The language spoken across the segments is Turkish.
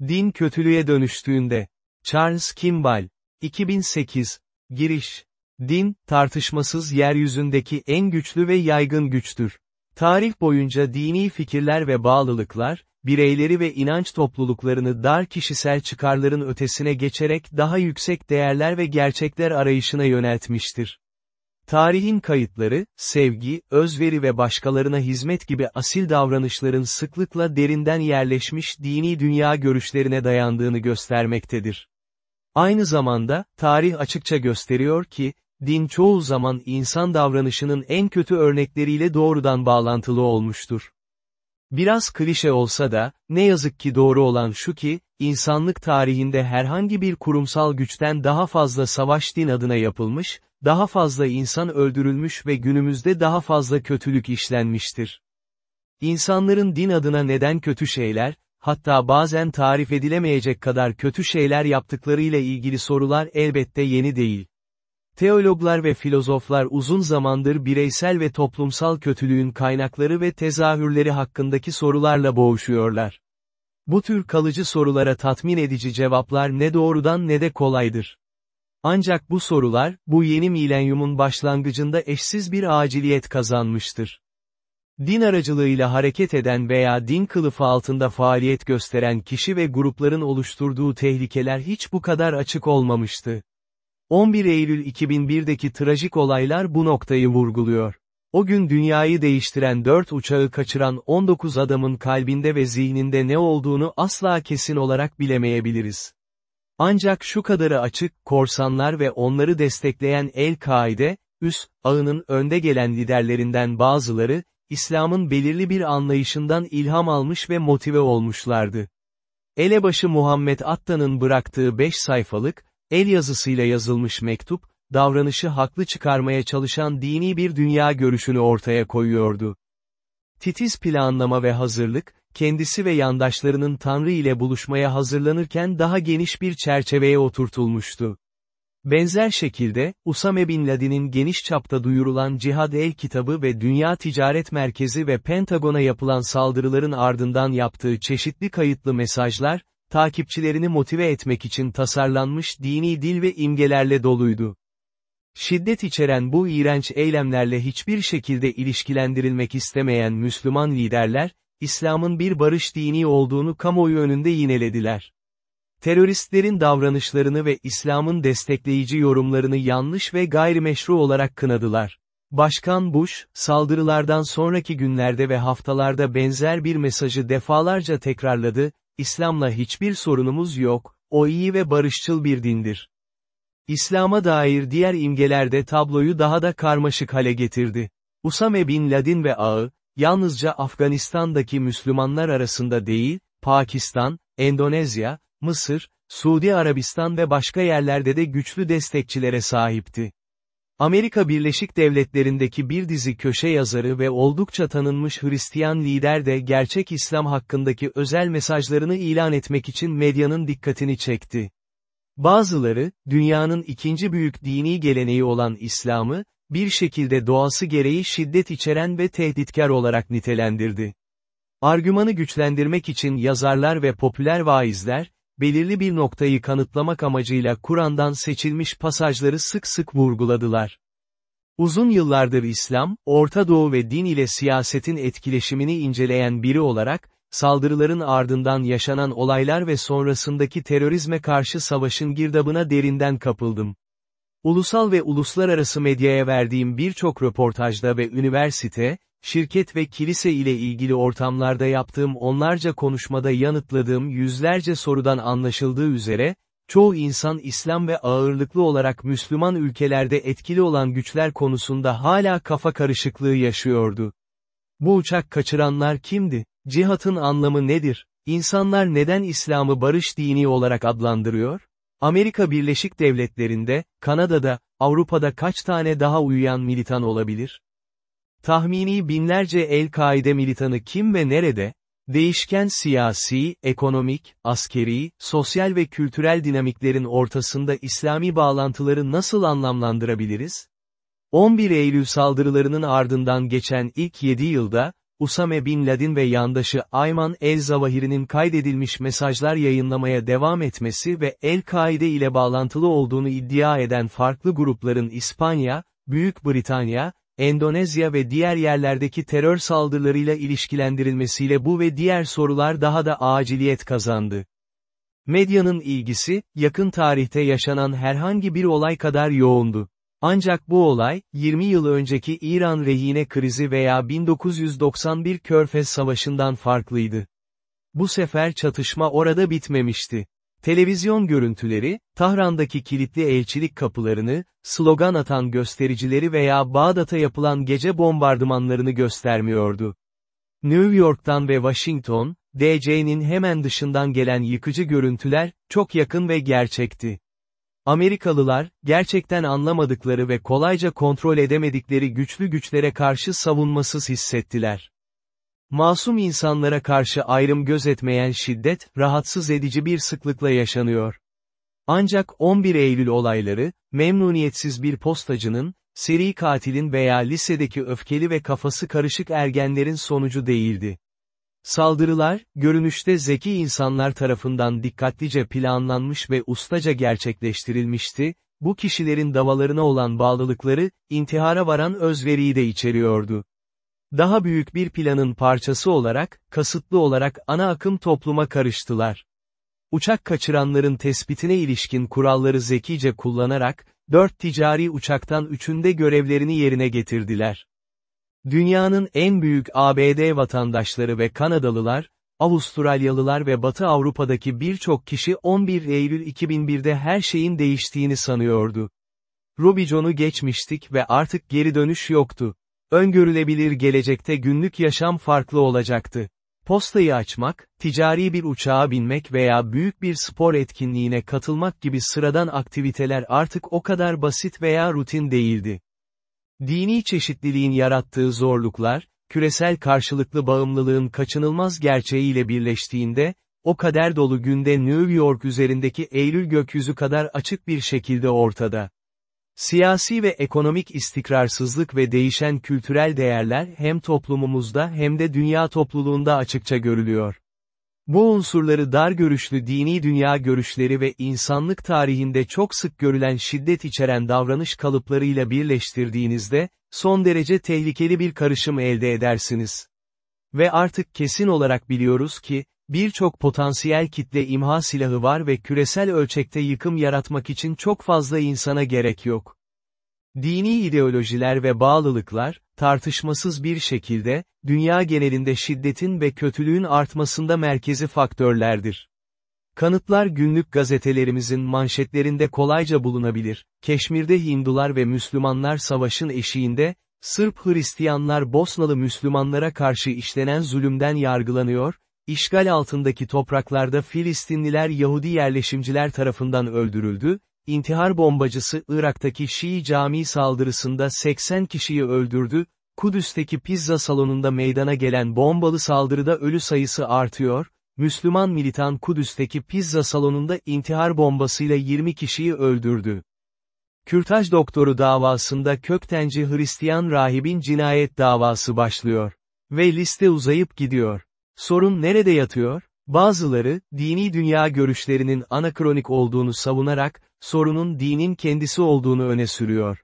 Din kötülüğe dönüştüğünde. Charles Kimball. 2008. Giriş. Din, tartışmasız yeryüzündeki en güçlü ve yaygın güçtür. Tarih boyunca dini fikirler ve bağlılıklar, bireyleri ve inanç topluluklarını dar kişisel çıkarların ötesine geçerek daha yüksek değerler ve gerçekler arayışına yöneltmiştir. Tarihin kayıtları, sevgi, özveri ve başkalarına hizmet gibi asil davranışların sıklıkla derinden yerleşmiş dini dünya görüşlerine dayandığını göstermektedir. Aynı zamanda, tarih açıkça gösteriyor ki, din çoğu zaman insan davranışının en kötü örnekleriyle doğrudan bağlantılı olmuştur. Biraz klişe olsa da, ne yazık ki doğru olan şu ki, insanlık tarihinde herhangi bir kurumsal güçten daha fazla savaş din adına yapılmış, daha fazla insan öldürülmüş ve günümüzde daha fazla kötülük işlenmiştir. İnsanların din adına neden kötü şeyler, hatta bazen tarif edilemeyecek kadar kötü şeyler yaptıklarıyla ilgili sorular elbette yeni değil. Teologlar ve filozoflar uzun zamandır bireysel ve toplumsal kötülüğün kaynakları ve tezahürleri hakkındaki sorularla boğuşuyorlar. Bu tür kalıcı sorulara tatmin edici cevaplar ne doğrudan ne de kolaydır. Ancak bu sorular, bu yeni milenyumun başlangıcında eşsiz bir aciliyet kazanmıştır. Din aracılığıyla hareket eden veya din kılıfı altında faaliyet gösteren kişi ve grupların oluşturduğu tehlikeler hiç bu kadar açık olmamıştı. 11 Eylül 2001'deki trajik olaylar bu noktayı vurguluyor. O gün dünyayı değiştiren 4 uçağı kaçıran 19 adamın kalbinde ve zihninde ne olduğunu asla kesin olarak bilemeyebiliriz. Ancak şu kadarı açık, korsanlar ve onları destekleyen El-Kaide, üst, ağının önde gelen liderlerinden bazıları, İslam'ın belirli bir anlayışından ilham almış ve motive olmuşlardı. Elebaşı Muhammed Atta'nın bıraktığı 5 sayfalık, el yazısıyla yazılmış mektup, davranışı haklı çıkarmaya çalışan dini bir dünya görüşünü ortaya koyuyordu. Titiz planlama ve hazırlık, kendisi ve yandaşlarının Tanrı ile buluşmaya hazırlanırken daha geniş bir çerçeveye oturtulmuştu. Benzer şekilde, Usame Bin Laden'in geniş çapta duyurulan Cihad El kitabı ve Dünya Ticaret Merkezi ve Pentagon'a yapılan saldırıların ardından yaptığı çeşitli kayıtlı mesajlar, takipçilerini motive etmek için tasarlanmış dini dil ve imgelerle doluydu. Şiddet içeren bu iğrenç eylemlerle hiçbir şekilde ilişkilendirilmek istemeyen Müslüman liderler, İslam'ın bir barış dini olduğunu kamuoyu önünde yinelediler. Teröristlerin davranışlarını ve İslam'ın destekleyici yorumlarını yanlış ve gayrimeşru olarak kınadılar. Başkan Bush, saldırılardan sonraki günlerde ve haftalarda benzer bir mesajı defalarca tekrarladı, İslam'la hiçbir sorunumuz yok, o iyi ve barışçıl bir dindir. İslam'a dair diğer imgeler de tabloyu daha da karmaşık hale getirdi. Usame bin Laden ve ağı, yalnızca Afganistan'daki Müslümanlar arasında değil, Pakistan, Endonezya, Mısır, Suudi Arabistan ve başka yerlerde de güçlü destekçilere sahipti. Amerika Birleşik Devletleri'ndeki bir dizi köşe yazarı ve oldukça tanınmış Hristiyan lider de gerçek İslam hakkındaki özel mesajlarını ilan etmek için medyanın dikkatini çekti. Bazıları, dünyanın ikinci büyük dini geleneği olan İslam'ı, bir şekilde doğası gereği şiddet içeren ve tehditkar olarak nitelendirdi. Argümanı güçlendirmek için yazarlar ve popüler vaizler, belirli bir noktayı kanıtlamak amacıyla Kur'an'dan seçilmiş pasajları sık sık vurguladılar. Uzun yıllardır İslam, Orta Doğu ve din ile siyasetin etkileşimini inceleyen biri olarak, saldırıların ardından yaşanan olaylar ve sonrasındaki terörizme karşı savaşın girdabına derinden kapıldım. Ulusal ve uluslararası medyaya verdiğim birçok röportajda ve üniversite, şirket ve kilise ile ilgili ortamlarda yaptığım onlarca konuşmada yanıtladığım yüzlerce sorudan anlaşıldığı üzere, çoğu insan İslam ve ağırlıklı olarak Müslüman ülkelerde etkili olan güçler konusunda hala kafa karışıklığı yaşıyordu. Bu uçak kaçıranlar kimdi? Cihatın anlamı nedir? İnsanlar neden İslam'ı barış dini olarak adlandırıyor? Amerika Birleşik Devletleri'nde, Kanada'da, Avrupa'da kaç tane daha uyuyan militan olabilir? Tahmini binlerce El-Kaide militanı kim ve nerede? Değişken siyasi, ekonomik, askeri, sosyal ve kültürel dinamiklerin ortasında İslami bağlantıları nasıl anlamlandırabiliriz? 11 Eylül saldırılarının ardından geçen ilk 7 yılda, Usame Bin Laden ve yandaşı Ayman el-Zawahiri'nin kaydedilmiş mesajlar yayınlamaya devam etmesi ve El-Kaide ile bağlantılı olduğunu iddia eden farklı grupların İspanya, Büyük Britanya, Endonezya ve diğer yerlerdeki terör saldırılarıyla ilişkilendirilmesiyle bu ve diğer sorular daha da aciliyet kazandı. Medyanın ilgisi, yakın tarihte yaşanan herhangi bir olay kadar yoğundu. Ancak bu olay, 20 yıl önceki İran rehine krizi veya 1991 Körfez Savaşı'ndan farklıydı. Bu sefer çatışma orada bitmemişti. Televizyon görüntüleri, Tahran'daki kilitli elçilik kapılarını, slogan atan göstericileri veya Bağdat'a yapılan gece bombardımanlarını göstermiyordu. New York'tan ve Washington, DC'nin hemen dışından gelen yıkıcı görüntüler, çok yakın ve gerçekti. Amerikalılar, gerçekten anlamadıkları ve kolayca kontrol edemedikleri güçlü güçlere karşı savunmasız hissettiler. Masum insanlara karşı ayrım gözetmeyen şiddet, rahatsız edici bir sıklıkla yaşanıyor. Ancak 11 Eylül olayları, memnuniyetsiz bir postacının, seri katilin veya lisedeki öfkeli ve kafası karışık ergenlerin sonucu değildi. Saldırılar, görünüşte zeki insanlar tarafından dikkatlice planlanmış ve ustaca gerçekleştirilmişti, bu kişilerin davalarına olan bağlılıkları, intihara varan özveriyi de içeriyordu. Daha büyük bir planın parçası olarak, kasıtlı olarak ana akım topluma karıştılar. Uçak kaçıranların tespitine ilişkin kuralları zekice kullanarak, dört ticari uçaktan üçünde görevlerini yerine getirdiler. Dünyanın en büyük ABD vatandaşları ve Kanadalılar, Avustralyalılar ve Batı Avrupa'daki birçok kişi 11 Eylül 2001'de her şeyin değiştiğini sanıyordu. Rubicon'u geçmiştik ve artık geri dönüş yoktu. Öngörülebilir gelecekte günlük yaşam farklı olacaktı. Postayı açmak, ticari bir uçağa binmek veya büyük bir spor etkinliğine katılmak gibi sıradan aktiviteler artık o kadar basit veya rutin değildi. Dini çeşitliliğin yarattığı zorluklar, küresel karşılıklı bağımlılığın kaçınılmaz gerçeğiyle birleştiğinde, o kader dolu günde New York üzerindeki Eylül gökyüzü kadar açık bir şekilde ortada. Siyasi ve ekonomik istikrarsızlık ve değişen kültürel değerler hem toplumumuzda hem de dünya topluluğunda açıkça görülüyor. Bu unsurları dar görüşlü dini dünya görüşleri ve insanlık tarihinde çok sık görülen şiddet içeren davranış kalıplarıyla birleştirdiğinizde, son derece tehlikeli bir karışım elde edersiniz. Ve artık kesin olarak biliyoruz ki, birçok potansiyel kitle imha silahı var ve küresel ölçekte yıkım yaratmak için çok fazla insana gerek yok. Dini ideolojiler ve bağlılıklar, tartışmasız bir şekilde, dünya genelinde şiddetin ve kötülüğün artmasında merkezi faktörlerdir. Kanıtlar günlük gazetelerimizin manşetlerinde kolayca bulunabilir, Keşmir'de Hindular ve Müslümanlar savaşın eşiğinde, Sırp Hristiyanlar Bosnalı Müslümanlara karşı işlenen zulümden yargılanıyor, işgal altındaki topraklarda Filistinliler Yahudi yerleşimciler tarafından öldürüldü, İntihar bombacısı Irak'taki Şii cami saldırısında 80 kişiyi öldürdü, Kudüs'teki pizza salonunda meydana gelen bombalı saldırıda ölü sayısı artıyor, Müslüman militan Kudüs'teki pizza salonunda intihar bombasıyla 20 kişiyi öldürdü. Kürtaj doktoru davasında köktenci Hristiyan rahibin cinayet davası başlıyor. Ve liste uzayıp gidiyor. Sorun nerede yatıyor? Bazıları, dini dünya görüşlerinin anakronik olduğunu savunarak, sorunun dinin kendisi olduğunu öne sürüyor.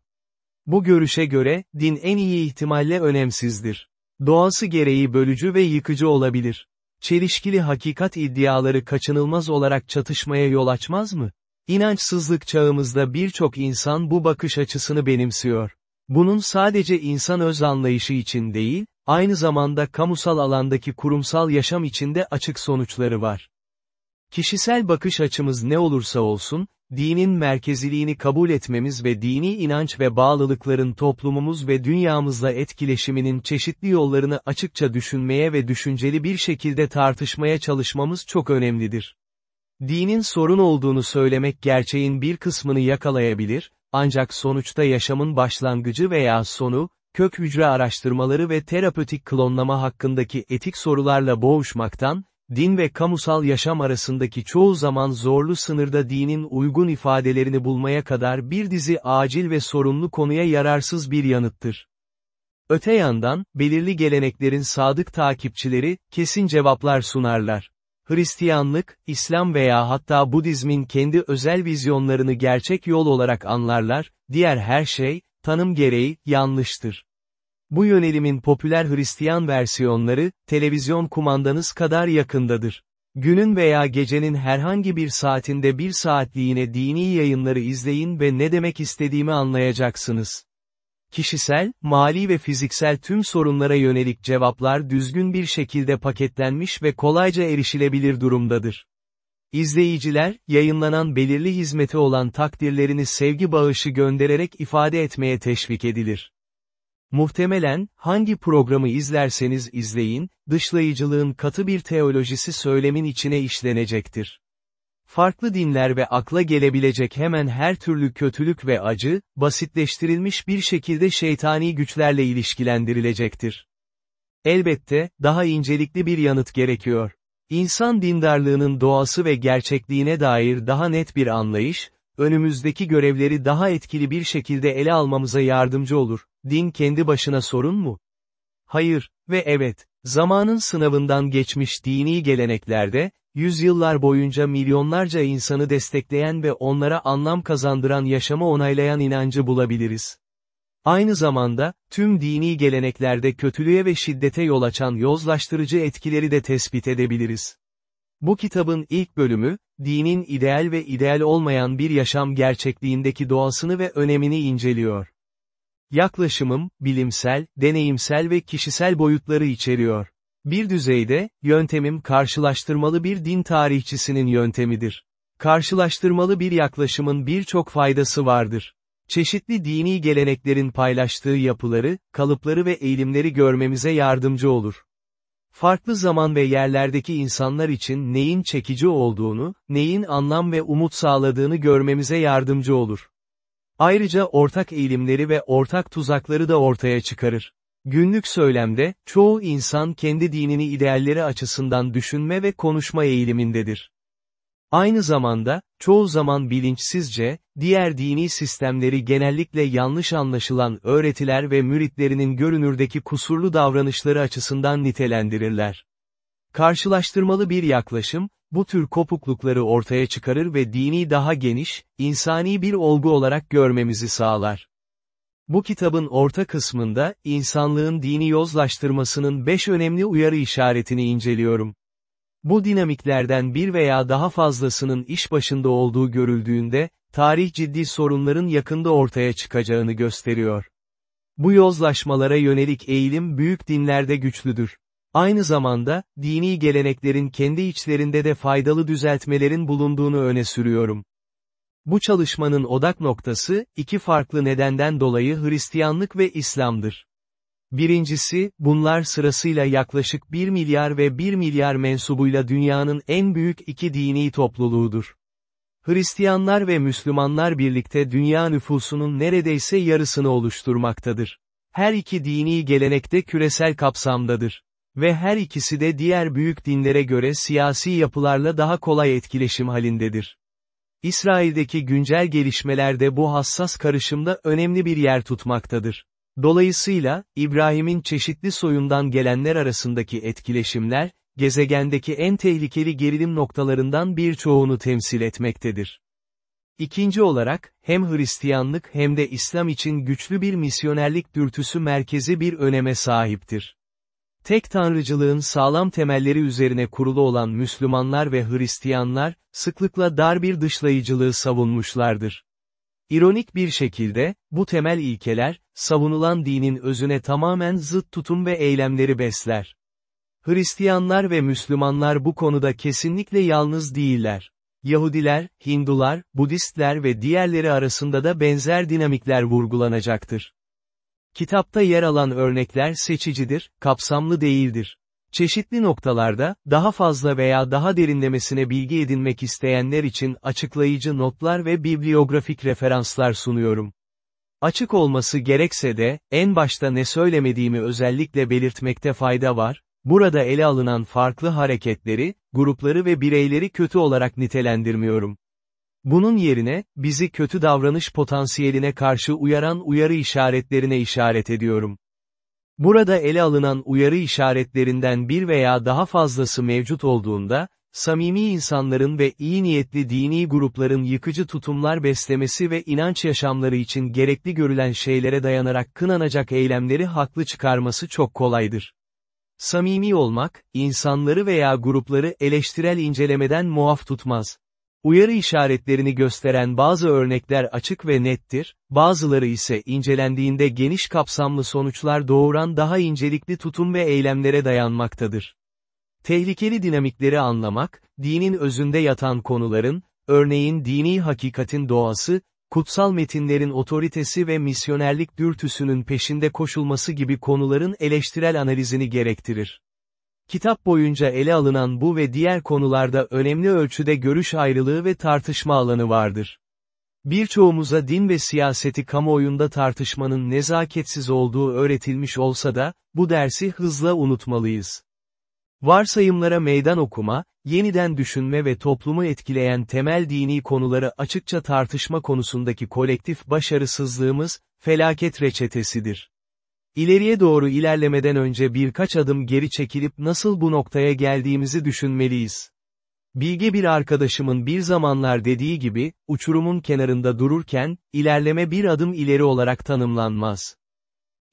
Bu görüşe göre, din en iyi ihtimalle önemsizdir. Doğası gereği bölücü ve yıkıcı olabilir. Çelişkili hakikat iddiaları kaçınılmaz olarak çatışmaya yol açmaz mı? İnançsızlık çağımızda birçok insan bu bakış açısını benimsiyor. Bunun sadece insan öz anlayışı için değil, aynı zamanda kamusal alandaki kurumsal yaşam içinde açık sonuçları var. Kişisel bakış açımız ne olursa olsun, dinin merkeziliğini kabul etmemiz ve dini inanç ve bağlılıkların toplumumuz ve dünyamızla etkileşiminin çeşitli yollarını açıkça düşünmeye ve düşünceli bir şekilde tartışmaya çalışmamız çok önemlidir. Dinin sorun olduğunu söylemek gerçeğin bir kısmını yakalayabilir, ancak sonuçta yaşamın başlangıcı veya sonu, kök hücre araştırmaları ve terapötik klonlama hakkındaki etik sorularla boğuşmaktan, din ve kamusal yaşam arasındaki çoğu zaman zorlu sınırda dinin uygun ifadelerini bulmaya kadar bir dizi acil ve sorunlu konuya yararsız bir yanıttır. Öte yandan, belirli geleneklerin sadık takipçileri, kesin cevaplar sunarlar. Hristiyanlık, İslam veya hatta Budizmin kendi özel vizyonlarını gerçek yol olarak anlarlar, diğer her şey, tanım gereği, yanlıştır. Bu yönelimin popüler Hristiyan versiyonları, televizyon kumandanız kadar yakındadır. Günün veya gecenin herhangi bir saatinde bir saatliğine dini yayınları izleyin ve ne demek istediğimi anlayacaksınız. Kişisel, mali ve fiziksel tüm sorunlara yönelik cevaplar düzgün bir şekilde paketlenmiş ve kolayca erişilebilir durumdadır. İzleyiciler, yayınlanan belirli hizmeti olan takdirlerini sevgi bağışı göndererek ifade etmeye teşvik edilir. Muhtemelen, hangi programı izlerseniz izleyin, dışlayıcılığın katı bir teolojisi söylemin içine işlenecektir. Farklı dinler ve akla gelebilecek hemen her türlü kötülük ve acı, basitleştirilmiş bir şekilde şeytani güçlerle ilişkilendirilecektir. Elbette, daha incelikli bir yanıt gerekiyor. İnsan dindarlığının doğası ve gerçekliğine dair daha net bir anlayış, önümüzdeki görevleri daha etkili bir şekilde ele almamıza yardımcı olur. Din kendi başına sorun mu? Hayır, ve evet, zamanın sınavından geçmiş dini geleneklerde, yüzyıllar boyunca milyonlarca insanı destekleyen ve onlara anlam kazandıran yaşamı onaylayan inancı bulabiliriz. Aynı zamanda, tüm dini geleneklerde kötülüğe ve şiddete yol açan yozlaştırıcı etkileri de tespit edebiliriz. Bu kitabın ilk bölümü, dinin ideal ve ideal olmayan bir yaşam gerçekliğindeki doğasını ve önemini inceliyor. Yaklaşımım, bilimsel, deneyimsel ve kişisel boyutları içeriyor. Bir düzeyde, yöntemim karşılaştırmalı bir din tarihçisinin yöntemidir. Karşılaştırmalı bir yaklaşımın birçok faydası vardır. Çeşitli dini geleneklerin paylaştığı yapıları, kalıpları ve eğilimleri görmemize yardımcı olur. Farklı zaman ve yerlerdeki insanlar için neyin çekici olduğunu, neyin anlam ve umut sağladığını görmemize yardımcı olur. Ayrıca ortak eğilimleri ve ortak tuzakları da ortaya çıkarır. Günlük söylemde, çoğu insan kendi dinini idealleri açısından düşünme ve konuşma eğilimindedir. Aynı zamanda, çoğu zaman bilinçsizce, diğer dini sistemleri genellikle yanlış anlaşılan öğretiler ve müritlerinin görünürdeki kusurlu davranışları açısından nitelendirirler. Karşılaştırmalı bir yaklaşım, bu tür kopuklukları ortaya çıkarır ve dini daha geniş, insani bir olgu olarak görmemizi sağlar. Bu kitabın orta kısmında, insanlığın dini yozlaştırmasının beş önemli uyarı işaretini inceliyorum. Bu dinamiklerden bir veya daha fazlasının iş başında olduğu görüldüğünde, tarih ciddi sorunların yakında ortaya çıkacağını gösteriyor. Bu yozlaşmalara yönelik eğilim büyük dinlerde güçlüdür. Aynı zamanda, dini geleneklerin kendi içlerinde de faydalı düzeltmelerin bulunduğunu öne sürüyorum. Bu çalışmanın odak noktası, iki farklı nedenden dolayı Hristiyanlık ve İslam'dır. Birincisi, bunlar sırasıyla yaklaşık 1 milyar ve 1 milyar mensubuyla dünyanın en büyük iki dini topluluğudur. Hristiyanlar ve Müslümanlar birlikte dünya nüfusunun neredeyse yarısını oluşturmaktadır. Her iki dini gelenekte küresel kapsamdadır. Ve her ikisi de diğer büyük dinlere göre siyasi yapılarla daha kolay etkileşim halindedir. İsrail'deki güncel gelişmelerde bu hassas karışımda önemli bir yer tutmaktadır. Dolayısıyla, İbrahim'in çeşitli soyundan gelenler arasındaki etkileşimler, gezegendeki en tehlikeli gerilim noktalarından birçoğunu temsil etmektedir. İkinci olarak, hem Hristiyanlık hem de İslam için güçlü bir misyonerlik dürtüsü merkezi bir öneme sahiptir. Tek tanrıcılığın sağlam temelleri üzerine kurulu olan Müslümanlar ve Hristiyanlar, sıklıkla dar bir dışlayıcılığı savunmuşlardır. İronik bir şekilde, bu temel ilkeler, savunulan dinin özüne tamamen zıt tutum ve eylemleri besler. Hristiyanlar ve Müslümanlar bu konuda kesinlikle yalnız değiller. Yahudiler, Hindular, Budistler ve diğerleri arasında da benzer dinamikler vurgulanacaktır. Kitapta yer alan örnekler seçicidir, kapsamlı değildir. Çeşitli noktalarda, daha fazla veya daha derinlemesine bilgi edinmek isteyenler için açıklayıcı notlar ve bibliografik referanslar sunuyorum. Açık olması gerekse de, en başta ne söylemediğimi özellikle belirtmekte fayda var, burada ele alınan farklı hareketleri, grupları ve bireyleri kötü olarak nitelendirmiyorum. Bunun yerine, bizi kötü davranış potansiyeline karşı uyaran uyarı işaretlerine işaret ediyorum. Burada ele alınan uyarı işaretlerinden bir veya daha fazlası mevcut olduğunda, samimi insanların ve iyi niyetli dini grupların yıkıcı tutumlar beslemesi ve inanç yaşamları için gerekli görülen şeylere dayanarak kınanacak eylemleri haklı çıkarması çok kolaydır. Samimi olmak, insanları veya grupları eleştirel incelemeden muaf tutmaz. Uyarı işaretlerini gösteren bazı örnekler açık ve nettir, bazıları ise incelendiğinde geniş kapsamlı sonuçlar doğuran daha incelikli tutum ve eylemlere dayanmaktadır. Tehlikeli dinamikleri anlamak, dinin özünde yatan konuların, örneğin dini hakikatin doğası, kutsal metinlerin otoritesi ve misyonerlik dürtüsünün peşinde koşulması gibi konuların eleştirel analizini gerektirir. Kitap boyunca ele alınan bu ve diğer konularda önemli ölçüde görüş ayrılığı ve tartışma alanı vardır. Birçoğumuza din ve siyaseti kamuoyunda tartışmanın nezaketsiz olduğu öğretilmiş olsa da, bu dersi hızla unutmalıyız. Varsayımlara meydan okuma, yeniden düşünme ve toplumu etkileyen temel dini konuları açıkça tartışma konusundaki kolektif başarısızlığımız, felaket reçetesidir. İleriye doğru ilerlemeden önce birkaç adım geri çekilip nasıl bu noktaya geldiğimizi düşünmeliyiz. Bilge bir arkadaşımın bir zamanlar dediği gibi, uçurumun kenarında dururken, ilerleme bir adım ileri olarak tanımlanmaz.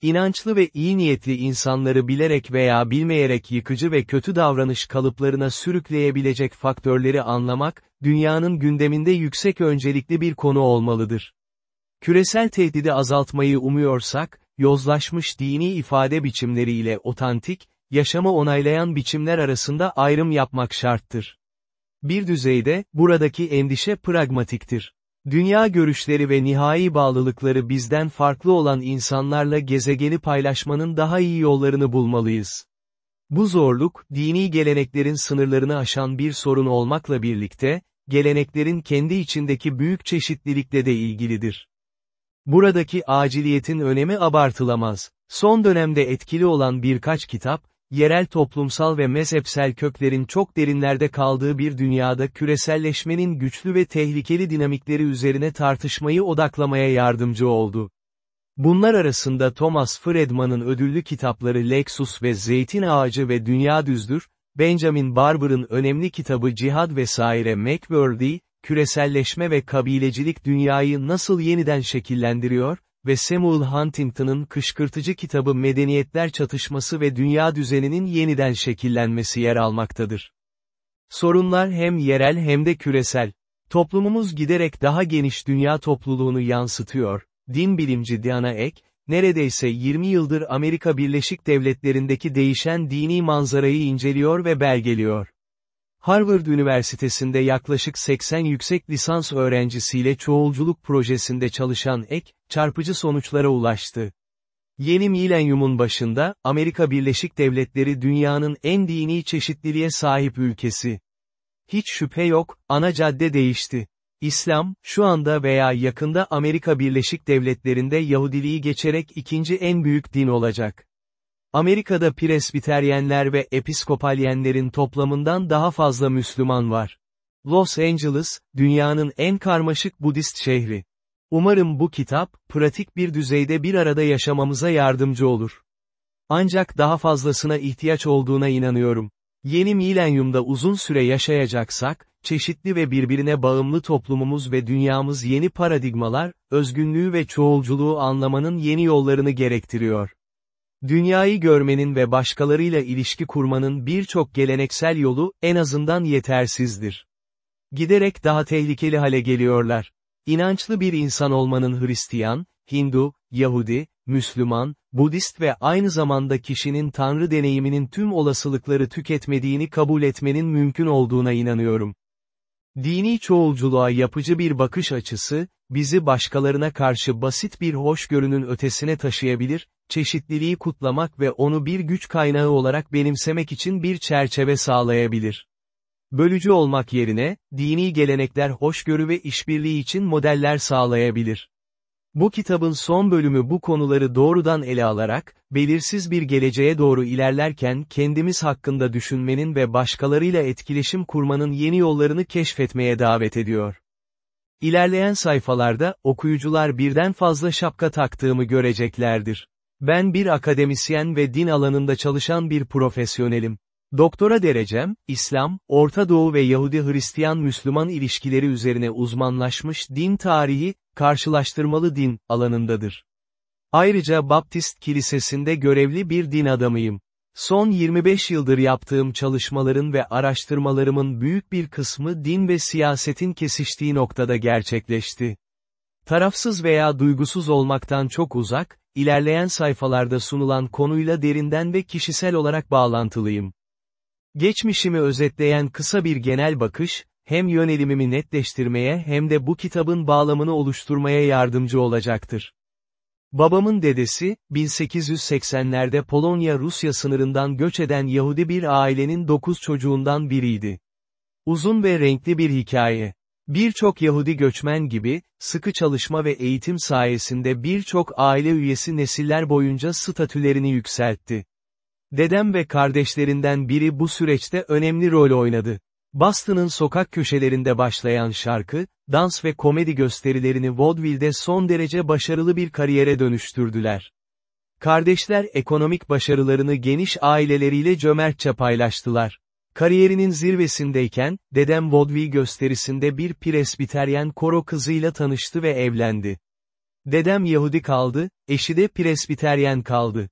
İnançlı ve iyi niyetli insanları bilerek veya bilmeyerek yıkıcı ve kötü davranış kalıplarına sürükleyebilecek faktörleri anlamak, dünyanın gündeminde yüksek öncelikli bir konu olmalıdır. Küresel tehdidi azaltmayı umuyorsak, yozlaşmış dini ifade biçimleriyle otantik, yaşamı onaylayan biçimler arasında ayrım yapmak şarttır. Bir düzeyde, buradaki endişe pragmatiktir. Dünya görüşleri ve nihai bağlılıkları bizden farklı olan insanlarla gezegeni paylaşmanın daha iyi yollarını bulmalıyız. Bu zorluk, dini geleneklerin sınırlarını aşan bir sorun olmakla birlikte, geleneklerin kendi içindeki büyük çeşitlilikle de ilgilidir. Buradaki aciliyetin önemi abartılamaz. Son dönemde etkili olan birkaç kitap, yerel toplumsal ve mezhepsel köklerin çok derinlerde kaldığı bir dünyada küreselleşmenin güçlü ve tehlikeli dinamikleri üzerine tartışmayı odaklamaya yardımcı oldu. Bunlar arasında Thomas Friedman'ın ödüllü kitapları Lexus ve Zeytin Ağacı ve Dünya Düzdür, Benjamin Barber'ın önemli kitabı Cihad vesaire McWorthy, küreselleşme ve kabilecilik dünyayı nasıl yeniden şekillendiriyor, ve Samuel Huntington'ın kışkırtıcı kitabı Medeniyetler Çatışması ve Dünya Düzeninin Yeniden Şekillenmesi yer almaktadır. Sorunlar hem yerel hem de küresel. Toplumumuz giderek daha geniş dünya topluluğunu yansıtıyor, din bilimci Diana Ek, neredeyse 20 yıldır Amerika Birleşik Devletleri'ndeki değişen dini manzarayı inceliyor ve belgeliyor. Harvard Üniversitesi'nde yaklaşık 80 yüksek lisans öğrencisiyle çoğulculuk projesinde çalışan Ek, çarpıcı sonuçlara ulaştı. Yeni milenyumun başında, Amerika Birleşik Devletleri dünyanın en dini çeşitliliğe sahip ülkesi. Hiç şüphe yok, ana cadde değişti. İslam, şu anda veya yakında Amerika Birleşik Devletleri'nde Yahudiliği geçerek ikinci en büyük din olacak. Amerika'da Presbiteryenler ve Episkopalyenlerin toplamından daha fazla Müslüman var. Los Angeles, dünyanın en karmaşık Budist şehri. Umarım bu kitap, pratik bir düzeyde bir arada yaşamamıza yardımcı olur. Ancak daha fazlasına ihtiyaç olduğuna inanıyorum. Yeni milenyumda uzun süre yaşayacaksak, çeşitli ve birbirine bağımlı toplumumuz ve dünyamız yeni paradigmalar, özgünlüğü ve çoğulculuğu anlamanın yeni yollarını gerektiriyor. Dünyayı görmenin ve başkalarıyla ilişki kurmanın birçok geleneksel yolu, en azından yetersizdir. Giderek daha tehlikeli hale geliyorlar. İnançlı bir insan olmanın Hristiyan, Hindu, Yahudi, Müslüman, Budist ve aynı zamanda kişinin Tanrı deneyiminin tüm olasılıkları tüketmediğini kabul etmenin mümkün olduğuna inanıyorum. Dini çoğulculuğa yapıcı bir bakış açısı, bizi başkalarına karşı basit bir hoşgörünün ötesine taşıyabilir, çeşitliliği kutlamak ve onu bir güç kaynağı olarak benimsemek için bir çerçeve sağlayabilir. Bölücü olmak yerine, dini gelenekler hoşgörü ve işbirliği için modeller sağlayabilir. Bu kitabın son bölümü bu konuları doğrudan ele alarak, belirsiz bir geleceğe doğru ilerlerken kendimiz hakkında düşünmenin ve başkalarıyla etkileşim kurmanın yeni yollarını keşfetmeye davet ediyor. İlerleyen sayfalarda, okuyucular birden fazla şapka taktığımı göreceklerdir. Ben bir akademisyen ve din alanında çalışan bir profesyonelim. Doktora derecem, İslam, Orta Doğu ve Yahudi-Hristiyan-Müslüman ilişkileri üzerine uzmanlaşmış din tarihi, karşılaştırmalı din, alanındadır. Ayrıca Baptist Kilisesi'nde görevli bir din adamıyım. Son 25 yıldır yaptığım çalışmaların ve araştırmalarımın büyük bir kısmı din ve siyasetin kesiştiği noktada gerçekleşti. Tarafsız veya duygusuz olmaktan çok uzak, ilerleyen sayfalarda sunulan konuyla derinden ve kişisel olarak bağlantılıyım. Geçmişimi özetleyen kısa bir genel bakış, hem yönelimimi netleştirmeye hem de bu kitabın bağlamını oluşturmaya yardımcı olacaktır. Babamın dedesi, 1880'lerde Polonya-Rusya sınırından göç eden Yahudi bir ailenin dokuz çocuğundan biriydi. Uzun ve renkli bir hikaye. Birçok Yahudi göçmen gibi, sıkı çalışma ve eğitim sayesinde birçok aile üyesi nesiller boyunca statülerini yükseltti. Dedem ve kardeşlerinden biri bu süreçte önemli rol oynadı. Boston'ın sokak köşelerinde başlayan şarkı, dans ve komedi gösterilerini vaudeville'de son derece başarılı bir kariyere dönüştürdüler. Kardeşler ekonomik başarılarını geniş aileleriyle cömertçe paylaştılar. Kariyerinin zirvesindeyken, dedem vaudeville gösterisinde bir presbiteryen koro kızıyla tanıştı ve evlendi. Dedem Yahudi kaldı, eşi de presbiteryen kaldı.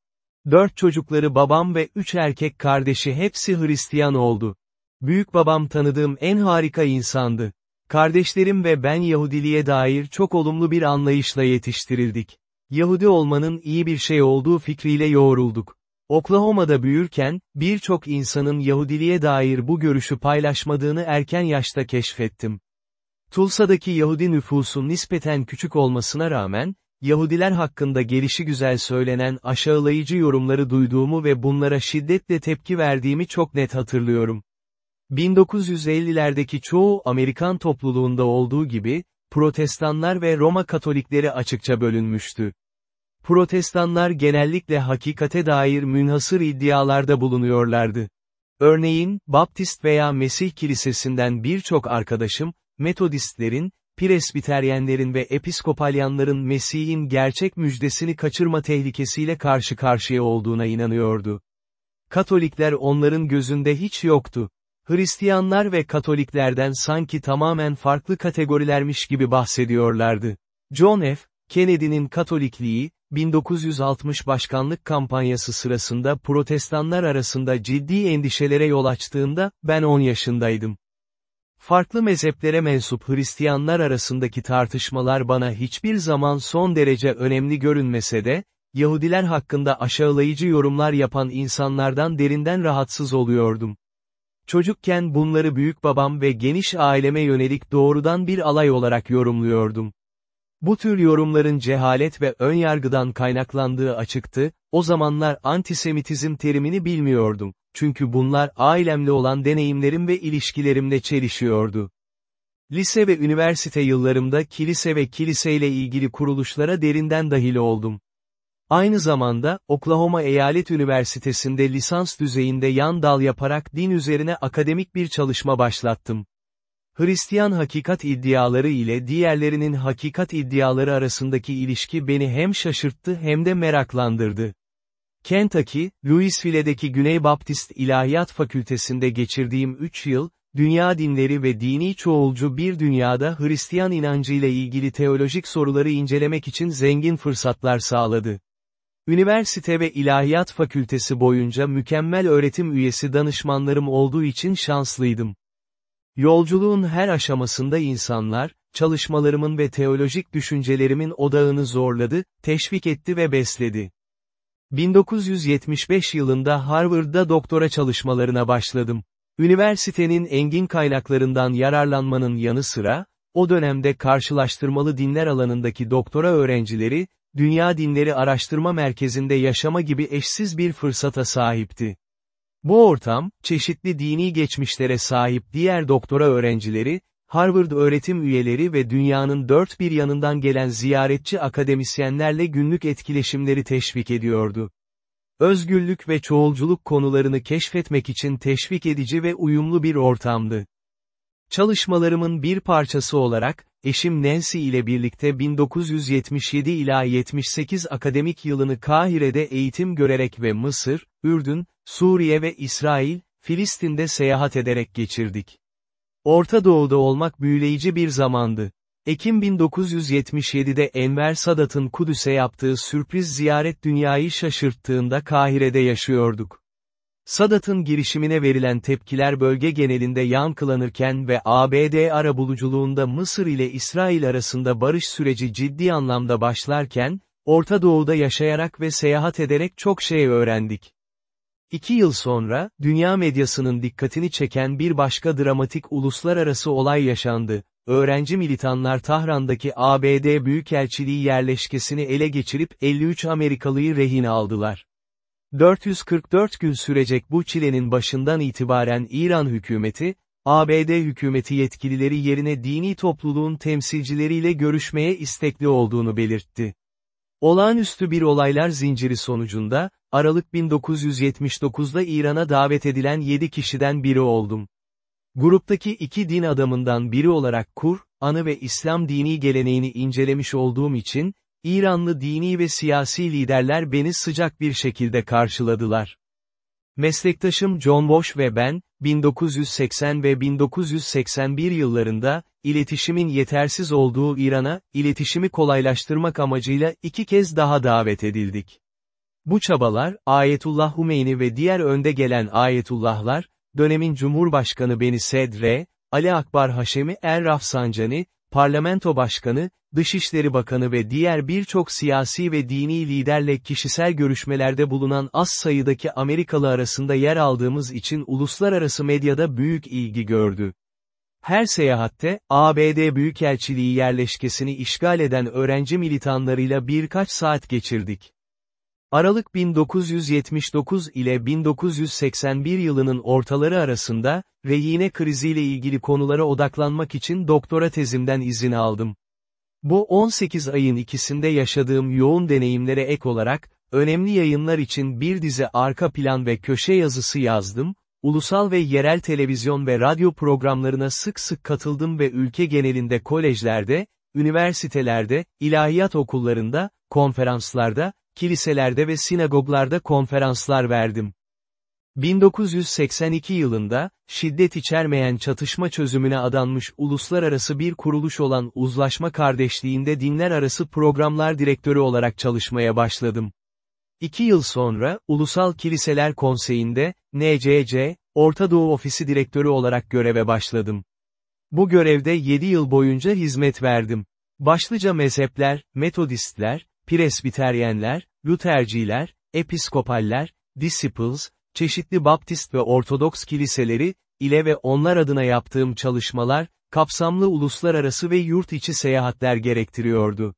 Dört çocukları babam ve üç erkek kardeşi hepsi Hristiyan oldu. Büyük babam tanıdığım en harika insandı. Kardeşlerim ve ben Yahudiliğe dair çok olumlu bir anlayışla yetiştirildik. Yahudi olmanın iyi bir şey olduğu fikriyle yoğrulduk. Oklahoma'da büyürken, birçok insanın Yahudiliğe dair bu görüşü paylaşmadığını erken yaşta keşfettim. Tulsa'daki Yahudi nüfusun nispeten küçük olmasına rağmen, Yahudiler hakkında gelişi güzel söylenen aşağılayıcı yorumları duyduğumu ve bunlara şiddetle tepki verdiğimi çok net hatırlıyorum. 1950'lerdeki çoğu Amerikan topluluğunda olduğu gibi, Protestanlar ve Roma Katolikleri açıkça bölünmüştü. Protestanlar genellikle hakikate dair münhasır iddialarda bulunuyorlardı. Örneğin, Baptist veya Mesih Kilisesi'nden birçok arkadaşım, Metodistlerin, Presbiteryenlerin ve Episkopalyanların Mesih'in gerçek müjdesini kaçırma tehlikesiyle karşı karşıya olduğuna inanıyordu. Katolikler onların gözünde hiç yoktu. Hristiyanlar ve Katoliklerden sanki tamamen farklı kategorilermiş gibi bahsediyorlardı. John F. Kennedy'nin Katolikliği, 1960 başkanlık kampanyası sırasında protestanlar arasında ciddi endişelere yol açtığında, ben 10 yaşındaydım. Farklı mezheplere mensup Hristiyanlar arasındaki tartışmalar bana hiçbir zaman son derece önemli görünmese de, Yahudiler hakkında aşağılayıcı yorumlar yapan insanlardan derinden rahatsız oluyordum. Çocukken bunları büyük babam ve geniş aileme yönelik doğrudan bir alay olarak yorumluyordum. Bu tür yorumların cehalet ve önyargıdan kaynaklandığı açıktı, o zamanlar antisemitizm terimini bilmiyordum, çünkü bunlar ailemle olan deneyimlerim ve ilişkilerimle çelişiyordu. Lise ve üniversite yıllarımda kilise ve kiliseyle ilgili kuruluşlara derinden dahil oldum. Aynı zamanda, Oklahoma Eyalet Üniversitesi'nde lisans düzeyinde yan dal yaparak din üzerine akademik bir çalışma başlattım. Hristiyan hakikat iddiaları ile diğerlerinin hakikat iddiaları arasındaki ilişki beni hem şaşırttı hem de meraklandırdı. Kentucky, Louisville'deki Güney Baptist İlahiyat Fakültesinde geçirdiğim 3 yıl, dünya dinleri ve dini çoğulcu bir dünyada Hristiyan inancıyla ilgili teolojik soruları incelemek için zengin fırsatlar sağladı. Üniversite ve İlahiyat Fakültesi boyunca mükemmel öğretim üyesi danışmanlarım olduğu için şanslıydım. Yolculuğun her aşamasında insanlar, çalışmalarımın ve teolojik düşüncelerimin odağını zorladı, teşvik etti ve besledi. 1975 yılında Harvard'da doktora çalışmalarına başladım. Üniversitenin engin kaynaklarından yararlanmanın yanı sıra, o dönemde karşılaştırmalı dinler alanındaki doktora öğrencileri, Dünya Dinleri Araştırma Merkezi'nde yaşama gibi eşsiz bir fırsata sahipti. Bu ortam, çeşitli dini geçmişlere sahip diğer doktora öğrencileri, Harvard öğretim üyeleri ve dünyanın dört bir yanından gelen ziyaretçi akademisyenlerle günlük etkileşimleri teşvik ediyordu. Özgürlük ve çoğulculuk konularını keşfetmek için teşvik edici ve uyumlu bir ortamdı. Çalışmalarımın bir parçası olarak, eşim Nancy ile birlikte 1977 ila 78 akademik yılını Kahire'de eğitim görerek ve Mısır, Ürdün, Suriye ve İsrail, Filistin'de seyahat ederek geçirdik. Orta Doğu'da olmak büyüleyici bir zamandı. Ekim 1977'de Enver Sadat'ın Kudüs'e yaptığı sürpriz ziyaret dünyayı şaşırttığında Kahire'de yaşıyorduk. Sadat'ın girişimine verilen tepkiler bölge genelinde yankılanırken ve ABD arabuluculuğunda Mısır ile İsrail arasında barış süreci ciddi anlamda başlarken, Orta Doğu'da yaşayarak ve seyahat ederek çok şey öğrendik. İki yıl sonra, dünya medyasının dikkatini çeken bir başka dramatik uluslararası olay yaşandı. Öğrenci militanlar Tahran'daki ABD Büyükelçiliği yerleşkesini ele geçirip 53 Amerikalıyı rehin aldılar. 444 gün sürecek bu çilenin başından itibaren İran hükümeti, ABD hükümeti yetkilileri yerine dini topluluğun temsilcileriyle görüşmeye istekli olduğunu belirtti. Olağanüstü bir olaylar zinciri sonucunda, Aralık 1979'da İran'a davet edilen 7 kişiden biri oldum. Gruptaki iki din adamından biri olarak Kur, Anı ve İslam dini geleneğini incelemiş olduğum için, İranlı dini ve siyasi liderler beni sıcak bir şekilde karşıladılar. Meslektaşım John Bosch ve ben, 1980 ve 1981 yıllarında, iletişimin yetersiz olduğu İran'a, iletişimi kolaylaştırmak amacıyla iki kez daha davet edildik. Bu çabalar, Ayetullah Humeyni ve diğer önde gelen Ayetullahlar, dönemin Cumhurbaşkanı Beni Sedre, Ali Akbar Haşemi Er Rafsancani, Parlamento Başkanı, Dışişleri Bakanı ve diğer birçok siyasi ve dini liderle kişisel görüşmelerde bulunan az sayıdaki Amerikalı arasında yer aldığımız için uluslararası medyada büyük ilgi gördü. Her seyahatte, ABD Büyükelçiliği yerleşkesini işgal eden öğrenci militanlarıyla birkaç saat geçirdik. Aralık 1979 ile 1981 yılının ortaları arasında, rehine kriziyle ilgili konulara odaklanmak için doktora tezimden izin aldım. Bu 18 ayın ikisinde yaşadığım yoğun deneyimlere ek olarak, önemli yayınlar için bir dizi arka plan ve köşe yazısı yazdım, ulusal ve yerel televizyon ve radyo programlarına sık sık katıldım ve ülke genelinde kolejlerde, üniversitelerde, ilahiyat okullarında, konferanslarda, kiliselerde ve sinagoglarda konferanslar verdim. 1982 yılında, şiddet içermeyen çatışma çözümüne adanmış uluslararası bir kuruluş olan Uzlaşma Kardeşliğinde dinler arası programlar direktörü olarak çalışmaya başladım. İki yıl sonra, Ulusal Kiliseler Konseyi'nde, NCC, Orta Doğu Ofisi Direktörü olarak göreve başladım. Bu görevde 7 yıl boyunca hizmet verdim. Başlıca mezhepler, Metodistler, Presbiteryenler, Lutherciler, Episkopaller, Disciples, çeşitli Baptist ve Ortodoks kiliseleri, ile ve onlar adına yaptığım çalışmalar, kapsamlı uluslararası ve yurt içi seyahatler gerektiriyordu.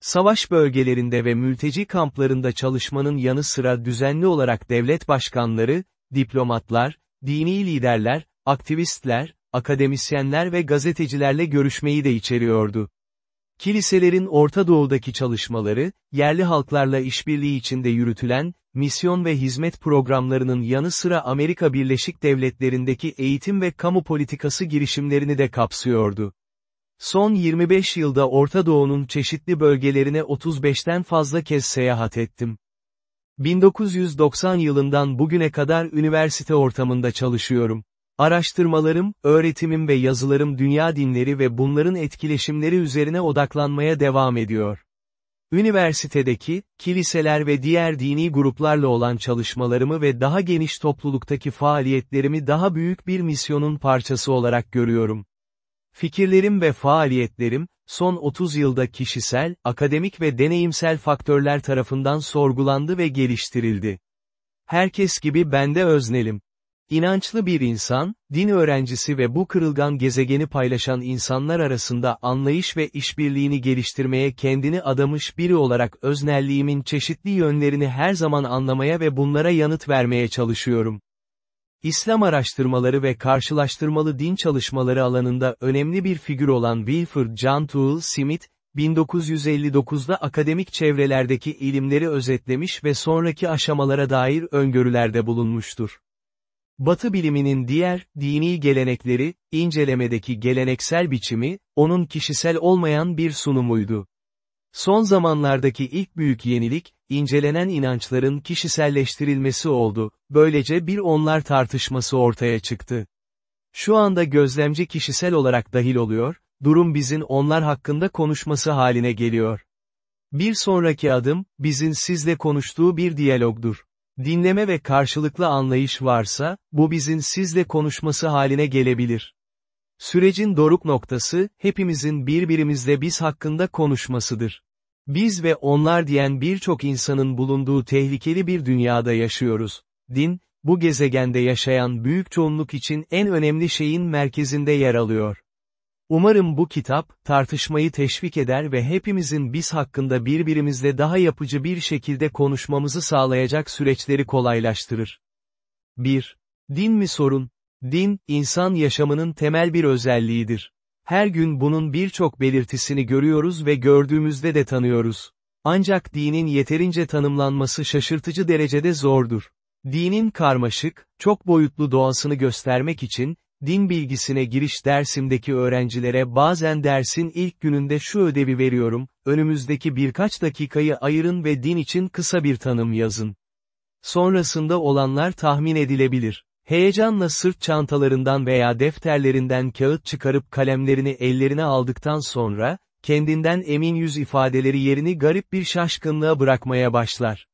Savaş bölgelerinde ve mülteci kamplarında çalışmanın yanı sıra düzenli olarak devlet başkanları, diplomatlar, dini liderler, aktivistler, akademisyenler ve gazetecilerle görüşmeyi de içeriyordu. Kiliselerin Orta Doğu'daki çalışmaları, yerli halklarla işbirliği içinde yürütülen, misyon ve hizmet programlarının yanı sıra Amerika Birleşik Devletleri'ndeki eğitim ve kamu politikası girişimlerini de kapsıyordu. Son 25 yılda Orta Doğu'nun çeşitli bölgelerine 35'ten fazla kez seyahat ettim. 1990 yılından bugüne kadar üniversite ortamında çalışıyorum. Araştırmalarım, öğretimim ve yazılarım dünya dinleri ve bunların etkileşimleri üzerine odaklanmaya devam ediyor. Üniversitedeki, kiliseler ve diğer dini gruplarla olan çalışmalarımı ve daha geniş topluluktaki faaliyetlerimi daha büyük bir misyonun parçası olarak görüyorum. Fikirlerim ve faaliyetlerim, son 30 yılda kişisel, akademik ve deneyimsel faktörler tarafından sorgulandı ve geliştirildi. Herkes gibi ben de öznelim. İnançlı bir insan, din öğrencisi ve bu kırılgan gezegeni paylaşan insanlar arasında anlayış ve işbirliğini geliştirmeye kendini adamış biri olarak öznelliğimin çeşitli yönlerini her zaman anlamaya ve bunlara yanıt vermeye çalışıyorum. İslam araştırmaları ve karşılaştırmalı din çalışmaları alanında önemli bir figür olan Wilford John Toole Smith, 1959'da akademik çevrelerdeki ilimleri özetlemiş ve sonraki aşamalara dair öngörülerde bulunmuştur. Batı biliminin diğer, dini gelenekleri, incelemedeki geleneksel biçimi, onun kişisel olmayan bir sunumuydu. Son zamanlardaki ilk büyük yenilik, incelenen inançların kişiselleştirilmesi oldu, böylece bir onlar tartışması ortaya çıktı. Şu anda gözlemci kişisel olarak dahil oluyor, durum bizin onlar hakkında konuşması haline geliyor. Bir sonraki adım, bizin sizle konuştuğu bir diyalogdur. Dinleme ve karşılıklı anlayış varsa, bu bizin sizle konuşması haline gelebilir. Sürecin doruk noktası, hepimizin birbirimizle biz hakkında konuşmasıdır. Biz ve onlar diyen birçok insanın bulunduğu tehlikeli bir dünyada yaşıyoruz. Din, bu gezegende yaşayan büyük çoğunluk için en önemli şeyin merkezinde yer alıyor. Umarım bu kitap, tartışmayı teşvik eder ve hepimizin biz hakkında birbirimizle daha yapıcı bir şekilde konuşmamızı sağlayacak süreçleri kolaylaştırır. 1. Din mi sorun? Din, insan yaşamının temel bir özelliğidir. Her gün bunun birçok belirtisini görüyoruz ve gördüğümüzde de tanıyoruz. Ancak dinin yeterince tanımlanması şaşırtıcı derecede zordur. Dinin karmaşık, çok boyutlu doğasını göstermek için, din bilgisine giriş dersimdeki öğrencilere bazen dersin ilk gününde şu ödevi veriyorum, önümüzdeki birkaç dakikayı ayırın ve din için kısa bir tanım yazın. Sonrasında olanlar tahmin edilebilir. Heyecanla sırt çantalarından veya defterlerinden kağıt çıkarıp kalemlerini ellerine aldıktan sonra, kendinden emin yüz ifadeleri yerini garip bir şaşkınlığa bırakmaya başlar.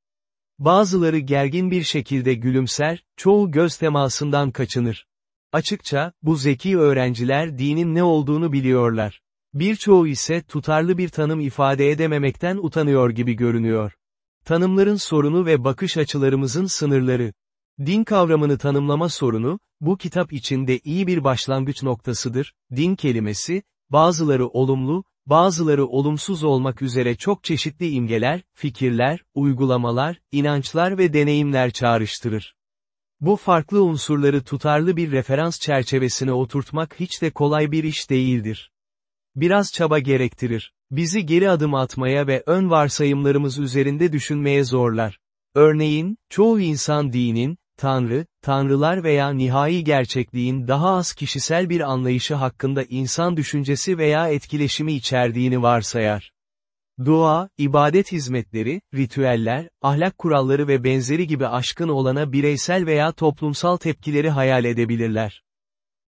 Bazıları gergin bir şekilde gülümser, çoğu göz temasından kaçınır. Açıkça, bu zeki öğrenciler dinin ne olduğunu biliyorlar. Birçoğu ise tutarlı bir tanım ifade edememekten utanıyor gibi görünüyor. Tanımların sorunu ve bakış açılarımızın sınırları. Din kavramını tanımlama sorunu, bu kitap içinde iyi bir başlangıç noktasıdır. Din kelimesi, bazıları olumlu, bazıları olumsuz olmak üzere çok çeşitli imgeler, fikirler, uygulamalar, inançlar ve deneyimler çağrıştırır. Bu farklı unsurları tutarlı bir referans çerçevesine oturtmak hiç de kolay bir iş değildir. Biraz çaba gerektirir. Bizi geri adım atmaya ve ön varsayımlarımız üzerinde düşünmeye zorlar. Örneğin, çoğu insan dinin, Tanrı, tanrılar veya nihai gerçekliğin daha az kişisel bir anlayışı hakkında insan düşüncesi veya etkileşimi içerdiğini varsayar. Dua, ibadet hizmetleri, ritüeller, ahlak kuralları ve benzeri gibi aşkın olana bireysel veya toplumsal tepkileri hayal edebilirler.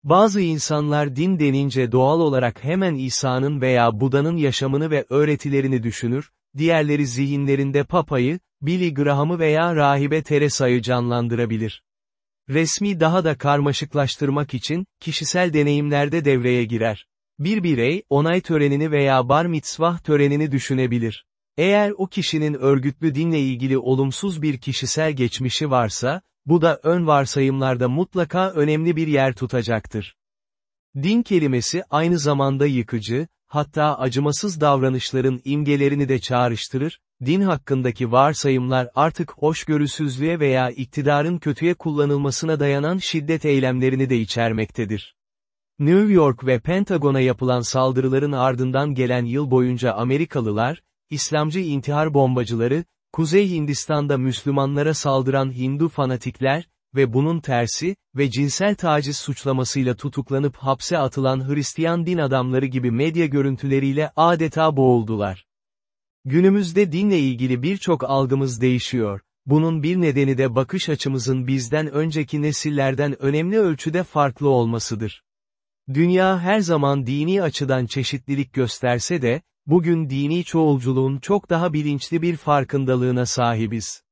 Bazı insanlar din denince doğal olarak hemen İsa'nın veya Buda'nın yaşamını ve öğretilerini düşünür, diğerleri zihinlerinde Papa'yı, Billy Graham'ı veya Rahibe Teresa'yı canlandırabilir. Resmi daha da karmaşıklaştırmak için, kişisel deneyimlerde devreye girer. Bir birey, onay törenini veya bar mitzvah törenini düşünebilir. Eğer o kişinin örgütlü dinle ilgili olumsuz bir kişisel geçmişi varsa, bu da ön varsayımlarda mutlaka önemli bir yer tutacaktır. Din kelimesi aynı zamanda yıkıcı, hatta acımasız davranışların imgelerini de çağrıştırır, din hakkındaki varsayımlar artık hoşgörüsüzlüğe veya iktidarın kötüye kullanılmasına dayanan şiddet eylemlerini de içermektedir. New York ve Pentagon'a yapılan saldırıların ardından gelen yıl boyunca Amerikalılar, İslamcı intihar bombacıları, Kuzey Hindistan'da Müslümanlara saldıran Hindu fanatikler, ve bunun tersi, ve cinsel taciz suçlamasıyla tutuklanıp hapse atılan Hristiyan din adamları gibi medya görüntüleriyle adeta boğuldular. Günümüzde dinle ilgili birçok algımız değişiyor. Bunun bir nedeni de bakış açımızın bizden önceki nesillerden önemli ölçüde farklı olmasıdır. Dünya her zaman dini açıdan çeşitlilik gösterse de, bugün dini çoğulculuğun çok daha bilinçli bir farkındalığına sahibiz.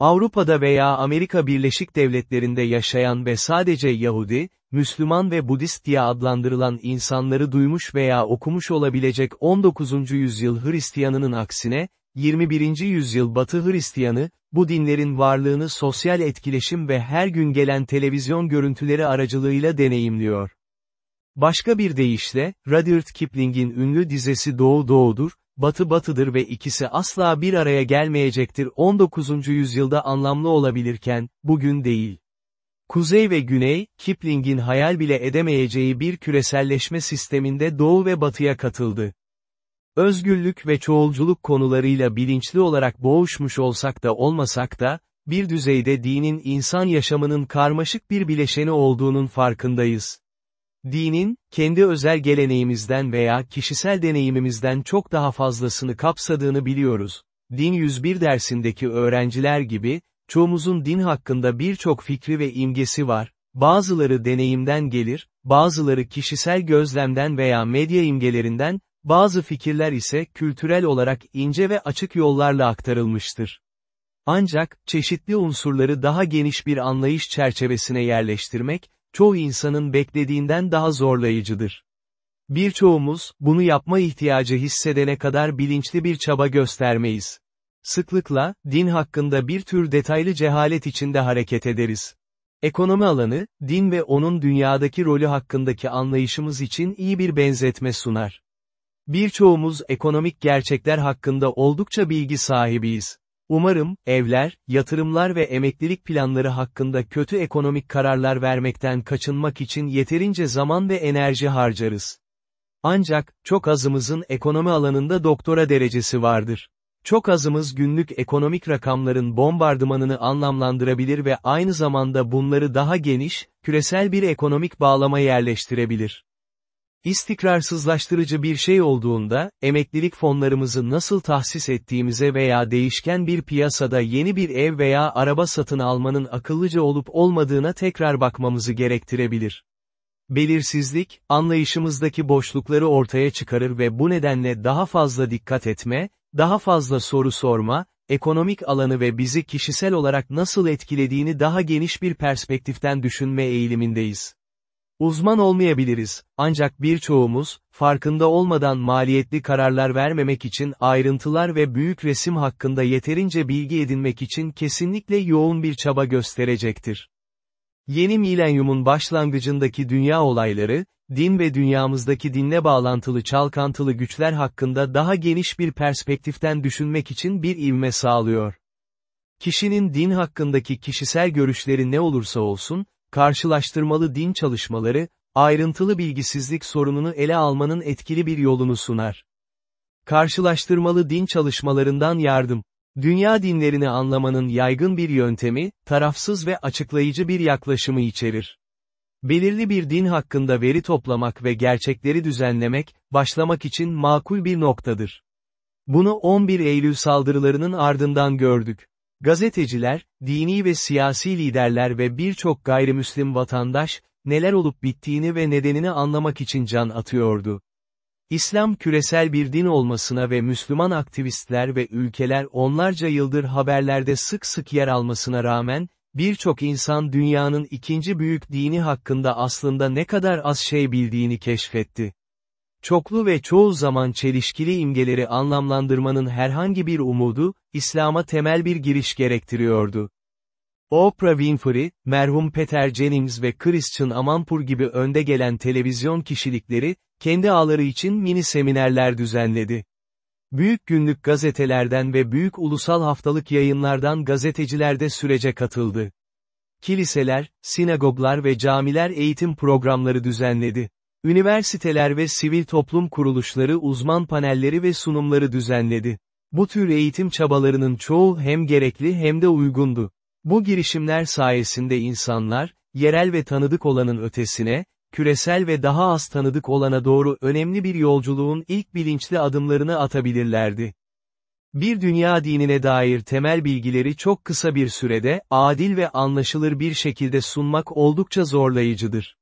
Avrupa'da veya Amerika Birleşik Devletleri'nde yaşayan ve sadece Yahudi, Müslüman ve Budist diye adlandırılan insanları duymuş veya okumuş olabilecek 19. yüzyıl Hristiyanının aksine, 21. yüzyıl Batı Hristiyanı, bu dinlerin varlığını sosyal etkileşim ve her gün gelen televizyon görüntüleri aracılığıyla deneyimliyor. Başka bir deyişle, Rudyard Kipling'in ünlü dizesi Doğu Doğudur, Batı Batıdır ve ikisi asla bir araya gelmeyecektir 19. yüzyılda anlamlı olabilirken, bugün değil. Kuzey ve Güney, Kipling'in hayal bile edemeyeceği bir küreselleşme sisteminde Doğu ve Batı'ya katıldı. Özgürlük ve çoğulculuk konularıyla bilinçli olarak boğuşmuş olsak da olmasak da, bir düzeyde dinin insan yaşamının karmaşık bir bileşeni olduğunun farkındayız. Dinin, kendi özel geleneğimizden veya kişisel deneyimimizden çok daha fazlasını kapsadığını biliyoruz. Din 101 dersindeki öğrenciler gibi, çoğumuzun din hakkında birçok fikri ve imgesi var, bazıları deneyimden gelir, bazıları kişisel gözlemden veya medya imgelerinden, bazı fikirler ise kültürel olarak ince ve açık yollarla aktarılmıştır. Ancak, çeşitli unsurları daha geniş bir anlayış çerçevesine yerleştirmek, çoğu insanın beklediğinden daha zorlayıcıdır. Birçoğumuz, bunu yapma ihtiyacı hissedene kadar bilinçli bir çaba göstermeyiz. Sıklıkla, din hakkında bir tür detaylı cehalet içinde hareket ederiz. Ekonomi alanı, din ve onun dünyadaki rolü hakkındaki anlayışımız için iyi bir benzetme sunar. Birçoğumuz ekonomik gerçekler hakkında oldukça bilgi sahibiyiz. Umarım, evler, yatırımlar ve emeklilik planları hakkında kötü ekonomik kararlar vermekten kaçınmak için yeterince zaman ve enerji harcarız. Ancak, çok azımızın ekonomi alanında doktora derecesi vardır. Çok azımız günlük ekonomik rakamların bombardımanını anlamlandırabilir ve aynı zamanda bunları daha geniş, küresel bir ekonomik bağlama yerleştirebilir. İstikrarsızlaştırıcı bir şey olduğunda, emeklilik fonlarımızı nasıl tahsis ettiğimize veya değişken bir piyasada yeni bir ev veya araba satın almanın akıllıca olup olmadığına tekrar bakmamızı gerektirebilir. Belirsizlik, anlayışımızdaki boşlukları ortaya çıkarır ve bu nedenle daha fazla dikkat etme, daha fazla soru sorma, ekonomik alanı ve bizi kişisel olarak nasıl etkilediğini daha geniş bir perspektiften düşünme eğilimindeyiz. Uzman olmayabiliriz, ancak birçoğumuz, farkında olmadan maliyetli kararlar vermemek için ayrıntılar ve büyük resim hakkında yeterince bilgi edinmek için kesinlikle yoğun bir çaba gösterecektir. Yeni milenyumun başlangıcındaki dünya olayları, din ve dünyamızdaki dinle bağlantılı çalkantılı güçler hakkında daha geniş bir perspektiften düşünmek için bir ivme sağlıyor. Kişinin din hakkındaki kişisel görüşleri ne olursa olsun, karşılaştırmalı din çalışmaları, ayrıntılı bilgisizlik sorununu ele almanın etkili bir yolunu sunar. Karşılaştırmalı din çalışmalarından yardım. Dünya dinlerini anlamanın yaygın bir yöntemi, tarafsız ve açıklayıcı bir yaklaşımı içerir. Belirli bir din hakkında veri toplamak ve gerçekleri düzenlemek, başlamak için makul bir noktadır. Bunu 11 Eylül saldırılarının ardından gördük. Gazeteciler, dini ve siyasi liderler ve birçok gayrimüslim vatandaş, neler olup bittiğini ve nedenini anlamak için can atıyordu. İslam küresel bir din olmasına ve Müslüman aktivistler ve ülkeler onlarca yıldır haberlerde sık sık yer almasına rağmen, birçok insan dünyanın ikinci büyük dini hakkında aslında ne kadar az şey bildiğini keşfetti. Çoklu ve çoğu zaman çelişkili imgeleri anlamlandırmanın herhangi bir umudu, İslam'a temel bir giriş gerektiriyordu. Oprah Winfrey, merhum Peter Jennings ve Christian Amanpour gibi önde gelen televizyon kişilikleri, kendi ağları için mini seminerler düzenledi. Büyük günlük gazetelerden ve büyük ulusal haftalık yayınlardan gazeteciler de sürece katıldı. Kiliseler, sinagoglar ve camiler eğitim programları düzenledi. Üniversiteler ve sivil toplum kuruluşları uzman panelleri ve sunumları düzenledi. Bu tür eğitim çabalarının çoğu hem gerekli hem de uygundu. Bu girişimler sayesinde insanlar, yerel ve tanıdık olanın ötesine, küresel ve daha az tanıdık olana doğru önemli bir yolculuğun ilk bilinçli adımlarını atabilirlerdi. Bir dünya dinine dair temel bilgileri çok kısa bir sürede, adil ve anlaşılır bir şekilde sunmak oldukça zorlayıcıdır.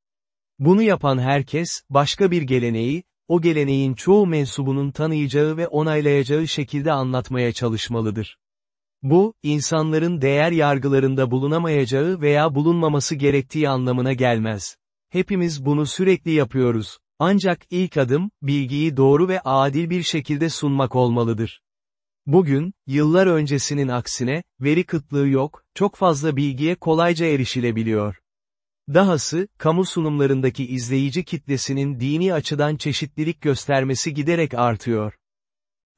Bunu yapan herkes, başka bir geleneği, o geleneğin çoğu mensubunun tanıyacağı ve onaylayacağı şekilde anlatmaya çalışmalıdır. Bu, insanların değer yargılarında bulunamayacağı veya bulunmaması gerektiği anlamına gelmez. Hepimiz bunu sürekli yapıyoruz. Ancak ilk adım, bilgiyi doğru ve adil bir şekilde sunmak olmalıdır. Bugün, yıllar öncesinin aksine, veri kıtlığı yok, çok fazla bilgiye kolayca erişilebiliyor. Dahası, kamu sunumlarındaki izleyici kitlesinin dini açıdan çeşitlilik göstermesi giderek artıyor.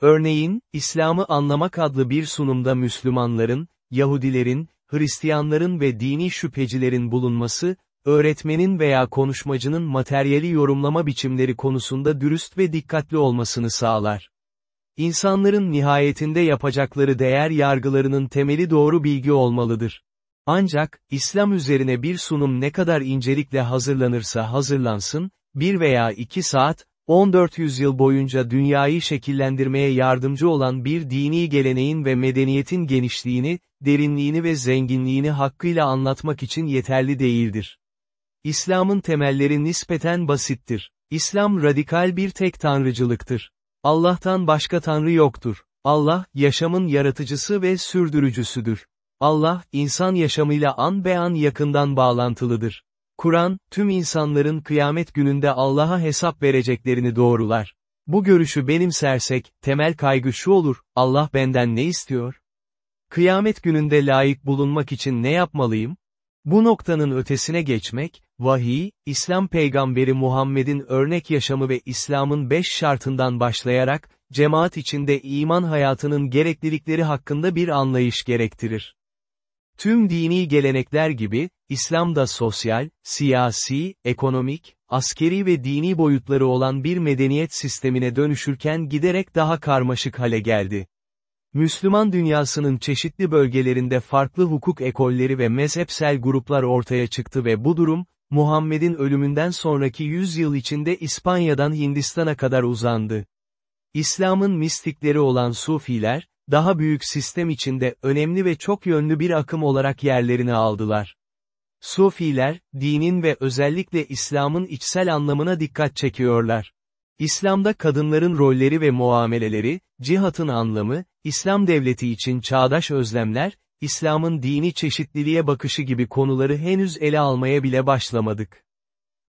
Örneğin, İslam'ı anlamak adlı bir sunumda Müslümanların, Yahudilerin, Hristiyanların ve dini şüphecilerin bulunması, öğretmenin veya konuşmacının materyali yorumlama biçimleri konusunda dürüst ve dikkatli olmasını sağlar. İnsanların nihayetinde yapacakları değer yargılarının temeli doğru bilgi olmalıdır. Ancak, İslam üzerine bir sunum ne kadar incelikle hazırlanırsa hazırlansın, bir veya iki saat, 14 yüzyıl boyunca dünyayı şekillendirmeye yardımcı olan bir dini geleneğin ve medeniyetin genişliğini, derinliğini ve zenginliğini hakkıyla anlatmak için yeterli değildir. İslam'ın temelleri nispeten basittir. İslam radikal bir tek tanrıcılıktır. Allah'tan başka tanrı yoktur. Allah, yaşamın yaratıcısı ve sürdürücüsüdür. Allah, insan yaşamıyla an be an yakından bağlantılıdır. Kur'an, tüm insanların kıyamet gününde Allah'a hesap vereceklerini doğrular. Bu görüşü benimsersek, temel kaygı şu olur, Allah benden ne istiyor? Kıyamet gününde layık bulunmak için ne yapmalıyım? Bu noktanın ötesine geçmek, vahiy, İslam peygamberi Muhammed'in örnek yaşamı ve İslam'ın beş şartından başlayarak, cemaat içinde iman hayatının gereklilikleri hakkında bir anlayış gerektirir. Tüm dini gelenekler gibi, İslam da sosyal, siyasi, ekonomik, askeri ve dini boyutları olan bir medeniyet sistemine dönüşürken giderek daha karmaşık hale geldi. Müslüman dünyasının çeşitli bölgelerinde farklı hukuk ekolleri ve mezhepsel gruplar ortaya çıktı ve bu durum, Muhammed'in ölümünden sonraki yüzyıl içinde İspanya'dan Hindistan'a kadar uzandı. İslam'ın mistikleri olan Sufiler, daha büyük sistem içinde önemli ve çok yönlü bir akım olarak yerlerini aldılar. Sufiler, dinin ve özellikle İslam'ın içsel anlamına dikkat çekiyorlar. İslam'da kadınların rolleri ve muameleleri, cihatın anlamı, İslam devleti için çağdaş özlemler, İslam'ın dini çeşitliliğe bakışı gibi konuları henüz ele almaya bile başlamadık.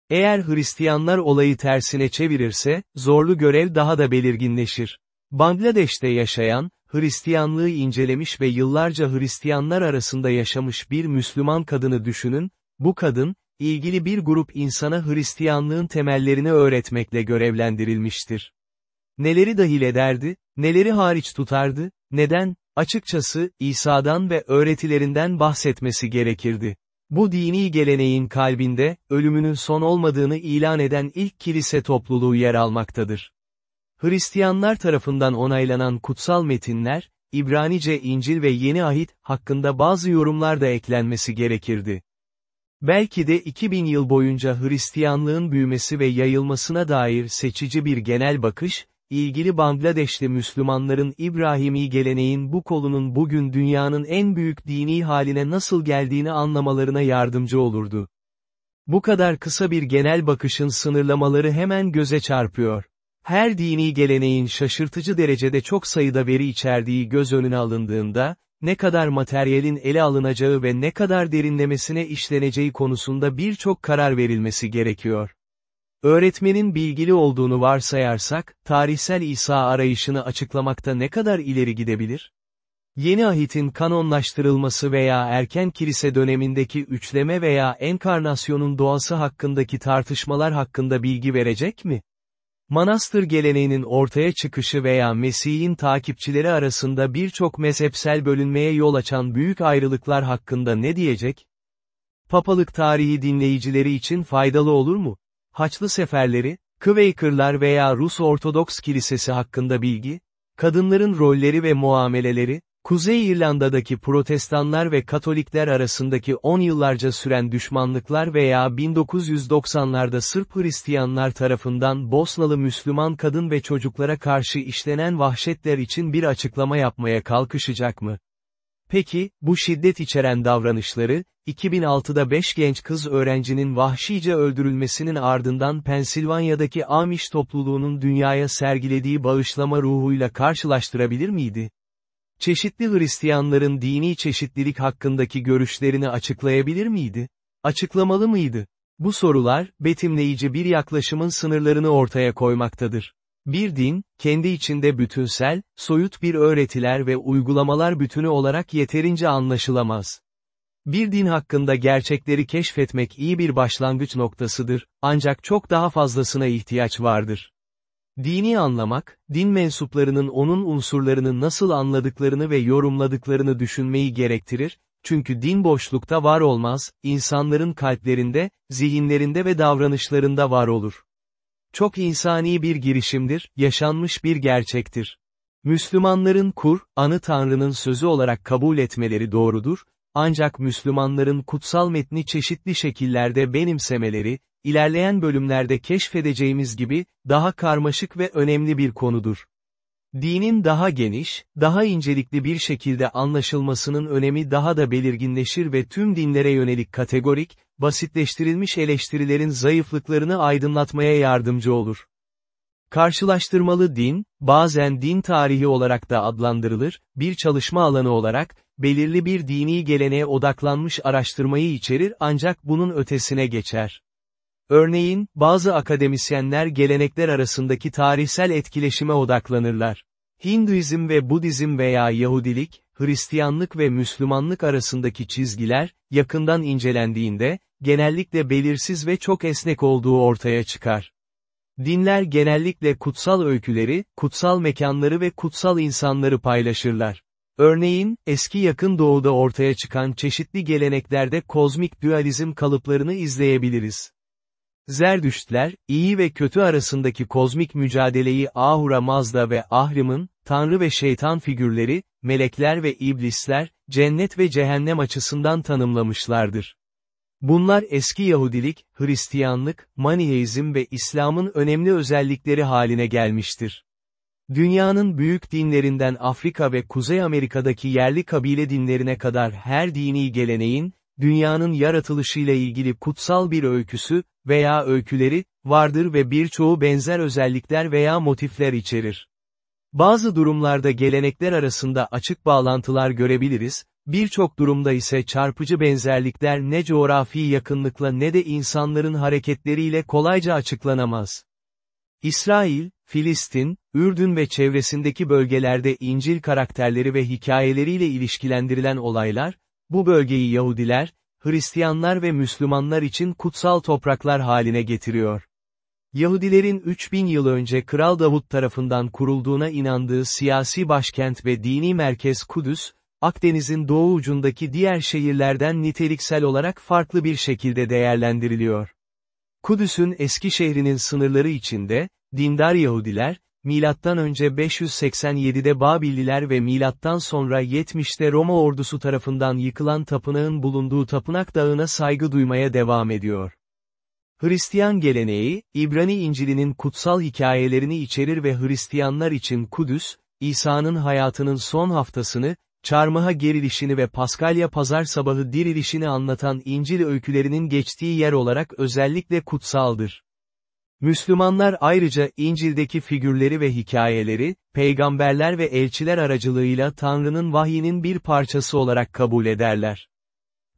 Eğer Hristiyanlar olayı tersine çevirirse, zorlu görev daha da belirginleşir. Bangladeş'te yaşayan, Hristiyanlığı incelemiş ve yıllarca Hristiyanlar arasında yaşamış bir Müslüman kadını düşünün, bu kadın, ilgili bir grup insana Hristiyanlığın temellerini öğretmekle görevlendirilmiştir. Neleri dahil ederdi, neleri hariç tutardı, neden, açıkçası, İsa'dan ve öğretilerinden bahsetmesi gerekirdi. Bu dini geleneğin kalbinde, ölümünün son olmadığını ilan eden ilk kilise topluluğu yer almaktadır. Hristiyanlar tarafından onaylanan kutsal metinler, İbranice İncil ve Yeni Ahit, hakkında bazı yorumlar da eklenmesi gerekirdi. Belki de 2000 yıl boyunca Hristiyanlığın büyümesi ve yayılmasına dair seçici bir genel bakış, ilgili Bangladeşli Müslümanların İbrahimi geleneğin bu kolunun bugün dünyanın en büyük dini haline nasıl geldiğini anlamalarına yardımcı olurdu. Bu kadar kısa bir genel bakışın sınırlamaları hemen göze çarpıyor. Her dini geleneğin şaşırtıcı derecede çok sayıda veri içerdiği göz önüne alındığında, ne kadar materyalin ele alınacağı ve ne kadar derinlemesine işleneceği konusunda birçok karar verilmesi gerekiyor. Öğretmenin bilgili olduğunu varsayarsak, tarihsel İsa arayışını açıklamakta ne kadar ileri gidebilir? Yeni ahitin kanonlaştırılması veya erken kilise dönemindeki üçleme veya enkarnasyonun doğası hakkındaki tartışmalar hakkında bilgi verecek mi? Manastır geleneğinin ortaya çıkışı veya Mesih'in takipçileri arasında birçok mezhepsel bölünmeye yol açan büyük ayrılıklar hakkında ne diyecek? Papalık tarihi dinleyicileri için faydalı olur mu? Haçlı seferleri, Quaker'lar veya Rus Ortodoks Kilisesi hakkında bilgi, kadınların rolleri ve muameleleri, Kuzey İrlanda'daki protestanlar ve katolikler arasındaki 10 yıllarca süren düşmanlıklar veya 1990'larda Sırp Hristiyanlar tarafından Bosnalı Müslüman kadın ve çocuklara karşı işlenen vahşetler için bir açıklama yapmaya kalkışacak mı? Peki, bu şiddet içeren davranışları, 2006'da 5 genç kız öğrencinin vahşice öldürülmesinin ardından Pensilvanya'daki Amish topluluğunun dünyaya sergilediği bağışlama ruhuyla karşılaştırabilir miydi? Çeşitli Hristiyanların dini çeşitlilik hakkındaki görüşlerini açıklayabilir miydi? Açıklamalı mıydı? Bu sorular, betimleyici bir yaklaşımın sınırlarını ortaya koymaktadır. Bir din, kendi içinde bütünsel, soyut bir öğretiler ve uygulamalar bütünü olarak yeterince anlaşılamaz. Bir din hakkında gerçekleri keşfetmek iyi bir başlangıç noktasıdır, ancak çok daha fazlasına ihtiyaç vardır. Dini anlamak, din mensuplarının onun unsurlarını nasıl anladıklarını ve yorumladıklarını düşünmeyi gerektirir, çünkü din boşlukta var olmaz, insanların kalplerinde, zihinlerinde ve davranışlarında var olur. Çok insani bir girişimdir, yaşanmış bir gerçektir. Müslümanların Kur, anı Tanrı'nın sözü olarak kabul etmeleri doğrudur, ancak Müslümanların kutsal metni çeşitli şekillerde benimsemeleri, ilerleyen bölümlerde keşfedeceğimiz gibi, daha karmaşık ve önemli bir konudur. Dinin daha geniş, daha incelikli bir şekilde anlaşılmasının önemi daha da belirginleşir ve tüm dinlere yönelik kategorik, basitleştirilmiş eleştirilerin zayıflıklarını aydınlatmaya yardımcı olur. Karşılaştırmalı din, bazen din tarihi olarak da adlandırılır, bir çalışma alanı olarak, belirli bir dini geleneğe odaklanmış araştırmayı içerir ancak bunun ötesine geçer. Örneğin, bazı akademisyenler gelenekler arasındaki tarihsel etkileşime odaklanırlar. Hinduizm ve Budizm veya Yahudilik, Hristiyanlık ve Müslümanlık arasındaki çizgiler, yakından incelendiğinde, genellikle belirsiz ve çok esnek olduğu ortaya çıkar. Dinler genellikle kutsal öyküleri, kutsal mekanları ve kutsal insanları paylaşırlar. Örneğin, eski yakın doğuda ortaya çıkan çeşitli geleneklerde kozmik dualizm kalıplarını izleyebiliriz. Zerdüştler, iyi ve kötü arasındaki kozmik mücadeleyi Ahura Mazda ve Ahrim'in, tanrı ve şeytan figürleri, melekler ve iblisler, cennet ve cehennem açısından tanımlamışlardır. Bunlar eski Yahudilik, Hristiyanlık, Maniheizm ve İslam'ın önemli özellikleri haline gelmiştir. Dünyanın büyük dinlerinden Afrika ve Kuzey Amerika'daki yerli kabile dinlerine kadar her dini geleneğin, dünyanın yaratılışıyla ilgili kutsal bir öyküsü, veya öyküleri, vardır ve birçoğu benzer özellikler veya motifler içerir. Bazı durumlarda gelenekler arasında açık bağlantılar görebiliriz, birçok durumda ise çarpıcı benzerlikler ne coğrafi yakınlıkla ne de insanların hareketleriyle kolayca açıklanamaz. İsrail, Filistin, Ürdün ve çevresindeki bölgelerde İncil karakterleri ve hikayeleriyle ilişkilendirilen olaylar, bu bölgeyi Yahudiler, Hristiyanlar ve Müslümanlar için kutsal topraklar haline getiriyor. Yahudilerin 3000 yıl önce Kral Davut tarafından kurulduğuna inandığı siyasi başkent ve dini merkez Kudüs, Akdeniz'in doğu ucundaki diğer şehirlerden niteliksel olarak farklı bir şekilde değerlendiriliyor. Kudüs'ün eski şehrinin sınırları içinde, dindar Yahudiler, Milattan önce 587'de Babilliler ve milattan sonra 70'te Roma ordusu tarafından yıkılan tapınağın bulunduğu Tapınak Dağı'na saygı duymaya devam ediyor. Hristiyan geleneği, İbrani İncil'inin kutsal hikayelerini içerir ve Hristiyanlar için Kudüs, İsa'nın hayatının son haftasını, çarmıha gerilişini ve Paskalya pazar sabahı dirilişini anlatan İncil öykülerinin geçtiği yer olarak özellikle kutsaldır. Müslümanlar ayrıca İncil'deki figürleri ve hikayeleri, peygamberler ve elçiler aracılığıyla Tanrı'nın vahyinin bir parçası olarak kabul ederler.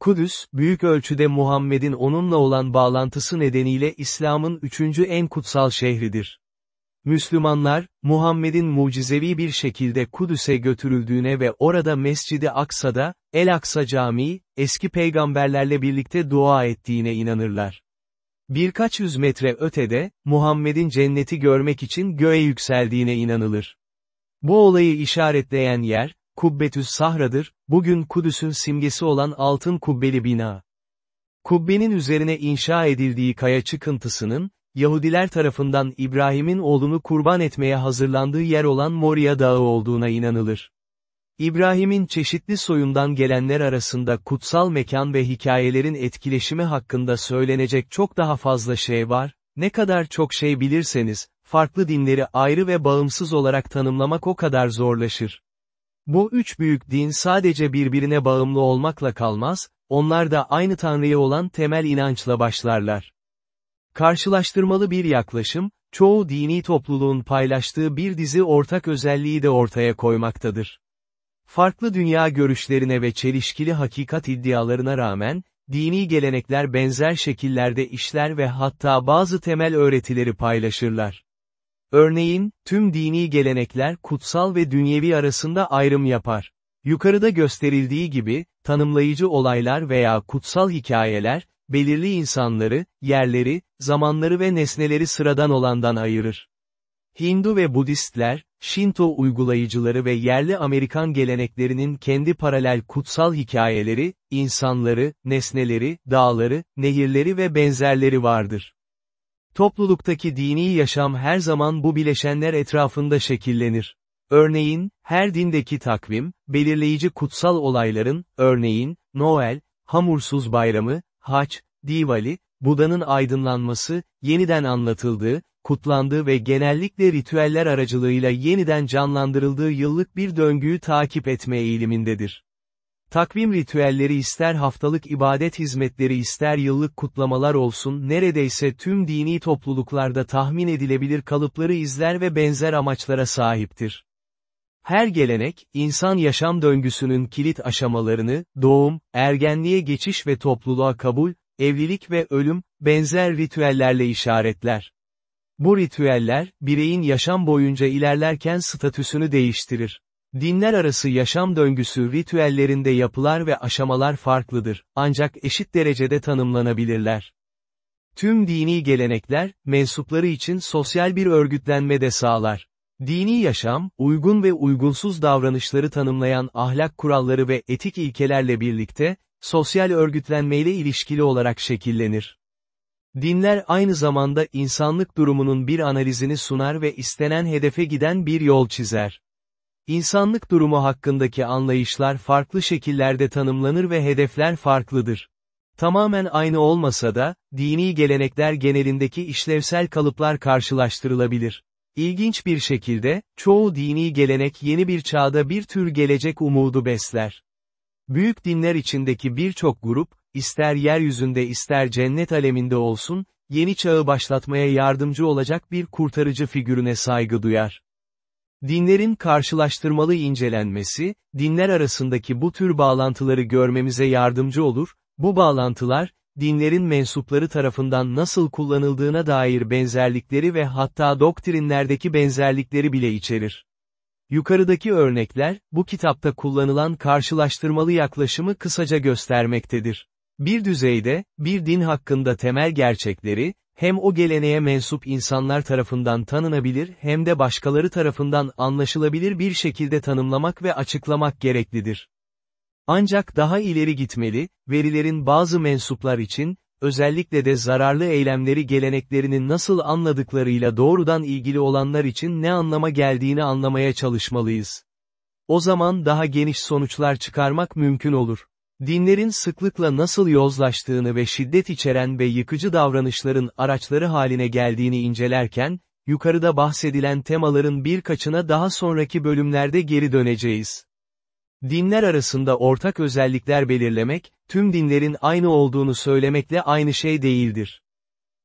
Kudüs, büyük ölçüde Muhammed'in onunla olan bağlantısı nedeniyle İslam'ın üçüncü en kutsal şehridir. Müslümanlar, Muhammed'in mucizevi bir şekilde Kudüs'e götürüldüğüne ve orada Mescid-i Aksa'da, El-Aksa Camii, eski peygamberlerle birlikte dua ettiğine inanırlar. Birkaç yüz metre ötede, Muhammed'in cenneti görmek için göğe yükseldiğine inanılır. Bu olayı işaretleyen yer, Kubbetüs Sahra'dır, bugün Kudüs'ün simgesi olan altın kubbeli bina. Kubbenin üzerine inşa edildiği kaya çıkıntısının, Yahudiler tarafından İbrahim'in oğlunu kurban etmeye hazırlandığı yer olan Moria Dağı olduğuna inanılır. İbrahim'in çeşitli soyundan gelenler arasında kutsal mekan ve hikayelerin etkileşimi hakkında söylenecek çok daha fazla şey var, ne kadar çok şey bilirseniz, farklı dinleri ayrı ve bağımsız olarak tanımlamak o kadar zorlaşır. Bu üç büyük din sadece birbirine bağımlı olmakla kalmaz, onlar da aynı Tanrı'ya olan temel inançla başlarlar. Karşılaştırmalı bir yaklaşım, çoğu dini topluluğun paylaştığı bir dizi ortak özelliği de ortaya koymaktadır. Farklı dünya görüşlerine ve çelişkili hakikat iddialarına rağmen, dini gelenekler benzer şekillerde işler ve hatta bazı temel öğretileri paylaşırlar. Örneğin, tüm dini gelenekler kutsal ve dünyevi arasında ayrım yapar. Yukarıda gösterildiği gibi, tanımlayıcı olaylar veya kutsal hikayeler, belirli insanları, yerleri, zamanları ve nesneleri sıradan olandan ayırır. Hindu ve Budistler, Shinto uygulayıcıları ve yerli Amerikan geleneklerinin kendi paralel kutsal hikayeleri, insanları, nesneleri, dağları, nehirleri ve benzerleri vardır. Topluluktaki dini yaşam her zaman bu bileşenler etrafında şekillenir. Örneğin, her dindeki takvim, belirleyici kutsal olayların, örneğin, Noel, Hamursuz Bayramı, Haç, Diwali, Buda'nın aydınlanması, yeniden anlatıldığı, kutlandığı ve genellikle ritüeller aracılığıyla yeniden canlandırıldığı yıllık bir döngüyü takip etme eğilimindedir. Takvim ritüelleri ister haftalık ibadet hizmetleri ister yıllık kutlamalar olsun neredeyse tüm dini topluluklarda tahmin edilebilir kalıpları izler ve benzer amaçlara sahiptir. Her gelenek, insan yaşam döngüsünün kilit aşamalarını, doğum, ergenliğe geçiş ve topluluğa kabul, evlilik ve ölüm, benzer ritüellerle işaretler. Bu ritüeller, bireyin yaşam boyunca ilerlerken statüsünü değiştirir. Dinler arası yaşam döngüsü ritüellerinde yapılar ve aşamalar farklıdır, ancak eşit derecede tanımlanabilirler. Tüm dini gelenekler, mensupları için sosyal bir örgütlenme de sağlar. Dini yaşam, uygun ve uygunsuz davranışları tanımlayan ahlak kuralları ve etik ilkelerle birlikte, sosyal örgütlenmeyle ilişkili olarak şekillenir. Dinler aynı zamanda insanlık durumunun bir analizini sunar ve istenen hedefe giden bir yol çizer. İnsanlık durumu hakkındaki anlayışlar farklı şekillerde tanımlanır ve hedefler farklıdır. Tamamen aynı olmasa da, dini gelenekler genelindeki işlevsel kalıplar karşılaştırılabilir. İlginç bir şekilde, çoğu dini gelenek yeni bir çağda bir tür gelecek umudu besler. Büyük dinler içindeki birçok grup, ister yeryüzünde ister cennet aleminde olsun, yeni çağı başlatmaya yardımcı olacak bir kurtarıcı figürüne saygı duyar. Dinlerin karşılaştırmalı incelenmesi, dinler arasındaki bu tür bağlantıları görmemize yardımcı olur, bu bağlantılar, dinlerin mensupları tarafından nasıl kullanıldığına dair benzerlikleri ve hatta doktrinlerdeki benzerlikleri bile içerir. Yukarıdaki örnekler, bu kitapta kullanılan karşılaştırmalı yaklaşımı kısaca göstermektedir. Bir düzeyde, bir din hakkında temel gerçekleri, hem o geleneğe mensup insanlar tarafından tanınabilir hem de başkaları tarafından anlaşılabilir bir şekilde tanımlamak ve açıklamak gereklidir. Ancak daha ileri gitmeli, verilerin bazı mensuplar için, özellikle de zararlı eylemleri geleneklerini nasıl anladıklarıyla doğrudan ilgili olanlar için ne anlama geldiğini anlamaya çalışmalıyız. O zaman daha geniş sonuçlar çıkarmak mümkün olur. Dinlerin sıklıkla nasıl yozlaştığını ve şiddet içeren ve yıkıcı davranışların araçları haline geldiğini incelerken, yukarıda bahsedilen temaların birkaçına daha sonraki bölümlerde geri döneceğiz. Dinler arasında ortak özellikler belirlemek, tüm dinlerin aynı olduğunu söylemekle aynı şey değildir.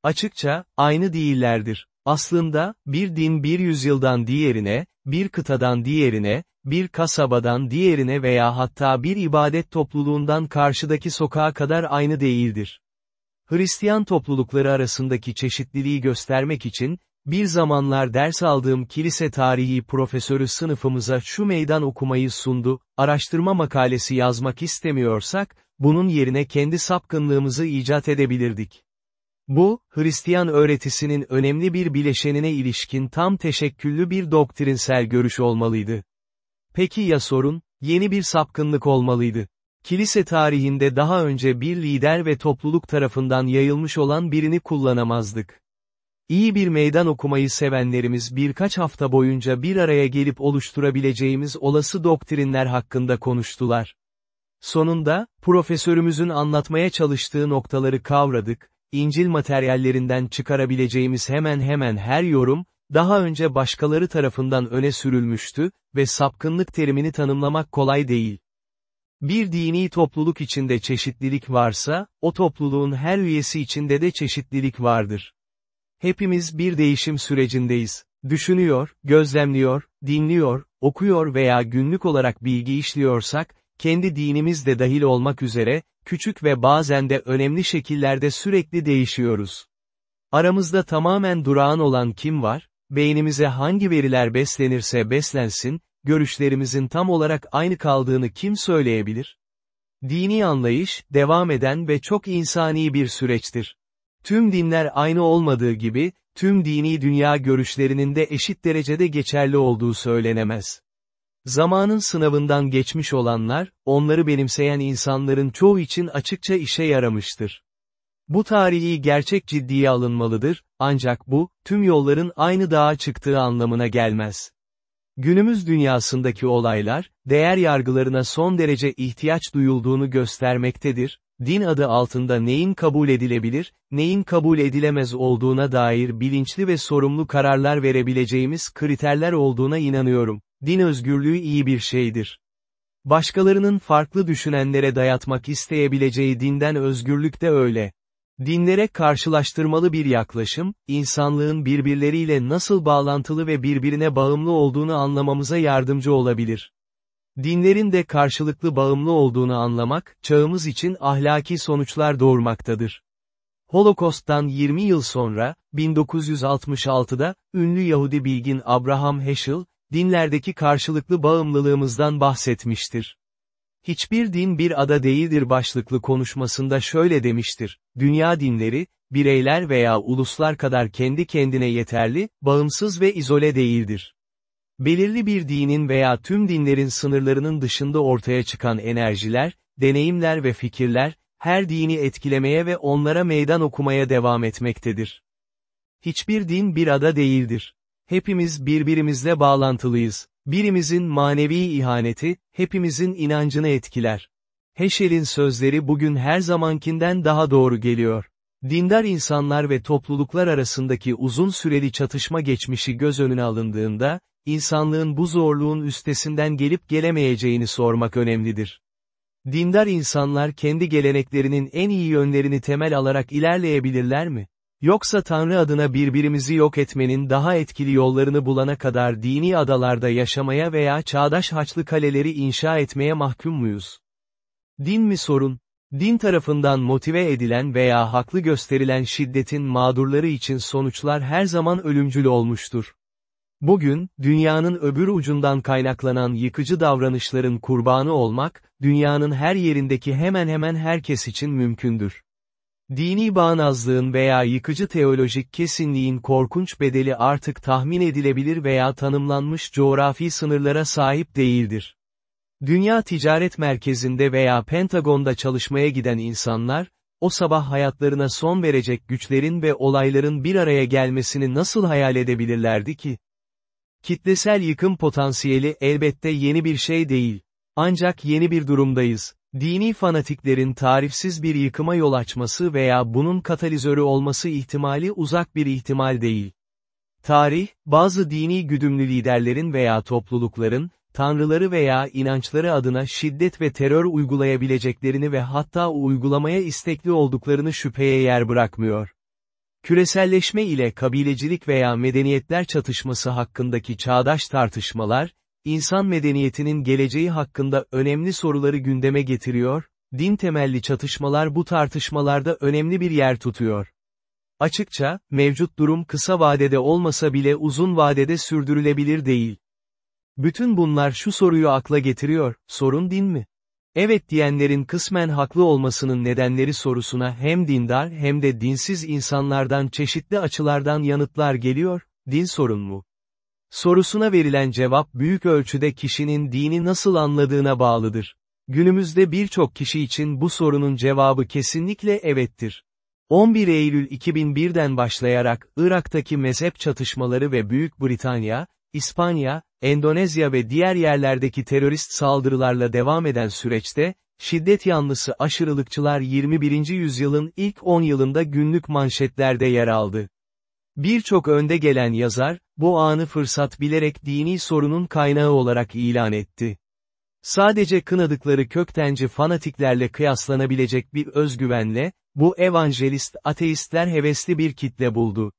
Açıkça, aynı değillerdir. Aslında, bir din bir yüzyıldan diğerine, bir kıtadan diğerine, bir kasabadan diğerine veya hatta bir ibadet topluluğundan karşıdaki sokağa kadar aynı değildir. Hristiyan toplulukları arasındaki çeşitliliği göstermek için, bir zamanlar ders aldığım kilise tarihi profesörü sınıfımıza şu meydan okumayı sundu, araştırma makalesi yazmak istemiyorsak, bunun yerine kendi sapkınlığımızı icat edebilirdik. Bu, Hristiyan öğretisinin önemli bir bileşenine ilişkin tam teşekküllü bir doktrinsel görüş olmalıydı. Peki ya sorun, yeni bir sapkınlık olmalıydı. Kilise tarihinde daha önce bir lider ve topluluk tarafından yayılmış olan birini kullanamazdık. İyi bir meydan okumayı sevenlerimiz birkaç hafta boyunca bir araya gelip oluşturabileceğimiz olası doktrinler hakkında konuştular. Sonunda, profesörümüzün anlatmaya çalıştığı noktaları kavradık, İncil materyallerinden çıkarabileceğimiz hemen hemen her yorum, daha önce başkaları tarafından öne sürülmüştü ve sapkınlık terimini tanımlamak kolay değil. Bir dini topluluk içinde çeşitlilik varsa, o topluluğun her üyesi içinde de çeşitlilik vardır. Hepimiz bir değişim sürecindeyiz. Düşünüyor, gözlemliyor, dinliyor, okuyor veya günlük olarak bilgi işliyorsak, kendi dinimiz de dahil olmak üzere, küçük ve bazen de önemli şekillerde sürekli değişiyoruz. Aramızda tamamen durağan olan kim var? Beynimize hangi veriler beslenirse beslensin, görüşlerimizin tam olarak aynı kaldığını kim söyleyebilir? Dini anlayış, devam eden ve çok insani bir süreçtir. Tüm dinler aynı olmadığı gibi, tüm dini dünya görüşlerinin de eşit derecede geçerli olduğu söylenemez. Zamanın sınavından geçmiş olanlar, onları benimseyen insanların çoğu için açıkça işe yaramıştır. Bu tarihi gerçek ciddiye alınmalıdır, ancak bu, tüm yolların aynı dağa çıktığı anlamına gelmez. Günümüz dünyasındaki olaylar, değer yargılarına son derece ihtiyaç duyulduğunu göstermektedir, din adı altında neyin kabul edilebilir, neyin kabul edilemez olduğuna dair bilinçli ve sorumlu kararlar verebileceğimiz kriterler olduğuna inanıyorum. Din özgürlüğü iyi bir şeydir. Başkalarının farklı düşünenlere dayatmak isteyebileceği dinden özgürlük de öyle. Dinlere karşılaştırmalı bir yaklaşım, insanlığın birbirleriyle nasıl bağlantılı ve birbirine bağımlı olduğunu anlamamıza yardımcı olabilir. Dinlerin de karşılıklı bağımlı olduğunu anlamak, çağımız için ahlaki sonuçlar doğurmaktadır. Holokost'tan 20 yıl sonra, 1966'da, ünlü Yahudi bilgin Abraham Heschel, dinlerdeki karşılıklı bağımlılığımızdan bahsetmiştir. Hiçbir din bir ada değildir başlıklı konuşmasında şöyle demiştir, dünya dinleri, bireyler veya uluslar kadar kendi kendine yeterli, bağımsız ve izole değildir. Belirli bir dinin veya tüm dinlerin sınırlarının dışında ortaya çıkan enerjiler, deneyimler ve fikirler, her dini etkilemeye ve onlara meydan okumaya devam etmektedir. Hiçbir din bir ada değildir. Hepimiz birbirimizle bağlantılıyız. Birimizin manevi ihaneti, hepimizin inancını etkiler. Heşel'in sözleri bugün her zamankinden daha doğru geliyor. Dindar insanlar ve topluluklar arasındaki uzun süreli çatışma geçmişi göz önüne alındığında, insanlığın bu zorluğun üstesinden gelip gelemeyeceğini sormak önemlidir. Dindar insanlar kendi geleneklerinin en iyi yönlerini temel alarak ilerleyebilirler mi? Yoksa Tanrı adına birbirimizi yok etmenin daha etkili yollarını bulana kadar dini adalarda yaşamaya veya çağdaş haçlı kaleleri inşa etmeye mahkum muyuz? Din mi sorun? Din tarafından motive edilen veya haklı gösterilen şiddetin mağdurları için sonuçlar her zaman ölümcül olmuştur. Bugün, dünyanın öbür ucundan kaynaklanan yıkıcı davranışların kurbanı olmak, dünyanın her yerindeki hemen hemen herkes için mümkündür. Dini bağnazlığın veya yıkıcı teolojik kesinliğin korkunç bedeli artık tahmin edilebilir veya tanımlanmış coğrafi sınırlara sahip değildir. Dünya ticaret merkezinde veya Pentagon'da çalışmaya giden insanlar, o sabah hayatlarına son verecek güçlerin ve olayların bir araya gelmesini nasıl hayal edebilirlerdi ki? Kitlesel yıkım potansiyeli elbette yeni bir şey değil. Ancak yeni bir durumdayız. Dini fanatiklerin tarifsiz bir yıkıma yol açması veya bunun katalizörü olması ihtimali uzak bir ihtimal değil. Tarih, bazı dini güdümlü liderlerin veya toplulukların, tanrıları veya inançları adına şiddet ve terör uygulayabileceklerini ve hatta uygulamaya istekli olduklarını şüpheye yer bırakmıyor. Küreselleşme ile kabilecilik veya medeniyetler çatışması hakkındaki çağdaş tartışmalar, insan medeniyetinin geleceği hakkında önemli soruları gündeme getiriyor, din temelli çatışmalar bu tartışmalarda önemli bir yer tutuyor. Açıkça, mevcut durum kısa vadede olmasa bile uzun vadede sürdürülebilir değil. Bütün bunlar şu soruyu akla getiriyor, sorun din mi? Evet diyenlerin kısmen haklı olmasının nedenleri sorusuna hem dindar hem de dinsiz insanlardan çeşitli açılardan yanıtlar geliyor, din sorun mu? Sorusuna verilen cevap büyük ölçüde kişinin dini nasıl anladığına bağlıdır. Günümüzde birçok kişi için bu sorunun cevabı kesinlikle evettir. 11 Eylül 2001'den başlayarak Irak'taki mezhep çatışmaları ve Büyük Britanya, İspanya, Endonezya ve diğer yerlerdeki terörist saldırılarla devam eden süreçte, şiddet yanlısı aşırılıkçılar 21. yüzyılın ilk 10 yılında günlük manşetlerde yer aldı. Birçok önde gelen yazar, bu anı fırsat bilerek dini sorunun kaynağı olarak ilan etti. Sadece kınadıkları köktenci fanatiklerle kıyaslanabilecek bir özgüvenle, bu evangelist ateistler hevesli bir kitle buldu.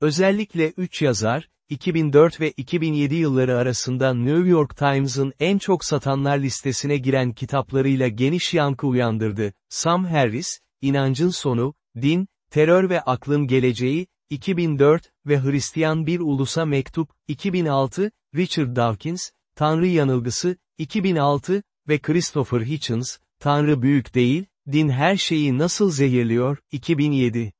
Özellikle üç yazar, 2004 ve 2007 yılları arasında New York Times'ın en çok satanlar listesine giren kitaplarıyla geniş yankı uyandırdı. Sam Harris, İnancın Sonu, Din, Terör ve Aklın Geleceği, 2004 ve Hristiyan Bir Ulusa Mektup, 2006, Richard Dawkins, Tanrı Yanılgısı, 2006 ve Christopher Hitchens, Tanrı Büyük Değil, Din Her Şeyi Nasıl Zehirliyor, 2007.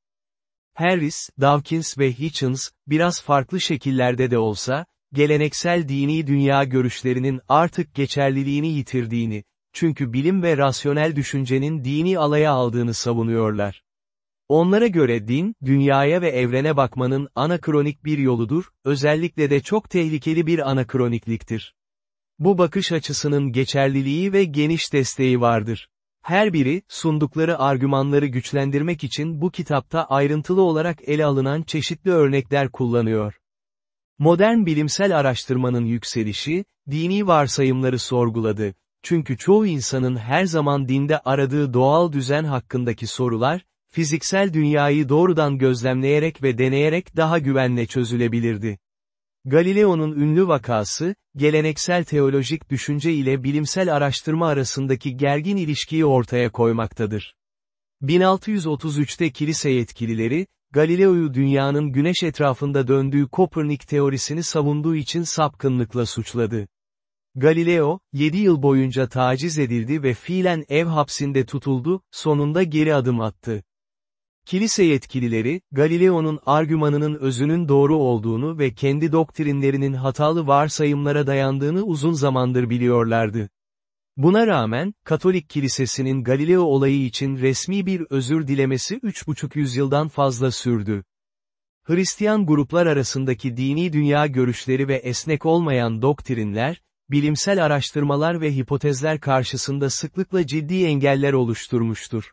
Harris, Dawkins ve Hitchens, biraz farklı şekillerde de olsa, geleneksel dini dünya görüşlerinin artık geçerliliğini yitirdiğini, çünkü bilim ve rasyonel düşüncenin dini alaya aldığını savunuyorlar. Onlara göre din, dünyaya ve evrene bakmanın anakronik bir yoludur, özellikle de çok tehlikeli bir anakronikliktir. Bu bakış açısının geçerliliği ve geniş desteği vardır. Her biri, sundukları argümanları güçlendirmek için bu kitapta ayrıntılı olarak ele alınan çeşitli örnekler kullanıyor. Modern bilimsel araştırmanın yükselişi, dini varsayımları sorguladı. Çünkü çoğu insanın her zaman dinde aradığı doğal düzen hakkındaki sorular, fiziksel dünyayı doğrudan gözlemleyerek ve deneyerek daha güvenle çözülebilirdi. Galileo'nun ünlü vakası, geleneksel teolojik düşünce ile bilimsel araştırma arasındaki gergin ilişkiyi ortaya koymaktadır. 1633'te kilise yetkilileri, Galileo'yu dünyanın güneş etrafında döndüğü Kopernik teorisini savunduğu için sapkınlıkla suçladı. Galileo, 7 yıl boyunca taciz edildi ve fiilen ev hapsinde tutuldu, sonunda geri adım attı. Kilise yetkilileri, Galileo'nun argümanının özünün doğru olduğunu ve kendi doktrinlerinin hatalı varsayımlara dayandığını uzun zamandır biliyorlardı. Buna rağmen, Katolik Kilisesi'nin Galileo olayı için resmi bir özür dilemesi 3,5 yüzyıldan fazla sürdü. Hristiyan gruplar arasındaki dini dünya görüşleri ve esnek olmayan doktrinler, bilimsel araştırmalar ve hipotezler karşısında sıklıkla ciddi engeller oluşturmuştur.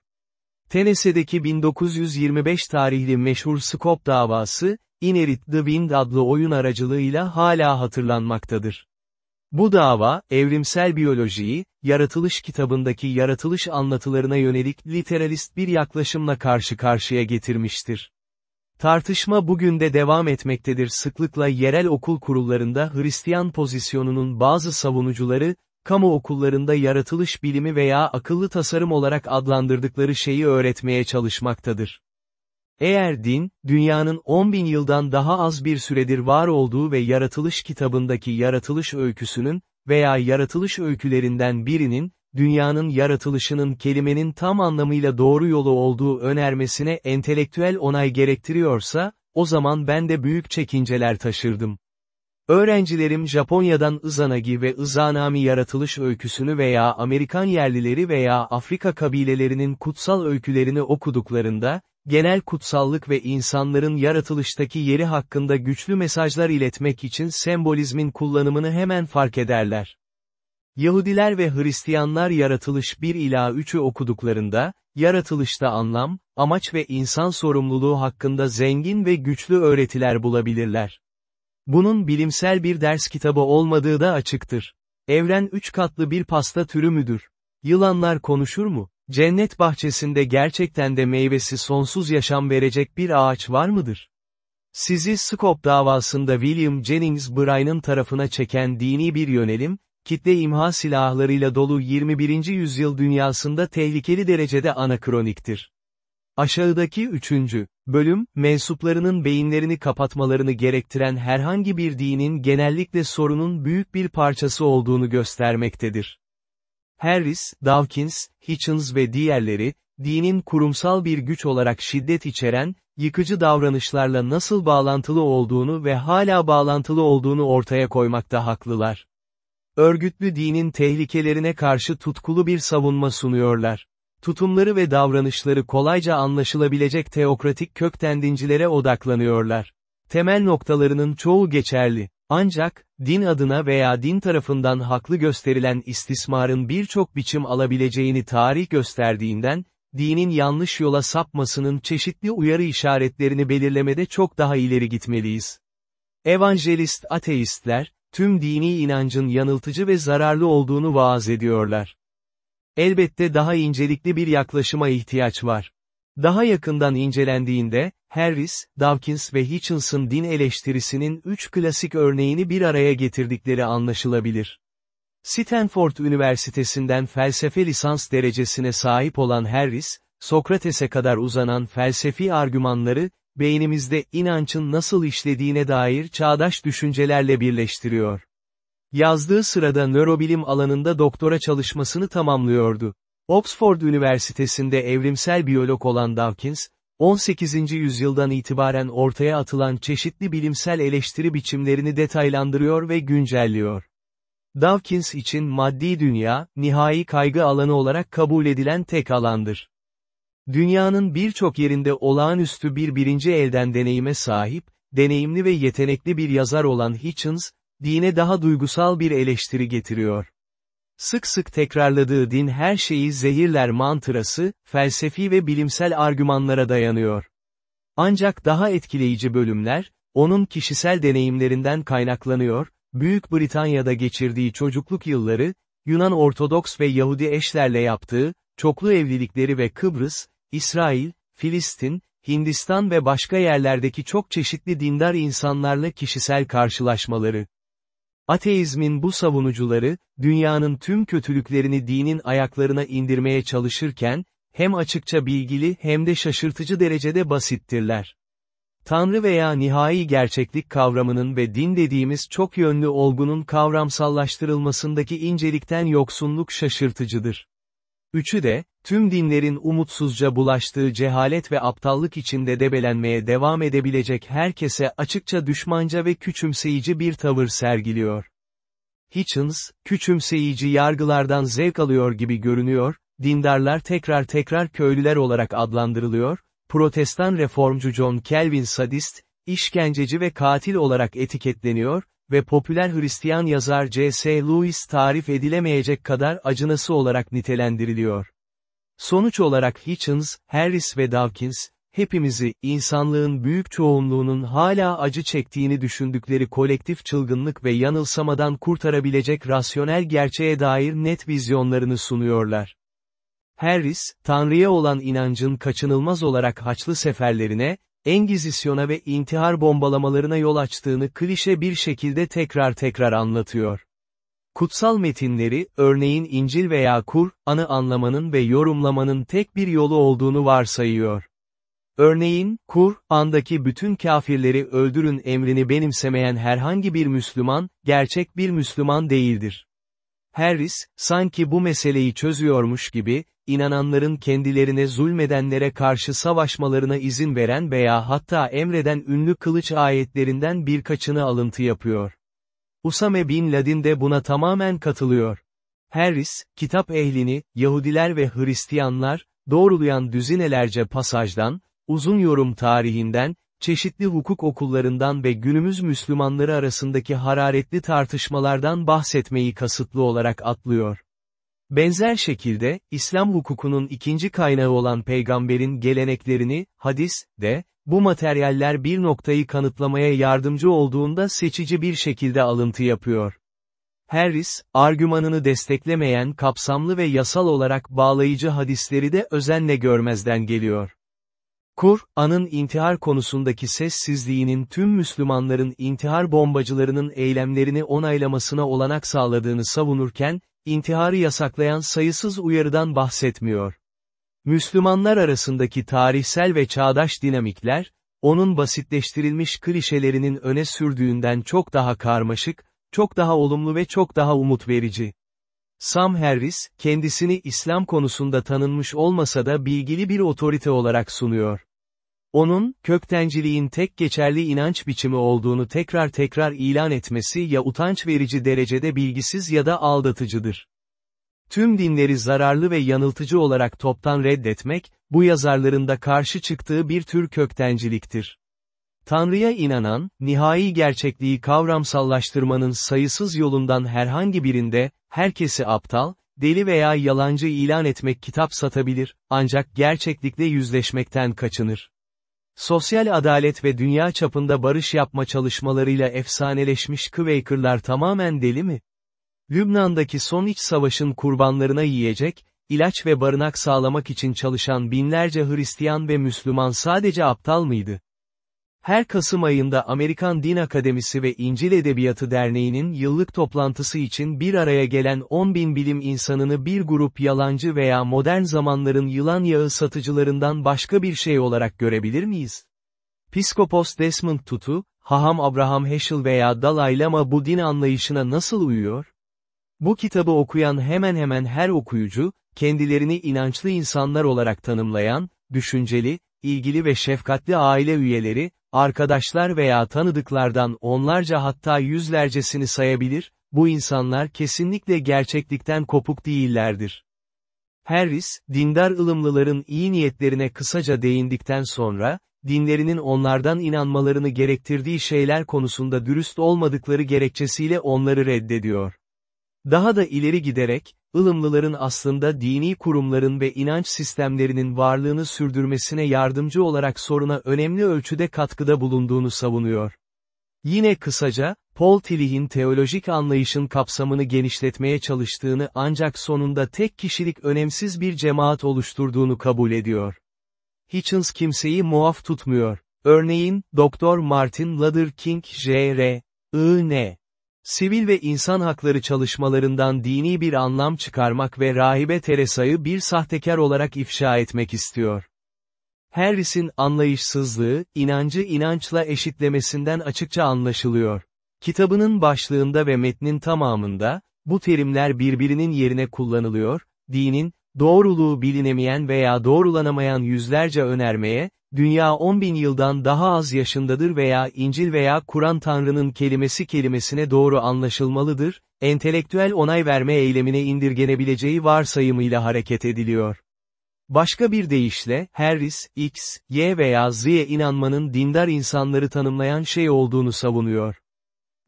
Tennessee'deki 1925 tarihli meşhur Skop davası, Inerit the Wind adlı oyun aracılığıyla hala hatırlanmaktadır. Bu dava, evrimsel biyolojiyi, yaratılış kitabındaki yaratılış anlatılarına yönelik literalist bir yaklaşımla karşı karşıya getirmiştir. Tartışma bugün de devam etmektedir sıklıkla yerel okul kurullarında Hristiyan pozisyonunun bazı savunucuları, kamu okullarında yaratılış bilimi veya akıllı tasarım olarak adlandırdıkları şeyi öğretmeye çalışmaktadır. Eğer din, dünyanın 10 bin yıldan daha az bir süredir var olduğu ve yaratılış kitabındaki yaratılış öyküsünün, veya yaratılış öykülerinden birinin, dünyanın yaratılışının kelimenin tam anlamıyla doğru yolu olduğu önermesine entelektüel onay gerektiriyorsa, o zaman ben de büyük çekinceler taşırdım. Öğrencilerim Japonya'dan Izanagi ve Izanami yaratılış öyküsünü veya Amerikan yerlileri veya Afrika kabilelerinin kutsal öykülerini okuduklarında, genel kutsallık ve insanların yaratılıştaki yeri hakkında güçlü mesajlar iletmek için sembolizmin kullanımını hemen fark ederler. Yahudiler ve Hristiyanlar yaratılış 1 ila 3'ü okuduklarında, yaratılışta anlam, amaç ve insan sorumluluğu hakkında zengin ve güçlü öğretiler bulabilirler. Bunun bilimsel bir ders kitabı olmadığı da açıktır. Evren üç katlı bir pasta türü müdür? Yılanlar konuşur mu? Cennet bahçesinde gerçekten de meyvesi sonsuz yaşam verecek bir ağaç var mıdır? Sizi Skop davasında William Jennings Bryan'ın tarafına çeken dini bir yönelim, kitle imha silahlarıyla dolu 21. yüzyıl dünyasında tehlikeli derecede anakroniktir. Aşağıdaki üçüncü bölüm, mensuplarının beyinlerini kapatmalarını gerektiren herhangi bir dinin genellikle sorunun büyük bir parçası olduğunu göstermektedir. Harris, Dawkins, Hitchens ve diğerleri, dinin kurumsal bir güç olarak şiddet içeren, yıkıcı davranışlarla nasıl bağlantılı olduğunu ve hala bağlantılı olduğunu ortaya koymakta haklılar. Örgütlü dinin tehlikelerine karşı tutkulu bir savunma sunuyorlar. Tutumları ve davranışları kolayca anlaşılabilecek teokratik köktendincilere odaklanıyorlar. Temel noktalarının çoğu geçerli. Ancak, din adına veya din tarafından haklı gösterilen istismarın birçok biçim alabileceğini tarih gösterdiğinden, dinin yanlış yola sapmasının çeşitli uyarı işaretlerini belirlemede çok daha ileri gitmeliyiz. Evangelist ateistler, tüm dini inancın yanıltıcı ve zararlı olduğunu vaaz ediyorlar. Elbette daha incelikli bir yaklaşıma ihtiyaç var. Daha yakından incelendiğinde, Harris, Dawkins ve Hitchens'ın din eleştirisinin üç klasik örneğini bir araya getirdikleri anlaşılabilir. Stanford Üniversitesi'nden felsefe lisans derecesine sahip olan Harris, Sokrates'e kadar uzanan felsefi argümanları, beynimizde inancın nasıl işlediğine dair çağdaş düşüncelerle birleştiriyor. Yazdığı sırada nörobilim alanında doktora çalışmasını tamamlıyordu. Oxford Üniversitesi'nde evrimsel biyolog olan Dawkins, 18. yüzyıldan itibaren ortaya atılan çeşitli bilimsel eleştiri biçimlerini detaylandırıyor ve güncelliyor. Dawkins için maddi dünya, nihai kaygı alanı olarak kabul edilen tek alandır. Dünyanın birçok yerinde olağanüstü bir birinci elden deneyime sahip, deneyimli ve yetenekli bir yazar olan Hitchens, dine daha duygusal bir eleştiri getiriyor. Sık sık tekrarladığı din her şeyi zehirler mantırası, felsefi ve bilimsel argümanlara dayanıyor. Ancak daha etkileyici bölümler, onun kişisel deneyimlerinden kaynaklanıyor, Büyük Britanya'da geçirdiği çocukluk yılları, Yunan Ortodoks ve Yahudi eşlerle yaptığı, çoklu evlilikleri ve Kıbrıs, İsrail, Filistin, Hindistan ve başka yerlerdeki çok çeşitli dindar insanlarla kişisel karşılaşmaları. Ateizmin bu savunucuları, dünyanın tüm kötülüklerini dinin ayaklarına indirmeye çalışırken, hem açıkça bilgili hem de şaşırtıcı derecede basittirler. Tanrı veya nihai gerçeklik kavramının ve din dediğimiz çok yönlü olgunun kavramsallaştırılmasındaki incelikten yoksunluk şaşırtıcıdır. Üçü de, tüm dinlerin umutsuzca bulaştığı cehalet ve aptallık içinde debelenmeye devam edebilecek herkese açıkça düşmanca ve küçümseyici bir tavır sergiliyor. Hitchens, küçümseyici yargılardan zevk alıyor gibi görünüyor, dindarlar tekrar tekrar köylüler olarak adlandırılıyor, protestan reformcu John Calvin sadist, işkenceci ve katil olarak etiketleniyor, ve popüler Hristiyan yazar C.S. Lewis tarif edilemeyecek kadar acınası olarak nitelendiriliyor. Sonuç olarak Hitchens, Harris ve Dawkins, hepimizi, insanlığın büyük çoğunluğunun hala acı çektiğini düşündükleri kolektif çılgınlık ve yanılsamadan kurtarabilecek rasyonel gerçeğe dair net vizyonlarını sunuyorlar. Harris, Tanrı'ya olan inancın kaçınılmaz olarak Haçlı seferlerine, Engizisyona ve intihar bombalamalarına yol açtığını klişe bir şekilde tekrar tekrar anlatıyor. Kutsal metinleri, örneğin İncil veya Kur, anı anlamanın ve yorumlamanın tek bir yolu olduğunu varsayıyor. Örneğin, Kur, andaki bütün kafirleri öldürün emrini benimsemeyen herhangi bir Müslüman, gerçek bir Müslüman değildir. Harris, sanki bu meseleyi çözüyormuş gibi, inananların kendilerine zulmedenlere karşı savaşmalarına izin veren veya hatta emreden ünlü kılıç ayetlerinden birkaçını alıntı yapıyor. Usame bin Laden de buna tamamen katılıyor. Harris, kitap ehlini, Yahudiler ve Hristiyanlar, doğrulayan düzinelerce pasajdan, uzun yorum tarihinden, çeşitli hukuk okullarından ve günümüz Müslümanları arasındaki hararetli tartışmalardan bahsetmeyi kasıtlı olarak atlıyor. Benzer şekilde, İslam hukukunun ikinci kaynağı olan peygamberin geleneklerini, hadis, de, bu materyaller bir noktayı kanıtlamaya yardımcı olduğunda seçici bir şekilde alıntı yapıyor. Harris, argümanını desteklemeyen kapsamlı ve yasal olarak bağlayıcı hadisleri de özenle görmezden geliyor. Kur'an'ın intihar konusundaki sessizliğinin tüm Müslümanların intihar bombacılarının eylemlerini onaylamasına olanak sağladığını savunurken, intiharı yasaklayan sayısız uyarıdan bahsetmiyor. Müslümanlar arasındaki tarihsel ve çağdaş dinamikler, onun basitleştirilmiş klişelerinin öne sürdüğünden çok daha karmaşık, çok daha olumlu ve çok daha umut verici. Sam Harris, kendisini İslam konusunda tanınmış olmasa da bilgili bir otorite olarak sunuyor. Onun, köktenciliğin tek geçerli inanç biçimi olduğunu tekrar tekrar ilan etmesi ya utanç verici derecede bilgisiz ya da aldatıcıdır. Tüm dinleri zararlı ve yanıltıcı olarak toptan reddetmek, bu yazarların da karşı çıktığı bir tür köktenciliktir. Tanrı'ya inanan, nihai gerçekliği kavramsallaştırmanın sayısız yolundan herhangi birinde, herkesi aptal, deli veya yalancı ilan etmek kitap satabilir, ancak gerçeklikle yüzleşmekten kaçınır. Sosyal adalet ve dünya çapında barış yapma çalışmalarıyla efsaneleşmiş Quaker'lar tamamen deli mi? Lübnan'daki son iç savaşın kurbanlarına yiyecek, ilaç ve barınak sağlamak için çalışan binlerce Hristiyan ve Müslüman sadece aptal mıydı? Her Kasım ayında Amerikan Din Akademisi ve İncil Edebiyatı Derneği'nin yıllık toplantısı için bir araya gelen 10 bin bilim insanını bir grup yalancı veya modern zamanların yılan yağı satıcılarından başka bir şey olarak görebilir miyiz? Piskopos Desmond Tutu, Haham Abraham Heschel veya Dalai Lama bu din anlayışına nasıl uyuyor? Bu kitabı okuyan hemen hemen her okuyucu, kendilerini inançlı insanlar olarak tanımlayan, düşünceli, ilgili ve şefkatli aile üyeleri, arkadaşlar veya tanıdıklardan onlarca hatta yüzlercesini sayabilir, bu insanlar kesinlikle gerçeklikten kopuk değillerdir. Harris, dindar ılımlıların iyi niyetlerine kısaca değindikten sonra, dinlerinin onlardan inanmalarını gerektirdiği şeyler konusunda dürüst olmadıkları gerekçesiyle onları reddediyor. Daha da ileri giderek, ılımlıların aslında dini kurumların ve inanç sistemlerinin varlığını sürdürmesine yardımcı olarak soruna önemli ölçüde katkıda bulunduğunu savunuyor. Yine kısaca, Paul Tillich'in teolojik anlayışın kapsamını genişletmeye çalıştığını ancak sonunda tek kişilik önemsiz bir cemaat oluşturduğunu kabul ediyor. Hitchens kimseyi muaf tutmuyor. Örneğin, Dr. Martin Luther King Jr. I.N. Sivil ve insan hakları çalışmalarından dini bir anlam çıkarmak ve rahibe Teresa'yı bir sahtekar olarak ifşa etmek istiyor. Harris'in anlayışsızlığı, inancı inançla eşitlemesinden açıkça anlaşılıyor. Kitabının başlığında ve metnin tamamında, bu terimler birbirinin yerine kullanılıyor, dinin, doğruluğu bilinemeyen veya doğrulanamayan yüzlerce önermeye, dünya 10 bin yıldan daha az yaşındadır veya İncil veya Kur'an Tanrı'nın kelimesi kelimesine doğru anlaşılmalıdır, entelektüel onay verme eylemine indirgenebileceği varsayımıyla hareket ediliyor. Başka bir deyişle, Harris, X, Y veya Z'ye inanmanın dindar insanları tanımlayan şey olduğunu savunuyor.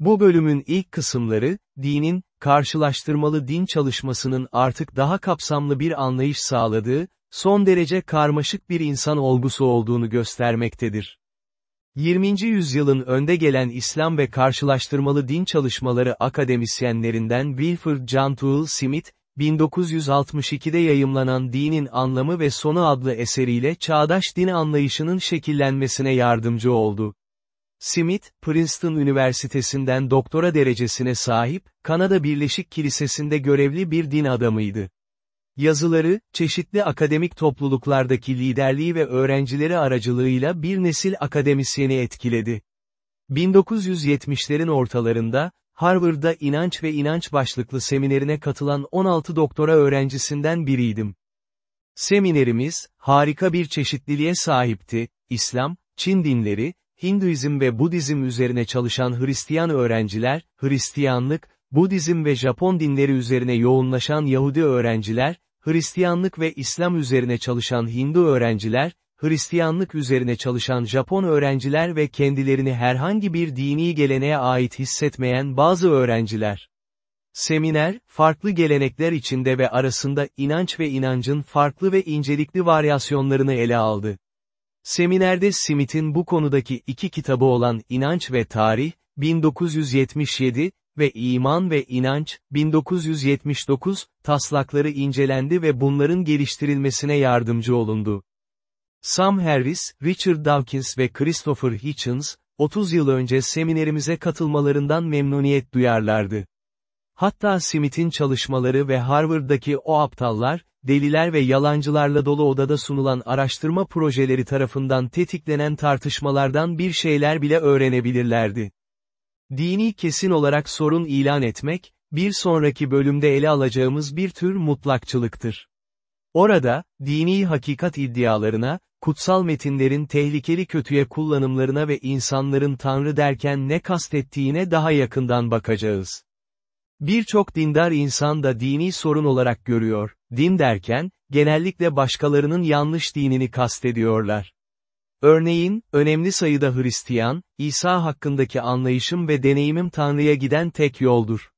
Bu bölümün ilk kısımları, dinin, karşılaştırmalı din çalışmasının artık daha kapsamlı bir anlayış sağladığı, son derece karmaşık bir insan olgusu olduğunu göstermektedir. 20. yüzyılın önde gelen İslam ve karşılaştırmalı din çalışmaları akademisyenlerinden Wilford John Smith, 1962'de yayımlanan Dinin Anlamı ve Sonu adlı eseriyle çağdaş din anlayışının şekillenmesine yardımcı oldu. Smith, Princeton Üniversitesi'nden doktora derecesine sahip, Kanada Birleşik Kilisesi'nde görevli bir din adamıydı. Yazıları, çeşitli akademik topluluklardaki liderliği ve öğrencileri aracılığıyla bir nesil akademisyeni etkiledi. 1970'lerin ortalarında, Harvard'da inanç ve inanç başlıklı seminerine katılan 16 doktora öğrencisinden biriydim. Seminerimiz, harika bir çeşitliliğe sahipti, İslam, Çin dinleri, Hinduizm ve Budizm üzerine çalışan Hristiyan öğrenciler, Hristiyanlık, Budizm ve Japon dinleri üzerine yoğunlaşan Yahudi öğrenciler, Hristiyanlık ve İslam üzerine çalışan Hindu öğrenciler, Hristiyanlık üzerine çalışan Japon öğrenciler ve kendilerini herhangi bir dini geleneğe ait hissetmeyen bazı öğrenciler. Seminer, farklı gelenekler içinde ve arasında inanç ve inancın farklı ve incelikli varyasyonlarını ele aldı. Seminerde Smith'in bu konudaki iki kitabı olan İnanç ve Tarih, 1977, ve İman ve İnanç, 1979, taslakları incelendi ve bunların geliştirilmesine yardımcı olundu. Sam Harris, Richard Dawkins ve Christopher Hitchens, 30 yıl önce seminerimize katılmalarından memnuniyet duyarlardı. Hatta Smith'in çalışmaları ve Harvard'daki o aptallar, deliler ve yalancılarla dolu odada sunulan araştırma projeleri tarafından tetiklenen tartışmalardan bir şeyler bile öğrenebilirlerdi. Dini kesin olarak sorun ilan etmek, bir sonraki bölümde ele alacağımız bir tür mutlakçılıktır. Orada, dini hakikat iddialarına, kutsal metinlerin tehlikeli kötüye kullanımlarına ve insanların Tanrı derken ne kastettiğine daha yakından bakacağız. Birçok dindar insan da dini sorun olarak görüyor, din derken, genellikle başkalarının yanlış dinini kastediyorlar. Örneğin, önemli sayıda Hristiyan, İsa hakkındaki anlayışım ve deneyimim Tanrı'ya giden tek yoldur.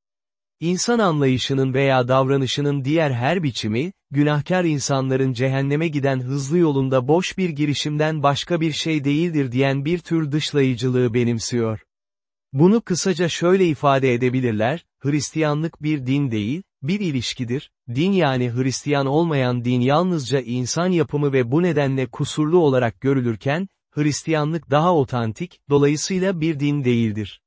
İnsan anlayışının veya davranışının diğer her biçimi, günahkar insanların cehenneme giden hızlı yolunda boş bir girişimden başka bir şey değildir diyen bir tür dışlayıcılığı benimsiyor. Bunu kısaca şöyle ifade edebilirler, Hristiyanlık bir din değil, bir ilişkidir, din yani Hristiyan olmayan din yalnızca insan yapımı ve bu nedenle kusurlu olarak görülürken, Hristiyanlık daha otantik, dolayısıyla bir din değildir.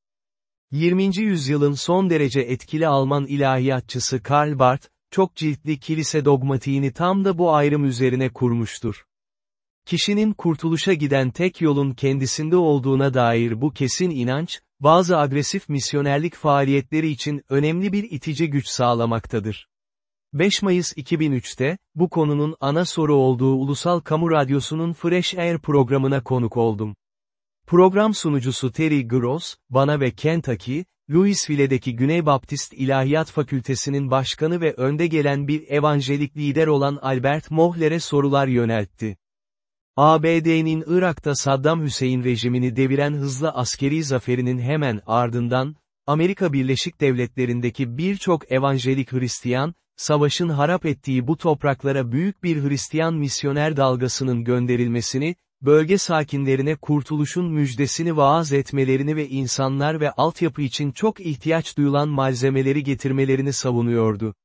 20. yüzyılın son derece etkili Alman ilahiyatçısı Karl Barth, çok ciltli kilise dogmatiğini tam da bu ayrım üzerine kurmuştur. Kişinin kurtuluşa giden tek yolun kendisinde olduğuna dair bu kesin inanç, bazı agresif misyonerlik faaliyetleri için önemli bir itici güç sağlamaktadır. 5 Mayıs 2003'te, bu konunun ana soru olduğu Ulusal Kamu Radyosu'nun Fresh Air programına konuk oldum. Program sunucusu Terry Gross, bana ve Kentucky, Louisville'deki Güney Baptist İlahiyat Fakültesinin başkanı ve önde gelen bir evanjelik lider olan Albert Mohler'e sorular yöneltti. ABD'nin Irak'ta Saddam Hüseyin rejimini deviren hızlı askeri zaferinin hemen ardından, Amerika Birleşik Devletleri'ndeki birçok evanjelik Hristiyan, savaşın harap ettiği bu topraklara büyük bir Hristiyan misyoner dalgasının gönderilmesini, bölge sakinlerine kurtuluşun müjdesini vaaz etmelerini ve insanlar ve altyapı için çok ihtiyaç duyulan malzemeleri getirmelerini savunuyordu.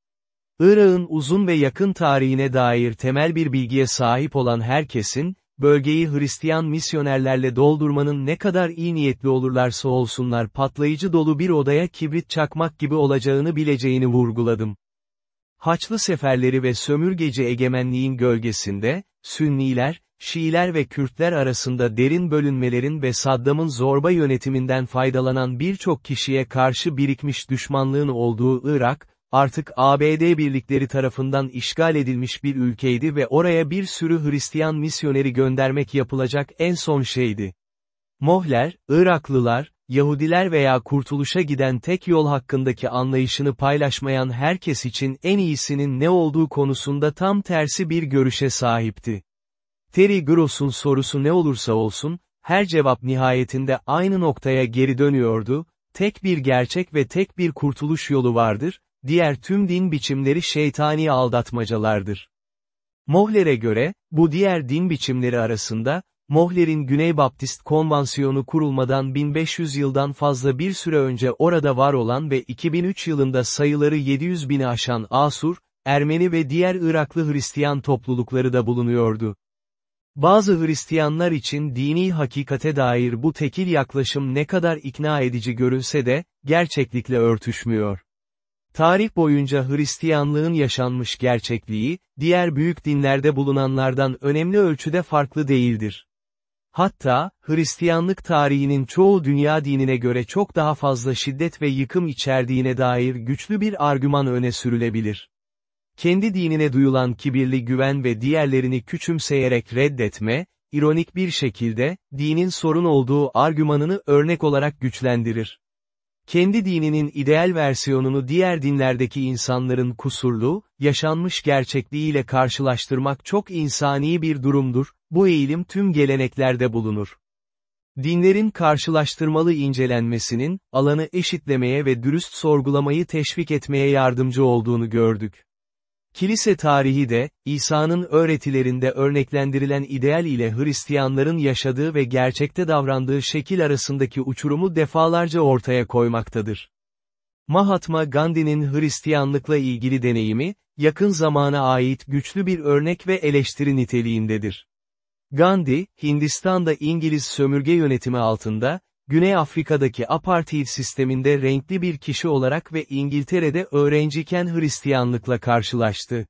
Irak'ın uzun ve yakın tarihine dair temel bir bilgiye sahip olan herkesin, bölgeyi Hristiyan misyonerlerle doldurmanın ne kadar iyi niyetli olurlarsa olsunlar patlayıcı dolu bir odaya kibrit çakmak gibi olacağını bileceğini vurguladım. Haçlı seferleri ve sömürgeci egemenliğin gölgesinde, Sünniler, Şiiler ve Kürtler arasında derin bölünmelerin ve Saddam'ın zorba yönetiminden faydalanan birçok kişiye karşı birikmiş düşmanlığın olduğu Irak, artık ABD birlikleri tarafından işgal edilmiş bir ülkeydi ve oraya bir sürü Hristiyan misyoneri göndermek yapılacak en son şeydi. Mohler, Iraklılar, Yahudiler veya kurtuluşa giden tek yol hakkındaki anlayışını paylaşmayan herkes için en iyisinin ne olduğu konusunda tam tersi bir görüşe sahipti. Terry Gross'un sorusu ne olursa olsun, her cevap nihayetinde aynı noktaya geri dönüyordu, tek bir gerçek ve tek bir kurtuluş yolu vardır, diğer tüm din biçimleri şeytani aldatmacalardır. Mohler'e göre, bu diğer din biçimleri arasında, Mohler'in Güney Baptist Konvansiyonu kurulmadan 1500 yıldan fazla bir süre önce orada var olan ve 2003 yılında sayıları 700 bini aşan Asur, Ermeni ve diğer Iraklı Hristiyan toplulukları da bulunuyordu. Bazı Hristiyanlar için dini hakikate dair bu tekil yaklaşım ne kadar ikna edici görünse de, gerçeklikle örtüşmüyor. Tarih boyunca Hristiyanlığın yaşanmış gerçekliği, diğer büyük dinlerde bulunanlardan önemli ölçüde farklı değildir. Hatta, Hristiyanlık tarihinin çoğu dünya dinine göre çok daha fazla şiddet ve yıkım içerdiğine dair güçlü bir argüman öne sürülebilir. Kendi dinine duyulan kibirli güven ve diğerlerini küçümseyerek reddetme, ironik bir şekilde, dinin sorun olduğu argümanını örnek olarak güçlendirir. Kendi dininin ideal versiyonunu diğer dinlerdeki insanların kusurlu, yaşanmış gerçekliğiyle karşılaştırmak çok insani bir durumdur, bu eğilim tüm geleneklerde bulunur. Dinlerin karşılaştırmalı incelenmesinin, alanı eşitlemeye ve dürüst sorgulamayı teşvik etmeye yardımcı olduğunu gördük. Kilise tarihi de, İsa'nın öğretilerinde örneklendirilen ideal ile Hristiyanların yaşadığı ve gerçekte davrandığı şekil arasındaki uçurumu defalarca ortaya koymaktadır. Mahatma Gandhi'nin Hristiyanlıkla ilgili deneyimi, yakın zamana ait güçlü bir örnek ve eleştiri niteliğindedir. Gandhi, Hindistan'da İngiliz sömürge yönetimi altında, Güney Afrika'daki apartheid sisteminde renkli bir kişi olarak ve İngiltere'de öğrenciyken Hristiyanlıkla karşılaştı.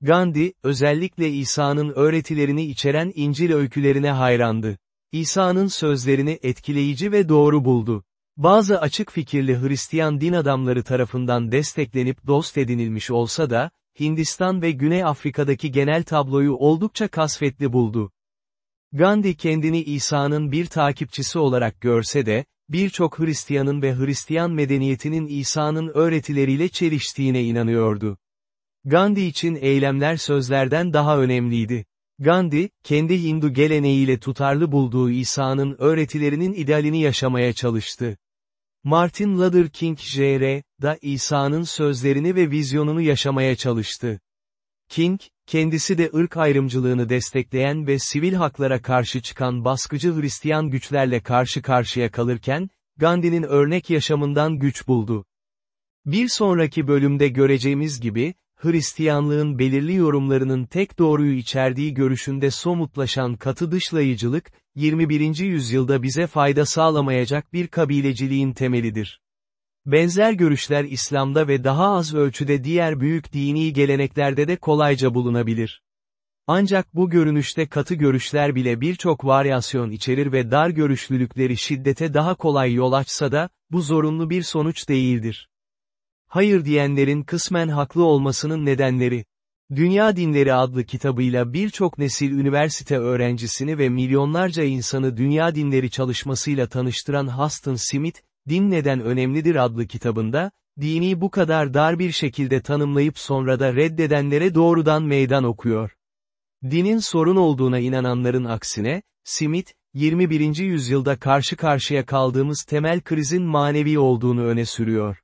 Gandhi, özellikle İsa'nın öğretilerini içeren İncil öykülerine hayrandı. İsa'nın sözlerini etkileyici ve doğru buldu. Bazı açık fikirli Hristiyan din adamları tarafından desteklenip dost edinilmiş olsa da, Hindistan ve Güney Afrika'daki genel tabloyu oldukça kasvetli buldu. Gandhi kendini İsa'nın bir takipçisi olarak görse de, birçok Hristiyanın ve Hristiyan medeniyetinin İsa'nın öğretileriyle çeliştiğine inanıyordu. Gandhi için eylemler sözlerden daha önemliydi. Gandhi, kendi Hindu geleneğiyle tutarlı bulduğu İsa'nın öğretilerinin idealini yaşamaya çalıştı. Martin Luther King Jr. da İsa'nın sözlerini ve vizyonunu yaşamaya çalıştı. King, kendisi de ırk ayrımcılığını destekleyen ve sivil haklara karşı çıkan baskıcı Hristiyan güçlerle karşı karşıya kalırken, Gandhi'nin örnek yaşamından güç buldu. Bir sonraki bölümde göreceğimiz gibi, Hristiyanlığın belirli yorumlarının tek doğruyu içerdiği görüşünde somutlaşan katı dışlayıcılık, 21. yüzyılda bize fayda sağlamayacak bir kabileciliğin temelidir. Benzer görüşler İslam'da ve daha az ölçüde diğer büyük dini geleneklerde de kolayca bulunabilir. Ancak bu görünüşte katı görüşler bile birçok varyasyon içerir ve dar görüşlülükleri şiddete daha kolay yol açsa da, bu zorunlu bir sonuç değildir. Hayır diyenlerin kısmen haklı olmasının nedenleri. Dünya Dinleri adlı kitabıyla birçok nesil üniversite öğrencisini ve milyonlarca insanı dünya dinleri çalışmasıyla tanıştıran Huston Smith, Din Neden Önemlidir adlı kitabında, dini bu kadar dar bir şekilde tanımlayıp sonra da reddedenlere doğrudan meydan okuyor. Dinin sorun olduğuna inananların aksine, Smith, 21. yüzyılda karşı karşıya kaldığımız temel krizin manevi olduğunu öne sürüyor.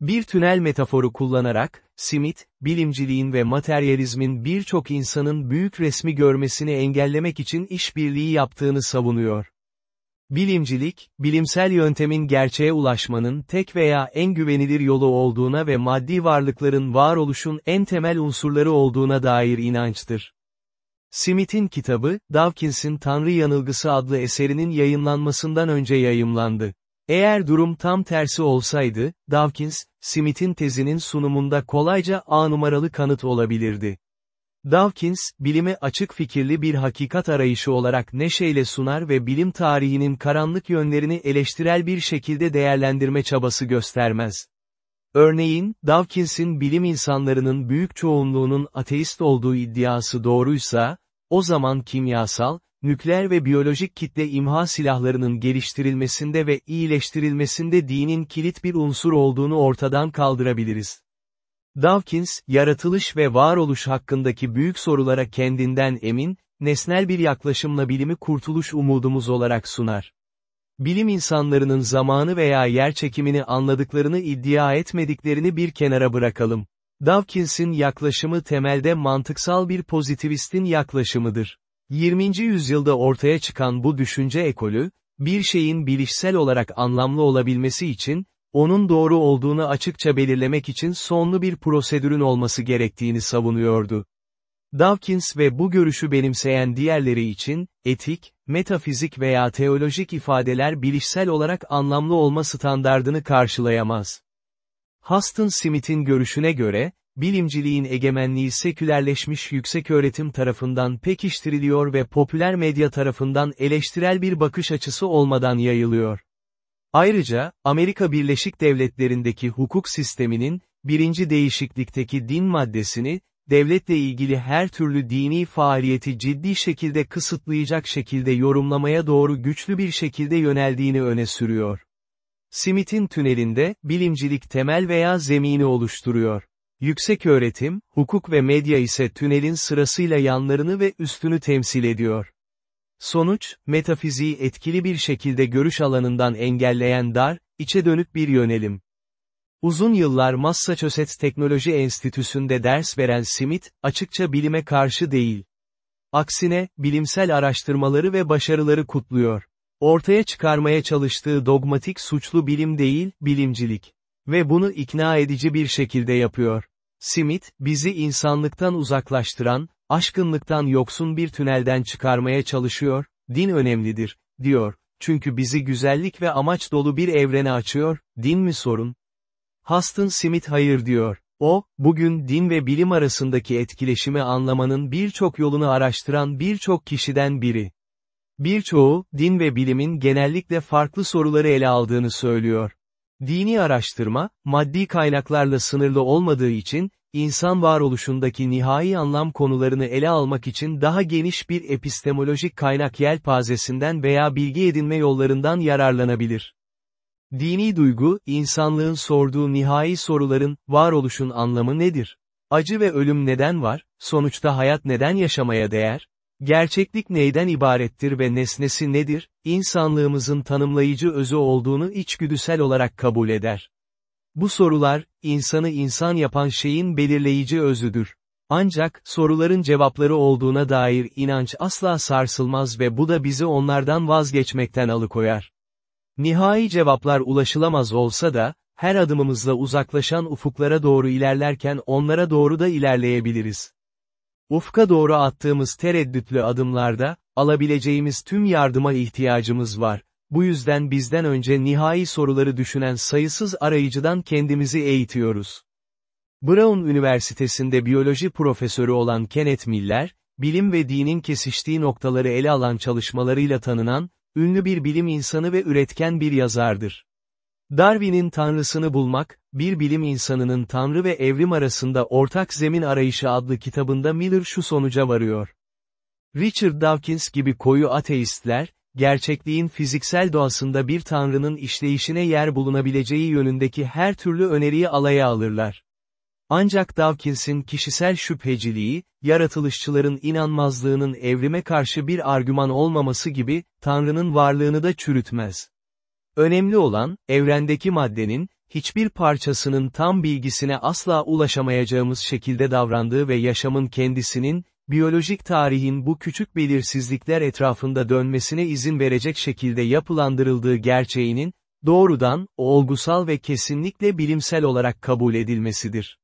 Bir tünel metaforu kullanarak, Smith, bilimciliğin ve materyalizmin birçok insanın büyük resmi görmesini engellemek için işbirliği yaptığını savunuyor. Bilimcilik, bilimsel yöntemin gerçeğe ulaşmanın tek veya en güvenilir yolu olduğuna ve maddi varlıkların varoluşun en temel unsurları olduğuna dair inançtır. Smith'in kitabı, Dawkins'in Tanrı Yanılgısı adlı eserinin yayınlanmasından önce yayımlandı. Eğer durum tam tersi olsaydı, Dawkins, Smith'in tezinin sunumunda kolayca A numaralı kanıt olabilirdi. Dawkins, bilimi açık fikirli bir hakikat arayışı olarak neşeyle sunar ve bilim tarihinin karanlık yönlerini eleştirel bir şekilde değerlendirme çabası göstermez. Örneğin, Dawkins'in bilim insanlarının büyük çoğunluğunun ateist olduğu iddiası doğruysa, o zaman kimyasal, nükleer ve biyolojik kitle imha silahlarının geliştirilmesinde ve iyileştirilmesinde dinin kilit bir unsur olduğunu ortadan kaldırabiliriz. Dawkins, yaratılış ve varoluş hakkındaki büyük sorulara kendinden emin, nesnel bir yaklaşımla bilimi kurtuluş umudumuz olarak sunar. Bilim insanlarının zamanı veya yer çekimini anladıklarını iddia etmediklerini bir kenara bırakalım. Dawkins'in yaklaşımı temelde mantıksal bir pozitivistin yaklaşımıdır. 20. yüzyılda ortaya çıkan bu düşünce ekolü, bir şeyin bilişsel olarak anlamlı olabilmesi için, onun doğru olduğunu açıkça belirlemek için sonlu bir prosedürün olması gerektiğini savunuyordu. Dawkins ve bu görüşü benimseyen diğerleri için, etik, metafizik veya teolojik ifadeler bilişsel olarak anlamlı olma standardını karşılayamaz. Huston Smith'in görüşüne göre, bilimciliğin egemenliği sekülerleşmiş yükseköğretim tarafından pekiştiriliyor ve popüler medya tarafından eleştirel bir bakış açısı olmadan yayılıyor. Ayrıca, Amerika Birleşik Devletleri'ndeki hukuk sisteminin, birinci değişiklikteki din maddesini, devletle ilgili her türlü dini faaliyeti ciddi şekilde kısıtlayacak şekilde yorumlamaya doğru güçlü bir şekilde yöneldiğini öne sürüyor. Smith'in tünelinde, bilimcilik temel veya zemini oluşturuyor. Yüksek öğretim, hukuk ve medya ise tünelin sırasıyla yanlarını ve üstünü temsil ediyor. Sonuç, metafiziği etkili bir şekilde görüş alanından engelleyen dar, içe dönük bir yönelim. Uzun yıllar Massachusetts Teknoloji Enstitüsü'nde ders veren Smith, açıkça bilime karşı değil. Aksine, bilimsel araştırmaları ve başarıları kutluyor. Ortaya çıkarmaya çalıştığı dogmatik suçlu bilim değil, bilimcilik. Ve bunu ikna edici bir şekilde yapıyor. Smith, bizi insanlıktan uzaklaştıran, aşkınlıktan yoksun bir tünelden çıkarmaya çalışıyor, din önemlidir, diyor, çünkü bizi güzellik ve amaç dolu bir evrene açıyor, din mi sorun? Huston Smith hayır diyor. O, bugün din ve bilim arasındaki etkileşimi anlamanın birçok yolunu araştıran birçok kişiden biri. Birçoğu, din ve bilimin genellikle farklı soruları ele aldığını söylüyor. Dini araştırma, maddi kaynaklarla sınırlı olmadığı için, insan varoluşundaki nihai anlam konularını ele almak için daha geniş bir epistemolojik kaynak yelpazesinden veya bilgi edinme yollarından yararlanabilir. Dini duygu, insanlığın sorduğu nihai soruların, varoluşun anlamı nedir? Acı ve ölüm neden var, sonuçta hayat neden yaşamaya değer? Gerçeklik neyden ibarettir ve nesnesi nedir, insanlığımızın tanımlayıcı özü olduğunu içgüdüsel olarak kabul eder. Bu sorular, insanı insan yapan şeyin belirleyici özüdür. Ancak, soruların cevapları olduğuna dair inanç asla sarsılmaz ve bu da bizi onlardan vazgeçmekten alıkoyar. Nihai cevaplar ulaşılamaz olsa da, her adımımızla uzaklaşan ufuklara doğru ilerlerken onlara doğru da ilerleyebiliriz. Ufka doğru attığımız tereddütlü adımlarda, alabileceğimiz tüm yardıma ihtiyacımız var. Bu yüzden bizden önce nihai soruları düşünen sayısız arayıcıdan kendimizi eğitiyoruz. Brown Üniversitesi'nde biyoloji profesörü olan Kenneth Miller, bilim ve dinin kesiştiği noktaları ele alan çalışmalarıyla tanınan, ünlü bir bilim insanı ve üretken bir yazardır. Darwin'in Tanrısını bulmak, bir bilim insanının Tanrı ve evrim arasında ortak zemin arayışı adlı kitabında Miller şu sonuca varıyor. Richard Dawkins gibi koyu ateistler, gerçekliğin fiziksel doğasında bir tanrının işleyişine yer bulunabileceği yönündeki her türlü öneriyi alaya alırlar. Ancak Dawkins'in kişisel şüpheciliği, yaratılışçıların inanmazlığının evrime karşı bir argüman olmaması gibi, Tanrı'nın varlığını da çürütmez. Önemli olan, evrendeki maddenin, hiçbir parçasının tam bilgisine asla ulaşamayacağımız şekilde davrandığı ve yaşamın kendisinin, biyolojik tarihin bu küçük belirsizlikler etrafında dönmesine izin verecek şekilde yapılandırıldığı gerçeğinin, doğrudan, olgusal ve kesinlikle bilimsel olarak kabul edilmesidir.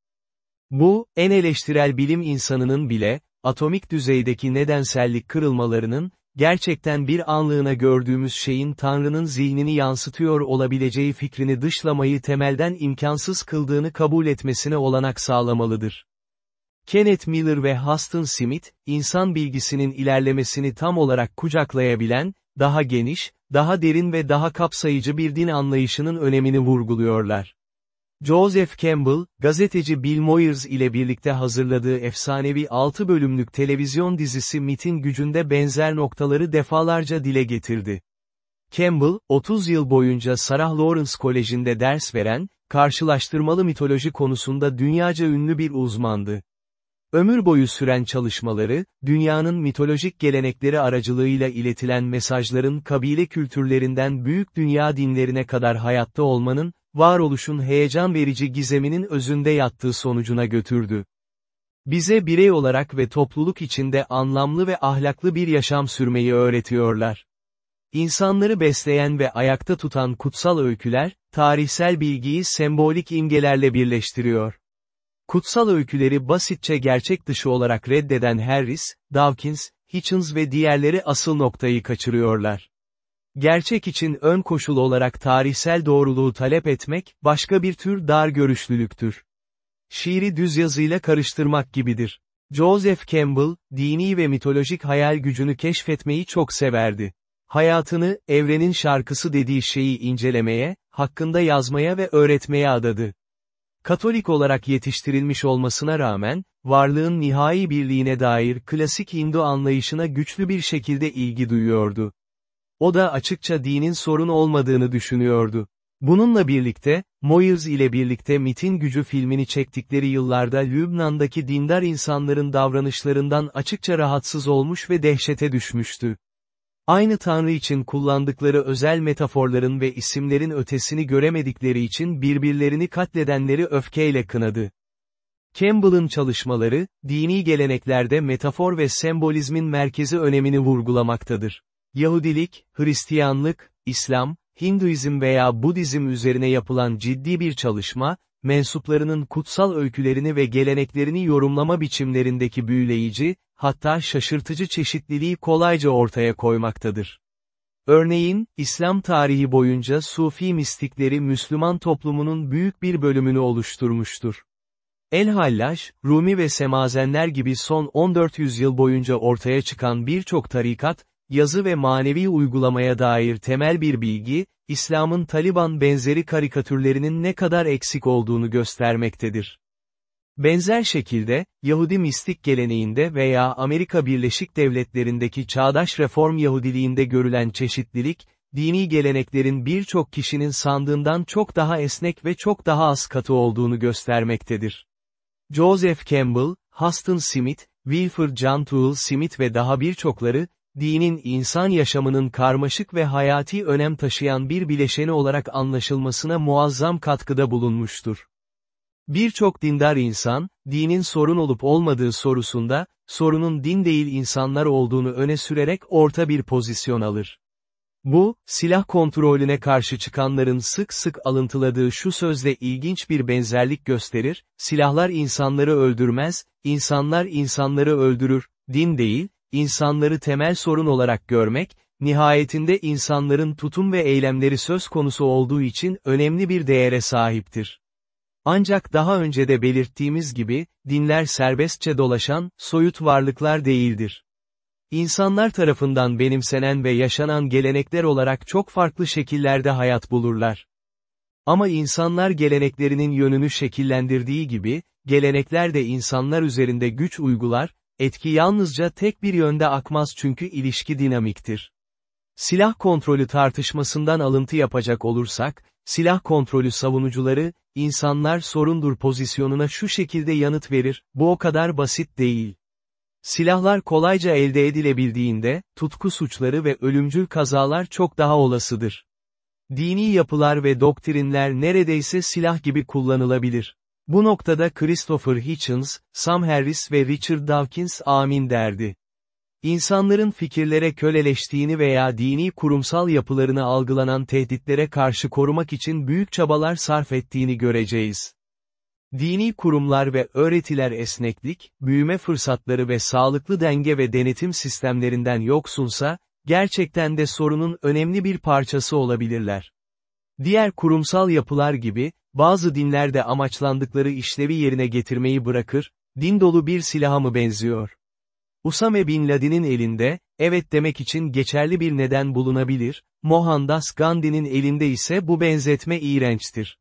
Bu, en eleştirel bilim insanının bile, atomik düzeydeki nedensellik kırılmalarının, gerçekten bir anlığına gördüğümüz şeyin Tanrı'nın zihnini yansıtıyor olabileceği fikrini dışlamayı temelden imkansız kıldığını kabul etmesine olanak sağlamalıdır. Kenneth Miller ve Huston Smith, insan bilgisinin ilerlemesini tam olarak kucaklayabilen, daha geniş, daha derin ve daha kapsayıcı bir din anlayışının önemini vurguluyorlar. Joseph Campbell, gazeteci Bill Moyers ile birlikte hazırladığı efsanevi 6 bölümlük televizyon dizisi MIT'in gücünde benzer noktaları defalarca dile getirdi. Campbell, 30 yıl boyunca Sarah Lawrence Koleji'nde ders veren, karşılaştırmalı mitoloji konusunda dünyaca ünlü bir uzmandı. Ömür boyu süren çalışmaları, dünyanın mitolojik gelenekleri aracılığıyla iletilen mesajların kabile kültürlerinden büyük dünya dinlerine kadar hayatta olmanın, varoluşun heyecan verici gizeminin özünde yattığı sonucuna götürdü. Bize birey olarak ve topluluk içinde anlamlı ve ahlaklı bir yaşam sürmeyi öğretiyorlar. İnsanları besleyen ve ayakta tutan kutsal öyküler, tarihsel bilgiyi sembolik imgelerle birleştiriyor. Kutsal öyküleri basitçe gerçek dışı olarak reddeden Harris, Dawkins, Hitchens ve diğerleri asıl noktayı kaçırıyorlar. Gerçek için ön koşul olarak tarihsel doğruluğu talep etmek, başka bir tür dar görüşlülüktür. Şiiri düz yazıyla karıştırmak gibidir. Joseph Campbell, dini ve mitolojik hayal gücünü keşfetmeyi çok severdi. Hayatını, evrenin şarkısı dediği şeyi incelemeye, hakkında yazmaya ve öğretmeye adadı. Katolik olarak yetiştirilmiş olmasına rağmen, varlığın nihai birliğine dair klasik Hindu anlayışına güçlü bir şekilde ilgi duyuyordu. O da açıkça dinin sorun olmadığını düşünüyordu. Bununla birlikte, Moyers ile birlikte MIT'in Gücü filmini çektikleri yıllarda Lübnan'daki dindar insanların davranışlarından açıkça rahatsız olmuş ve dehşete düşmüştü. Aynı Tanrı için kullandıkları özel metaforların ve isimlerin ötesini göremedikleri için birbirlerini katledenleri öfkeyle kınadı. Campbell'ın çalışmaları, dini geleneklerde metafor ve sembolizmin merkezi önemini vurgulamaktadır. Yahudilik, Hristiyanlık, İslam, Hinduizm veya Budizm üzerine yapılan ciddi bir çalışma, mensuplarının kutsal öykülerini ve geleneklerini yorumlama biçimlerindeki büyüleyici, hatta şaşırtıcı çeşitliliği kolayca ortaya koymaktadır. Örneğin, İslam tarihi boyunca Sufi mistikleri Müslüman toplumunun büyük bir bölümünü oluşturmuştur. El-Hallaş, Rumi ve Semazenler gibi son 14 yüzyıl boyunca ortaya çıkan birçok tarikat, yazı ve manevi uygulamaya dair temel bir bilgi, İslam'ın Taliban benzeri karikatürlerinin ne kadar eksik olduğunu göstermektedir. Benzer şekilde, Yahudi mistik geleneğinde veya Amerika Birleşik Devletleri'ndeki çağdaş reform Yahudiliğinde görülen çeşitlilik, dini geleneklerin birçok kişinin sandığından çok daha esnek ve çok daha az katı olduğunu göstermektedir. Joseph Campbell, Huston Smith, Wilford John Toole Smith ve daha birçokları, dinin insan yaşamının karmaşık ve hayati önem taşıyan bir bileşeni olarak anlaşılmasına muazzam katkıda bulunmuştur. Birçok dindar insan, dinin sorun olup olmadığı sorusunda, sorunun din değil insanlar olduğunu öne sürerek orta bir pozisyon alır. Bu, silah kontrolüne karşı çıkanların sık sık alıntıladığı şu sözle ilginç bir benzerlik gösterir, silahlar insanları öldürmez, insanlar insanları öldürür, din değil, insanları temel sorun olarak görmek, nihayetinde insanların tutum ve eylemleri söz konusu olduğu için önemli bir değere sahiptir. Ancak daha önce de belirttiğimiz gibi, dinler serbestçe dolaşan, soyut varlıklar değildir. İnsanlar tarafından benimsenen ve yaşanan gelenekler olarak çok farklı şekillerde hayat bulurlar. Ama insanlar geleneklerinin yönünü şekillendirdiği gibi, gelenekler de insanlar üzerinde güç uygular, etki yalnızca tek bir yönde akmaz çünkü ilişki dinamiktir. Silah kontrolü tartışmasından alıntı yapacak olursak, silah kontrolü savunucuları, insanlar sorundur pozisyonuna şu şekilde yanıt verir, bu o kadar basit değil. Silahlar kolayca elde edilebildiğinde, tutku suçları ve ölümcül kazalar çok daha olasıdır. Dini yapılar ve doktrinler neredeyse silah gibi kullanılabilir. Bu noktada Christopher Hitchens, Sam Harris ve Richard Dawkins amin derdi. İnsanların fikirlere köleleştiğini veya dini kurumsal yapılarını algılanan tehditlere karşı korumak için büyük çabalar sarf ettiğini göreceğiz. Dini kurumlar ve öğretiler esneklik, büyüme fırsatları ve sağlıklı denge ve denetim sistemlerinden yoksunsa, gerçekten de sorunun önemli bir parçası olabilirler. Diğer kurumsal yapılar gibi, bazı dinlerde amaçlandıkları işlevi yerine getirmeyi bırakır, din dolu bir silaha mı benziyor? Usame Bin Laden'in elinde, evet demek için geçerli bir neden bulunabilir, Mohandas Gandhi'nin elinde ise bu benzetme iğrençtir.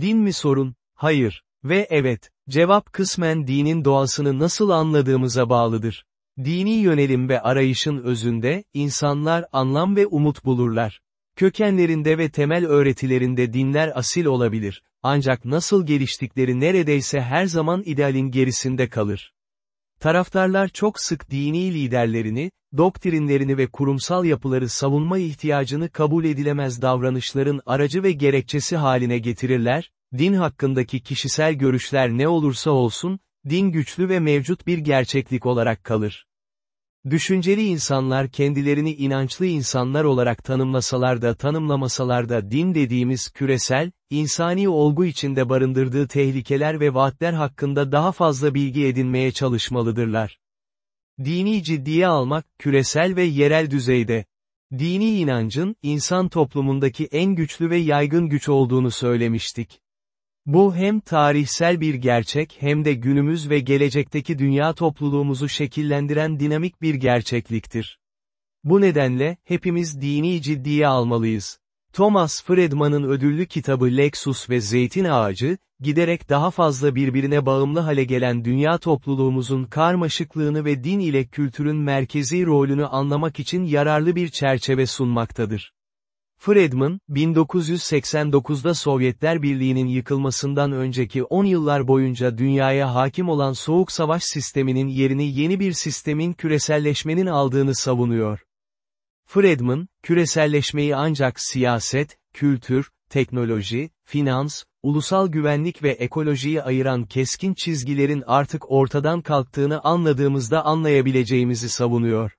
Din mi sorun? Hayır. Ve evet, cevap kısmen dinin doğasını nasıl anladığımıza bağlıdır. Dini yönelim ve arayışın özünde, insanlar anlam ve umut bulurlar. Kökenlerinde ve temel öğretilerinde dinler asil olabilir, ancak nasıl geliştikleri neredeyse her zaman idealin gerisinde kalır. Taraftarlar çok sık dini liderlerini, doktrinlerini ve kurumsal yapıları savunma ihtiyacını kabul edilemez davranışların aracı ve gerekçesi haline getirirler, din hakkındaki kişisel görüşler ne olursa olsun, din güçlü ve mevcut bir gerçeklik olarak kalır. Düşünceli insanlar kendilerini inançlı insanlar olarak tanımlasalar da tanımlamasalar da din dediğimiz küresel, insani olgu içinde barındırdığı tehlikeler ve vaatler hakkında daha fazla bilgi edinmeye çalışmalıdırlar. Dini ciddiye almak, küresel ve yerel düzeyde. Dini inancın, insan toplumundaki en güçlü ve yaygın güç olduğunu söylemiştik. Bu hem tarihsel bir gerçek hem de günümüz ve gelecekteki dünya topluluğumuzu şekillendiren dinamik bir gerçekliktir. Bu nedenle, hepimiz dini ciddiye almalıyız. Thomas Friedman'ın ödüllü kitabı Lexus ve Zeytin Ağacı, giderek daha fazla birbirine bağımlı hale gelen dünya topluluğumuzun karmaşıklığını ve din ile kültürün merkezi rolünü anlamak için yararlı bir çerçeve sunmaktadır. Friedman, 1989'da Sovyetler Birliği'nin yıkılmasından önceki 10 yıllar boyunca dünyaya hakim olan soğuk savaş sisteminin yerini yeni bir sistemin küreselleşmenin aldığını savunuyor. Friedman, küreselleşmeyi ancak siyaset, kültür, teknoloji, finans, ulusal güvenlik ve ekolojiyi ayıran keskin çizgilerin artık ortadan kalktığını anladığımızda anlayabileceğimizi savunuyor.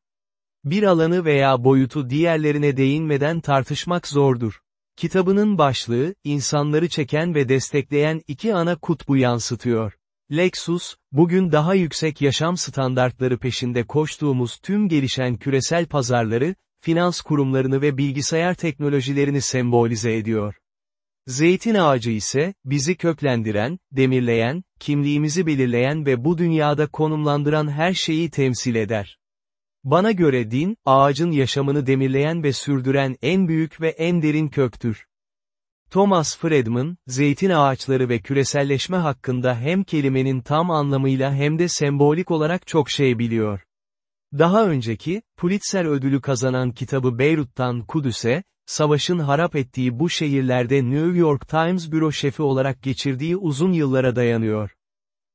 Bir alanı veya boyutu diğerlerine değinmeden tartışmak zordur. Kitabının başlığı, insanları çeken ve destekleyen iki ana kutbu yansıtıyor. Lexus, bugün daha yüksek yaşam standartları peşinde koştuğumuz tüm gelişen küresel pazarları, finans kurumlarını ve bilgisayar teknolojilerini sembolize ediyor. Zeytin ağacı ise, bizi köklendiren, demirleyen, kimliğimizi belirleyen ve bu dünyada konumlandıran her şeyi temsil eder. Bana göre din, ağacın yaşamını demirleyen ve sürdüren en büyük ve en derin köktür. Thomas Friedman, zeytin ağaçları ve küreselleşme hakkında hem kelimenin tam anlamıyla hem de sembolik olarak çok şey biliyor. Daha önceki, Pulitzer ödülü kazanan kitabı Beyrut'tan Kudüs'e, savaşın harap ettiği bu şehirlerde New York Times büro şefi olarak geçirdiği uzun yıllara dayanıyor.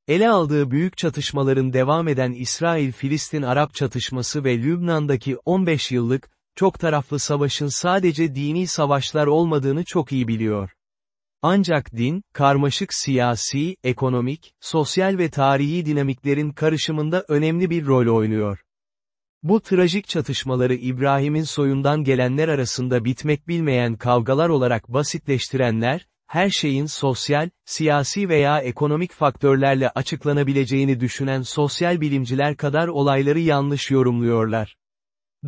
Ele aldığı büyük çatışmaların devam eden İsrail-Filistin-Arap çatışması ve Lübnan'daki 15 yıllık, çok taraflı savaşın sadece dini savaşlar olmadığını çok iyi biliyor. Ancak din, karmaşık siyasi, ekonomik, sosyal ve tarihi dinamiklerin karışımında önemli bir rol oynuyor. Bu trajik çatışmaları İbrahim'in soyundan gelenler arasında bitmek bilmeyen kavgalar olarak basitleştirenler, her şeyin sosyal, siyasi veya ekonomik faktörlerle açıklanabileceğini düşünen sosyal bilimciler kadar olayları yanlış yorumluyorlar.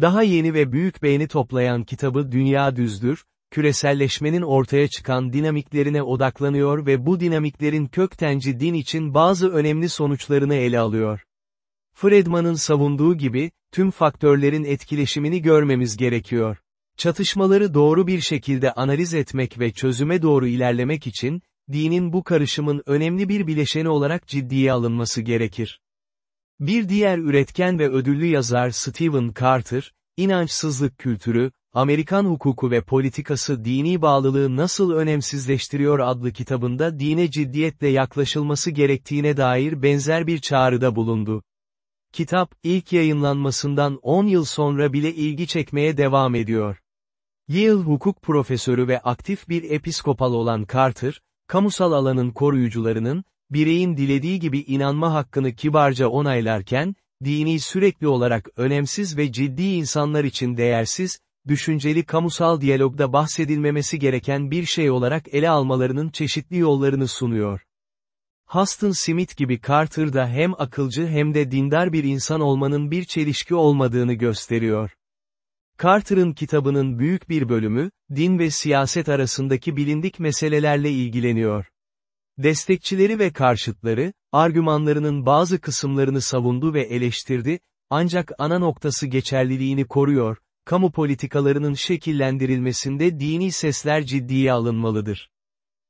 Daha yeni ve büyük beğeni toplayan kitabı Dünya Düzdür, küreselleşmenin ortaya çıkan dinamiklerine odaklanıyor ve bu dinamiklerin köktenci din için bazı önemli sonuçlarını ele alıyor. Friedman'ın savunduğu gibi, tüm faktörlerin etkileşimini görmemiz gerekiyor. Çatışmaları doğru bir şekilde analiz etmek ve çözüme doğru ilerlemek için, dinin bu karışımın önemli bir bileşeni olarak ciddiye alınması gerekir. Bir diğer üretken ve ödüllü yazar Stephen Carter, İnançsızlık Kültürü, Amerikan Hukuku ve Politikası Dini Bağlılığı Nasıl Önemsizleştiriyor adlı kitabında dine ciddiyetle yaklaşılması gerektiğine dair benzer bir çağrıda bulundu. Kitap, ilk yayınlanmasından 10 yıl sonra bile ilgi çekmeye devam ediyor. Yale hukuk profesörü ve aktif bir episkopal olan Carter, kamusal alanın koruyucularının, bireyin dilediği gibi inanma hakkını kibarca onaylarken, dini sürekli olarak önemsiz ve ciddi insanlar için değersiz, düşünceli kamusal diyalogda bahsedilmemesi gereken bir şey olarak ele almalarının çeşitli yollarını sunuyor. Huston Smith gibi Carter'da hem akılcı hem de dindar bir insan olmanın bir çelişki olmadığını gösteriyor. Carter'ın kitabının büyük bir bölümü, din ve siyaset arasındaki bilindik meselelerle ilgileniyor. Destekçileri ve karşıtları, argümanlarının bazı kısımlarını savundu ve eleştirdi, ancak ana noktası geçerliliğini koruyor, kamu politikalarının şekillendirilmesinde dini sesler ciddiye alınmalıdır.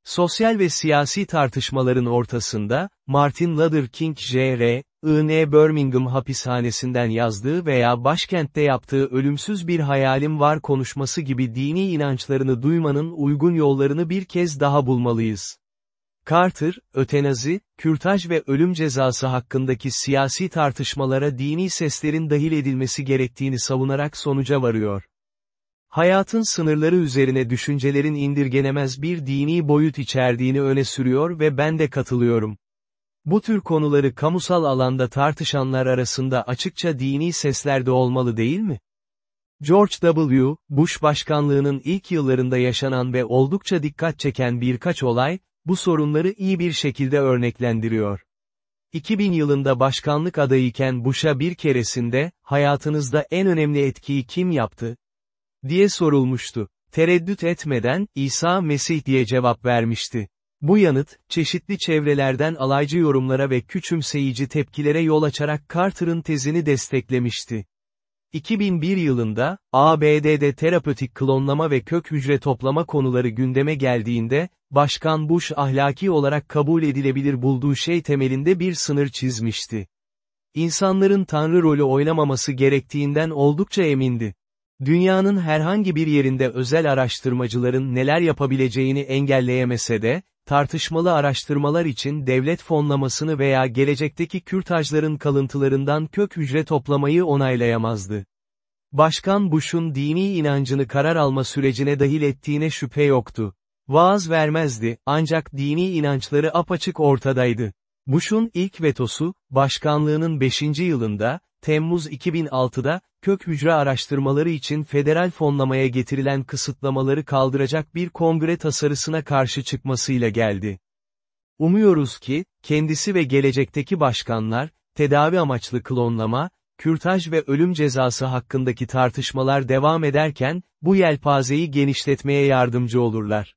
Sosyal ve siyasi tartışmaların ortasında, Martin Luther King Jr., I.N. Birmingham hapishanesinden yazdığı veya başkentte yaptığı ölümsüz bir hayalim var konuşması gibi dini inançlarını duymanın uygun yollarını bir kez daha bulmalıyız. Carter, ötenazi, kürtaj ve ölüm cezası hakkındaki siyasi tartışmalara dini seslerin dahil edilmesi gerektiğini savunarak sonuca varıyor. Hayatın sınırları üzerine düşüncelerin indirgenemez bir dini boyut içerdiğini öne sürüyor ve ben de katılıyorum. Bu tür konuları kamusal alanda tartışanlar arasında açıkça dini sesler de olmalı değil mi? George W. Bush başkanlığının ilk yıllarında yaşanan ve oldukça dikkat çeken birkaç olay, bu sorunları iyi bir şekilde örneklendiriyor. 2000 yılında başkanlık adayıyken Bush'a bir keresinde, hayatınızda en önemli etkiyi kim yaptı? Diye sorulmuştu. Tereddüt etmeden, İsa Mesih diye cevap vermişti. Bu yanıt, çeşitli çevrelerden alaycı yorumlara ve küçümseyici tepkilere yol açarak Carter'ın tezini desteklemişti. 2001 yılında, ABD'de terapötik klonlama ve kök hücre toplama konuları gündeme geldiğinde, Başkan Bush ahlaki olarak kabul edilebilir bulduğu şey temelinde bir sınır çizmişti. İnsanların tanrı rolü oynamaması gerektiğinden oldukça emindi. Dünyanın herhangi bir yerinde özel araştırmacıların neler yapabileceğini engelleyemese de, tartışmalı araştırmalar için devlet fonlamasını veya gelecekteki kürtajların kalıntılarından kök hücre toplamayı onaylayamazdı. Başkan Bush'un dini inancını karar alma sürecine dahil ettiğine şüphe yoktu. Vaaz vermezdi, ancak dini inançları apaçık ortadaydı. Bush'un ilk vetosu, başkanlığının 5. yılında, Temmuz 2006'da, kök hücre araştırmaları için federal fonlamaya getirilen kısıtlamaları kaldıracak bir kongre tasarısına karşı çıkmasıyla geldi. Umuyoruz ki, kendisi ve gelecekteki başkanlar, tedavi amaçlı klonlama, kürtaj ve ölüm cezası hakkındaki tartışmalar devam ederken, bu yelpazeyi genişletmeye yardımcı olurlar.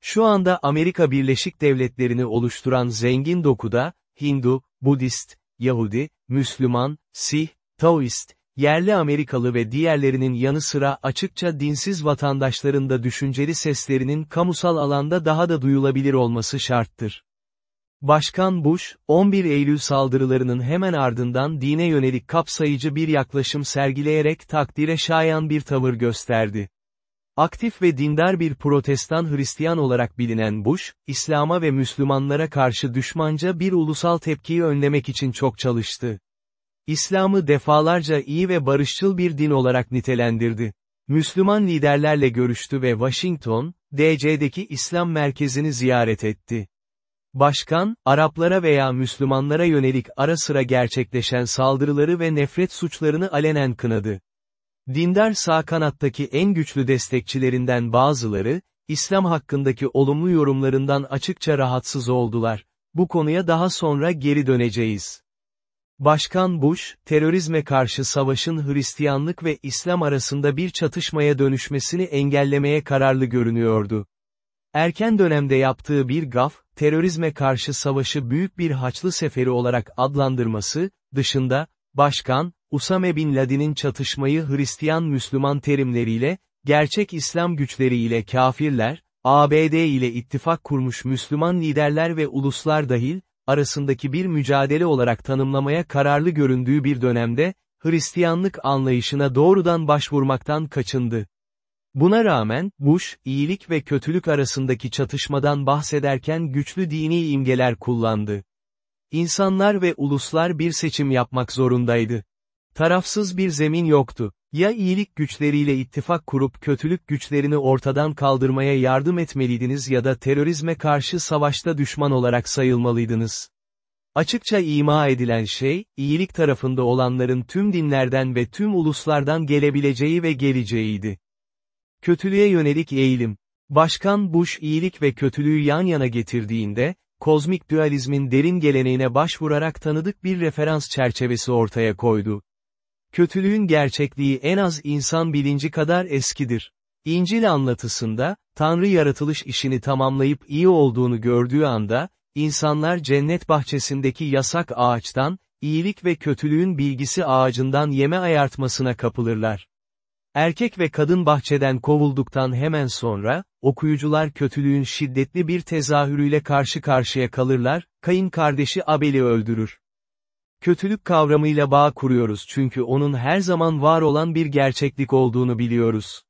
Şu anda Amerika Birleşik Devletleri'ni oluşturan zengin dokuda, Hindu, Budist, Yahudi, Müslüman, Sih, Taoist, yerli Amerikalı ve diğerlerinin yanı sıra açıkça dinsiz vatandaşların da düşünceli seslerinin kamusal alanda daha da duyulabilir olması şarttır. Başkan Bush, 11 Eylül saldırılarının hemen ardından dine yönelik kapsayıcı bir yaklaşım sergileyerek takdire şayan bir tavır gösterdi. Aktif ve dindar bir protestan Hristiyan olarak bilinen Bush, İslam'a ve Müslümanlara karşı düşmanca bir ulusal tepkiyi önlemek için çok çalıştı. İslam'ı defalarca iyi ve barışçıl bir din olarak nitelendirdi. Müslüman liderlerle görüştü ve Washington, DC'deki İslam merkezini ziyaret etti. Başkan, Araplara veya Müslümanlara yönelik ara sıra gerçekleşen saldırıları ve nefret suçlarını alenen kınadı. Dindar sağ kanattaki en güçlü destekçilerinden bazıları, İslam hakkındaki olumlu yorumlarından açıkça rahatsız oldular. Bu konuya daha sonra geri döneceğiz. Başkan Bush, terörizme karşı savaşın Hristiyanlık ve İslam arasında bir çatışmaya dönüşmesini engellemeye kararlı görünüyordu. Erken dönemde yaptığı bir gaf, terörizme karşı savaşı büyük bir haçlı seferi olarak adlandırması, dışında, Başkan, Usame Bin Laden'in çatışmayı Hristiyan-Müslüman terimleriyle, gerçek İslam güçleriyle kafirler, ABD ile ittifak kurmuş Müslüman liderler ve uluslar dahil, arasındaki bir mücadele olarak tanımlamaya kararlı göründüğü bir dönemde, Hristiyanlık anlayışına doğrudan başvurmaktan kaçındı. Buna rağmen, Bush, iyilik ve kötülük arasındaki çatışmadan bahsederken güçlü dini imgeler kullandı. İnsanlar ve uluslar bir seçim yapmak zorundaydı. Tarafsız bir zemin yoktu. Ya iyilik güçleriyle ittifak kurup kötülük güçlerini ortadan kaldırmaya yardım etmeliydiniz ya da terörizme karşı savaşta düşman olarak sayılmalıydınız. Açıkça ima edilen şey, iyilik tarafında olanların tüm dinlerden ve tüm uluslardan gelebileceği ve geleceğiydi. Kötülüğe yönelik eğilim. Başkan Bush iyilik ve kötülüğü yan yana getirdiğinde, kozmik dualizmin derin geleneğine başvurarak tanıdık bir referans çerçevesi ortaya koydu. Kötülüğün gerçekliği en az insan bilinci kadar eskidir. İncil anlatısında, Tanrı yaratılış işini tamamlayıp iyi olduğunu gördüğü anda, insanlar cennet bahçesindeki yasak ağaçtan, iyilik ve kötülüğün bilgisi ağacından yeme ayartmasına kapılırlar. Erkek ve kadın bahçeden kovulduktan hemen sonra, okuyucular kötülüğün şiddetli bir tezahürüyle karşı karşıya kalırlar, kayın kardeşi Abel'i öldürür. Kötülük kavramıyla bağ kuruyoruz çünkü onun her zaman var olan bir gerçeklik olduğunu biliyoruz.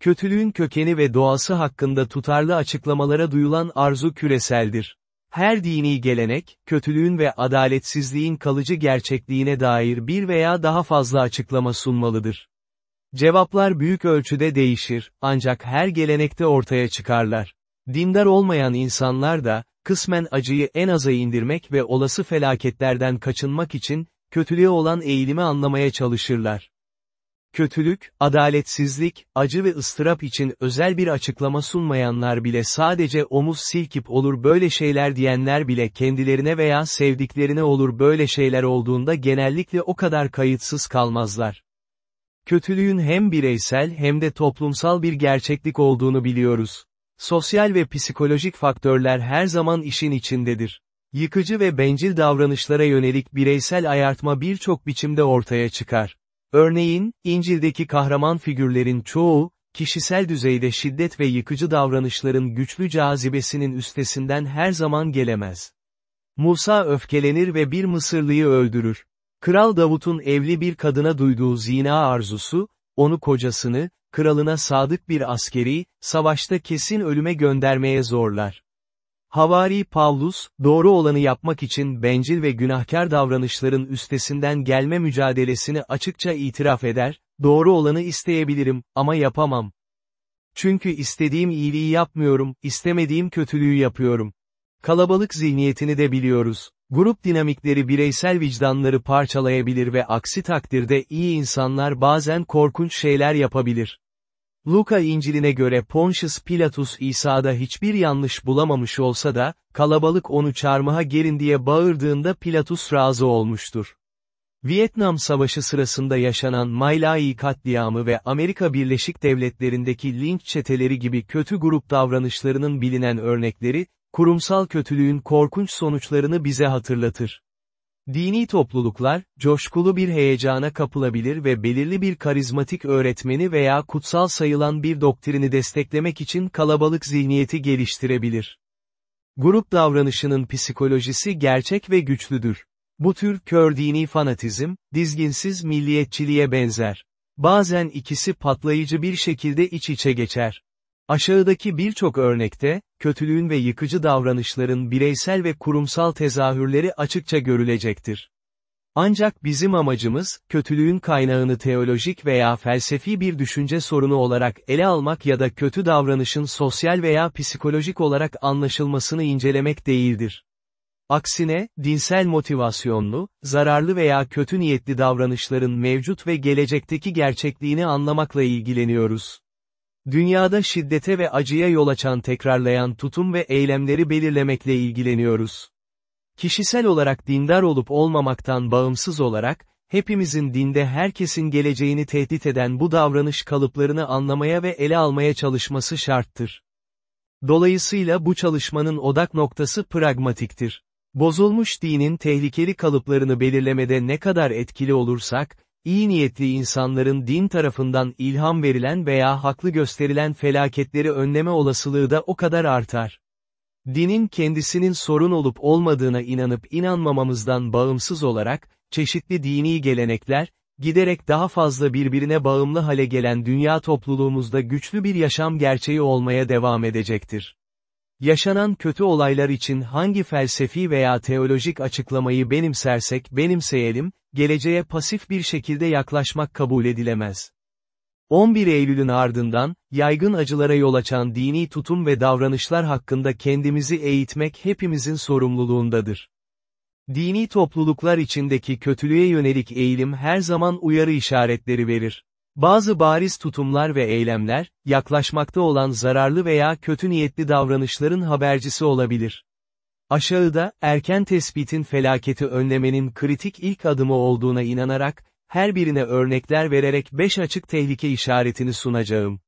Kötülüğün kökeni ve doğası hakkında tutarlı açıklamalara duyulan arzu küreseldir. Her dini gelenek, kötülüğün ve adaletsizliğin kalıcı gerçekliğine dair bir veya daha fazla açıklama sunmalıdır. Cevaplar büyük ölçüde değişir, ancak her gelenekte ortaya çıkarlar. Dindar olmayan insanlar da, kısmen acıyı en aza indirmek ve olası felaketlerden kaçınmak için, kötülüğe olan eğilimi anlamaya çalışırlar. Kötülük, adaletsizlik, acı ve ıstırap için özel bir açıklama sunmayanlar bile sadece omuz silkip olur böyle şeyler diyenler bile kendilerine veya sevdiklerine olur böyle şeyler olduğunda genellikle o kadar kayıtsız kalmazlar. Kötülüğün hem bireysel hem de toplumsal bir gerçeklik olduğunu biliyoruz. Sosyal ve psikolojik faktörler her zaman işin içindedir. Yıkıcı ve bencil davranışlara yönelik bireysel ayartma birçok biçimde ortaya çıkar. Örneğin, İncil'deki kahraman figürlerin çoğu, kişisel düzeyde şiddet ve yıkıcı davranışların güçlü cazibesinin üstesinden her zaman gelemez. Musa öfkelenir ve bir Mısırlıyı öldürür. Kral Davut'un evli bir kadına duyduğu zina arzusu, onu kocasını, kralına sadık bir askeri, savaşta kesin ölüme göndermeye zorlar. Havari Pavlus, doğru olanı yapmak için bencil ve günahkar davranışların üstesinden gelme mücadelesini açıkça itiraf eder, doğru olanı isteyebilirim, ama yapamam. Çünkü istediğim iyiliği yapmıyorum, istemediğim kötülüğü yapıyorum. Kalabalık zihniyetini de biliyoruz. Grup dinamikleri bireysel vicdanları parçalayabilir ve aksi takdirde iyi insanlar bazen korkunç şeyler yapabilir. Luka İncil'ine göre Pontius Pilatus İsa'da hiçbir yanlış bulamamış olsa da, kalabalık onu çarmıha gerin diye bağırdığında Pilatus razı olmuştur. Vietnam Savaşı sırasında yaşanan Mailai katliamı ve Amerika Birleşik Devletleri'ndeki linç çeteleri gibi kötü grup davranışlarının bilinen örnekleri, kurumsal kötülüğün korkunç sonuçlarını bize hatırlatır. Dini topluluklar, coşkulu bir heyecana kapılabilir ve belirli bir karizmatik öğretmeni veya kutsal sayılan bir doktrini desteklemek için kalabalık zihniyeti geliştirebilir. Grup davranışının psikolojisi gerçek ve güçlüdür. Bu tür kör dini fanatizm, dizginsiz milliyetçiliğe benzer. Bazen ikisi patlayıcı bir şekilde iç içe geçer. Aşağıdaki birçok örnekte, kötülüğün ve yıkıcı davranışların bireysel ve kurumsal tezahürleri açıkça görülecektir. Ancak bizim amacımız, kötülüğün kaynağını teolojik veya felsefi bir düşünce sorunu olarak ele almak ya da kötü davranışın sosyal veya psikolojik olarak anlaşılmasını incelemek değildir. Aksine, dinsel motivasyonlu, zararlı veya kötü niyetli davranışların mevcut ve gelecekteki gerçekliğini anlamakla ilgileniyoruz. Dünyada şiddete ve acıya yol açan tekrarlayan tutum ve eylemleri belirlemekle ilgileniyoruz. Kişisel olarak dindar olup olmamaktan bağımsız olarak, hepimizin dinde herkesin geleceğini tehdit eden bu davranış kalıplarını anlamaya ve ele almaya çalışması şarttır. Dolayısıyla bu çalışmanın odak noktası pragmatiktir. Bozulmuş dinin tehlikeli kalıplarını belirlemede ne kadar etkili olursak, iyi niyetli insanların din tarafından ilham verilen veya haklı gösterilen felaketleri önleme olasılığı da o kadar artar. Dinin kendisinin sorun olup olmadığına inanıp inanmamamızdan bağımsız olarak, çeşitli dini gelenekler, giderek daha fazla birbirine bağımlı hale gelen dünya topluluğumuzda güçlü bir yaşam gerçeği olmaya devam edecektir. Yaşanan kötü olaylar için hangi felsefi veya teolojik açıklamayı benimsersek benimseyelim, geleceğe pasif bir şekilde yaklaşmak kabul edilemez. 11 Eylül'ün ardından, yaygın acılara yol açan dini tutum ve davranışlar hakkında kendimizi eğitmek hepimizin sorumluluğundadır. Dini topluluklar içindeki kötülüğe yönelik eğilim her zaman uyarı işaretleri verir. Bazı bariz tutumlar ve eylemler, yaklaşmakta olan zararlı veya kötü niyetli davranışların habercisi olabilir. Aşağıda, erken tespitin felaketi önlemenin kritik ilk adımı olduğuna inanarak, her birine örnekler vererek beş açık tehlike işaretini sunacağım.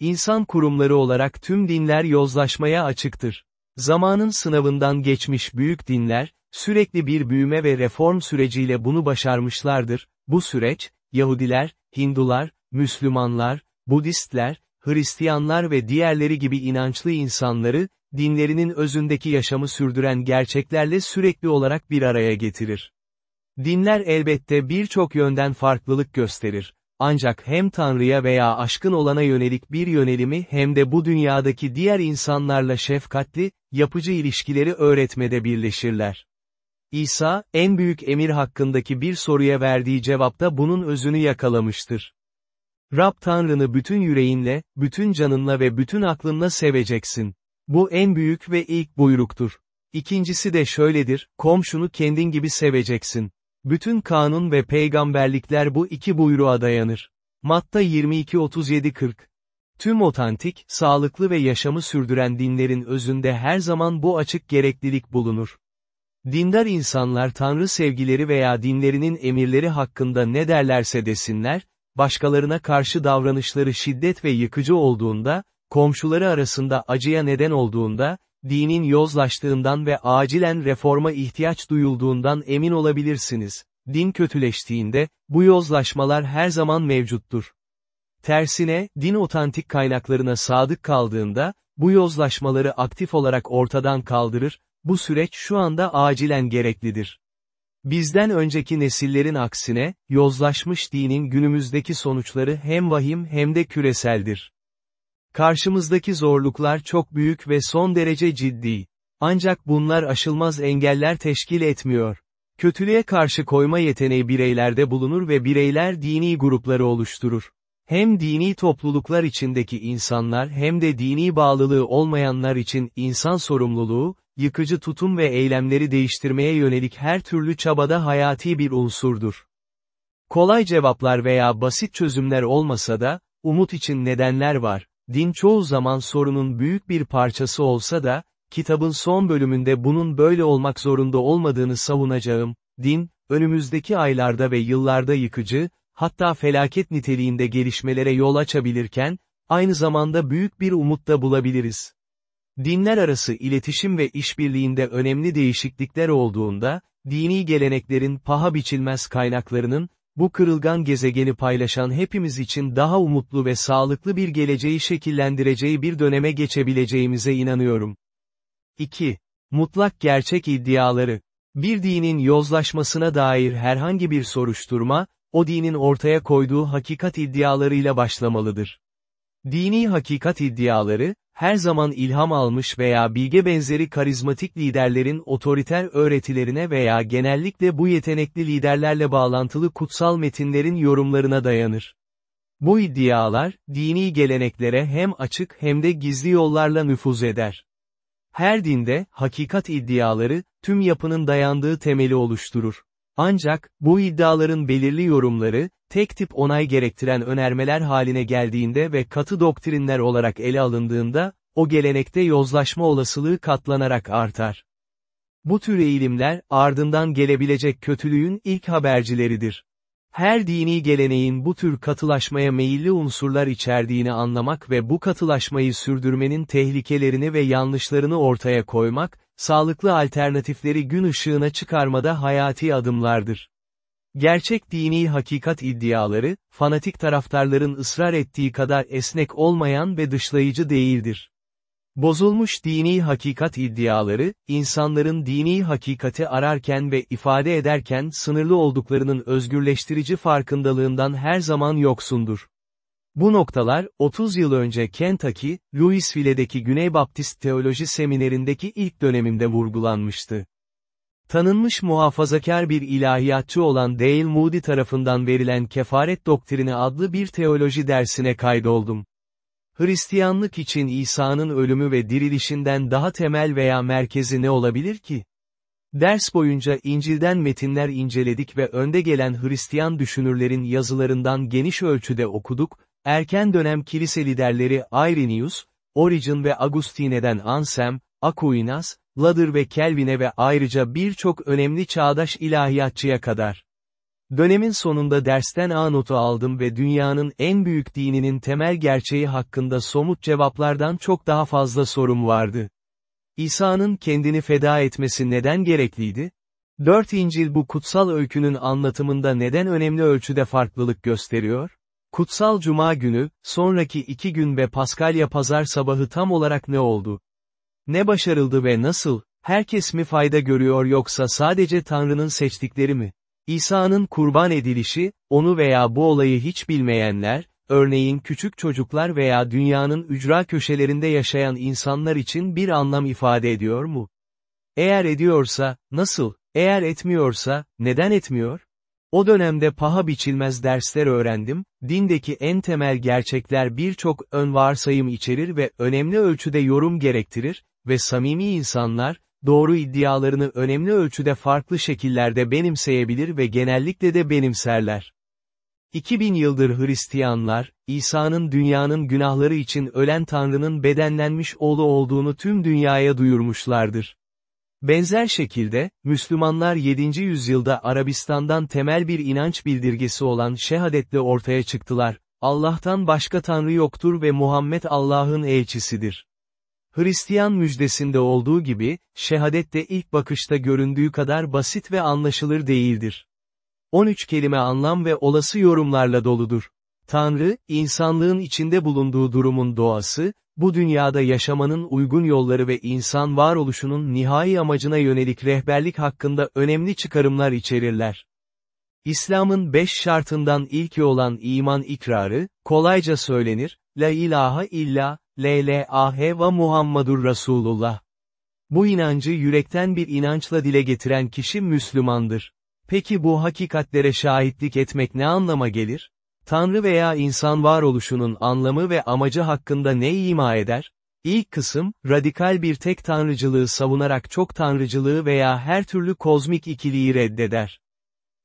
İnsan kurumları olarak tüm dinler yozlaşmaya açıktır. Zamanın sınavından geçmiş büyük dinler, sürekli bir büyüme ve reform süreciyle bunu başarmışlardır. Bu süreç, Yahudiler, Hindular, Müslümanlar, Budistler, Hristiyanlar ve diğerleri gibi inançlı insanları, dinlerinin özündeki yaşamı sürdüren gerçeklerle sürekli olarak bir araya getirir. Dinler elbette birçok yönden farklılık gösterir. Ancak hem Tanrı'ya veya aşkın olana yönelik bir yönelimi hem de bu dünyadaki diğer insanlarla şefkatli, yapıcı ilişkileri öğretmede birleşirler. İsa, en büyük emir hakkındaki bir soruya verdiği cevapta bunun özünü yakalamıştır. Rab Tanrını bütün yüreğinle, bütün canınla ve bütün aklınla seveceksin. Bu en büyük ve ilk buyruktur. İkincisi de şöyledir, komşunu kendin gibi seveceksin. Bütün kanun ve peygamberlikler bu iki buyruğa dayanır. Matta 22-37-40 Tüm otantik, sağlıklı ve yaşamı sürdüren dinlerin özünde her zaman bu açık gereklilik bulunur. Dindar insanlar Tanrı sevgileri veya dinlerinin emirleri hakkında ne derlerse desinler, başkalarına karşı davranışları şiddet ve yıkıcı olduğunda, komşuları arasında acıya neden olduğunda, dinin yozlaştığından ve acilen reforma ihtiyaç duyulduğundan emin olabilirsiniz. Din kötüleştiğinde, bu yozlaşmalar her zaman mevcuttur. Tersine, din otantik kaynaklarına sadık kaldığında, bu yozlaşmaları aktif olarak ortadan kaldırır, bu süreç şu anda acilen gereklidir. Bizden önceki nesillerin aksine, yozlaşmış dinin günümüzdeki sonuçları hem vahim hem de küreseldir. Karşımızdaki zorluklar çok büyük ve son derece ciddi. Ancak bunlar aşılmaz engeller teşkil etmiyor. Kötülüğe karşı koyma yeteneği bireylerde bulunur ve bireyler dini grupları oluşturur. Hem dini topluluklar içindeki insanlar hem de dini bağlılığı olmayanlar için insan sorumluluğu, yıkıcı tutum ve eylemleri değiştirmeye yönelik her türlü çabada hayati bir unsurdur. Kolay cevaplar veya basit çözümler olmasa da, umut için nedenler var. Din çoğu zaman sorunun büyük bir parçası olsa da, kitabın son bölümünde bunun böyle olmak zorunda olmadığını savunacağım. Din, önümüzdeki aylarda ve yıllarda yıkıcı, hatta felaket niteliğinde gelişmelere yol açabilirken, aynı zamanda büyük bir umut da bulabiliriz. Dinler arası iletişim ve işbirliğinde önemli değişiklikler olduğunda, dini geleneklerin paha biçilmez kaynaklarının, bu kırılgan gezegeni paylaşan hepimiz için daha umutlu ve sağlıklı bir geleceği şekillendireceği bir döneme geçebileceğimize inanıyorum. 2. Mutlak gerçek iddiaları. Bir dinin yozlaşmasına dair herhangi bir soruşturma, o dinin ortaya koyduğu hakikat iddialarıyla başlamalıdır. Dini hakikat iddiaları, her zaman ilham almış veya bilge benzeri karizmatik liderlerin otoriter öğretilerine veya genellikle bu yetenekli liderlerle bağlantılı kutsal metinlerin yorumlarına dayanır. Bu iddialar, dini geleneklere hem açık hem de gizli yollarla nüfuz eder. Her dinde, hakikat iddiaları, tüm yapının dayandığı temeli oluşturur. Ancak, bu iddiaların belirli yorumları, tek tip onay gerektiren önermeler haline geldiğinde ve katı doktrinler olarak ele alındığında, o gelenekte yozlaşma olasılığı katlanarak artar. Bu tür eğilimler, ardından gelebilecek kötülüğün ilk habercileridir. Her dini geleneğin bu tür katılaşmaya meyilli unsurlar içerdiğini anlamak ve bu katılaşmayı sürdürmenin tehlikelerini ve yanlışlarını ortaya koymak, sağlıklı alternatifleri gün ışığına çıkarmada hayati adımlardır. Gerçek dini hakikat iddiaları, fanatik taraftarların ısrar ettiği kadar esnek olmayan ve dışlayıcı değildir. Bozulmuş dini hakikat iddiaları, insanların dini hakikati ararken ve ifade ederken sınırlı olduklarının özgürleştirici farkındalığından her zaman yoksundur. Bu noktalar, 30 yıl önce Kentucky, Louisville'deki Güney Baptist Teoloji Seminerindeki ilk dönemimde vurgulanmıştı. Tanınmış muhafazakar bir ilahiyatçı olan Dale Moody tarafından verilen Kefaret Doktrini adlı bir teoloji dersine kaydoldum. Hristiyanlık için İsa'nın ölümü ve dirilişinden daha temel veya merkezi ne olabilir ki? Ders boyunca İncil'den metinler inceledik ve önde gelen Hristiyan düşünürlerin yazılarından geniş ölçüde okuduk, erken dönem kilise liderleri Irenaeus, Origen ve Agustine'den Ansem, Aquinas, Ladır ve Kelvin'e ve ayrıca birçok önemli çağdaş ilahiyatçıya kadar. Dönemin sonunda dersten A notu aldım ve dünyanın en büyük dininin temel gerçeği hakkında somut cevaplardan çok daha fazla sorum vardı. İsa'nın kendini feda etmesi neden gerekliydi? Dört İncil bu kutsal öykünün anlatımında neden önemli ölçüde farklılık gösteriyor? Kutsal Cuma günü, sonraki iki gün ve Paskalya pazar sabahı tam olarak ne oldu? Ne başarıldı ve nasıl? Herkes mi fayda görüyor yoksa sadece Tanrı'nın seçtikleri mi? İsa'nın kurban edilişi, onu veya bu olayı hiç bilmeyenler, örneğin küçük çocuklar veya dünyanın ücra köşelerinde yaşayan insanlar için bir anlam ifade ediyor mu? Eğer ediyorsa, nasıl? Eğer etmiyorsa, neden etmiyor? O dönemde paha biçilmez dersler öğrendim, dindeki en temel gerçekler birçok ön varsayım içerir ve önemli ölçüde yorum gerektirir, ve samimi insanlar, doğru iddialarını önemli ölçüde farklı şekillerde benimseyebilir ve genellikle de benimserler. 2000 yıldır Hristiyanlar, İsa'nın dünyanın günahları için ölen Tanrı'nın bedenlenmiş oğlu olduğunu tüm dünyaya duyurmuşlardır. Benzer şekilde, Müslümanlar 7. yüzyılda Arabistan'dan temel bir inanç bildirgesi olan şehadetle ortaya çıktılar, Allah'tan başka Tanrı yoktur ve Muhammed Allah'ın elçisidir. Hristiyan müjdesinde olduğu gibi, şehadet de ilk bakışta göründüğü kadar basit ve anlaşılır değildir. 13 kelime anlam ve olası yorumlarla doludur. Tanrı, insanlığın içinde bulunduğu durumun doğası, bu dünyada yaşamanın uygun yolları ve insan varoluşunun nihai amacına yönelik rehberlik hakkında önemli çıkarımlar içerirler. İslam'ın beş şartından ilki olan iman ikrarı, kolayca söylenir, La ilahe illa, LLAH ve Muhammadur Resulullah. Bu inancı yürekten bir inançla dile getiren kişi Müslümandır. Peki bu hakikatlere şahitlik etmek ne anlama gelir? Tanrı veya insan varoluşunun anlamı ve amacı hakkında ne ima eder? İlk kısım, radikal bir tek tanrıcılığı savunarak çok tanrıcılığı veya her türlü kozmik ikiliği reddeder.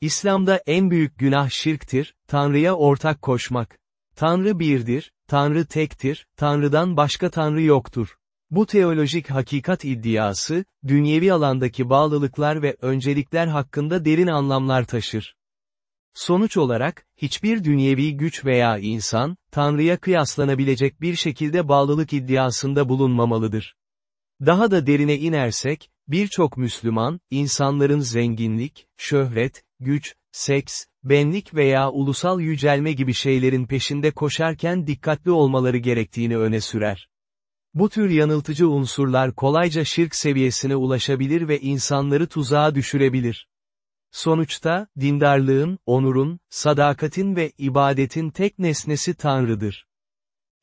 İslam'da en büyük günah şirktir, Tanrı'ya ortak koşmak. Tanrı birdir, Tanrı tektir, Tanrı'dan başka Tanrı yoktur. Bu teolojik hakikat iddiası, dünyevi alandaki bağlılıklar ve öncelikler hakkında derin anlamlar taşır. Sonuç olarak, hiçbir dünyevi güç veya insan, Tanrı'ya kıyaslanabilecek bir şekilde bağlılık iddiasında bulunmamalıdır. Daha da derine inersek, birçok Müslüman, insanların zenginlik, şöhret, güç, seks, benlik veya ulusal yücelme gibi şeylerin peşinde koşarken dikkatli olmaları gerektiğini öne sürer. Bu tür yanıltıcı unsurlar kolayca şirk seviyesine ulaşabilir ve insanları tuzağa düşürebilir. Sonuçta, dindarlığın, onurun, sadakatin ve ibadetin tek nesnesi Tanrı'dır.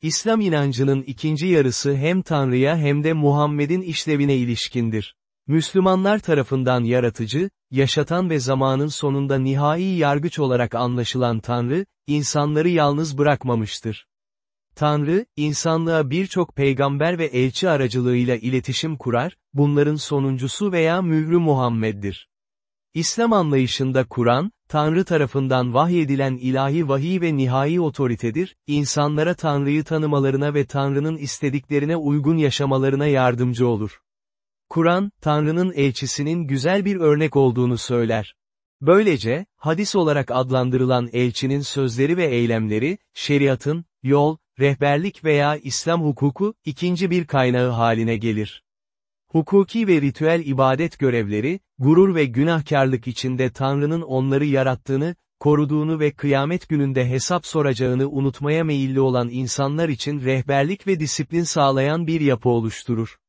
İslam inancının ikinci yarısı hem Tanrı'ya hem de Muhammed'in işlevine ilişkindir. Müslümanlar tarafından yaratıcı, yaşatan ve zamanın sonunda nihai yargıç olarak anlaşılan Tanrı, insanları yalnız bırakmamıştır. Tanrı, insanlığa birçok peygamber ve elçi aracılığıyla iletişim kurar, bunların sonuncusu veya mührü Muhammed'dir. İslam anlayışında Kur'an, Tanrı tarafından vahyedilen ilahi vahiy ve nihai otoritedir, insanlara Tanrı'yı tanımalarına ve Tanrı'nın istediklerine uygun yaşamalarına yardımcı olur. Kur'an, Tanrı'nın elçisinin güzel bir örnek olduğunu söyler. Böylece, hadis olarak adlandırılan elçinin sözleri ve eylemleri, şeriatın, yol, rehberlik veya İslam hukuku, ikinci bir kaynağı haline gelir. Hukuki ve ritüel ibadet görevleri, gurur ve günahkarlık içinde Tanrı'nın onları yarattığını, koruduğunu ve kıyamet gününde hesap soracağını unutmaya meyilli olan insanlar için rehberlik ve disiplin sağlayan bir yapı oluşturur.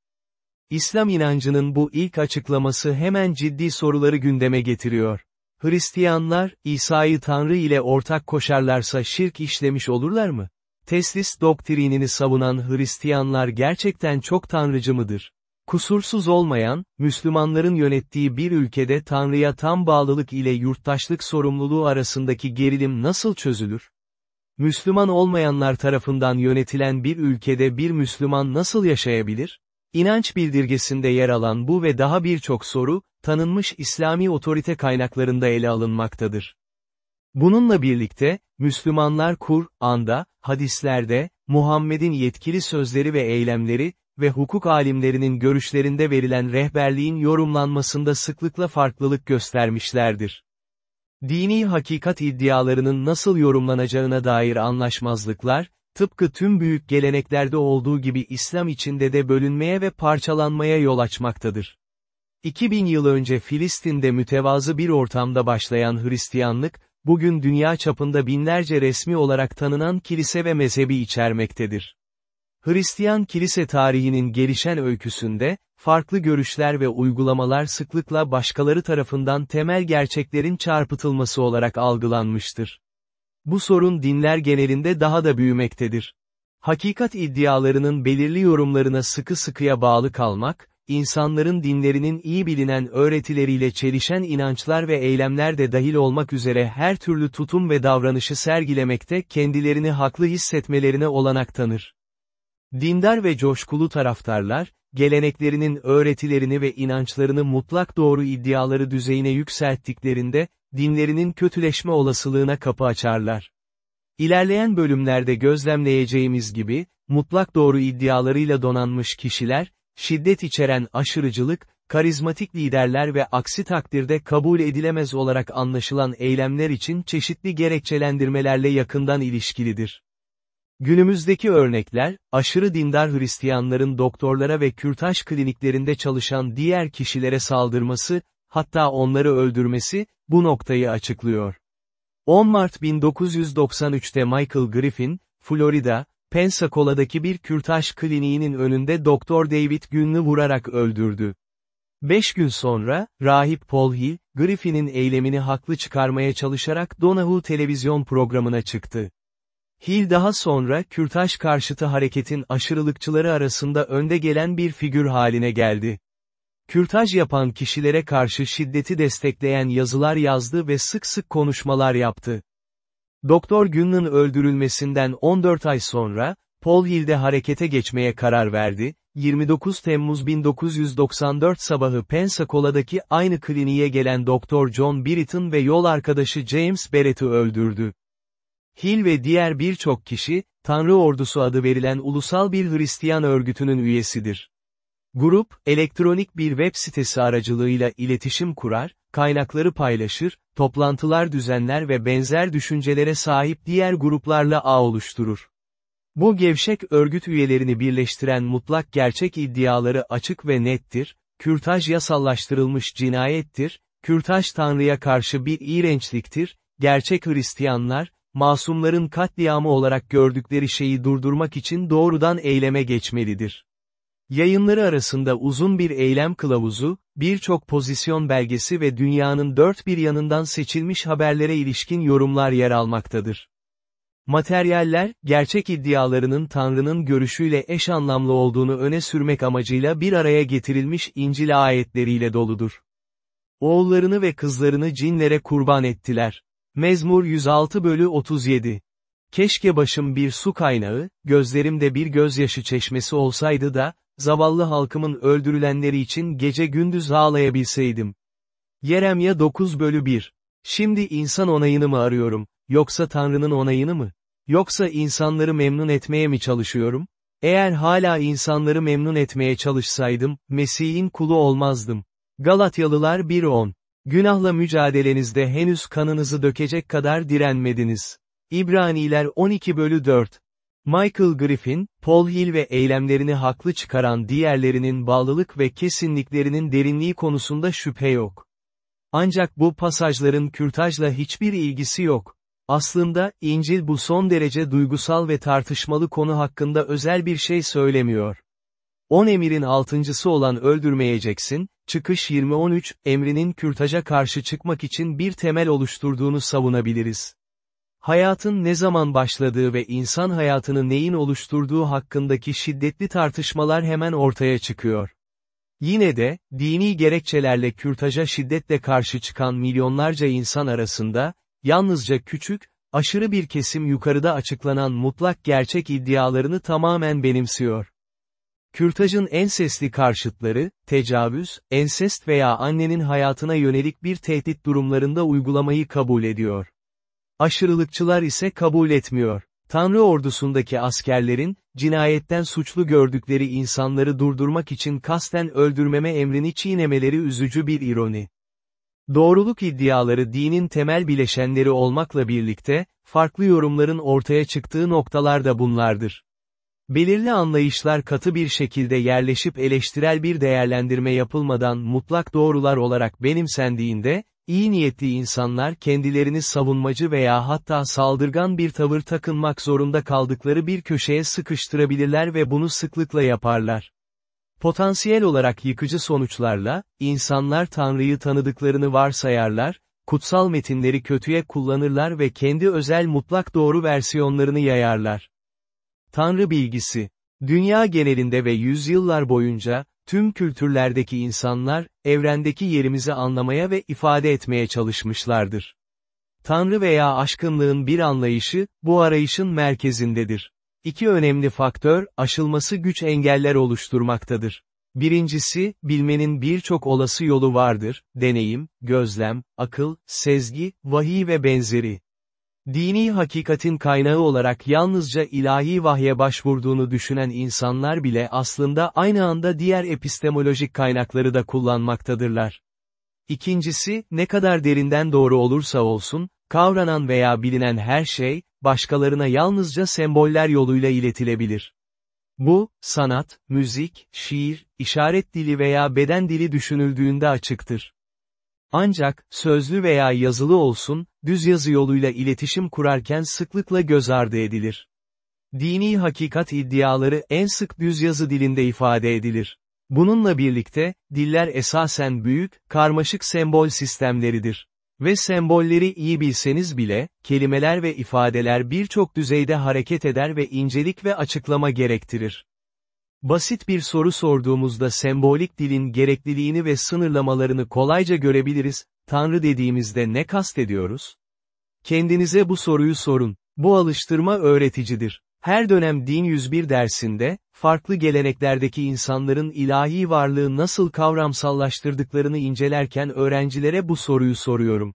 İslam inancının bu ilk açıklaması hemen ciddi soruları gündeme getiriyor. Hristiyanlar, İsa'yı Tanrı ile ortak koşarlarsa şirk işlemiş olurlar mı? Teslis doktrinini savunan Hristiyanlar gerçekten çok tanrıcı mıdır? Kusursuz olmayan, Müslümanların yönettiği bir ülkede Tanrı'ya tam bağlılık ile yurttaşlık sorumluluğu arasındaki gerilim nasıl çözülür? Müslüman olmayanlar tarafından yönetilen bir ülkede bir Müslüman nasıl yaşayabilir? İnanç bildirgesinde yer alan bu ve daha birçok soru, tanınmış İslami otorite kaynaklarında ele alınmaktadır. Bununla birlikte, Müslümanlar Kur'an'da, hadislerde, Muhammed'in yetkili sözleri ve eylemleri, ve hukuk alimlerinin görüşlerinde verilen rehberliğin yorumlanmasında sıklıkla farklılık göstermişlerdir. Dini hakikat iddialarının nasıl yorumlanacağına dair anlaşmazlıklar, tıpkı tüm büyük geleneklerde olduğu gibi İslam içinde de bölünmeye ve parçalanmaya yol açmaktadır. 2000 yıl önce Filistin'de mütevazı bir ortamda başlayan Hristiyanlık, bugün dünya çapında binlerce resmi olarak tanınan kilise ve mezhebi içermektedir. Hristiyan kilise tarihinin gelişen öyküsünde, farklı görüşler ve uygulamalar sıklıkla başkaları tarafından temel gerçeklerin çarpıtılması olarak algılanmıştır. Bu sorun dinler genelinde daha da büyümektedir. Hakikat iddialarının belirli yorumlarına sıkı sıkıya bağlı kalmak, insanların dinlerinin iyi bilinen öğretileriyle çelişen inançlar ve eylemler de dahil olmak üzere her türlü tutum ve davranışı sergilemekte kendilerini haklı hissetmelerine olanak tanır. Dindar ve coşkulu taraftarlar, geleneklerinin öğretilerini ve inançlarını mutlak doğru iddiaları düzeyine yükselttiklerinde, dinlerinin kötüleşme olasılığına kapı açarlar. İlerleyen bölümlerde gözlemleyeceğimiz gibi, mutlak doğru iddialarıyla donanmış kişiler, şiddet içeren aşırıcılık, karizmatik liderler ve aksi takdirde kabul edilemez olarak anlaşılan eylemler için çeşitli gerekçelendirmelerle yakından ilişkilidir. Günümüzdeki örnekler, aşırı dindar Hristiyanların doktorlara ve kürtaj kliniklerinde çalışan diğer kişilere saldırması, hatta onları öldürmesi, bu noktayı açıklıyor. 10 Mart 1993'te Michael Griffin, Florida, Pensacola'daki bir kürtaj kliniğinin önünde Doktor David Günlü vurarak öldürdü. Beş gün sonra, rahip Paul Hill, Griffin'in eylemini haklı çıkarmaya çalışarak Donahue televizyon programına çıktı. Hill daha sonra Kürtaj karşıtı hareketin aşırılıkçıları arasında önde gelen bir figür haline geldi. Kürtaj yapan kişilere karşı şiddeti destekleyen yazılar yazdı ve sık sık konuşmalar yaptı. Doktor Gün'ün öldürülmesinden 14 ay sonra, Paul Hill'de harekete geçmeye karar verdi, 29 Temmuz 1994 sabahı Pensacola'daki aynı kliniğe gelen Doktor John Britton ve yol arkadaşı James Barrett'ı öldürdü. Hill ve diğer birçok kişi, Tanrı Ordusu adı verilen ulusal bir Hristiyan örgütünün üyesidir. Grup, elektronik bir web sitesi aracılığıyla iletişim kurar, kaynakları paylaşır, toplantılar düzenler ve benzer düşüncelere sahip diğer gruplarla ağ oluşturur. Bu gevşek örgüt üyelerini birleştiren mutlak gerçek iddiaları açık ve nettir, kürtaj yasallaştırılmış cinayettir, kürtaj Tanrı'ya karşı bir iğrençliktir, gerçek Hristiyanlar, masumların katliamı olarak gördükleri şeyi durdurmak için doğrudan eyleme geçmelidir. Yayınları arasında uzun bir eylem kılavuzu, birçok pozisyon belgesi ve dünyanın dört bir yanından seçilmiş haberlere ilişkin yorumlar yer almaktadır. Materyaller, gerçek iddialarının Tanrı'nın görüşüyle eş anlamlı olduğunu öne sürmek amacıyla bir araya getirilmiş İncil ayetleriyle doludur. Oğullarını ve kızlarını cinlere kurban ettiler. Mezmur 106 bölü 37. Keşke başım bir su kaynağı, gözlerimde bir gözyaşı çeşmesi olsaydı da, zavallı halkımın öldürülenleri için gece gündüz ağlayabilseydim. Yeremya 9 bölü 1. Şimdi insan onayını mı arıyorum, yoksa Tanrı'nın onayını mı? Yoksa insanları memnun etmeye mi çalışıyorum? Eğer hala insanları memnun etmeye çalışsaydım, Mesih'in kulu olmazdım. Galatyalılar 1.10 Günahla mücadelenizde henüz kanınızı dökecek kadar direnmediniz. İbraniler 12 bölü 4. Michael Griffin, Paul Hill ve eylemlerini haklı çıkaran diğerlerinin bağlılık ve kesinliklerinin derinliği konusunda şüphe yok. Ancak bu pasajların kürtajla hiçbir ilgisi yok. Aslında, İncil bu son derece duygusal ve tartışmalı konu hakkında özel bir şey söylemiyor. On emirin altıncısı olan öldürmeyeceksin, çıkış 20-13, emrinin kürtaja karşı çıkmak için bir temel oluşturduğunu savunabiliriz. Hayatın ne zaman başladığı ve insan hayatını neyin oluşturduğu hakkındaki şiddetli tartışmalar hemen ortaya çıkıyor. Yine de, dini gerekçelerle kürtaja şiddetle karşı çıkan milyonlarca insan arasında, yalnızca küçük, aşırı bir kesim yukarıda açıklanan mutlak gerçek iddialarını tamamen benimsiyor. Kürtajın en sesli karşıtları, tecavüz, ensest veya annenin hayatına yönelik bir tehdit durumlarında uygulamayı kabul ediyor. Aşırılıkçılar ise kabul etmiyor. Tanrı ordusundaki askerlerin, cinayetten suçlu gördükleri insanları durdurmak için kasten öldürmeme emrini çiğnemeleri üzücü bir ironi. Doğruluk iddiaları dinin temel bileşenleri olmakla birlikte, farklı yorumların ortaya çıktığı noktalar da bunlardır. Belirli anlayışlar katı bir şekilde yerleşip eleştirel bir değerlendirme yapılmadan mutlak doğrular olarak benimsendiğinde, iyi niyetli insanlar kendilerini savunmacı veya hatta saldırgan bir tavır takınmak zorunda kaldıkları bir köşeye sıkıştırabilirler ve bunu sıklıkla yaparlar. Potansiyel olarak yıkıcı sonuçlarla, insanlar Tanrı'yı tanıdıklarını varsayarlar, kutsal metinleri kötüye kullanırlar ve kendi özel mutlak doğru versiyonlarını yayarlar. Tanrı bilgisi. Dünya genelinde ve yüzyıllar boyunca, tüm kültürlerdeki insanlar, evrendeki yerimizi anlamaya ve ifade etmeye çalışmışlardır. Tanrı veya aşkınlığın bir anlayışı, bu arayışın merkezindedir. İki önemli faktör, aşılması güç engeller oluşturmaktadır. Birincisi, bilmenin birçok olası yolu vardır, deneyim, gözlem, akıl, sezgi, vahiy ve benzeri. Dini hakikatin kaynağı olarak yalnızca ilahi vahye başvurduğunu düşünen insanlar bile aslında aynı anda diğer epistemolojik kaynakları da kullanmaktadırlar. İkincisi, ne kadar derinden doğru olursa olsun, kavranan veya bilinen her şey, başkalarına yalnızca semboller yoluyla iletilebilir. Bu, sanat, müzik, şiir, işaret dili veya beden dili düşünüldüğünde açıktır. Ancak, sözlü veya yazılı olsun, düz yazı yoluyla iletişim kurarken sıklıkla göz ardı edilir. Dini hakikat iddiaları en sık düz yazı dilinde ifade edilir. Bununla birlikte, diller esasen büyük, karmaşık sembol sistemleridir. Ve sembolleri iyi bilseniz bile, kelimeler ve ifadeler birçok düzeyde hareket eder ve incelik ve açıklama gerektirir. Basit bir soru sorduğumuzda sembolik dilin gerekliliğini ve sınırlamalarını kolayca görebiliriz, Tanrı dediğimizde ne kastediyoruz? Kendinize bu soruyu sorun. Bu alıştırma öğreticidir. Her dönem Din 101 dersinde, farklı geleneklerdeki insanların ilahi varlığı nasıl kavramsallaştırdıklarını incelerken öğrencilere bu soruyu soruyorum.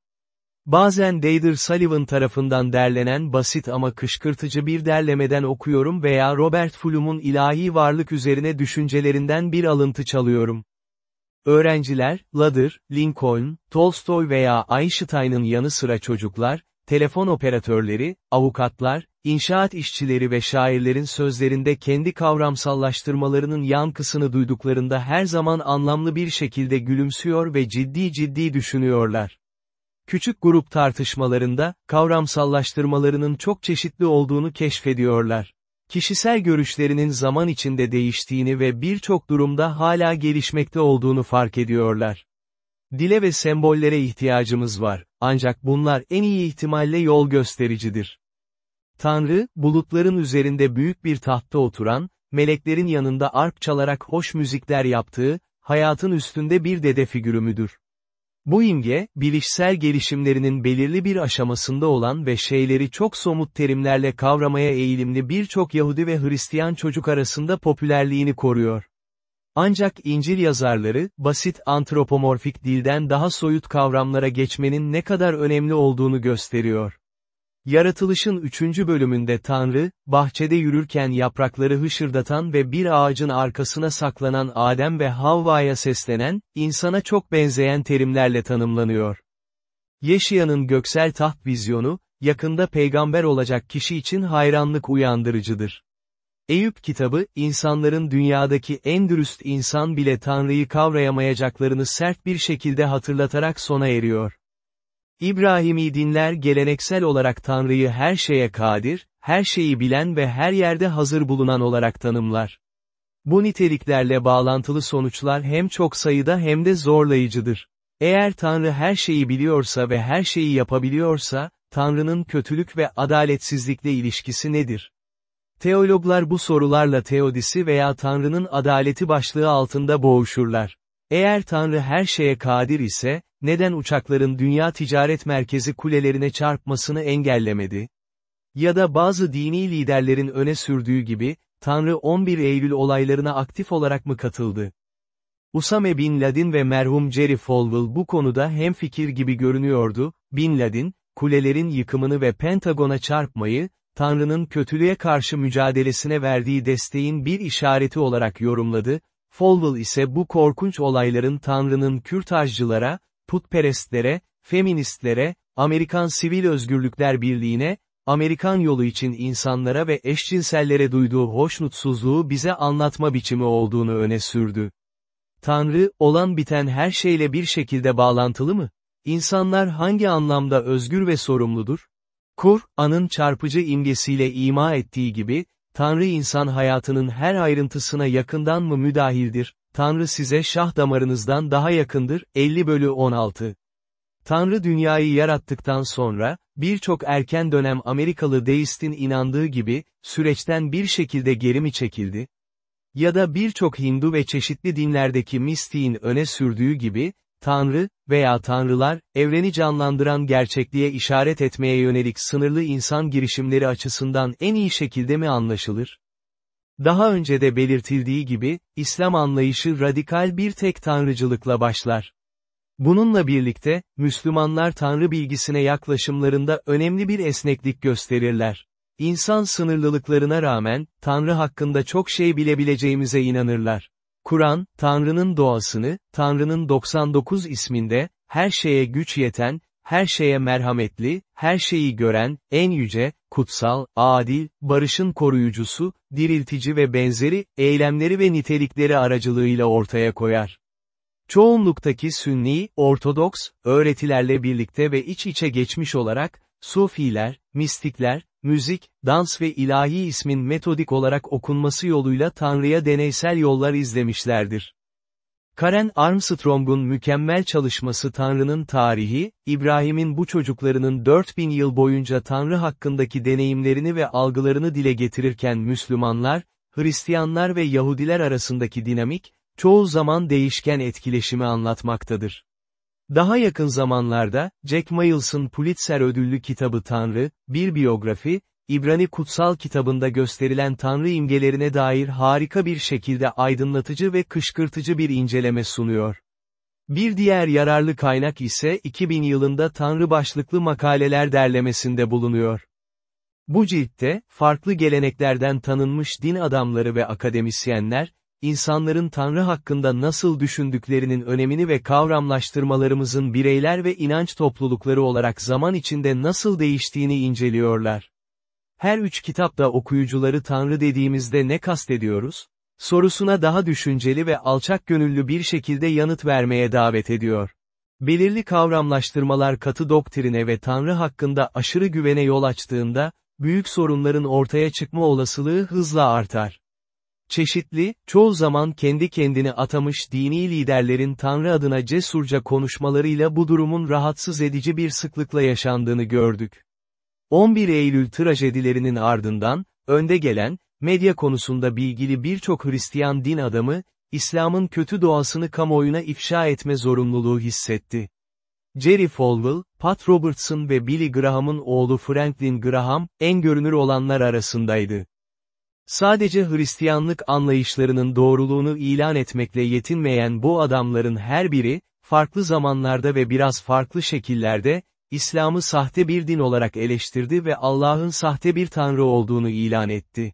Bazen Dader Sullivan tarafından derlenen basit ama kışkırtıcı bir derlemeden okuyorum veya Robert Flume'un ilahi varlık üzerine düşüncelerinden bir alıntı çalıyorum. Öğrenciler, Ladder, Lincoln, Tolstoy veya Einstein'ın yanı sıra çocuklar, telefon operatörleri, avukatlar, inşaat işçileri ve şairlerin sözlerinde kendi kavramsallaştırmalarının yankısını duyduklarında her zaman anlamlı bir şekilde gülümsüyor ve ciddi ciddi düşünüyorlar. Küçük grup tartışmalarında, kavramsallaştırmalarının çok çeşitli olduğunu keşfediyorlar. Kişisel görüşlerinin zaman içinde değiştiğini ve birçok durumda hala gelişmekte olduğunu fark ediyorlar. Dile ve sembollere ihtiyacımız var, ancak bunlar en iyi ihtimalle yol göstericidir. Tanrı, bulutların üzerinde büyük bir tahtta oturan, meleklerin yanında arp çalarak hoş müzikler yaptığı, hayatın üstünde bir dede figürü müdür? Bu imge, bilişsel gelişimlerinin belirli bir aşamasında olan ve şeyleri çok somut terimlerle kavramaya eğilimli birçok Yahudi ve Hristiyan çocuk arasında popülerliğini koruyor. Ancak İncil yazarları, basit antropomorfik dilden daha soyut kavramlara geçmenin ne kadar önemli olduğunu gösteriyor. Yaratılışın üçüncü bölümünde Tanrı, bahçede yürürken yaprakları hışırdatan ve bir ağacın arkasına saklanan Adem ve Havva'ya seslenen, insana çok benzeyen terimlerle tanımlanıyor. Yeşya'nın göksel taht vizyonu, yakında peygamber olacak kişi için hayranlık uyandırıcıdır. Eyüp kitabı, insanların dünyadaki en dürüst insan bile Tanrı'yı kavrayamayacaklarını sert bir şekilde hatırlatarak sona eriyor. İbrahimi dinler geleneksel olarak Tanrı'yı her şeye kadir, her şeyi bilen ve her yerde hazır bulunan olarak tanımlar. Bu niteliklerle bağlantılı sonuçlar hem çok sayıda hem de zorlayıcıdır. Eğer Tanrı her şeyi biliyorsa ve her şeyi yapabiliyorsa, Tanrı'nın kötülük ve adaletsizlikle ilişkisi nedir? Teologlar bu sorularla teodisi veya Tanrı'nın adaleti başlığı altında boğuşurlar. Eğer Tanrı her şeye kadir ise, neden uçakların dünya ticaret merkezi kulelerine çarpmasını engellemedi? Ya da bazı dini liderlerin öne sürdüğü gibi, Tanrı 11 Eylül olaylarına aktif olarak mı katıldı? Usame Bin Laden ve merhum Jerry Falwell bu konuda hem fikir gibi görünüyordu, Bin Laden, kulelerin yıkımını ve Pentagon'a çarpmayı, Tanrı'nın kötülüğe karşı mücadelesine verdiği desteğin bir işareti olarak yorumladı, Falwell ise bu korkunç olayların Tanrı'nın kürtajcılara, putperestlere, feministlere, Amerikan Sivil Özgürlükler Birliği'ne, Amerikan yolu için insanlara ve eşcinsellere duyduğu hoşnutsuzluğu bize anlatma biçimi olduğunu öne sürdü. Tanrı, olan biten her şeyle bir şekilde bağlantılı mı? İnsanlar hangi anlamda özgür ve sorumludur? Kur, anın çarpıcı imgesiyle ima ettiği gibi, Tanrı insan hayatının her ayrıntısına yakından mı müdahildir? Tanrı size şah damarınızdan daha yakındır, 50 bölü 16. Tanrı dünyayı yarattıktan sonra, birçok erken dönem Amerikalı deistin inandığı gibi, süreçten bir şekilde geri mi çekildi? Ya da birçok Hindu ve çeşitli dinlerdeki mistiğin öne sürdüğü gibi, Tanrı, veya Tanrılar, evreni canlandıran gerçekliğe işaret etmeye yönelik sınırlı insan girişimleri açısından en iyi şekilde mi anlaşılır? Daha önce de belirtildiği gibi, İslam anlayışı radikal bir tek tanrıcılıkla başlar. Bununla birlikte, Müslümanlar Tanrı bilgisine yaklaşımlarında önemli bir esneklik gösterirler. İnsan sınırlılıklarına rağmen, Tanrı hakkında çok şey bilebileceğimize inanırlar. Kur'an, Tanrı'nın doğasını, Tanrı'nın 99 isminde, her şeye güç yeten, her şeye merhametli, her şeyi gören, en yüce, kutsal, adil, barışın koruyucusu, diriltici ve benzeri, eylemleri ve nitelikleri aracılığıyla ortaya koyar. Çoğunluktaki Sünni, Ortodoks, öğretilerle birlikte ve iç içe geçmiş olarak, Sufiler, mistikler, müzik, dans ve ilahi ismin metodik olarak okunması yoluyla Tanrı'ya deneysel yollar izlemişlerdir. Karen Armstrong'un mükemmel çalışması Tanrı'nın tarihi, İbrahim'in bu çocuklarının 4000 yıl boyunca Tanrı hakkındaki deneyimlerini ve algılarını dile getirirken Müslümanlar, Hristiyanlar ve Yahudiler arasındaki dinamik, çoğu zaman değişken etkileşimi anlatmaktadır. Daha yakın zamanlarda, Jack Miles'ın Pulitzer ödüllü kitabı Tanrı, bir biyografi, İbrani kutsal kitabında gösterilen Tanrı imgelerine dair harika bir şekilde aydınlatıcı ve kışkırtıcı bir inceleme sunuyor. Bir diğer yararlı kaynak ise 2000 yılında Tanrı başlıklı makaleler derlemesinde bulunuyor. Bu ciltte, farklı geleneklerden tanınmış din adamları ve akademisyenler, insanların Tanrı hakkında nasıl düşündüklerinin önemini ve kavramlaştırmalarımızın bireyler ve inanç toplulukları olarak zaman içinde nasıl değiştiğini inceliyorlar. Her üç kitapta okuyucuları Tanrı dediğimizde ne kastediyoruz? Sorusuna daha düşünceli ve alçak gönüllü bir şekilde yanıt vermeye davet ediyor. Belirli kavramlaştırmalar katı doktrine ve Tanrı hakkında aşırı güvene yol açtığında, büyük sorunların ortaya çıkma olasılığı hızla artar. Çeşitli, çoğu zaman kendi kendini atamış dini liderlerin Tanrı adına cesurca konuşmalarıyla bu durumun rahatsız edici bir sıklıkla yaşandığını gördük. 11 Eylül trajedilerinin ardından, önde gelen, medya konusunda bilgili birçok Hristiyan din adamı, İslam'ın kötü doğasını kamuoyuna ifşa etme zorunluluğu hissetti. Jerry Falwell, Pat Robertson ve Billy Graham'ın oğlu Franklin Graham, en görünür olanlar arasındaydı. Sadece Hristiyanlık anlayışlarının doğruluğunu ilan etmekle yetinmeyen bu adamların her biri, farklı zamanlarda ve biraz farklı şekillerde, İslam'ı sahte bir din olarak eleştirdi ve Allah'ın sahte bir tanrı olduğunu ilan etti.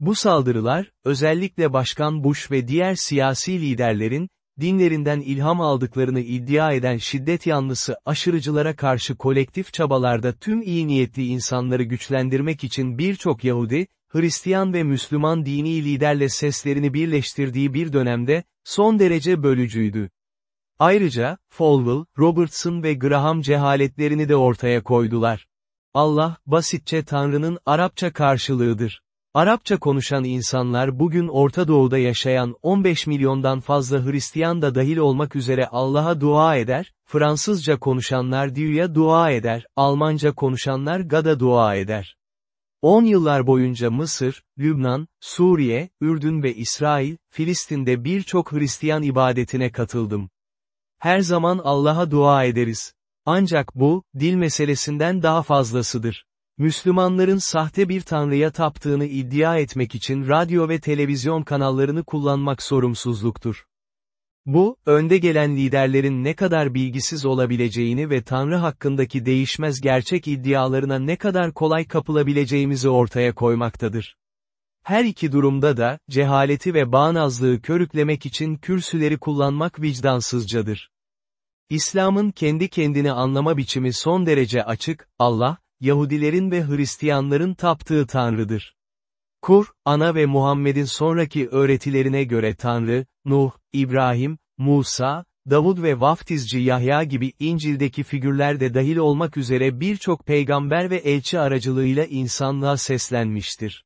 Bu saldırılar, özellikle Başkan Bush ve diğer siyasi liderlerin, dinlerinden ilham aldıklarını iddia eden şiddet yanlısı aşırıcılara karşı kolektif çabalarda tüm iyi niyetli insanları güçlendirmek için birçok Yahudi, Hristiyan ve Müslüman dini liderle seslerini birleştirdiği bir dönemde, son derece bölücüydü. Ayrıca, Falwell, Robertson ve Graham cehaletlerini de ortaya koydular. Allah, basitçe Tanrı'nın Arapça karşılığıdır. Arapça konuşan insanlar bugün Orta Doğu'da yaşayan 15 milyondan fazla Hristiyan da dahil olmak üzere Allah'a dua eder, Fransızca konuşanlar Dieu'ya dua eder, Almanca konuşanlar Gad'a dua eder. 10 yıllar boyunca Mısır, Lübnan, Suriye, Ürdün ve İsrail, Filistin'de birçok Hristiyan ibadetine katıldım. Her zaman Allah'a dua ederiz. Ancak bu, dil meselesinden daha fazlasıdır. Müslümanların sahte bir tanrıya taptığını iddia etmek için radyo ve televizyon kanallarını kullanmak sorumsuzluktur. Bu, önde gelen liderlerin ne kadar bilgisiz olabileceğini ve Tanrı hakkındaki değişmez gerçek iddialarına ne kadar kolay kapılabileceğimizi ortaya koymaktadır. Her iki durumda da, cehaleti ve bağnazlığı körüklemek için kürsüleri kullanmak vicdansızcadır. İslam'ın kendi kendini anlama biçimi son derece açık, Allah, Yahudilerin ve Hristiyanların taptığı Tanrı'dır. Kur, Ana ve Muhammed'in sonraki öğretilerine göre Tanrı, Nuh, İbrahim, Musa, Davud ve vaftizci Yahya gibi İncil'deki figürler de dahil olmak üzere birçok peygamber ve elçi aracılığıyla insanlığa seslenmiştir.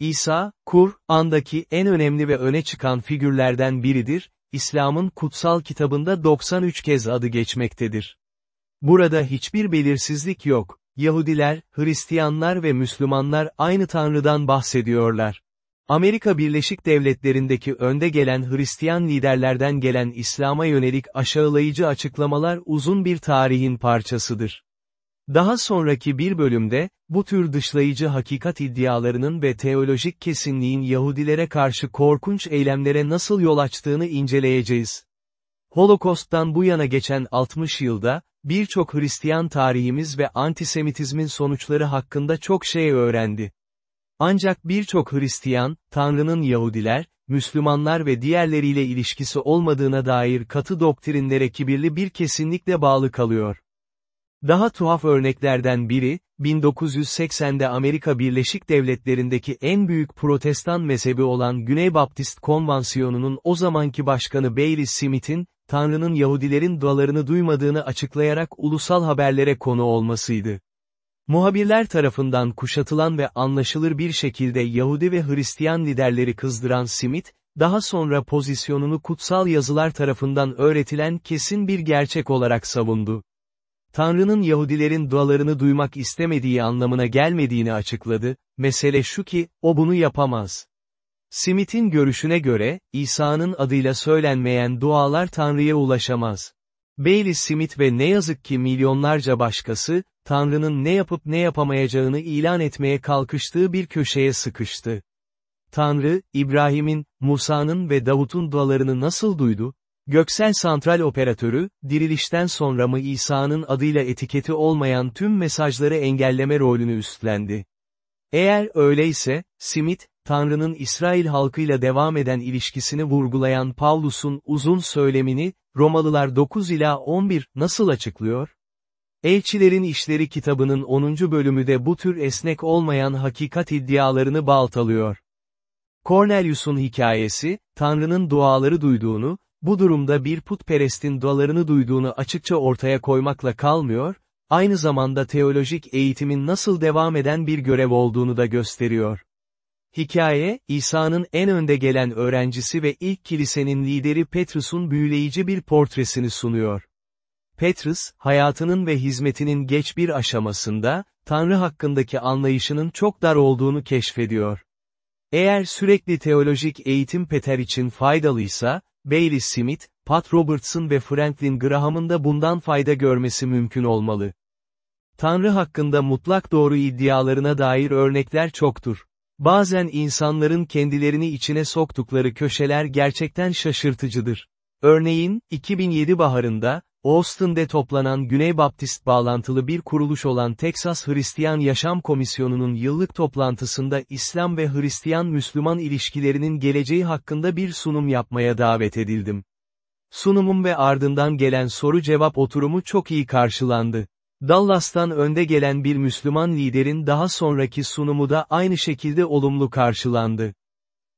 İsa, Kur'an'daki en önemli ve öne çıkan figürlerden biridir, İslam'ın kutsal kitabında 93 kez adı geçmektedir. Burada hiçbir belirsizlik yok, Yahudiler, Hristiyanlar ve Müslümanlar aynı Tanrı'dan bahsediyorlar. Amerika Birleşik Devletleri'ndeki önde gelen Hristiyan liderlerden gelen İslam'a yönelik aşağılayıcı açıklamalar uzun bir tarihin parçasıdır. Daha sonraki bir bölümde, bu tür dışlayıcı hakikat iddialarının ve teolojik kesinliğin Yahudilere karşı korkunç eylemlere nasıl yol açtığını inceleyeceğiz. Holokost'tan bu yana geçen 60 yılda, birçok Hristiyan tarihimiz ve antisemitizmin sonuçları hakkında çok şey öğrendi. Ancak birçok Hristiyan, Tanrı'nın Yahudiler, Müslümanlar ve diğerleriyle ilişkisi olmadığına dair katı doktrinlere kibirli bir kesinlikle bağlı kalıyor. Daha tuhaf örneklerden biri, 1980'de Amerika Birleşik Devletleri'ndeki en büyük protestan mezhebi olan Güney Baptist Konvansiyonu'nun o zamanki başkanı Bailey Smith'in, Tanrı'nın Yahudilerin dualarını duymadığını açıklayarak ulusal haberlere konu olmasıydı. Muhabirler tarafından kuşatılan ve anlaşılır bir şekilde Yahudi ve Hristiyan liderleri kızdıran Smith, daha sonra pozisyonunu kutsal yazılar tarafından öğretilen kesin bir gerçek olarak savundu. Tanrı'nın Yahudilerin dualarını duymak istemediği anlamına gelmediğini açıkladı, mesele şu ki, o bunu yapamaz. Smith'in görüşüne göre, İsa'nın adıyla söylenmeyen dualar Tanrı'ya ulaşamaz. Bailey Smith ve ne yazık ki milyonlarca başkası, Tanrı'nın ne yapıp ne yapamayacağını ilan etmeye kalkıştığı bir köşeye sıkıştı. Tanrı, İbrahim'in, Musa'nın ve Davut'un dualarını nasıl duydu? Göksel santral operatörü, dirilişten sonra mı İsa'nın adıyla etiketi olmayan tüm mesajları engelleme rolünü üstlendi. Eğer öyleyse, Smith, Tanrı'nın İsrail halkıyla devam eden ilişkisini vurgulayan Pavlus'un uzun söylemini, Romalılar 9 ila 11, nasıl açıklıyor? Elçilerin İşleri kitabının 10. bölümü de bu tür esnek olmayan hakikat iddialarını baltalıyor. Cornelius'un hikayesi, Tanrı'nın duaları duyduğunu, bu durumda bir putperestin dualarını duyduğunu açıkça ortaya koymakla kalmıyor, aynı zamanda teolojik eğitimin nasıl devam eden bir görev olduğunu da gösteriyor. Hikaye, İsa'nın en önde gelen öğrencisi ve ilk kilisenin lideri Petrus'un büyüleyici bir portresini sunuyor. Petrus, hayatının ve hizmetinin geç bir aşamasında, Tanrı hakkındaki anlayışının çok dar olduğunu keşfediyor. Eğer sürekli teolojik eğitim Peter için faydalıysa, Bailey Smith, Pat Robertson ve Franklin Graham'ın da bundan fayda görmesi mümkün olmalı. Tanrı hakkında mutlak doğru iddialarına dair örnekler çoktur. Bazen insanların kendilerini içine soktukları köşeler gerçekten şaşırtıcıdır. Örneğin, 2007 baharında, Austin'de toplanan Güney Baptist bağlantılı bir kuruluş olan Texas Hristiyan Yaşam Komisyonu'nun yıllık toplantısında İslam ve Hristiyan-Müslüman ilişkilerinin geleceği hakkında bir sunum yapmaya davet edildim. Sunumum ve ardından gelen soru-cevap oturumu çok iyi karşılandı. Dallas'tan önde gelen bir Müslüman liderin daha sonraki sunumu da aynı şekilde olumlu karşılandı.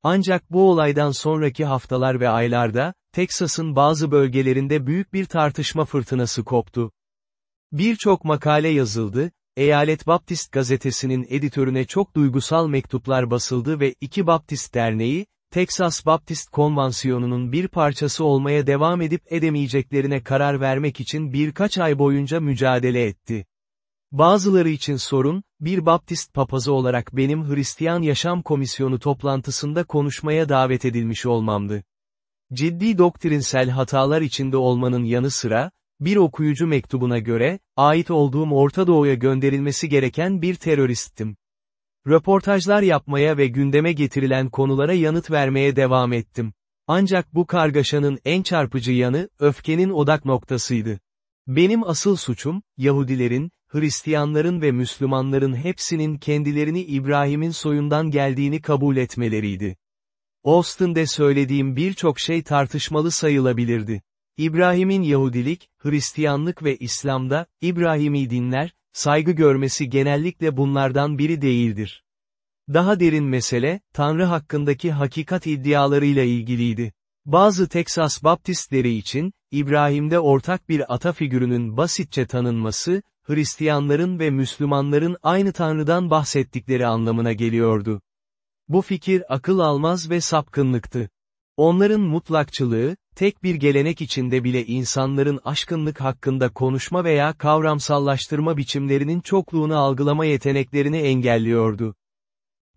Ancak bu olaydan sonraki haftalar ve aylarda, Teksas'ın bazı bölgelerinde büyük bir tartışma fırtınası koptu. Birçok makale yazıldı, Eyalet Baptist gazetesinin editörüne çok duygusal mektuplar basıldı ve iki Baptist derneği, Texas Baptist Konvansiyonu'nun bir parçası olmaya devam edip edemeyeceklerine karar vermek için birkaç ay boyunca mücadele etti. Bazıları için sorun, bir Baptist papazı olarak benim Hristiyan Yaşam Komisyonu toplantısında konuşmaya davet edilmiş olmamdı. Ciddi doktrinsel hatalar içinde olmanın yanı sıra, bir okuyucu mektubuna göre, ait olduğum Orta Doğu'ya gönderilmesi gereken bir teröristtim. Röportajlar yapmaya ve gündeme getirilen konulara yanıt vermeye devam ettim. Ancak bu kargaşanın en çarpıcı yanı, öfkenin odak noktasıydı. Benim asıl suçum, Yahudilerin, Hristiyanların ve Müslümanların hepsinin kendilerini İbrahim'in soyundan geldiğini kabul etmeleriydi. Austin'de söylediğim birçok şey tartışmalı sayılabilirdi. İbrahim'in Yahudilik, Hristiyanlık ve İslam'da, İbrahimi dinler, saygı görmesi genellikle bunlardan biri değildir. Daha derin mesele, Tanrı hakkındaki hakikat iddialarıyla ilgiliydi. Bazı Teksas Baptistleri için, İbrahim'de ortak bir ata figürünün basitçe tanınması, Hristiyanların ve Müslümanların aynı Tanrı'dan bahsettikleri anlamına geliyordu. Bu fikir akıl almaz ve sapkınlıktı. Onların mutlakçılığı, tek bir gelenek içinde bile insanların aşkınlık hakkında konuşma veya kavramsallaştırma biçimlerinin çokluğunu algılama yeteneklerini engelliyordu.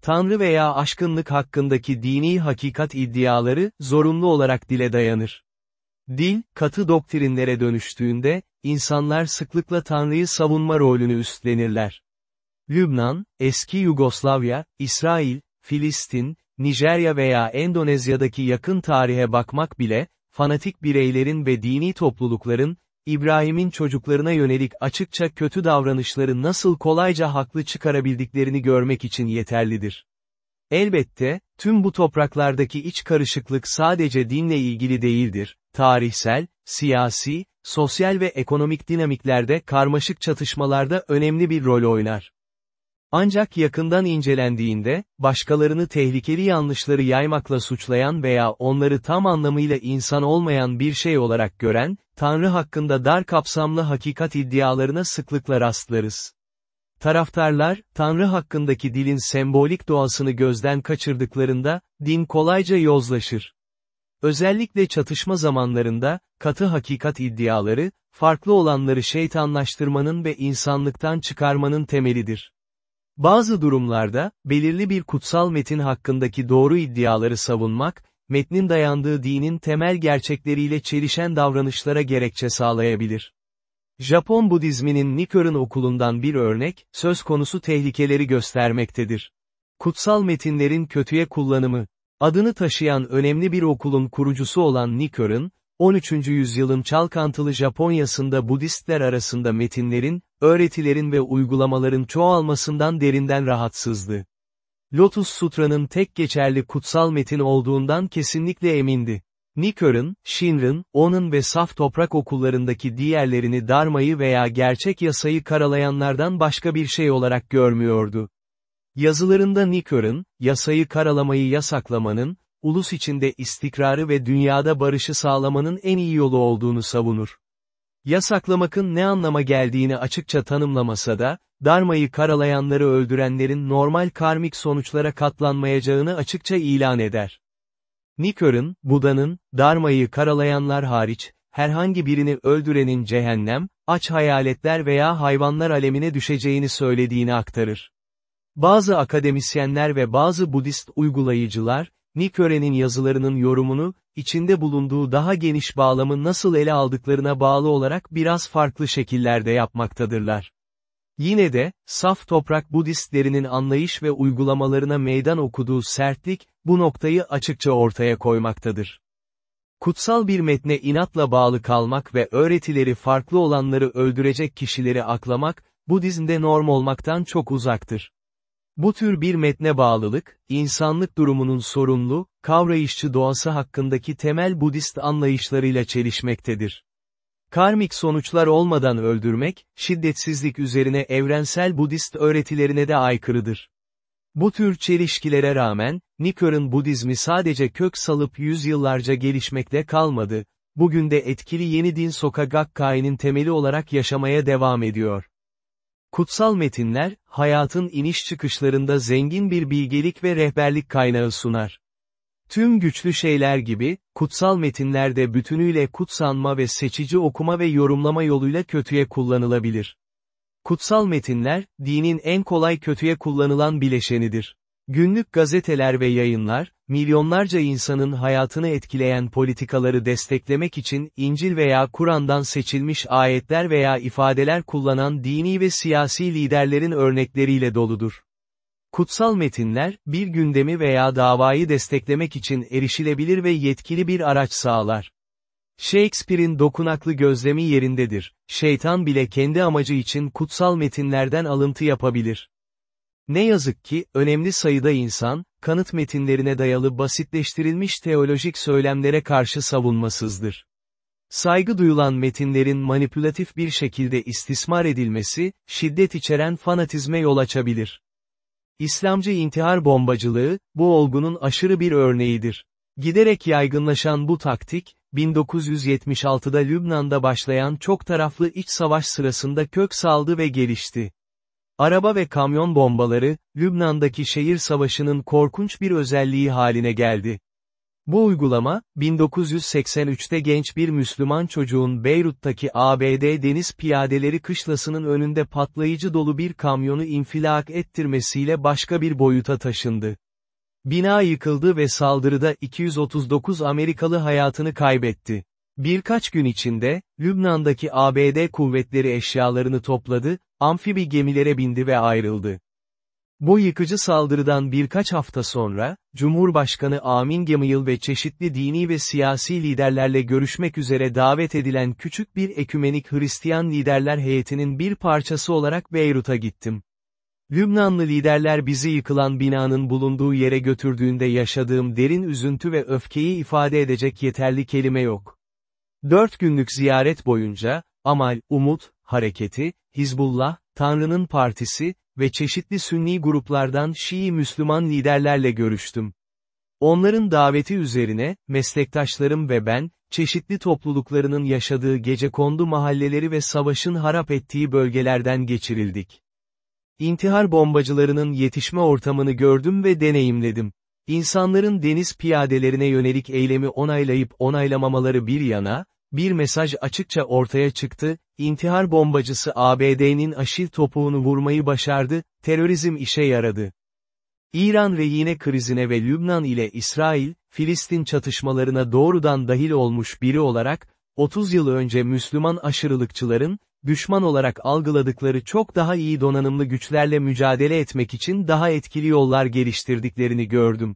Tanrı veya aşkınlık hakkındaki dini hakikat iddiaları, zorunlu olarak dile dayanır. Dil, katı doktrinlere dönüştüğünde, insanlar sıklıkla Tanrı'yı savunma rolünü üstlenirler. Lübnan, eski Yugoslavya, İsrail, Filistin, Nijerya veya Endonezya'daki yakın tarihe bakmak bile, fanatik bireylerin ve dini toplulukların, İbrahim'in çocuklarına yönelik açıkça kötü davranışları nasıl kolayca haklı çıkarabildiklerini görmek için yeterlidir. Elbette, tüm bu topraklardaki iç karışıklık sadece dinle ilgili değildir, tarihsel, siyasi, sosyal ve ekonomik dinamiklerde karmaşık çatışmalarda önemli bir rol oynar. Ancak yakından incelendiğinde, başkalarını tehlikeli yanlışları yaymakla suçlayan veya onları tam anlamıyla insan olmayan bir şey olarak gören, Tanrı hakkında dar kapsamlı hakikat iddialarına sıklıkla rastlarız. Taraftarlar, Tanrı hakkındaki dilin sembolik doğasını gözden kaçırdıklarında, din kolayca yozlaşır. Özellikle çatışma zamanlarında, katı hakikat iddiaları, farklı olanları şeytanlaştırmanın ve insanlıktan çıkarmanın temelidir. Bazı durumlarda, belirli bir kutsal metin hakkındaki doğru iddiaları savunmak, metnin dayandığı dinin temel gerçekleriyle çelişen davranışlara gerekçe sağlayabilir. Japon Budizminin Nikkör'ün okulundan bir örnek, söz konusu tehlikeleri göstermektedir. Kutsal metinlerin kötüye kullanımı, adını taşıyan önemli bir okulun kurucusu olan Nikkör'ün, 13. yüzyılın çalkantılı Japonyasında Budistler arasında metinlerin, öğretilerin ve uygulamaların çoğalmasından derinden rahatsızdı. Lotus Sutra'nın tek geçerli kutsal metin olduğundan kesinlikle emindi. Nikkör'ün, Shinrin, onun ve saf toprak okullarındaki diğerlerini darmayı veya gerçek yasayı karalayanlardan başka bir şey olarak görmüyordu. Yazılarında Nikkör'ün, yasayı karalamayı yasaklamanın, ulus içinde istikrarı ve dünyada barışı sağlamanın en iyi yolu olduğunu savunur. Yasaklamakın ne anlama geldiğini açıkça tanımlamasa da, darmayı karalayanları öldürenlerin normal karmik sonuçlara katlanmayacağını açıkça ilan eder. Nikör'ün, Buda'nın, darmayı karalayanlar hariç, herhangi birini öldürenin cehennem, aç hayaletler veya hayvanlar alemine düşeceğini söylediğini aktarır. Bazı akademisyenler ve bazı Budist uygulayıcılar, Niköre'nin yazılarının yorumunu, içinde bulunduğu daha geniş bağlamı nasıl ele aldıklarına bağlı olarak biraz farklı şekillerde yapmaktadırlar. Yine de, saf toprak Budistlerinin anlayış ve uygulamalarına meydan okuduğu sertlik, bu noktayı açıkça ortaya koymaktadır. Kutsal bir metne inatla bağlı kalmak ve öğretileri farklı olanları öldürecek kişileri aklamak, Budizmde norm olmaktan çok uzaktır. Bu tür bir metne bağlılık, insanlık durumunun sorumlu, kavrayışçı doğası hakkındaki temel Budist anlayışlarıyla çelişmektedir. Karmik sonuçlar olmadan öldürmek, şiddetsizlik üzerine evrensel Budist öğretilerine de aykırıdır. Bu tür çelişkilere rağmen, Nichiren Budizmi sadece kök salıp yüzyıllarca gelişmekle kalmadı, bugün de etkili yeni din Soka temeli olarak yaşamaya devam ediyor. Kutsal metinler, hayatın iniş çıkışlarında zengin bir bilgelik ve rehberlik kaynağı sunar. Tüm güçlü şeyler gibi, kutsal metinler de bütünüyle kutsanma ve seçici okuma ve yorumlama yoluyla kötüye kullanılabilir. Kutsal metinler, dinin en kolay kötüye kullanılan bileşenidir. Günlük gazeteler ve yayınlar, milyonlarca insanın hayatını etkileyen politikaları desteklemek için İncil veya Kur'an'dan seçilmiş ayetler veya ifadeler kullanan dini ve siyasi liderlerin örnekleriyle doludur. Kutsal metinler, bir gündemi veya davayı desteklemek için erişilebilir ve yetkili bir araç sağlar. Shakespeare'in dokunaklı gözlemi yerindedir. Şeytan bile kendi amacı için kutsal metinlerden alıntı yapabilir. Ne yazık ki, önemli sayıda insan, kanıt metinlerine dayalı basitleştirilmiş teolojik söylemlere karşı savunmasızdır. Saygı duyulan metinlerin manipülatif bir şekilde istismar edilmesi, şiddet içeren fanatizme yol açabilir. İslamcı intihar bombacılığı, bu olgunun aşırı bir örneğidir. Giderek yaygınlaşan bu taktik, 1976'da Lübnan'da başlayan çok taraflı iç savaş sırasında kök saldı ve gelişti. Araba ve kamyon bombaları, Lübnan'daki şehir savaşının korkunç bir özelliği haline geldi. Bu uygulama, 1983'te genç bir Müslüman çocuğun Beyrut'taki ABD deniz piyadeleri kışlasının önünde patlayıcı dolu bir kamyonu infilak ettirmesiyle başka bir boyuta taşındı. Bina yıkıldı ve saldırıda 239 Amerikalı hayatını kaybetti. Birkaç gün içinde, Lübnan'daki ABD kuvvetleri eşyalarını topladı, amfibi gemilere bindi ve ayrıldı. Bu yıkıcı saldırıdan birkaç hafta sonra, Cumhurbaşkanı Amin Gemayıl ve çeşitli dini ve siyasi liderlerle görüşmek üzere davet edilen küçük bir ekümenik Hristiyan liderler heyetinin bir parçası olarak Beyrut'a gittim. Lübnanlı liderler bizi yıkılan binanın bulunduğu yere götürdüğünde yaşadığım derin üzüntü ve öfkeyi ifade edecek yeterli kelime yok. Dört günlük ziyaret boyunca, Amal, Umut, Hareketi, Hizbullah, Tanrı'nın Partisi ve çeşitli Sünni gruplardan Şii Müslüman liderlerle görüştüm. Onların daveti üzerine, meslektaşlarım ve ben, çeşitli topluluklarının yaşadığı gecekondu mahalleleri ve savaşın harap ettiği bölgelerden geçirildik. İntihar bombacılarının yetişme ortamını gördüm ve deneyimledim. İnsanların deniz piyadelerine yönelik eylemi onaylayıp onaylamamaları bir yana, bir mesaj açıkça ortaya çıktı, intihar bombacısı ABD'nin aşil topuğunu vurmayı başardı, terörizm işe yaradı. İran rehine krizine ve Lübnan ile İsrail, Filistin çatışmalarına doğrudan dahil olmuş biri olarak, 30 yıl önce Müslüman aşırılıkçıların, düşman olarak algıladıkları çok daha iyi donanımlı güçlerle mücadele etmek için daha etkili yollar geliştirdiklerini gördüm.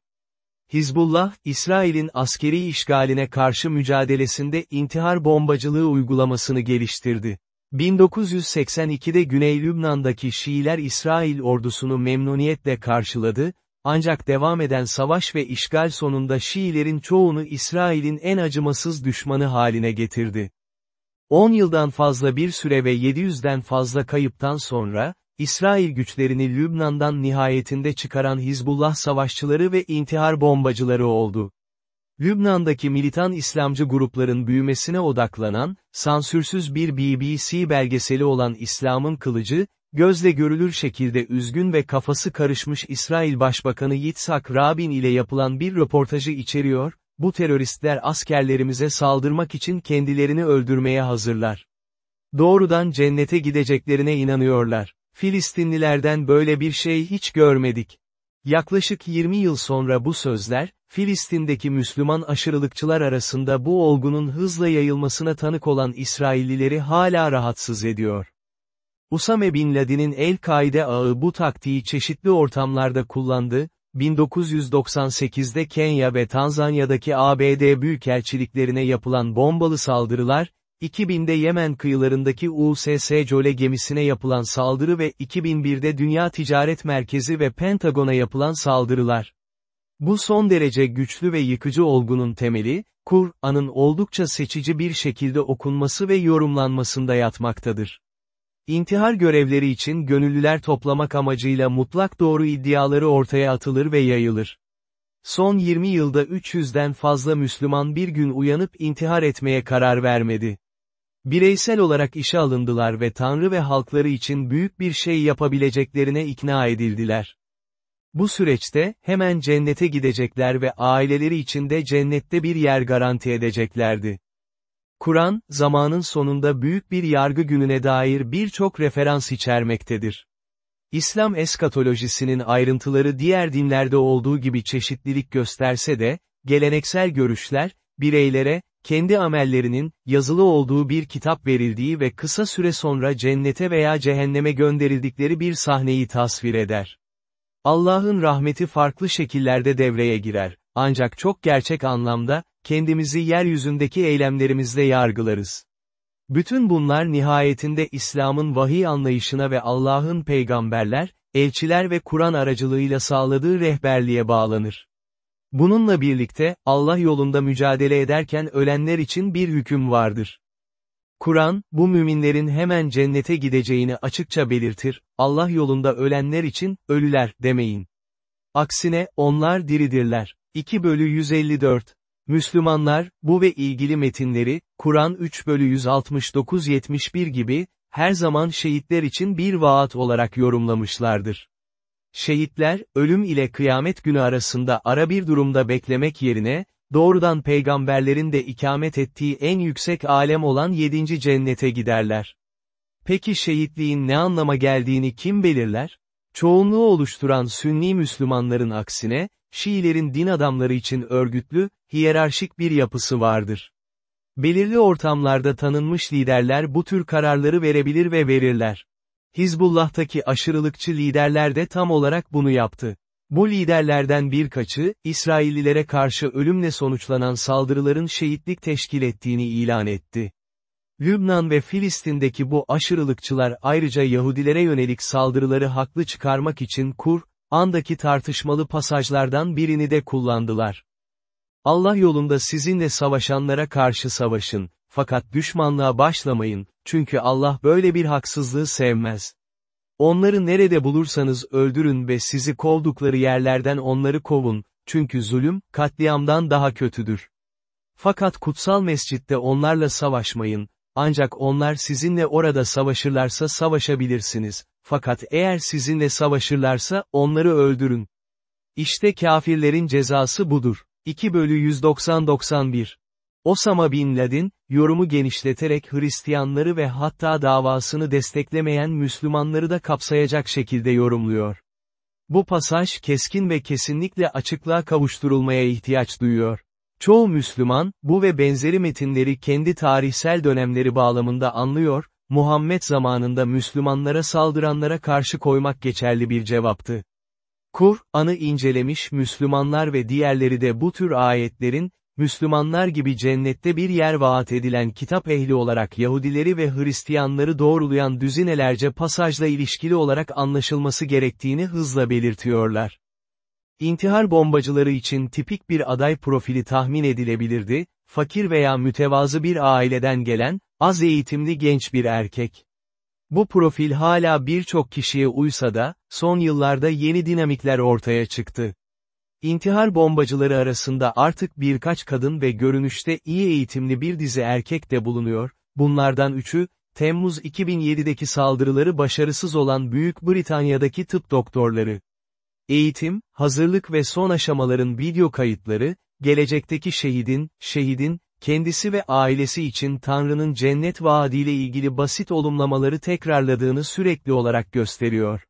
Hizbullah, İsrail'in askeri işgaline karşı mücadelesinde intihar bombacılığı uygulamasını geliştirdi. 1982'de Güney Lübnan'daki Şiiler İsrail ordusunu memnuniyetle karşıladı, ancak devam eden savaş ve işgal sonunda Şiilerin çoğunu İsrail'in en acımasız düşmanı haline getirdi. 10 yıldan fazla bir süre ve 700'den fazla kayıptan sonra, İsrail güçlerini Lübnan'dan nihayetinde çıkaran Hizbullah savaşçıları ve intihar bombacıları oldu. Lübnan'daki militan İslamcı grupların büyümesine odaklanan, sansürsüz bir BBC belgeseli olan İslam'ın Kılıcı, gözle görülür şekilde üzgün ve kafası karışmış İsrail Başbakanı Yitzhak Rabin ile yapılan bir röportajı içeriyor, bu teröristler askerlerimize saldırmak için kendilerini öldürmeye hazırlar. Doğrudan cennete gideceklerine inanıyorlar. Filistinlilerden böyle bir şey hiç görmedik. Yaklaşık 20 yıl sonra bu sözler, Filistin'deki Müslüman aşırılıkçılar arasında bu olgunun hızla yayılmasına tanık olan İsraillileri hala rahatsız ediyor. Usame Bin Laden'in El-Kaide ağı bu taktiği çeşitli ortamlarda kullandı, 1998'de Kenya ve Tanzanya'daki ABD büyükelçiliklerine yapılan bombalı saldırılar, 2000'de Yemen kıyılarındaki USS Jole gemisine yapılan saldırı ve 2001'de Dünya Ticaret Merkezi ve Pentagon'a yapılan saldırılar. Bu son derece güçlü ve yıkıcı olgunun temeli, Kur'an'ın oldukça seçici bir şekilde okunması ve yorumlanmasında yatmaktadır. İntihar görevleri için gönüllüler toplamak amacıyla mutlak doğru iddiaları ortaya atılır ve yayılır. Son 20 yılda 300'den fazla Müslüman bir gün uyanıp intihar etmeye karar vermedi. Bireysel olarak işe alındılar ve Tanrı ve halkları için büyük bir şey yapabileceklerine ikna edildiler. Bu süreçte, hemen cennete gidecekler ve aileleri için de cennette bir yer garanti edeceklerdi. Kur'an, zamanın sonunda büyük bir yargı gününe dair birçok referans içermektedir. İslam eskatolojisinin ayrıntıları diğer dinlerde olduğu gibi çeşitlilik gösterse de, geleneksel görüşler, bireylere, kendi amellerinin, yazılı olduğu bir kitap verildiği ve kısa süre sonra cennete veya cehenneme gönderildikleri bir sahneyi tasvir eder. Allah'ın rahmeti farklı şekillerde devreye girer, ancak çok gerçek anlamda, kendimizi yeryüzündeki eylemlerimizle yargılarız. Bütün bunlar nihayetinde İslam'ın vahiy anlayışına ve Allah'ın peygamberler, elçiler ve Kur'an aracılığıyla sağladığı rehberliğe bağlanır. Bununla birlikte, Allah yolunda mücadele ederken ölenler için bir hüküm vardır. Kur'an, bu müminlerin hemen cennete gideceğini açıkça belirtir, Allah yolunda ölenler için, ölüler, demeyin. Aksine, onlar diridirler. 2 bölü 154 Müslümanlar, bu ve ilgili metinleri, Kur'an 3 bölü 169-71 gibi, her zaman şehitler için bir vaat olarak yorumlamışlardır. Şehitler, ölüm ile kıyamet günü arasında ara bir durumda beklemek yerine, doğrudan peygamberlerin de ikamet ettiği en yüksek alem olan yedinci cennete giderler. Peki şehitliğin ne anlama geldiğini kim belirler? Çoğunluğu oluşturan Sünni Müslümanların aksine, Şiilerin din adamları için örgütlü, hiyerarşik bir yapısı vardır. Belirli ortamlarda tanınmış liderler bu tür kararları verebilir ve verirler. Hizbullah'taki aşırılıkçı liderler de tam olarak bunu yaptı. Bu liderlerden birkaçı, İsraillilere karşı ölümle sonuçlanan saldırıların şehitlik teşkil ettiğini ilan etti. Lübnan ve Filistin'deki bu aşırılıkçılar ayrıca Yahudilere yönelik saldırıları haklı çıkarmak için Kur, andaki tartışmalı pasajlardan birini de kullandılar. Allah yolunda sizinle savaşanlara karşı savaşın, fakat düşmanlığa başlamayın, çünkü Allah böyle bir haksızlığı sevmez. Onları nerede bulursanız öldürün ve sizi kovdukları yerlerden onları kovun, çünkü zulüm, katliamdan daha kötüdür. Fakat kutsal mescitte onlarla savaşmayın, ancak onlar sizinle orada savaşırlarsa savaşabilirsiniz, fakat eğer sizinle savaşırlarsa, onları öldürün. İşte kafirlerin cezası budur. 2 bölü 190-91 Osama Bin Laden, yorumu genişleterek Hristiyanları ve hatta davasını desteklemeyen Müslümanları da kapsayacak şekilde yorumluyor. Bu pasaj keskin ve kesinlikle açıklığa kavuşturulmaya ihtiyaç duyuyor. Çoğu Müslüman, bu ve benzeri metinleri kendi tarihsel dönemleri bağlamında anlıyor, Muhammed zamanında Müslümanlara saldıranlara karşı koymak geçerli bir cevaptı. Kur'an'ı incelemiş Müslümanlar ve diğerleri de bu tür ayetlerin, Müslümanlar gibi cennette bir yer vaat edilen kitap ehli olarak Yahudileri ve Hristiyanları doğrulayan düzinelerce pasajla ilişkili olarak anlaşılması gerektiğini hızla belirtiyorlar. İntihar bombacıları için tipik bir aday profili tahmin edilebilirdi, fakir veya mütevazı bir aileden gelen, az eğitimli genç bir erkek. Bu profil hala birçok kişiye uysa da, son yıllarda yeni dinamikler ortaya çıktı. İntihar bombacıları arasında artık birkaç kadın ve görünüşte iyi eğitimli bir dizi erkek de bulunuyor, bunlardan üçü, Temmuz 2007'deki saldırıları başarısız olan Büyük Britanya'daki tıp doktorları. Eğitim, hazırlık ve son aşamaların video kayıtları, gelecekteki şehidin, şehidin, kendisi ve ailesi için Tanrı'nın cennet vaadiyle ilgili basit olumlamaları tekrarladığını sürekli olarak gösteriyor.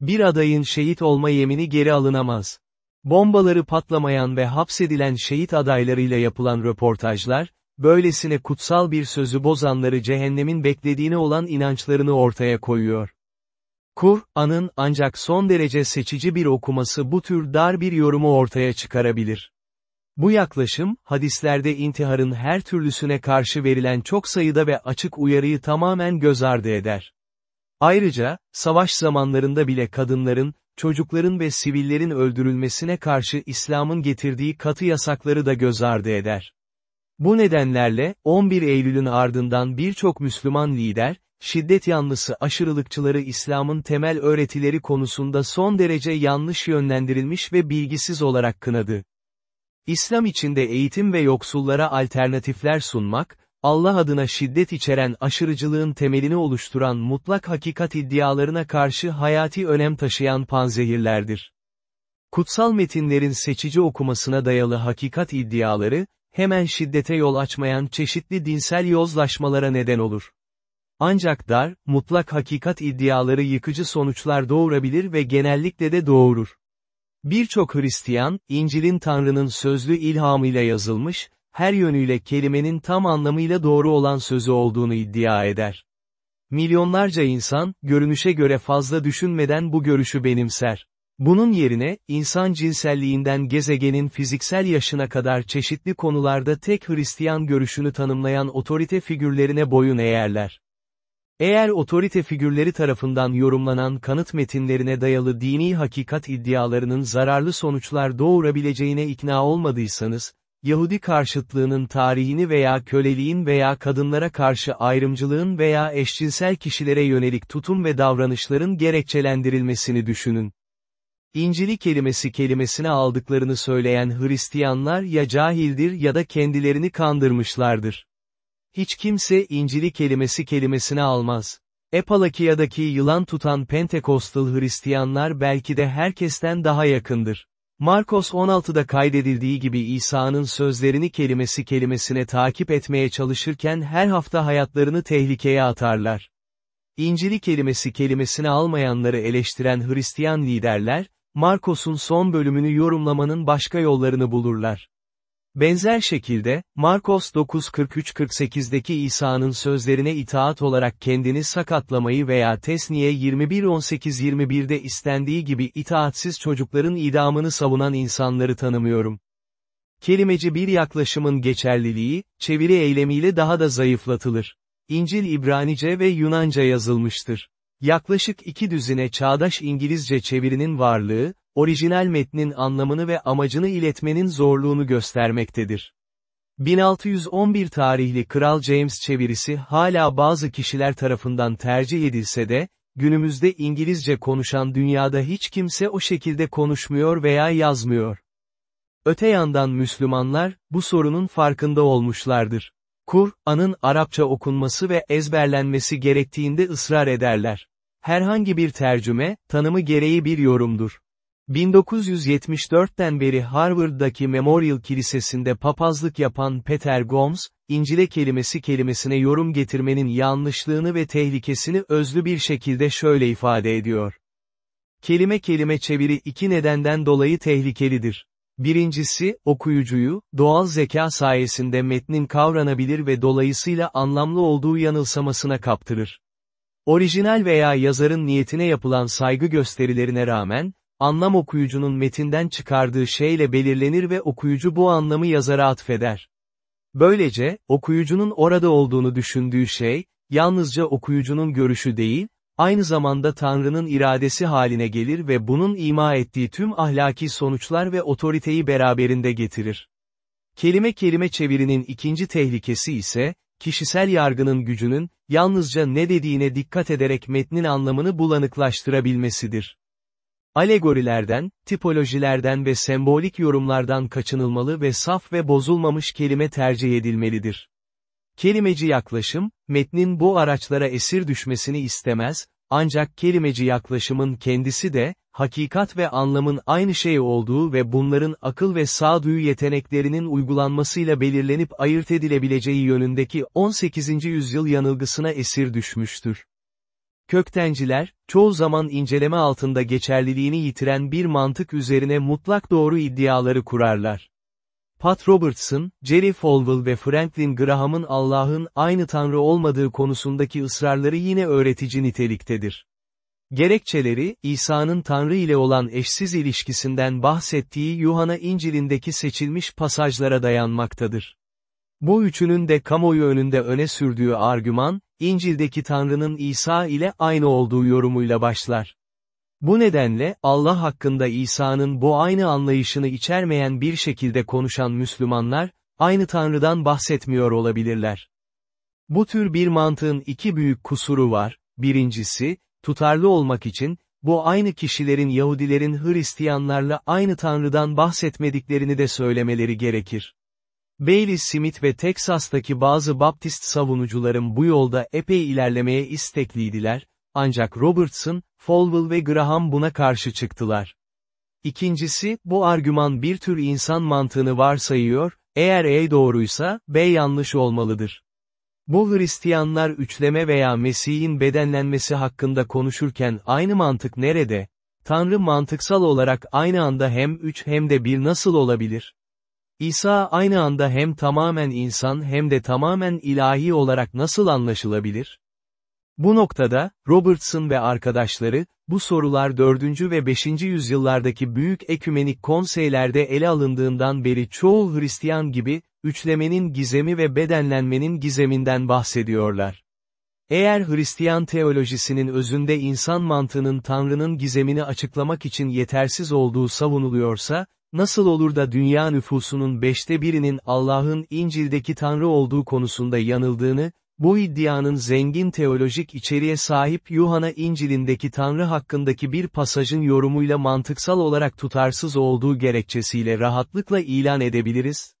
Bir adayın şehit olma yemini geri alınamaz. Bombaları patlamayan ve hapsedilen şehit adaylarıyla yapılan röportajlar, böylesine kutsal bir sözü bozanları cehennemin beklediğine olan inançlarını ortaya koyuyor. Kur'an'ın ancak son derece seçici bir okuması bu tür dar bir yorumu ortaya çıkarabilir. Bu yaklaşım, hadislerde intiharın her türlüsüne karşı verilen çok sayıda ve açık uyarıyı tamamen göz ardı eder. Ayrıca, savaş zamanlarında bile kadınların, çocukların ve sivillerin öldürülmesine karşı İslam'ın getirdiği katı yasakları da göz ardı eder. Bu nedenlerle, 11 Eylül'ün ardından birçok Müslüman lider, şiddet yanlısı aşırılıkçıları İslam'ın temel öğretileri konusunda son derece yanlış yönlendirilmiş ve bilgisiz olarak kınadı. İslam içinde eğitim ve yoksullara alternatifler sunmak, Allah adına şiddet içeren aşırıcılığın temelini oluşturan mutlak hakikat iddialarına karşı hayati önem taşıyan panzehirlerdir. Kutsal metinlerin seçici okumasına dayalı hakikat iddiaları, hemen şiddete yol açmayan çeşitli dinsel yozlaşmalara neden olur. Ancak dar, mutlak hakikat iddiaları yıkıcı sonuçlar doğurabilir ve genellikle de doğurur. Birçok Hristiyan, İncil'in Tanrı'nın sözlü ilhamıyla yazılmış, her yönüyle kelimenin tam anlamıyla doğru olan sözü olduğunu iddia eder. Milyonlarca insan, görünüşe göre fazla düşünmeden bu görüşü benimser. Bunun yerine, insan cinselliğinden gezegenin fiziksel yaşına kadar çeşitli konularda tek Hristiyan görüşünü tanımlayan otorite figürlerine boyun eğerler. Eğer otorite figürleri tarafından yorumlanan kanıt metinlerine dayalı dini hakikat iddialarının zararlı sonuçlar doğurabileceğine ikna olmadıysanız, Yahudi karşıtlığının tarihini veya köleliğin veya kadınlara karşı ayrımcılığın veya eşcinsel kişilere yönelik tutum ve davranışların gerekçelendirilmesini düşünün. İncili kelimesi kelimesine aldıklarını söyleyen Hristiyanlar ya cahildir ya da kendilerini kandırmışlardır. Hiç kimse İncil'i kelimesi kelimesine almaz. Epalakiya'daki yılan tutan Pentekostal Hristiyanlar belki de herkesten daha yakındır. Markos 16'da kaydedildiği gibi İsa'nın sözlerini kelimesi kelimesine takip etmeye çalışırken her hafta hayatlarını tehlikeye atarlar. İncil'i kelimesi kelimesine almayanları eleştiren Hristiyan liderler, Markos'un son bölümünü yorumlamanın başka yollarını bulurlar. Benzer şekilde, Markos 9.43-48'deki İsa'nın sözlerine itaat olarak kendini sakatlamayı veya Tesniye 21.18-21'de istendiği gibi itaatsiz çocukların idamını savunan insanları tanımıyorum. Kelimeci bir yaklaşımın geçerliliği, çeviri eylemiyle daha da zayıflatılır. İncil İbranice ve Yunanca yazılmıştır. Yaklaşık iki düzine çağdaş İngilizce çevirinin varlığı, orijinal metnin anlamını ve amacını iletmenin zorluğunu göstermektedir. 1611 tarihli Kral James çevirisi hala bazı kişiler tarafından tercih edilse de, günümüzde İngilizce konuşan dünyada hiç kimse o şekilde konuşmuyor veya yazmıyor. Öte yandan Müslümanlar, bu sorunun farkında olmuşlardır. Kur'an'ın Arapça okunması ve ezberlenmesi gerektiğinde ısrar ederler. Herhangi bir tercüme, tanımı gereği bir yorumdur. 1974'ten beri Harvard'daki Memorial Kilisesi'nde papazlık yapan Peter Gomes, İncil'e kelimesi kelimesine yorum getirmenin yanlışlığını ve tehlikesini özlü bir şekilde şöyle ifade ediyor. Kelime kelime çeviri iki nedenden dolayı tehlikelidir. Birincisi, okuyucuyu, doğal zeka sayesinde metnin kavranabilir ve dolayısıyla anlamlı olduğu yanılsamasına kaptırır. Orijinal veya yazarın niyetine yapılan saygı gösterilerine rağmen, anlam okuyucunun metinden çıkardığı şeyle belirlenir ve okuyucu bu anlamı yazara atfeder. Böylece, okuyucunun orada olduğunu düşündüğü şey, yalnızca okuyucunun görüşü değil, aynı zamanda Tanrı'nın iradesi haline gelir ve bunun ima ettiği tüm ahlaki sonuçlar ve otoriteyi beraberinde getirir. Kelime kelime çevirinin ikinci tehlikesi ise, kişisel yargının gücünün, yalnızca ne dediğine dikkat ederek metnin anlamını bulanıklaştırabilmesidir. Alegorilerden, tipolojilerden ve sembolik yorumlardan kaçınılmalı ve saf ve bozulmamış kelime tercih edilmelidir. Kelimeci yaklaşım, metnin bu araçlara esir düşmesini istemez, ancak kelimeci yaklaşımın kendisi de, hakikat ve anlamın aynı şey olduğu ve bunların akıl ve sağduyu yeteneklerinin uygulanmasıyla belirlenip ayırt edilebileceği yönündeki 18. yüzyıl yanılgısına esir düşmüştür. Köktenciler, çoğu zaman inceleme altında geçerliliğini yitiren bir mantık üzerine mutlak doğru iddiaları kurarlar. Pat Robertson, Jerry Falwell ve Franklin Graham'ın Allah'ın aynı Tanrı olmadığı konusundaki ısrarları yine öğretici niteliktedir. Gerekçeleri, İsa'nın Tanrı ile olan eşsiz ilişkisinden bahsettiği Yuhanna İncil'indeki seçilmiş pasajlara dayanmaktadır. Bu üçünün de kamuoyu önünde öne sürdüğü argüman, İncil'deki Tanrı'nın İsa ile aynı olduğu yorumuyla başlar. Bu nedenle, Allah hakkında İsa'nın bu aynı anlayışını içermeyen bir şekilde konuşan Müslümanlar, aynı Tanrı'dan bahsetmiyor olabilirler. Bu tür bir mantığın iki büyük kusuru var, birincisi, tutarlı olmak için, bu aynı kişilerin Yahudilerin Hristiyanlarla aynı Tanrı'dan bahsetmediklerini de söylemeleri gerekir. Bailey Smith ve Teksas'taki bazı Baptist savunucuların bu yolda epey ilerlemeye istekliydiler, ancak Robertson, Falwell ve Graham buna karşı çıktılar. İkincisi, bu argüman bir tür insan mantığını varsayıyor, eğer A doğruysa, B yanlış olmalıdır. Bu Hristiyanlar üçleme veya Mesih'in bedenlenmesi hakkında konuşurken aynı mantık nerede? Tanrı mantıksal olarak aynı anda hem üç hem de bir nasıl olabilir? İsa aynı anda hem tamamen insan hem de tamamen ilahi olarak nasıl anlaşılabilir? Bu noktada, Robertson ve arkadaşları, bu sorular 4. ve 5. yüzyıllardaki büyük ekümenik konseylerde ele alındığından beri çoğu Hristiyan gibi, üçlemenin gizemi ve bedenlenmenin gizeminden bahsediyorlar. Eğer Hristiyan teolojisinin özünde insan mantığının Tanrı'nın gizemini açıklamak için yetersiz olduğu savunuluyorsa, nasıl olur da dünya nüfusunun beşte birinin Allah'ın İncil'deki Tanrı olduğu konusunda yanıldığını, bu iddianın zengin teolojik içeriğe sahip Yuhanna İncil'indeki Tanrı hakkındaki bir pasajın yorumuyla mantıksal olarak tutarsız olduğu gerekçesiyle rahatlıkla ilan edebiliriz?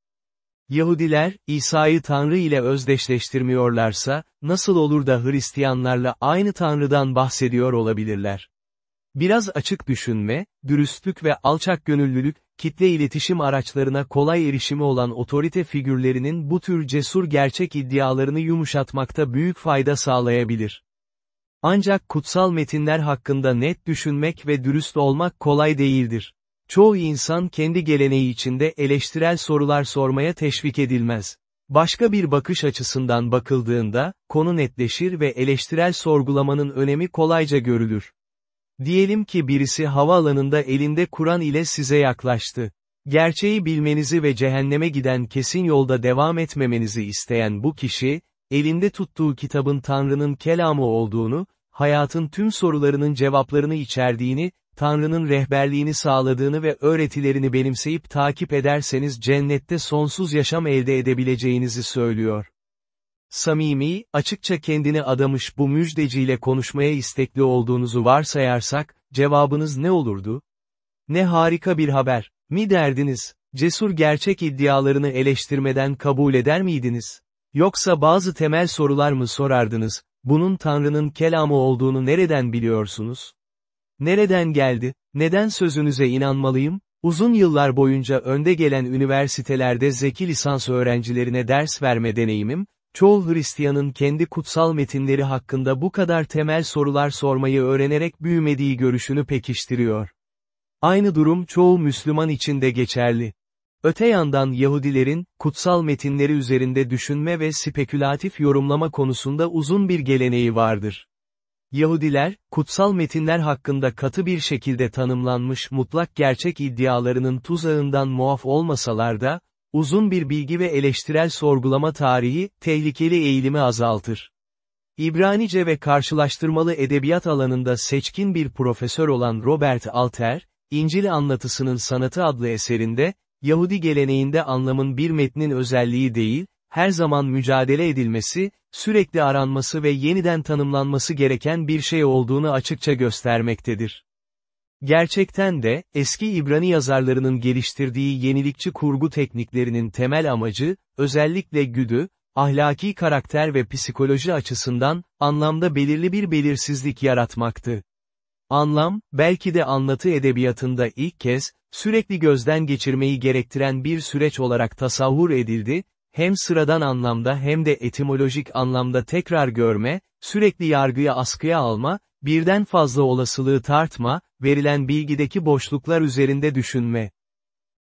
Yahudiler, İsa'yı Tanrı ile özdeşleştirmiyorlarsa, nasıl olur da Hristiyanlarla aynı Tanrı'dan bahsediyor olabilirler? Biraz açık düşünme, dürüstlük ve alçak gönüllülük, kitle iletişim araçlarına kolay erişimi olan otorite figürlerinin bu tür cesur gerçek iddialarını yumuşatmakta büyük fayda sağlayabilir. Ancak kutsal metinler hakkında net düşünmek ve dürüst olmak kolay değildir. Çoğu insan kendi geleneği içinde eleştirel sorular sormaya teşvik edilmez. Başka bir bakış açısından bakıldığında, konu netleşir ve eleştirel sorgulamanın önemi kolayca görülür. Diyelim ki birisi havaalanında elinde Kur'an ile size yaklaştı. Gerçeği bilmenizi ve cehenneme giden kesin yolda devam etmemenizi isteyen bu kişi, elinde tuttuğu kitabın Tanrı'nın kelamı olduğunu, hayatın tüm sorularının cevaplarını içerdiğini, Tanrı'nın rehberliğini sağladığını ve öğretilerini benimseyip takip ederseniz cennette sonsuz yaşam elde edebileceğinizi söylüyor. Samimi, açıkça kendini adamış bu müjdeciyle konuşmaya istekli olduğunuzu varsayarsak, cevabınız ne olurdu? Ne harika bir haber, mi derdiniz? Cesur gerçek iddialarını eleştirmeden kabul eder miydiniz? Yoksa bazı temel sorular mı sorardınız, bunun Tanrı'nın kelamı olduğunu nereden biliyorsunuz? Nereden geldi, neden sözünüze inanmalıyım? Uzun yıllar boyunca önde gelen üniversitelerde zeki lisans öğrencilerine ders verme deneyimim, çoğu Hristiyanın kendi kutsal metinleri hakkında bu kadar temel sorular sormayı öğrenerek büyümediği görüşünü pekiştiriyor. Aynı durum çoğu Müslüman için de geçerli. Öte yandan Yahudilerin, kutsal metinleri üzerinde düşünme ve spekülatif yorumlama konusunda uzun bir geleneği vardır. Yahudiler, kutsal metinler hakkında katı bir şekilde tanımlanmış mutlak gerçek iddialarının tuzağından muaf olmasalar da, uzun bir bilgi ve eleştirel sorgulama tarihi, tehlikeli eğilimi azaltır. İbranice ve karşılaştırmalı edebiyat alanında seçkin bir profesör olan Robert Alter, İncil Anlatısının Sanatı adlı eserinde, Yahudi geleneğinde anlamın bir metnin özelliği değil, her zaman mücadele edilmesi, sürekli aranması ve yeniden tanımlanması gereken bir şey olduğunu açıkça göstermektedir. Gerçekten de, eski İbrani yazarlarının geliştirdiği yenilikçi kurgu tekniklerinin temel amacı, özellikle güdü, ahlaki karakter ve psikoloji açısından, anlamda belirli bir belirsizlik yaratmaktı. Anlam, belki de anlatı edebiyatında ilk kez, sürekli gözden geçirmeyi gerektiren bir süreç olarak tasavvur edildi, hem sıradan anlamda hem de etimolojik anlamda tekrar görme, sürekli yargıya askıya alma, birden fazla olasılığı tartma, verilen bilgideki boşluklar üzerinde düşünme.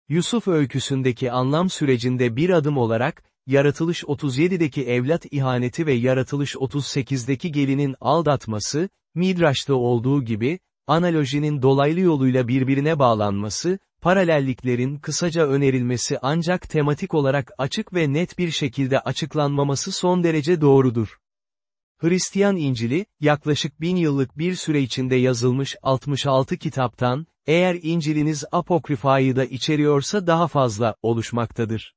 Yusuf öyküsündeki anlam sürecinde bir adım olarak, Yaratılış 37'deki evlat ihaneti ve Yaratılış 38'deki gelinin aldatması, Midraş'ta olduğu gibi, analojinin dolaylı yoluyla birbirine bağlanması, paralelliklerin kısaca önerilmesi ancak tematik olarak açık ve net bir şekilde açıklanmaması son derece doğrudur. Hristiyan İncil'i, yaklaşık bin yıllık bir süre içinde yazılmış 66 kitaptan, eğer İncil'iniz apokrifayı da içeriyorsa daha fazla, oluşmaktadır.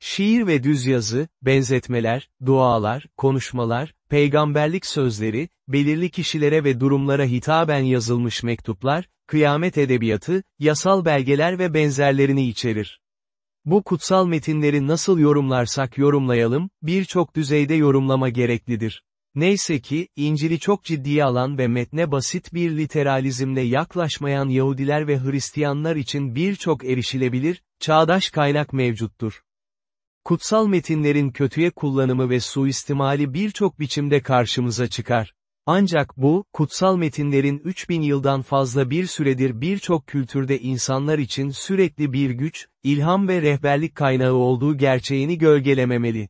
Şiir ve düz yazı, benzetmeler, dualar, konuşmalar, peygamberlik sözleri, belirli kişilere ve durumlara hitaben yazılmış mektuplar, kıyamet edebiyatı, yasal belgeler ve benzerlerini içerir. Bu kutsal metinleri nasıl yorumlarsak yorumlayalım, birçok düzeyde yorumlama gereklidir. Neyse ki, İncil'i çok ciddiye alan ve metne basit bir literalizmle yaklaşmayan Yahudiler ve Hristiyanlar için birçok erişilebilir, çağdaş kaynak mevcuttur. Kutsal metinlerin kötüye kullanımı ve suistimali birçok biçimde karşımıza çıkar. Ancak bu, kutsal metinlerin 3000 yıldan fazla bir süredir birçok kültürde insanlar için sürekli bir güç, ilham ve rehberlik kaynağı olduğu gerçeğini gölgelememeli.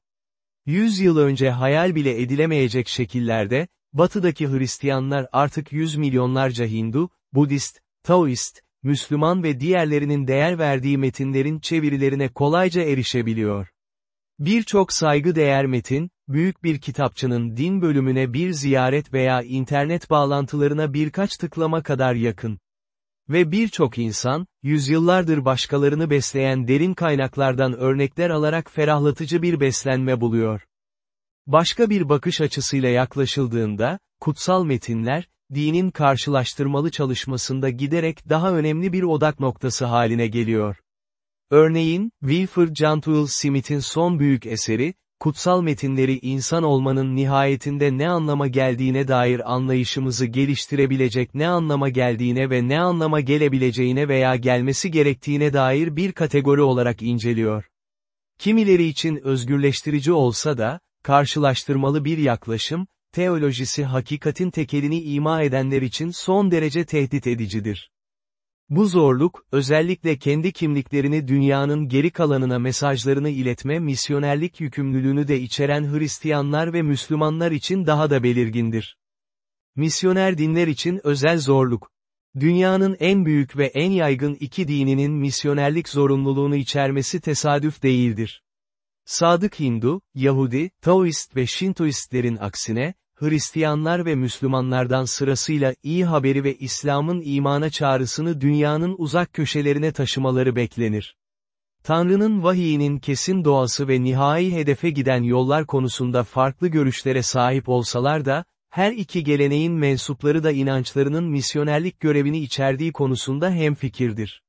Yüz yıl önce hayal bile edilemeyecek şekillerde, batıdaki Hristiyanlar artık yüz milyonlarca Hindu, Budist, Taoist, Müslüman ve diğerlerinin değer verdiği metinlerin çevirilerine kolayca erişebiliyor. Birçok saygı-değer metin, büyük bir kitapçının din bölümüne bir ziyaret veya internet bağlantılarına birkaç tıklama kadar yakın. Ve birçok insan, yüzyıllardır başkalarını besleyen derin kaynaklardan örnekler alarak ferahlatıcı bir beslenme buluyor. Başka bir bakış açısıyla yaklaşıldığında, kutsal metinler, dinin karşılaştırmalı çalışmasında giderek daha önemli bir odak noktası haline geliyor. Örneğin, Wilford Cantwell Smith'in son büyük eseri, kutsal metinleri insan olmanın nihayetinde ne anlama geldiğine dair anlayışımızı geliştirebilecek ne anlama geldiğine ve ne anlama gelebileceğine veya gelmesi gerektiğine dair bir kategori olarak inceliyor. Kimileri için özgürleştirici olsa da, karşılaştırmalı bir yaklaşım, teolojisi hakikatin tekelini ima edenler için son derece tehdit edicidir. Bu zorluk, özellikle kendi kimliklerini dünyanın geri kalanına mesajlarını iletme misyonerlik yükümlülüğünü de içeren Hristiyanlar ve Müslümanlar için daha da belirgindir. Misyoner dinler için özel zorluk. Dünyanın en büyük ve en yaygın iki dininin misyonerlik zorunluluğunu içermesi tesadüf değildir. Sadık Hindu, Yahudi, Taoist ve Şintoistlerin aksine, Hristiyanlar ve Müslümanlardan sırasıyla iyi haberi ve İslam'ın imana çağrısını dünyanın uzak köşelerine taşımaları beklenir. Tanrı'nın vahiyinin kesin doğası ve nihai hedefe giden yollar konusunda farklı görüşlere sahip olsalar da, her iki geleneğin mensupları da inançlarının misyonerlik görevini içerdiği konusunda hemfikirdir.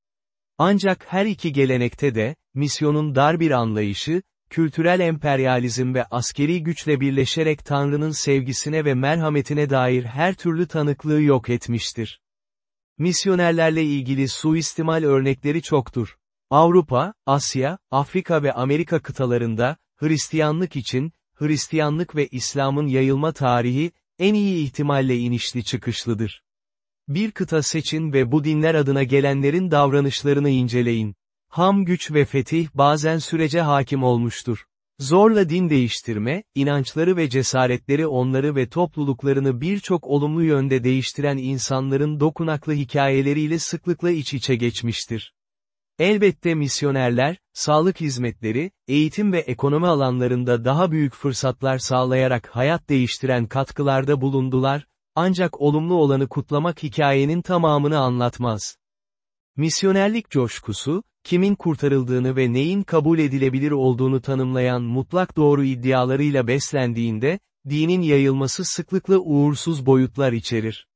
Ancak her iki gelenekte de, misyonun dar bir anlayışı, kültürel emperyalizm ve askeri güçle birleşerek Tanrı'nın sevgisine ve merhametine dair her türlü tanıklığı yok etmiştir. Misyonerlerle ilgili suistimal örnekleri çoktur. Avrupa, Asya, Afrika ve Amerika kıtalarında, Hristiyanlık için, Hristiyanlık ve İslam'ın yayılma tarihi, en iyi ihtimalle inişli çıkışlıdır. Bir kıta seçin ve bu dinler adına gelenlerin davranışlarını inceleyin. Ham güç ve fetih bazen sürece hakim olmuştur. Zorla din değiştirme, inançları ve cesaretleri onları ve topluluklarını birçok olumlu yönde değiştiren insanların dokunaklı hikayeleriyle sıklıkla iç içe geçmiştir. Elbette misyonerler, sağlık hizmetleri, eğitim ve ekonomi alanlarında daha büyük fırsatlar sağlayarak hayat değiştiren katkılarda bulundular, ancak olumlu olanı kutlamak hikayenin tamamını anlatmaz. Misyonerlik coşkusu, kimin kurtarıldığını ve neyin kabul edilebilir olduğunu tanımlayan mutlak doğru iddialarıyla beslendiğinde, dinin yayılması sıklıkla uğursuz boyutlar içerir.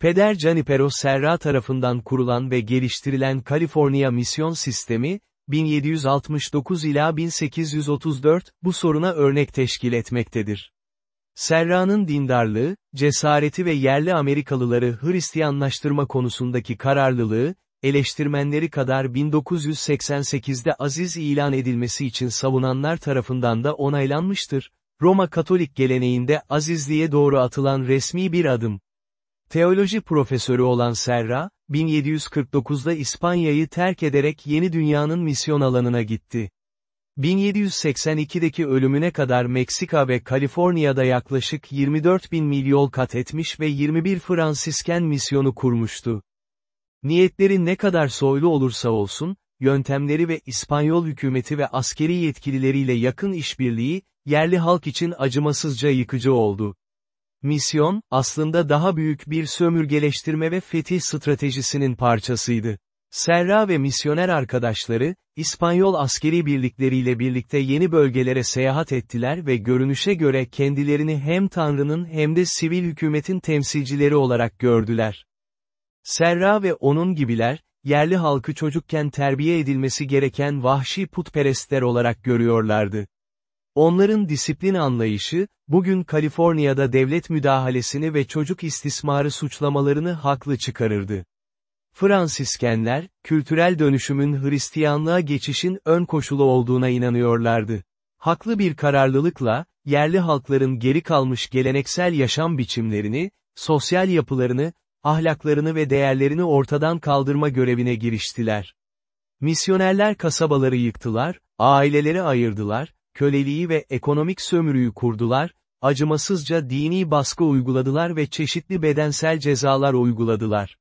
Peder Junipero Serra tarafından kurulan ve geliştirilen Kaliforniya misyon sistemi, 1769 ila 1834, bu soruna örnek teşkil etmektedir. Serra'nın dindarlığı, cesareti ve yerli Amerikalıları Hristiyanlaştırma konusundaki kararlılığı, eleştirmenleri kadar 1988'de aziz ilan edilmesi için savunanlar tarafından da onaylanmıştır. Roma Katolik geleneğinde azizliğe doğru atılan resmi bir adım. Teoloji profesörü olan Serra, 1749'da İspanya'yı terk ederek yeni dünyanın misyon alanına gitti. 1782'deki ölümüne kadar Meksika ve Kaliforniya'da yaklaşık 24 bin mil yol kat etmiş ve 21 Fransisken misyonu kurmuştu. Niyetleri ne kadar soylu olursa olsun, yöntemleri ve İspanyol hükümeti ve askeri yetkilileriyle yakın işbirliği, yerli halk için acımasızca yıkıcı oldu. Misyon, aslında daha büyük bir sömürgeleştirme ve fetih stratejisinin parçasıydı. Serra ve misyoner arkadaşları, İspanyol askeri birlikleriyle birlikte yeni bölgelere seyahat ettiler ve görünüşe göre kendilerini hem Tanrı'nın hem de sivil hükümetin temsilcileri olarak gördüler. Serra ve onun gibiler, yerli halkı çocukken terbiye edilmesi gereken vahşi putperestler olarak görüyorlardı. Onların disiplin anlayışı, bugün Kaliforniya'da devlet müdahalesini ve çocuk istismarı suçlamalarını haklı çıkarırdı. Fransiskenler, kültürel dönüşümün Hristiyanlığa geçişin ön koşulu olduğuna inanıyorlardı. Haklı bir kararlılıkla, yerli halkların geri kalmış geleneksel yaşam biçimlerini, sosyal yapılarını, ahlaklarını ve değerlerini ortadan kaldırma görevine giriştiler. Misyonerler kasabaları yıktılar, aileleri ayırdılar, köleliği ve ekonomik sömürüyü kurdular, acımasızca dini baskı uyguladılar ve çeşitli bedensel cezalar uyguladılar.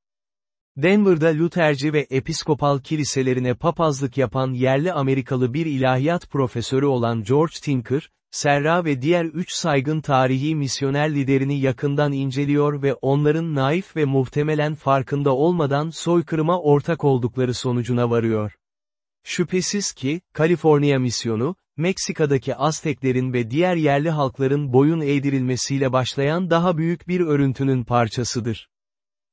Denver'da Lutherci ve Episkopal kiliselerine papazlık yapan yerli Amerikalı bir ilahiyat profesörü olan George Tinker, Serra ve diğer üç saygın tarihi misyoner liderini yakından inceliyor ve onların naif ve muhtemelen farkında olmadan soykırıma ortak oldukları sonucuna varıyor. Şüphesiz ki, Kaliforniya misyonu, Meksika'daki Azteklerin ve diğer yerli halkların boyun eğdirilmesiyle başlayan daha büyük bir örüntünün parçasıdır.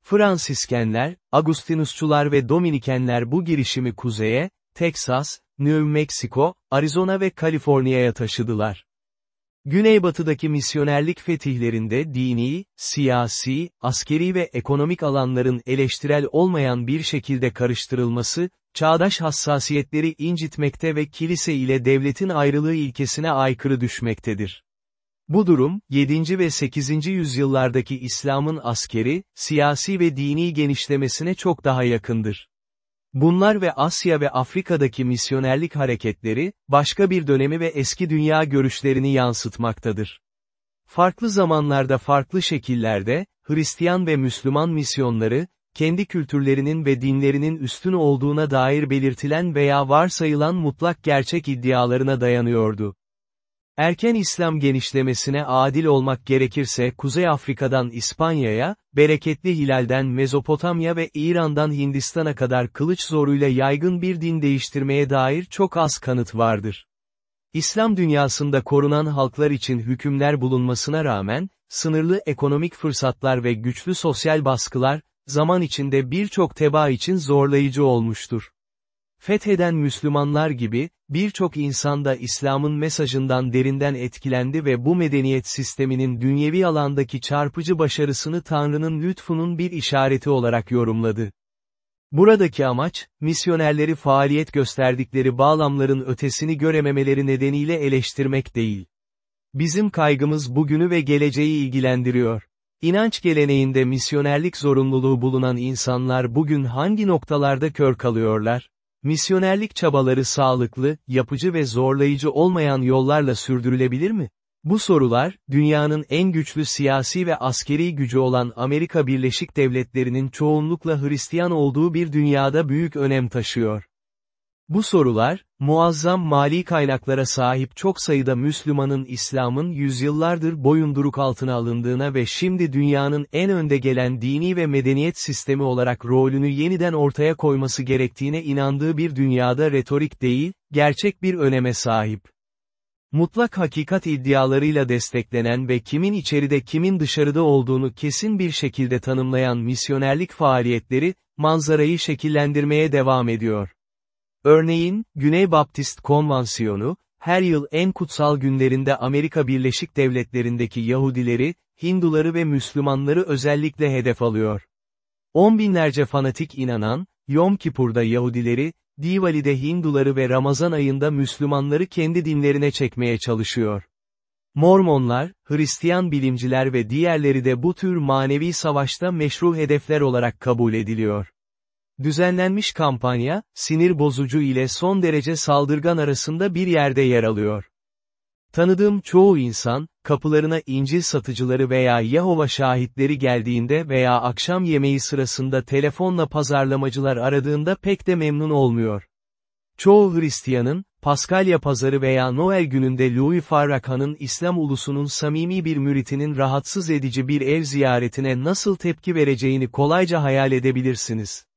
Fransiskenler, Agustinusçular ve Dominikenler bu girişimi kuzeye, Teksas, New Mexico, Arizona ve Kaliforniya'ya taşıdılar. Güneybatıdaki misyonerlik fetihlerinde dini, siyasi, askeri ve ekonomik alanların eleştirel olmayan bir şekilde karıştırılması, çağdaş hassasiyetleri incitmekte ve kilise ile devletin ayrılığı ilkesine aykırı düşmektedir. Bu durum, 7. ve 8. yüzyıllardaki İslam'ın askeri, siyasi ve dini genişlemesine çok daha yakındır. Bunlar ve Asya ve Afrika'daki misyonerlik hareketleri, başka bir dönemi ve eski dünya görüşlerini yansıtmaktadır. Farklı zamanlarda farklı şekillerde, Hristiyan ve Müslüman misyonları, kendi kültürlerinin ve dinlerinin üstün olduğuna dair belirtilen veya varsayılan mutlak gerçek iddialarına dayanıyordu. Erken İslam genişlemesine adil olmak gerekirse Kuzey Afrika'dan İspanya'ya, bereketli hilalden Mezopotamya ve İran'dan Hindistan'a kadar kılıç zoruyla yaygın bir din değiştirmeye dair çok az kanıt vardır. İslam dünyasında korunan halklar için hükümler bulunmasına rağmen, sınırlı ekonomik fırsatlar ve güçlü sosyal baskılar, zaman içinde birçok teba için zorlayıcı olmuştur. Fetheden Müslümanlar gibi, birçok insan da İslam'ın mesajından derinden etkilendi ve bu medeniyet sisteminin dünyevi alandaki çarpıcı başarısını Tanrı'nın lütfunun bir işareti olarak yorumladı. Buradaki amaç, misyonerleri faaliyet gösterdikleri bağlamların ötesini görememeleri nedeniyle eleştirmek değil. Bizim kaygımız bugünü ve geleceği ilgilendiriyor. İnanç geleneğinde misyonerlik zorunluluğu bulunan insanlar bugün hangi noktalarda kör kalıyorlar? Misyonerlik çabaları sağlıklı, yapıcı ve zorlayıcı olmayan yollarla sürdürülebilir mi? Bu sorular, dünyanın en güçlü siyasi ve askeri gücü olan Amerika Birleşik Devletleri'nin çoğunlukla Hristiyan olduğu bir dünyada büyük önem taşıyor. Bu sorular, muazzam mali kaynaklara sahip çok sayıda Müslümanın İslam'ın yüzyıllardır boyunduruk altına alındığına ve şimdi dünyanın en önde gelen dini ve medeniyet sistemi olarak rolünü yeniden ortaya koyması gerektiğine inandığı bir dünyada retorik değil, gerçek bir öneme sahip. Mutlak hakikat iddialarıyla desteklenen ve kimin içeride kimin dışarıda olduğunu kesin bir şekilde tanımlayan misyonerlik faaliyetleri, manzarayı şekillendirmeye devam ediyor. Örneğin, Güney Baptist Konvansiyonu, her yıl en kutsal günlerinde Amerika Birleşik Devletleri'ndeki Yahudileri, Hinduları ve Müslümanları özellikle hedef alıyor. On binlerce fanatik inanan, Yom Kippur'da Yahudileri, Diwali'de Hinduları ve Ramazan ayında Müslümanları kendi dinlerine çekmeye çalışıyor. Mormonlar, Hristiyan bilimciler ve diğerleri de bu tür manevi savaşta meşru hedefler olarak kabul ediliyor. Düzenlenmiş kampanya, sinir bozucu ile son derece saldırgan arasında bir yerde yer alıyor. Tanıdığım çoğu insan, kapılarına İncil satıcıları veya Yahova şahitleri geldiğinde veya akşam yemeği sırasında telefonla pazarlamacılar aradığında pek de memnun olmuyor. Çoğu Hristiyanın, Paskalya pazarı veya Noel gününde Louis Farrakhan'ın İslam ulusunun samimi bir müritinin rahatsız edici bir ev ziyaretine nasıl tepki vereceğini kolayca hayal edebilirsiniz.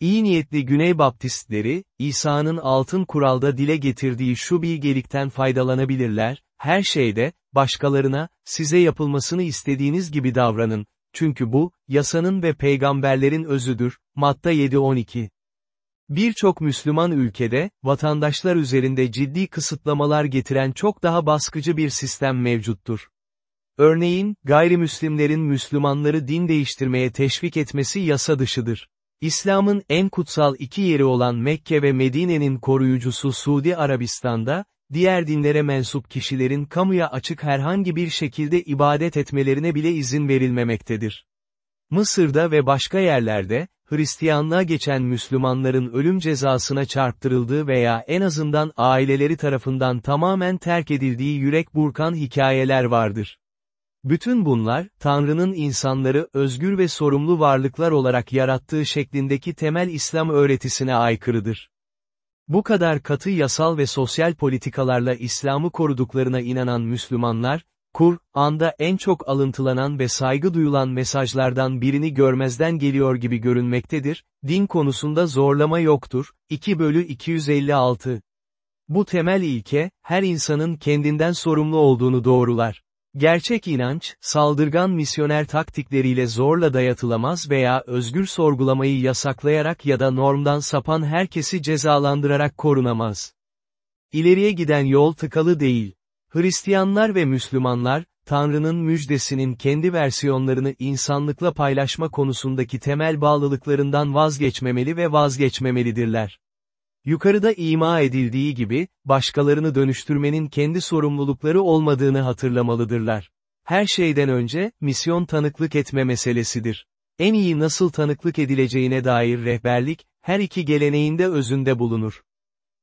İyi niyetli Güney Baptistleri, İsa'nın altın kuralda dile getirdiği şu bilgelikten faydalanabilirler, her şeyde, başkalarına, size yapılmasını istediğiniz gibi davranın, çünkü bu, yasanın ve peygamberlerin özüdür, Matta 7-12. Birçok Müslüman ülkede, vatandaşlar üzerinde ciddi kısıtlamalar getiren çok daha baskıcı bir sistem mevcuttur. Örneğin, gayrimüslimlerin Müslümanları din değiştirmeye teşvik etmesi yasa dışıdır. İslam'ın en kutsal iki yeri olan Mekke ve Medine'nin koruyucusu Suudi Arabistan'da, diğer dinlere mensup kişilerin kamuya açık herhangi bir şekilde ibadet etmelerine bile izin verilmemektedir. Mısır'da ve başka yerlerde, Hristiyanlığa geçen Müslümanların ölüm cezasına çarptırıldığı veya en azından aileleri tarafından tamamen terk edildiği yürek burkan hikayeler vardır. Bütün bunlar, Tanrı'nın insanları özgür ve sorumlu varlıklar olarak yarattığı şeklindeki temel İslam öğretisine aykırıdır. Bu kadar katı yasal ve sosyal politikalarla İslam'ı koruduklarına inanan Müslümanlar, Kur'an'da en çok alıntılanan ve saygı duyulan mesajlardan birini görmezden geliyor gibi görünmektedir, din konusunda zorlama yoktur, 2 bölü 256. Bu temel ilke, her insanın kendinden sorumlu olduğunu doğrular. Gerçek inanç, saldırgan misyoner taktikleriyle zorla dayatılamaz veya özgür sorgulamayı yasaklayarak ya da normdan sapan herkesi cezalandırarak korunamaz. İleriye giden yol tıkalı değil. Hristiyanlar ve Müslümanlar, Tanrı'nın müjdesinin kendi versiyonlarını insanlıkla paylaşma konusundaki temel bağlılıklarından vazgeçmemeli ve vazgeçmemelidirler. Yukarıda ima edildiği gibi, başkalarını dönüştürmenin kendi sorumlulukları olmadığını hatırlamalıdırlar. Her şeyden önce, misyon tanıklık etme meselesidir. En iyi nasıl tanıklık edileceğine dair rehberlik, her iki geleneğinde özünde bulunur.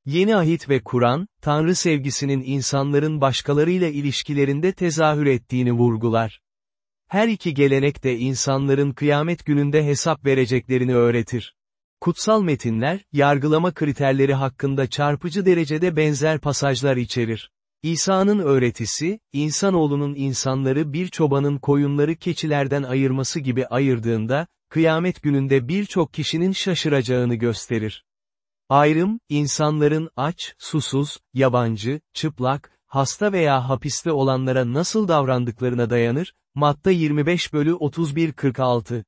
Yeni Ahit ve Kur'an, Tanrı sevgisinin insanların başkalarıyla ilişkilerinde tezahür ettiğini vurgular. Her iki gelenek de insanların kıyamet gününde hesap vereceklerini öğretir. Kutsal metinler, yargılama kriterleri hakkında çarpıcı derecede benzer pasajlar içerir. İsa'nın öğretisi, insanoğlunun insanları bir çobanın koyunları keçilerden ayırması gibi ayırdığında, kıyamet gününde birçok kişinin şaşıracağını gösterir. Ayrım, insanların aç, susuz, yabancı, çıplak, hasta veya hapiste olanlara nasıl davrandıklarına dayanır, Matta 25 bölü 31-46.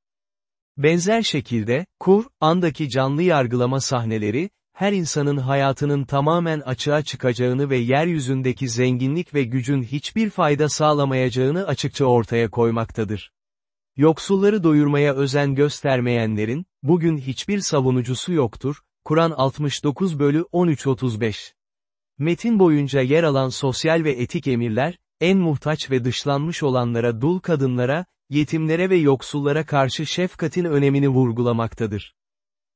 Benzer şekilde, Kur'an'daki canlı yargılama sahneleri, her insanın hayatının tamamen açığa çıkacağını ve yeryüzündeki zenginlik ve gücün hiçbir fayda sağlamayacağını açıkça ortaya koymaktadır. Yoksulları doyurmaya özen göstermeyenlerin, bugün hiçbir savunucusu yoktur, Kur'an 69 bölü 13-35. Metin boyunca yer alan sosyal ve etik emirler, en muhtaç ve dışlanmış olanlara dul kadınlara, yetimlere ve yoksullara karşı şefkatin önemini vurgulamaktadır.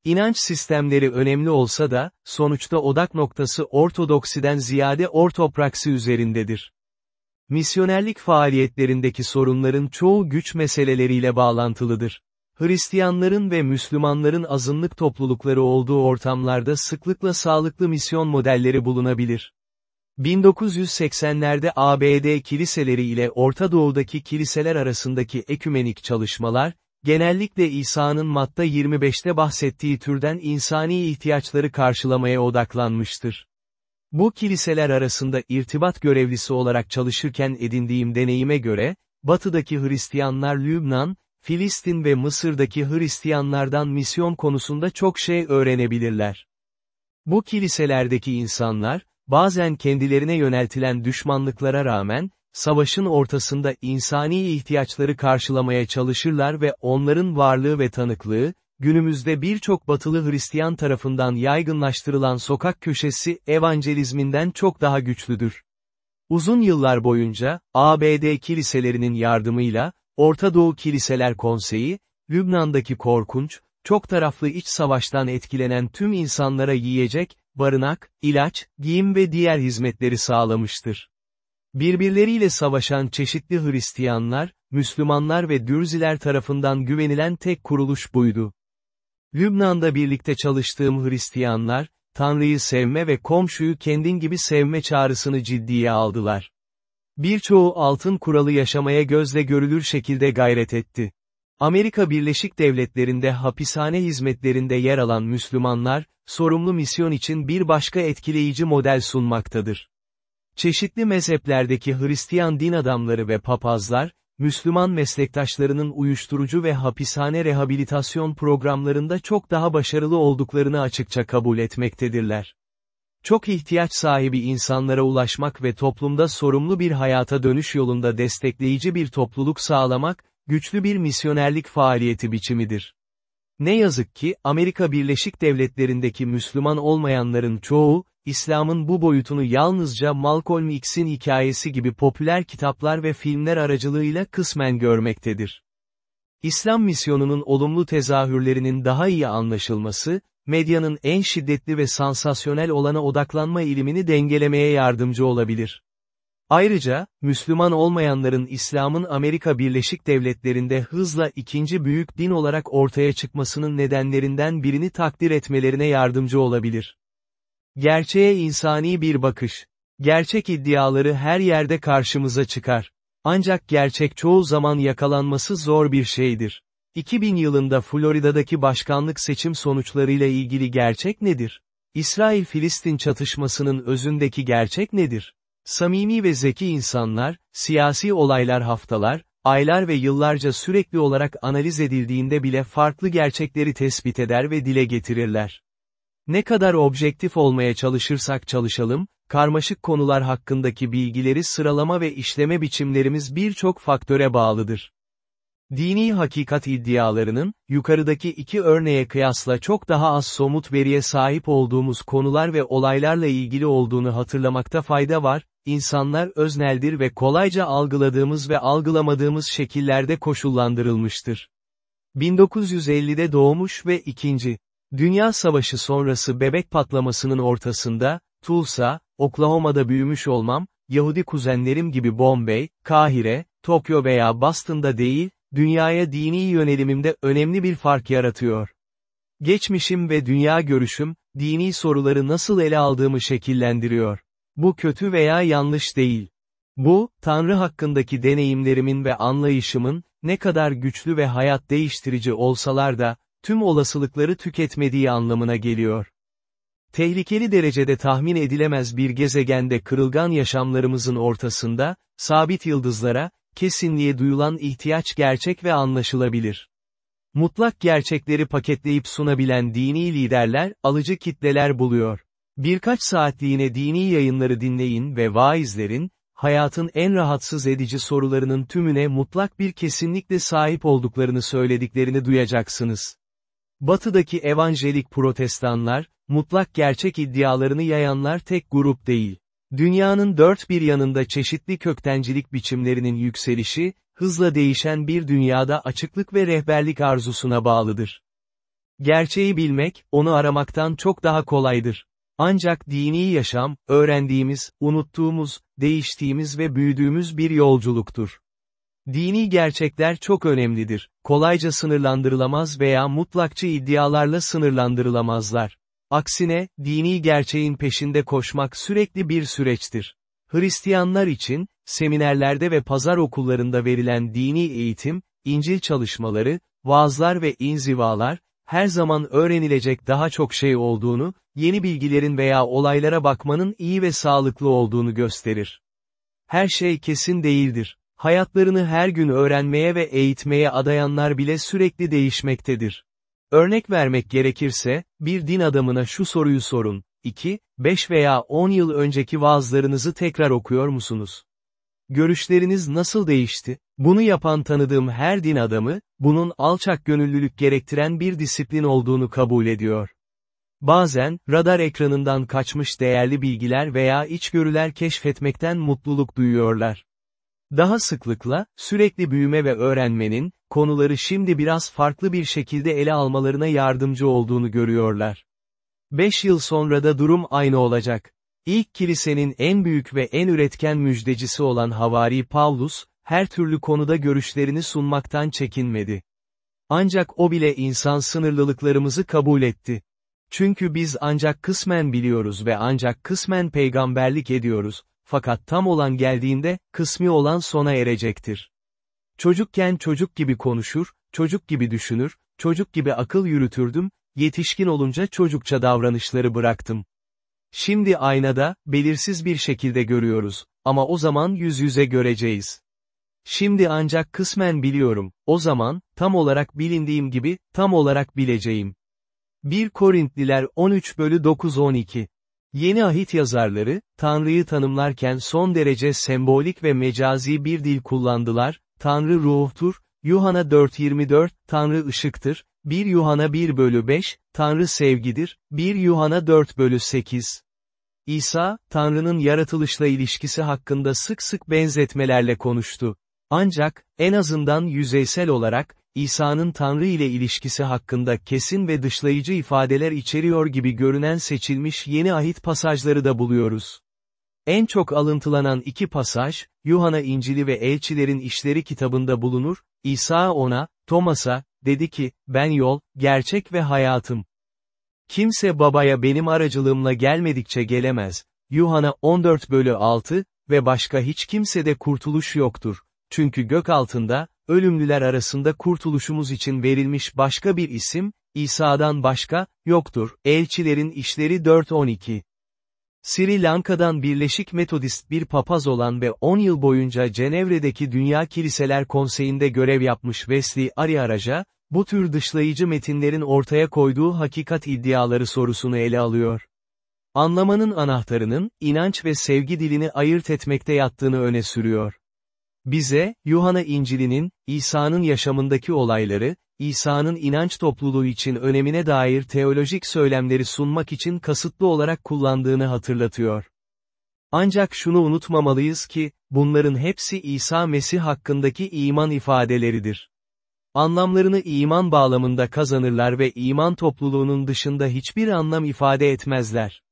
İnanç sistemleri önemli olsa da, sonuçta odak noktası ortodoksiden ziyade ortopraksi üzerindedir. Misyonerlik faaliyetlerindeki sorunların çoğu güç meseleleriyle bağlantılıdır. Hristiyanların ve Müslümanların azınlık toplulukları olduğu ortamlarda sıklıkla sağlıklı misyon modelleri bulunabilir. 1980'lerde ABD kiliseleri ile Orta Doğu'daki kiliseler arasındaki ekümenik çalışmalar, genellikle İsa'nın Matta 25'te bahsettiği türden insani ihtiyaçları karşılamaya odaklanmıştır. Bu kiliseler arasında irtibat görevlisi olarak çalışırken edindiğim deneyime göre, Batıdaki Hristiyanlar Lübnan, Filistin ve Mısır'daki Hristiyanlardan misyon konusunda çok şey öğrenebilirler. Bu kiliselerdeki insanlar, bazen kendilerine yöneltilen düşmanlıklara rağmen, savaşın ortasında insani ihtiyaçları karşılamaya çalışırlar ve onların varlığı ve tanıklığı, günümüzde birçok batılı Hristiyan tarafından yaygınlaştırılan sokak köşesi evangelizminden çok daha güçlüdür. Uzun yıllar boyunca, ABD kiliselerinin yardımıyla, Orta Doğu Kiliseler Konseyi, Lübnan'daki korkunç, çok taraflı iç savaştan etkilenen tüm insanlara yiyecek, barınak, ilaç, giyim ve diğer hizmetleri sağlamıştır. Birbirleriyle savaşan çeşitli Hristiyanlar, Müslümanlar ve Dürziler tarafından güvenilen tek kuruluş buydu. Lübnan'da birlikte çalıştığım Hristiyanlar, Tanrı'yı sevme ve komşuyu kendin gibi sevme çağrısını ciddiye aldılar. Birçoğu altın kuralı yaşamaya gözle görülür şekilde gayret etti. Amerika Birleşik Devletleri'nde hapishane hizmetlerinde yer alan Müslümanlar, sorumlu misyon için bir başka etkileyici model sunmaktadır. Çeşitli mezheplerdeki Hristiyan din adamları ve papazlar, Müslüman meslektaşlarının uyuşturucu ve hapishane rehabilitasyon programlarında çok daha başarılı olduklarını açıkça kabul etmektedirler. Çok ihtiyaç sahibi insanlara ulaşmak ve toplumda sorumlu bir hayata dönüş yolunda destekleyici bir topluluk sağlamak, güçlü bir misyonerlik faaliyeti biçimidir. Ne yazık ki, Amerika Birleşik Devletleri'ndeki Müslüman olmayanların çoğu, İslam'ın bu boyutunu yalnızca Malcolm X'in hikayesi gibi popüler kitaplar ve filmler aracılığıyla kısmen görmektedir. İslam misyonunun olumlu tezahürlerinin daha iyi anlaşılması, medyanın en şiddetli ve sansasyonel olana odaklanma ilimini dengelemeye yardımcı olabilir. Ayrıca, Müslüman olmayanların İslam'ın Amerika Birleşik Devletleri'nde hızla ikinci büyük din olarak ortaya çıkmasının nedenlerinden birini takdir etmelerine yardımcı olabilir. Gerçeğe insani bir bakış. Gerçek iddiaları her yerde karşımıza çıkar. Ancak gerçek çoğu zaman yakalanması zor bir şeydir. 2000 yılında Florida'daki başkanlık seçim sonuçlarıyla ilgili gerçek nedir? İsrail-Filistin çatışmasının özündeki gerçek nedir? Samimi ve zeki insanlar, siyasi olaylar haftalar, aylar ve yıllarca sürekli olarak analiz edildiğinde bile farklı gerçekleri tespit eder ve dile getirirler. Ne kadar objektif olmaya çalışırsak çalışalım, karmaşık konular hakkındaki bilgileri sıralama ve işleme biçimlerimiz birçok faktöre bağlıdır. Dini hakikat iddialarının, yukarıdaki iki örneğe kıyasla çok daha az somut veriye sahip olduğumuz konular ve olaylarla ilgili olduğunu hatırlamakta fayda var, insanlar özneldir ve kolayca algıladığımız ve algılamadığımız şekillerde koşullandırılmıştır. 1950'de doğmuş ve ikinci. Dünya Savaşı sonrası bebek patlamasının ortasında, Tulsa, Oklahoma'da büyümüş olmam, Yahudi kuzenlerim gibi Bombay, Kahire, Tokyo veya Boston'da değil, dünyaya dini yönelimimde önemli bir fark yaratıyor. Geçmişim ve dünya görüşüm, dini soruları nasıl ele aldığımı şekillendiriyor. Bu kötü veya yanlış değil. Bu, Tanrı hakkındaki deneyimlerimin ve anlayışımın, ne kadar güçlü ve hayat değiştirici olsalar da, tüm olasılıkları tüketmediği anlamına geliyor. Tehlikeli derecede tahmin edilemez bir gezegende kırılgan yaşamlarımızın ortasında, sabit yıldızlara, kesinliğe duyulan ihtiyaç gerçek ve anlaşılabilir. Mutlak gerçekleri paketleyip sunabilen dini liderler, alıcı kitleler buluyor. Birkaç saatliğine dini yayınları dinleyin ve vaizlerin, hayatın en rahatsız edici sorularının tümüne mutlak bir kesinlikle sahip olduklarını söylediklerini duyacaksınız. Batıdaki evanjelik protestanlar, mutlak gerçek iddialarını yayanlar tek grup değil. Dünyanın dört bir yanında çeşitli köktencilik biçimlerinin yükselişi, hızla değişen bir dünyada açıklık ve rehberlik arzusuna bağlıdır. Gerçeği bilmek, onu aramaktan çok daha kolaydır. Ancak dini yaşam, öğrendiğimiz, unuttuğumuz, değiştiğimiz ve büyüdüğümüz bir yolculuktur. Dini gerçekler çok önemlidir, kolayca sınırlandırılamaz veya mutlakçı iddialarla sınırlandırılamazlar. Aksine, dini gerçeğin peşinde koşmak sürekli bir süreçtir. Hristiyanlar için, seminerlerde ve pazar okullarında verilen dini eğitim, İncil çalışmaları, vaazlar ve inzivalar, her zaman öğrenilecek daha çok şey olduğunu, yeni bilgilerin veya olaylara bakmanın iyi ve sağlıklı olduğunu gösterir. Her şey kesin değildir. Hayatlarını her gün öğrenmeye ve eğitmeye adayanlar bile sürekli değişmektedir. Örnek vermek gerekirse, bir din adamına şu soruyu sorun, 2, 5 veya 10 yıl önceki vaazlarınızı tekrar okuyor musunuz? Görüşleriniz nasıl değişti? Bunu yapan tanıdığım her din adamı, bunun alçak gönüllülük gerektiren bir disiplin olduğunu kabul ediyor. Bazen, radar ekranından kaçmış değerli bilgiler veya içgörüler keşfetmekten mutluluk duyuyorlar. Daha sıklıkla, sürekli büyüme ve öğrenmenin, konuları şimdi biraz farklı bir şekilde ele almalarına yardımcı olduğunu görüyorlar. Beş yıl sonra da durum aynı olacak. İlk kilisenin en büyük ve en üretken müjdecisi olan Havari Paulus, her türlü konuda görüşlerini sunmaktan çekinmedi. Ancak o bile insan sınırlılıklarımızı kabul etti. Çünkü biz ancak kısmen biliyoruz ve ancak kısmen peygamberlik ediyoruz, fakat tam olan geldiğinde, kısmi olan sona erecektir. Çocukken çocuk gibi konuşur, çocuk gibi düşünür, çocuk gibi akıl yürütürdüm, yetişkin olunca çocukça davranışları bıraktım. Şimdi aynada, belirsiz bir şekilde görüyoruz, ama o zaman yüz yüze göreceğiz. Şimdi ancak kısmen biliyorum, o zaman, tam olarak bilindiğim gibi, tam olarak bileceğim. 1 Korintliler 13 bölü 9-12 Yeni ahit yazarları, Tanrı'yı tanımlarken son derece sembolik ve mecazi bir dil kullandılar, Tanrı ruhtur, Yuhanna 4.24, Tanrı ışıktır, 1 Yuhanna 1 bölü 5, Tanrı sevgidir, 1 Yuhanna 4 bölü 8. İsa, Tanrı'nın yaratılışla ilişkisi hakkında sık sık benzetmelerle konuştu. Ancak, en azından yüzeysel olarak, İsa'nın Tanrı ile ilişkisi hakkında kesin ve dışlayıcı ifadeler içeriyor gibi görünen seçilmiş yeni ahit pasajları da buluyoruz. En çok alıntılanan iki pasaj, Yuhanna İncili ve Elçilerin İşleri kitabında bulunur, İsa ona, Thomas'a, dedi ki, ben yol, gerçek ve hayatım. Kimse babaya benim aracılığımla gelmedikçe gelemez. Yuhanna 14 bölü 6, ve başka hiç kimsede kurtuluş yoktur. Çünkü gök altında, ölümlüler arasında kurtuluşumuz için verilmiş başka bir isim, İsa'dan başka, yoktur. Elçilerin İşleri 4.12 Sri Lanka'dan Birleşik Metodist bir papaz olan ve 10 yıl boyunca Cenevre'deki Dünya Kiliseler Konseyi'nde görev yapmış Wesley Ariaraja, bu tür dışlayıcı metinlerin ortaya koyduğu hakikat iddiaları sorusunu ele alıyor. Anlamanın anahtarının, inanç ve sevgi dilini ayırt etmekte yattığını öne sürüyor. Bize, Yuhanna İncil'inin, İsa'nın yaşamındaki olayları, İsa'nın inanç topluluğu için önemine dair teolojik söylemleri sunmak için kasıtlı olarak kullandığını hatırlatıyor. Ancak şunu unutmamalıyız ki, bunların hepsi İsa Mesih hakkındaki iman ifadeleridir. Anlamlarını iman bağlamında kazanırlar ve iman topluluğunun dışında hiçbir anlam ifade etmezler.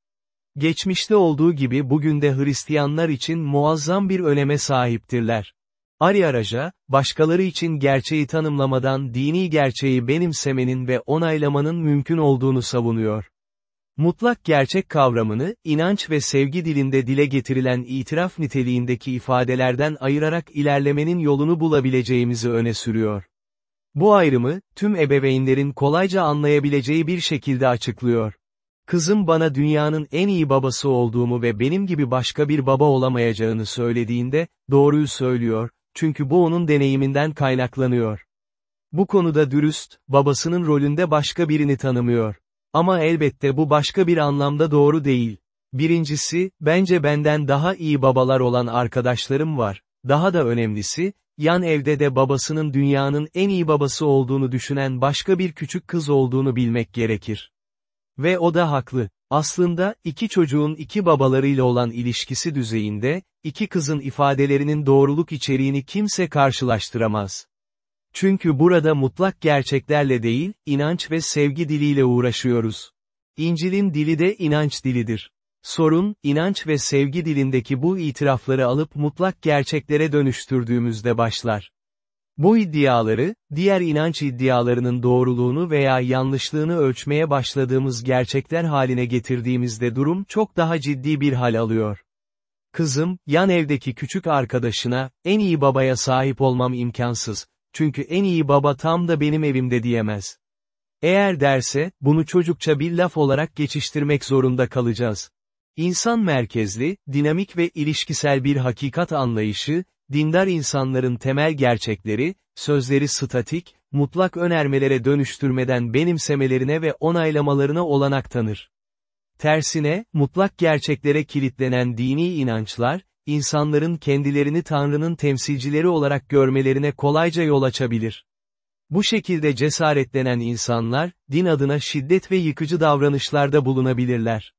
Geçmişte olduğu gibi bugün de Hristiyanlar için muazzam bir öneme sahiptirler. Ariaraja, başkaları için gerçeği tanımlamadan dini gerçeği benimsemenin ve onaylamanın mümkün olduğunu savunuyor. Mutlak gerçek kavramını, inanç ve sevgi dilinde dile getirilen itiraf niteliğindeki ifadelerden ayırarak ilerlemenin yolunu bulabileceğimizi öne sürüyor. Bu ayrımı, tüm ebeveynlerin kolayca anlayabileceği bir şekilde açıklıyor. Kızım bana dünyanın en iyi babası olduğumu ve benim gibi başka bir baba olamayacağını söylediğinde, doğruyu söylüyor, çünkü bu onun deneyiminden kaynaklanıyor. Bu konuda dürüst, babasının rolünde başka birini tanımıyor. Ama elbette bu başka bir anlamda doğru değil. Birincisi, bence benden daha iyi babalar olan arkadaşlarım var. Daha da önemlisi, yan evde de babasının dünyanın en iyi babası olduğunu düşünen başka bir küçük kız olduğunu bilmek gerekir. Ve o da haklı. Aslında, iki çocuğun iki babalarıyla olan ilişkisi düzeyinde, iki kızın ifadelerinin doğruluk içeriğini kimse karşılaştıramaz. Çünkü burada mutlak gerçeklerle değil, inanç ve sevgi diliyle uğraşıyoruz. İncil'in dili de inanç dilidir. Sorun, inanç ve sevgi dilindeki bu itirafları alıp mutlak gerçeklere dönüştürdüğümüzde başlar. Bu iddiaları, diğer inanç iddialarının doğruluğunu veya yanlışlığını ölçmeye başladığımız gerçekler haline getirdiğimizde durum çok daha ciddi bir hal alıyor. Kızım, yan evdeki küçük arkadaşına, en iyi babaya sahip olmam imkansız, çünkü en iyi baba tam da benim evimde diyemez. Eğer derse, bunu çocukça bir laf olarak geçiştirmek zorunda kalacağız. İnsan merkezli, dinamik ve ilişkisel bir hakikat anlayışı, dindar insanların temel gerçekleri, sözleri statik, mutlak önermelere dönüştürmeden benimsemelerine ve onaylamalarına olanak tanır. Tersine, mutlak gerçeklere kilitlenen dini inançlar, insanların kendilerini Tanrı'nın temsilcileri olarak görmelerine kolayca yol açabilir. Bu şekilde cesaretlenen insanlar, din adına şiddet ve yıkıcı davranışlarda bulunabilirler.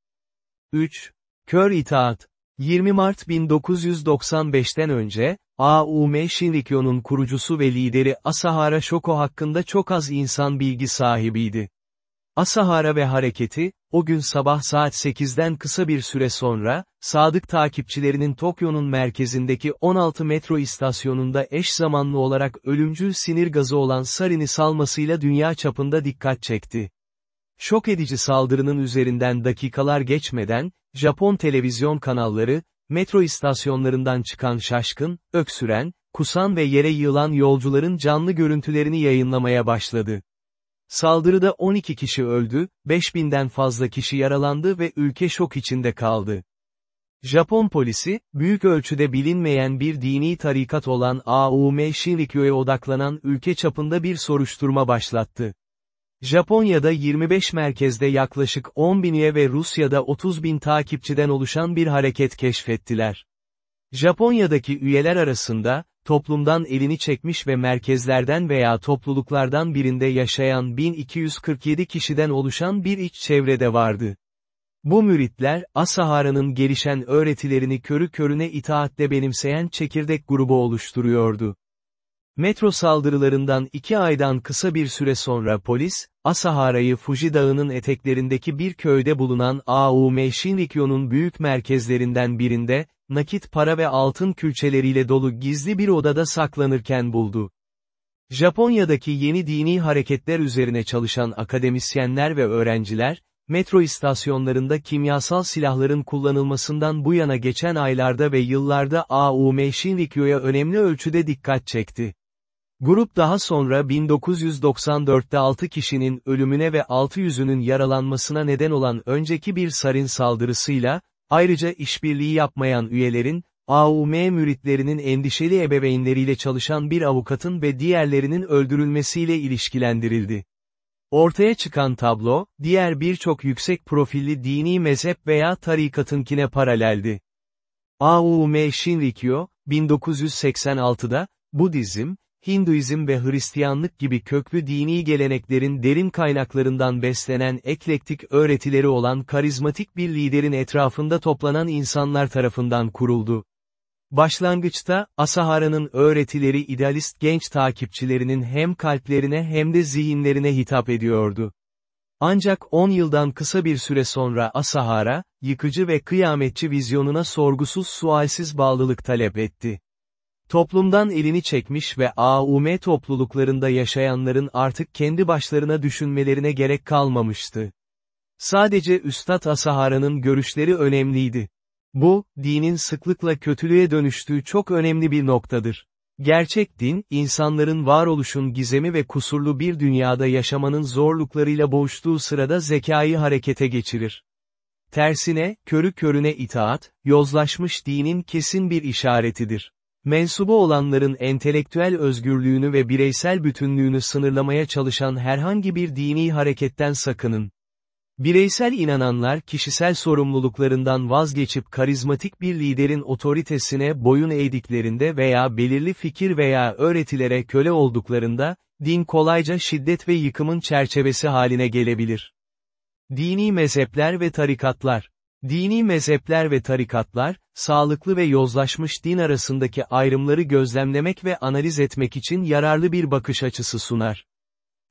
3. Kör itaat. 20 Mart 1995'ten önce, AUM Shinrikyo'nun kurucusu ve lideri Asahara Shoko hakkında çok az insan bilgi sahibiydi. Asahara ve hareketi, o gün sabah saat 8'den kısa bir süre sonra, sadık takipçilerinin Tokyo'nun merkezindeki 16 metro istasyonunda eş zamanlı olarak ölümcül sinir gazı olan sarini salmasıyla dünya çapında dikkat çekti. Şok edici saldırının üzerinden dakikalar geçmeden, Japon televizyon kanalları, metro istasyonlarından çıkan şaşkın, öksüren, kusan ve yere yığılan yolcuların canlı görüntülerini yayınlamaya başladı. Saldırıda 12 kişi öldü, 5000'den fazla kişi yaralandı ve ülke şok içinde kaldı. Japon polisi, büyük ölçüde bilinmeyen bir dini tarikat olan AUM Shinrikyo'ya odaklanan ülke çapında bir soruşturma başlattı. Japonya'da 25 merkezde yaklaşık 10 bin üye ve Rusya'da 30 bin takipçiden oluşan bir hareket keşfettiler. Japonya'daki üyeler arasında, toplumdan elini çekmiş ve merkezlerden veya topluluklardan birinde yaşayan 1247 kişiden oluşan bir iç çevrede vardı. Bu müritler, Asahara'nın gelişen öğretilerini körü körüne itaatle benimseyen çekirdek grubu oluşturuyordu. Metro saldırılarından iki aydan kısa bir süre sonra polis, Asahara'yı Fuji Dağı'nın eteklerindeki bir köyde bulunan AUM Shinrikyo'nun büyük merkezlerinden birinde, nakit para ve altın külçeleriyle dolu gizli bir odada saklanırken buldu. Japonya'daki yeni dini hareketler üzerine çalışan akademisyenler ve öğrenciler, metro istasyonlarında kimyasal silahların kullanılmasından bu yana geçen aylarda ve yıllarda AUM Shinrikyo'ya önemli ölçüde dikkat çekti. Grup daha sonra 1994'te 6 kişinin ölümüne ve 600'ünün yaralanmasına neden olan önceki bir sarin saldırısıyla, ayrıca işbirliği yapmayan üyelerin, AUM müritlerinin endişeli ebeveynleriyle çalışan bir avukatın ve diğerlerinin öldürülmesiyle ilişkilendirildi. Ortaya çıkan tablo, diğer birçok yüksek profilli dini mezhep veya tarikatınkine paraleldi. AUM Shinrikyo, 1986'da, Budizm, Hinduizm ve Hristiyanlık gibi köklü dini geleneklerin derin kaynaklarından beslenen eklektik öğretileri olan karizmatik bir liderin etrafında toplanan insanlar tarafından kuruldu. Başlangıçta, Asahara'nın öğretileri idealist genç takipçilerinin hem kalplerine hem de zihinlerine hitap ediyordu. Ancak 10 yıldan kısa bir süre sonra Asahara, yıkıcı ve kıyametçi vizyonuna sorgusuz sualsiz bağlılık talep etti. Toplumdan elini çekmiş ve AUM topluluklarında yaşayanların artık kendi başlarına düşünmelerine gerek kalmamıştı. Sadece Üstad Asahara'nın görüşleri önemliydi. Bu, dinin sıklıkla kötülüğe dönüştüğü çok önemli bir noktadır. Gerçek din, insanların varoluşun gizemi ve kusurlu bir dünyada yaşamanın zorluklarıyla boğuştuğu sırada zekayı harekete geçirir. Tersine, körü körüne itaat, yozlaşmış dinin kesin bir işaretidir. Mensubu olanların entelektüel özgürlüğünü ve bireysel bütünlüğünü sınırlamaya çalışan herhangi bir dini hareketten sakının. Bireysel inananlar kişisel sorumluluklarından vazgeçip karizmatik bir liderin otoritesine boyun eğdiklerinde veya belirli fikir veya öğretilere köle olduklarında, din kolayca şiddet ve yıkımın çerçevesi haline gelebilir. Dini mezhepler ve tarikatlar Dini mezhepler ve tarikatlar, sağlıklı ve yozlaşmış din arasındaki ayrımları gözlemlemek ve analiz etmek için yararlı bir bakış açısı sunar.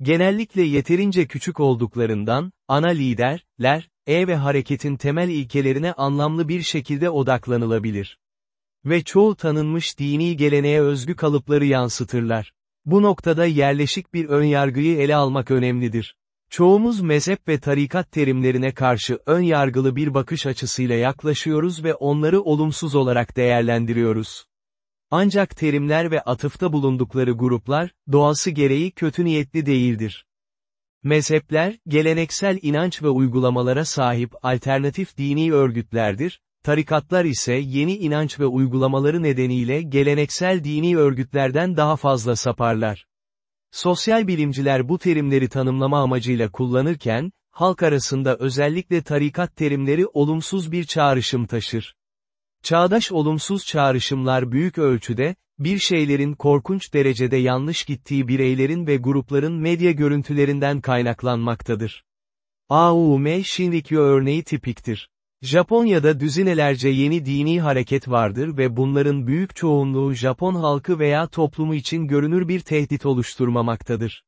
Genellikle yeterince küçük olduklarından, ana liderler, e ve hareketin temel ilkelerine anlamlı bir şekilde odaklanılabilir. Ve çoğu tanınmış dini geleneğe özgü kalıpları yansıtırlar. Bu noktada yerleşik bir önyargıyı ele almak önemlidir. Çoğumuz mezhep ve tarikat terimlerine karşı ön yargılı bir bakış açısıyla yaklaşıyoruz ve onları olumsuz olarak değerlendiriyoruz. Ancak terimler ve atıfta bulundukları gruplar, doğası gereği kötü niyetli değildir. Mezhepler, geleneksel inanç ve uygulamalara sahip alternatif dini örgütlerdir, tarikatlar ise yeni inanç ve uygulamaları nedeniyle geleneksel dini örgütlerden daha fazla saparlar. Sosyal bilimciler bu terimleri tanımlama amacıyla kullanırken, halk arasında özellikle tarikat terimleri olumsuz bir çağrışım taşır. Çağdaş olumsuz çağrışımlar büyük ölçüde, bir şeylerin korkunç derecede yanlış gittiği bireylerin ve grupların medya görüntülerinden kaynaklanmaktadır. AUM Shinrikyo örneği tipiktir. Japonya'da düzinelerce yeni dini hareket vardır ve bunların büyük çoğunluğu Japon halkı veya toplumu için görünür bir tehdit oluşturmamaktadır.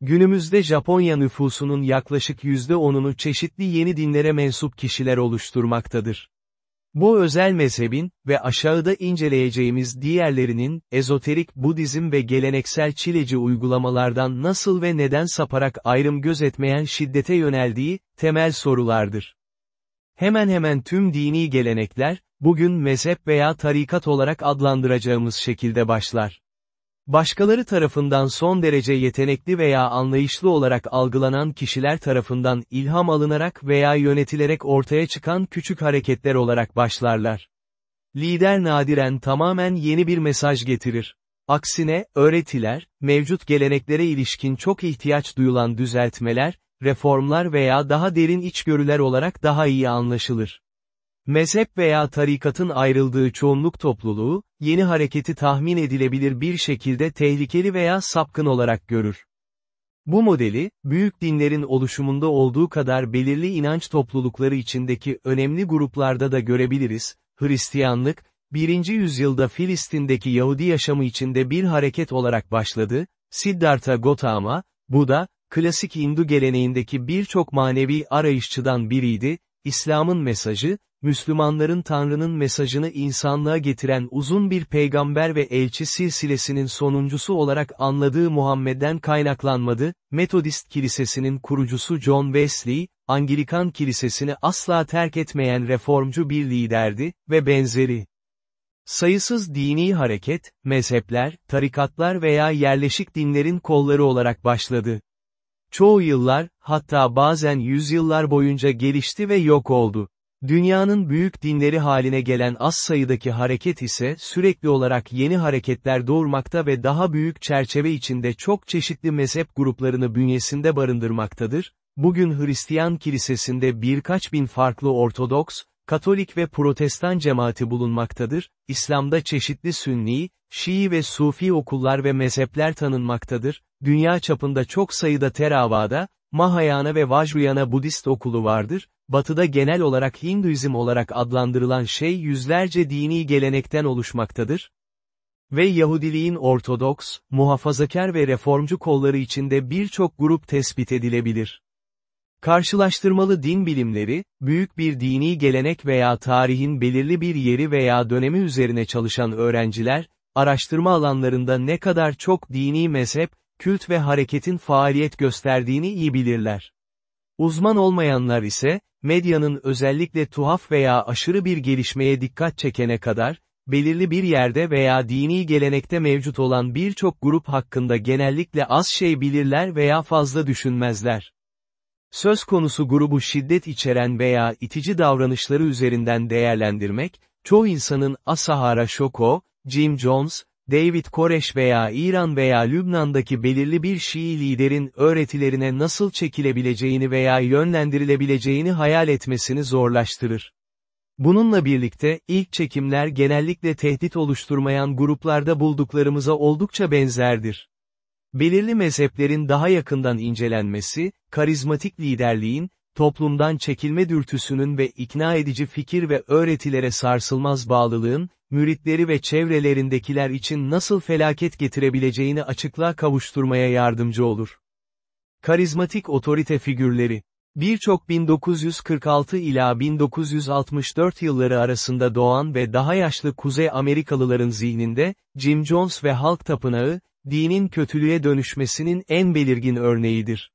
Günümüzde Japonya nüfusunun yaklaşık %10'unu çeşitli yeni dinlere mensup kişiler oluşturmaktadır. Bu özel mezhebin ve aşağıda inceleyeceğimiz diğerlerinin, ezoterik Budizm ve geleneksel Çileci uygulamalardan nasıl ve neden saparak ayrım gözetmeyen şiddete yöneldiği, temel sorulardır. Hemen hemen tüm dini gelenekler, bugün mezhep veya tarikat olarak adlandıracağımız şekilde başlar. Başkaları tarafından son derece yetenekli veya anlayışlı olarak algılanan kişiler tarafından ilham alınarak veya yönetilerek ortaya çıkan küçük hareketler olarak başlarlar. Lider nadiren tamamen yeni bir mesaj getirir. Aksine, öğretiler, mevcut geleneklere ilişkin çok ihtiyaç duyulan düzeltmeler, reformlar veya daha derin içgörüler olarak daha iyi anlaşılır. Mezhep veya tarikatın ayrıldığı çoğunluk topluluğu, yeni hareketi tahmin edilebilir bir şekilde tehlikeli veya sapkın olarak görür. Bu modeli, büyük dinlerin oluşumunda olduğu kadar belirli inanç toplulukları içindeki önemli gruplarda da görebiliriz, Hristiyanlık, 1. yüzyılda Filistin'deki Yahudi yaşamı içinde bir hareket olarak başladı, Siddhartha Gautama, Buda, klasik Hindu geleneğindeki birçok manevi arayışçıdan biriydi, İslam'ın mesajı, Müslümanların Tanrı'nın mesajını insanlığa getiren uzun bir peygamber ve elçi silsilesinin sonuncusu olarak anladığı Muhammed'den kaynaklanmadı, Metodist Kilisesi'nin kurucusu John Wesley, Anglikan Kilisesini asla terk etmeyen reformcu bir liderdi, ve benzeri. Sayısız dini hareket, mezhepler, tarikatlar veya yerleşik dinlerin kolları olarak başladı. Çoğu yıllar, hatta bazen yüzyıllar boyunca gelişti ve yok oldu. Dünyanın büyük dinleri haline gelen az sayıdaki hareket ise sürekli olarak yeni hareketler doğurmakta ve daha büyük çerçeve içinde çok çeşitli mezhep gruplarını bünyesinde barındırmaktadır. Bugün Hristiyan kilisesinde birkaç bin farklı Ortodoks, Katolik ve Protestan cemaati bulunmaktadır, İslam'da çeşitli Sünni, Şii ve Sufi okullar ve mezhepler tanınmaktadır, dünya çapında çok sayıda Theravada, Mahayana ve Vajrayana Budist okulu vardır, batıda genel olarak Hinduizm olarak adlandırılan şey yüzlerce dini gelenekten oluşmaktadır, ve Yahudiliğin Ortodoks, muhafazakar ve reformcu kolları içinde birçok grup tespit edilebilir. Karşılaştırmalı din bilimleri, büyük bir dini gelenek veya tarihin belirli bir yeri veya dönemi üzerine çalışan öğrenciler, araştırma alanlarında ne kadar çok dini mezhep, kült ve hareketin faaliyet gösterdiğini iyi bilirler. Uzman olmayanlar ise, medyanın özellikle tuhaf veya aşırı bir gelişmeye dikkat çekene kadar, belirli bir yerde veya dini gelenekte mevcut olan birçok grup hakkında genellikle az şey bilirler veya fazla düşünmezler. Söz konusu grubu şiddet içeren veya itici davranışları üzerinden değerlendirmek, çoğu insanın Asahara Shoko, Jim Jones, David Koresh veya İran veya Lübnan'daki belirli bir Şii liderin öğretilerine nasıl çekilebileceğini veya yönlendirilebileceğini hayal etmesini zorlaştırır. Bununla birlikte, ilk çekimler genellikle tehdit oluşturmayan gruplarda bulduklarımıza oldukça benzerdir. Belirli mezheplerin daha yakından incelenmesi, karizmatik liderliğin, toplumdan çekilme dürtüsünün ve ikna edici fikir ve öğretilere sarsılmaz bağlılığın, müritleri ve çevrelerindekiler için nasıl felaket getirebileceğini açıklığa kavuşturmaya yardımcı olur. Karizmatik otorite figürleri Birçok 1946 ila 1964 yılları arasında doğan ve daha yaşlı Kuzey Amerikalıların zihninde, Jim Jones ve halk tapınağı, dinin kötülüğe dönüşmesinin en belirgin örneğidir.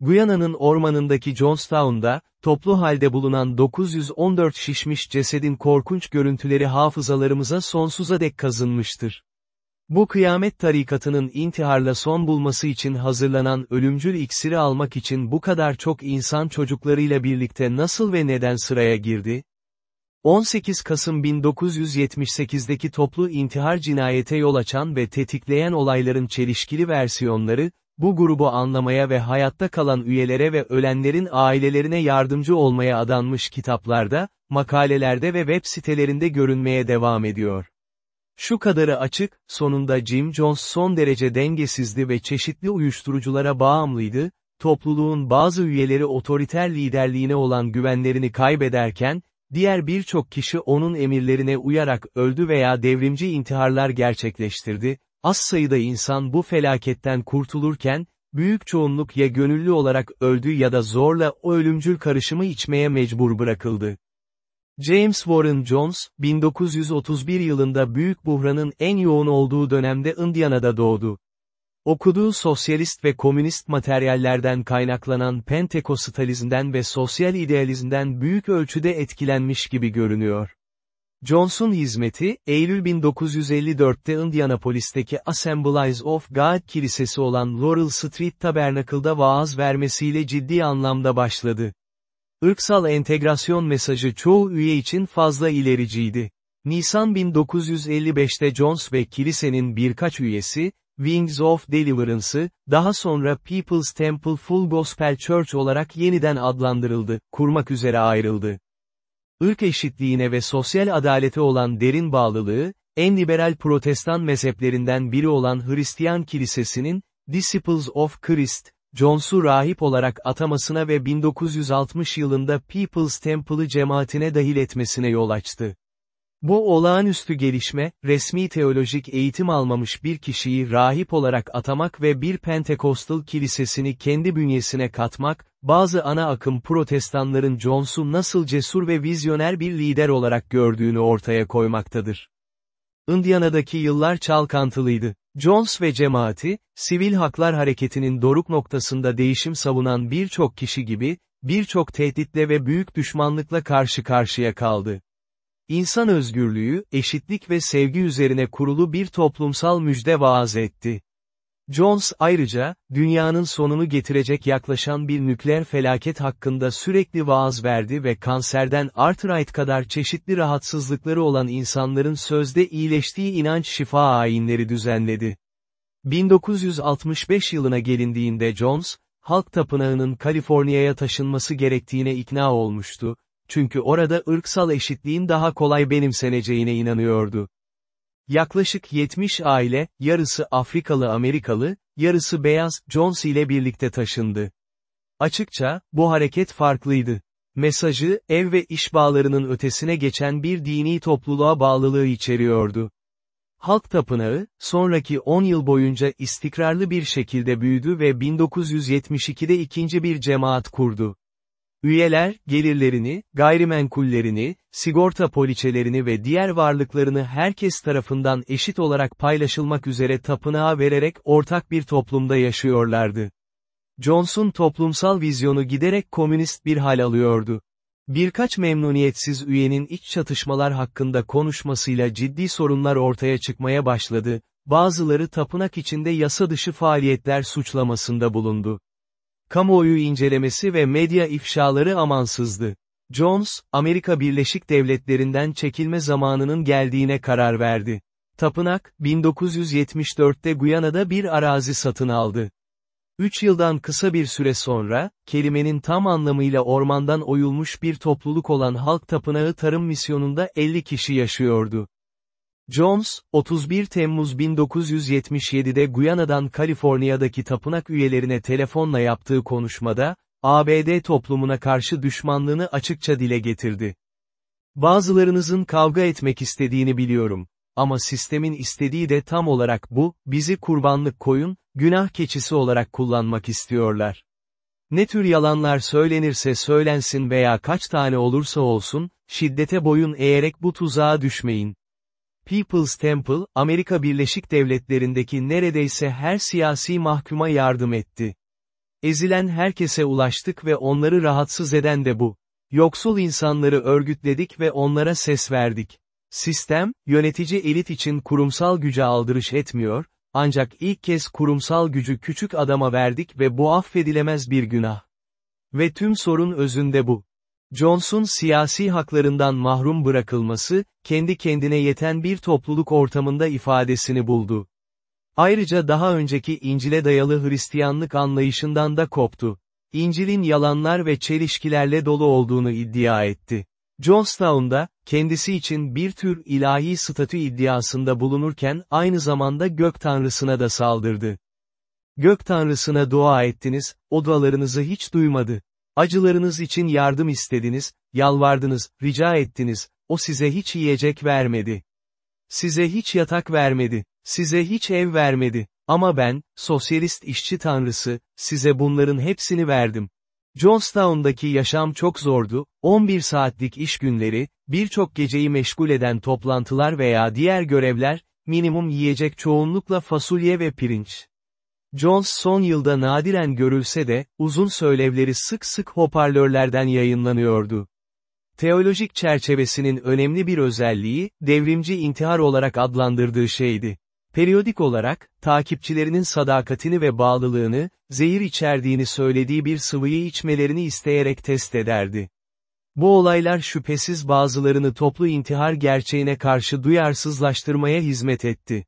Guyana'nın ormanındaki Jonestown'da, toplu halde bulunan 914 şişmiş cesedin korkunç görüntüleri hafızalarımıza sonsuza dek kazınmıştır. Bu kıyamet tarikatının intiharla son bulması için hazırlanan ölümcül iksiri almak için bu kadar çok insan çocuklarıyla birlikte nasıl ve neden sıraya girdi? 18 Kasım 1978'deki toplu intihar cinayete yol açan ve tetikleyen olayların çelişkili versiyonları, bu grubu anlamaya ve hayatta kalan üyelere ve ölenlerin ailelerine yardımcı olmaya adanmış kitaplarda, makalelerde ve web sitelerinde görünmeye devam ediyor. Şu kadarı açık, sonunda Jim Jones son derece dengesizdi ve çeşitli uyuşturuculara bağımlıydı, topluluğun bazı üyeleri otoriter liderliğine olan güvenlerini kaybederken, diğer birçok kişi onun emirlerine uyarak öldü veya devrimci intiharlar gerçekleştirdi, az sayıda insan bu felaketten kurtulurken, büyük çoğunluk ya gönüllü olarak öldü ya da zorla o ölümcül karışımı içmeye mecbur bırakıldı. James Warren Jones, 1931 yılında büyük buhranın en yoğun olduğu dönemde Indiana'da doğdu. Okuduğu sosyalist ve komünist materyallerden kaynaklanan Pentekostalizmden ve sosyal idealizmden büyük ölçüde etkilenmiş gibi görünüyor. Johnson hizmeti, Eylül 1954'te Indianapolis'teki Assemblies of God Kilisesi olan Laurel Street Tabernacle'da vaaz vermesiyle ciddi anlamda başladı. Irksal entegrasyon mesajı çoğu üye için fazla ilericiydi. Nisan 1955'te Jones ve kilisenin birkaç üyesi, Wings of Deliverance'ı, daha sonra People's Temple Full Gospel Church olarak yeniden adlandırıldı, kurmak üzere ayrıldı. Irk eşitliğine ve sosyal adalete olan derin bağlılığı, en liberal protestan mezheplerinden biri olan Hristiyan Kilisesi'nin, Disciples of Christ, Jones'u rahip olarak atamasına ve 1960 yılında People's Temple'ı cemaatine dahil etmesine yol açtı. Bu olağanüstü gelişme, resmi teolojik eğitim almamış bir kişiyi rahip olarak atamak ve bir Pentekostal kilisesini kendi bünyesine katmak, bazı ana akım protestanların Jones'u nasıl cesur ve vizyoner bir lider olarak gördüğünü ortaya koymaktadır. Indiana'daki yıllar çalkantılıydı. Jones ve cemaati, sivil haklar hareketinin doruk noktasında değişim savunan birçok kişi gibi, birçok tehditle ve büyük düşmanlıkla karşı karşıya kaldı. İnsan özgürlüğü, eşitlik ve sevgi üzerine kurulu bir toplumsal müjde vaaz etti. Jones ayrıca, dünyanın sonunu getirecek yaklaşan bir nükleer felaket hakkında sürekli vaaz verdi ve kanserden arthritis kadar çeşitli rahatsızlıkları olan insanların sözde iyileştiği inanç şifa ayinleri düzenledi. 1965 yılına gelindiğinde Jones, halk tapınağının Kaliforniya'ya taşınması gerektiğine ikna olmuştu, çünkü orada ırksal eşitliğin daha kolay benimseneceğine inanıyordu. Yaklaşık 70 aile, yarısı Afrikalı Amerikalı, yarısı beyaz, Jones ile birlikte taşındı. Açıkça, bu hareket farklıydı. Mesajı, ev ve iş bağlarının ötesine geçen bir dini topluluğa bağlılığı içeriyordu. Halk Tapınağı, sonraki 10 yıl boyunca istikrarlı bir şekilde büyüdü ve 1972'de ikinci bir cemaat kurdu. Üyeler, gelirlerini, gayrimenkullerini, sigorta poliçelerini ve diğer varlıklarını herkes tarafından eşit olarak paylaşılmak üzere tapınağa vererek ortak bir toplumda yaşıyorlardı. Johnson toplumsal vizyonu giderek komünist bir hal alıyordu. Birkaç memnuniyetsiz üyenin iç çatışmalar hakkında konuşmasıyla ciddi sorunlar ortaya çıkmaya başladı, bazıları tapınak içinde yasa dışı faaliyetler suçlamasında bulundu. Kamuoyu incelemesi ve medya ifşaları amansızdı. Jones, Amerika Birleşik Devletleri'nden çekilme zamanının geldiğine karar verdi. Tapınak, 1974'te Guyana'da bir arazi satın aldı. Üç yıldan kısa bir süre sonra, kelimenin tam anlamıyla ormandan oyulmuş bir topluluk olan Halk Tapınağı Tarım Misyonu'nda 50 kişi yaşıyordu. Jones, 31 Temmuz 1977'de Guyana'dan Kaliforniya'daki tapınak üyelerine telefonla yaptığı konuşmada, ABD toplumuna karşı düşmanlığını açıkça dile getirdi. Bazılarınızın kavga etmek istediğini biliyorum. Ama sistemin istediği de tam olarak bu, bizi kurbanlık koyun, günah keçisi olarak kullanmak istiyorlar. Ne tür yalanlar söylenirse söylensin veya kaç tane olursa olsun, şiddete boyun eğerek bu tuzağa düşmeyin. People's Temple, Amerika Birleşik Devletleri'ndeki neredeyse her siyasi mahkuma yardım etti. Ezilen herkese ulaştık ve onları rahatsız eden de bu. Yoksul insanları örgütledik ve onlara ses verdik. Sistem, yönetici elit için kurumsal güce aldırış etmiyor, ancak ilk kez kurumsal gücü küçük adama verdik ve bu affedilemez bir günah. Ve tüm sorun özünde bu. Johnson siyasi haklarından mahrum bırakılması, kendi kendine yeten bir topluluk ortamında ifadesini buldu. Ayrıca daha önceki İncil'e dayalı Hristiyanlık anlayışından da koptu. İncil'in yalanlar ve çelişkilerle dolu olduğunu iddia etti. Johnstown'da, kendisi için bir tür ilahi statü iddiasında bulunurken aynı zamanda gök tanrısına da saldırdı. Gök tanrısına dua ettiniz, o dualarınızı hiç duymadı. Acılarınız için yardım istediniz, yalvardınız, rica ettiniz, o size hiç yiyecek vermedi. Size hiç yatak vermedi, size hiç ev vermedi, ama ben, sosyalist işçi tanrısı, size bunların hepsini verdim. Johnstown'daki yaşam çok zordu, 11 saatlik iş günleri, birçok geceyi meşgul eden toplantılar veya diğer görevler, minimum yiyecek çoğunlukla fasulye ve pirinç. Jones son yılda nadiren görülse de, uzun söylevleri sık sık hoparlörlerden yayınlanıyordu. Teolojik çerçevesinin önemli bir özelliği, devrimci intihar olarak adlandırdığı şeydi. Periyodik olarak, takipçilerinin sadakatini ve bağlılığını, zehir içerdiğini söylediği bir sıvıyı içmelerini isteyerek test ederdi. Bu olaylar şüphesiz bazılarını toplu intihar gerçeğine karşı duyarsızlaştırmaya hizmet etti.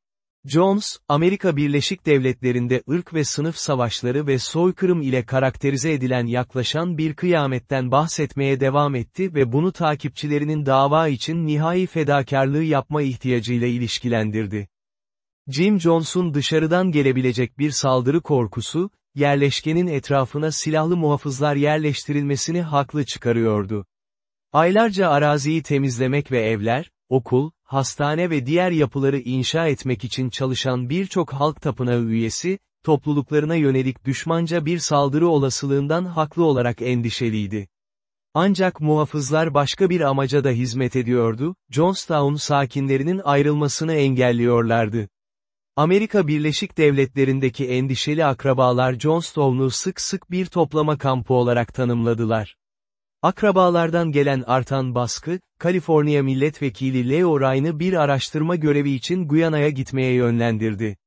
Jones, Amerika Birleşik Devletleri'nde ırk ve sınıf savaşları ve soykırım ile karakterize edilen yaklaşan bir kıyametten bahsetmeye devam etti ve bunu takipçilerinin dava için nihai fedakarlığı yapma ihtiyacıyla ilişkilendirdi. Jim Jones'un dışarıdan gelebilecek bir saldırı korkusu, yerleşkenin etrafına silahlı muhafızlar yerleştirilmesini haklı çıkarıyordu. Aylarca araziyi temizlemek ve evler, okul, hastane ve diğer yapıları inşa etmek için çalışan birçok halk tapınağı üyesi, topluluklarına yönelik düşmanca bir saldırı olasılığından haklı olarak endişeliydi. Ancak muhafızlar başka bir amaca da hizmet ediyordu, Johnstown sakinlerinin ayrılmasını engelliyorlardı. Amerika Birleşik Devletleri'ndeki endişeli akrabalar Johnstown'u sık sık bir toplama kampı olarak tanımladılar. Akrabalardan gelen artan baskı, Kaliforniya Milletvekili Leo Ryan'ı bir araştırma görevi için Guyana'ya gitmeye yönlendirdi.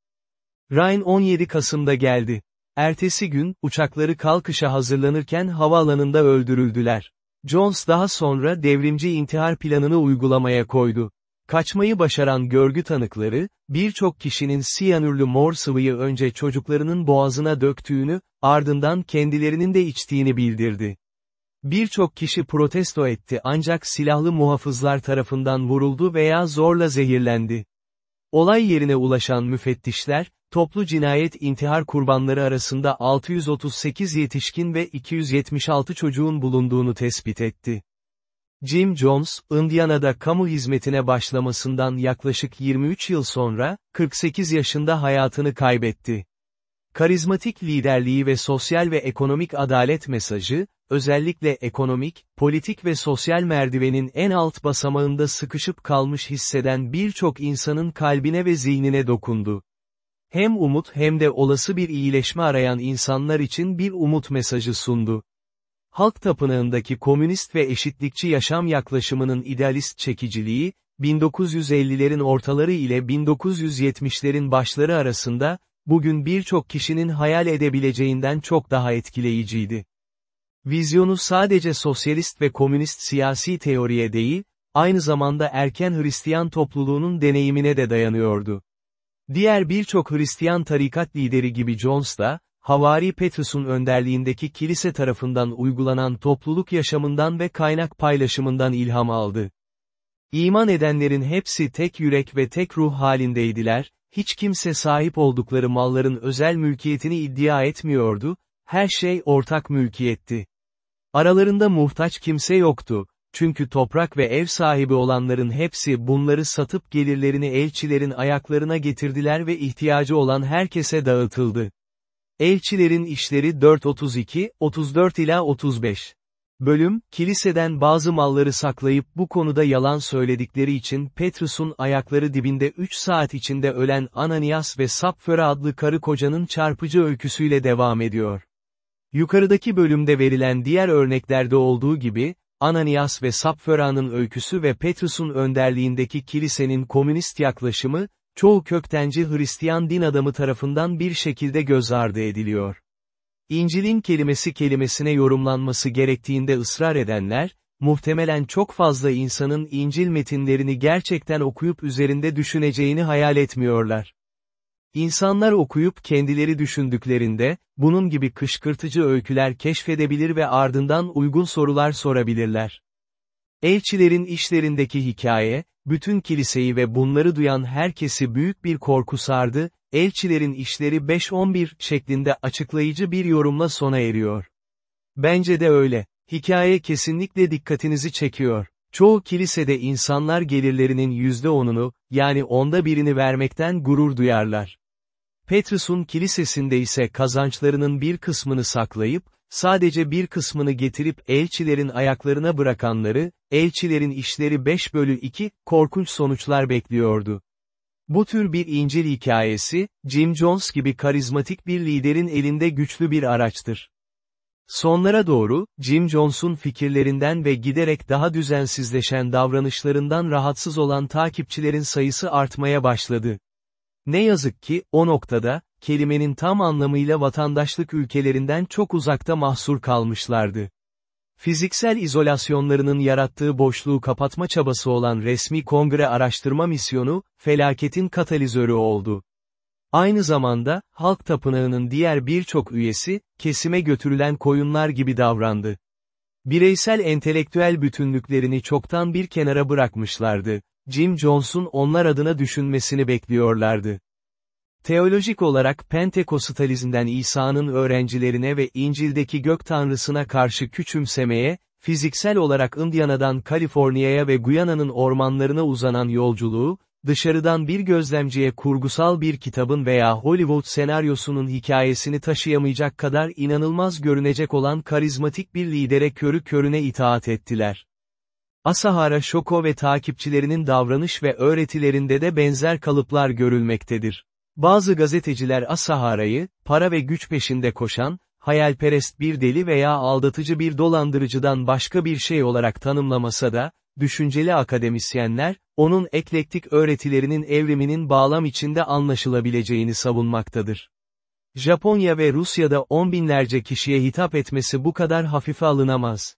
Ryan 17 Kasım'da geldi. Ertesi gün, uçakları kalkışa hazırlanırken havaalanında öldürüldüler. Jones daha sonra devrimci intihar planını uygulamaya koydu. Kaçmayı başaran görgü tanıkları, birçok kişinin siyanürlü mor sıvıyı önce çocuklarının boğazına döktüğünü, ardından kendilerinin de içtiğini bildirdi. Birçok kişi protesto etti ancak silahlı muhafızlar tarafından vuruldu veya zorla zehirlendi. Olay yerine ulaşan müfettişler, toplu cinayet intihar kurbanları arasında 638 yetişkin ve 276 çocuğun bulunduğunu tespit etti. Jim Jones, Indiana'da kamu hizmetine başlamasından yaklaşık 23 yıl sonra, 48 yaşında hayatını kaybetti. Karizmatik liderliği ve sosyal ve ekonomik adalet mesajı, özellikle ekonomik, politik ve sosyal merdivenin en alt basamağında sıkışıp kalmış hisseden birçok insanın kalbine ve zihnine dokundu. Hem umut hem de olası bir iyileşme arayan insanlar için bir umut mesajı sundu. Halk tapınağındaki komünist ve eşitlikçi yaşam yaklaşımının idealist çekiciliği, 1950'lerin ortaları ile 1970'lerin başları arasında, bugün birçok kişinin hayal edebileceğinden çok daha etkileyiciydi. Vizyonu sadece sosyalist ve komünist siyasi teoriye değil, aynı zamanda erken Hristiyan topluluğunun deneyimine de dayanıyordu. Diğer birçok Hristiyan tarikat lideri gibi Jones da, Havari Petrus'un önderliğindeki kilise tarafından uygulanan topluluk yaşamından ve kaynak paylaşımından ilham aldı. İman edenlerin hepsi tek yürek ve tek ruh halindeydiler, hiç kimse sahip oldukları malların özel mülkiyetini iddia etmiyordu, her şey ortak mülkiyetti. Aralarında muhtaç kimse yoktu, çünkü toprak ve ev sahibi olanların hepsi bunları satıp gelirlerini elçilerin ayaklarına getirdiler ve ihtiyacı olan herkese dağıtıldı. Elçilerin işleri 4.32, 34 ila 35. Bölüm, kiliseden bazı malları saklayıp bu konuda yalan söyledikleri için Petrus'un ayakları dibinde 3 saat içinde ölen Ananias ve Sapföra adlı karı kocanın çarpıcı öyküsüyle devam ediyor. Yukarıdaki bölümde verilen diğer örneklerde olduğu gibi, Ananias ve Sapföra'nın öyküsü ve Petrus'un önderliğindeki kilisenin komünist yaklaşımı, çoğu köktenci Hristiyan din adamı tarafından bir şekilde göz ardı ediliyor. İncil'in kelimesi kelimesine yorumlanması gerektiğinde ısrar edenler, muhtemelen çok fazla insanın İncil metinlerini gerçekten okuyup üzerinde düşüneceğini hayal etmiyorlar. İnsanlar okuyup kendileri düşündüklerinde, bunun gibi kışkırtıcı öyküler keşfedebilir ve ardından uygun sorular sorabilirler. Elçilerin işlerindeki hikaye, bütün kiliseyi ve bunları duyan herkesi büyük bir korku sardı, elçilerin işleri 5-11 şeklinde açıklayıcı bir yorumla sona eriyor. Bence de öyle. Hikaye kesinlikle dikkatinizi çekiyor. Çoğu kilisede insanlar gelirlerinin %10'unu, yani onda birini vermekten gurur duyarlar. Petrus'un kilisesinde ise kazançlarının bir kısmını saklayıp, sadece bir kısmını getirip elçilerin ayaklarına bırakanları, elçilerin işleri 5 bölü 2, korkunç sonuçlar bekliyordu. Bu tür bir İncil hikayesi, Jim Jones gibi karizmatik bir liderin elinde güçlü bir araçtır. Sonlara doğru, Jim Jones'un fikirlerinden ve giderek daha düzensizleşen davranışlarından rahatsız olan takipçilerin sayısı artmaya başladı. Ne yazık ki, o noktada, kelimenin tam anlamıyla vatandaşlık ülkelerinden çok uzakta mahsur kalmışlardı. Fiziksel izolasyonlarının yarattığı boşluğu kapatma çabası olan resmi kongre araştırma misyonu, felaketin katalizörü oldu. Aynı zamanda, halk tapınağının diğer birçok üyesi, kesime götürülen koyunlar gibi davrandı. Bireysel entelektüel bütünlüklerini çoktan bir kenara bırakmışlardı. Jim Jones'un onlar adına düşünmesini bekliyorlardı. Teolojik olarak Pentekostalizmden İsa'nın öğrencilerine ve İncil'deki gök tanrısına karşı küçümsemeye, fiziksel olarak Indiana'dan Kaliforniya'ya ve Guyana'nın ormanlarına uzanan yolculuğu, dışarıdan bir gözlemciye kurgusal bir kitabın veya Hollywood senaryosunun hikayesini taşıyamayacak kadar inanılmaz görünecek olan karizmatik bir lidere körü körüne itaat ettiler. Asahara Şoko ve takipçilerinin davranış ve öğretilerinde de benzer kalıplar görülmektedir. Bazı gazeteciler Asahara'yı, para ve güç peşinde koşan, hayalperest bir deli veya aldatıcı bir dolandırıcıdan başka bir şey olarak tanımlamasa da, düşünceli akademisyenler, onun eklektik öğretilerinin evriminin bağlam içinde anlaşılabileceğini savunmaktadır. Japonya ve Rusya'da on binlerce kişiye hitap etmesi bu kadar hafife alınamaz.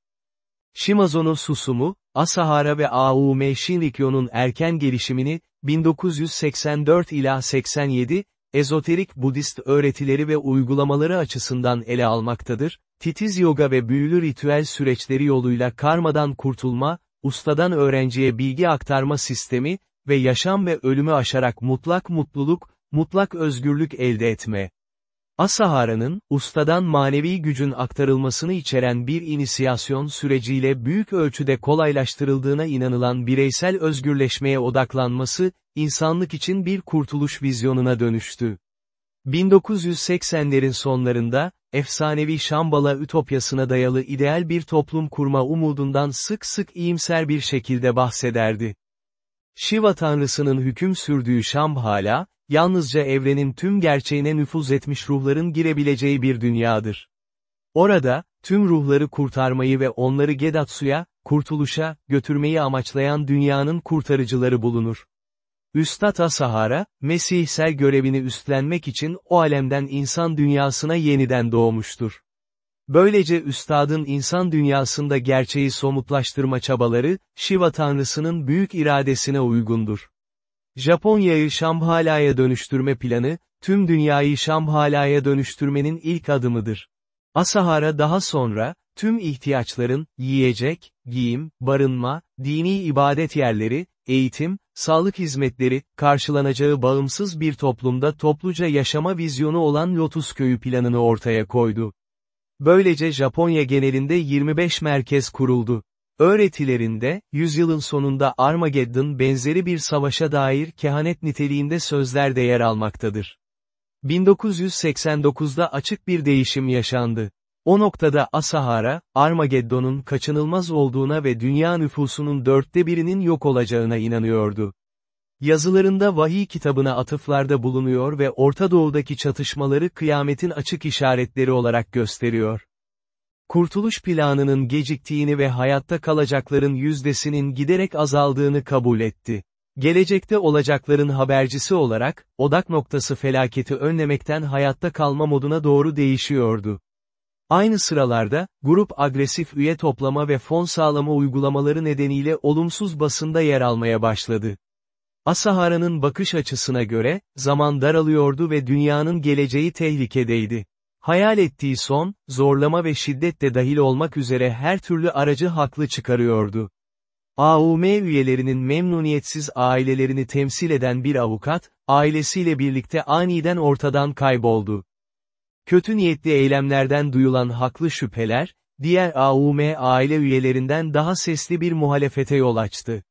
Shimazo'nun susumu, Asahara ve Aume Shinrikyo'nun erken gelişimini, 1984 ila 87, ezoterik Budist öğretileri ve uygulamaları açısından ele almaktadır, titiz yoga ve büyülü ritüel süreçleri yoluyla karmadan kurtulma, ustadan öğrenciye bilgi aktarma sistemi ve yaşam ve ölümü aşarak mutlak mutluluk, mutlak özgürlük elde etme. Asahara'nın, ustadan manevi gücün aktarılmasını içeren bir inisiyasyon süreciyle büyük ölçüde kolaylaştırıldığına inanılan bireysel özgürleşmeye odaklanması, insanlık için bir kurtuluş vizyonuna dönüştü. 1980'lerin sonlarında, efsanevi Şambala ütopyasına dayalı ideal bir toplum kurma umudundan sık sık iyimser bir şekilde bahsederdi. Shiva tanrısının hüküm sürdüğü Shambhala, yalnızca evrenin tüm gerçeğine nüfuz etmiş ruhların girebileceği bir dünyadır. Orada, tüm ruhları kurtarmayı ve onları Gedatsu'ya, kurtuluşa, götürmeyi amaçlayan dünyanın kurtarıcıları bulunur. Üstad Asahara, Mesihsel görevini üstlenmek için o alemden insan dünyasına yeniden doğmuştur. Böylece üstadın insan dünyasında gerçeği somutlaştırma çabaları, Shiva tanrısının büyük iradesine uygundur. Japonya'yı Şamhala'ya dönüştürme planı, tüm dünyayı Şamhala'ya dönüştürmenin ilk adımıdır. Asahara daha sonra, tüm ihtiyaçların, yiyecek, giyim, barınma, dini ibadet yerleri, eğitim, sağlık hizmetleri, karşılanacağı bağımsız bir toplumda topluca yaşama vizyonu olan Lotus Köyü planını ortaya koydu. Böylece Japonya genelinde 25 merkez kuruldu. Öğretilerinde, yüzyılın sonunda Armageddon benzeri bir savaşa dair kehanet niteliğinde sözler de yer almaktadır. 1989'da açık bir değişim yaşandı. O noktada Asahara, Armageddon'un kaçınılmaz olduğuna ve dünya nüfusunun dörtte birinin yok olacağına inanıyordu. Yazılarında vahiy kitabına atıflarda bulunuyor ve Orta Doğu'daki çatışmaları kıyametin açık işaretleri olarak gösteriyor. Kurtuluş planının geciktiğini ve hayatta kalacakların yüzdesinin giderek azaldığını kabul etti. Gelecekte olacakların habercisi olarak, odak noktası felaketi önlemekten hayatta kalma moduna doğru değişiyordu. Aynı sıralarda, grup agresif üye toplama ve fon sağlama uygulamaları nedeniyle olumsuz basında yer almaya başladı. Asahara'nın bakış açısına göre, zaman daralıyordu ve dünyanın geleceği tehlikedeydi. Hayal ettiği son, zorlama ve şiddet de dahil olmak üzere her türlü aracı haklı çıkarıyordu. AUM üyelerinin memnuniyetsiz ailelerini temsil eden bir avukat, ailesiyle birlikte aniden ortadan kayboldu. Kötü niyetli eylemlerden duyulan haklı şüpheler, diğer AUM aile üyelerinden daha sesli bir muhalefete yol açtı.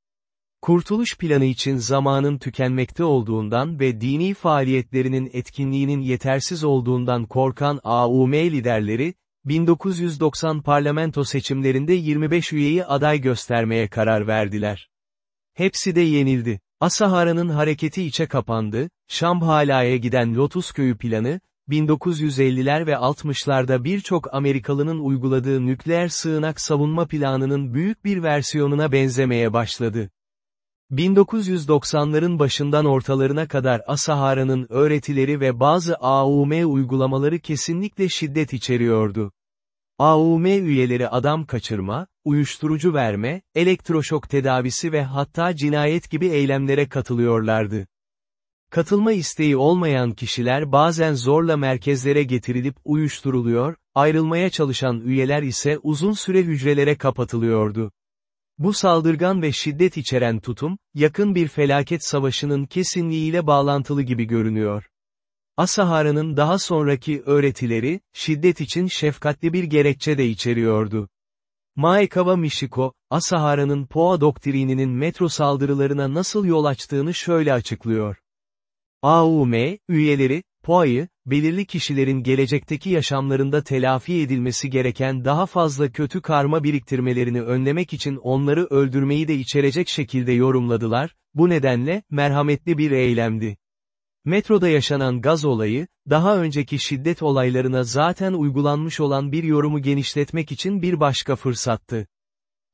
Kurtuluş planı için zamanın tükenmekte olduğundan ve dini faaliyetlerinin etkinliğinin yetersiz olduğundan korkan AUM liderleri, 1990 parlamento seçimlerinde 25 üyeyi aday göstermeye karar verdiler. Hepsi de yenildi. Asahara'nın hareketi içe kapandı, Şamhala'ya giden Lotus Köyü planı, 1950'ler ve 60'larda birçok Amerikalının uyguladığı nükleer sığınak savunma planının büyük bir versiyonuna benzemeye başladı. 1990'ların başından ortalarına kadar Asahara'nın öğretileri ve bazı AUM uygulamaları kesinlikle şiddet içeriyordu. AUM üyeleri adam kaçırma, uyuşturucu verme, elektroşok tedavisi ve hatta cinayet gibi eylemlere katılıyorlardı. Katılma isteği olmayan kişiler bazen zorla merkezlere getirilip uyuşturuluyor, ayrılmaya çalışan üyeler ise uzun süre hücrelere kapatılıyordu. Bu saldırgan ve şiddet içeren tutum, yakın bir felaket savaşının kesinliğiyle bağlantılı gibi görünüyor. Asahara'nın daha sonraki öğretileri, şiddet için şefkatli bir gerekçe de içeriyordu. Maekawa Michiko, Asahara'nın Poa doktrininin metro saldırılarına nasıl yol açtığını şöyle açıklıyor. AUM, üyeleri, POA'yı, belirli kişilerin gelecekteki yaşamlarında telafi edilmesi gereken daha fazla kötü karma biriktirmelerini önlemek için onları öldürmeyi de içerecek şekilde yorumladılar, bu nedenle, merhametli bir eylemdi. Metroda yaşanan gaz olayı, daha önceki şiddet olaylarına zaten uygulanmış olan bir yorumu genişletmek için bir başka fırsattı.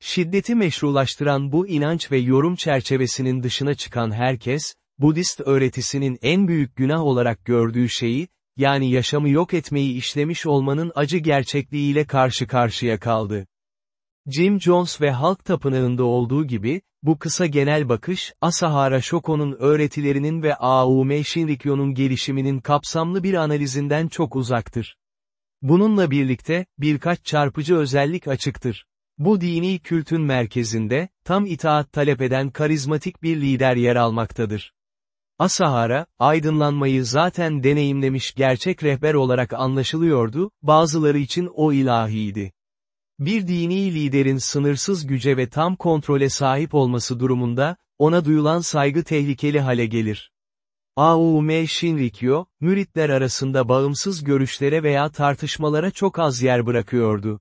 Şiddeti meşrulaştıran bu inanç ve yorum çerçevesinin dışına çıkan herkes, Budist öğretisinin en büyük günah olarak gördüğü şeyi, yani yaşamı yok etmeyi işlemiş olmanın acı gerçekliğiyle karşı karşıya kaldı. Jim Jones ve Halk Tapınağı'nda olduğu gibi, bu kısa genel bakış, Asahara Shoko'nun öğretilerinin ve Aome Shinrikyo'nun gelişiminin kapsamlı bir analizinden çok uzaktır. Bununla birlikte, birkaç çarpıcı özellik açıktır. Bu dini kültün merkezinde, tam itaat talep eden karizmatik bir lider yer almaktadır. Asahara, aydınlanmayı zaten deneyimlemiş gerçek rehber olarak anlaşılıyordu, bazıları için o ilahiydi. Bir dini liderin sınırsız güce ve tam kontrole sahip olması durumunda, ona duyulan saygı tehlikeli hale gelir. Aume Shinrikyo, müritler arasında bağımsız görüşlere veya tartışmalara çok az yer bırakıyordu.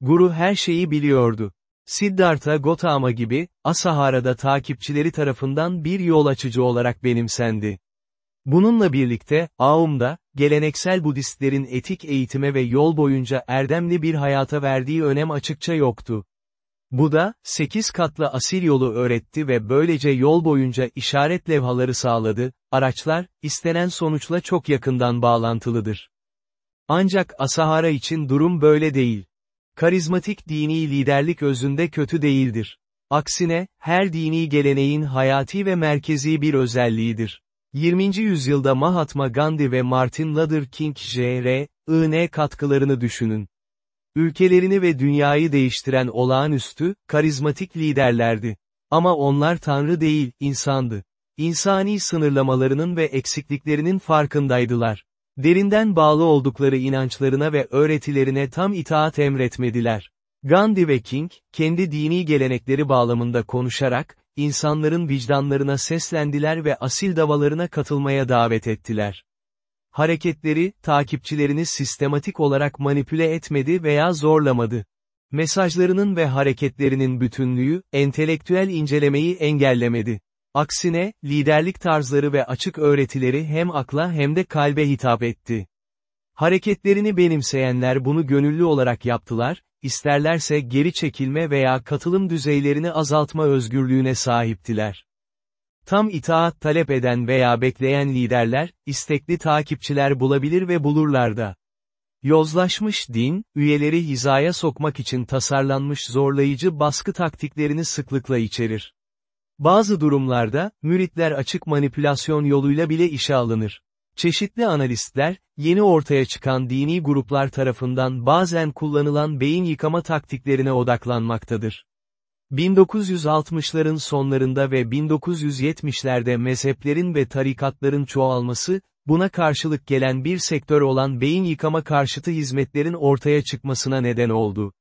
Guru her şeyi biliyordu. Siddhartha Gautama gibi, Asahara'da takipçileri tarafından bir yol açıcı olarak benimsendi. Bununla birlikte, Aum'da, geleneksel Budistlerin etik eğitime ve yol boyunca erdemli bir hayata verdiği önem açıkça yoktu. Bu da, sekiz katlı asil yolu öğretti ve böylece yol boyunca işaret levhaları sağladı, araçlar, istenen sonuçla çok yakından bağlantılıdır. Ancak Asahara için durum böyle değil. Karizmatik dini liderlik özünde kötü değildir. Aksine, her dini geleneğin hayati ve merkezi bir özelliğidir. 20. yüzyılda Mahatma Gandhi ve Martin Luther King Jr.'ın katkılarını düşünün. Ülkelerini ve dünyayı değiştiren olağanüstü, karizmatik liderlerdi. Ama onlar tanrı değil, insandı. İnsani sınırlamalarının ve eksikliklerinin farkındaydılar. Derinden bağlı oldukları inançlarına ve öğretilerine tam itaat emretmediler. Gandhi ve King, kendi dini gelenekleri bağlamında konuşarak, insanların vicdanlarına seslendiler ve asil davalarına katılmaya davet ettiler. Hareketleri, takipçilerini sistematik olarak manipüle etmedi veya zorlamadı. Mesajlarının ve hareketlerinin bütünlüğü, entelektüel incelemeyi engellemedi. Aksine, liderlik tarzları ve açık öğretileri hem akla hem de kalbe hitap etti. Hareketlerini benimseyenler bunu gönüllü olarak yaptılar, isterlerse geri çekilme veya katılım düzeylerini azaltma özgürlüğüne sahiptiler. Tam itaat talep eden veya bekleyen liderler, istekli takipçiler bulabilir ve bulurlar da. Yozlaşmış din, üyeleri hizaya sokmak için tasarlanmış zorlayıcı baskı taktiklerini sıklıkla içerir. Bazı durumlarda, müritler açık manipülasyon yoluyla bile işe alınır. Çeşitli analistler, yeni ortaya çıkan dini gruplar tarafından bazen kullanılan beyin yıkama taktiklerine odaklanmaktadır. 1960'ların sonlarında ve 1970'lerde mezheplerin ve tarikatların çoğalması, buna karşılık gelen bir sektör olan beyin yıkama karşıtı hizmetlerin ortaya çıkmasına neden oldu.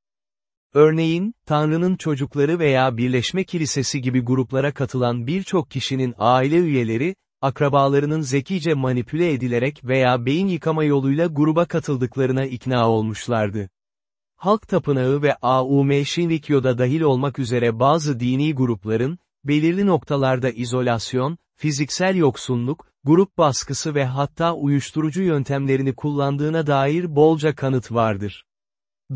Örneğin, Tanrı'nın çocukları veya Birleşme Kilisesi gibi gruplara katılan birçok kişinin aile üyeleri, akrabalarının zekice manipüle edilerek veya beyin yıkama yoluyla gruba katıldıklarına ikna olmuşlardı. Halk Tapınağı ve AUM Shinrikyo'da dahil olmak üzere bazı dini grupların, belirli noktalarda izolasyon, fiziksel yoksunluk, grup baskısı ve hatta uyuşturucu yöntemlerini kullandığına dair bolca kanıt vardır.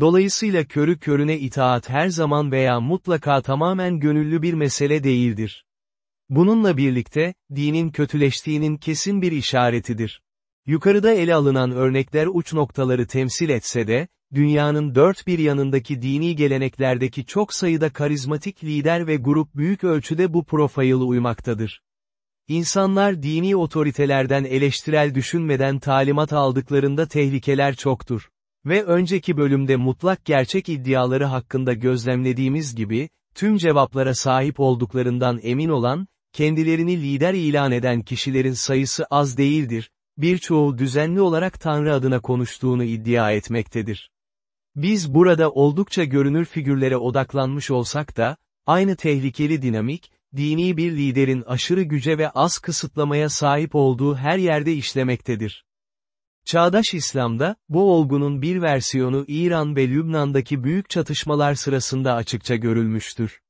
Dolayısıyla körü körüne itaat her zaman veya mutlaka tamamen gönüllü bir mesele değildir. Bununla birlikte, dinin kötüleştiğinin kesin bir işaretidir. Yukarıda ele alınan örnekler uç noktaları temsil etse de, dünyanın dört bir yanındaki dini geleneklerdeki çok sayıda karizmatik lider ve grup büyük ölçüde bu profile uymaktadır. İnsanlar dini otoritelerden eleştirel düşünmeden talimat aldıklarında tehlikeler çoktur. Ve önceki bölümde mutlak gerçek iddiaları hakkında gözlemlediğimiz gibi, tüm cevaplara sahip olduklarından emin olan, kendilerini lider ilan eden kişilerin sayısı az değildir, birçoğu düzenli olarak Tanrı adına konuştuğunu iddia etmektedir. Biz burada oldukça görünür figürlere odaklanmış olsak da, aynı tehlikeli dinamik, dini bir liderin aşırı güce ve az kısıtlamaya sahip olduğu her yerde işlemektedir. Çağdaş İslam'da, bu olgunun bir versiyonu İran ve Lübnan'daki büyük çatışmalar sırasında açıkça görülmüştür.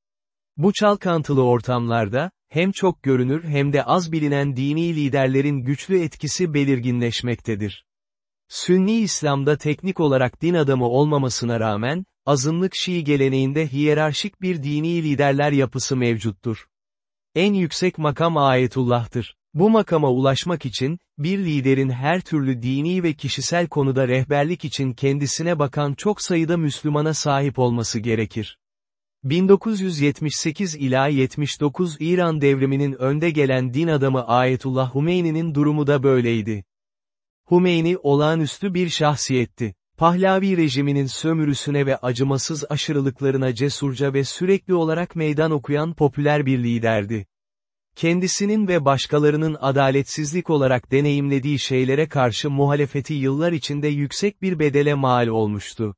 Bu çalkantılı ortamlarda, hem çok görünür hem de az bilinen dini liderlerin güçlü etkisi belirginleşmektedir. Sünni İslam'da teknik olarak din adamı olmamasına rağmen, azınlık Şii geleneğinde hiyerarşik bir dini liderler yapısı mevcuttur. En yüksek makam ayetullah'tır. Bu makama ulaşmak için, bir liderin her türlü dini ve kişisel konuda rehberlik için kendisine bakan çok sayıda Müslümana sahip olması gerekir. 1978 ila 79 İran devriminin önde gelen din adamı Ayetullah Humeyni'nin durumu da böyleydi. Humeyni olağanüstü bir şahsiyetti. Pahlavi rejiminin sömürüsüne ve acımasız aşırılıklarına cesurca ve sürekli olarak meydan okuyan popüler bir liderdi. Kendisinin ve başkalarının adaletsizlik olarak deneyimlediği şeylere karşı muhalefeti yıllar içinde yüksek bir bedele mal olmuştu.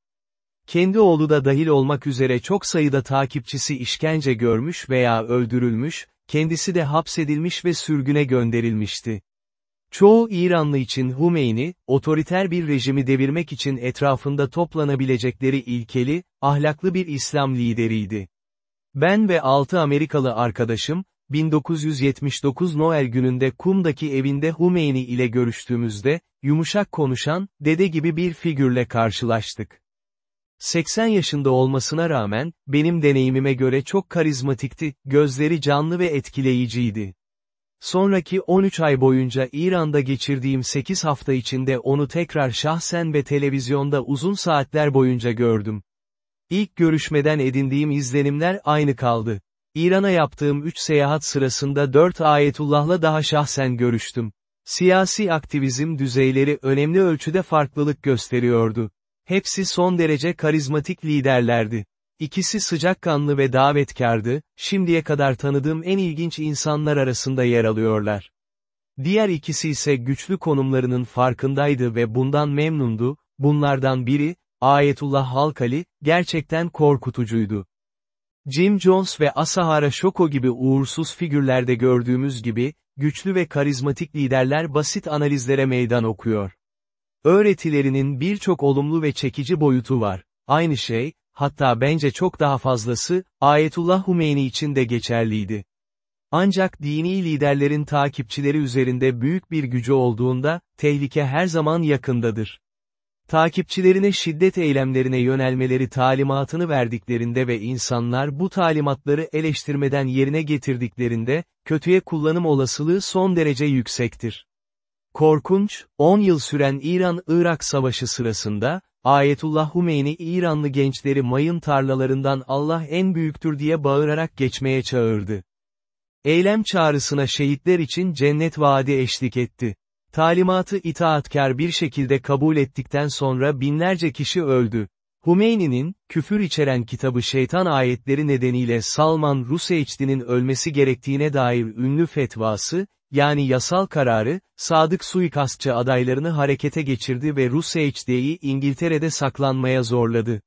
Kendi oğlu da dahil olmak üzere çok sayıda takipçisi işkence görmüş veya öldürülmüş, kendisi de hapsedilmiş ve sürgüne gönderilmişti. Çoğu İranlı için Humeyni, otoriter bir rejimi devirmek için etrafında toplanabilecekleri ilkeli, ahlaklı bir İslam lideriydi. Ben ve altı Amerikalı arkadaşım, 1979 Noel gününde Kum'daki evinde Humeyni ile görüştüğümüzde, yumuşak konuşan, dede gibi bir figürle karşılaştık. 80 yaşında olmasına rağmen, benim deneyimime göre çok karizmatikti, gözleri canlı ve etkileyiciydi. Sonraki 13 ay boyunca İran'da geçirdiğim 8 hafta içinde onu tekrar şahsen ve televizyonda uzun saatler boyunca gördüm. İlk görüşmeden edindiğim izlenimler aynı kaldı. İran'a yaptığım 3 seyahat sırasında 4 ayetullahla daha şahsen görüştüm. Siyasi aktivizm düzeyleri önemli ölçüde farklılık gösteriyordu. Hepsi son derece karizmatik liderlerdi. İkisi sıcakkanlı ve davetkardı, şimdiye kadar tanıdığım en ilginç insanlar arasında yer alıyorlar. Diğer ikisi ise güçlü konumlarının farkındaydı ve bundan memnundu, bunlardan biri, Ayetullah Halkali, gerçekten korkutucuydu. Jim Jones ve Asahara Shoko gibi uğursuz figürlerde gördüğümüz gibi, güçlü ve karizmatik liderler basit analizlere meydan okuyor. Öğretilerinin birçok olumlu ve çekici boyutu var. Aynı şey, hatta bence çok daha fazlası, Ayetullah Humeyni için de geçerliydi. Ancak dini liderlerin takipçileri üzerinde büyük bir gücü olduğunda, tehlike her zaman yakındadır. Takipçilerine şiddet eylemlerine yönelmeleri talimatını verdiklerinde ve insanlar bu talimatları eleştirmeden yerine getirdiklerinde, kötüye kullanım olasılığı son derece yüksektir. Korkunç, 10 yıl süren İran-Irak savaşı sırasında, Ayetullah Humeyni İranlı gençleri mayın tarlalarından Allah en büyüktür diye bağırarak geçmeye çağırdı. Eylem çağrısına şehitler için cennet vaadi eşlik etti. Talimatı itaatkar bir şekilde kabul ettikten sonra binlerce kişi öldü. Hümeyni'nin, küfür içeren kitabı şeytan ayetleri nedeniyle Salman Ruseyçdi'nin ölmesi gerektiğine dair ünlü fetvası, yani yasal kararı, sadık suikastçı adaylarını harekete geçirdi ve Ruseyçdi'yi İngiltere'de saklanmaya zorladı.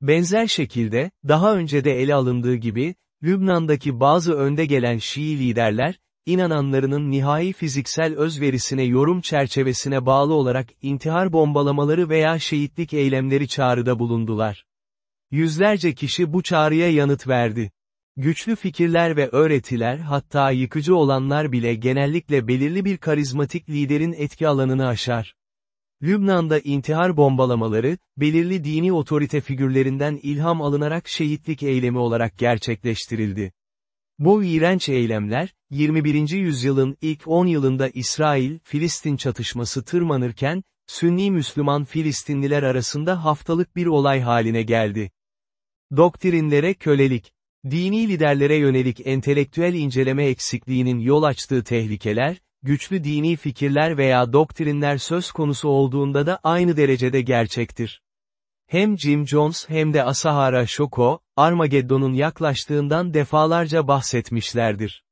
Benzer şekilde, daha önce de ele alındığı gibi, Lübnan'daki bazı önde gelen Şii liderler, inananlarının nihai fiziksel özverisine yorum çerçevesine bağlı olarak intihar bombalamaları veya şehitlik eylemleri çağrıda bulundular. Yüzlerce kişi bu çağrıya yanıt verdi. Güçlü fikirler ve öğretiler hatta yıkıcı olanlar bile genellikle belirli bir karizmatik liderin etki alanını aşar. Lübnan'da intihar bombalamaları, belirli dini otorite figürlerinden ilham alınarak şehitlik eylemi olarak gerçekleştirildi. Bu iğrenç eylemler, 21. yüzyılın ilk 10 yılında İsrail-Filistin çatışması tırmanırken, Sünni Müslüman Filistinliler arasında haftalık bir olay haline geldi. Doktrinlere kölelik, dini liderlere yönelik entelektüel inceleme eksikliğinin yol açtığı tehlikeler, güçlü dini fikirler veya doktrinler söz konusu olduğunda da aynı derecede gerçektir. Hem Jim Jones hem de Asahara Shoko, Armageddon'un yaklaştığından defalarca bahsetmişlerdir.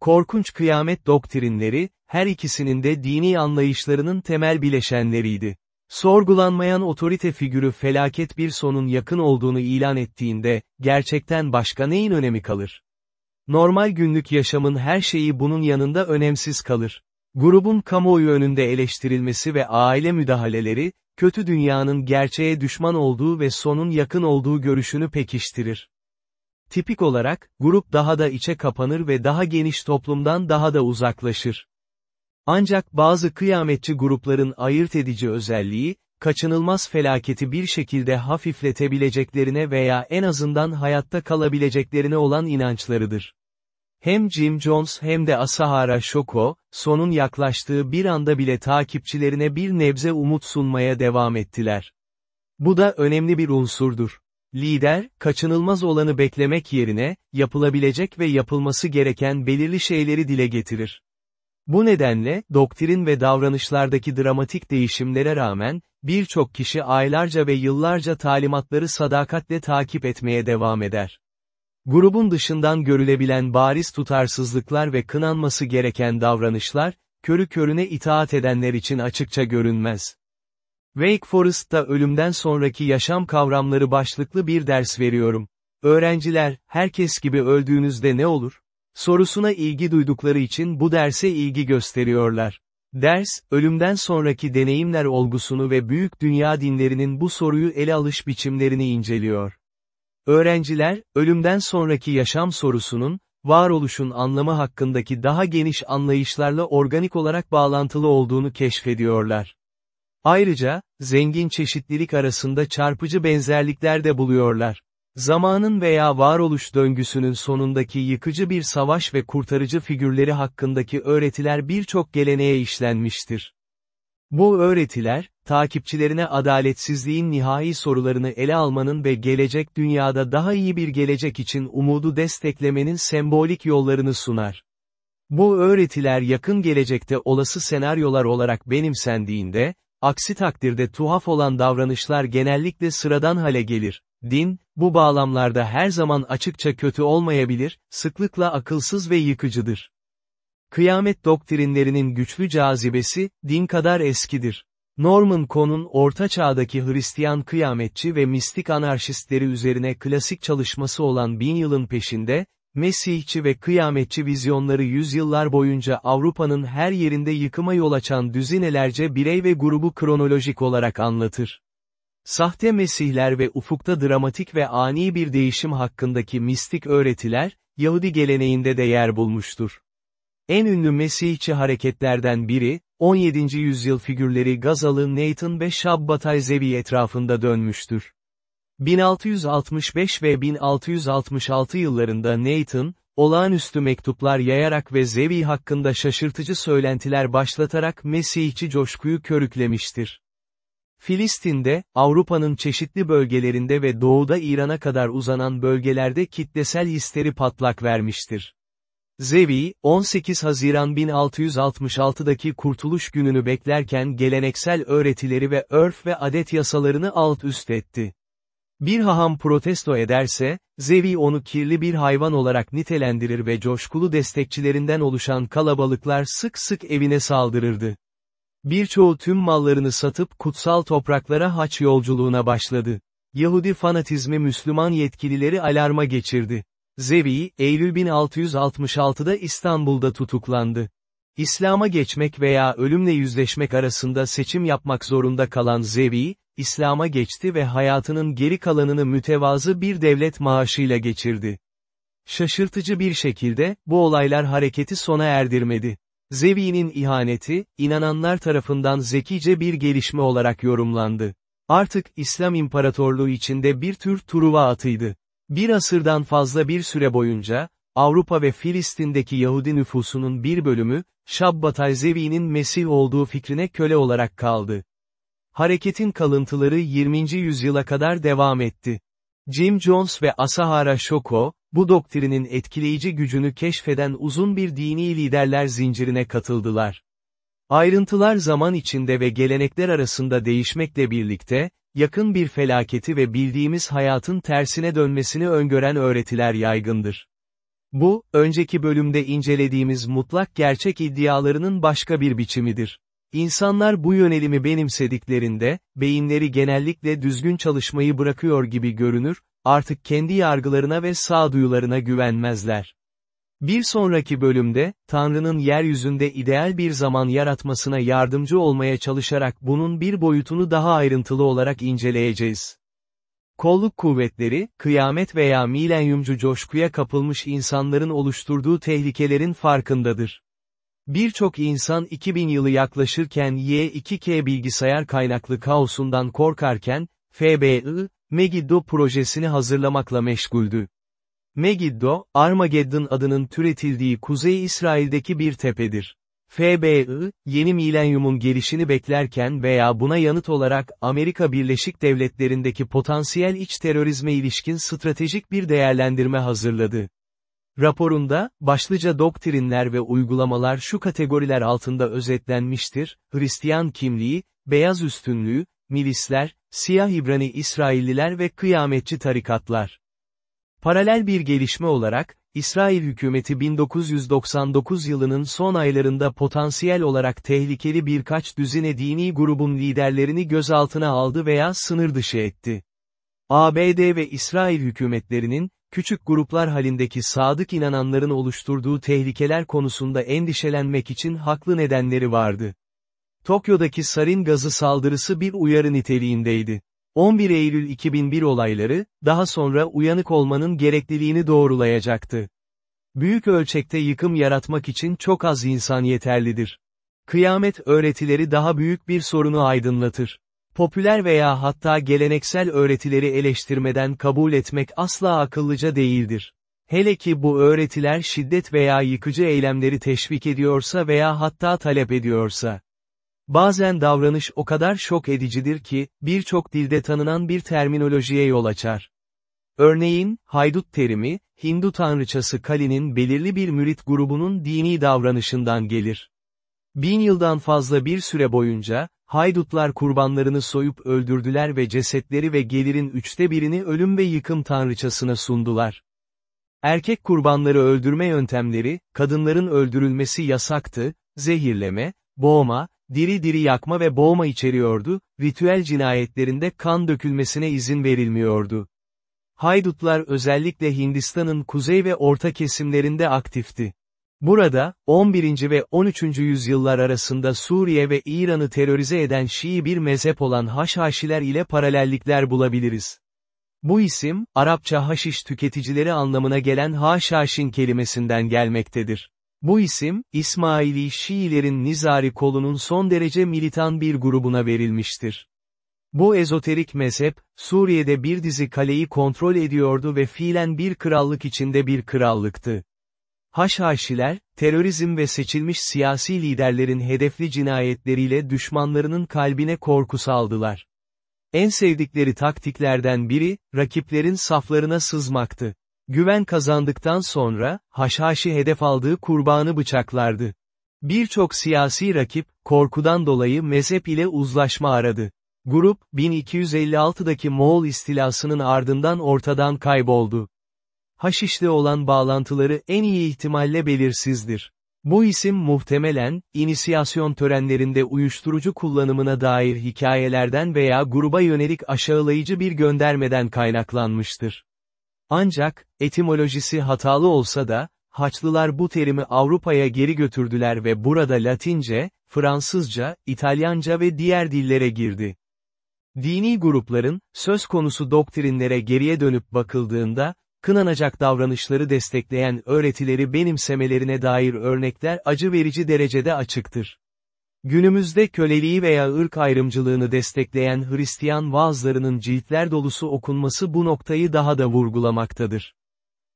Korkunç kıyamet doktrinleri, her ikisinin de dini anlayışlarının temel bileşenleriydi. Sorgulanmayan otorite figürü felaket bir sonun yakın olduğunu ilan ettiğinde, gerçekten başka neyin önemi kalır? Normal günlük yaşamın her şeyi bunun yanında önemsiz kalır. Grubun kamuoyu önünde eleştirilmesi ve aile müdahaleleri, kötü dünyanın gerçeğe düşman olduğu ve sonun yakın olduğu görüşünü pekiştirir. Tipik olarak, grup daha da içe kapanır ve daha geniş toplumdan daha da uzaklaşır. Ancak bazı kıyametçi grupların ayırt edici özelliği, kaçınılmaz felaketi bir şekilde hafifletebileceklerine veya en azından hayatta kalabileceklerine olan inançlarıdır. Hem Jim Jones hem de Asahara Shoko, sonun yaklaştığı bir anda bile takipçilerine bir nebze umut sunmaya devam ettiler. Bu da önemli bir unsurdur. Lider, kaçınılmaz olanı beklemek yerine, yapılabilecek ve yapılması gereken belirli şeyleri dile getirir. Bu nedenle, doktrin ve davranışlardaki dramatik değişimlere rağmen, birçok kişi aylarca ve yıllarca talimatları sadakatle takip etmeye devam eder. Grubun dışından görülebilen bariz tutarsızlıklar ve kınanması gereken davranışlar, körü körüne itaat edenler için açıkça görünmez. Wake Forest'ta ölümden sonraki yaşam kavramları başlıklı bir ders veriyorum. Öğrenciler, herkes gibi öldüğünüzde ne olur? Sorusuna ilgi duydukları için bu derse ilgi gösteriyorlar. Ders, ölümden sonraki deneyimler olgusunu ve büyük dünya dinlerinin bu soruyu ele alış biçimlerini inceliyor. Öğrenciler, ölümden sonraki yaşam sorusunun, varoluşun anlamı hakkındaki daha geniş anlayışlarla organik olarak bağlantılı olduğunu keşfediyorlar. Ayrıca, zengin çeşitlilik arasında çarpıcı benzerlikler de buluyorlar. Zamanın veya varoluş döngüsünün sonundaki yıkıcı bir savaş ve kurtarıcı figürleri hakkındaki öğretiler birçok geleneğe işlenmiştir. Bu öğretiler, takipçilerine adaletsizliğin nihai sorularını ele almanın ve gelecek dünyada daha iyi bir gelecek için umudu desteklemenin sembolik yollarını sunar. Bu öğretiler yakın gelecekte olası senaryolar olarak benimsendiğinde, aksi takdirde tuhaf olan davranışlar genellikle sıradan hale gelir. Din, bu bağlamlarda her zaman açıkça kötü olmayabilir, sıklıkla akılsız ve yıkıcıdır. Kıyamet doktrinlerinin güçlü cazibesi, din kadar eskidir. Norman Cohn'un Orta Çağ'daki Hristiyan kıyametçi ve mistik anarşistleri üzerine klasik çalışması olan Bin Yılın Peşinde, Mesihçi ve kıyametçi vizyonları yüzyıllar boyunca Avrupa'nın her yerinde yıkıma yol açan düzinelerce birey ve grubu kronolojik olarak anlatır. Sahte mesihler ve ufukta dramatik ve ani bir değişim hakkındaki mistik öğretiler, Yahudi geleneğinde de yer bulmuştur. En ünlü Mesihçi hareketlerden biri, 17. yüzyıl figürleri Gazalı Nathan ve Shabbatai Zevi etrafında dönmüştür. 1665 ve 1666 yıllarında Nathan, olağanüstü mektuplar yayarak ve Zevi hakkında şaşırtıcı söylentiler başlatarak Mesihçi coşkuyu körüklemiştir. Filistin'de, Avrupa'nın çeşitli bölgelerinde ve doğuda İran'a kadar uzanan bölgelerde kitlesel histeri patlak vermiştir. Zevi, 18 Haziran 1666'daki Kurtuluş Günü'nü beklerken geleneksel öğretileri ve örf ve adet yasalarını alt üst etti. Bir haham protesto ederse, Zevi onu kirli bir hayvan olarak nitelendirir ve coşkulu destekçilerinden oluşan kalabalıklar sık sık evine saldırırdı. Birçoğu tüm mallarını satıp kutsal topraklara haç yolculuğuna başladı. Yahudi fanatizmi Müslüman yetkilileri alarma geçirdi. Zevi, Eylül 1666'da İstanbul'da tutuklandı. İslam'a geçmek veya ölümle yüzleşmek arasında seçim yapmak zorunda kalan Zevi, İslam'a geçti ve hayatının geri kalanını mütevazı bir devlet maaşıyla geçirdi. Şaşırtıcı bir şekilde, bu olaylar hareketi sona erdirmedi. Zevi'nin ihaneti, inananlar tarafından zekice bir gelişme olarak yorumlandı. Artık İslam İmparatorluğu içinde bir tür Truva atıydı. Bir asırdan fazla bir süre boyunca, Avrupa ve Filistin'deki Yahudi nüfusunun bir bölümü, Şabbatay Zevi'nin Mesih olduğu fikrine köle olarak kaldı. Hareketin kalıntıları 20. yüzyıla kadar devam etti. Jim Jones ve Asahara Shoko, bu doktrinin etkileyici gücünü keşfeden uzun bir dini liderler zincirine katıldılar. Ayrıntılar zaman içinde ve gelenekler arasında değişmekle birlikte, yakın bir felaketi ve bildiğimiz hayatın tersine dönmesini öngören öğretiler yaygındır. Bu, önceki bölümde incelediğimiz mutlak gerçek iddialarının başka bir biçimidir. İnsanlar bu yönelimi benimsediklerinde, beyinleri genellikle düzgün çalışmayı bırakıyor gibi görünür, artık kendi yargılarına ve sağduyularına güvenmezler. Bir sonraki bölümde, Tanrı'nın yeryüzünde ideal bir zaman yaratmasına yardımcı olmaya çalışarak bunun bir boyutunu daha ayrıntılı olarak inceleyeceğiz. Kolluk kuvvetleri, kıyamet veya milenyumcu coşkuya kapılmış insanların oluşturduğu tehlikelerin farkındadır. Birçok insan 2000 yılı yaklaşırken Y2K bilgisayar kaynaklı kaosundan korkarken, FBI, Megiddo projesini hazırlamakla meşguldü. Megiddo, Armageddon adının türetildiği Kuzey İsrail'deki bir tepedir. FBI, yeni milenyumun gelişini beklerken veya buna yanıt olarak Amerika Birleşik Devletleri'ndeki potansiyel iç terörizme ilişkin stratejik bir değerlendirme hazırladı. Raporunda, başlıca doktrinler ve uygulamalar şu kategoriler altında özetlenmiştir, Hristiyan kimliği, beyaz üstünlüğü, milisler, siyah İbrani İsrailliler ve kıyametçi tarikatlar. Paralel bir gelişme olarak, İsrail hükümeti 1999 yılının son aylarında potansiyel olarak tehlikeli birkaç düzine dini grubun liderlerini gözaltına aldı veya sınır dışı etti. ABD ve İsrail hükümetlerinin, küçük gruplar halindeki sadık inananların oluşturduğu tehlikeler konusunda endişelenmek için haklı nedenleri vardı. Tokyo'daki sarin gazı saldırısı bir uyarı niteliğindeydi. 11 Eylül 2001 olayları, daha sonra uyanık olmanın gerekliliğini doğrulayacaktı. Büyük ölçekte yıkım yaratmak için çok az insan yeterlidir. Kıyamet öğretileri daha büyük bir sorunu aydınlatır. Popüler veya hatta geleneksel öğretileri eleştirmeden kabul etmek asla akıllıca değildir. Hele ki bu öğretiler şiddet veya yıkıcı eylemleri teşvik ediyorsa veya hatta talep ediyorsa. Bazen davranış o kadar şok edicidir ki, birçok dilde tanınan bir terminolojiye yol açar. Örneğin, haydut terimi, Hindu tanrıçası Kali'nin belirli bir mürit grubunun dini davranışından gelir. Bin yıldan fazla bir süre boyunca, haydutlar kurbanlarını soyup öldürdüler ve cesetleri ve gelirin üçte birini ölüm ve yıkım tanrıçasına sundular. Erkek kurbanları öldürme yöntemleri, kadınların öldürülmesi yasaktı, zehirleme, boğma, diri diri yakma ve boğma içeriyordu, ritüel cinayetlerinde kan dökülmesine izin verilmiyordu. Haydutlar özellikle Hindistan'ın kuzey ve orta kesimlerinde aktifti. Burada, 11. ve 13. yüzyıllar arasında Suriye ve İran'ı terörize eden Şii bir mezhep olan Haşhaşiler ile paralellikler bulabiliriz. Bu isim, Arapça haşiş tüketicileri anlamına gelen haşhaşin kelimesinden gelmektedir. Bu isim, İsmaili Şiilerin Nizari kolunun son derece militan bir grubuna verilmiştir. Bu ezoterik mezhep, Suriye'de bir dizi kaleyi kontrol ediyordu ve fiilen bir krallık içinde bir krallıktı. Haşhaşiler, terörizm ve seçilmiş siyasi liderlerin hedefli cinayetleriyle düşmanlarının kalbine korku saldılar. En sevdikleri taktiklerden biri, rakiplerin saflarına sızmaktı. Güven kazandıktan sonra, Haşhaşi hedef aldığı kurbanı bıçaklardı. Birçok siyasi rakip, korkudan dolayı mezhep ile uzlaşma aradı. Grup, 1256'daki Moğol istilasının ardından ortadan kayboldu. Haşiş'le olan bağlantıları en iyi ihtimalle belirsizdir. Bu isim muhtemelen, inisiyasyon törenlerinde uyuşturucu kullanımına dair hikayelerden veya gruba yönelik aşağılayıcı bir göndermeden kaynaklanmıştır. Ancak, etimolojisi hatalı olsa da, Haçlılar bu terimi Avrupa'ya geri götürdüler ve burada Latince, Fransızca, İtalyanca ve diğer dillere girdi. Dini grupların, söz konusu doktrinlere geriye dönüp bakıldığında, kınanacak davranışları destekleyen öğretileri benimsemelerine dair örnekler acı verici derecede açıktır. Günümüzde köleliği veya ırk ayrımcılığını destekleyen Hristiyan vaazlarının ciltler dolusu okunması bu noktayı daha da vurgulamaktadır.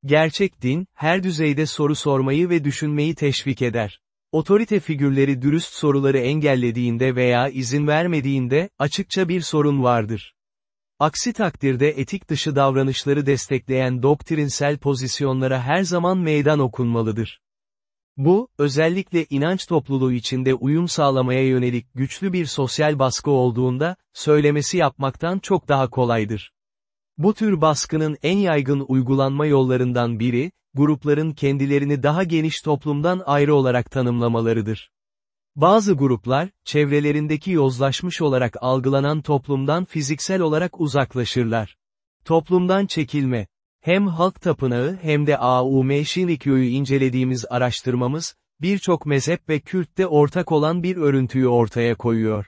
Gerçek din, her düzeyde soru sormayı ve düşünmeyi teşvik eder. Otorite figürleri dürüst soruları engellediğinde veya izin vermediğinde, açıkça bir sorun vardır. Aksi takdirde etik dışı davranışları destekleyen doktrinsel pozisyonlara her zaman meydan okunmalıdır. Bu, özellikle inanç topluluğu içinde uyum sağlamaya yönelik güçlü bir sosyal baskı olduğunda, söylemesi yapmaktan çok daha kolaydır. Bu tür baskının en yaygın uygulanma yollarından biri, grupların kendilerini daha geniş toplumdan ayrı olarak tanımlamalarıdır. Bazı gruplar, çevrelerindeki yozlaşmış olarak algılanan toplumdan fiziksel olarak uzaklaşırlar. Toplumdan çekilme. Hem halk tapınağı hem de A.U.M. Shinrikyo'yu incelediğimiz araştırmamız, birçok mezhep ve kültte ortak olan bir örüntüyü ortaya koyuyor.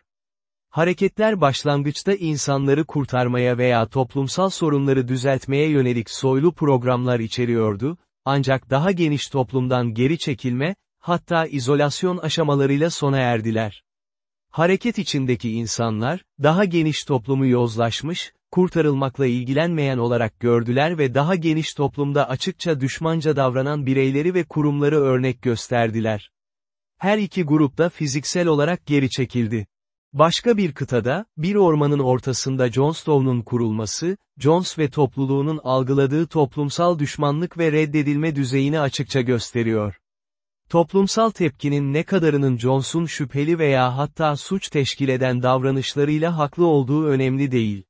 Hareketler başlangıçta insanları kurtarmaya veya toplumsal sorunları düzeltmeye yönelik soylu programlar içeriyordu, ancak daha geniş toplumdan geri çekilme, hatta izolasyon aşamalarıyla sona erdiler. Hareket içindeki insanlar, daha geniş toplumu yozlaşmış, kurtarılmakla ilgilenmeyen olarak gördüler ve daha geniş toplumda açıkça düşmanca davranan bireyleri ve kurumları örnek gösterdiler. Her iki grupta fiziksel olarak geri çekildi. Başka bir kıtada, bir ormanın ortasında Johnstone'un kurulması, Jones ve topluluğunun algıladığı toplumsal düşmanlık ve reddedilme düzeyini açıkça gösteriyor. Toplumsal tepkinin ne kadarının Jones'un şüpheli veya hatta suç teşkil eden davranışlarıyla haklı olduğu önemli değil.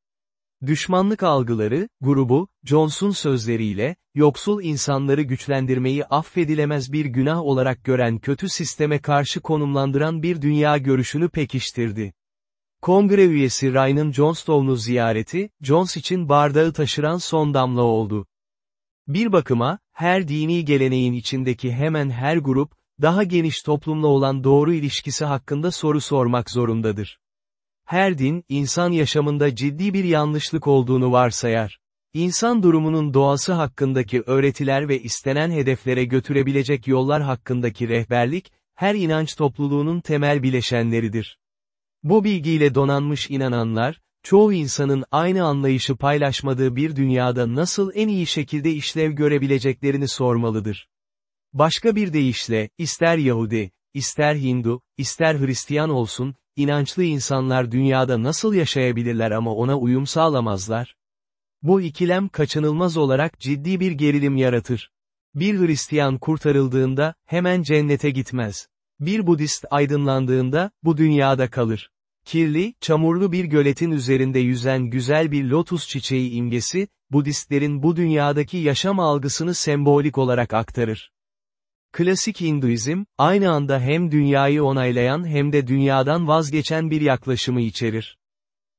Düşmanlık algıları, grubu, Jones'un sözleriyle, yoksul insanları güçlendirmeyi affedilemez bir günah olarak gören kötü sisteme karşı konumlandıran bir dünya görüşünü pekiştirdi. Kongre üyesi Ryan'ın Johnstone'u ziyareti, Jones için bardağı taşıran son damla oldu. Bir bakıma, her dini geleneğin içindeki hemen her grup, daha geniş toplumla olan doğru ilişkisi hakkında soru sormak zorundadır. Her din, insan yaşamında ciddi bir yanlışlık olduğunu varsayar. İnsan durumunun doğası hakkındaki öğretiler ve istenen hedeflere götürebilecek yollar hakkındaki rehberlik, her inanç topluluğunun temel bileşenleridir. Bu bilgiyle donanmış inananlar, çoğu insanın aynı anlayışı paylaşmadığı bir dünyada nasıl en iyi şekilde işlev görebileceklerini sormalıdır. Başka bir deyişle, ister Yahudi, ister Hindu, ister Hristiyan olsun, inançlı insanlar dünyada nasıl yaşayabilirler ama ona uyum sağlamazlar? Bu ikilem kaçınılmaz olarak ciddi bir gerilim yaratır. Bir Hristiyan kurtarıldığında, hemen cennete gitmez. Bir Budist aydınlandığında, bu dünyada kalır. Kirli, çamurlu bir göletin üzerinde yüzen güzel bir lotus çiçeği imgesi, Budistlerin bu dünyadaki yaşam algısını sembolik olarak aktarır. Klasik Hinduizm, aynı anda hem dünyayı onaylayan hem de dünyadan vazgeçen bir yaklaşımı içerir.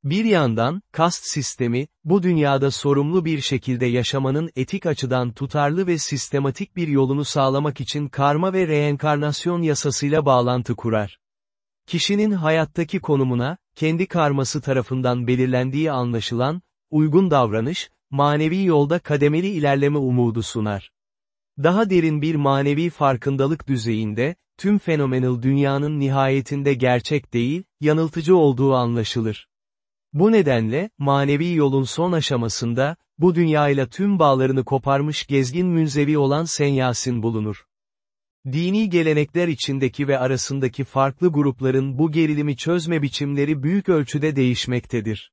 Bir yandan, kast sistemi, bu dünyada sorumlu bir şekilde yaşamanın etik açıdan tutarlı ve sistematik bir yolunu sağlamak için karma ve reenkarnasyon yasasıyla bağlantı kurar. Kişinin hayattaki konumuna, kendi karması tarafından belirlendiği anlaşılan, uygun davranış, manevi yolda kademeli ilerleme umudu sunar. Daha derin bir manevi farkındalık düzeyinde, tüm fenomenal dünyanın nihayetinde gerçek değil, yanıltıcı olduğu anlaşılır. Bu nedenle, manevi yolun son aşamasında, bu dünyayla tüm bağlarını koparmış gezgin münzevi olan Senyasin bulunur. Dini gelenekler içindeki ve arasındaki farklı grupların bu gerilimi çözme biçimleri büyük ölçüde değişmektedir.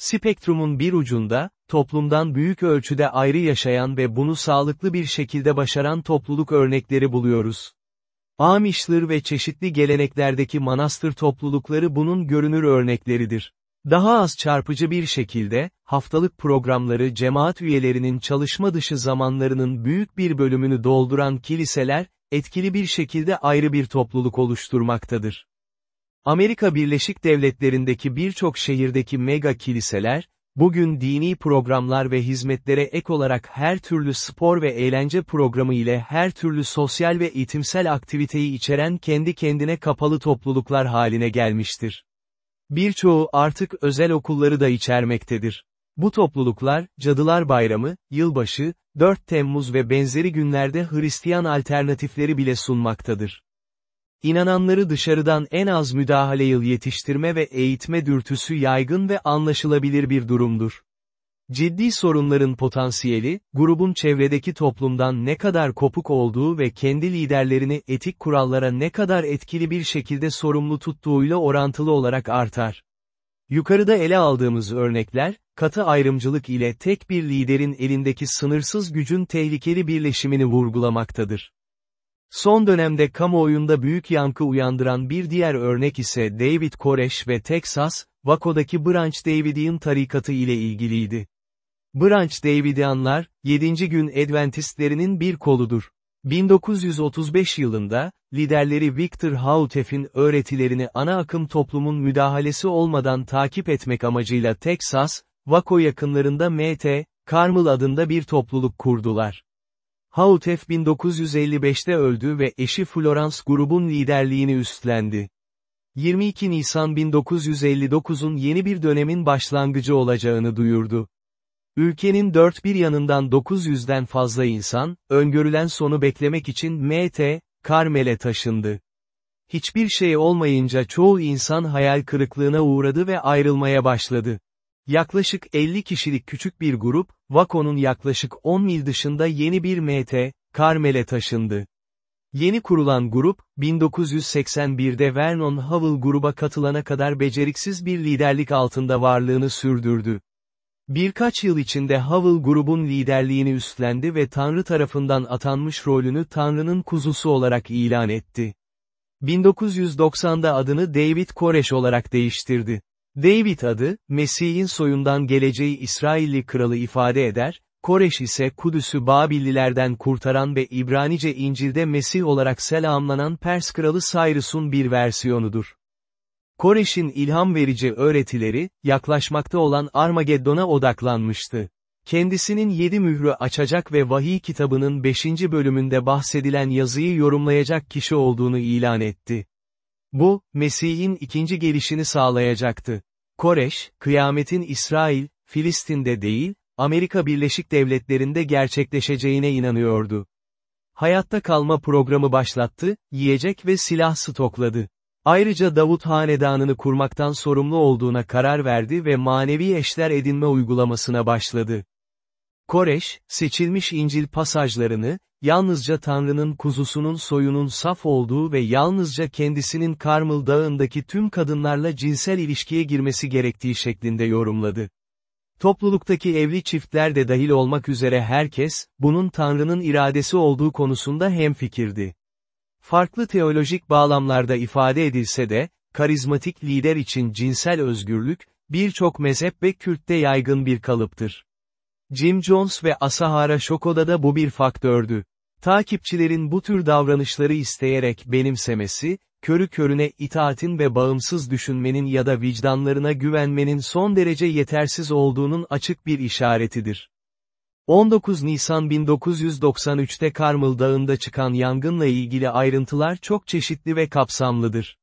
Spektrumun bir ucunda, toplumdan büyük ölçüde ayrı yaşayan ve bunu sağlıklı bir şekilde başaran topluluk örnekleri buluyoruz. Amişlir ve çeşitli geleneklerdeki manastır toplulukları bunun görünür örnekleridir. Daha az çarpıcı bir şekilde, haftalık programları cemaat üyelerinin çalışma dışı zamanlarının büyük bir bölümünü dolduran kiliseler, etkili bir şekilde ayrı bir topluluk oluşturmaktadır. Amerika Birleşik Devletleri'ndeki birçok şehirdeki mega kiliseler, bugün dini programlar ve hizmetlere ek olarak her türlü spor ve eğlence programı ile her türlü sosyal ve eğitimsel aktiviteyi içeren kendi kendine kapalı topluluklar haline gelmiştir. Birçoğu artık özel okulları da içermektedir. Bu topluluklar, Cadılar Bayramı, Yılbaşı, 4 Temmuz ve benzeri günlerde Hristiyan alternatifleri bile sunmaktadır. İnananları dışarıdan en az müdahale yıl yetiştirme ve eğitme dürtüsü yaygın ve anlaşılabilir bir durumdur. Ciddi sorunların potansiyeli, grubun çevredeki toplumdan ne kadar kopuk olduğu ve kendi liderlerini etik kurallara ne kadar etkili bir şekilde sorumlu tuttuğuyla orantılı olarak artar. Yukarıda ele aldığımız örnekler, katı ayrımcılık ile tek bir liderin elindeki sınırsız gücün tehlikeli birleşimini vurgulamaktadır. Son dönemde kamuoyunda büyük yankı uyandıran bir diğer örnek ise David Koresh ve Texas, Waco'daki Branch Davidian tarikatı ile ilgiliydi. Branch Davidianlar, 7. gün Adventistlerinin bir koludur. 1935 yılında, liderleri Victor Hautef'in öğretilerini ana akım toplumun müdahalesi olmadan takip etmek amacıyla Texas, Waco yakınlarında M.T. Carmel adında bir topluluk kurdular. Hautef 1955'te öldü ve eşi Florence grubun liderliğini üstlendi. 22 Nisan 1959'un yeni bir dönemin başlangıcı olacağını duyurdu. Ülkenin dört bir yanından 900'den fazla insan, öngörülen sonu beklemek için M.T. Karmel'e taşındı. Hiçbir şey olmayınca çoğu insan hayal kırıklığına uğradı ve ayrılmaya başladı. Yaklaşık 50 kişilik küçük bir grup, Waco'nun yaklaşık 10 mil dışında yeni bir MT, Carmel'e taşındı. Yeni kurulan grup, 1981'de Vernon Howell gruba katılana kadar beceriksiz bir liderlik altında varlığını sürdürdü. Birkaç yıl içinde Howell grubun liderliğini üstlendi ve Tanrı tarafından atanmış rolünü Tanrı'nın kuzusu olarak ilan etti. 1990'da adını David Koresh olarak değiştirdi. David adı, Mesih'in soyundan geleceği İsrailli kralı ifade eder, Koreş ise Kudüs'ü Babillilerden kurtaran ve İbranice İncil'de Mesih olarak selamlanan Pers kralı Cyrus'un bir versiyonudur. Koreş'in ilham verici öğretileri, yaklaşmakta olan Armageddon'a odaklanmıştı. Kendisinin yedi mührü açacak ve vahiy kitabının beşinci bölümünde bahsedilen yazıyı yorumlayacak kişi olduğunu ilan etti. Bu, Mesih'in ikinci gelişini sağlayacaktı. Koreş, kıyametin İsrail, Filistin'de değil, Amerika Birleşik Devletleri'nde gerçekleşeceğine inanıyordu. Hayatta kalma programı başlattı, yiyecek ve silah stokladı. Ayrıca Davut Hanedanı'nı kurmaktan sorumlu olduğuna karar verdi ve manevi eşler edinme uygulamasına başladı. Koreş, seçilmiş İncil pasajlarını, yalnızca Tanrı'nın kuzusunun soyunun saf olduğu ve yalnızca kendisinin Karmıl Dağı'ndaki tüm kadınlarla cinsel ilişkiye girmesi gerektiği şeklinde yorumladı. Topluluktaki evli çiftler de dahil olmak üzere herkes, bunun Tanrı'nın iradesi olduğu konusunda hemfikirdi. Farklı teolojik bağlamlarda ifade edilse de, karizmatik lider için cinsel özgürlük, birçok mezhep ve kültte yaygın bir kalıptır. Jim Jones ve Asahara Shoko'da da bu bir faktördü. Takipçilerin bu tür davranışları isteyerek benimsemesi, körü körüne itaatin ve bağımsız düşünmenin ya da vicdanlarına güvenmenin son derece yetersiz olduğunun açık bir işaretidir. 19 Nisan 1993'te Carmel Dağı'nda çıkan yangınla ilgili ayrıntılar çok çeşitli ve kapsamlıdır.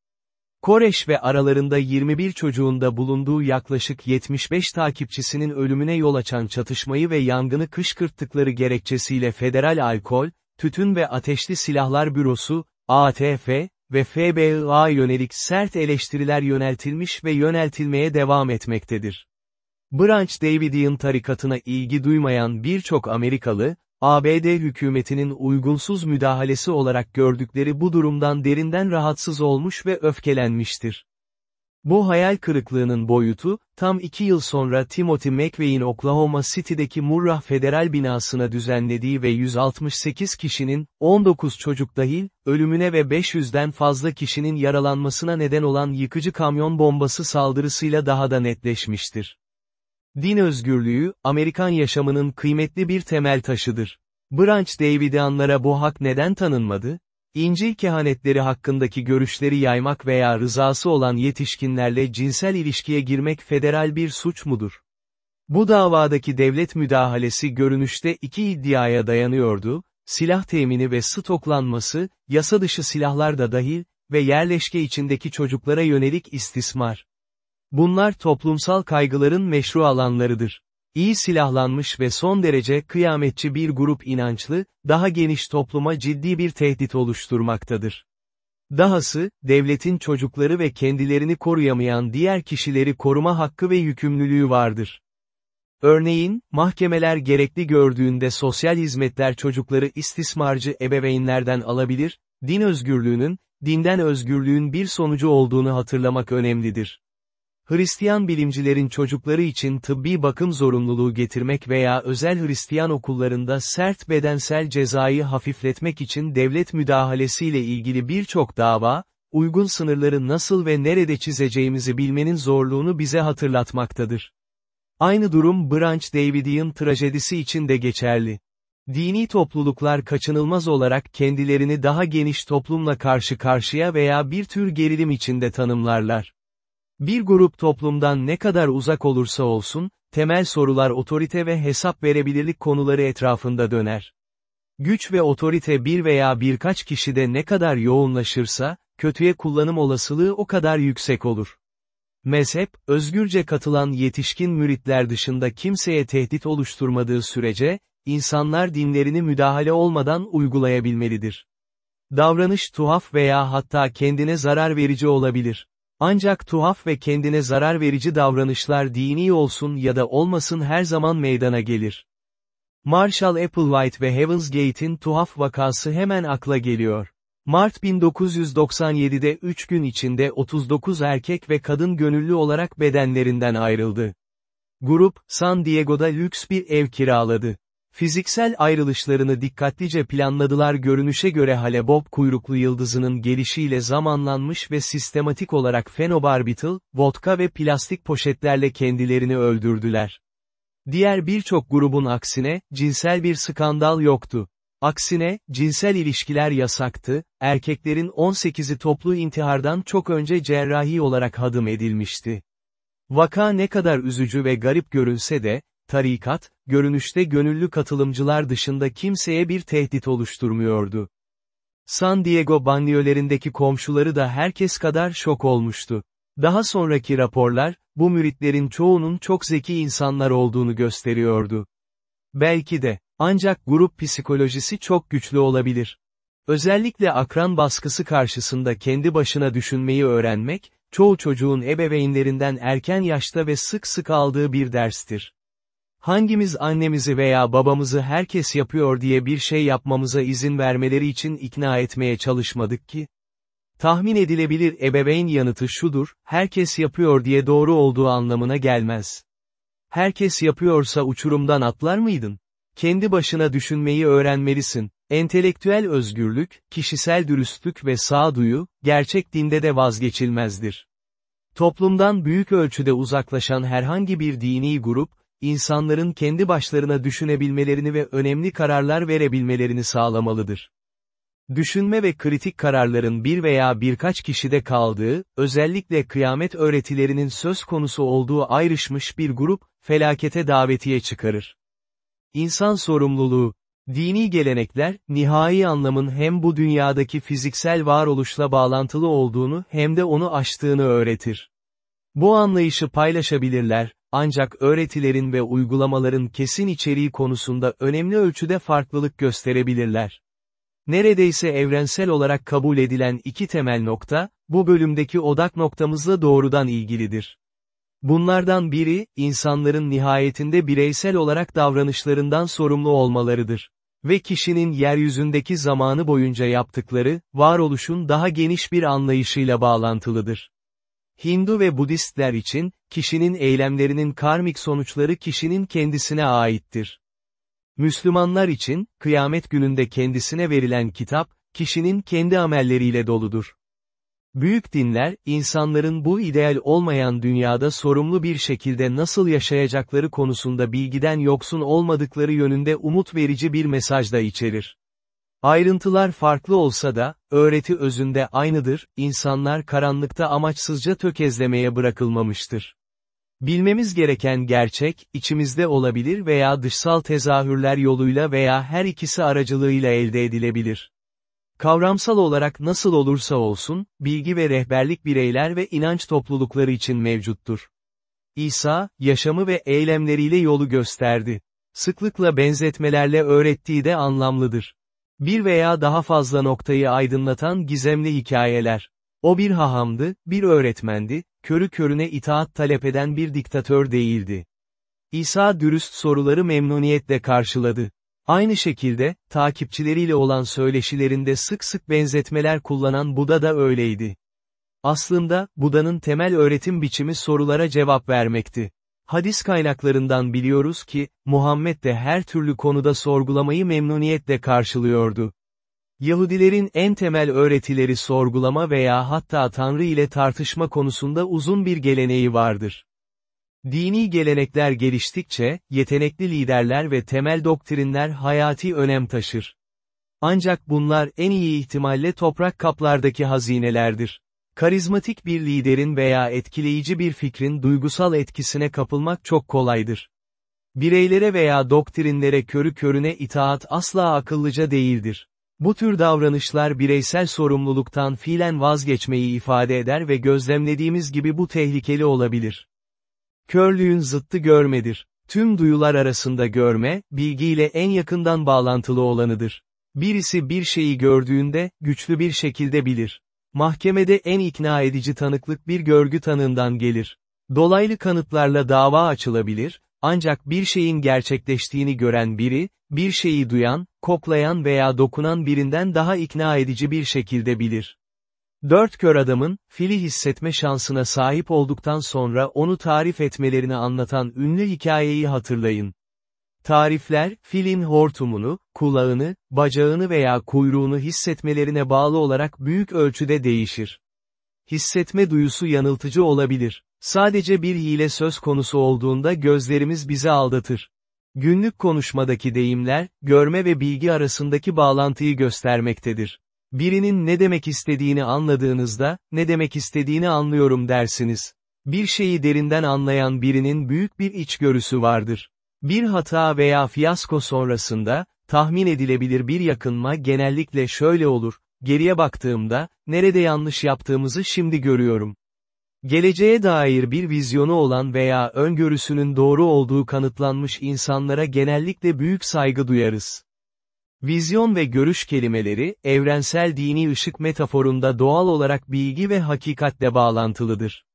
Koreş ve aralarında 21 çocuğunda bulunduğu yaklaşık 75 takipçisinin ölümüne yol açan çatışmayı ve yangını kışkırttıkları gerekçesiyle Federal Alkol, Tütün ve Ateşli Silahlar Bürosu, ATF, ve FBI'ya yönelik sert eleştiriler yöneltilmiş ve yöneltilmeye devam etmektedir. Branch Davidian tarikatına ilgi duymayan birçok Amerikalı, ABD hükümetinin uygunsuz müdahalesi olarak gördükleri bu durumdan derinden rahatsız olmuş ve öfkelenmiştir. Bu hayal kırıklığının boyutu, tam iki yıl sonra Timothy McVeigh'in Oklahoma City'deki Murrah Federal binasına düzenlediği ve 168 kişinin, 19 çocuk dahil, ölümüne ve 500'den fazla kişinin yaralanmasına neden olan yıkıcı kamyon bombası saldırısıyla daha da netleşmiştir. Din özgürlüğü, Amerikan yaşamının kıymetli bir temel taşıdır. Branch Davidianlara bu hak neden tanınmadı? İncil kehanetleri hakkındaki görüşleri yaymak veya rızası olan yetişkinlerle cinsel ilişkiye girmek federal bir suç mudur? Bu davadaki devlet müdahalesi görünüşte iki iddiaya dayanıyordu, silah temini ve stoklanması, yasa dışı silahlar da dahil, ve yerleşke içindeki çocuklara yönelik istismar. Bunlar toplumsal kaygıların meşru alanlarıdır. İyi silahlanmış ve son derece kıyametçi bir grup inançlı, daha geniş topluma ciddi bir tehdit oluşturmaktadır. Dahası, devletin çocukları ve kendilerini koruyamayan diğer kişileri koruma hakkı ve yükümlülüğü vardır. Örneğin, mahkemeler gerekli gördüğünde sosyal hizmetler çocukları istismarcı ebeveynlerden alabilir, din özgürlüğünün, dinden özgürlüğün bir sonucu olduğunu hatırlamak önemlidir. Hristiyan bilimcilerin çocukları için tıbbi bakım zorunluluğu getirmek veya özel Hristiyan okullarında sert bedensel cezayı hafifletmek için devlet müdahalesiyle ilgili birçok dava, uygun sınırları nasıl ve nerede çizeceğimizi bilmenin zorluğunu bize hatırlatmaktadır. Aynı durum Branch Davidian trajedisi için de geçerli. Dini topluluklar kaçınılmaz olarak kendilerini daha geniş toplumla karşı karşıya veya bir tür gerilim içinde tanımlarlar. Bir grup toplumdan ne kadar uzak olursa olsun, temel sorular otorite ve hesap verebilirlik konuları etrafında döner. Güç ve otorite bir veya birkaç kişide ne kadar yoğunlaşırsa, kötüye kullanım olasılığı o kadar yüksek olur. Mezhep, özgürce katılan yetişkin müritler dışında kimseye tehdit oluşturmadığı sürece, insanlar dinlerini müdahale olmadan uygulayabilmelidir. Davranış tuhaf veya hatta kendine zarar verici olabilir. Ancak tuhaf ve kendine zarar verici davranışlar dini olsun ya da olmasın her zaman meydana gelir. Marshall Applewhite ve Heaven's Gate'in tuhaf vakası hemen akla geliyor. Mart 1997'de 3 gün içinde 39 erkek ve kadın gönüllü olarak bedenlerinden ayrıldı. Grup, San Diego'da lüks bir ev kiraladı. Fiziksel ayrılışlarını dikkatlice planladılar görünüşe göre Halebob kuyruklu yıldızının gelişiyle zamanlanmış ve sistematik olarak fenobarbital, vodka ve plastik poşetlerle kendilerini öldürdüler. Diğer birçok grubun aksine, cinsel bir skandal yoktu. Aksine, cinsel ilişkiler yasaktı, erkeklerin 18'i toplu intihardan çok önce cerrahi olarak hadım edilmişti. Vaka ne kadar üzücü ve garip görünse de, tarikat, görünüşte gönüllü katılımcılar dışında kimseye bir tehdit oluşturmuyordu. San Diego banliyölerindeki komşuları da herkes kadar şok olmuştu. Daha sonraki raporlar, bu müritlerin çoğunun çok zeki insanlar olduğunu gösteriyordu. Belki de, ancak grup psikolojisi çok güçlü olabilir. Özellikle akran baskısı karşısında kendi başına düşünmeyi öğrenmek, çoğu çocuğun ebeveynlerinden erken yaşta ve sık sık aldığı bir derstir. Hangimiz annemizi veya babamızı herkes yapıyor diye bir şey yapmamıza izin vermeleri için ikna etmeye çalışmadık ki? Tahmin edilebilir ebeveyn yanıtı şudur, herkes yapıyor diye doğru olduğu anlamına gelmez. Herkes yapıyorsa uçurumdan atlar mıydın? Kendi başına düşünmeyi öğrenmelisin. Entelektüel özgürlük, kişisel dürüstlük ve sağduyu, gerçek dinde de vazgeçilmezdir. Toplumdan büyük ölçüde uzaklaşan herhangi bir dini grup, insanların kendi başlarına düşünebilmelerini ve önemli kararlar verebilmelerini sağlamalıdır. Düşünme ve kritik kararların bir veya birkaç kişide kaldığı, özellikle kıyamet öğretilerinin söz konusu olduğu ayrışmış bir grup, felakete davetiye çıkarır. İnsan sorumluluğu, dini gelenekler, nihai anlamın hem bu dünyadaki fiziksel varoluşla bağlantılı olduğunu hem de onu aştığını öğretir. Bu anlayışı paylaşabilirler, ancak öğretilerin ve uygulamaların kesin içeriği konusunda önemli ölçüde farklılık gösterebilirler. Neredeyse evrensel olarak kabul edilen iki temel nokta, bu bölümdeki odak noktamızla doğrudan ilgilidir. Bunlardan biri, insanların nihayetinde bireysel olarak davranışlarından sorumlu olmalarıdır. Ve kişinin yeryüzündeki zamanı boyunca yaptıkları, varoluşun daha geniş bir anlayışıyla bağlantılıdır. Hindu ve Budistler için, kişinin eylemlerinin karmik sonuçları kişinin kendisine aittir. Müslümanlar için, kıyamet gününde kendisine verilen kitap, kişinin kendi amelleriyle doludur. Büyük dinler, insanların bu ideal olmayan dünyada sorumlu bir şekilde nasıl yaşayacakları konusunda bilgiden yoksun olmadıkları yönünde umut verici bir mesaj da içerir. Ayrıntılar farklı olsa da, öğreti özünde aynıdır, insanlar karanlıkta amaçsızca tökezlemeye bırakılmamıştır. Bilmemiz gereken gerçek, içimizde olabilir veya dışsal tezahürler yoluyla veya her ikisi aracılığıyla elde edilebilir. Kavramsal olarak nasıl olursa olsun, bilgi ve rehberlik bireyler ve inanç toplulukları için mevcuttur. İsa, yaşamı ve eylemleriyle yolu gösterdi. Sıklıkla benzetmelerle öğrettiği de anlamlıdır. Bir veya daha fazla noktayı aydınlatan gizemli hikayeler. O bir hahamdı, bir öğretmendi, körü körüne itaat talep eden bir diktatör değildi. İsa dürüst soruları memnuniyetle karşıladı. Aynı şekilde, takipçileriyle olan söyleşilerinde sık sık benzetmeler kullanan Buda da öyleydi. Aslında, Buda'nın temel öğretim biçimi sorulara cevap vermekti. Hadis kaynaklarından biliyoruz ki, Muhammed de her türlü konuda sorgulamayı memnuniyetle karşılıyordu. Yahudilerin en temel öğretileri sorgulama veya hatta Tanrı ile tartışma konusunda uzun bir geleneği vardır. Dini gelenekler geliştikçe, yetenekli liderler ve temel doktrinler hayati önem taşır. Ancak bunlar en iyi ihtimalle toprak kaplardaki hazinelerdir. Karizmatik bir liderin veya etkileyici bir fikrin duygusal etkisine kapılmak çok kolaydır. Bireylere veya doktrinlere körü körüne itaat asla akıllıca değildir. Bu tür davranışlar bireysel sorumluluktan fiilen vazgeçmeyi ifade eder ve gözlemlediğimiz gibi bu tehlikeli olabilir. Körlüğün zıttı görmedir. Tüm duyular arasında görme, bilgiyle en yakından bağlantılı olanıdır. Birisi bir şeyi gördüğünde, güçlü bir şekilde bilir. Mahkemede en ikna edici tanıklık bir görgü tanığından gelir. Dolaylı kanıtlarla dava açılabilir, ancak bir şeyin gerçekleştiğini gören biri, bir şeyi duyan, koklayan veya dokunan birinden daha ikna edici bir şekilde bilir. Dört kör adamın, fili hissetme şansına sahip olduktan sonra onu tarif etmelerini anlatan ünlü hikayeyi hatırlayın. Tarifler, filin hortumunu, kulağını, bacağını veya kuyruğunu hissetmelerine bağlı olarak büyük ölçüde değişir. Hissetme duyusu yanıltıcı olabilir. Sadece bir hile söz konusu olduğunda gözlerimiz bizi aldatır. Günlük konuşmadaki deyimler, görme ve bilgi arasındaki bağlantıyı göstermektedir. Birinin ne demek istediğini anladığınızda, ne demek istediğini anlıyorum dersiniz. Bir şeyi derinden anlayan birinin büyük bir içgörüsü vardır. Bir hata veya fiyasko sonrasında, tahmin edilebilir bir yakınma genellikle şöyle olur, geriye baktığımda, nerede yanlış yaptığımızı şimdi görüyorum. Geleceğe dair bir vizyonu olan veya öngörüsünün doğru olduğu kanıtlanmış insanlara genellikle büyük saygı duyarız. Vizyon ve görüş kelimeleri, evrensel dini ışık metaforunda doğal olarak bilgi ve hakikatle bağlantılıdır.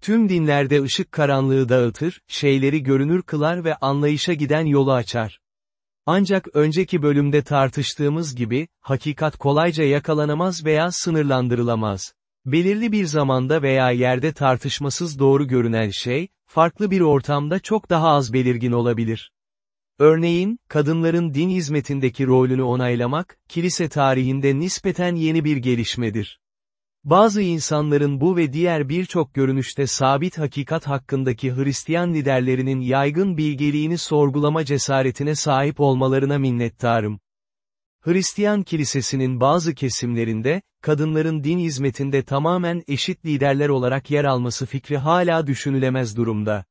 Tüm dinlerde ışık karanlığı dağıtır, şeyleri görünür kılar ve anlayışa giden yolu açar. Ancak önceki bölümde tartıştığımız gibi, hakikat kolayca yakalanamaz veya sınırlandırılamaz. Belirli bir zamanda veya yerde tartışmasız doğru görünen şey, farklı bir ortamda çok daha az belirgin olabilir. Örneğin, kadınların din hizmetindeki rolünü onaylamak, kilise tarihinde nispeten yeni bir gelişmedir. Bazı insanların bu ve diğer birçok görünüşte sabit hakikat hakkındaki Hristiyan liderlerinin yaygın bilgeliğini sorgulama cesaretine sahip olmalarına minnettarım. Hristiyan kilisesinin bazı kesimlerinde, kadınların din hizmetinde tamamen eşit liderler olarak yer alması fikri hala düşünülemez durumda.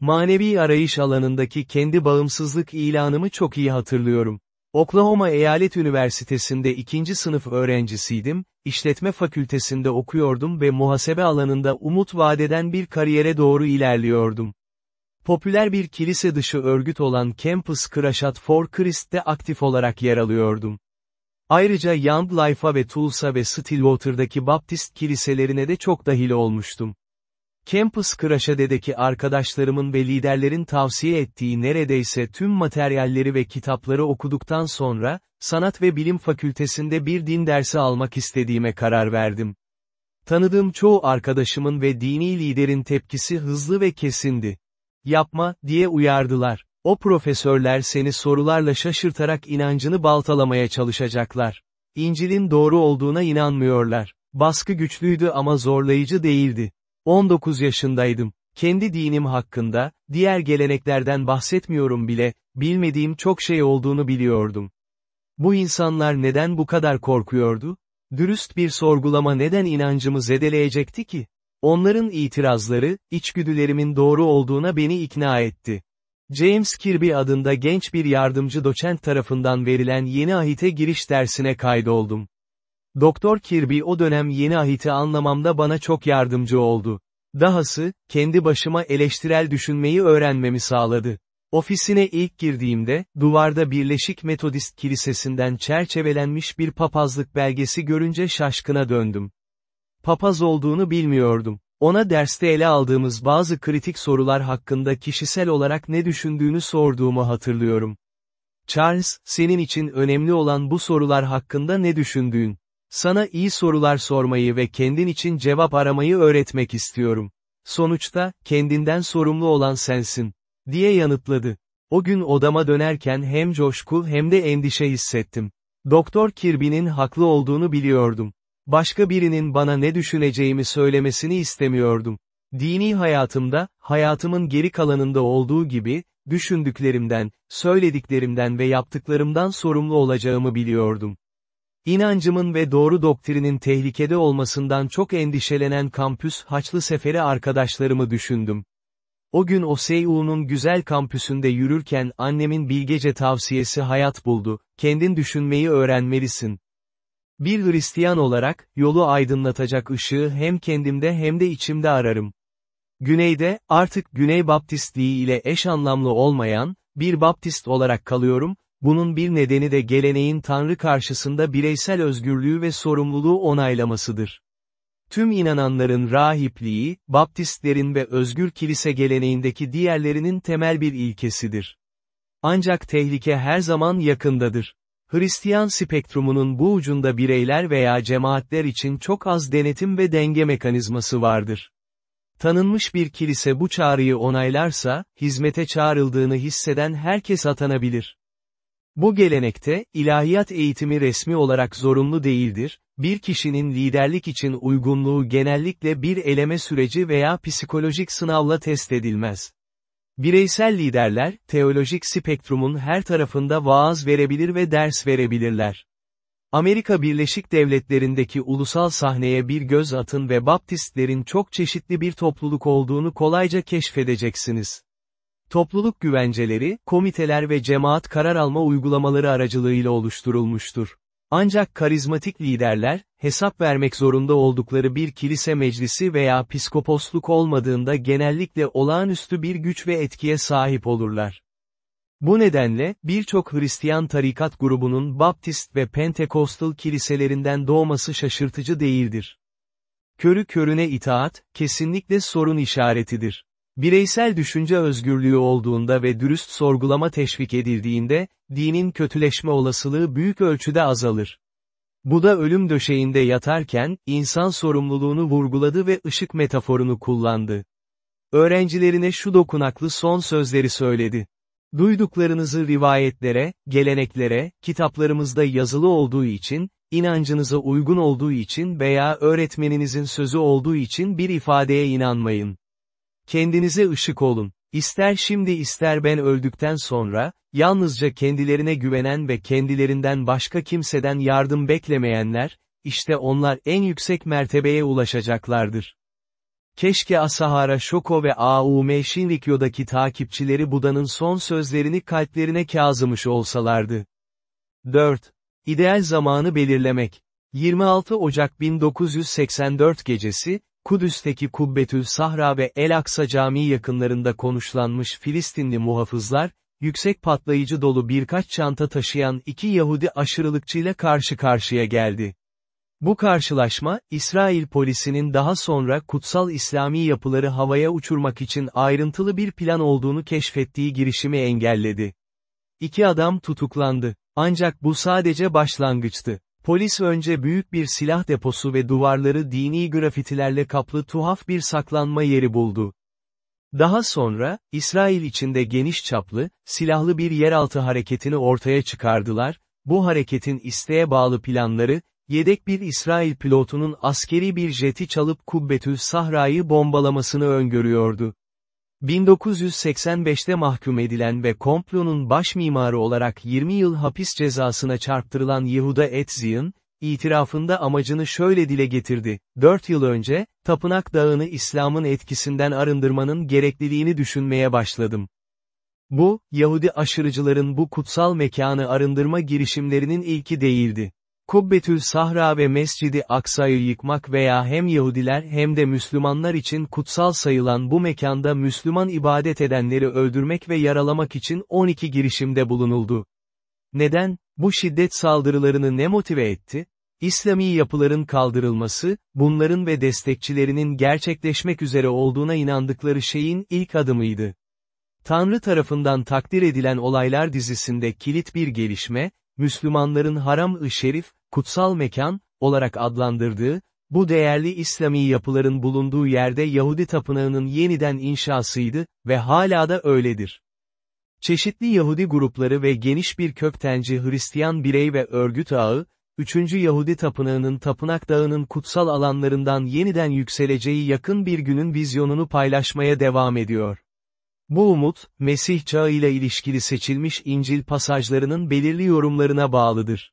Manevi arayış alanındaki kendi bağımsızlık ilanımı çok iyi hatırlıyorum. Oklahoma Eyalet Üniversitesi'nde ikinci sınıf öğrencisiydim, işletme fakültesinde okuyordum ve muhasebe alanında umut vadeden bir kariyere doğru ilerliyordum. Popüler bir kilise dışı örgüt olan Campus Crusade for Christ'te aktif olarak yer alıyordum. Ayrıca Young Life'a ve Tulsa ve Stillwater'daki Baptist kiliselerine de çok dahil olmuştum. Campus Crushade'deki arkadaşlarımın ve liderlerin tavsiye ettiği neredeyse tüm materyalleri ve kitapları okuduktan sonra, Sanat ve Bilim Fakültesinde bir din dersi almak istediğime karar verdim. Tanıdığım çoğu arkadaşımın ve dini liderin tepkisi hızlı ve kesindi. Yapma, diye uyardılar. O profesörler seni sorularla şaşırtarak inancını baltalamaya çalışacaklar. İncil'in doğru olduğuna inanmıyorlar. Baskı güçlüydü ama zorlayıcı değildi. 19 yaşındaydım. Kendi dinim hakkında, diğer geleneklerden bahsetmiyorum bile, bilmediğim çok şey olduğunu biliyordum. Bu insanlar neden bu kadar korkuyordu? Dürüst bir sorgulama neden inancımı zedeleyecekti ki? Onların itirazları, içgüdülerimin doğru olduğuna beni ikna etti. James Kirby adında genç bir yardımcı doçent tarafından verilen yeni ahite giriş dersine kaydoldum. Doktor Kirby o dönem yeni ahiti anlamamda bana çok yardımcı oldu. Dahası, kendi başıma eleştirel düşünmeyi öğrenmemi sağladı. Ofisine ilk girdiğimde, duvarda Birleşik Metodist Kilisesi'nden çerçevelenmiş bir papazlık belgesi görünce şaşkına döndüm. Papaz olduğunu bilmiyordum. Ona derste ele aldığımız bazı kritik sorular hakkında kişisel olarak ne düşündüğünü sorduğumu hatırlıyorum. Charles, senin için önemli olan bu sorular hakkında ne düşündüğün? Sana iyi sorular sormayı ve kendin için cevap aramayı öğretmek istiyorum. Sonuçta, kendinden sorumlu olan sensin. Diye yanıtladı. O gün odama dönerken hem coşku hem de endişe hissettim. Doktor Kirby'nin haklı olduğunu biliyordum. Başka birinin bana ne düşüneceğimi söylemesini istemiyordum. Dini hayatımda, hayatımın geri kalanında olduğu gibi, düşündüklerimden, söylediklerimden ve yaptıklarımdan sorumlu olacağımı biliyordum. İnancımın ve doğru doktrinin tehlikede olmasından çok endişelenen kampüs Haçlı Seferi arkadaşlarımı düşündüm. O gün OSEU'nun güzel kampüsünde yürürken annemin bilgece tavsiyesi hayat buldu, kendin düşünmeyi öğrenmelisin. Bir Hristiyan olarak, yolu aydınlatacak ışığı hem kendimde hem de içimde ararım. Güneyde, artık Güney Baptistliği ile eş anlamlı olmayan, bir Baptist olarak kalıyorum, bunun bir nedeni de geleneğin Tanrı karşısında bireysel özgürlüğü ve sorumluluğu onaylamasıdır. Tüm inananların rahipliği, Baptistlerin ve özgür kilise geleneğindeki diğerlerinin temel bir ilkesidir. Ancak tehlike her zaman yakındadır. Hristiyan spektrumunun bu ucunda bireyler veya cemaatler için çok az denetim ve denge mekanizması vardır. Tanınmış bir kilise bu çağrıyı onaylarsa, hizmete çağrıldığını hisseden herkes atanabilir. Bu gelenekte, ilahiyat eğitimi resmi olarak zorunlu değildir, bir kişinin liderlik için uygunluğu genellikle bir eleme süreci veya psikolojik sınavla test edilmez. Bireysel liderler, teolojik spektrumun her tarafında vaaz verebilir ve ders verebilirler. Amerika Birleşik Devletleri'ndeki ulusal sahneye bir göz atın ve Baptistlerin çok çeşitli bir topluluk olduğunu kolayca keşfedeceksiniz. Topluluk güvenceleri, komiteler ve cemaat karar alma uygulamaları aracılığıyla oluşturulmuştur. Ancak karizmatik liderler, hesap vermek zorunda oldukları bir kilise meclisi veya piskoposluk olmadığında genellikle olağanüstü bir güç ve etkiye sahip olurlar. Bu nedenle, birçok Hristiyan tarikat grubunun Baptist ve Pentekostal kiliselerinden doğması şaşırtıcı değildir. Körü körüne itaat, kesinlikle sorun işaretidir. Bireysel düşünce özgürlüğü olduğunda ve dürüst sorgulama teşvik edildiğinde, dinin kötüleşme olasılığı büyük ölçüde azalır. Bu da ölüm döşeğinde yatarken, insan sorumluluğunu vurguladı ve ışık metaforunu kullandı. Öğrencilerine şu dokunaklı son sözleri söyledi. Duyduklarınızı rivayetlere, geleneklere, kitaplarımızda yazılı olduğu için, inancınıza uygun olduğu için veya öğretmeninizin sözü olduğu için bir ifadeye inanmayın. Kendinize ışık olun. İster şimdi ister ben öldükten sonra, yalnızca kendilerine güvenen ve kendilerinden başka kimseden yardım beklemeyenler, işte onlar en yüksek mertebeye ulaşacaklardır. Keşke Asahara Shoko ve A.U.M. Shinrikyo'daki takipçileri Buda'nın son sözlerini kalplerine kazımış olsalardı. 4. İdeal zamanı belirlemek. 26 Ocak 1984 gecesi, Kudüs'teki Kubbetül Sahra ve El Aksa Camii yakınlarında konuşlanmış Filistinli muhafızlar, yüksek patlayıcı dolu birkaç çanta taşıyan iki Yahudi aşırılıkçıyla karşı karşıya geldi. Bu karşılaşma, İsrail polisinin daha sonra kutsal İslami yapıları havaya uçurmak için ayrıntılı bir plan olduğunu keşfettiği girişimi engelledi. İki adam tutuklandı. Ancak bu sadece başlangıçtı. Polis önce büyük bir silah deposu ve duvarları dini grafitilerle kaplı tuhaf bir saklanma yeri buldu. Daha sonra, İsrail içinde geniş çaplı, silahlı bir yeraltı hareketini ortaya çıkardılar, bu hareketin isteğe bağlı planları, yedek bir İsrail pilotunun askeri bir jeti çalıp Kubbetül Sahra'yı bombalamasını öngörüyordu. 1985'te mahkum edilen ve komplonun baş mimarı olarak 20 yıl hapis cezasına çarptırılan Yehuda Etzion, itirafında amacını şöyle dile getirdi, 4 yıl önce, Tapınak Dağı'nı İslam'ın etkisinden arındırmanın gerekliliğini düşünmeye başladım. Bu, Yahudi aşırıcıların bu kutsal mekanı arındırma girişimlerinin ilki değildi. Kubbetül Sahra ve Mescidi Aksa'yı yıkmak veya hem Yahudiler hem de Müslümanlar için kutsal sayılan bu mekanda Müslüman ibadet edenleri öldürmek ve yaralamak için 12 girişimde bulunuldu. Neden, bu şiddet saldırılarını ne motive etti? İslami yapıların kaldırılması, bunların ve destekçilerinin gerçekleşmek üzere olduğuna inandıkları şeyin ilk adımıydı. Tanrı tarafından takdir edilen olaylar dizisinde kilit bir gelişme, Müslümanların Haram-ı Şerif, kutsal mekan, olarak adlandırdığı, bu değerli İslami yapıların bulunduğu yerde Yahudi tapınağının yeniden inşasıydı ve hala da öyledir. Çeşitli Yahudi grupları ve geniş bir köktenci Hristiyan birey ve örgüt ağı, 3. Yahudi Tapınağı'nın Tapınak Dağı'nın kutsal alanlarından yeniden yükseleceği yakın bir günün vizyonunu paylaşmaya devam ediyor. Bu umut, Mesih çağı ile ilişkili seçilmiş İncil pasajlarının belirli yorumlarına bağlıdır.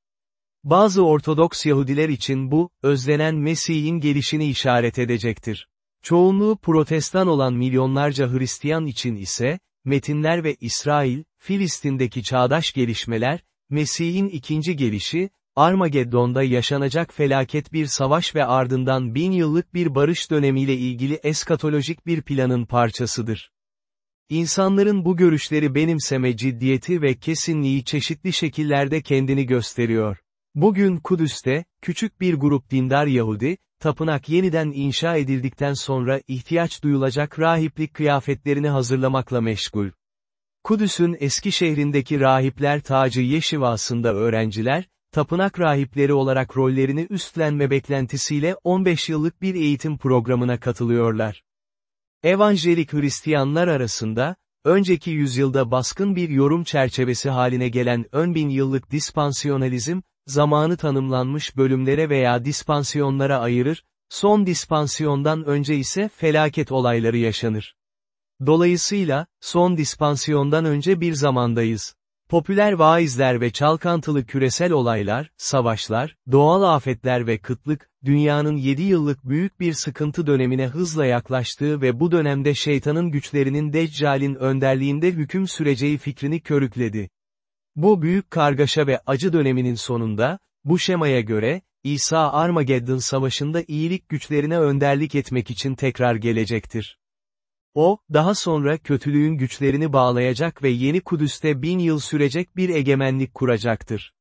Bazı Ortodoks Yahudiler için bu, özlenen Mesih'in gelişini işaret edecektir. Çoğunluğu protestan olan milyonlarca Hristiyan için ise, metinler ve İsrail, Filistin'deki çağdaş gelişmeler, Mesih'in ikinci gelişi, Armageddon'da yaşanacak felaket bir savaş ve ardından bin yıllık bir barış dönemiyle ilgili eskatolojik bir planın parçasıdır. İnsanların bu görüşleri benimseme ciddiyeti ve kesinliği çeşitli şekillerde kendini gösteriyor. Bugün Kudüs'te, küçük bir grup dindar Yahudi, tapınak yeniden inşa edildikten sonra ihtiyaç duyulacak rahiplik kıyafetlerini hazırlamakla meşgul. Kudüs'ün eski şehrindeki rahipler tacı Yeşivası'nda öğrenciler, tapınak rahipleri olarak rollerini üstlenme beklentisiyle 15 yıllık bir eğitim programına katılıyorlar. Evangelik Hristiyanlar arasında, önceki yüzyılda baskın bir yorum çerçevesi haline gelen ön bin yıllık dispansiyonalizm, zamanı tanımlanmış bölümlere veya dispansiyonlara ayırır, son dispansiyondan önce ise felaket olayları yaşanır. Dolayısıyla, son dispansiyondan önce bir zamandayız. Popüler vaizler ve çalkantılı küresel olaylar, savaşlar, doğal afetler ve kıtlık, dünyanın 7 yıllık büyük bir sıkıntı dönemine hızla yaklaştığı ve bu dönemde şeytanın güçlerinin Deccal'in önderliğinde hüküm süreceği fikrini körükledi. Bu büyük kargaşa ve acı döneminin sonunda, bu şemaya göre, İsa Armageddon savaşında iyilik güçlerine önderlik etmek için tekrar gelecektir. O, daha sonra kötülüğün güçlerini bağlayacak ve yeni Kudüs'te bin yıl sürecek bir egemenlik kuracaktır.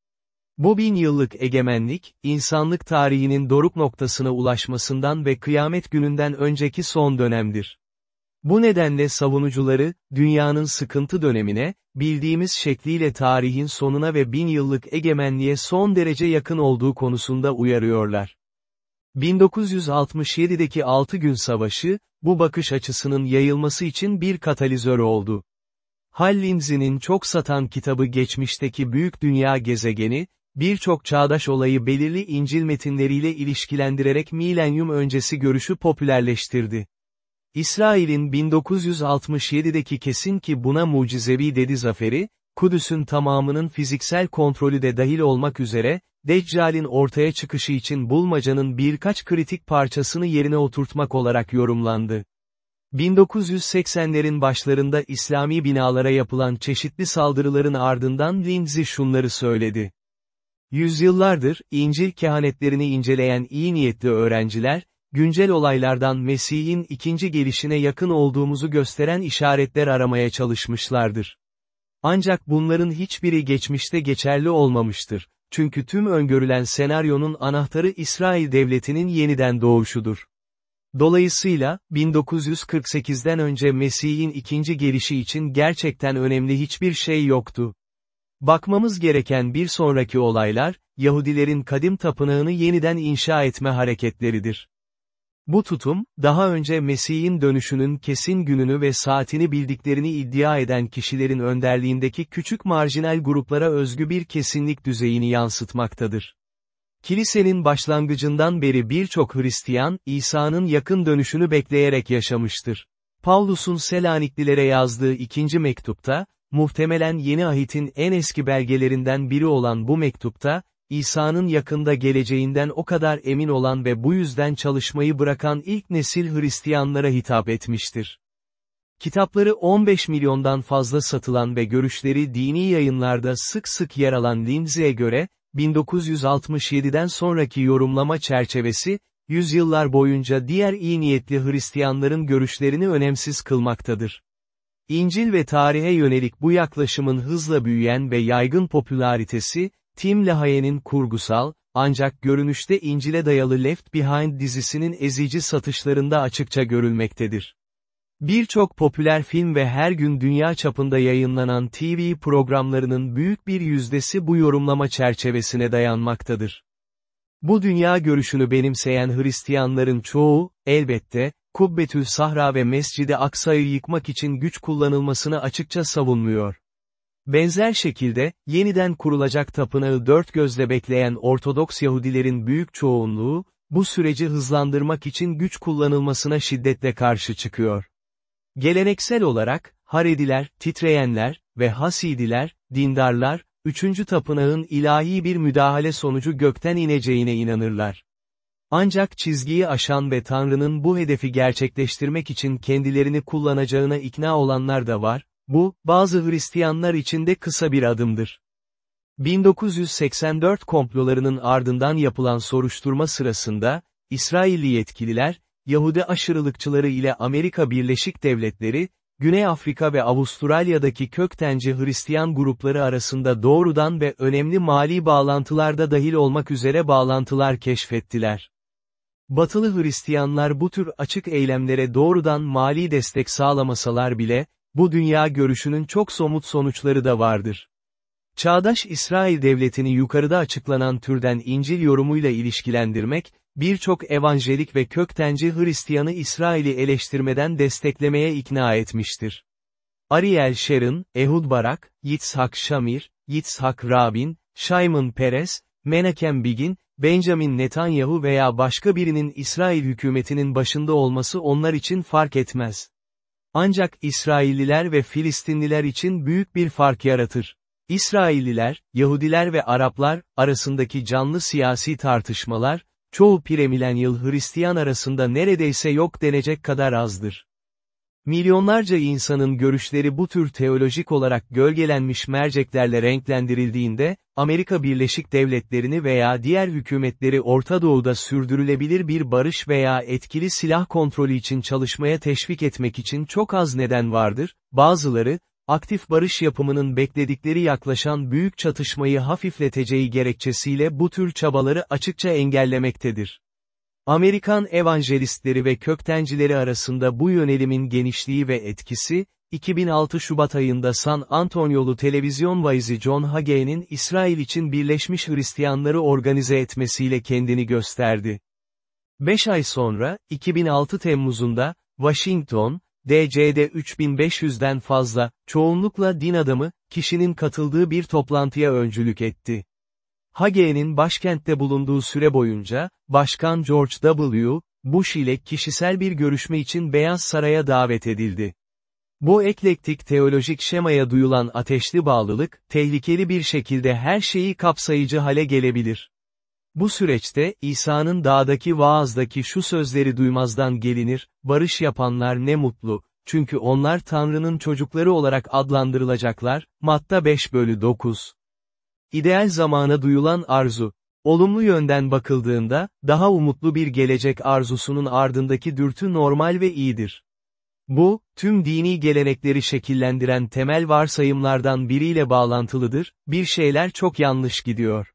Bu bin yıllık egemenlik, insanlık tarihinin doruk noktasına ulaşmasından ve kıyamet gününden önceki son dönemdir. Bu nedenle savunucuları, dünyanın sıkıntı dönemine, bildiğimiz şekliyle tarihin sonuna ve bin yıllık egemenliğe son derece yakın olduğu konusunda uyarıyorlar. 1967'deki 6 gün savaşı, bu bakış açısının yayılması için bir katalizör oldu. Hal Lindsey'nin çok satan kitabı geçmişteki büyük dünya gezegeni, birçok çağdaş olayı belirli İncil metinleriyle ilişkilendirerek milenyum öncesi görüşü popülerleştirdi. İsrail'in 1967'deki kesin ki buna mucizevi dedi zaferi, Kudüs'ün tamamının fiziksel kontrolü de dahil olmak üzere, Deccal'in ortaya çıkışı için bulmacanın birkaç kritik parçasını yerine oturtmak olarak yorumlandı. 1980'lerin başlarında İslami binalara yapılan çeşitli saldırıların ardından Lindsay şunları söyledi. Yüzyıllardır, İncil kehanetlerini inceleyen iyi niyetli öğrenciler, güncel olaylardan Mesih'in ikinci gelişine yakın olduğumuzu gösteren işaretler aramaya çalışmışlardır. Ancak bunların hiçbiri geçmişte geçerli olmamıştır. Çünkü tüm öngörülen senaryonun anahtarı İsrail devletinin yeniden doğuşudur. Dolayısıyla, 1948'den önce Mesih'in ikinci gelişi için gerçekten önemli hiçbir şey yoktu. Bakmamız gereken bir sonraki olaylar, Yahudilerin kadim tapınağını yeniden inşa etme hareketleridir. Bu tutum, daha önce Mesih'in dönüşünün kesin gününü ve saatini bildiklerini iddia eden kişilerin önderliğindeki küçük marjinal gruplara özgü bir kesinlik düzeyini yansıtmaktadır. Kilisenin başlangıcından beri birçok Hristiyan, İsa'nın yakın dönüşünü bekleyerek yaşamıştır. Paulus'un Selaniklilere yazdığı ikinci mektupta, muhtemelen Yeni Ahit'in en eski belgelerinden biri olan bu mektupta, İsa'nın yakında geleceğinden o kadar emin olan ve bu yüzden çalışmayı bırakan ilk nesil Hristiyanlara hitap etmiştir. Kitapları 15 milyondan fazla satılan ve görüşleri dini yayınlarda sık sık yer alan Lindsay'e göre, 1967'den sonraki yorumlama çerçevesi, yüzyıllar boyunca diğer iyi niyetli Hristiyanların görüşlerini önemsiz kılmaktadır. İncil ve tarihe yönelik bu yaklaşımın hızla büyüyen ve yaygın popülaritesi, Tim LaHaye'nin kurgusal, ancak görünüşte İncil'e dayalı Left Behind dizisinin ezici satışlarında açıkça görülmektedir. Birçok popüler film ve her gün dünya çapında yayınlanan TV programlarının büyük bir yüzdesi bu yorumlama çerçevesine dayanmaktadır. Bu dünya görüşünü benimseyen Hristiyanların çoğu, elbette, Kubbetül Sahra ve Mescid-i Aksa'yı yıkmak için güç kullanılmasını açıkça savunmuyor. Benzer şekilde, yeniden kurulacak tapınağı dört gözle bekleyen Ortodoks Yahudilerin büyük çoğunluğu, bu süreci hızlandırmak için güç kullanılmasına şiddetle karşı çıkıyor. Geleneksel olarak, Harediler, Titreyenler ve Hasidiler, dindarlar, üçüncü tapınağın ilahi bir müdahale sonucu gökten ineceğine inanırlar. Ancak çizgiyi aşan ve Tanrı'nın bu hedefi gerçekleştirmek için kendilerini kullanacağına ikna olanlar da var, bu, bazı Hristiyanlar için de kısa bir adımdır. 1984 komplolarının ardından yapılan soruşturma sırasında, İsrailli yetkililer, Yahudi aşırılıkçıları ile Amerika Birleşik Devletleri, Güney Afrika ve Avustralya'daki köktenci Hristiyan grupları arasında doğrudan ve önemli mali bağlantılarda dahil olmak üzere bağlantılar keşfettiler. Batılı Hristiyanlar bu tür açık eylemlere doğrudan mali destek sağlamasalar bile, bu dünya görüşünün çok somut sonuçları da vardır. Çağdaş İsrail devletini yukarıda açıklanan türden İncil yorumuyla ilişkilendirmek, birçok evanjelik ve köktenci Hristiyanı İsrail'i eleştirmeden desteklemeye ikna etmiştir. Ariel Sharon, Ehud Barak, Yitzhak Shamir, Yitzhak Rabin, Shimon Peres, Menachem Begin, Benjamin Netanyahu veya başka birinin İsrail hükümetinin başında olması onlar için fark etmez. Ancak İsrailliler ve Filistinliler için büyük bir fark yaratır. İsrailliler, Yahudiler ve Araplar, arasındaki canlı siyasi tartışmalar, çoğu premilenyal Hristiyan arasında neredeyse yok denecek kadar azdır. Milyonlarca insanın görüşleri bu tür teolojik olarak gölgelenmiş merceklerle renklendirildiğinde, Amerika Birleşik Devletleri'ni veya diğer hükümetleri Orta Doğu'da sürdürülebilir bir barış veya etkili silah kontrolü için çalışmaya teşvik etmek için çok az neden vardır, bazıları, aktif barış yapımının bekledikleri yaklaşan büyük çatışmayı hafifleteceği gerekçesiyle bu tür çabaları açıkça engellemektedir. Amerikan evangelistleri ve köktencileri arasında bu yönelimin genişliği ve etkisi, 2006 Şubat ayında San Antoniolu televizyon vaizi John Hagee'nin İsrail için Birleşmiş Hristiyanları organize etmesiyle kendini gösterdi. 5 ay sonra, 2006 Temmuz'unda, Washington, DC'de 3500'den fazla, çoğunlukla din adamı, kişinin katıldığı bir toplantıya öncülük etti. Hagee'nin başkentte bulunduğu süre boyunca, Başkan George W. Bush ile kişisel bir görüşme için Beyaz Saray'a davet edildi. Bu eklektik teolojik şemaya duyulan ateşli bağlılık, tehlikeli bir şekilde her şeyi kapsayıcı hale gelebilir. Bu süreçte, İsa'nın dağdaki vaazdaki şu sözleri duymazdan gelinir, barış yapanlar ne mutlu, çünkü onlar Tanrı'nın çocukları olarak adlandırılacaklar, Matta 5 bölü 9. İdeal zamana duyulan arzu. Olumlu yönden bakıldığında, daha umutlu bir gelecek arzusunun ardındaki dürtü normal ve iyidir. Bu, tüm dini gelenekleri şekillendiren temel varsayımlardan biriyle bağlantılıdır, bir şeyler çok yanlış gidiyor.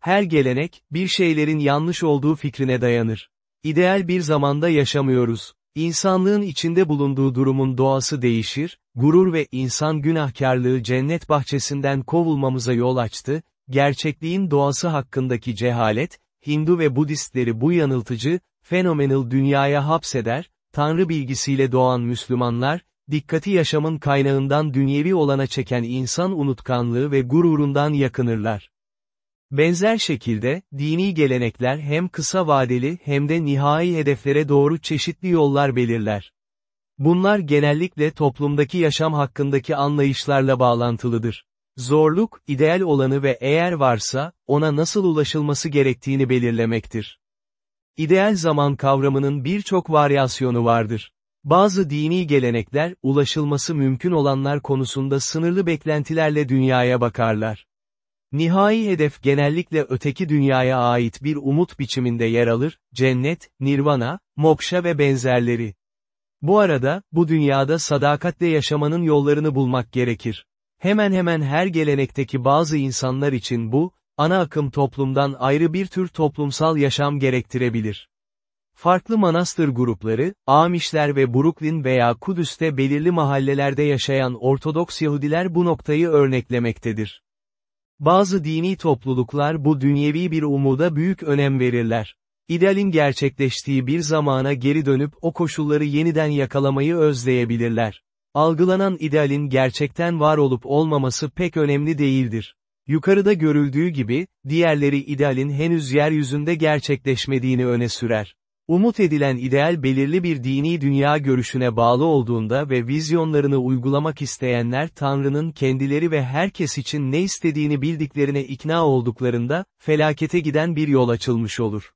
Her gelenek, bir şeylerin yanlış olduğu fikrine dayanır. İdeal bir zamanda yaşamıyoruz. İnsanlığın içinde bulunduğu durumun doğası değişir, gurur ve insan günahkarlığı cennet bahçesinden kovulmamıza yol açtı, gerçekliğin doğası hakkındaki cehalet, Hindu ve Budistleri bu yanıltıcı, fenomenal dünyaya hapseder, Tanrı bilgisiyle doğan Müslümanlar, dikkati yaşamın kaynağından dünyevi olana çeken insan unutkanlığı ve gururundan yakınırlar. Benzer şekilde, dini gelenekler hem kısa vadeli hem de nihai hedeflere doğru çeşitli yollar belirler. Bunlar genellikle toplumdaki yaşam hakkındaki anlayışlarla bağlantılıdır. Zorluk, ideal olanı ve eğer varsa, ona nasıl ulaşılması gerektiğini belirlemektir. İdeal zaman kavramının birçok varyasyonu vardır. Bazı dini gelenekler, ulaşılması mümkün olanlar konusunda sınırlı beklentilerle dünyaya bakarlar. Nihai hedef genellikle öteki dünyaya ait bir umut biçiminde yer alır, cennet, nirvana, moksha ve benzerleri. Bu arada, bu dünyada sadakatle yaşamanın yollarını bulmak gerekir. Hemen hemen her gelenekteki bazı insanlar için bu, ana akım toplumdan ayrı bir tür toplumsal yaşam gerektirebilir. Farklı manastır grupları, Amişler ve Brooklyn veya Kudüs'te belirli mahallelerde yaşayan Ortodoks Yahudiler bu noktayı örneklemektedir. Bazı dini topluluklar bu dünyevi bir umuda büyük önem verirler. İdealin gerçekleştiği bir zamana geri dönüp o koşulları yeniden yakalamayı özleyebilirler. Algılanan idealin gerçekten var olup olmaması pek önemli değildir. Yukarıda görüldüğü gibi, diğerleri idealin henüz yeryüzünde gerçekleşmediğini öne sürer. Umut edilen ideal belirli bir dini dünya görüşüne bağlı olduğunda ve vizyonlarını uygulamak isteyenler Tanrı'nın kendileri ve herkes için ne istediğini bildiklerine ikna olduklarında, felakete giden bir yol açılmış olur.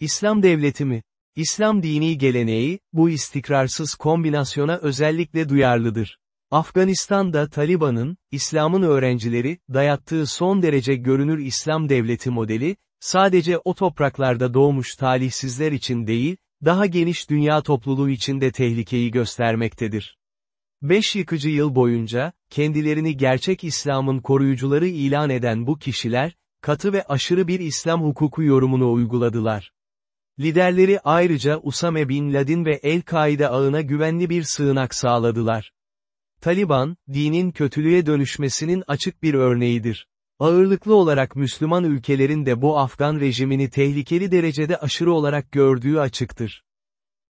İslam devleti mi? İslam dini geleneği, bu istikrarsız kombinasyona özellikle duyarlıdır. Afganistan'da Taliban'ın, İslam'ın öğrencileri, dayattığı son derece görünür İslam devleti modeli, sadece o topraklarda doğmuş talihsizler için değil, daha geniş dünya topluluğu için de tehlikeyi göstermektedir. Beş yıkıcı yıl boyunca, kendilerini gerçek İslam'ın koruyucuları ilan eden bu kişiler, katı ve aşırı bir İslam hukuku yorumunu uyguladılar. Liderleri ayrıca Usame Bin Laden ve El-Kaide ağına güvenli bir sığınak sağladılar. Taliban, dinin kötülüğe dönüşmesinin açık bir örneğidir. Ağırlıklı olarak Müslüman ülkelerin de bu Afgan rejimini tehlikeli derecede aşırı olarak gördüğü açıktır.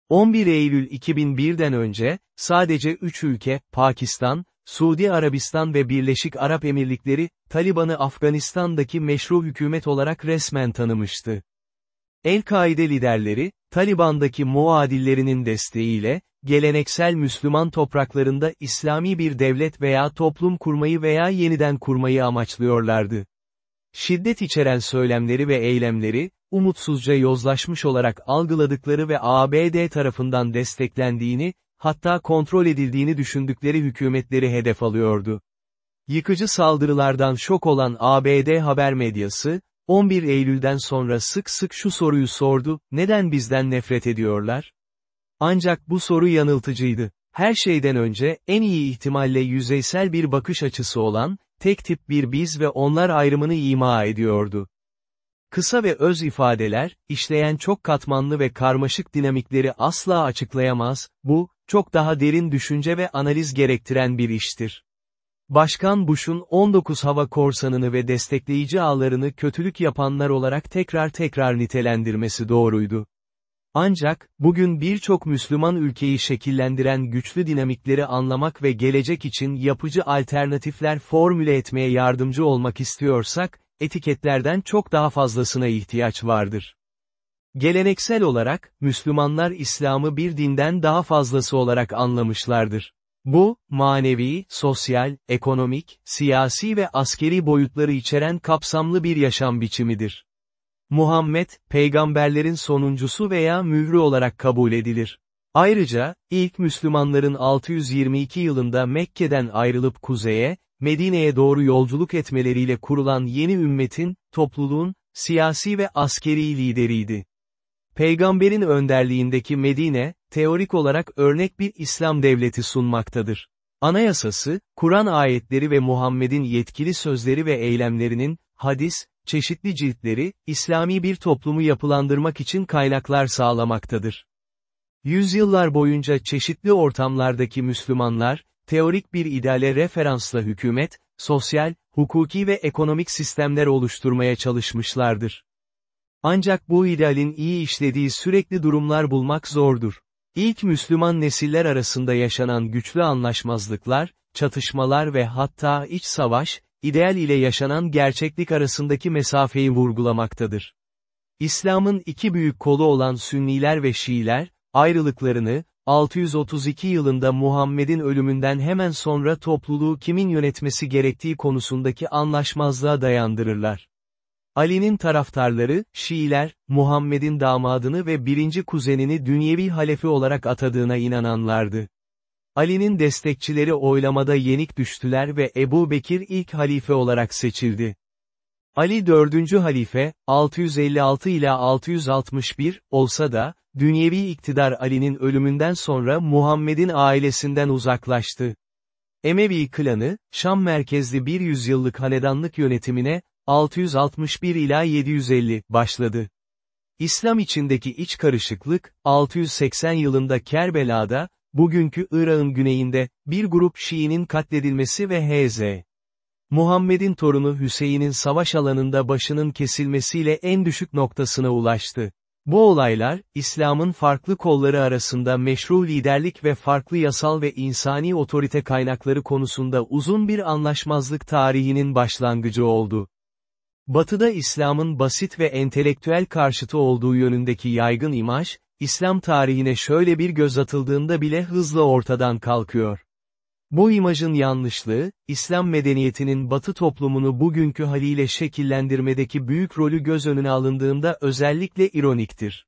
11 Eylül 2001'den önce, sadece 3 ülke, Pakistan, Suudi Arabistan ve Birleşik Arap Emirlikleri, Taliban'ı Afganistan'daki meşru hükümet olarak resmen tanımıştı. El-Kaide liderleri, Taliban'daki muadillerinin desteğiyle, geleneksel Müslüman topraklarında İslami bir devlet veya toplum kurmayı veya yeniden kurmayı amaçlıyorlardı. Şiddet içeren söylemleri ve eylemleri, umutsuzca yozlaşmış olarak algıladıkları ve ABD tarafından desteklendiğini, hatta kontrol edildiğini düşündükleri hükümetleri hedef alıyordu. Yıkıcı saldırılardan şok olan ABD haber medyası, 11 Eylül'den sonra sık sık şu soruyu sordu, neden bizden nefret ediyorlar? Ancak bu soru yanıltıcıydı. Her şeyden önce, en iyi ihtimalle yüzeysel bir bakış açısı olan, tek tip bir biz ve onlar ayrımını ima ediyordu. Kısa ve öz ifadeler, işleyen çok katmanlı ve karmaşık dinamikleri asla açıklayamaz, bu, çok daha derin düşünce ve analiz gerektiren bir iştir. Başkan Bush'un 19 hava korsanını ve destekleyici ağlarını kötülük yapanlar olarak tekrar tekrar nitelendirmesi doğruydu. Ancak, bugün birçok Müslüman ülkeyi şekillendiren güçlü dinamikleri anlamak ve gelecek için yapıcı alternatifler formüle etmeye yardımcı olmak istiyorsak, etiketlerden çok daha fazlasına ihtiyaç vardır. Geleneksel olarak, Müslümanlar İslam'ı bir dinden daha fazlası olarak anlamışlardır. Bu, manevi, sosyal, ekonomik, siyasi ve askeri boyutları içeren kapsamlı bir yaşam biçimidir. Muhammed, peygamberlerin sonuncusu veya mührü olarak kabul edilir. Ayrıca, ilk Müslümanların 622 yılında Mekke'den ayrılıp kuzeye, Medine'ye doğru yolculuk etmeleriyle kurulan yeni ümmetin, topluluğun, siyasi ve askeri lideriydi. Peygamberin önderliğindeki Medine, teorik olarak örnek bir İslam devleti sunmaktadır. Anayasası, Kur'an ayetleri ve Muhammed'in yetkili sözleri ve eylemlerinin, hadis, çeşitli ciltleri, İslami bir toplumu yapılandırmak için kaynaklar sağlamaktadır. Yüzyıllar boyunca çeşitli ortamlardaki Müslümanlar, teorik bir ideale referansla hükümet, sosyal, hukuki ve ekonomik sistemler oluşturmaya çalışmışlardır. Ancak bu idealin iyi işlediği sürekli durumlar bulmak zordur. İlk Müslüman nesiller arasında yaşanan güçlü anlaşmazlıklar, çatışmalar ve hatta iç savaş, ideal ile yaşanan gerçeklik arasındaki mesafeyi vurgulamaktadır. İslam'ın iki büyük kolu olan Sünniler ve Şiiler, ayrılıklarını, 632 yılında Muhammed'in ölümünden hemen sonra topluluğu kimin yönetmesi gerektiği konusundaki anlaşmazlığa dayandırırlar. Ali'nin taraftarları, Şiiler, Muhammed'in damadını ve birinci kuzenini dünyevi halefi olarak atadığına inananlardı. Ali'nin destekçileri oylamada yenik düştüler ve Ebu Bekir ilk halife olarak seçildi. Ali 4. halife, 656 ila 661, olsa da, dünyevi iktidar Ali'nin ölümünden sonra Muhammed'in ailesinden uzaklaştı. Emevi klanı, Şam merkezli bir yüzyıllık hanedanlık yönetimine, 661 ila 750, başladı. İslam içindeki iç karışıklık, 680 yılında Kerbela'da, bugünkü Irak'ın güneyinde, bir grup Şii'nin katledilmesi ve H.Z. Muhammed'in torunu Hüseyin'in savaş alanında başının kesilmesiyle en düşük noktasına ulaştı. Bu olaylar, İslam'ın farklı kolları arasında meşru liderlik ve farklı yasal ve insani otorite kaynakları konusunda uzun bir anlaşmazlık tarihinin başlangıcı oldu. Batı'da İslam'ın basit ve entelektüel karşıtı olduğu yönündeki yaygın imaj, İslam tarihine şöyle bir göz atıldığında bile hızla ortadan kalkıyor. Bu imajın yanlışlığı, İslam medeniyetinin Batı toplumunu bugünkü haliyle şekillendirmedeki büyük rolü göz önüne alındığında özellikle ironiktir.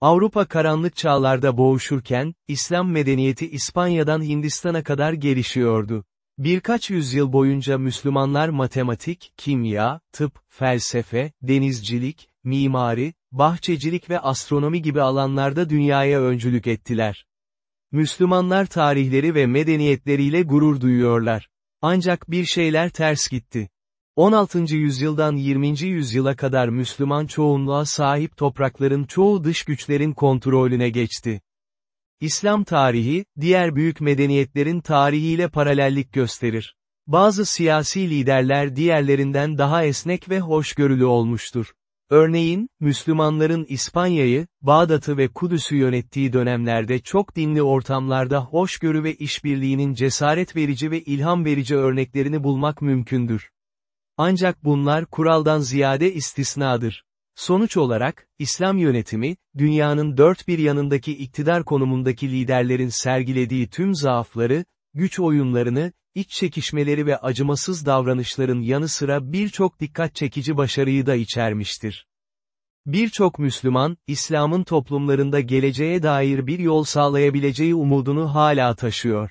Avrupa karanlık çağlarda boğuşurken, İslam medeniyeti İspanya'dan Hindistan'a kadar gelişiyordu. Birkaç yüzyıl boyunca Müslümanlar matematik, kimya, tıp, felsefe, denizcilik, mimari, bahçecilik ve astronomi gibi alanlarda dünyaya öncülük ettiler. Müslümanlar tarihleri ve medeniyetleriyle gurur duyuyorlar. Ancak bir şeyler ters gitti. 16. yüzyıldan 20. yüzyıla kadar Müslüman çoğunluğa sahip toprakların çoğu dış güçlerin kontrolüne geçti. İslam tarihi, diğer büyük medeniyetlerin tarihiyle paralellik gösterir. Bazı siyasi liderler diğerlerinden daha esnek ve hoşgörülü olmuştur. Örneğin, Müslümanların İspanya'yı, Bağdat'ı ve Kudüs'ü yönettiği dönemlerde çok dinli ortamlarda hoşgörü ve işbirliğinin cesaret verici ve ilham verici örneklerini bulmak mümkündür. Ancak bunlar kuraldan ziyade istisnadır. Sonuç olarak, İslam yönetimi, dünyanın dört bir yanındaki iktidar konumundaki liderlerin sergilediği tüm zaafları, güç oyunlarını, iç çekişmeleri ve acımasız davranışların yanı sıra birçok dikkat çekici başarıyı da içermiştir. Birçok Müslüman, İslam'ın toplumlarında geleceğe dair bir yol sağlayabileceği umudunu hala taşıyor.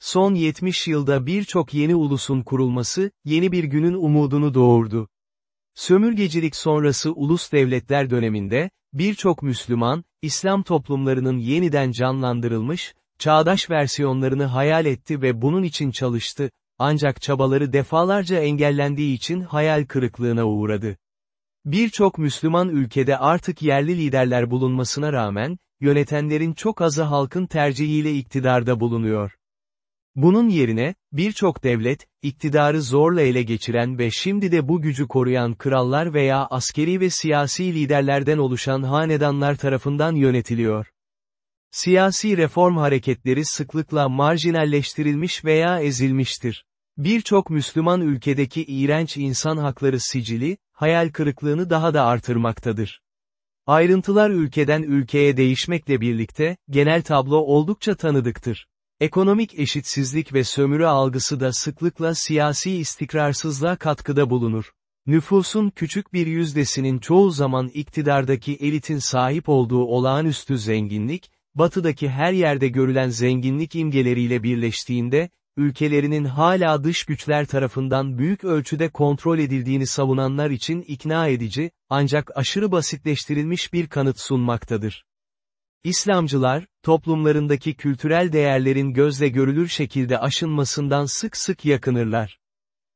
Son 70 yılda birçok yeni ulusun kurulması, yeni bir günün umudunu doğurdu. Sömürgecilik sonrası ulus devletler döneminde, birçok Müslüman, İslam toplumlarının yeniden canlandırılmış, çağdaş versiyonlarını hayal etti ve bunun için çalıştı, ancak çabaları defalarca engellendiği için hayal kırıklığına uğradı. Birçok Müslüman ülkede artık yerli liderler bulunmasına rağmen, yönetenlerin çok azı halkın tercihiyle iktidarda bulunuyor. Bunun yerine, birçok devlet, iktidarı zorla ele geçiren ve şimdi de bu gücü koruyan krallar veya askeri ve siyasi liderlerden oluşan hanedanlar tarafından yönetiliyor. Siyasi reform hareketleri sıklıkla marjinalleştirilmiş veya ezilmiştir. Birçok Müslüman ülkedeki iğrenç insan hakları sicili, hayal kırıklığını daha da artırmaktadır. Ayrıntılar ülkeden ülkeye değişmekle birlikte, genel tablo oldukça tanıdıktır. Ekonomik eşitsizlik ve sömürü algısı da sıklıkla siyasi istikrarsızlığa katkıda bulunur. Nüfusun küçük bir yüzdesinin çoğu zaman iktidardaki elitin sahip olduğu olağanüstü zenginlik, batıdaki her yerde görülen zenginlik imgeleriyle birleştiğinde, ülkelerinin hala dış güçler tarafından büyük ölçüde kontrol edildiğini savunanlar için ikna edici, ancak aşırı basitleştirilmiş bir kanıt sunmaktadır. İslamcılar, toplumlarındaki kültürel değerlerin gözle görülür şekilde aşınmasından sık sık yakınırlar.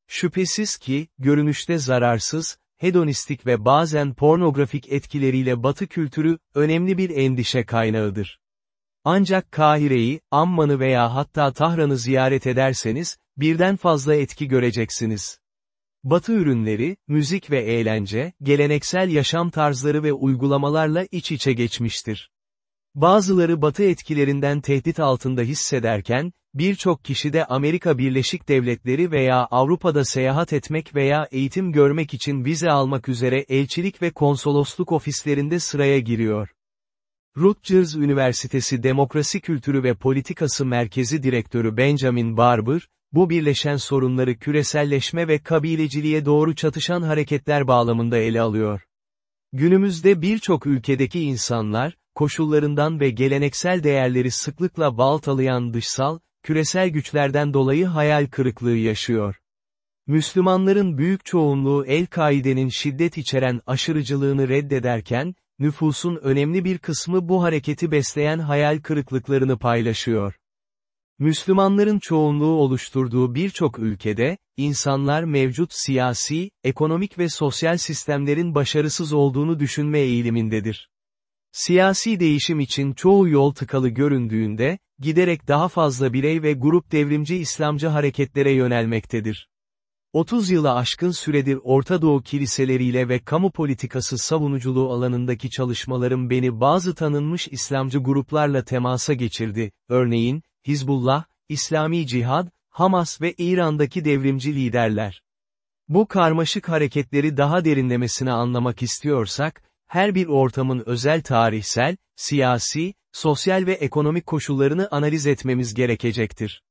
Şüphesiz ki, görünüşte zararsız, hedonistik ve bazen pornografik etkileriyle batı kültürü, önemli bir endişe kaynağıdır. Ancak Kahire'yi, Amman'ı veya hatta Tahran'ı ziyaret ederseniz, birden fazla etki göreceksiniz. Batı ürünleri, müzik ve eğlence, geleneksel yaşam tarzları ve uygulamalarla iç içe geçmiştir. Bazıları batı etkilerinden tehdit altında hissederken, birçok kişi de Amerika Birleşik Devletleri veya Avrupa'da seyahat etmek veya eğitim görmek için vize almak üzere elçilik ve konsolosluk ofislerinde sıraya giriyor. Rutgers Üniversitesi Demokrasi Kültürü ve Politikası Merkezi Direktörü Benjamin Barber, bu birleşen sorunları küreselleşme ve kabileciliğe doğru çatışan hareketler bağlamında ele alıyor. Günümüzde birçok ülkedeki insanlar, koşullarından ve geleneksel değerleri sıklıkla baltalayan dışsal, küresel güçlerden dolayı hayal kırıklığı yaşıyor. Müslümanların büyük çoğunluğu El-Kaide'nin şiddet içeren aşırıcılığını reddederken, nüfusun önemli bir kısmı bu hareketi besleyen hayal kırıklıklarını paylaşıyor. Müslümanların çoğunluğu oluşturduğu birçok ülkede, insanlar mevcut siyasi, ekonomik ve sosyal sistemlerin başarısız olduğunu düşünme eğilimindedir. Siyasi değişim için çoğu yol tıkalı göründüğünde, giderek daha fazla birey ve grup devrimci İslamcı hareketlere yönelmektedir. 30 yıla aşkın süredir Orta Doğu kiliseleriyle ve kamu politikası savunuculuğu alanındaki çalışmalarım beni bazı tanınmış İslamcı gruplarla temasa geçirdi, örneğin, Hizbullah, İslami Cihad, Hamas ve İran'daki devrimci liderler. Bu karmaşık hareketleri daha derinlemesine anlamak istiyorsak, her bir ortamın özel tarihsel, siyasi, sosyal ve ekonomik koşullarını analiz etmemiz gerekecektir.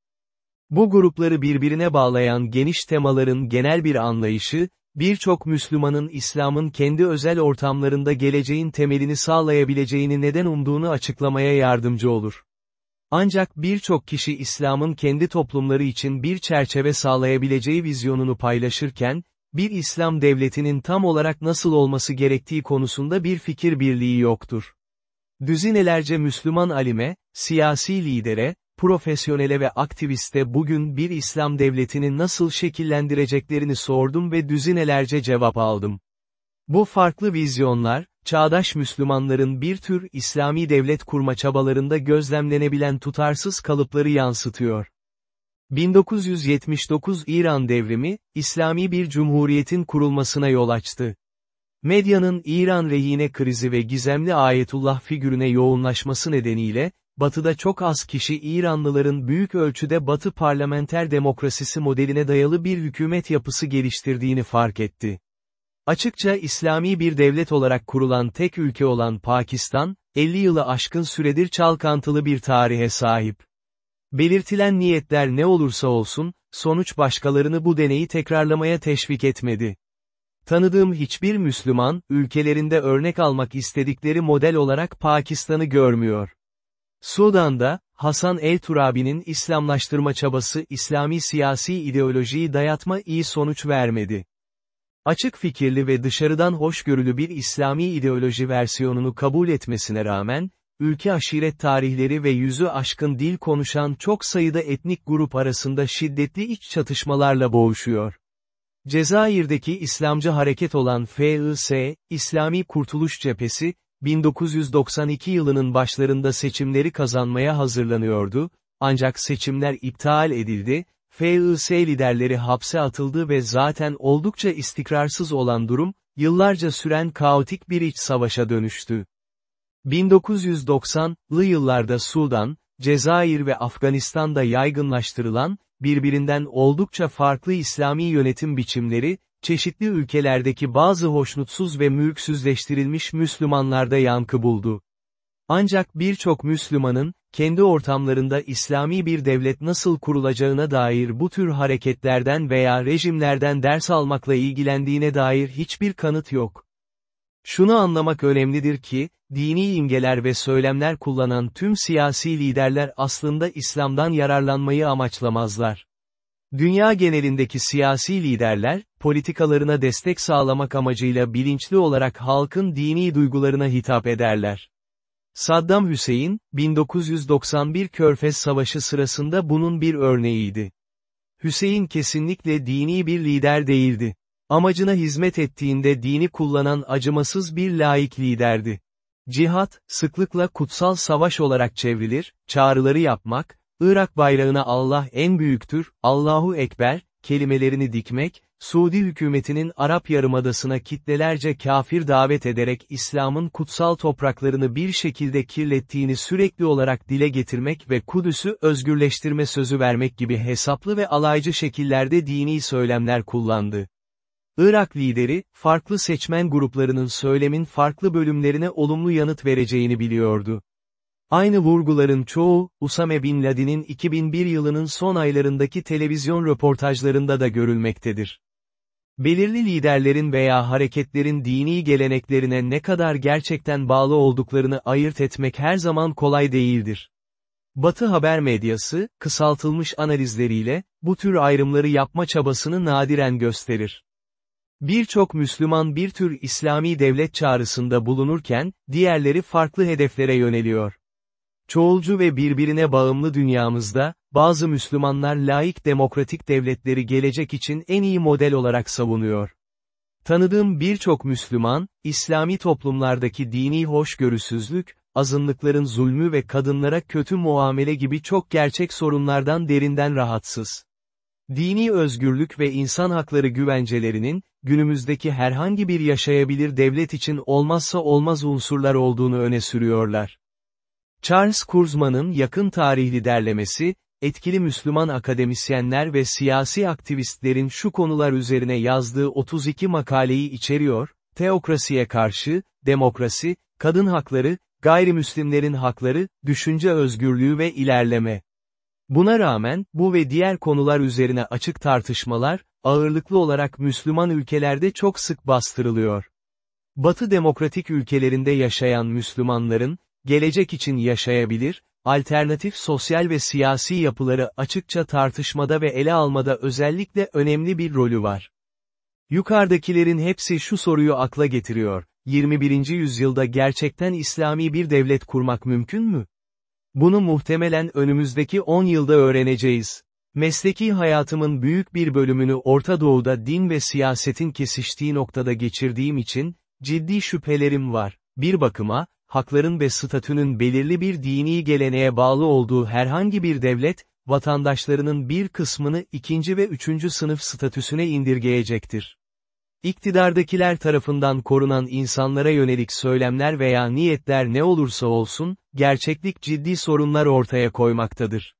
Bu grupları birbirine bağlayan geniş temaların genel bir anlayışı, birçok Müslümanın İslam'ın kendi özel ortamlarında geleceğin temelini sağlayabileceğini neden umduğunu açıklamaya yardımcı olur. Ancak birçok kişi İslam'ın kendi toplumları için bir çerçeve sağlayabileceği vizyonunu paylaşırken, bir İslam devletinin tam olarak nasıl olması gerektiği konusunda bir fikir birliği yoktur. Düzinelerce Müslüman alime, siyasi lidere, profesyonele ve aktiviste bugün bir İslam devletini nasıl şekillendireceklerini sordum ve düzinelerce cevap aldım. Bu farklı vizyonlar, çağdaş Müslümanların bir tür İslami devlet kurma çabalarında gözlemlenebilen tutarsız kalıpları yansıtıyor. 1979 İran devrimi, İslami bir cumhuriyetin kurulmasına yol açtı. Medyanın İran rehine krizi ve gizemli Ayetullah figürüne yoğunlaşması nedeniyle, Batı'da çok az kişi İranlıların büyük ölçüde Batı parlamenter demokrasisi modeline dayalı bir hükümet yapısı geliştirdiğini fark etti. Açıkça İslami bir devlet olarak kurulan tek ülke olan Pakistan, 50 yılı aşkın süredir çalkantılı bir tarihe sahip. Belirtilen niyetler ne olursa olsun, sonuç başkalarını bu deneyi tekrarlamaya teşvik etmedi. Tanıdığım hiçbir Müslüman, ülkelerinde örnek almak istedikleri model olarak Pakistan'ı görmüyor. Sudan'da, Hasan el-Turabi'nin İslamlaştırma çabası İslami siyasi ideolojiyi dayatma iyi sonuç vermedi. Açık fikirli ve dışarıdan hoşgörülü bir İslami ideoloji versiyonunu kabul etmesine rağmen, ülke aşiret tarihleri ve yüzü aşkın dil konuşan çok sayıda etnik grup arasında şiddetli iç çatışmalarla boğuşuyor. Cezayir'deki İslamcı hareket olan FIS, İslami Kurtuluş Cephesi, 1992 yılının başlarında seçimleri kazanmaya hazırlanıyordu, ancak seçimler iptal edildi, FIS liderleri hapse atıldı ve zaten oldukça istikrarsız olan durum, yıllarca süren kaotik bir iç savaşa dönüştü. 1990'lı yıllarda Sudan, Cezayir ve Afganistan'da yaygınlaştırılan, birbirinden oldukça farklı İslami yönetim biçimleri, çeşitli ülkelerdeki bazı hoşnutsuz ve mülksüzleştirilmiş Müslümanlarda yankı buldu. Ancak birçok Müslümanın, kendi ortamlarında İslami bir devlet nasıl kurulacağına dair bu tür hareketlerden veya rejimlerden ders almakla ilgilendiğine dair hiçbir kanıt yok. Şunu anlamak önemlidir ki, dini imgeler ve söylemler kullanan tüm siyasi liderler aslında İslam'dan yararlanmayı amaçlamazlar. Dünya genelindeki siyasi liderler, politikalarına destek sağlamak amacıyla bilinçli olarak halkın dini duygularına hitap ederler. Saddam Hüseyin, 1991 Körfez Savaşı sırasında bunun bir örneğiydi. Hüseyin kesinlikle dini bir lider değildi. Amacına hizmet ettiğinde dini kullanan acımasız bir laik liderdi. Cihat, sıklıkla kutsal savaş olarak çevrilir, çağrıları yapmak, Irak bayrağına Allah en büyüktür, Allahu Ekber, kelimelerini dikmek, Suudi hükümetinin Arap Yarımadası'na kitlelerce kafir davet ederek İslam'ın kutsal topraklarını bir şekilde kirlettiğini sürekli olarak dile getirmek ve Kudüs'ü özgürleştirme sözü vermek gibi hesaplı ve alaycı şekillerde dini söylemler kullandı. Irak lideri, farklı seçmen gruplarının söylemin farklı bölümlerine olumlu yanıt vereceğini biliyordu. Aynı vurguların çoğu, Usame Bin Laden'in 2001 yılının son aylarındaki televizyon röportajlarında da görülmektedir. Belirli liderlerin veya hareketlerin dini geleneklerine ne kadar gerçekten bağlı olduklarını ayırt etmek her zaman kolay değildir. Batı haber medyası, kısaltılmış analizleriyle, bu tür ayrımları yapma çabasını nadiren gösterir. Birçok Müslüman bir tür İslami devlet çağrısında bulunurken, diğerleri farklı hedeflere yöneliyor. Çoğulcu ve birbirine bağımlı dünyamızda, bazı Müslümanlar laik demokratik devletleri gelecek için en iyi model olarak savunuyor. Tanıdığım birçok Müslüman, İslami toplumlardaki dini hoşgörüsüzlük, azınlıkların zulmü ve kadınlara kötü muamele gibi çok gerçek sorunlardan derinden rahatsız. Dini özgürlük ve insan hakları güvencelerinin, günümüzdeki herhangi bir yaşayabilir devlet için olmazsa olmaz unsurlar olduğunu öne sürüyorlar. Charles Kurzman'ın yakın tarihli derlemesi, etkili Müslüman akademisyenler ve siyasi aktivistlerin şu konular üzerine yazdığı 32 makaleyi içeriyor, teokrasiye karşı, demokrasi, kadın hakları, gayrimüslimlerin hakları, düşünce özgürlüğü ve ilerleme. Buna rağmen, bu ve diğer konular üzerine açık tartışmalar, ağırlıklı olarak Müslüman ülkelerde çok sık bastırılıyor. Batı demokratik ülkelerinde yaşayan Müslümanların, gelecek için yaşayabilir, alternatif sosyal ve siyasi yapıları açıkça tartışmada ve ele almada özellikle önemli bir rolü var. Yukarıdakilerin hepsi şu soruyu akla getiriyor, 21. yüzyılda gerçekten İslami bir devlet kurmak mümkün mü? Bunu muhtemelen önümüzdeki 10 yılda öğreneceğiz. Mesleki hayatımın büyük bir bölümünü Orta Doğu'da din ve siyasetin kesiştiği noktada geçirdiğim için, ciddi şüphelerim var. Bir bakıma, hakların ve statünün belirli bir dini geleneğe bağlı olduğu herhangi bir devlet, vatandaşlarının bir kısmını ikinci ve üçüncü sınıf statüsüne indirgeyecektir. İktidardakiler tarafından korunan insanlara yönelik söylemler veya niyetler ne olursa olsun, gerçeklik ciddi sorunlar ortaya koymaktadır.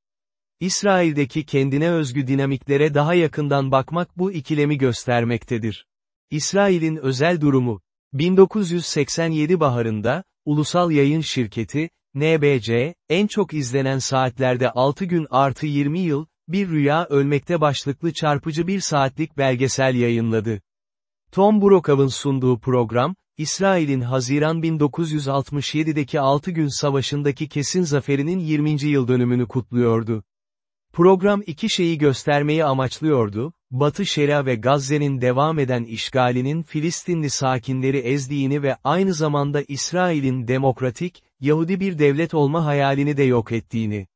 İsrail'deki kendine özgü dinamiklere daha yakından bakmak bu ikilemi göstermektedir. İsrail'in özel durumu, 1987 baharında, ulusal yayın şirketi, NBC, en çok izlenen saatlerde 6 gün artı 20 yıl, bir rüya ölmekte başlıklı çarpıcı bir saatlik belgesel yayınladı. Tom Brokaw'ın sunduğu program, İsrail'in Haziran 1967'deki 6 gün savaşındaki kesin zaferinin 20. yıl dönümünü kutluyordu. Program iki şeyi göstermeyi amaçlıyordu, Batı Şeria ve Gazze'nin devam eden işgalinin Filistinli sakinleri ezdiğini ve aynı zamanda İsrail'in demokratik, Yahudi bir devlet olma hayalini de yok ettiğini.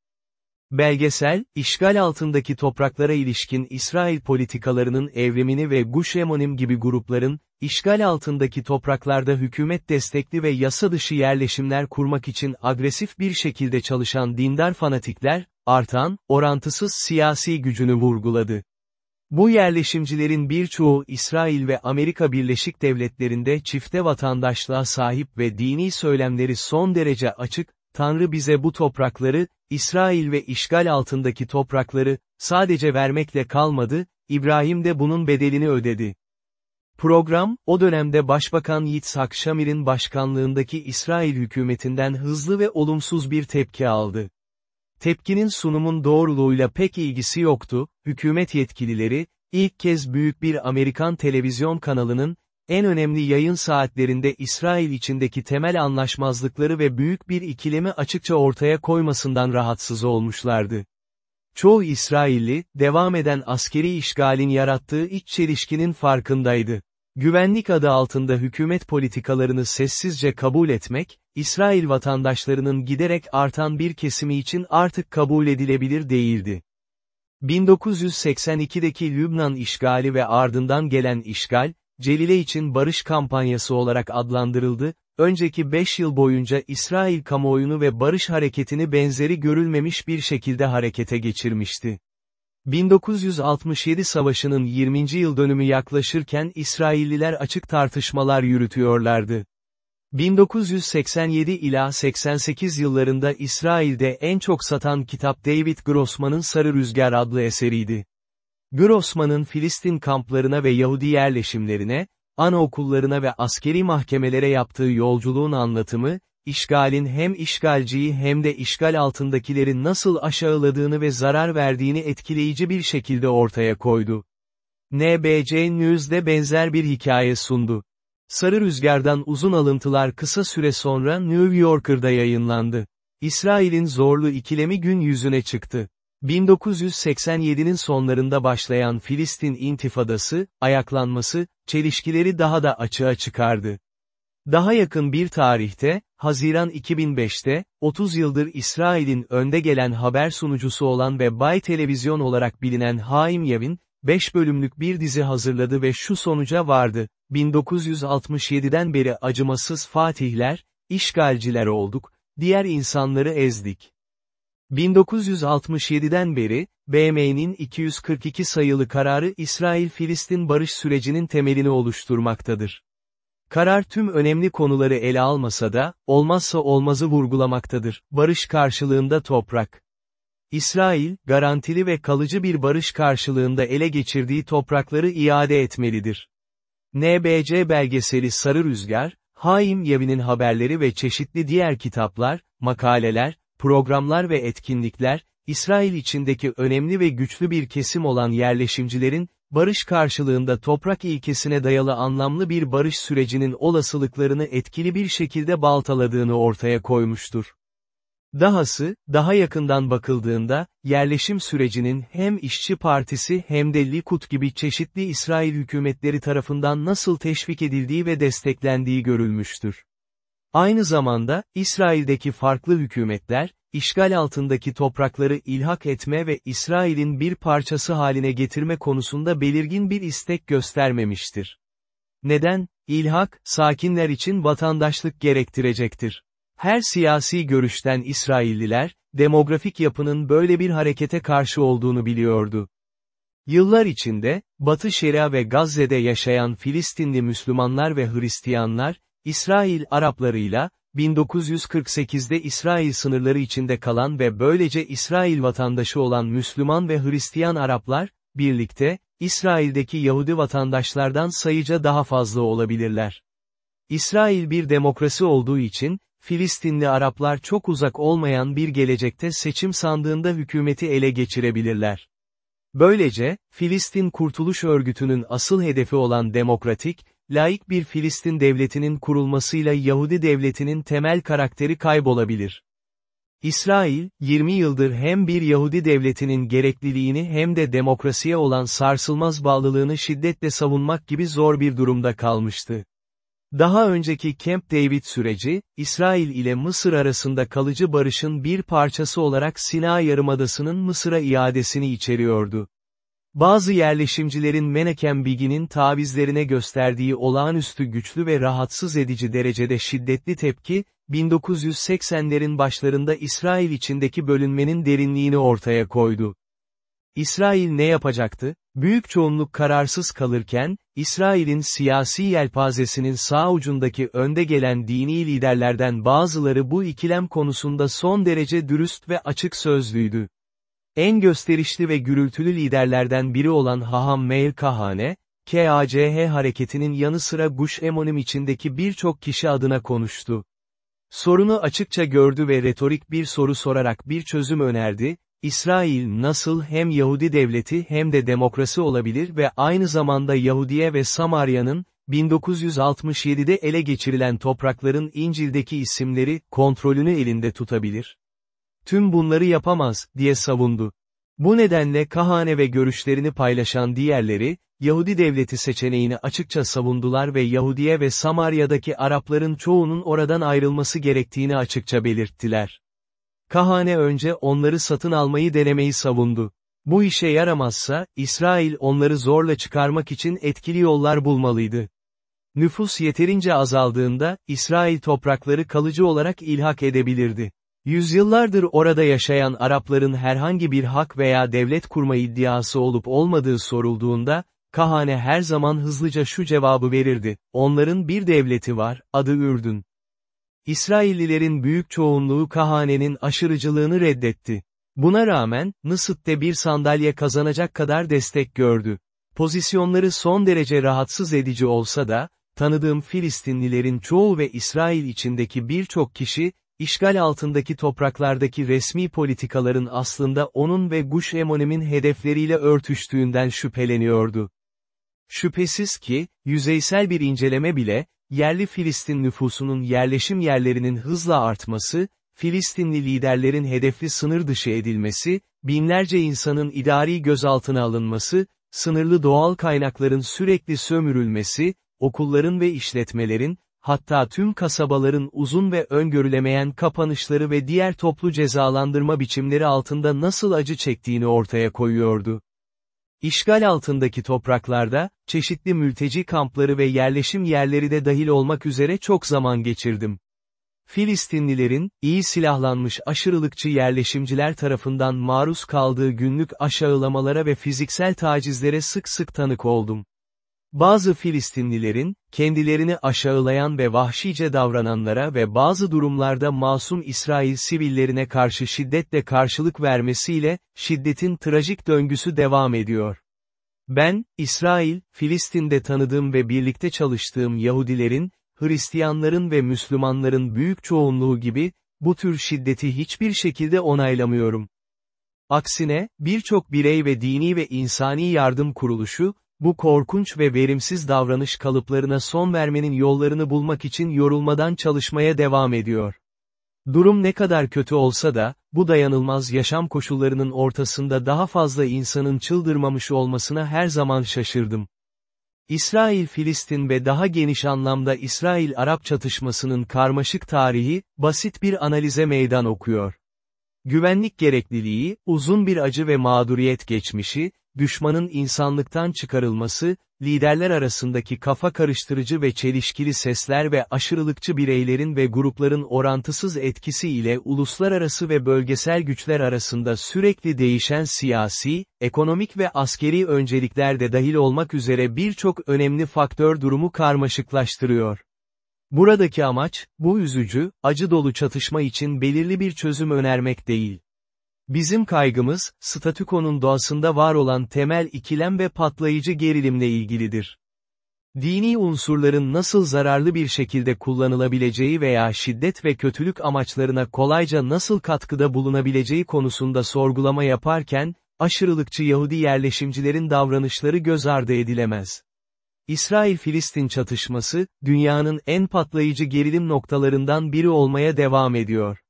Belgesel, işgal altındaki topraklara ilişkin İsrail politikalarının evrimini ve Guş gibi grupların, işgal altındaki topraklarda hükümet destekli ve yasa dışı yerleşimler kurmak için agresif bir şekilde çalışan dindar fanatikler, artan, orantısız siyasi gücünü vurguladı. Bu yerleşimcilerin birçoğu İsrail ve Amerika Birleşik Devletleri'nde çifte vatandaşlığa sahip ve dini söylemleri son derece açık, Tanrı bize bu toprakları, İsrail ve işgal altındaki toprakları, sadece vermekle kalmadı, İbrahim de bunun bedelini ödedi. Program, o dönemde Başbakan Yitzhak Shamir'in başkanlığındaki İsrail hükümetinden hızlı ve olumsuz bir tepki aldı. Tepkinin sunumun doğruluğuyla pek ilgisi yoktu, hükümet yetkilileri, ilk kez büyük bir Amerikan televizyon kanalının, en önemli yayın saatlerinde İsrail içindeki temel anlaşmazlıkları ve büyük bir ikilemi açıkça ortaya koymasından rahatsız olmuşlardı. Çoğu İsrailli, devam eden askeri işgalin yarattığı iç çelişkinin farkındaydı. Güvenlik adı altında hükümet politikalarını sessizce kabul etmek, İsrail vatandaşlarının giderek artan bir kesimi için artık kabul edilebilir değildi. 1982'deki Lübnan işgali ve ardından gelen işgal, Celile için barış kampanyası olarak adlandırıldı, önceki 5 yıl boyunca İsrail kamuoyunu ve barış hareketini benzeri görülmemiş bir şekilde harekete geçirmişti. 1967 Savaşı'nın 20. yıl dönümü yaklaşırken İsrailliler açık tartışmalar yürütüyorlardı. 1987 ila 88 yıllarında İsrail'de en çok satan kitap David Grossman'ın Sarı Rüzgar adlı eseriydi. Grossman'ın Filistin kamplarına ve Yahudi yerleşimlerine, anaokullarına ve askeri mahkemelere yaptığı yolculuğun anlatımı, işgalin hem işgalciyi hem de işgal altındakileri nasıl aşağıladığını ve zarar verdiğini etkileyici bir şekilde ortaya koydu. NBC News'de benzer bir hikaye sundu. Sarı Rüzgar'dan uzun alıntılar kısa süre sonra New Yorker'da yayınlandı. İsrail'in zorlu ikilemi gün yüzüne çıktı. 1987'nin sonlarında başlayan Filistin intifadası, ayaklanması, çelişkileri daha da açığa çıkardı. Daha yakın bir tarihte, Haziran 2005'te, 30 yıldır İsrail'in önde gelen haber sunucusu olan ve Bay Televizyon olarak bilinen Haim Yavin, 5 bölümlük bir dizi hazırladı ve şu sonuca vardı, 1967'den beri acımasız fatihler, işgalciler olduk, diğer insanları ezdik. 1967'den beri, BM'nin 242 sayılı kararı İsrail-Filistin barış sürecinin temelini oluşturmaktadır. Karar tüm önemli konuları ele almasa da, olmazsa olmazı vurgulamaktadır, barış karşılığında toprak. İsrail, garantili ve kalıcı bir barış karşılığında ele geçirdiği toprakları iade etmelidir. NBC belgeseli Sarı Rüzgar, Haim Yavi'nin haberleri ve çeşitli diğer kitaplar, makaleler, programlar ve etkinlikler, İsrail içindeki önemli ve güçlü bir kesim olan yerleşimcilerin, barış karşılığında toprak ilkesine dayalı anlamlı bir barış sürecinin olasılıklarını etkili bir şekilde baltaladığını ortaya koymuştur. Dahası, daha yakından bakıldığında, yerleşim sürecinin hem işçi partisi hem de Likud gibi çeşitli İsrail hükümetleri tarafından nasıl teşvik edildiği ve desteklendiği görülmüştür. Aynı zamanda, İsrail'deki farklı hükümetler, işgal altındaki toprakları ilhak etme ve İsrail'in bir parçası haline getirme konusunda belirgin bir istek göstermemiştir. Neden? İlhak, sakinler için vatandaşlık gerektirecektir. Her siyasi görüşten İsrailliler, demografik yapının böyle bir harekete karşı olduğunu biliyordu. Yıllar içinde, Batı Şeria ve Gazze'de yaşayan Filistinli Müslümanlar ve Hristiyanlar, İsrail Araplarıyla, 1948'de İsrail sınırları içinde kalan ve böylece İsrail vatandaşı olan Müslüman ve Hristiyan Araplar, birlikte, İsrail'deki Yahudi vatandaşlardan sayıca daha fazla olabilirler. İsrail bir demokrasi olduğu için, Filistinli Araplar çok uzak olmayan bir gelecekte seçim sandığında hükümeti ele geçirebilirler. Böylece, Filistin Kurtuluş Örgütü'nün asıl hedefi olan demokratik, laik bir Filistin devletinin kurulmasıyla Yahudi devletinin temel karakteri kaybolabilir. İsrail, 20 yıldır hem bir Yahudi devletinin gerekliliğini hem de demokrasiye olan sarsılmaz bağlılığını şiddetle savunmak gibi zor bir durumda kalmıştı. Daha önceki Camp David süreci, İsrail ile Mısır arasında kalıcı barışın bir parçası olarak Sina Yarımadası'nın Mısır'a iadesini içeriyordu. Bazı yerleşimcilerin Menekem Bigi'nin tavizlerine gösterdiği olağanüstü güçlü ve rahatsız edici derecede şiddetli tepki, 1980'lerin başlarında İsrail içindeki bölünmenin derinliğini ortaya koydu. İsrail ne yapacaktı? Büyük çoğunluk kararsız kalırken, İsrail'in siyasi yelpazesinin sağ ucundaki önde gelen dini liderlerden bazıları bu ikilem konusunda son derece dürüst ve açık sözlüydü. En gösterişli ve gürültülü liderlerden biri olan Haham Meir Kahane, KACH hareketinin yanı sıra Guş Emonim içindeki birçok kişi adına konuştu. Sorunu açıkça gördü ve retorik bir soru sorarak bir çözüm önerdi, İsrail nasıl hem Yahudi devleti hem de demokrasi olabilir ve aynı zamanda Yahudiye ve Samarya'nın, 1967'de ele geçirilen toprakların İncil'deki isimleri, kontrolünü elinde tutabilir? Tüm bunları yapamaz, diye savundu. Bu nedenle kahane ve görüşlerini paylaşan diğerleri, Yahudi devleti seçeneğini açıkça savundular ve Yahudiye ve Samarya'daki Arapların çoğunun oradan ayrılması gerektiğini açıkça belirttiler. Kahane önce onları satın almayı denemeyi savundu. Bu işe yaramazsa, İsrail onları zorla çıkarmak için etkili yollar bulmalıydı. Nüfus yeterince azaldığında, İsrail toprakları kalıcı olarak ilhak edebilirdi. Yüzyıllardır orada yaşayan Arapların herhangi bir hak veya devlet kurma iddiası olup olmadığı sorulduğunda, Kahane her zaman hızlıca şu cevabı verirdi, onların bir devleti var, adı Ürdün. İsraillilerin büyük çoğunluğu Kahane'nin aşırıcılığını reddetti. Buna rağmen, Nısıt'te bir sandalye kazanacak kadar destek gördü. Pozisyonları son derece rahatsız edici olsa da, tanıdığım Filistinlilerin çoğu ve İsrail içindeki birçok kişi, işgal altındaki topraklardaki resmi politikaların aslında onun ve Guş Emonim'in hedefleriyle örtüştüğünden şüpheleniyordu. Şüphesiz ki, yüzeysel bir inceleme bile, yerli Filistin nüfusunun yerleşim yerlerinin hızla artması, Filistinli liderlerin hedefli sınır dışı edilmesi, binlerce insanın idari gözaltına alınması, sınırlı doğal kaynakların sürekli sömürülmesi, okulların ve işletmelerin, hatta tüm kasabaların uzun ve öngörülemeyen kapanışları ve diğer toplu cezalandırma biçimleri altında nasıl acı çektiğini ortaya koyuyordu. İşgal altındaki topraklarda, çeşitli mülteci kampları ve yerleşim yerleri de dahil olmak üzere çok zaman geçirdim. Filistinlilerin, iyi silahlanmış aşırılıkçı yerleşimciler tarafından maruz kaldığı günlük aşağılamalara ve fiziksel tacizlere sık sık tanık oldum. Bazı Filistinlilerin, kendilerini aşağılayan ve vahşice davrananlara ve bazı durumlarda masum İsrail sivillerine karşı şiddetle karşılık vermesiyle, şiddetin trajik döngüsü devam ediyor. Ben, İsrail, Filistin'de tanıdığım ve birlikte çalıştığım Yahudilerin, Hristiyanların ve Müslümanların büyük çoğunluğu gibi, bu tür şiddeti hiçbir şekilde onaylamıyorum. Aksine, birçok birey ve dini ve insani yardım kuruluşu, bu korkunç ve verimsiz davranış kalıplarına son vermenin yollarını bulmak için yorulmadan çalışmaya devam ediyor. Durum ne kadar kötü olsa da, bu dayanılmaz yaşam koşullarının ortasında daha fazla insanın çıldırmamış olmasına her zaman şaşırdım. İsrail-Filistin ve daha geniş anlamda İsrail-Arap çatışmasının karmaşık tarihi, basit bir analize meydan okuyor. Güvenlik gerekliliği, uzun bir acı ve mağduriyet geçmişi, düşmanın insanlıktan çıkarılması, liderler arasındaki kafa karıştırıcı ve çelişkili sesler ve aşırılıkçı bireylerin ve grupların orantısız etkisi ile uluslararası ve bölgesel güçler arasında sürekli değişen siyasi, ekonomik ve askeri öncelikler de dahil olmak üzere birçok önemli faktör durumu karmaşıklaştırıyor. Buradaki amaç, bu üzücü, acı dolu çatışma için belirli bir çözüm önermek değil. Bizim kaygımız, statükonun doğasında var olan temel ikilem ve patlayıcı gerilimle ilgilidir. Dini unsurların nasıl zararlı bir şekilde kullanılabileceği veya şiddet ve kötülük amaçlarına kolayca nasıl katkıda bulunabileceği konusunda sorgulama yaparken, aşırılıkçı Yahudi yerleşimcilerin davranışları göz ardı edilemez. İsrail-Filistin çatışması, dünyanın en patlayıcı gerilim noktalarından biri olmaya devam ediyor.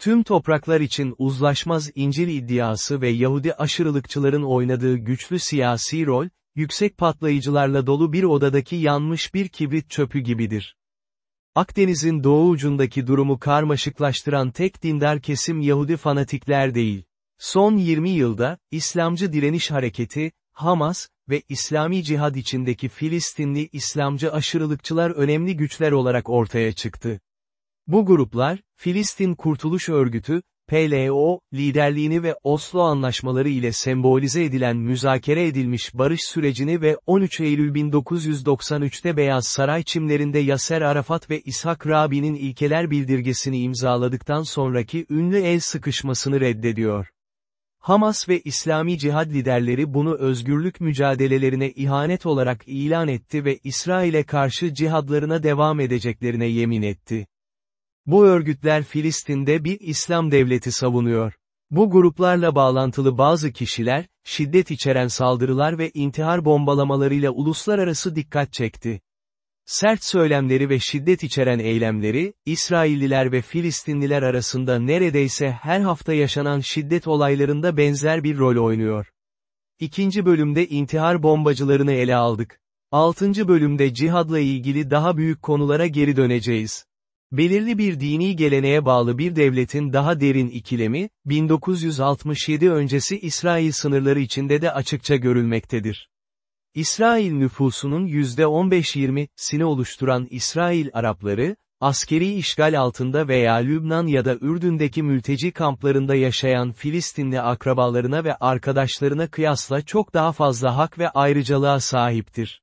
Tüm topraklar için uzlaşmaz İncil iddiası ve Yahudi aşırılıkçıların oynadığı güçlü siyasi rol, yüksek patlayıcılarla dolu bir odadaki yanmış bir kibrit çöpü gibidir. Akdeniz'in doğu ucundaki durumu karmaşıklaştıran tek dindar kesim Yahudi fanatikler değil. Son 20 yılda, İslamcı direniş hareketi, Hamas ve İslami cihad içindeki Filistinli İslamcı aşırılıkçılar önemli güçler olarak ortaya çıktı. Bu gruplar, Filistin Kurtuluş Örgütü, PLO, liderliğini ve Oslo anlaşmaları ile sembolize edilen müzakere edilmiş barış sürecini ve 13 Eylül 1993'te Beyaz Saray çimlerinde Yaser Arafat ve İshak Rabi'nin ilkeler bildirgesini imzaladıktan sonraki ünlü el sıkışmasını reddediyor. Hamas ve İslami cihad liderleri bunu özgürlük mücadelelerine ihanet olarak ilan etti ve İsrail'e karşı cihadlarına devam edeceklerine yemin etti. Bu örgütler Filistin'de bir İslam devleti savunuyor. Bu gruplarla bağlantılı bazı kişiler, şiddet içeren saldırılar ve intihar bombalamalarıyla uluslararası dikkat çekti. Sert söylemleri ve şiddet içeren eylemleri, İsrailliler ve Filistinliler arasında neredeyse her hafta yaşanan şiddet olaylarında benzer bir rol oynuyor. İkinci bölümde intihar bombacılarını ele aldık. Altıncı bölümde cihadla ilgili daha büyük konulara geri döneceğiz. Belirli bir dini geleneğe bağlı bir devletin daha derin ikilemi, 1967 öncesi İsrail sınırları içinde de açıkça görülmektedir. İsrail nüfusunun %15-20'sini oluşturan İsrail Arapları, askeri işgal altında veya Lübnan ya da Ürdün'deki mülteci kamplarında yaşayan Filistinli akrabalarına ve arkadaşlarına kıyasla çok daha fazla hak ve ayrıcalığa sahiptir.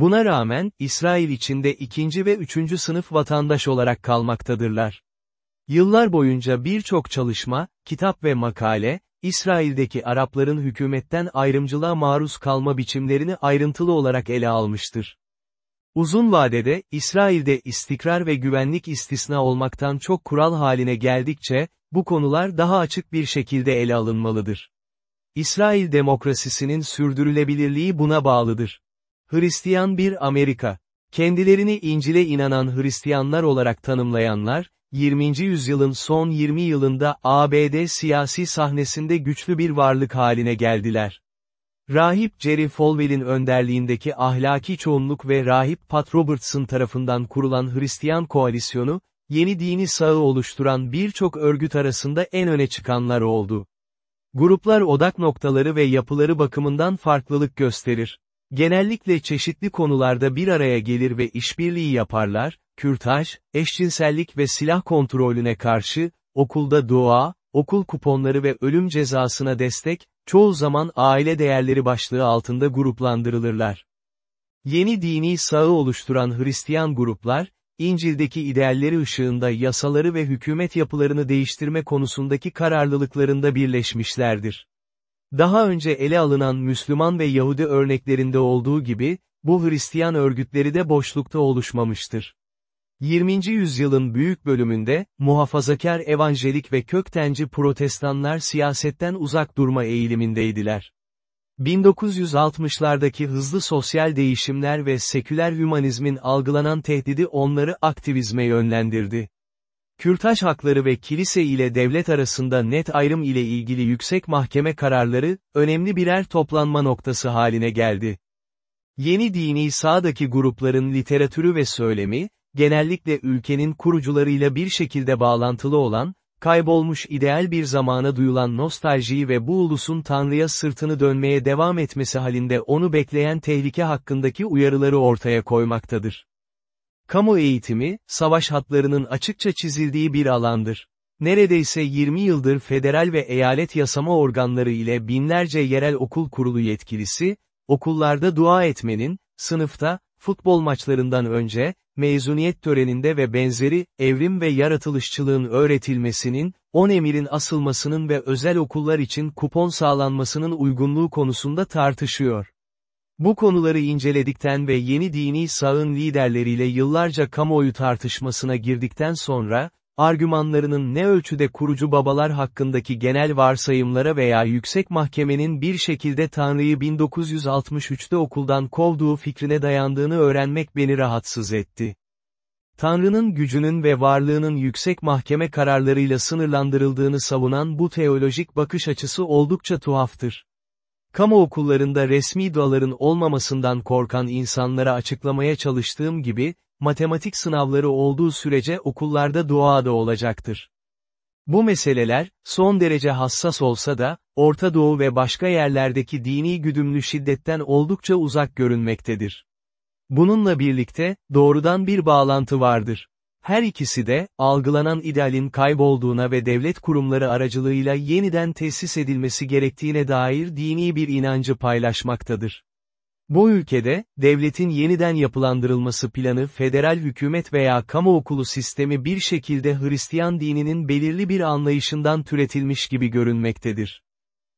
Buna rağmen, İsrail içinde ikinci ve üçüncü sınıf vatandaş olarak kalmaktadırlar. Yıllar boyunca birçok çalışma, kitap ve makale, İsrail'deki Arapların hükümetten ayrımcılığa maruz kalma biçimlerini ayrıntılı olarak ele almıştır. Uzun vadede, İsrail'de istikrar ve güvenlik istisna olmaktan çok kural haline geldikçe, bu konular daha açık bir şekilde ele alınmalıdır. İsrail demokrasisinin sürdürülebilirliği buna bağlıdır. Hristiyan bir Amerika. Kendilerini İncil'e inanan Hristiyanlar olarak tanımlayanlar, 20. yüzyılın son 20 yılında ABD siyasi sahnesinde güçlü bir varlık haline geldiler. Rahip Jerry Falwell'in önderliğindeki ahlaki çoğunluk ve Rahip Pat Robertson tarafından kurulan Hristiyan koalisyonu, yeni dini sağı oluşturan birçok örgüt arasında en öne çıkanlar oldu. Gruplar odak noktaları ve yapıları bakımından farklılık gösterir. Genellikle çeşitli konularda bir araya gelir ve işbirliği yaparlar, kürtaj, eşcinsellik ve silah kontrolüne karşı, okulda dua, okul kuponları ve ölüm cezasına destek, çoğu zaman aile değerleri başlığı altında gruplandırılırlar. Yeni dini sağı oluşturan Hristiyan gruplar, İncil'deki idealleri ışığında yasaları ve hükümet yapılarını değiştirme konusundaki kararlılıklarında birleşmişlerdir. Daha önce ele alınan Müslüman ve Yahudi örneklerinde olduğu gibi, bu Hristiyan örgütleri de boşlukta oluşmamıştır. 20. yüzyılın büyük bölümünde, muhafazakar evanjelik ve köktenci protestanlar siyasetten uzak durma eğilimindeydiler. 1960'lardaki hızlı sosyal değişimler ve seküler hümanizmin algılanan tehdidi onları aktivizme yönlendirdi. Kürtaj hakları ve kilise ile devlet arasında net ayrım ile ilgili yüksek mahkeme kararları, önemli birer toplanma noktası haline geldi. Yeni dini sağdaki grupların literatürü ve söylemi, genellikle ülkenin kurucularıyla bir şekilde bağlantılı olan, kaybolmuş ideal bir zamana duyulan nostaljiyi ve bu ulusun Tanrı'ya sırtını dönmeye devam etmesi halinde onu bekleyen tehlike hakkındaki uyarıları ortaya koymaktadır. Kamu eğitimi, savaş hatlarının açıkça çizildiği bir alandır. Neredeyse 20 yıldır federal ve eyalet yasama organları ile binlerce yerel okul kurulu yetkilisi, okullarda dua etmenin, sınıfta, futbol maçlarından önce, mezuniyet töreninde ve benzeri, evrim ve yaratılışçılığın öğretilmesinin, on emirin asılmasının ve özel okullar için kupon sağlanmasının uygunluğu konusunda tartışıyor. Bu konuları inceledikten ve yeni dini sağın liderleriyle yıllarca kamuoyu tartışmasına girdikten sonra, argümanlarının ne ölçüde kurucu babalar hakkındaki genel varsayımlara veya yüksek mahkemenin bir şekilde Tanrı'yı 1963'te okuldan kovduğu fikrine dayandığını öğrenmek beni rahatsız etti. Tanrı'nın gücünün ve varlığının yüksek mahkeme kararlarıyla sınırlandırıldığını savunan bu teolojik bakış açısı oldukça tuhaftır. Kamu okullarında resmi duaların olmamasından korkan insanlara açıklamaya çalıştığım gibi, matematik sınavları olduğu sürece okullarda dua da olacaktır. Bu meseleler, son derece hassas olsa da, Orta Doğu ve başka yerlerdeki dini güdümlü şiddetten oldukça uzak görünmektedir. Bununla birlikte, doğrudan bir bağlantı vardır. Her ikisi de, algılanan idealin kaybolduğuna ve devlet kurumları aracılığıyla yeniden tesis edilmesi gerektiğine dair dini bir inancı paylaşmaktadır. Bu ülkede, devletin yeniden yapılandırılması planı federal hükümet veya kamu okulu sistemi bir şekilde Hristiyan dininin belirli bir anlayışından türetilmiş gibi görünmektedir.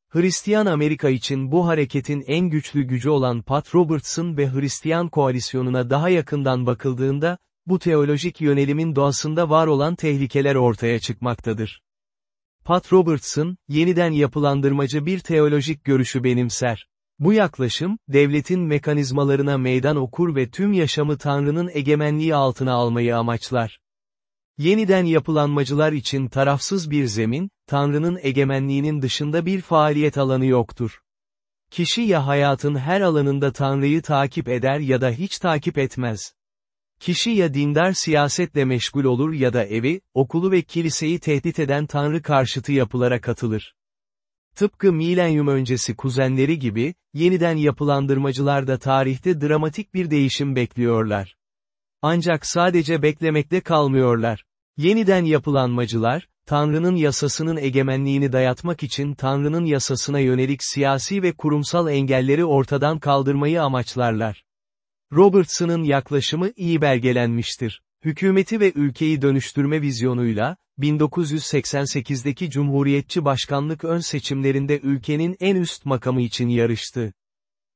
Hristiyan Amerika için bu hareketin en güçlü gücü olan Pat Robertson ve Hristiyan koalisyonuna daha yakından bakıldığında, bu teolojik yönelimin doğasında var olan tehlikeler ortaya çıkmaktadır. Pat Robertson, yeniden yapılandırmacı bir teolojik görüşü benimser. Bu yaklaşım, devletin mekanizmalarına meydan okur ve tüm yaşamı Tanrı'nın egemenliği altına almayı amaçlar. Yeniden yapılanmacılar için tarafsız bir zemin, Tanrı'nın egemenliğinin dışında bir faaliyet alanı yoktur. Kişi ya hayatın her alanında Tanrı'yı takip eder ya da hiç takip etmez. Kişi ya dindar siyasetle meşgul olur ya da evi, okulu ve kiliseyi tehdit eden tanrı karşıtı yapılara katılır. Tıpkı milenyum öncesi kuzenleri gibi, yeniden yapılandırmacılar da tarihte dramatik bir değişim bekliyorlar. Ancak sadece beklemekte kalmıyorlar. Yeniden yapılanmacılar, Tanrı'nın yasasının egemenliğini dayatmak için Tanrı'nın yasasına yönelik siyasi ve kurumsal engelleri ortadan kaldırmayı amaçlarlar. Robertson'ın yaklaşımı iyi belgelenmiştir. Hükümeti ve ülkeyi dönüştürme vizyonuyla, 1988'deki Cumhuriyetçi başkanlık ön seçimlerinde ülkenin en üst makamı için yarıştı.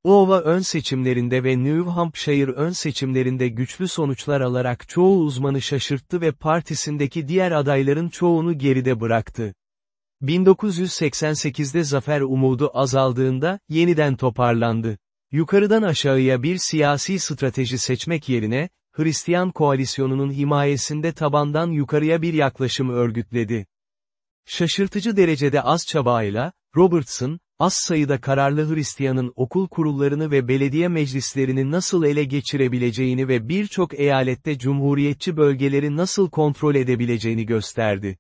Iowa ön seçimlerinde ve New Hampshire ön seçimlerinde güçlü sonuçlar alarak çoğu uzmanı şaşırttı ve partisindeki diğer adayların çoğunu geride bıraktı. 1988'de zafer umudu azaldığında, yeniden toparlandı. Yukarıdan aşağıya bir siyasi strateji seçmek yerine, Hristiyan koalisyonunun himayesinde tabandan yukarıya bir yaklaşım örgütledi. Şaşırtıcı derecede az çabayla, Robertson, az sayıda kararlı Hristiyanın okul kurullarını ve belediye meclislerini nasıl ele geçirebileceğini ve birçok eyalette cumhuriyetçi bölgeleri nasıl kontrol edebileceğini gösterdi.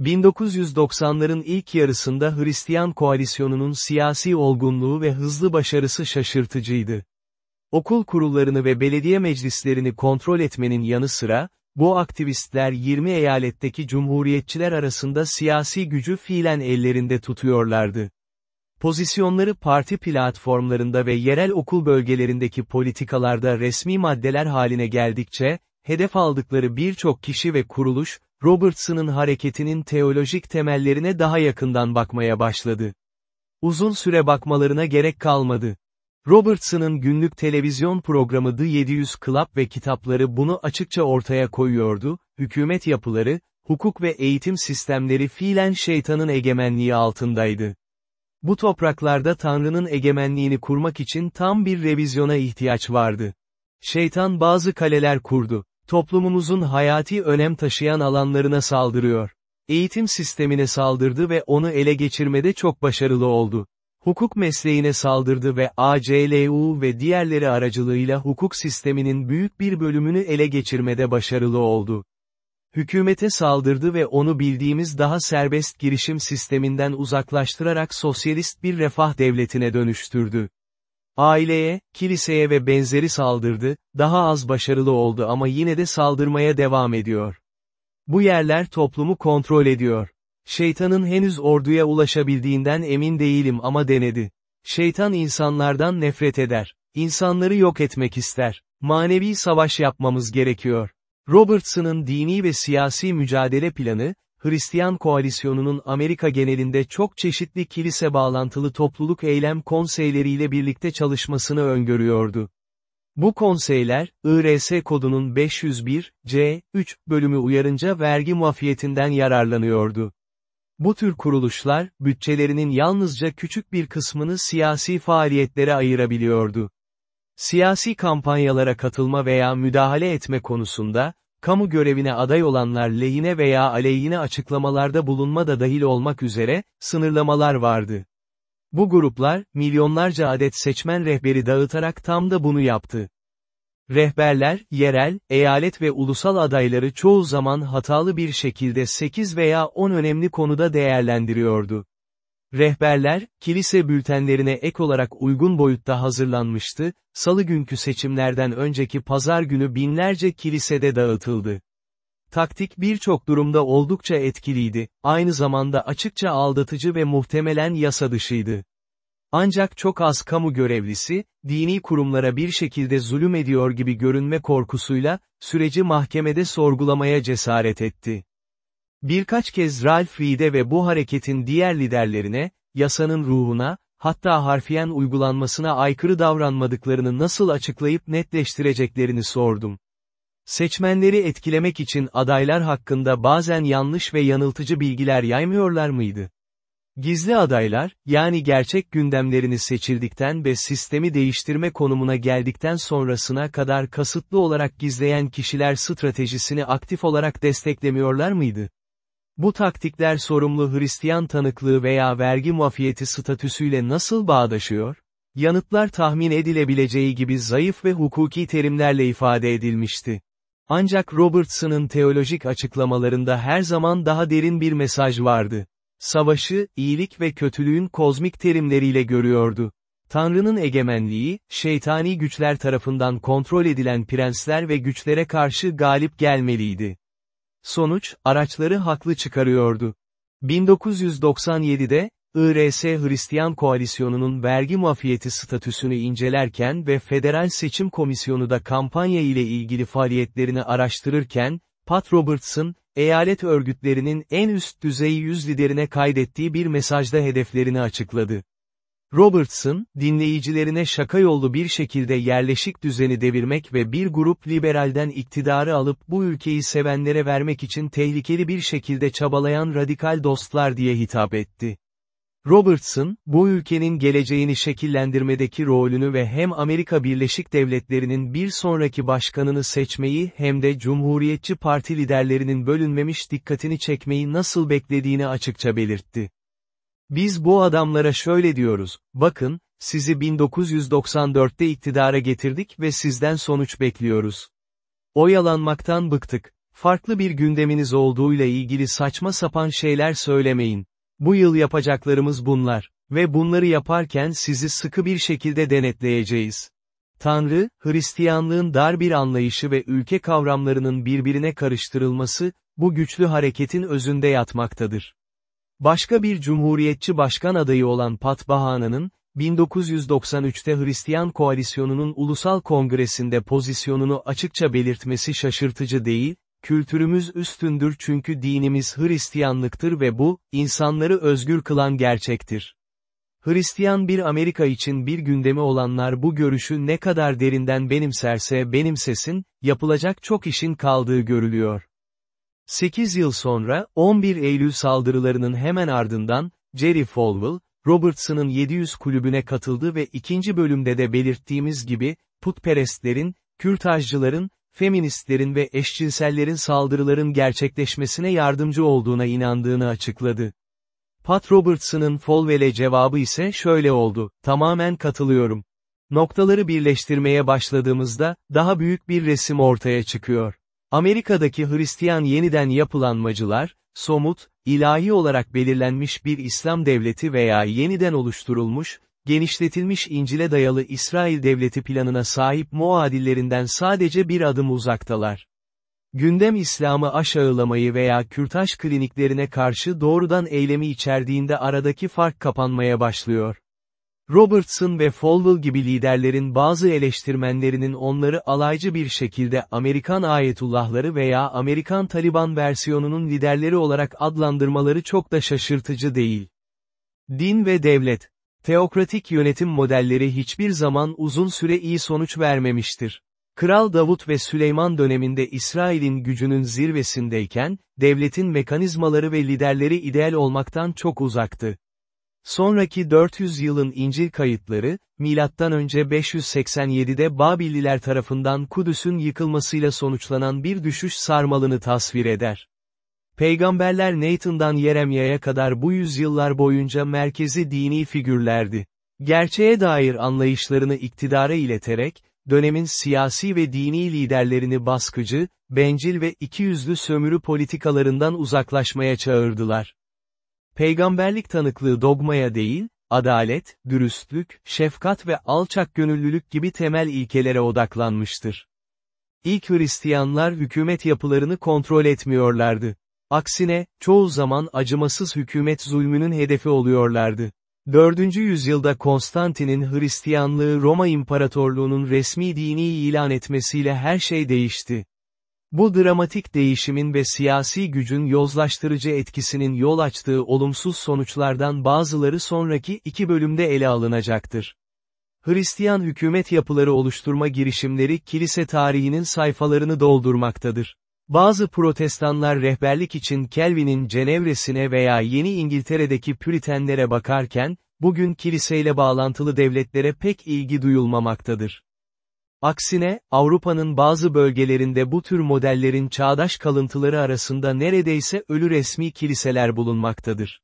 1990'ların ilk yarısında Hristiyan koalisyonunun siyasi olgunluğu ve hızlı başarısı şaşırtıcıydı. Okul kurullarını ve belediye meclislerini kontrol etmenin yanı sıra, bu aktivistler 20 eyaletteki cumhuriyetçiler arasında siyasi gücü fiilen ellerinde tutuyorlardı. Pozisyonları parti platformlarında ve yerel okul bölgelerindeki politikalarda resmi maddeler haline geldikçe, hedef aldıkları birçok kişi ve kuruluş, Robertson'ın hareketinin teolojik temellerine daha yakından bakmaya başladı. Uzun süre bakmalarına gerek kalmadı. Robertson'ın günlük televizyon programı The 700 Club ve kitapları bunu açıkça ortaya koyuyordu, hükümet yapıları, hukuk ve eğitim sistemleri fiilen şeytanın egemenliği altındaydı. Bu topraklarda Tanrı'nın egemenliğini kurmak için tam bir revizyona ihtiyaç vardı. Şeytan bazı kaleler kurdu. Toplumumuzun hayati önem taşıyan alanlarına saldırıyor. Eğitim sistemine saldırdı ve onu ele geçirmede çok başarılı oldu. Hukuk mesleğine saldırdı ve ACLU ve diğerleri aracılığıyla hukuk sisteminin büyük bir bölümünü ele geçirmede başarılı oldu. Hükümete saldırdı ve onu bildiğimiz daha serbest girişim sisteminden uzaklaştırarak sosyalist bir refah devletine dönüştürdü. Aileye, kiliseye ve benzeri saldırdı, daha az başarılı oldu ama yine de saldırmaya devam ediyor. Bu yerler toplumu kontrol ediyor. Şeytanın henüz orduya ulaşabildiğinden emin değilim ama denedi. Şeytan insanlardan nefret eder. İnsanları yok etmek ister. Manevi savaş yapmamız gerekiyor. Robertson'ın dini ve siyasi mücadele planı, Hristiyan koalisyonunun Amerika genelinde çok çeşitli kilise bağlantılı topluluk eylem konseyleriyle birlikte çalışmasını öngörüyordu. Bu konseyler, IRS kodunun 501, C, 3 bölümü uyarınca vergi muafiyetinden yararlanıyordu. Bu tür kuruluşlar, bütçelerinin yalnızca küçük bir kısmını siyasi faaliyetlere ayırabiliyordu. Siyasi kampanyalara katılma veya müdahale etme konusunda, kamu görevine aday olanlar lehine veya aleyhine açıklamalarda bulunma da dahil olmak üzere, sınırlamalar vardı. Bu gruplar, milyonlarca adet seçmen rehberi dağıtarak tam da bunu yaptı. Rehberler, yerel, eyalet ve ulusal adayları çoğu zaman hatalı bir şekilde 8 veya 10 önemli konuda değerlendiriyordu. Rehberler, kilise bültenlerine ek olarak uygun boyutta hazırlanmıştı, salı günkü seçimlerden önceki pazar günü binlerce kilisede dağıtıldı. Taktik birçok durumda oldukça etkiliydi, aynı zamanda açıkça aldatıcı ve muhtemelen yasa dışıydı. Ancak çok az kamu görevlisi, dini kurumlara bir şekilde zulüm ediyor gibi görünme korkusuyla, süreci mahkemede sorgulamaya cesaret etti. Birkaç kez Ralph Reed'e ve bu hareketin diğer liderlerine, yasanın ruhuna, hatta harfiyen uygulanmasına aykırı davranmadıklarını nasıl açıklayıp netleştireceklerini sordum. Seçmenleri etkilemek için adaylar hakkında bazen yanlış ve yanıltıcı bilgiler yaymıyorlar mıydı? Gizli adaylar, yani gerçek gündemlerini seçildikten ve sistemi değiştirme konumuna geldikten sonrasına kadar kasıtlı olarak gizleyen kişiler stratejisini aktif olarak desteklemiyorlar mıydı? Bu taktikler sorumlu Hristiyan tanıklığı veya vergi muafiyeti statüsüyle nasıl bağdaşıyor? Yanıtlar tahmin edilebileceği gibi zayıf ve hukuki terimlerle ifade edilmişti. Ancak Robertson'ın teolojik açıklamalarında her zaman daha derin bir mesaj vardı. Savaşı, iyilik ve kötülüğün kozmik terimleriyle görüyordu. Tanrı'nın egemenliği, şeytani güçler tarafından kontrol edilen prensler ve güçlere karşı galip gelmeliydi. Sonuç, araçları haklı çıkarıyordu. 1997'de, IRS Hristiyan Koalisyonu'nun vergi muafiyeti statüsünü incelerken ve Federal Seçim Komisyonu da kampanya ile ilgili faaliyetlerini araştırırken, Pat Robertson, eyalet örgütlerinin en üst düzey yüz liderine kaydettiği bir mesajda hedeflerini açıkladı. Robertson, dinleyicilerine şaka yollu bir şekilde yerleşik düzeni devirmek ve bir grup liberalden iktidarı alıp bu ülkeyi sevenlere vermek için tehlikeli bir şekilde çabalayan radikal dostlar diye hitap etti. Robertson, bu ülkenin geleceğini şekillendirmedeki rolünü ve hem Amerika Birleşik Devletleri'nin bir sonraki başkanını seçmeyi hem de Cumhuriyetçi Parti liderlerinin bölünmemiş dikkatini çekmeyi nasıl beklediğini açıkça belirtti. Biz bu adamlara şöyle diyoruz, bakın, sizi 1994'te iktidara getirdik ve sizden sonuç bekliyoruz. Oyalanmaktan bıktık. Farklı bir gündeminiz olduğuyla ilgili saçma sapan şeyler söylemeyin. Bu yıl yapacaklarımız bunlar. Ve bunları yaparken sizi sıkı bir şekilde denetleyeceğiz. Tanrı, Hristiyanlığın dar bir anlayışı ve ülke kavramlarının birbirine karıştırılması, bu güçlü hareketin özünde yatmaktadır. Başka bir cumhuriyetçi başkan adayı olan Pat Bahana'nın, 1993'te Hristiyan Koalisyonu'nun Ulusal Kongresi'nde pozisyonunu açıkça belirtmesi şaşırtıcı değil, kültürümüz üstündür çünkü dinimiz Hristiyanlıktır ve bu, insanları özgür kılan gerçektir. Hristiyan bir Amerika için bir gündemi olanlar bu görüşü ne kadar derinden benimserse benimsesin, yapılacak çok işin kaldığı görülüyor. 8 yıl sonra, 11 Eylül saldırılarının hemen ardından, Jerry Falwell, Robertson'ın 700 kulübüne katıldı ve ikinci bölümde de belirttiğimiz gibi, putperestlerin, kürtajcıların, feministlerin ve eşcinsellerin saldırıların gerçekleşmesine yardımcı olduğuna inandığını açıkladı. Pat Robertson'ın Falwell'e cevabı ise şöyle oldu, tamamen katılıyorum. Noktaları birleştirmeye başladığımızda, daha büyük bir resim ortaya çıkıyor. Amerika'daki Hristiyan yeniden yapılanmacılar, somut, ilahi olarak belirlenmiş bir İslam devleti veya yeniden oluşturulmuş, genişletilmiş İncil'e dayalı İsrail devleti planına sahip muadillerinden sadece bir adım uzaktalar. Gündem İslam'ı aşağılamayı veya kürtaj kliniklerine karşı doğrudan eylemi içerdiğinde aradaki fark kapanmaya başlıyor. Robertson ve Falwell gibi liderlerin bazı eleştirmenlerinin onları alaycı bir şekilde Amerikan ayetullahları veya Amerikan Taliban versiyonunun liderleri olarak adlandırmaları çok da şaşırtıcı değil. Din ve devlet, teokratik yönetim modelleri hiçbir zaman uzun süre iyi sonuç vermemiştir. Kral Davut ve Süleyman döneminde İsrail'in gücünün zirvesindeyken, devletin mekanizmaları ve liderleri ideal olmaktan çok uzaktı. Sonraki 400 yılın İncil kayıtları, M.Ö. 587'de Babilliler tarafından Kudüs'ün yıkılmasıyla sonuçlanan bir düşüş sarmalını tasvir eder. Peygamberler Nathan'dan Yeremya'ya kadar bu yüzyıllar boyunca merkezi dini figürlerdi. Gerçeğe dair anlayışlarını iktidara ileterek, dönemin siyasi ve dini liderlerini baskıcı, bencil ve ikiyüzlü sömürü politikalarından uzaklaşmaya çağırdılar. Peygamberlik tanıklığı dogmaya değil, adalet, dürüstlük, şefkat ve alçak gönüllülük gibi temel ilkelere odaklanmıştır. İlk Hristiyanlar hükümet yapılarını kontrol etmiyorlardı. Aksine, çoğu zaman acımasız hükümet zulmünün hedefi oluyorlardı. 4. yüzyılda Konstantin'in Hristiyanlığı Roma İmparatorluğu'nun resmi dini ilan etmesiyle her şey değişti. Bu dramatik değişimin ve siyasi gücün yozlaştırıcı etkisinin yol açtığı olumsuz sonuçlardan bazıları sonraki iki bölümde ele alınacaktır. Hristiyan hükümet yapıları oluşturma girişimleri kilise tarihinin sayfalarını doldurmaktadır. Bazı protestanlar rehberlik için Kelvin'in Cenevresine veya Yeni İngiltere'deki Püritenlere bakarken, bugün kiliseyle bağlantılı devletlere pek ilgi duyulmamaktadır. Aksine, Avrupa'nın bazı bölgelerinde bu tür modellerin çağdaş kalıntıları arasında neredeyse ölü resmi kiliseler bulunmaktadır.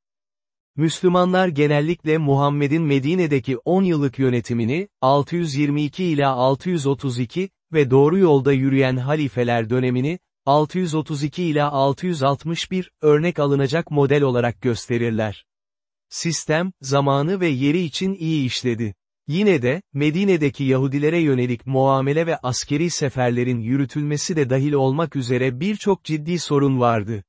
Müslümanlar genellikle Muhammed'in Medine'deki 10 yıllık yönetimini, 622 ila 632 ve doğru yolda yürüyen halifeler dönemini, 632 ila 661 örnek alınacak model olarak gösterirler. Sistem, zamanı ve yeri için iyi işledi. Yine de, Medine'deki Yahudilere yönelik muamele ve askeri seferlerin yürütülmesi de dahil olmak üzere birçok ciddi sorun vardı.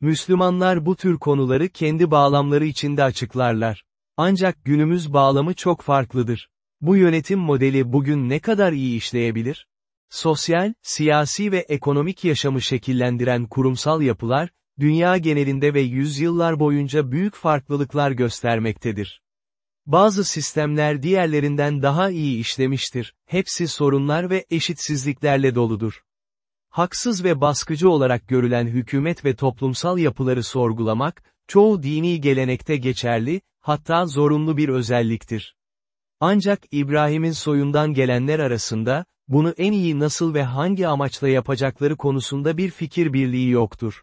Müslümanlar bu tür konuları kendi bağlamları içinde açıklarlar. Ancak günümüz bağlamı çok farklıdır. Bu yönetim modeli bugün ne kadar iyi işleyebilir? Sosyal, siyasi ve ekonomik yaşamı şekillendiren kurumsal yapılar, dünya genelinde ve yüzyıllar boyunca büyük farklılıklar göstermektedir. Bazı sistemler diğerlerinden daha iyi işlemiştir, hepsi sorunlar ve eşitsizliklerle doludur. Haksız ve baskıcı olarak görülen hükümet ve toplumsal yapıları sorgulamak, çoğu dini gelenekte geçerli, hatta zorunlu bir özelliktir. Ancak İbrahim'in soyundan gelenler arasında, bunu en iyi nasıl ve hangi amaçla yapacakları konusunda bir fikir birliği yoktur.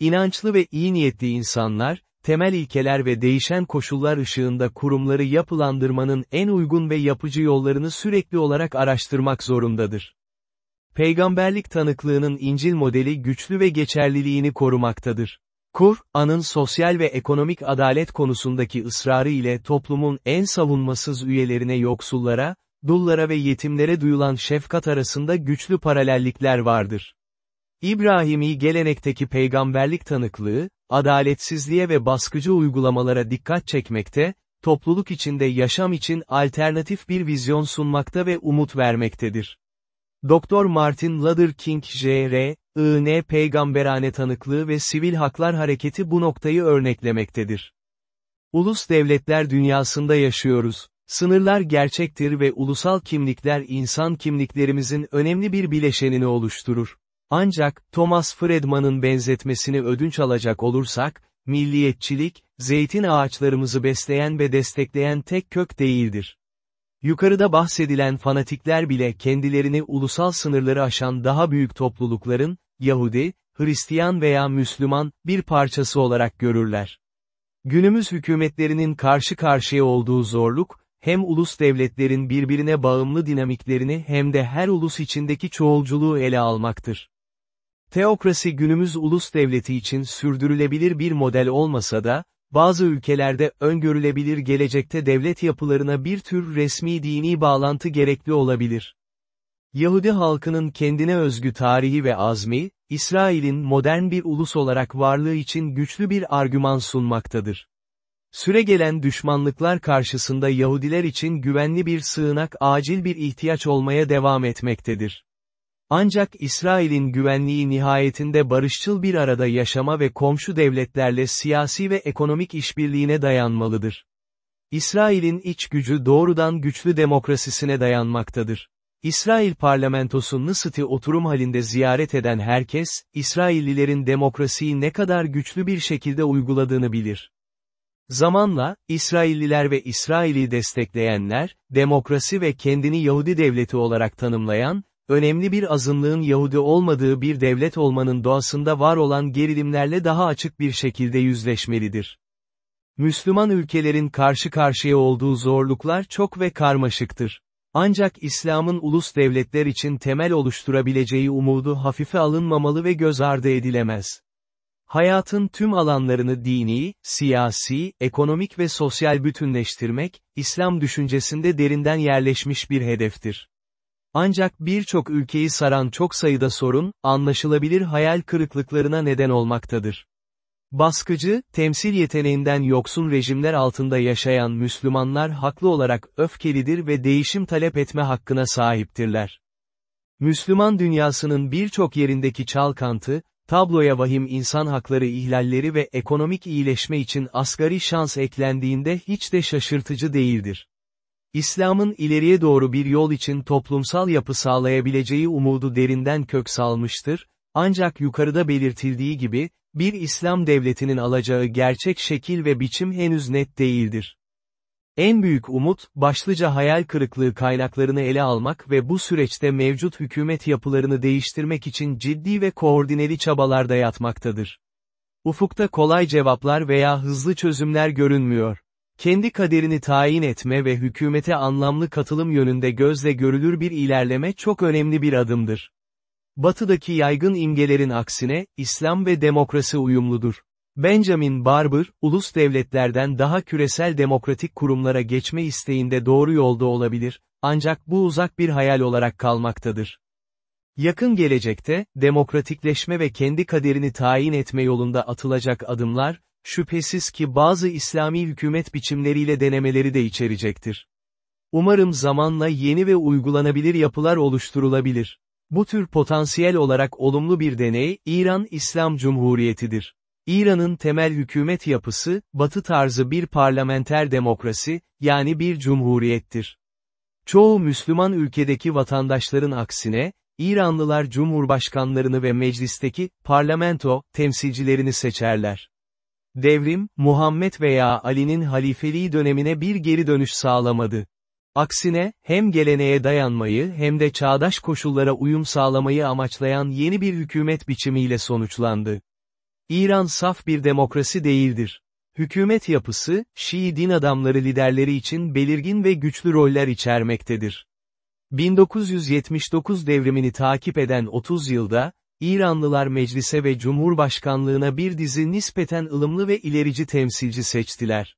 İnançlı ve iyi niyetli insanlar, temel ilkeler ve değişen koşullar ışığında kurumları yapılandırmanın en uygun ve yapıcı yollarını sürekli olarak araştırmak zorundadır. Peygamberlik tanıklığının İncil modeli güçlü ve geçerliliğini korumaktadır. Kur'an'ın sosyal ve ekonomik adalet konusundaki ısrarı ile toplumun en savunmasız üyelerine yoksullara, dullara ve yetimlere duyulan şefkat arasında güçlü paralellikler vardır. İbrahimi gelenekteki peygamberlik tanıklığı, adaletsizliğe ve baskıcı uygulamalara dikkat çekmekte, topluluk içinde yaşam için alternatif bir vizyon sunmakta ve umut vermektedir. Dr. Martin Luther King Jr., I.N. peygamberane tanıklığı ve sivil haklar hareketi bu noktayı örneklemektedir. Ulus devletler dünyasında yaşıyoruz. Sınırlar gerçektir ve ulusal kimlikler insan kimliklerimizin önemli bir bileşenini oluşturur. Ancak, Thomas Friedman'ın benzetmesini ödünç alacak olursak, milliyetçilik, zeytin ağaçlarımızı besleyen ve destekleyen tek kök değildir. Yukarıda bahsedilen fanatikler bile kendilerini ulusal sınırları aşan daha büyük toplulukların, Yahudi, Hristiyan veya Müslüman, bir parçası olarak görürler. Günümüz hükümetlerinin karşı karşıya olduğu zorluk, hem ulus devletlerin birbirine bağımlı dinamiklerini hem de her ulus içindeki çoğulculuğu ele almaktır. Teokrasi günümüz ulus devleti için sürdürülebilir bir model olmasa da, bazı ülkelerde öngörülebilir gelecekte devlet yapılarına bir tür resmi dini bağlantı gerekli olabilir. Yahudi halkının kendine özgü tarihi ve azmi, İsrail'in modern bir ulus olarak varlığı için güçlü bir argüman sunmaktadır. Süregelen düşmanlıklar karşısında Yahudiler için güvenli bir sığınak acil bir ihtiyaç olmaya devam etmektedir. Ancak İsrail'in güvenliği nihayetinde barışçıl bir arada yaşama ve komşu devletlerle siyasi ve ekonomik işbirliğine dayanmalıdır. İsrail'in iç gücü doğrudan güçlü demokrasisine dayanmaktadır. İsrail parlamentosu Nısıt'ı oturum halinde ziyaret eden herkes, İsraillilerin demokrasiyi ne kadar güçlü bir şekilde uyguladığını bilir. Zamanla, İsrailliler ve İsrail'i destekleyenler, demokrasi ve kendini Yahudi devleti olarak tanımlayan, önemli bir azınlığın Yahudi olmadığı bir devlet olmanın doğasında var olan gerilimlerle daha açık bir şekilde yüzleşmelidir. Müslüman ülkelerin karşı karşıya olduğu zorluklar çok ve karmaşıktır. Ancak İslam'ın ulus devletler için temel oluşturabileceği umudu hafife alınmamalı ve göz ardı edilemez. Hayatın tüm alanlarını dini, siyasi, ekonomik ve sosyal bütünleştirmek, İslam düşüncesinde derinden yerleşmiş bir hedeftir. Ancak birçok ülkeyi saran çok sayıda sorun, anlaşılabilir hayal kırıklıklarına neden olmaktadır. Baskıcı, temsil yeteneğinden yoksun rejimler altında yaşayan Müslümanlar haklı olarak öfkelidir ve değişim talep etme hakkına sahiptirler. Müslüman dünyasının birçok yerindeki çalkantı, tabloya vahim insan hakları ihlalleri ve ekonomik iyileşme için asgari şans eklendiğinde hiç de şaşırtıcı değildir. İslam'ın ileriye doğru bir yol için toplumsal yapı sağlayabileceği umudu derinden kök salmıştır, ancak yukarıda belirtildiği gibi, bir İslam devletinin alacağı gerçek şekil ve biçim henüz net değildir. En büyük umut, başlıca hayal kırıklığı kaynaklarını ele almak ve bu süreçte mevcut hükümet yapılarını değiştirmek için ciddi ve koordineli çabalarda yatmaktadır. Ufukta kolay cevaplar veya hızlı çözümler görünmüyor. Kendi kaderini tayin etme ve hükümete anlamlı katılım yönünde gözle görülür bir ilerleme çok önemli bir adımdır. Batıdaki yaygın imgelerin aksine, İslam ve demokrasi uyumludur. Benjamin Barber, ulus devletlerden daha küresel demokratik kurumlara geçme isteğinde doğru yolda olabilir, ancak bu uzak bir hayal olarak kalmaktadır. Yakın gelecekte, demokratikleşme ve kendi kaderini tayin etme yolunda atılacak adımlar, şüphesiz ki bazı İslami hükümet biçimleriyle denemeleri de içerecektir. Umarım zamanla yeni ve uygulanabilir yapılar oluşturulabilir. Bu tür potansiyel olarak olumlu bir deney, İran İslam Cumhuriyeti'dir. İran'ın temel hükümet yapısı, batı tarzı bir parlamenter demokrasi, yani bir cumhuriyettir. Çoğu Müslüman ülkedeki vatandaşların aksine, İranlılar cumhurbaşkanlarını ve meclisteki, parlamento, temsilcilerini seçerler. Devrim, Muhammed veya Ali'nin halifeliği dönemine bir geri dönüş sağlamadı. Aksine, hem geleneğe dayanmayı hem de çağdaş koşullara uyum sağlamayı amaçlayan yeni bir hükümet biçimiyle sonuçlandı. İran saf bir demokrasi değildir. Hükümet yapısı, Şii din adamları liderleri için belirgin ve güçlü roller içermektedir. 1979 devrimini takip eden 30 yılda, İranlılar meclise ve cumhurbaşkanlığına bir dizi nispeten ılımlı ve ilerici temsilci seçtiler.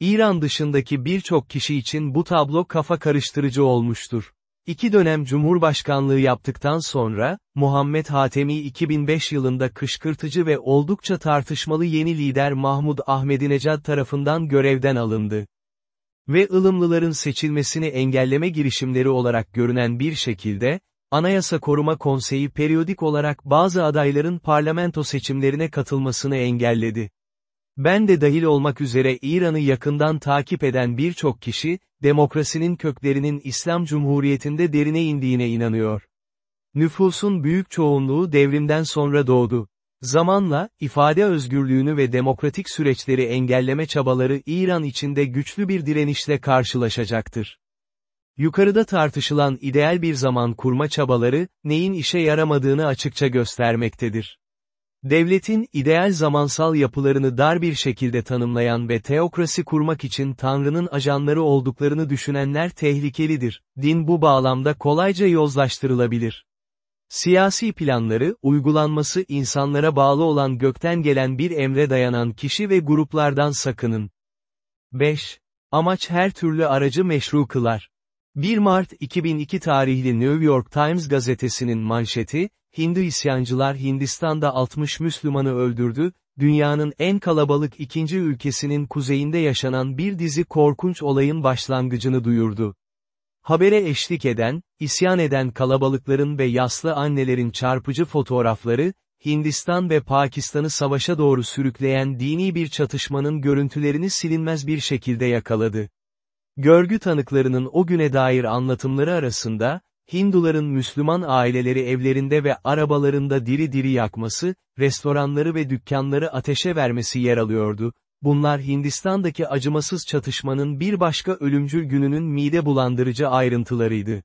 İran dışındaki birçok kişi için bu tablo kafa karıştırıcı olmuştur. İki dönem cumhurbaşkanlığı yaptıktan sonra, Muhammed Hatemi 2005 yılında kışkırtıcı ve oldukça tartışmalı yeni lider Mahmud Ahmedinejad tarafından görevden alındı. Ve ılımlıların seçilmesini engelleme girişimleri olarak görünen bir şekilde, Anayasa Koruma Konseyi periyodik olarak bazı adayların parlamento seçimlerine katılmasını engelledi. Ben de dahil olmak üzere İran'ı yakından takip eden birçok kişi, demokrasinin köklerinin İslam Cumhuriyeti'nde derine indiğine inanıyor. Nüfusun büyük çoğunluğu devrimden sonra doğdu. Zamanla, ifade özgürlüğünü ve demokratik süreçleri engelleme çabaları İran içinde güçlü bir direnişle karşılaşacaktır. Yukarıda tartışılan ideal bir zaman kurma çabaları, neyin işe yaramadığını açıkça göstermektedir. Devletin ideal zamansal yapılarını dar bir şekilde tanımlayan ve teokrasi kurmak için Tanrı'nın ajanları olduklarını düşünenler tehlikelidir. Din bu bağlamda kolayca yozlaştırılabilir. Siyasi planları, uygulanması insanlara bağlı olan gökten gelen bir emre dayanan kişi ve gruplardan sakının. 5. Amaç her türlü aracı meşru kılar. 1 Mart 2002 tarihli New York Times gazetesinin manşeti, Hindu isyancılar Hindistan'da 60 Müslümanı öldürdü, dünyanın en kalabalık ikinci ülkesinin kuzeyinde yaşanan bir dizi korkunç olayın başlangıcını duyurdu. Habere eşlik eden, isyan eden kalabalıkların ve yaslı annelerin çarpıcı fotoğrafları, Hindistan ve Pakistan'ı savaşa doğru sürükleyen dini bir çatışmanın görüntülerini silinmez bir şekilde yakaladı. Görgü tanıklarının o güne dair anlatımları arasında, Hinduların Müslüman aileleri evlerinde ve arabalarında diri diri yakması, restoranları ve dükkanları ateşe vermesi yer alıyordu. Bunlar Hindistan'daki acımasız çatışmanın bir başka ölümcül gününün mide bulandırıcı ayrıntılarıydı.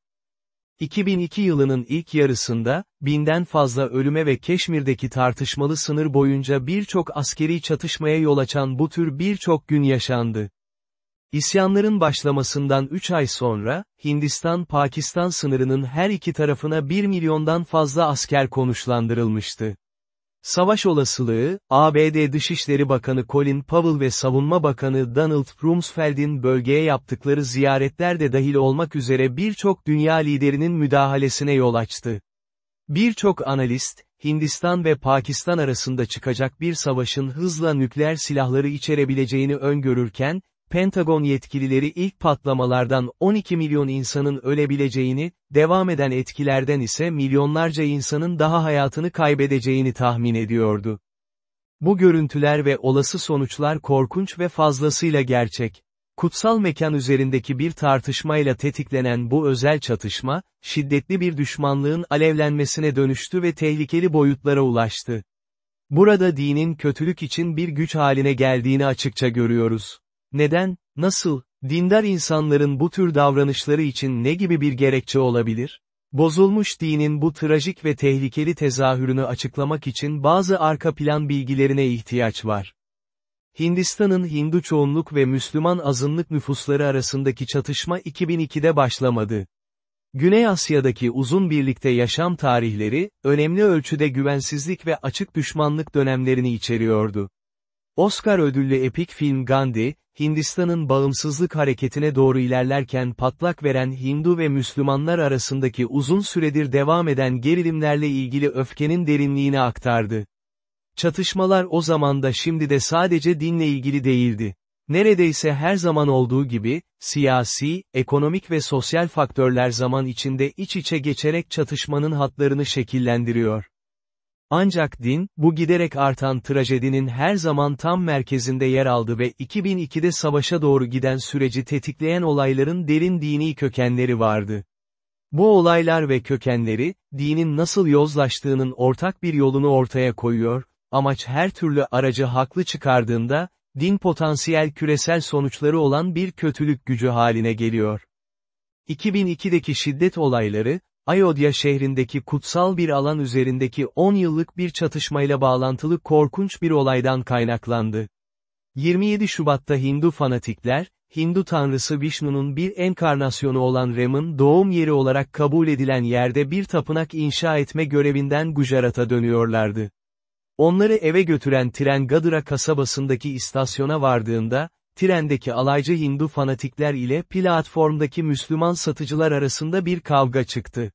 2002 yılının ilk yarısında, binden fazla ölüme ve Keşmir'deki tartışmalı sınır boyunca birçok askeri çatışmaya yol açan bu tür birçok gün yaşandı. İsyanların başlamasından 3 ay sonra, Hindistan-Pakistan sınırının her iki tarafına 1 milyondan fazla asker konuşlandırılmıştı. Savaş olasılığı, ABD Dışişleri Bakanı Colin Powell ve Savunma Bakanı Donald Rumsfeld'in bölgeye yaptıkları ziyaretler de dahil olmak üzere birçok dünya liderinin müdahalesine yol açtı. Birçok analist, Hindistan ve Pakistan arasında çıkacak bir savaşın hızla nükleer silahları içerebileceğini öngörürken, Pentagon yetkilileri ilk patlamalardan 12 milyon insanın ölebileceğini, devam eden etkilerden ise milyonlarca insanın daha hayatını kaybedeceğini tahmin ediyordu. Bu görüntüler ve olası sonuçlar korkunç ve fazlasıyla gerçek. Kutsal mekan üzerindeki bir tartışmayla tetiklenen bu özel çatışma, şiddetli bir düşmanlığın alevlenmesine dönüştü ve tehlikeli boyutlara ulaştı. Burada dinin kötülük için bir güç haline geldiğini açıkça görüyoruz. Neden, nasıl, dindar insanların bu tür davranışları için ne gibi bir gerekçe olabilir? Bozulmuş dinin bu trajik ve tehlikeli tezahürünü açıklamak için bazı arka plan bilgilerine ihtiyaç var. Hindistan'ın Hindu çoğunluk ve Müslüman azınlık nüfusları arasındaki çatışma 2002'de başlamadı. Güney Asya'daki uzun birlikte yaşam tarihleri, önemli ölçüde güvensizlik ve açık düşmanlık dönemlerini içeriyordu. Oscar ödüllü epik film Gandhi, Hindistan'ın bağımsızlık hareketine doğru ilerlerken patlak veren Hindu ve Müslümanlar arasındaki uzun süredir devam eden gerilimlerle ilgili öfkenin derinliğini aktardı. Çatışmalar o zaman da şimdi de sadece dinle ilgili değildi. Neredeyse her zaman olduğu gibi, siyasi, ekonomik ve sosyal faktörler zaman içinde iç içe geçerek çatışmanın hatlarını şekillendiriyor. Ancak din, bu giderek artan trajedinin her zaman tam merkezinde yer aldı ve 2002'de savaşa doğru giden süreci tetikleyen olayların derin dini kökenleri vardı. Bu olaylar ve kökenleri, dinin nasıl yozlaştığının ortak bir yolunu ortaya koyuyor, amaç her türlü aracı haklı çıkardığında, din potansiyel küresel sonuçları olan bir kötülük gücü haline geliyor. 2002'deki şiddet olayları, Ayodhya şehrindeki kutsal bir alan üzerindeki 10 yıllık bir çatışmayla bağlantılı korkunç bir olaydan kaynaklandı. 27 Şubat'ta Hindu fanatikler, Hindu tanrısı Vishnu'nun bir enkarnasyonu olan Ram'ın doğum yeri olarak kabul edilen yerde bir tapınak inşa etme görevinden Gujarat'a dönüyorlardı. Onları eve götüren tren Gadra kasabasındaki istasyona vardığında, trendeki alaycı Hindu fanatikler ile platformdaki Müslüman satıcılar arasında bir kavga çıktı.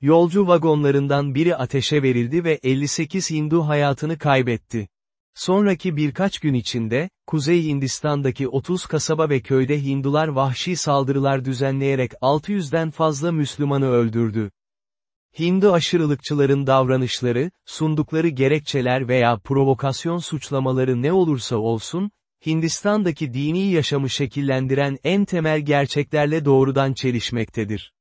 Yolcu vagonlarından biri ateşe verildi ve 58 Hindu hayatını kaybetti. Sonraki birkaç gün içinde, Kuzey Hindistan'daki 30 kasaba ve köyde Hindular vahşi saldırılar düzenleyerek 600'den fazla Müslümanı öldürdü. Hindu aşırılıkçıların davranışları, sundukları gerekçeler veya provokasyon suçlamaları ne olursa olsun, Hindistan'daki dini yaşamı şekillendiren en temel gerçeklerle doğrudan çelişmektedir.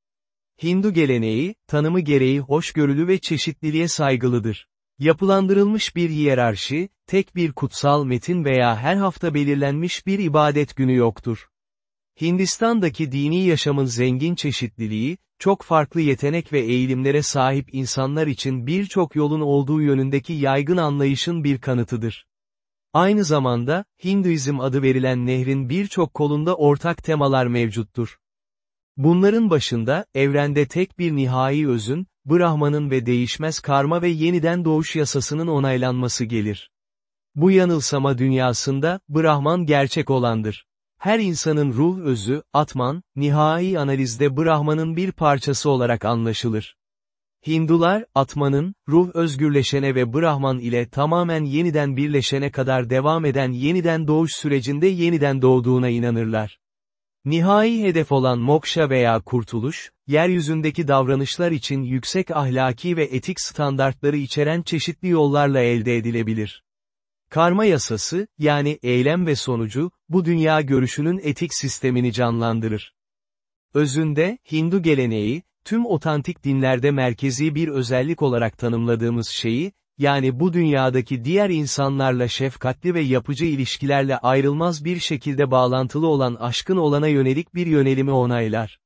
Hindu geleneği, tanımı gereği hoşgörülü ve çeşitliliğe saygılıdır. Yapılandırılmış bir hiyerarşi, tek bir kutsal metin veya her hafta belirlenmiş bir ibadet günü yoktur. Hindistan'daki dini yaşamın zengin çeşitliliği, çok farklı yetenek ve eğilimlere sahip insanlar için birçok yolun olduğu yönündeki yaygın anlayışın bir kanıtıdır. Aynı zamanda, Hinduizm adı verilen nehrin birçok kolunda ortak temalar mevcuttur. Bunların başında, evrende tek bir nihai özün, Brahman'ın ve değişmez karma ve yeniden doğuş yasasının onaylanması gelir. Bu yanılsama dünyasında, Brahman gerçek olandır. Her insanın ruh özü, Atman, nihai analizde Brahman'ın bir parçası olarak anlaşılır. Hindular, Atman'ın, ruh özgürleşene ve Brahman ile tamamen yeniden birleşene kadar devam eden yeniden doğuş sürecinde yeniden doğduğuna inanırlar. Nihai hedef olan moksha veya kurtuluş, yeryüzündeki davranışlar için yüksek ahlaki ve etik standartları içeren çeşitli yollarla elde edilebilir. Karma yasası, yani eylem ve sonucu, bu dünya görüşünün etik sistemini canlandırır. Özünde, Hindu geleneği, tüm otantik dinlerde merkezi bir özellik olarak tanımladığımız şeyi, yani bu dünyadaki diğer insanlarla şefkatli ve yapıcı ilişkilerle ayrılmaz bir şekilde bağlantılı olan aşkın olana yönelik bir yönelimi onaylar.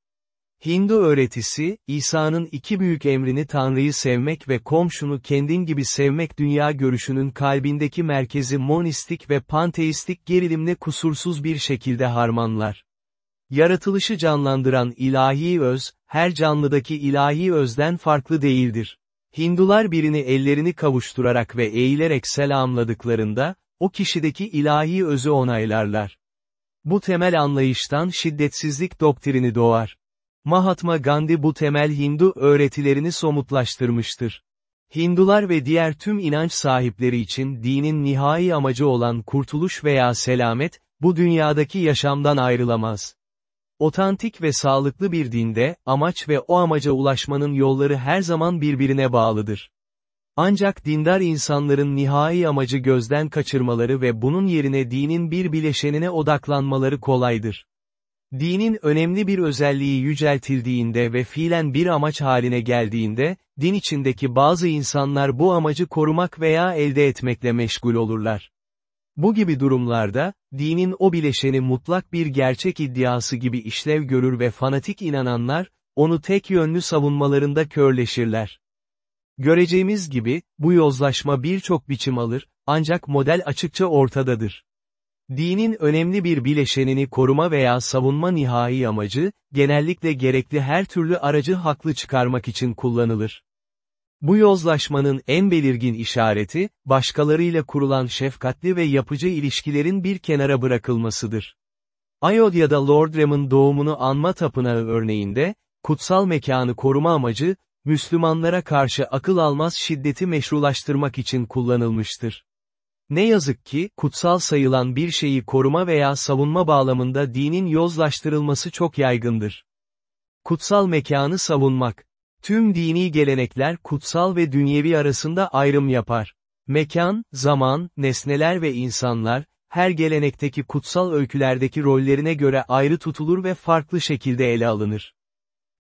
Hindu öğretisi, İsa'nın iki büyük emrini Tanrı'yı sevmek ve komşunu kendin gibi sevmek dünya görüşünün kalbindeki merkezi monistik ve panteistik gerilimle kusursuz bir şekilde harmanlar. Yaratılışı canlandıran ilahi öz, her canlıdaki ilahi özden farklı değildir. Hindular birini ellerini kavuşturarak ve eğilerek selamladıklarında, o kişideki ilahi özü onaylarlar. Bu temel anlayıştan şiddetsizlik doktrini doğar. Mahatma Gandhi bu temel Hindu öğretilerini somutlaştırmıştır. Hindular ve diğer tüm inanç sahipleri için dinin nihai amacı olan kurtuluş veya selamet, bu dünyadaki yaşamdan ayrılamaz. Otantik ve sağlıklı bir dinde, amaç ve o amaca ulaşmanın yolları her zaman birbirine bağlıdır. Ancak dindar insanların nihai amacı gözden kaçırmaları ve bunun yerine dinin bir bileşenine odaklanmaları kolaydır. Dinin önemli bir özelliği yüceltildiğinde ve fiilen bir amaç haline geldiğinde, din içindeki bazı insanlar bu amacı korumak veya elde etmekle meşgul olurlar. Bu gibi durumlarda, dinin o bileşeni mutlak bir gerçek iddiası gibi işlev görür ve fanatik inananlar, onu tek yönlü savunmalarında körleşirler. Göreceğimiz gibi, bu yozlaşma birçok biçim alır, ancak model açıkça ortadadır. Dinin önemli bir bileşenini koruma veya savunma nihai amacı, genellikle gerekli her türlü aracı haklı çıkarmak için kullanılır. Bu yozlaşmanın en belirgin işareti, başkalarıyla kurulan şefkatli ve yapıcı ilişkilerin bir kenara bırakılmasıdır. Ayodhya'da Lord Ram'ın doğumunu anma tapınağı örneğinde, kutsal mekanı koruma amacı, Müslümanlara karşı akıl almaz şiddeti meşrulaştırmak için kullanılmıştır. Ne yazık ki, kutsal sayılan bir şeyi koruma veya savunma bağlamında dinin yozlaştırılması çok yaygındır. Kutsal mekanı savunmak. Tüm dini gelenekler kutsal ve dünyevi arasında ayrım yapar. Mekan, zaman, nesneler ve insanlar, her gelenekteki kutsal öykülerdeki rollerine göre ayrı tutulur ve farklı şekilde ele alınır.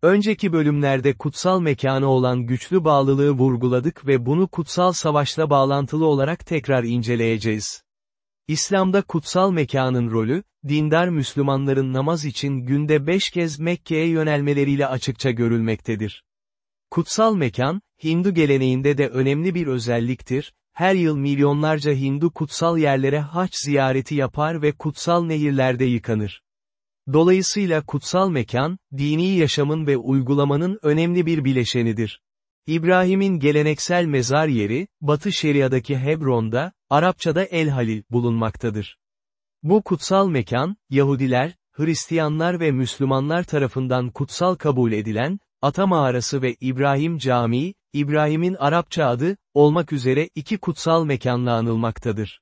Önceki bölümlerde kutsal mekanı olan güçlü bağlılığı vurguladık ve bunu kutsal savaşla bağlantılı olarak tekrar inceleyeceğiz. İslam'da kutsal mekanın rolü, dindar Müslümanların namaz için günde beş kez Mekke'ye yönelmeleriyle açıkça görülmektedir. Kutsal mekan, Hindu geleneğinde de önemli bir özelliktir, her yıl milyonlarca Hindu kutsal yerlere haç ziyareti yapar ve kutsal nehirlerde yıkanır. Dolayısıyla kutsal mekan, dini yaşamın ve uygulamanın önemli bir bileşenidir. İbrahim'in geleneksel mezar yeri, Batı Şeria'daki Hebron'da, Arapçada El Halil bulunmaktadır. Bu kutsal mekan, Yahudiler, Hristiyanlar ve Müslümanlar tarafından kutsal kabul edilen, Ata Mağarası ve İbrahim Camii, İbrahim'in Arapça adı, olmak üzere iki kutsal mekanla anılmaktadır.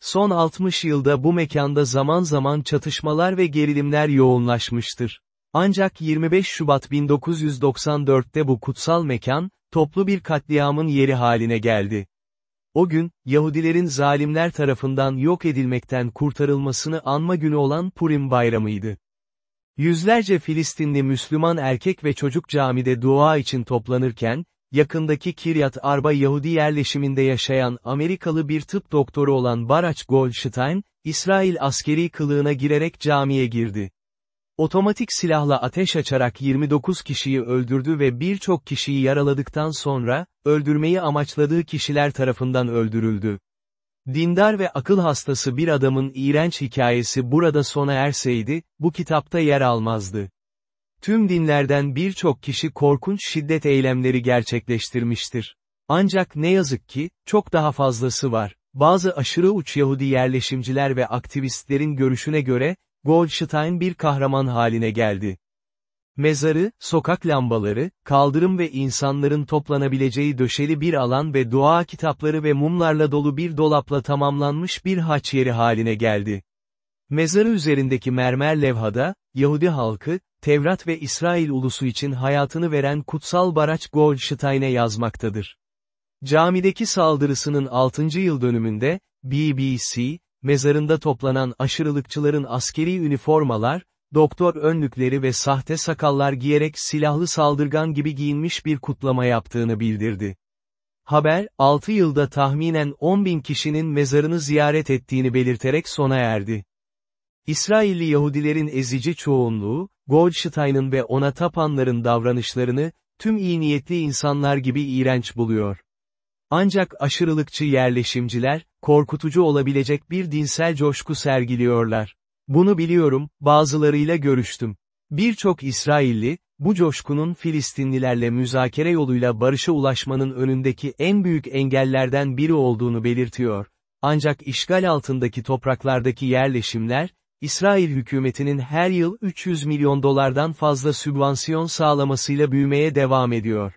Son 60 yılda bu mekanda zaman zaman çatışmalar ve gerilimler yoğunlaşmıştır. Ancak 25 Şubat 1994'te bu kutsal mekan, toplu bir katliamın yeri haline geldi. O gün, Yahudilerin zalimler tarafından yok edilmekten kurtarılmasını anma günü olan Purim bayramıydı. Yüzlerce Filistinli Müslüman erkek ve çocuk camide dua için toplanırken, yakındaki Kiryat Arba Yahudi yerleşiminde yaşayan Amerikalı bir tıp doktoru olan Barach Goldstein, İsrail askeri kılığına girerek camiye girdi. Otomatik silahla ateş açarak 29 kişiyi öldürdü ve birçok kişiyi yaraladıktan sonra, öldürmeyi amaçladığı kişiler tarafından öldürüldü. Dindar ve akıl hastası bir adamın iğrenç hikayesi burada sona erseydi, bu kitapta yer almazdı. Tüm dinlerden birçok kişi korkunç şiddet eylemleri gerçekleştirmiştir. Ancak ne yazık ki, çok daha fazlası var. Bazı aşırı uç Yahudi yerleşimciler ve aktivistlerin görüşüne göre, Goldstein bir kahraman haline geldi. Mezarı, sokak lambaları, kaldırım ve insanların toplanabileceği döşeli bir alan ve dua kitapları ve mumlarla dolu bir dolapla tamamlanmış bir haç yeri haline geldi. Mezarı üzerindeki mermer levhada, Yahudi halkı, Tevrat ve İsrail ulusu için hayatını veren kutsal Baraç Goldstein'e yazmaktadır. Camideki saldırısının 6. yıl dönümünde, BBC, mezarında toplanan aşırılıkçıların askeri üniformalar, doktor önlükleri ve sahte sakallar giyerek silahlı saldırgan gibi giyinmiş bir kutlama yaptığını bildirdi. Haber, 6 yılda tahminen 10 bin kişinin mezarını ziyaret ettiğini belirterek sona erdi. İsrailli Yahudilerin ezici çoğunluğu, Goldstein'ın ve ona tapanların davranışlarını, tüm iyi niyetli insanlar gibi iğrenç buluyor. Ancak aşırılıkçı yerleşimciler, korkutucu olabilecek bir dinsel coşku sergiliyorlar. Bunu biliyorum, bazılarıyla görüştüm. Birçok İsrailli, bu coşkunun Filistinlilerle müzakere yoluyla barışa ulaşmanın önündeki en büyük engellerden biri olduğunu belirtiyor. Ancak işgal altındaki topraklardaki yerleşimler, İsrail hükümetinin her yıl 300 milyon dolardan fazla sübvansiyon sağlamasıyla büyümeye devam ediyor.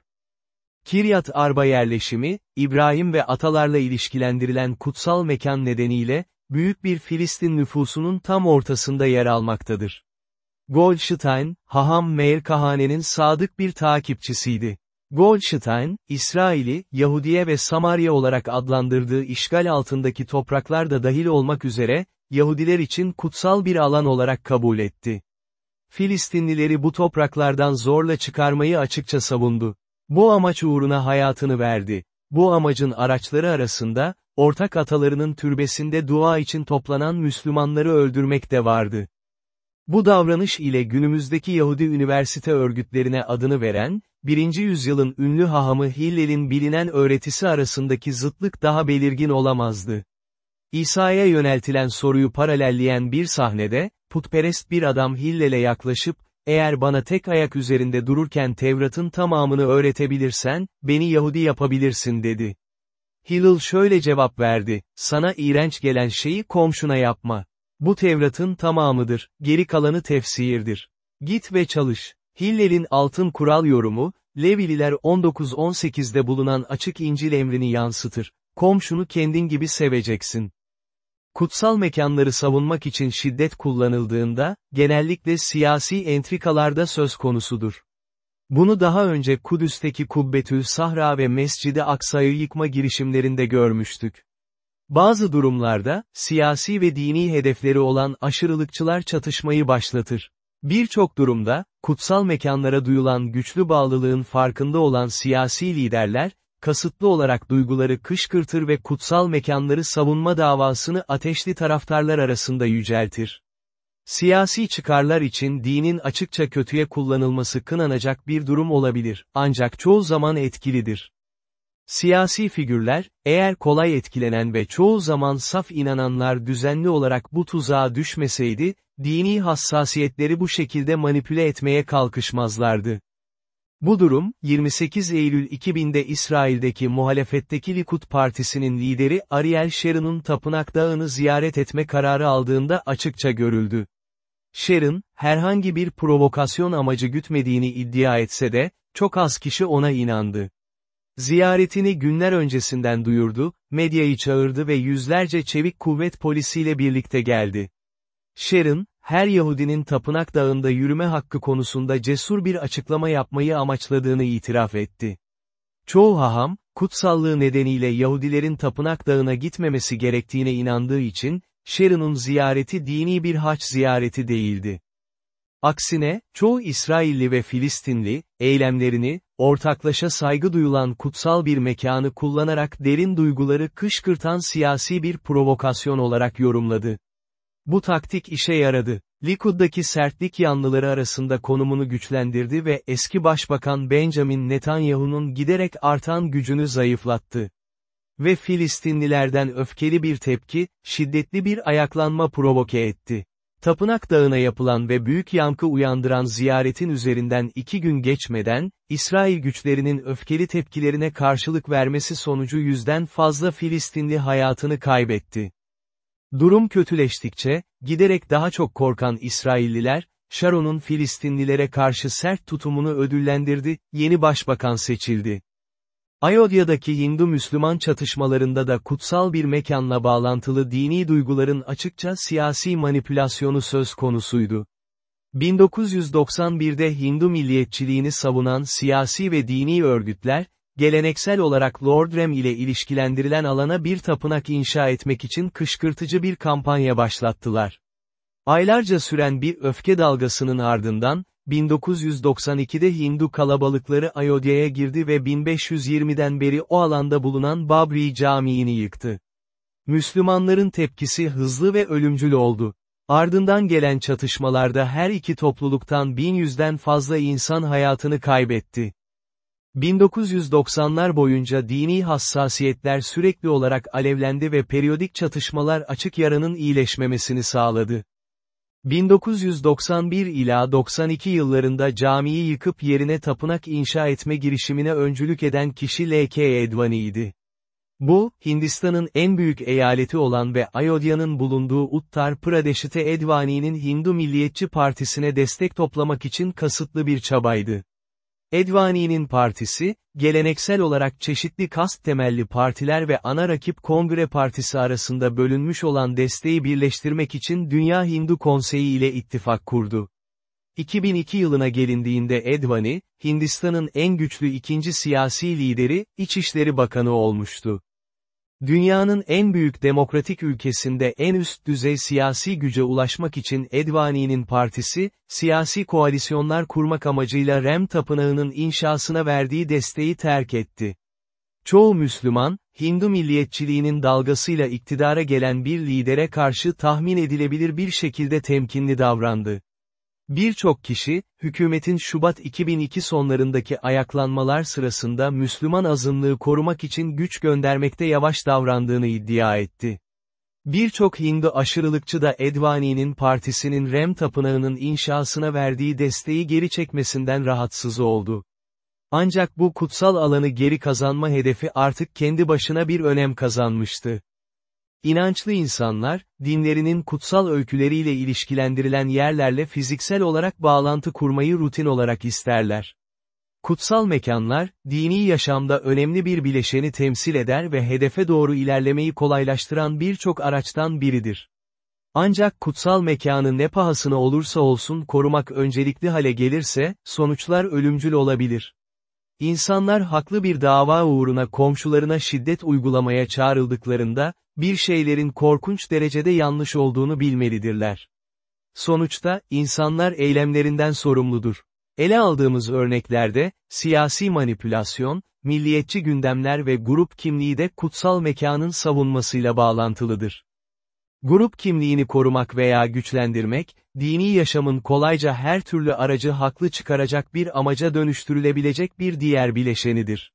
Kiryat Arba yerleşimi, İbrahim ve atalarla ilişkilendirilen kutsal mekan nedeniyle, büyük bir Filistin nüfusunun tam ortasında yer almaktadır. Goldstein, Haham Meir Kahane'nin sadık bir takipçisiydi. Goldstein, İsrail'i, Yahudiye ve Samarya olarak adlandırdığı işgal altındaki topraklar da dahil olmak üzere, Yahudiler için kutsal bir alan olarak kabul etti. Filistinlileri bu topraklardan zorla çıkarmayı açıkça savundu. Bu amaç uğruna hayatını verdi. Bu amacın araçları arasında, ortak atalarının türbesinde dua için toplanan Müslümanları öldürmek de vardı. Bu davranış ile günümüzdeki Yahudi üniversite örgütlerine adını veren, 1. yüzyılın ünlü hahamı Hillel'in bilinen öğretisi arasındaki zıtlık daha belirgin olamazdı. İsa'ya yöneltilen soruyu paralelleyen bir sahnede, putperest bir adam Hillel'e yaklaşıp, eğer bana tek ayak üzerinde dururken Tevrat'ın tamamını öğretebilirsen, beni Yahudi yapabilirsin dedi. Hillel şöyle cevap verdi, sana iğrenç gelen şeyi komşuna yapma. Bu Tevrat'ın tamamıdır, geri kalanı tefsirdir. Git ve çalış. Hillel'in altın kural yorumu, Levililer 19-18'de bulunan açık İncil emrini yansıtır. Komşunu kendin gibi seveceksin. Kutsal mekanları savunmak için şiddet kullanıldığında, genellikle siyasi entrikalarda söz konusudur. Bunu daha önce Kudüs'teki Kubbetül Sahra ve Mescid-i Aksa'yı yıkma girişimlerinde görmüştük. Bazı durumlarda, siyasi ve dini hedefleri olan aşırılıkçılar çatışmayı başlatır. Birçok durumda, kutsal mekanlara duyulan güçlü bağlılığın farkında olan siyasi liderler, kasıtlı olarak duyguları kışkırtır ve kutsal mekanları savunma davasını ateşli taraftarlar arasında yüceltir. Siyasi çıkarlar için dinin açıkça kötüye kullanılması kınanacak bir durum olabilir, ancak çoğu zaman etkilidir. Siyasi figürler, eğer kolay etkilenen ve çoğu zaman saf inananlar düzenli olarak bu tuzağa düşmeseydi, dini hassasiyetleri bu şekilde manipüle etmeye kalkışmazlardı. Bu durum, 28 Eylül 2000'de İsrail'deki muhalefetteki Likud Partisi'nin lideri Ariel Sharon'un Tapınak Dağı'nı ziyaret etme kararı aldığında açıkça görüldü. Sharon, herhangi bir provokasyon amacı gütmediğini iddia etse de, çok az kişi ona inandı. Ziyaretini günler öncesinden duyurdu, medyayı çağırdı ve yüzlerce çevik kuvvet polisiyle birlikte geldi. Sharon, her Yahudinin Tapınak Dağı'nda yürüme hakkı konusunda cesur bir açıklama yapmayı amaçladığını itiraf etti. Çoğu haham, kutsallığı nedeniyle Yahudilerin Tapınak Dağı'na gitmemesi gerektiğine inandığı için, Sharon'un ziyareti dini bir haç ziyareti değildi. Aksine, çoğu İsrailli ve Filistinli, eylemlerini, ortaklaşa saygı duyulan kutsal bir mekanı kullanarak derin duyguları kışkırtan siyasi bir provokasyon olarak yorumladı. Bu taktik işe yaradı. Likud'daki sertlik yanlıları arasında konumunu güçlendirdi ve eski başbakan Benjamin Netanyahu'nun giderek artan gücünü zayıflattı. Ve Filistinlilerden öfkeli bir tepki, şiddetli bir ayaklanma provoke etti. Tapınak Dağı'na yapılan ve büyük yankı uyandıran ziyaretin üzerinden iki gün geçmeden, İsrail güçlerinin öfkeli tepkilerine karşılık vermesi sonucu yüzden fazla Filistinli hayatını kaybetti. Durum kötüleştikçe, giderek daha çok korkan İsrailliler, Sharon'un Filistinlilere karşı sert tutumunu ödüllendirdi, yeni başbakan seçildi. Ayodhya'daki Hindu-Müslüman çatışmalarında da kutsal bir mekanla bağlantılı dini duyguların açıkça siyasi manipülasyonu söz konusuydu. 1991'de Hindu milliyetçiliğini savunan siyasi ve dini örgütler, geleneksel olarak Lord Rem ile ilişkilendirilen alana bir tapınak inşa etmek için kışkırtıcı bir kampanya başlattılar. Aylarca süren bir öfke dalgasının ardından, 1992'de Hindu kalabalıkları Ayodhya'ya girdi ve 1520'den beri o alanda bulunan Babri Camii'ni yıktı. Müslümanların tepkisi hızlı ve ölümcül oldu. Ardından gelen çatışmalarda her iki topluluktan 1100'den fazla insan hayatını kaybetti. 1990'lar boyunca dini hassasiyetler sürekli olarak alevlendi ve periyodik çatışmalar açık yaranın iyileşmemesini sağladı. 1991 ila 92 yıllarında camiyi yıkıp yerine tapınak inşa etme girişimine öncülük eden kişi L.K. Edvani'ydi. Bu, Hindistan'ın en büyük eyaleti olan ve Ayodhya'nın bulunduğu Uttar Pradesh'te Edvani'nin Hindu Milliyetçi Partisi'ne destek toplamak için kasıtlı bir çabaydı. Edvani'nin partisi, geleneksel olarak çeşitli kast temelli partiler ve ana rakip Kongre Partisi arasında bölünmüş olan desteği birleştirmek için Dünya Hindu Konseyi ile ittifak kurdu. 2002 yılına gelindiğinde Edvani, Hindistan'ın en güçlü ikinci siyasi lideri, İçişleri Bakanı olmuştu. Dünyanın en büyük demokratik ülkesinde en üst düzey siyasi güce ulaşmak için Edvani'nin partisi, siyasi koalisyonlar kurmak amacıyla Rem Tapınağı'nın inşasına verdiği desteği terk etti. Çoğu Müslüman, Hindu milliyetçiliğinin dalgasıyla iktidara gelen bir lidere karşı tahmin edilebilir bir şekilde temkinli davrandı. Birçok kişi, hükümetin Şubat 2002 sonlarındaki ayaklanmalar sırasında Müslüman azınlığı korumak için güç göndermekte yavaş davrandığını iddia etti. Birçok Hindu aşırılıkçı da Edvani'nin partisinin Rem tapınağının inşasına verdiği desteği geri çekmesinden rahatsız oldu. Ancak bu kutsal alanı geri kazanma hedefi artık kendi başına bir önem kazanmıştı. İnançlı insanlar, dinlerinin kutsal öyküleriyle ilişkilendirilen yerlerle fiziksel olarak bağlantı kurmayı rutin olarak isterler. Kutsal mekanlar, dini yaşamda önemli bir bileşeni temsil eder ve hedefe doğru ilerlemeyi kolaylaştıran birçok araçtan biridir. Ancak kutsal mekanı ne pahasına olursa olsun korumak öncelikli hale gelirse, sonuçlar ölümcül olabilir. İnsanlar haklı bir dava uğruna komşularına şiddet uygulamaya çağrıldıklarında, bir şeylerin korkunç derecede yanlış olduğunu bilmelidirler. Sonuçta, insanlar eylemlerinden sorumludur. Ele aldığımız örneklerde, siyasi manipülasyon, milliyetçi gündemler ve grup kimliği de kutsal mekanın savunmasıyla bağlantılıdır. Grup kimliğini korumak veya güçlendirmek, dini yaşamın kolayca her türlü aracı haklı çıkaracak bir amaca dönüştürülebilecek bir diğer bileşenidir.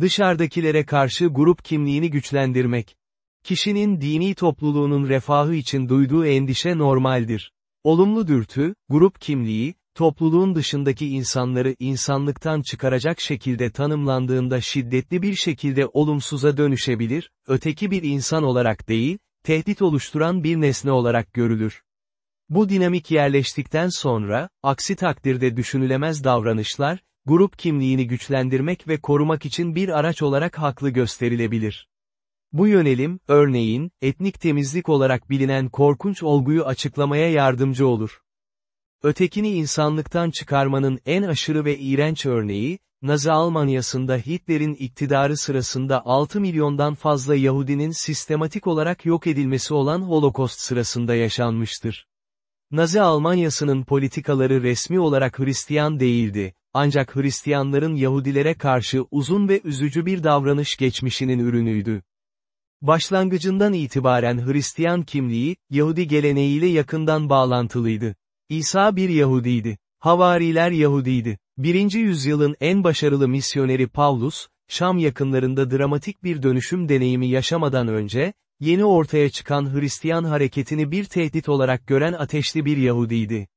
Dışarıdakilere karşı grup kimliğini güçlendirmek. Kişinin dini topluluğunun refahı için duyduğu endişe normaldir. Olumlu dürtü, grup kimliği, topluluğun dışındaki insanları insanlıktan çıkaracak şekilde tanımlandığında şiddetli bir şekilde olumsuza dönüşebilir, öteki bir insan olarak değil, tehdit oluşturan bir nesne olarak görülür. Bu dinamik yerleştikten sonra, aksi takdirde düşünülemez davranışlar, grup kimliğini güçlendirmek ve korumak için bir araç olarak haklı gösterilebilir. Bu yönelim, örneğin, etnik temizlik olarak bilinen korkunç olguyu açıklamaya yardımcı olur. Ötekini insanlıktan çıkarmanın en aşırı ve iğrenç örneği, Nazi Almanyası'nda Hitler'in iktidarı sırasında 6 milyondan fazla Yahudinin sistematik olarak yok edilmesi olan Holokost sırasında yaşanmıştır. Nazi Almanyası'nın politikaları resmi olarak Hristiyan değildi, ancak Hristiyanların Yahudilere karşı uzun ve üzücü bir davranış geçmişinin ürünüydü. Başlangıcından itibaren Hristiyan kimliği, Yahudi geleneğiyle yakından bağlantılıydı. İsa bir Yahudiydi. Havariler Yahudiydi. Birinci yüzyılın en başarılı misyoneri Paulus, Şam yakınlarında dramatik bir dönüşüm deneyimi yaşamadan önce, yeni ortaya çıkan Hristiyan hareketini bir tehdit olarak gören ateşli bir Yahudiydi.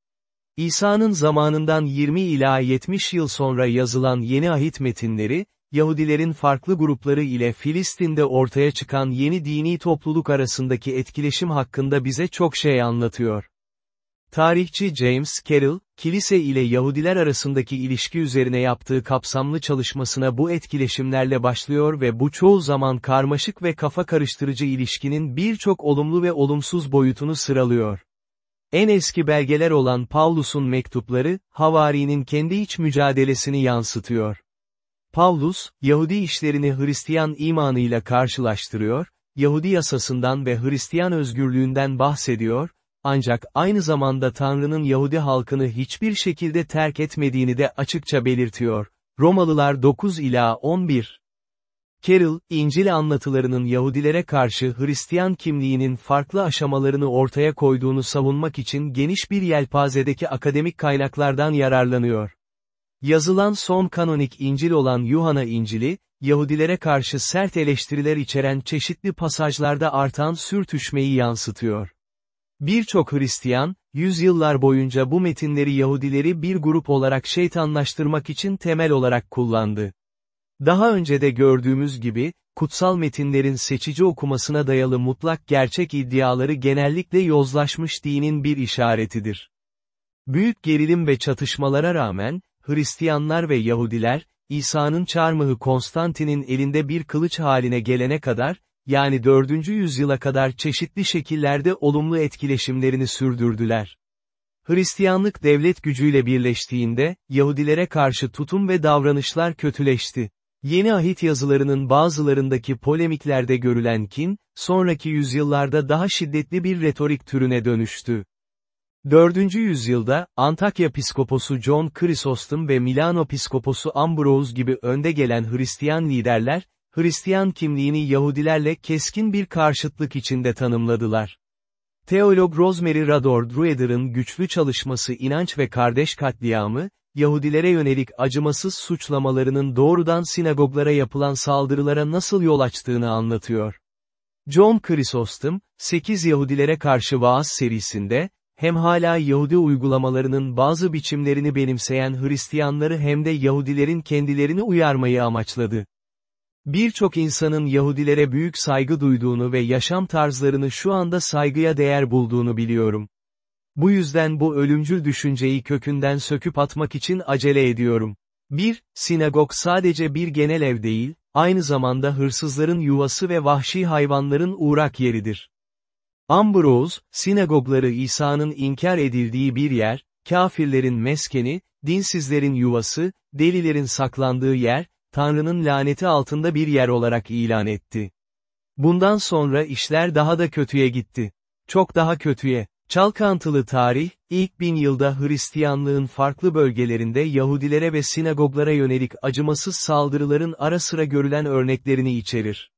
İsa'nın zamanından 20 ila 70 yıl sonra yazılan yeni ahit metinleri, Yahudilerin farklı grupları ile Filistin'de ortaya çıkan yeni dini topluluk arasındaki etkileşim hakkında bize çok şey anlatıyor. Tarihçi James Carroll, kilise ile Yahudiler arasındaki ilişki üzerine yaptığı kapsamlı çalışmasına bu etkileşimlerle başlıyor ve bu çoğu zaman karmaşık ve kafa karıştırıcı ilişkinin birçok olumlu ve olumsuz boyutunu sıralıyor. En eski belgeler olan Paulus'un mektupları, Havari'nin kendi iç mücadelesini yansıtıyor. Paulus, Yahudi işlerini Hristiyan imanıyla karşılaştırıyor, Yahudi yasasından ve Hristiyan özgürlüğünden bahsediyor, ancak aynı zamanda Tanrı'nın Yahudi halkını hiçbir şekilde terk etmediğini de açıkça belirtiyor. Romalılar 9 ila 11 Carroll, İncil anlatılarının Yahudilere karşı Hristiyan kimliğinin farklı aşamalarını ortaya koyduğunu savunmak için geniş bir yelpazedeki akademik kaynaklardan yararlanıyor. Yazılan son kanonik İncil olan Yuhanna İncil'i, Yahudilere karşı sert eleştiriler içeren çeşitli pasajlarda artan sürtüşmeyi yansıtıyor. Birçok Hristiyan, yüzyıllar boyunca bu metinleri Yahudileri bir grup olarak şeytanlaştırmak için temel olarak kullandı. Daha önce de gördüğümüz gibi, kutsal metinlerin seçici okumasına dayalı mutlak gerçek iddiaları genellikle yozlaşmış dinin bir işaretidir. Büyük gerilim ve çatışmalara rağmen, Hristiyanlar ve Yahudiler, İsa'nın çarmıhı Konstantin'in elinde bir kılıç haline gelene kadar, yani 4. yüzyıla kadar çeşitli şekillerde olumlu etkileşimlerini sürdürdüler. Hristiyanlık devlet gücüyle birleştiğinde, Yahudilere karşı tutum ve davranışlar kötüleşti. Yeni ahit yazılarının bazılarındaki polemiklerde görülen kin, sonraki yüzyıllarda daha şiddetli bir retorik türüne dönüştü. 4. yüzyılda, Antakya piskoposu John Chrysostom ve Milano piskoposu Ambrose gibi önde gelen Hristiyan liderler, Hristiyan kimliğini Yahudilerle keskin bir karşıtlık içinde tanımladılar. Teolog Rosemary Rador Drueder'ın güçlü çalışması inanç ve kardeş katliamı, Yahudilere yönelik acımasız suçlamalarının doğrudan sinagoglara yapılan saldırılara nasıl yol açtığını anlatıyor. John Chrysostom, 8 Yahudilere karşı vaaz serisinde, hem hala Yahudi uygulamalarının bazı biçimlerini benimseyen Hristiyanları hem de Yahudilerin kendilerini uyarmayı amaçladı. Birçok insanın Yahudilere büyük saygı duyduğunu ve yaşam tarzlarını şu anda saygıya değer bulduğunu biliyorum. Bu yüzden bu ölümcül düşünceyi kökünden söküp atmak için acele ediyorum. 1. Sinagog sadece bir genel ev değil, aynı zamanda hırsızların yuvası ve vahşi hayvanların uğrak yeridir. Ambrose, sinagogları İsa'nın inkar edildiği bir yer, kafirlerin meskeni, dinsizlerin yuvası, delilerin saklandığı yer, Tanrı'nın laneti altında bir yer olarak ilan etti. Bundan sonra işler daha da kötüye gitti. Çok daha kötüye. Çalkantılı tarih, ilk bin yılda Hristiyanlığın farklı bölgelerinde Yahudilere ve sinagoglara yönelik acımasız saldırıların ara sıra görülen örneklerini içerir.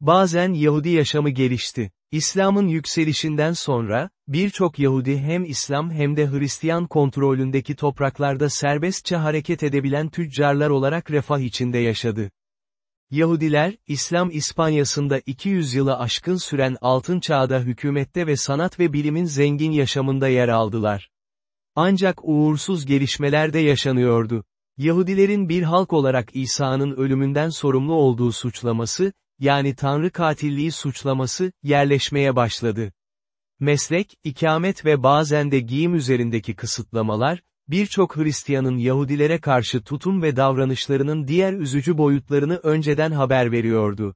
Bazen Yahudi yaşamı gelişti. İslam'ın yükselişinden sonra, birçok Yahudi hem İslam hem de Hristiyan kontrolündeki topraklarda serbestçe hareket edebilen tüccarlar olarak refah içinde yaşadı. Yahudiler, İslam İspanyası'nda 200 yılı aşkın süren altın çağda hükümette ve sanat ve bilimin zengin yaşamında yer aldılar. Ancak uğursuz gelişmeler de yaşanıyordu. Yahudilerin bir halk olarak İsa'nın ölümünden sorumlu olduğu suçlaması, yani Tanrı katilliği suçlaması, yerleşmeye başladı. Meslek, ikamet ve bazen de giyim üzerindeki kısıtlamalar, birçok Hristiyanın Yahudilere karşı tutum ve davranışlarının diğer üzücü boyutlarını önceden haber veriyordu.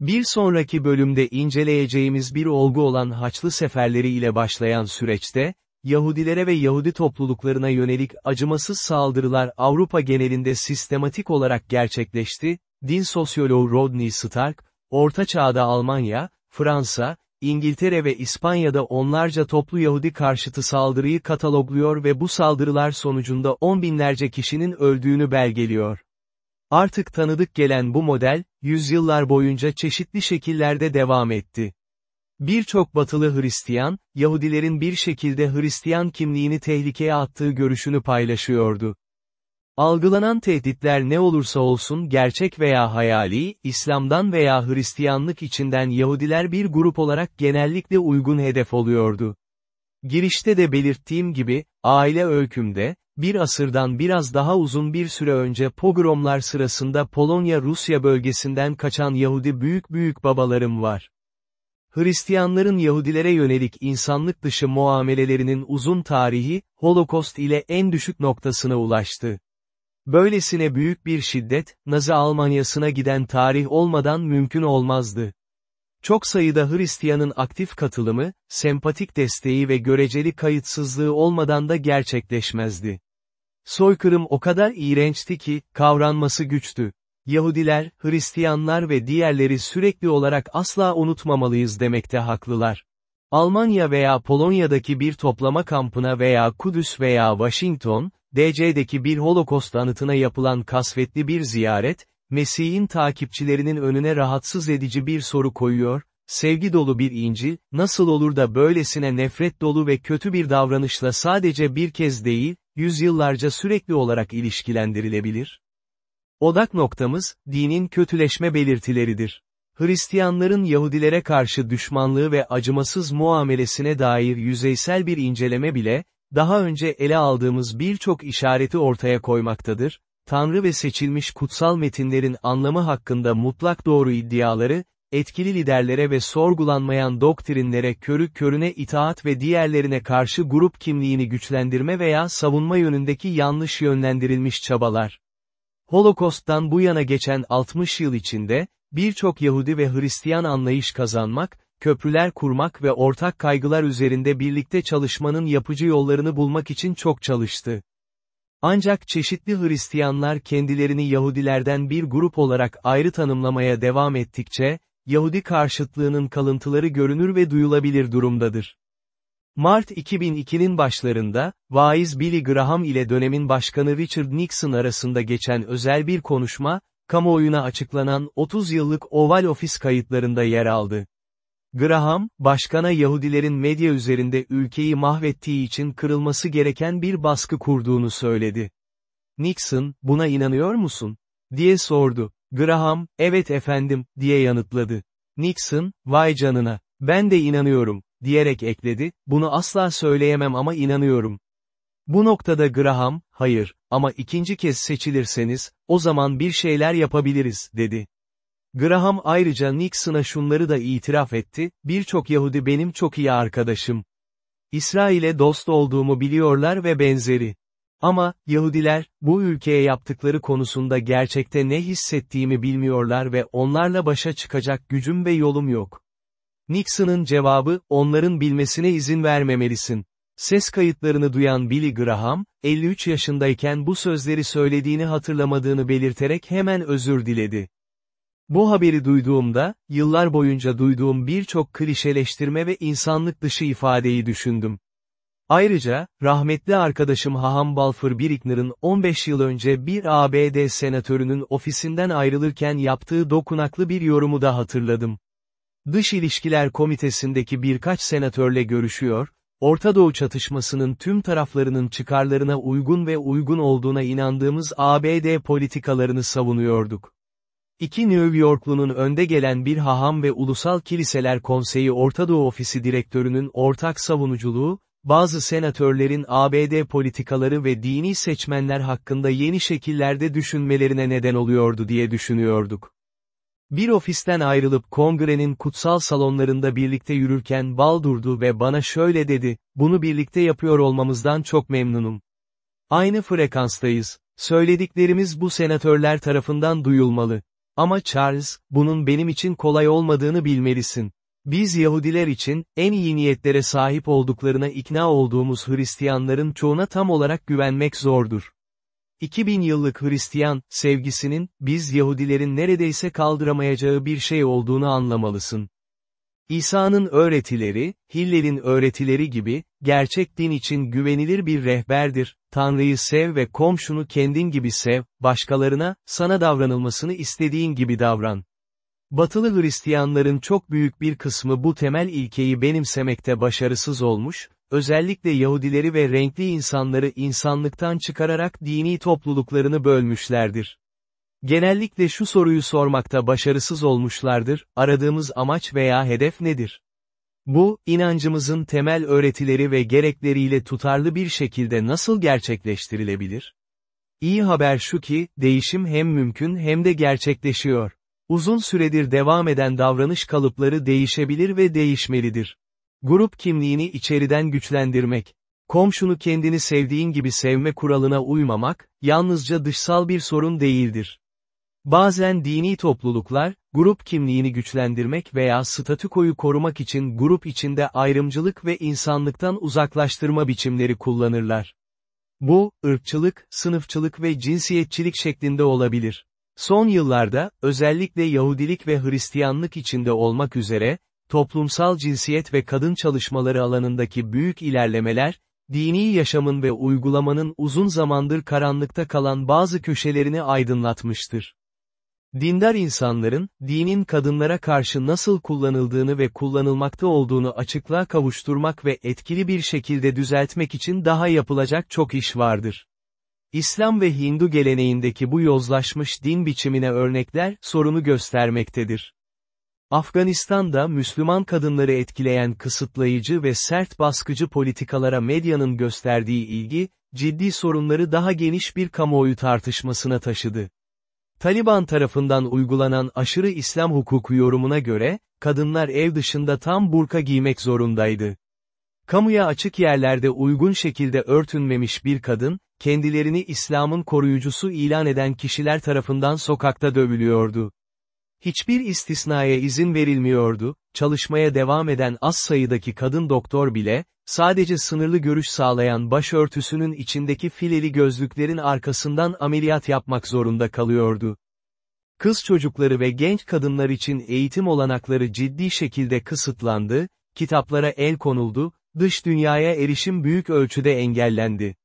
Bir sonraki bölümde inceleyeceğimiz bir olgu olan Haçlı seferleri ile başlayan süreçte, Yahudilere ve Yahudi topluluklarına yönelik acımasız saldırılar Avrupa genelinde sistematik olarak gerçekleşti, din sosyoloğu Rodney Stark, Orta Çağ'da Almanya, Fransa, İngiltere ve İspanya'da onlarca toplu Yahudi karşıtı saldırıyı katalogluyor ve bu saldırılar sonucunda on binlerce kişinin öldüğünü belgeliyor. Artık tanıdık gelen bu model, yüzyıllar boyunca çeşitli şekillerde devam etti. Birçok batılı Hristiyan, Yahudilerin bir şekilde Hristiyan kimliğini tehlikeye attığı görüşünü paylaşıyordu. Algılanan tehditler ne olursa olsun gerçek veya hayali, İslam'dan veya Hristiyanlık içinden Yahudiler bir grup olarak genellikle uygun hedef oluyordu. Girişte de belirttiğim gibi, aile öykümde, bir asırdan biraz daha uzun bir süre önce pogromlar sırasında Polonya-Rusya bölgesinden kaçan Yahudi büyük büyük babalarım var. Hristiyanların Yahudilere yönelik insanlık dışı muamelelerinin uzun tarihi, Holokost ile en düşük noktasına ulaştı. Böylesine büyük bir şiddet, Nazi Almanyası'na giden tarih olmadan mümkün olmazdı. Çok sayıda Hristiyanın aktif katılımı, sempatik desteği ve göreceli kayıtsızlığı olmadan da gerçekleşmezdi. Soykırım o kadar iğrençti ki, kavranması güçtü. Yahudiler, Hristiyanlar ve diğerleri sürekli olarak asla unutmamalıyız demekte haklılar. Almanya veya Polonya'daki bir toplama kampına veya Kudüs veya Washington, DC'deki bir Holokost anıtına yapılan kasvetli bir ziyaret, Mesih'in takipçilerinin önüne rahatsız edici bir soru koyuyor, sevgi dolu bir İncil, nasıl olur da böylesine nefret dolu ve kötü bir davranışla sadece bir kez değil, yüzyıllarca sürekli olarak ilişkilendirilebilir? Odak noktamız, dinin kötüleşme belirtileridir. Hristiyanların Yahudilere karşı düşmanlığı ve acımasız muamelesine dair yüzeysel bir inceleme bile, daha önce ele aldığımız birçok işareti ortaya koymaktadır, Tanrı ve seçilmiş kutsal metinlerin anlamı hakkında mutlak doğru iddiaları, etkili liderlere ve sorgulanmayan doktrinlere körü körüne itaat ve diğerlerine karşı grup kimliğini güçlendirme veya savunma yönündeki yanlış yönlendirilmiş çabalar. Holokost'tan bu yana geçen 60 yıl içinde, birçok Yahudi ve Hristiyan anlayış kazanmak, köprüler kurmak ve ortak kaygılar üzerinde birlikte çalışmanın yapıcı yollarını bulmak için çok çalıştı. Ancak çeşitli Hristiyanlar kendilerini Yahudilerden bir grup olarak ayrı tanımlamaya devam ettikçe, Yahudi karşıtlığının kalıntıları görünür ve duyulabilir durumdadır. Mart 2002'nin başlarında, vaiz Billy Graham ile dönemin başkanı Richard Nixon arasında geçen özel bir konuşma, kamuoyuna açıklanan 30 yıllık Oval Ofis kayıtlarında yer aldı. Graham, başkana Yahudilerin medya üzerinde ülkeyi mahvettiği için kırılması gereken bir baskı kurduğunu söyledi. Nixon, buna inanıyor musun? diye sordu. Graham, evet efendim, diye yanıtladı. Nixon, vay canına, ben de inanıyorum, diyerek ekledi, bunu asla söyleyemem ama inanıyorum. Bu noktada Graham, hayır, ama ikinci kez seçilirseniz, o zaman bir şeyler yapabiliriz, dedi. Graham ayrıca Nixon'a şunları da itiraf etti, birçok Yahudi benim çok iyi arkadaşım. İsrail'e dost olduğumu biliyorlar ve benzeri. Ama, Yahudiler, bu ülkeye yaptıkları konusunda gerçekte ne hissettiğimi bilmiyorlar ve onlarla başa çıkacak gücüm ve yolum yok. Nixon'ın cevabı, onların bilmesine izin vermemelisin. Ses kayıtlarını duyan Billy Graham, 53 yaşındayken bu sözleri söylediğini hatırlamadığını belirterek hemen özür diledi. Bu haberi duyduğumda, yıllar boyunca duyduğum birçok klişeleştirme ve insanlık dışı ifadeyi düşündüm. Ayrıca, rahmetli arkadaşım Haham Balfour Birikner'ın 15 yıl önce bir ABD senatörünün ofisinden ayrılırken yaptığı dokunaklı bir yorumu da hatırladım. Dış İlişkiler Komitesi'ndeki birkaç senatörle görüşüyor, Orta Doğu çatışmasının tüm taraflarının çıkarlarına uygun ve uygun olduğuna inandığımız ABD politikalarını savunuyorduk. İki New Yorklunun önde gelen bir haham ve Ulusal Kiliseler Konseyi Orta Doğu Ofisi Direktörünün ortak savunuculuğu, bazı senatörlerin ABD politikaları ve dini seçmenler hakkında yeni şekillerde düşünmelerine neden oluyordu diye düşünüyorduk. Bir ofisten ayrılıp kongrenin kutsal salonlarında birlikte yürürken bal durdu ve bana şöyle dedi, bunu birlikte yapıyor olmamızdan çok memnunum. Aynı frekanstayız. Söylediklerimiz bu senatörler tarafından duyulmalı. Ama Charles, bunun benim için kolay olmadığını bilmelisin. Biz Yahudiler için, en iyi niyetlere sahip olduklarına ikna olduğumuz Hristiyanların çoğuna tam olarak güvenmek zordur. 2000 yıllık Hristiyan, sevgisinin, biz Yahudilerin neredeyse kaldıramayacağı bir şey olduğunu anlamalısın. İsa'nın öğretileri, Hiller'in öğretileri gibi, gerçek din için güvenilir bir rehberdir, Tanrı'yı sev ve komşunu kendin gibi sev, başkalarına, sana davranılmasını istediğin gibi davran. Batılı Hristiyanların çok büyük bir kısmı bu temel ilkeyi benimsemekte başarısız olmuş, özellikle Yahudileri ve renkli insanları insanlıktan çıkararak dini topluluklarını bölmüşlerdir. Genellikle şu soruyu sormakta başarısız olmuşlardır, aradığımız amaç veya hedef nedir? Bu, inancımızın temel öğretileri ve gerekleriyle tutarlı bir şekilde nasıl gerçekleştirilebilir? İyi haber şu ki, değişim hem mümkün hem de gerçekleşiyor. Uzun süredir devam eden davranış kalıpları değişebilir ve değişmelidir. Grup kimliğini içeriden güçlendirmek. Komşunu kendini sevdiğin gibi sevme kuralına uymamak, yalnızca dışsal bir sorun değildir. Bazen dini topluluklar, grup kimliğini güçlendirmek veya statükoyu korumak için grup içinde ayrımcılık ve insanlıktan uzaklaştırma biçimleri kullanırlar. Bu, ırkçılık, sınıfçılık ve cinsiyetçilik şeklinde olabilir. Son yıllarda, özellikle Yahudilik ve Hristiyanlık içinde olmak üzere, toplumsal cinsiyet ve kadın çalışmaları alanındaki büyük ilerlemeler, dini yaşamın ve uygulamanın uzun zamandır karanlıkta kalan bazı köşelerini aydınlatmıştır. Dindar insanların, dinin kadınlara karşı nasıl kullanıldığını ve kullanılmakta olduğunu açıklığa kavuşturmak ve etkili bir şekilde düzeltmek için daha yapılacak çok iş vardır. İslam ve Hindu geleneğindeki bu yozlaşmış din biçimine örnekler, sorunu göstermektedir. Afganistan'da Müslüman kadınları etkileyen kısıtlayıcı ve sert baskıcı politikalara medyanın gösterdiği ilgi, ciddi sorunları daha geniş bir kamuoyu tartışmasına taşıdı. Taliban tarafından uygulanan aşırı İslam hukuku yorumuna göre, kadınlar ev dışında tam burka giymek zorundaydı. Kamuya açık yerlerde uygun şekilde örtünmemiş bir kadın, kendilerini İslam'ın koruyucusu ilan eden kişiler tarafından sokakta dövülüyordu. Hiçbir istisnaya izin verilmiyordu, çalışmaya devam eden az sayıdaki kadın doktor bile, sadece sınırlı görüş sağlayan başörtüsünün içindeki fileli gözlüklerin arkasından ameliyat yapmak zorunda kalıyordu. Kız çocukları ve genç kadınlar için eğitim olanakları ciddi şekilde kısıtlandı, kitaplara el konuldu, dış dünyaya erişim büyük ölçüde engellendi.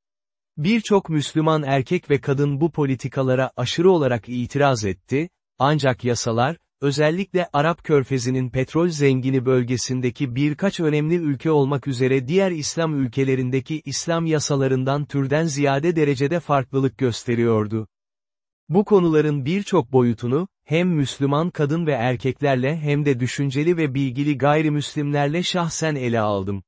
Birçok Müslüman erkek ve kadın bu politikalara aşırı olarak itiraz etti, ancak yasalar, özellikle Arap Körfezi'nin petrol zengini bölgesindeki birkaç önemli ülke olmak üzere diğer İslam ülkelerindeki İslam yasalarından türden ziyade derecede farklılık gösteriyordu. Bu konuların birçok boyutunu, hem Müslüman kadın ve erkeklerle hem de düşünceli ve bilgili gayrimüslimlerle şahsen ele aldım.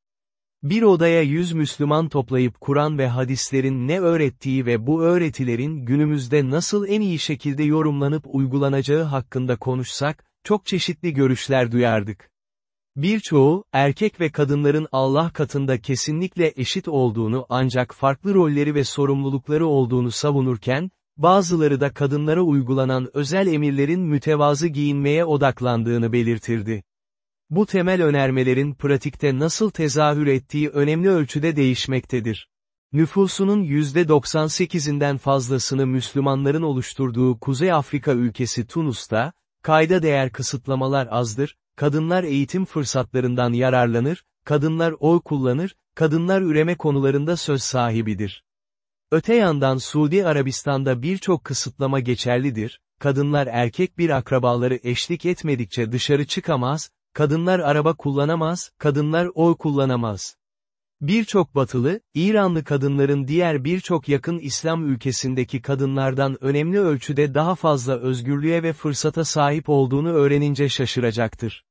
Bir odaya yüz Müslüman toplayıp Kur'an ve hadislerin ne öğrettiği ve bu öğretilerin günümüzde nasıl en iyi şekilde yorumlanıp uygulanacağı hakkında konuşsak, çok çeşitli görüşler duyardık. Birçoğu, erkek ve kadınların Allah katında kesinlikle eşit olduğunu ancak farklı rolleri ve sorumlulukları olduğunu savunurken, bazıları da kadınlara uygulanan özel emirlerin mütevazı giyinmeye odaklandığını belirtirdi. Bu temel önermelerin pratikte nasıl tezahür ettiği önemli ölçüde değişmektedir. Nüfusunun %98'inden fazlasını Müslümanların oluşturduğu Kuzey Afrika ülkesi Tunus'ta, kayda değer kısıtlamalar azdır, kadınlar eğitim fırsatlarından yararlanır, kadınlar oy kullanır, kadınlar üreme konularında söz sahibidir. Öte yandan Suudi Arabistan'da birçok kısıtlama geçerlidir, kadınlar erkek bir akrabaları eşlik etmedikçe dışarı çıkamaz, kadınlar araba kullanamaz, kadınlar oy kullanamaz. Birçok batılı, İranlı kadınların diğer birçok yakın İslam ülkesindeki kadınlardan önemli ölçüde daha fazla özgürlüğe ve fırsata sahip olduğunu öğrenince şaşıracaktır.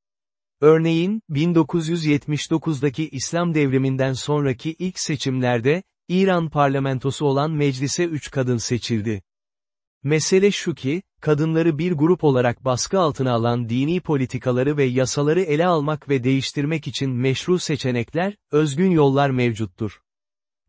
Örneğin, 1979'daki İslam devriminden sonraki ilk seçimlerde, İran parlamentosu olan meclise 3 kadın seçildi. Mesele şu ki, kadınları bir grup olarak baskı altına alan dini politikaları ve yasaları ele almak ve değiştirmek için meşru seçenekler, özgün yollar mevcuttur.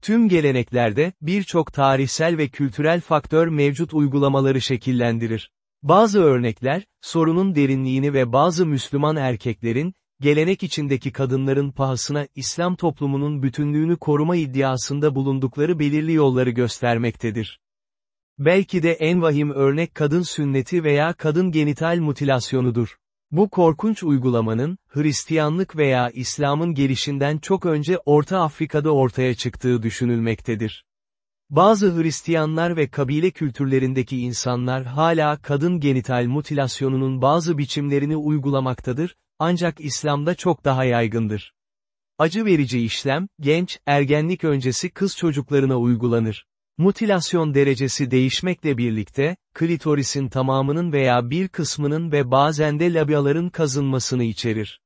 Tüm geleneklerde, birçok tarihsel ve kültürel faktör mevcut uygulamaları şekillendirir. Bazı örnekler, sorunun derinliğini ve bazı Müslüman erkeklerin, gelenek içindeki kadınların pahasına İslam toplumunun bütünlüğünü koruma iddiasında bulundukları belirli yolları göstermektedir. Belki de en vahim örnek kadın sünneti veya kadın genital mutilasyonudur. Bu korkunç uygulamanın, Hristiyanlık veya İslam'ın gelişinden çok önce Orta Afrika'da ortaya çıktığı düşünülmektedir. Bazı Hristiyanlar ve kabile kültürlerindeki insanlar hala kadın genital mutilasyonunun bazı biçimlerini uygulamaktadır, ancak İslam'da çok daha yaygındır. Acı verici işlem, genç, ergenlik öncesi kız çocuklarına uygulanır. Mutilasyon derecesi değişmekle birlikte, klitorisin tamamının veya bir kısmının ve bazen de labyaların kazınmasını içerir.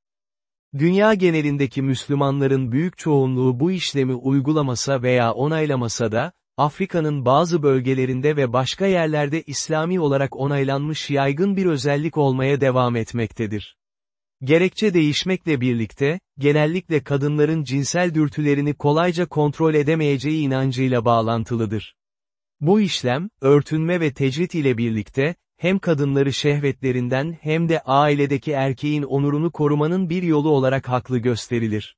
Dünya genelindeki Müslümanların büyük çoğunluğu bu işlemi uygulamasa veya onaylamasa da, Afrika'nın bazı bölgelerinde ve başka yerlerde İslami olarak onaylanmış yaygın bir özellik olmaya devam etmektedir. Gerekçe değişmekle birlikte, genellikle kadınların cinsel dürtülerini kolayca kontrol edemeyeceği inancıyla bağlantılıdır. Bu işlem, örtünme ve tecrit ile birlikte, hem kadınları şehvetlerinden hem de ailedeki erkeğin onurunu korumanın bir yolu olarak haklı gösterilir.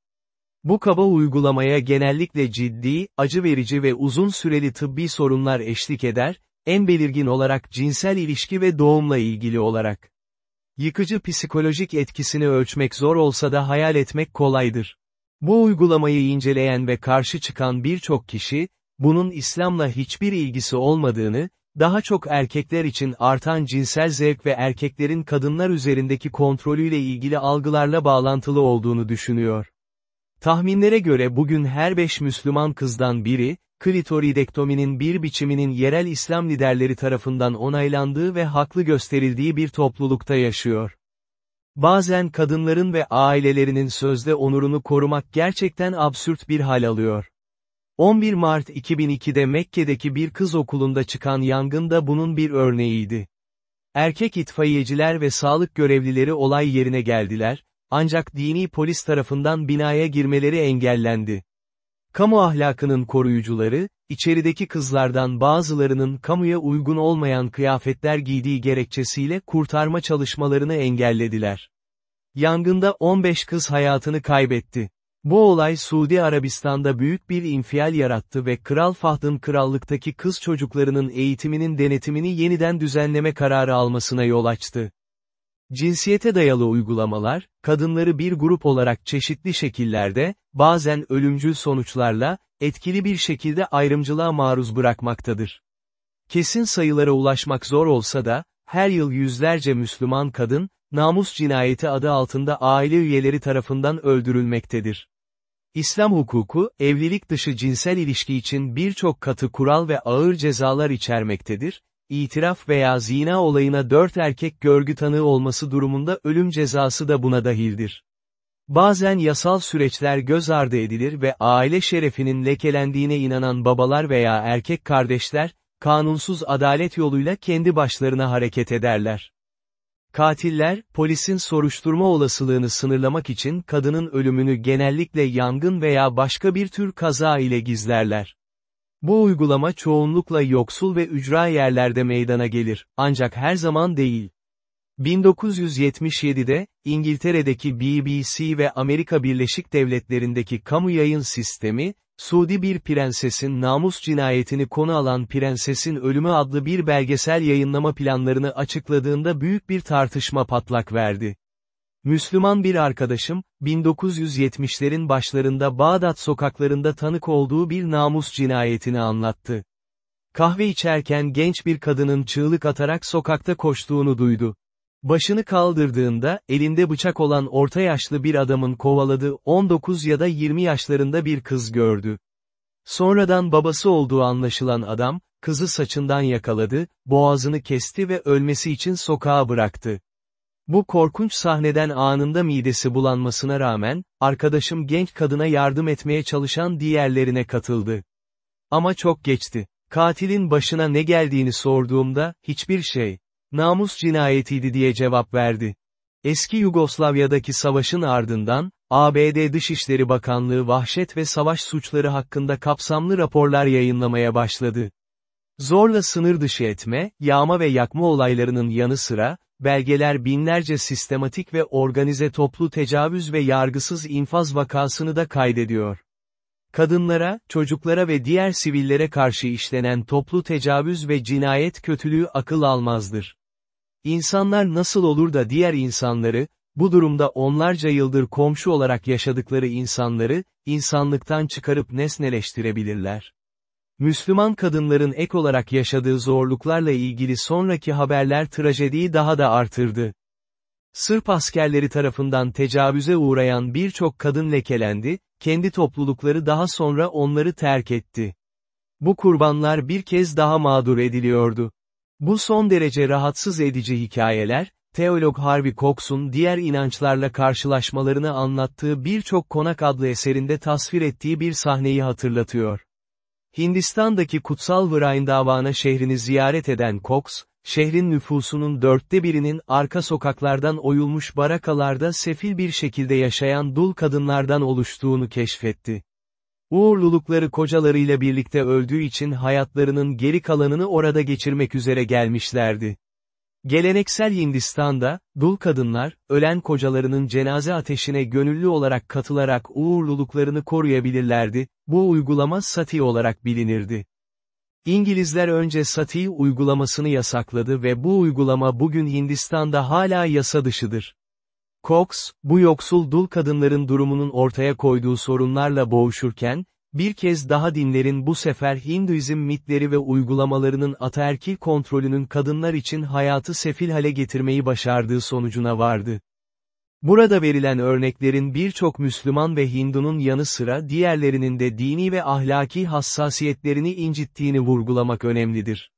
Bu kaba uygulamaya genellikle ciddi, acı verici ve uzun süreli tıbbi sorunlar eşlik eder, en belirgin olarak cinsel ilişki ve doğumla ilgili olarak. Yıkıcı psikolojik etkisini ölçmek zor olsa da hayal etmek kolaydır. Bu uygulamayı inceleyen ve karşı çıkan birçok kişi, bunun İslam'la hiçbir ilgisi olmadığını, daha çok erkekler için artan cinsel zevk ve erkeklerin kadınlar üzerindeki kontrolüyle ilgili algılarla bağlantılı olduğunu düşünüyor. Tahminlere göre bugün her beş Müslüman kızdan biri, klitoridektominin bir biçiminin yerel İslam liderleri tarafından onaylandığı ve haklı gösterildiği bir toplulukta yaşıyor. Bazen kadınların ve ailelerinin sözde onurunu korumak gerçekten absürt bir hal alıyor. 11 Mart 2002'de Mekke'deki bir kız okulunda çıkan yangın da bunun bir örneğiydi. Erkek itfaiyeciler ve sağlık görevlileri olay yerine geldiler, ancak dini polis tarafından binaya girmeleri engellendi. Kamu ahlakının koruyucuları, içerideki kızlardan bazılarının kamuya uygun olmayan kıyafetler giydiği gerekçesiyle kurtarma çalışmalarını engellediler. Yangında 15 kız hayatını kaybetti. Bu olay Suudi Arabistan'da büyük bir infial yarattı ve Kral Fahd'ın krallıktaki kız çocuklarının eğitiminin denetimini yeniden düzenleme kararı almasına yol açtı. Cinsiyete dayalı uygulamalar, kadınları bir grup olarak çeşitli şekillerde, bazen ölümcül sonuçlarla, etkili bir şekilde ayrımcılığa maruz bırakmaktadır. Kesin sayılara ulaşmak zor olsa da, her yıl yüzlerce Müslüman kadın, namus cinayeti adı altında aile üyeleri tarafından öldürülmektedir. İslam hukuku, evlilik dışı cinsel ilişki için birçok katı kural ve ağır cezalar içermektedir, İtiraf veya zina olayına dört erkek görgü tanığı olması durumunda ölüm cezası da buna dahildir. Bazen yasal süreçler göz ardı edilir ve aile şerefinin lekelendiğine inanan babalar veya erkek kardeşler, kanunsuz adalet yoluyla kendi başlarına hareket ederler. Katiller, polisin soruşturma olasılığını sınırlamak için kadının ölümünü genellikle yangın veya başka bir tür kaza ile gizlerler. Bu uygulama çoğunlukla yoksul ve ücra yerlerde meydana gelir, ancak her zaman değil. 1977'de, İngiltere'deki BBC ve Amerika Birleşik Devletleri'ndeki kamu yayın sistemi, Suudi bir prensesin namus cinayetini konu alan Prensesin Ölümü adlı bir belgesel yayınlama planlarını açıkladığında büyük bir tartışma patlak verdi. Müslüman bir arkadaşım, 1970'lerin başlarında Bağdat sokaklarında tanık olduğu bir namus cinayetini anlattı. Kahve içerken genç bir kadının çığlık atarak sokakta koştuğunu duydu. Başını kaldırdığında, elinde bıçak olan orta yaşlı bir adamın kovaladığı 19 ya da 20 yaşlarında bir kız gördü. Sonradan babası olduğu anlaşılan adam, kızı saçından yakaladı, boğazını kesti ve ölmesi için sokağa bıraktı. Bu korkunç sahneden anında midesi bulanmasına rağmen, arkadaşım genç kadına yardım etmeye çalışan diğerlerine katıldı. Ama çok geçti. Katilin başına ne geldiğini sorduğumda, hiçbir şey. Namus cinayetiydi diye cevap verdi. Eski Yugoslavya'daki savaşın ardından, ABD Dışişleri Bakanlığı vahşet ve savaş suçları hakkında kapsamlı raporlar yayınlamaya başladı. Zorla sınır dışı etme, yağma ve yakma olaylarının yanı sıra, belgeler binlerce sistematik ve organize toplu tecavüz ve yargısız infaz vakasını da kaydediyor. Kadınlara, çocuklara ve diğer sivillere karşı işlenen toplu tecavüz ve cinayet kötülüğü akıl almazdır. İnsanlar nasıl olur da diğer insanları, bu durumda onlarca yıldır komşu olarak yaşadıkları insanları, insanlıktan çıkarıp nesneleştirebilirler? Müslüman kadınların ek olarak yaşadığı zorluklarla ilgili sonraki haberler trajediyi daha da artırdı. Sırp askerleri tarafından tecavüze uğrayan birçok kadın lekelendi, kendi toplulukları daha sonra onları terk etti. Bu kurbanlar bir kez daha mağdur ediliyordu. Bu son derece rahatsız edici hikayeler, teolog Harvey Cox'un diğer inançlarla karşılaşmalarını anlattığı birçok konak adlı eserinde tasvir ettiği bir sahneyi hatırlatıyor. Hindistan'daki kutsal Vrindavan'a şehrini ziyaret eden Cox, şehrin nüfusunun dörtte birinin arka sokaklardan oyulmuş barakalarda sefil bir şekilde yaşayan dul kadınlardan oluştuğunu keşfetti. Uğurlulukları kocalarıyla birlikte öldüğü için hayatlarının geri kalanını orada geçirmek üzere gelmişlerdi. Geleneksel Hindistan'da, dul kadınlar, ölen kocalarının cenaze ateşine gönüllü olarak katılarak uğurluluklarını koruyabilirlerdi, bu uygulama sati olarak bilinirdi. İngilizler önce sati uygulamasını yasakladı ve bu uygulama bugün Hindistan'da hala yasa dışıdır. Cox, bu yoksul dul kadınların durumunun ortaya koyduğu sorunlarla boğuşurken, bir kez daha dinlerin bu sefer Hinduizm mitleri ve uygulamalarının ataerkil kontrolünün kadınlar için hayatı sefil hale getirmeyi başardığı sonucuna vardı. Burada verilen örneklerin birçok Müslüman ve Hindu'nun yanı sıra diğerlerinin de dini ve ahlaki hassasiyetlerini incittiğini vurgulamak önemlidir.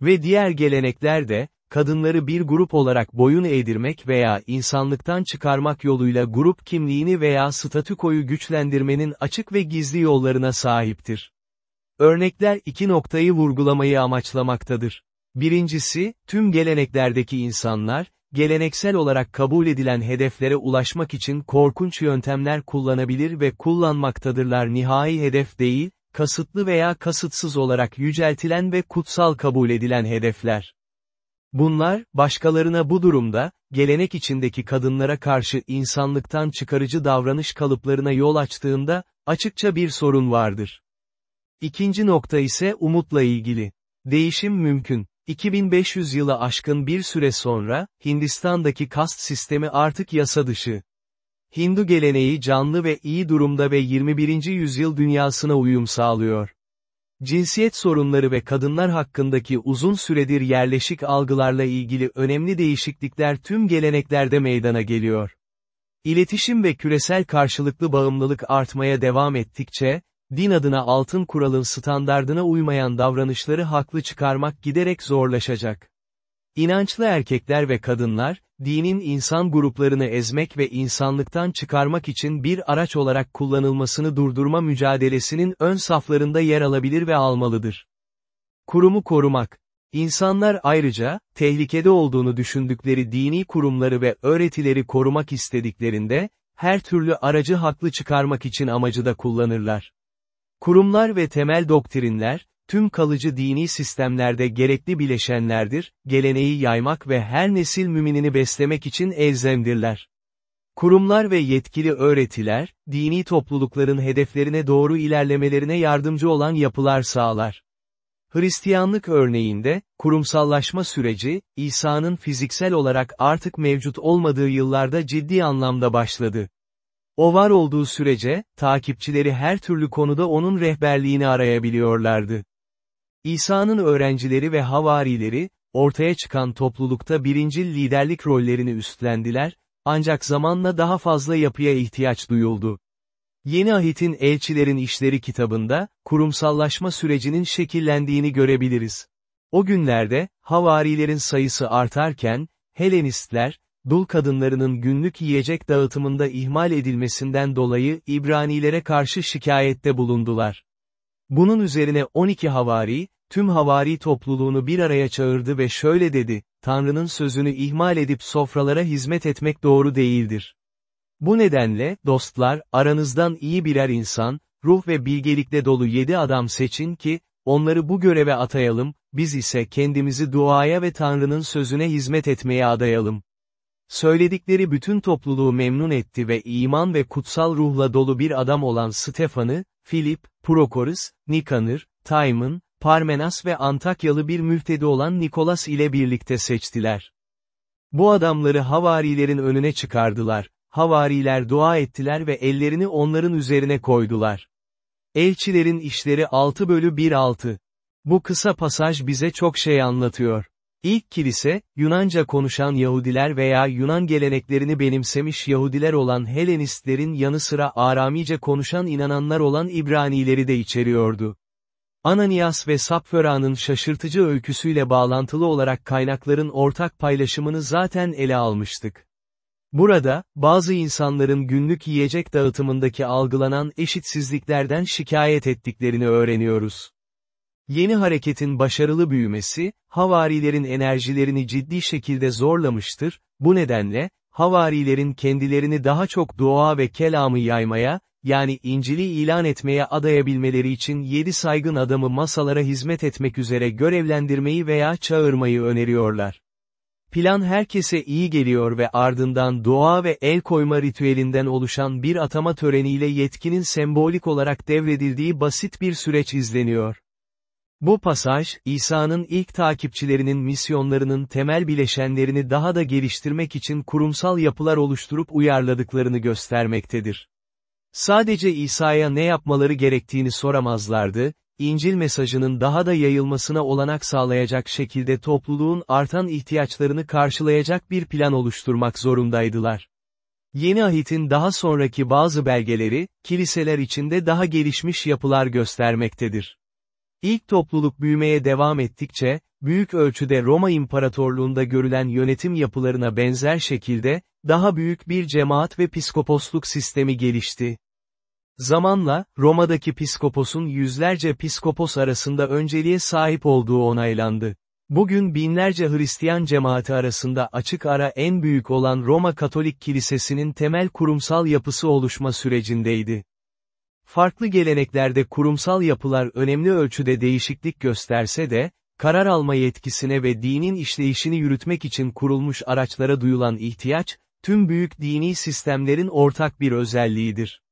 Ve diğer gelenekler de, kadınları bir grup olarak boyun eğdirmek veya insanlıktan çıkarmak yoluyla grup kimliğini veya statükoyu güçlendirmenin açık ve gizli yollarına sahiptir. Örnekler iki noktayı vurgulamayı amaçlamaktadır. Birincisi, tüm geleneklerdeki insanlar, geleneksel olarak kabul edilen hedeflere ulaşmak için korkunç yöntemler kullanabilir ve kullanmaktadırlar nihai hedef değil, kasıtlı veya kasıtsız olarak yüceltilen ve kutsal kabul edilen hedefler. Bunlar, başkalarına bu durumda, gelenek içindeki kadınlara karşı insanlıktan çıkarıcı davranış kalıplarına yol açtığında, açıkça bir sorun vardır. İkinci nokta ise umutla ilgili. Değişim mümkün. 2500 yılı aşkın bir süre sonra, Hindistan'daki kast sistemi artık yasa dışı. Hindu geleneği canlı ve iyi durumda ve 21. yüzyıl dünyasına uyum sağlıyor. Cinsiyet sorunları ve kadınlar hakkındaki uzun süredir yerleşik algılarla ilgili önemli değişiklikler tüm geleneklerde meydana geliyor. İletişim ve küresel karşılıklı bağımlılık artmaya devam ettikçe, din adına altın kuralın standardına uymayan davranışları haklı çıkarmak giderek zorlaşacak. İnançlı erkekler ve kadınlar, dinin insan gruplarını ezmek ve insanlıktan çıkarmak için bir araç olarak kullanılmasını durdurma mücadelesinin ön saflarında yer alabilir ve almalıdır. Kurumu korumak. İnsanlar ayrıca, tehlikede olduğunu düşündükleri dini kurumları ve öğretileri korumak istediklerinde, her türlü aracı haklı çıkarmak için amacı da kullanırlar. Kurumlar ve temel doktrinler, tüm kalıcı dini sistemlerde gerekli bileşenlerdir, geleneği yaymak ve her nesil müminini beslemek için elzemdirler. Kurumlar ve yetkili öğretiler, dini toplulukların hedeflerine doğru ilerlemelerine yardımcı olan yapılar sağlar. Hristiyanlık örneğinde, kurumsallaşma süreci, İsa'nın fiziksel olarak artık mevcut olmadığı yıllarda ciddi anlamda başladı. O var olduğu sürece, takipçileri her türlü konuda onun rehberliğini arayabiliyorlardı. İsa'nın öğrencileri ve havarileri, ortaya çıkan toplulukta birincil liderlik rollerini üstlendiler, ancak zamanla daha fazla yapıya ihtiyaç duyuldu. Yeni Ahit'in Elçilerin İşleri kitabında, kurumsallaşma sürecinin şekillendiğini görebiliriz. O günlerde, havarilerin sayısı artarken, Helenistler, dul kadınlarının günlük yiyecek dağıtımında ihmal edilmesinden dolayı İbranilere karşı şikayette bulundular. Bunun üzerine 12 havari, tüm havari topluluğunu bir araya çağırdı ve şöyle dedi, Tanrı'nın sözünü ihmal edip sofralara hizmet etmek doğru değildir. Bu nedenle, dostlar, aranızdan iyi birer insan, ruh ve bilgelikle dolu yedi adam seçin ki, onları bu göreve atayalım, biz ise kendimizi duaya ve Tanrı'nın sözüne hizmet etmeye adayalım. Söyledikleri bütün topluluğu memnun etti ve iman ve kutsal ruhla dolu bir adam olan Stefan'ı, Filip, Prokorus, Nikanır, Taymın, Parmenas ve Antakyalı bir mültedi olan Nikolas ile birlikte seçtiler. Bu adamları havarilerin önüne çıkardılar, havariler dua ettiler ve ellerini onların üzerine koydular. Elçilerin işleri 6 bölü 1 6. Bu kısa pasaj bize çok şey anlatıyor. İlk kilise, Yunanca konuşan Yahudiler veya Yunan geleneklerini benimsemiş Yahudiler olan Helenistlerin yanı sıra Aramice konuşan inananlar olan İbranileri de içeriyordu. Ananias ve Sapföra'nın şaşırtıcı öyküsüyle bağlantılı olarak kaynakların ortak paylaşımını zaten ele almıştık. Burada, bazı insanların günlük yiyecek dağıtımındaki algılanan eşitsizliklerden şikayet ettiklerini öğreniyoruz. Yeni hareketin başarılı büyümesi, havarilerin enerjilerini ciddi şekilde zorlamıştır, bu nedenle, havarilerin kendilerini daha çok dua ve kelamı yaymaya, yani İncil'i ilan etmeye adayabilmeleri için yedi saygın adamı masalara hizmet etmek üzere görevlendirmeyi veya çağırmayı öneriyorlar. Plan herkese iyi geliyor ve ardından dua ve el koyma ritüelinden oluşan bir atama töreniyle yetkinin sembolik olarak devredildiği basit bir süreç izleniyor. Bu pasaj, İsa'nın ilk takipçilerinin misyonlarının temel bileşenlerini daha da geliştirmek için kurumsal yapılar oluşturup uyarladıklarını göstermektedir. Sadece İsa'ya ne yapmaları gerektiğini soramazlardı, İncil mesajının daha da yayılmasına olanak sağlayacak şekilde topluluğun artan ihtiyaçlarını karşılayacak bir plan oluşturmak zorundaydılar. Yeni ahitin daha sonraki bazı belgeleri, kiliseler içinde daha gelişmiş yapılar göstermektedir. İlk topluluk büyümeye devam ettikçe, büyük ölçüde Roma İmparatorluğunda görülen yönetim yapılarına benzer şekilde, daha büyük bir cemaat ve piskoposluk sistemi gelişti. Zamanla, Roma'daki piskoposun yüzlerce piskopos arasında önceliğe sahip olduğu onaylandı. Bugün binlerce Hristiyan cemaati arasında açık ara en büyük olan Roma Katolik Kilisesi'nin temel kurumsal yapısı oluşma sürecindeydi. Farklı geleneklerde kurumsal yapılar önemli ölçüde değişiklik gösterse de, karar alma yetkisine ve dinin işleyişini yürütmek için kurulmuş araçlara duyulan ihtiyaç, tüm büyük dini sistemlerin ortak bir özelliğidir.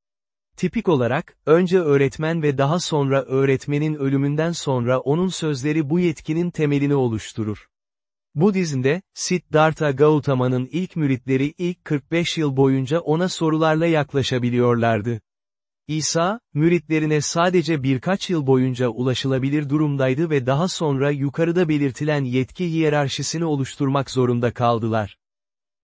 Tipik olarak, önce öğretmen ve daha sonra öğretmenin ölümünden sonra onun sözleri bu yetkinin temelini oluşturur. Budizm'de, Siddhartha Gautama'nın ilk müritleri ilk 45 yıl boyunca ona sorularla yaklaşabiliyorlardı. İsa, müritlerine sadece birkaç yıl boyunca ulaşılabilir durumdaydı ve daha sonra yukarıda belirtilen yetki hiyerarşisini oluşturmak zorunda kaldılar.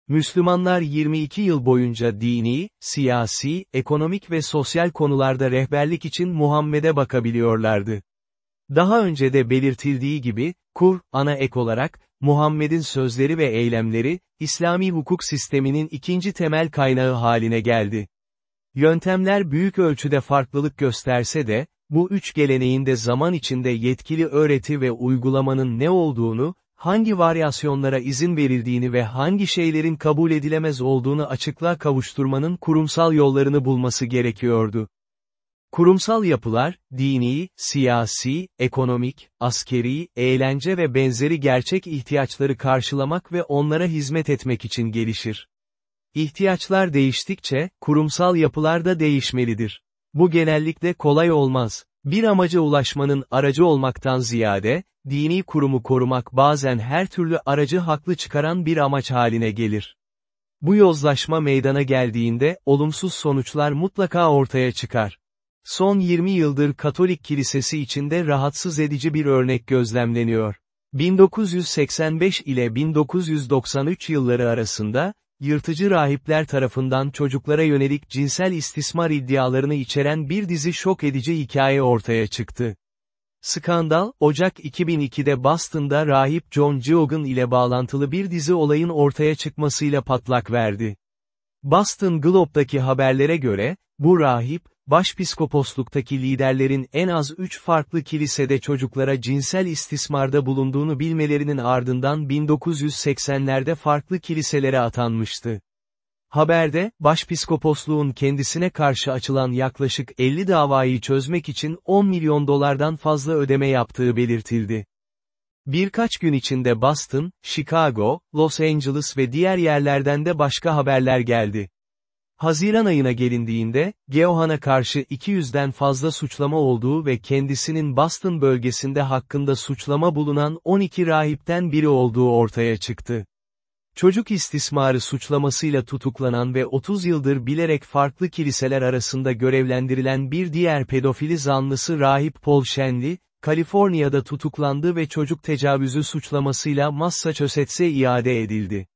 Müslümanlar 22 yıl boyunca dini, siyasi, ekonomik ve sosyal konularda rehberlik için Muhammed'e bakabiliyorlardı. Daha önce de belirtildiği gibi, Kur, ana ek olarak, Muhammed'in sözleri ve eylemleri, İslami hukuk sisteminin ikinci temel kaynağı haline geldi. Yöntemler büyük ölçüde farklılık gösterse de, bu üç geleneğin de zaman içinde yetkili öğreti ve uygulamanın ne olduğunu, hangi varyasyonlara izin verildiğini ve hangi şeylerin kabul edilemez olduğunu açıklığa kavuşturmanın kurumsal yollarını bulması gerekiyordu. Kurumsal yapılar, dini, siyasi, ekonomik, askeri, eğlence ve benzeri gerçek ihtiyaçları karşılamak ve onlara hizmet etmek için gelişir. İhtiyaçlar değiştikçe, kurumsal yapılar da değişmelidir. Bu genellikle kolay olmaz. Bir amaca ulaşmanın aracı olmaktan ziyade, dini kurumu korumak bazen her türlü aracı haklı çıkaran bir amaç haline gelir. Bu yozlaşma meydana geldiğinde, olumsuz sonuçlar mutlaka ortaya çıkar. Son 20 yıldır Katolik Kilisesi içinde rahatsız edici bir örnek gözlemleniyor. 1985 ile 1993 yılları arasında, yırtıcı rahipler tarafından çocuklara yönelik cinsel istismar iddialarını içeren bir dizi şok edici hikaye ortaya çıktı. Skandal, Ocak 2002'de Boston'da rahip John Geoghan ile bağlantılı bir dizi olayın ortaya çıkmasıyla patlak verdi. Boston Globe'daki haberlere göre, bu rahip, başpiskoposluktaki liderlerin en az üç farklı kilisede çocuklara cinsel istismarda bulunduğunu bilmelerinin ardından 1980'lerde farklı kiliselere atanmıştı. Haberde, başpiskoposluğun kendisine karşı açılan yaklaşık 50 davayı çözmek için 10 milyon dolardan fazla ödeme yaptığı belirtildi. Birkaç gün içinde Boston, Chicago, Los Angeles ve diğer yerlerden de başka haberler geldi. Haziran ayına gelindiğinde, Geohan'a karşı 200'den fazla suçlama olduğu ve kendisinin Boston bölgesinde hakkında suçlama bulunan 12 rahipten biri olduğu ortaya çıktı. Çocuk istismarı suçlamasıyla tutuklanan ve 30 yıldır bilerek farklı kiliseler arasında görevlendirilen bir diğer pedofili zanlısı rahip Paul Shenley, Kaliforniya'da tutuklandı ve çocuk tecavüzü suçlamasıyla Massachusetts'e iade edildi.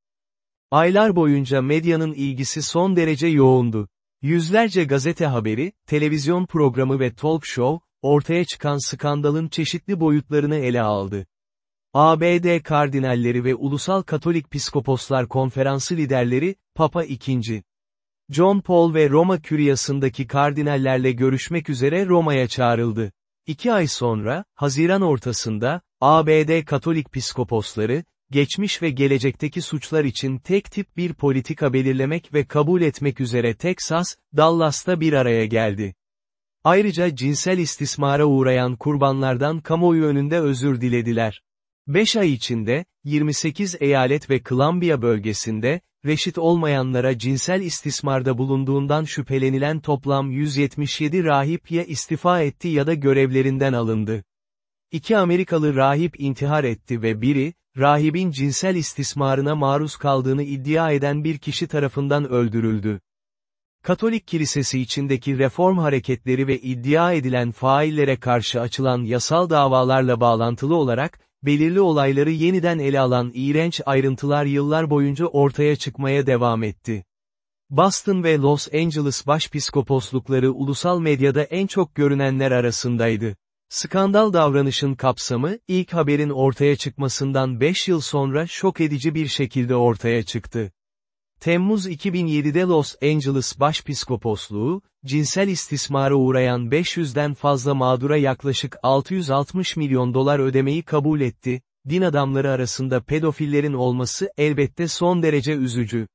Aylar boyunca medyanın ilgisi son derece yoğundu. Yüzlerce gazete haberi, televizyon programı ve talk show, ortaya çıkan skandalın çeşitli boyutlarını ele aldı. ABD kardinalleri ve Ulusal Katolik Piskoposlar Konferansı liderleri, Papa II. John Paul ve Roma Küryası'ndaki kardinallerle görüşmek üzere Roma'ya çağrıldı. İki ay sonra, Haziran ortasında, ABD Katolik Piskoposları, geçmiş ve gelecekteki suçlar için tek tip bir politika belirlemek ve kabul etmek üzere Texas, Dallas'ta bir araya geldi. Ayrıca cinsel istismara uğrayan kurbanlardan kamuoyu önünde özür dilediler. 5 ay içinde, 28 eyalet ve Columbia bölgesinde, reşit olmayanlara cinsel istismarda bulunduğundan şüphelenilen toplam 177 rahip ya istifa etti ya da görevlerinden alındı. İki Amerikalı rahip intihar etti ve biri, rahibin cinsel istismarına maruz kaldığını iddia eden bir kişi tarafından öldürüldü. Katolik kilisesi içindeki reform hareketleri ve iddia edilen faillere karşı açılan yasal davalarla bağlantılı olarak, belirli olayları yeniden ele alan iğrenç ayrıntılar yıllar boyunca ortaya çıkmaya devam etti. Boston ve Los Angeles başpiskoposlukları ulusal medyada en çok görünenler arasındaydı. Skandal davranışın kapsamı, ilk haberin ortaya çıkmasından 5 yıl sonra şok edici bir şekilde ortaya çıktı. Temmuz 2007'de Los Angeles Başpiskoposluğu, cinsel istismara uğrayan 500'den fazla mağdura yaklaşık 660 milyon dolar ödemeyi kabul etti, din adamları arasında pedofillerin olması elbette son derece üzücü.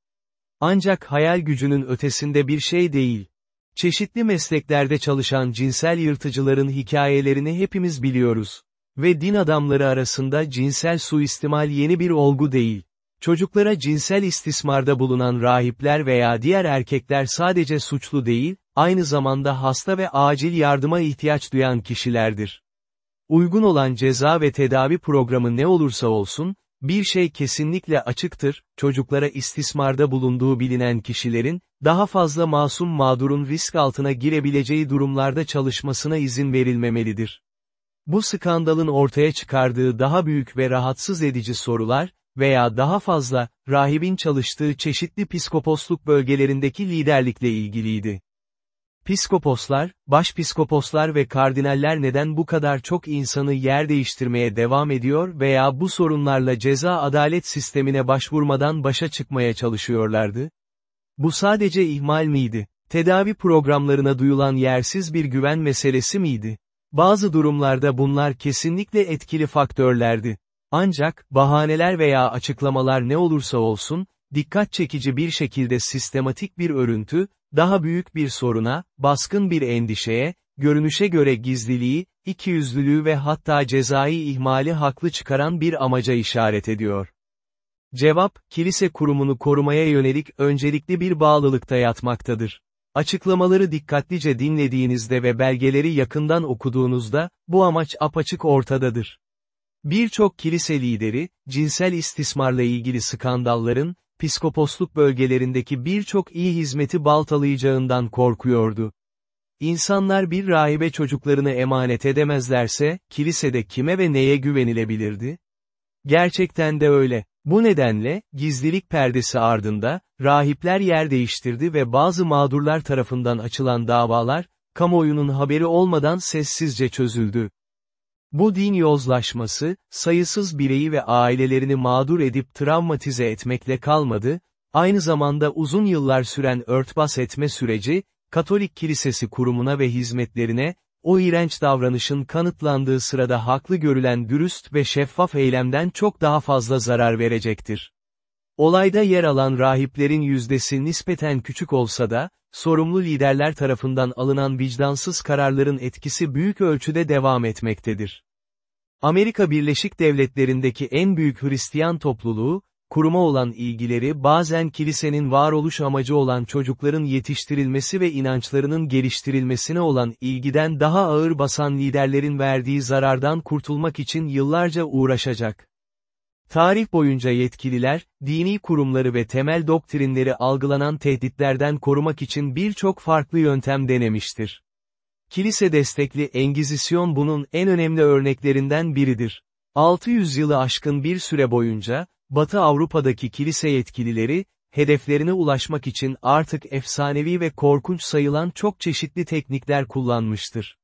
Ancak hayal gücünün ötesinde bir şey değil. Çeşitli mesleklerde çalışan cinsel yırtıcıların hikayelerini hepimiz biliyoruz. Ve din adamları arasında cinsel suistimal yeni bir olgu değil. Çocuklara cinsel istismarda bulunan rahipler veya diğer erkekler sadece suçlu değil, aynı zamanda hasta ve acil yardıma ihtiyaç duyan kişilerdir. Uygun olan ceza ve tedavi programı ne olursa olsun, Bir şey kesinlikle açıktır, çocuklara istismarda bulunduğu bilinen kişilerin, daha fazla masum mağdurun risk altına girebileceği durumlarda çalışmasına izin verilmemelidir. Bu skandalın ortaya çıkardığı daha büyük ve rahatsız edici sorular, veya daha fazla, rahibin çalıştığı çeşitli piskoposluk bölgelerindeki liderlikle ilgiliydi. Piskoposlar, başpiskoposlar ve kardinaller neden bu kadar çok insanı yer değiştirmeye devam ediyor veya bu sorunlarla ceza adalet sistemine başvurmadan başa çıkmaya çalışıyorlardı? Bu sadece ihmal miydi? Tedavi programlarına duyulan yersiz bir güven meselesi miydi? Bazı durumlarda bunlar kesinlikle etkili faktörlerdi. Ancak, bahaneler veya açıklamalar ne olursa olsun, dikkat çekici bir şekilde sistematik bir örüntü, daha büyük bir soruna, baskın bir endişeye, görünüşe göre gizliliği, ikiyüzlülüğü ve hatta cezai ihmali haklı çıkaran bir amaca işaret ediyor. Cevap, kilise kurumunu korumaya yönelik öncelikli bir bağlılıkta yatmaktadır. Açıklamaları dikkatlice dinlediğinizde ve belgeleri yakından okuduğunuzda, bu amaç apaçık ortadadır. Birçok kilise lideri, cinsel istismarla ilgili skandalların, piskoposluk bölgelerindeki birçok iyi hizmeti baltalayacağından korkuyordu. İnsanlar bir rahibe çocuklarını emanet edemezlerse, kilisede kime ve neye güvenilebilirdi? Gerçekten de öyle. Bu nedenle, gizlilik perdesi ardında, rahipler yer değiştirdi ve bazı mağdurlar tarafından açılan davalar, kamuoyunun haberi olmadan sessizce çözüldü. Bu din yozlaşması, sayısız bireyi ve ailelerini mağdur edip travmatize etmekle kalmadı, aynı zamanda uzun yıllar süren örtbas etme süreci, Katolik Kilisesi kurumuna ve hizmetlerine, o iğrenç davranışın kanıtlandığı sırada haklı görülen dürüst ve şeffaf eylemden çok daha fazla zarar verecektir. Olayda yer alan rahiplerin yüzdesi nispeten küçük olsa da, sorumlu liderler tarafından alınan vicdansız kararların etkisi büyük ölçüde devam etmektedir. Amerika Birleşik Devletleri'ndeki en büyük Hristiyan topluluğu, kuruma olan ilgileri bazen kilisenin varoluş amacı olan çocukların yetiştirilmesi ve inançlarının geliştirilmesine olan ilgiden daha ağır basan liderlerin verdiği zarardan kurtulmak için yıllarca uğraşacak. Tarih boyunca yetkililer, dini kurumları ve temel doktrinleri algılanan tehditlerden korumak için birçok farklı yöntem denemiştir. Kilise destekli Engizisyon bunun en önemli örneklerinden biridir. 600 yılı aşkın bir süre boyunca, Batı Avrupa'daki kilise yetkilileri, hedeflerine ulaşmak için artık efsanevi ve korkunç sayılan çok çeşitli teknikler kullanmıştır.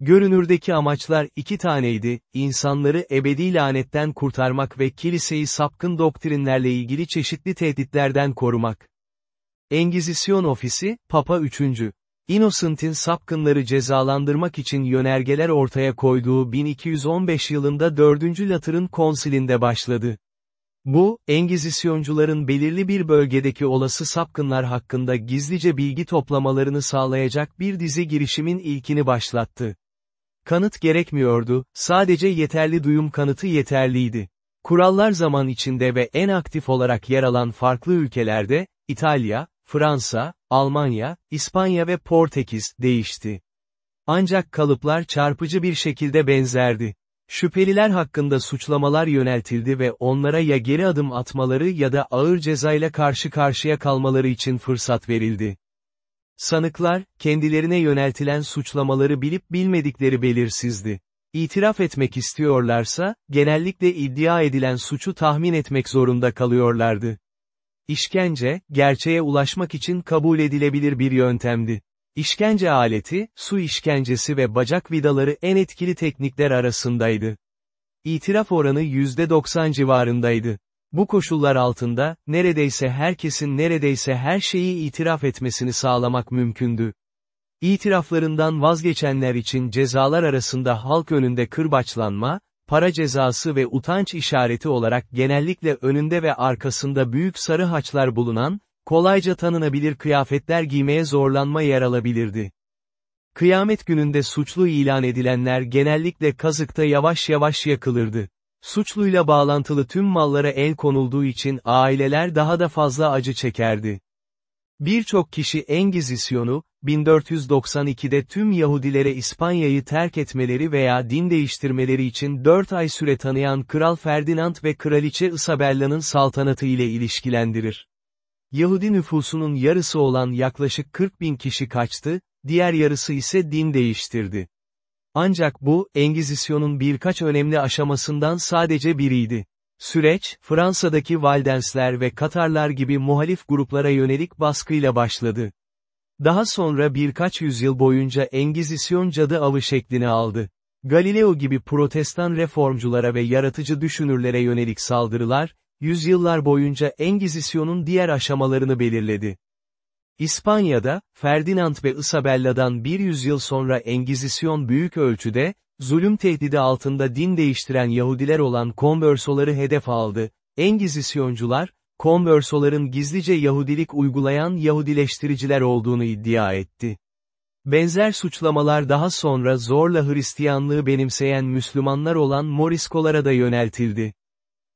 Görünürdeki amaçlar iki taneydi, insanları ebedi lanetten kurtarmak ve kiliseyi sapkın doktrinlerle ilgili çeşitli tehditlerden korumak. Engizisyon Ofisi, Papa 3. Innocent'in sapkınları cezalandırmak için yönergeler ortaya koyduğu 1215 yılında 4. Latır'ın konsilinde başladı. Bu, Engizisyoncuların belirli bir bölgedeki olası sapkınlar hakkında gizlice bilgi toplamalarını sağlayacak bir dizi girişimin ilkini başlattı. Kanıt gerekmiyordu, sadece yeterli duyum kanıtı yeterliydi. Kurallar zaman içinde ve en aktif olarak yer alan farklı ülkelerde, İtalya, Fransa, Almanya, İspanya ve Portekiz, değişti. Ancak kalıplar çarpıcı bir şekilde benzerdi. Şüpheliler hakkında suçlamalar yöneltildi ve onlara ya geri adım atmaları ya da ağır cezayla karşı karşıya kalmaları için fırsat verildi. Sanıklar, kendilerine yöneltilen suçlamaları bilip bilmedikleri belirsizdi. İtiraf etmek istiyorlarsa, genellikle iddia edilen suçu tahmin etmek zorunda kalıyorlardı. İşkence, gerçeğe ulaşmak için kabul edilebilir bir yöntemdi. İşkence aleti, su işkencesi ve bacak vidaları en etkili teknikler arasındaydı. İtiraf oranı %90 civarındaydı. Bu koşullar altında, neredeyse herkesin neredeyse her şeyi itiraf etmesini sağlamak mümkündü. İtiraflarından vazgeçenler için cezalar arasında halk önünde kırbaçlanma, para cezası ve utanç işareti olarak genellikle önünde ve arkasında büyük sarı haçlar bulunan, kolayca tanınabilir kıyafetler giymeye zorlanma yer alabilirdi. Kıyamet gününde suçlu ilan edilenler genellikle kazıkta yavaş yavaş yakılırdı. Suçluyla bağlantılı tüm mallara el konulduğu için aileler daha da fazla acı çekerdi. Birçok kişi Engizisyonu, 1492'de tüm Yahudilere İspanya'yı terk etmeleri veya din değiştirmeleri için 4 ay süre tanıyan Kral Ferdinand ve Kraliçe Isabella'nın saltanatı ile ilişkilendirir. Yahudi nüfusunun yarısı olan yaklaşık 40 bin kişi kaçtı, diğer yarısı ise din değiştirdi. Ancak bu, Engizisyon'un birkaç önemli aşamasından sadece biriydi. Süreç, Fransa'daki Valdensler ve Katarlar gibi muhalif gruplara yönelik baskıyla başladı. Daha sonra birkaç yüzyıl boyunca Engizisyon cadı avı şeklini aldı. Galileo gibi protestan reformculara ve yaratıcı düşünürlere yönelik saldırılar, yüzyıllar boyunca Engizisyon'un diğer aşamalarını belirledi. İspanya'da, Ferdinand ve Isabella'dan bir yüzyıl sonra Engizisyon büyük ölçüde, zulüm tehdidi altında din değiştiren Yahudiler olan konversoları hedef aldı. Engizisyoncular, konversoların gizlice Yahudilik uygulayan Yahudileştiriciler olduğunu iddia etti. Benzer suçlamalar daha sonra zorla Hristiyanlığı benimseyen Müslümanlar olan Moriskolara da yöneltildi.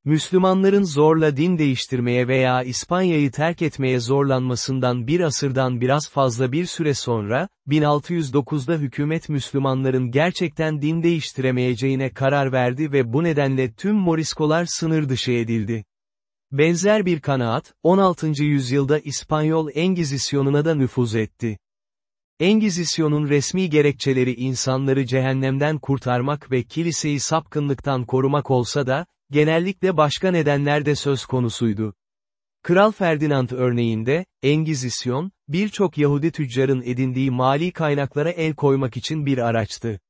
Müslümanların zorla din değiştirmeye veya İspanya'yı terk etmeye zorlanmasından bir asırdan biraz fazla bir süre sonra, 1609'da hükümet Müslümanların gerçekten din değiştiremeyeceğine karar verdi ve bu nedenle tüm Moriskolar sınır dışı edildi. Benzer bir kanaat, 16. yüzyılda İspanyol Engizisyonuna da nüfuz etti. Engizisyonun resmi gerekçeleri insanları cehennemden kurtarmak ve kiliseyi sapkınlıktan korumak olsa da, genellikle başka nedenler de söz konusuydu. Kral Ferdinand örneğinde, Engizisyon, birçok Yahudi tüccarın edindiği mali kaynaklara el koymak için bir araçtı.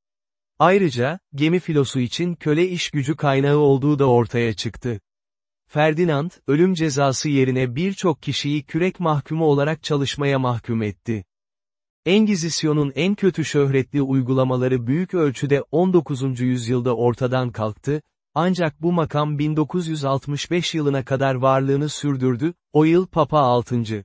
Ayrıca, gemi filosu için köle iş gücü kaynağı olduğu da ortaya çıktı. Ferdinand, ölüm cezası yerine birçok kişiyi kürek mahkumu olarak çalışmaya mahkum etti. Engizisyon'un en kötü şöhretli uygulamaları büyük ölçüde 19. yüzyılda ortadan kalktı, ancak bu makam 1965 yılına kadar varlığını sürdürdü, o yıl Papa 6.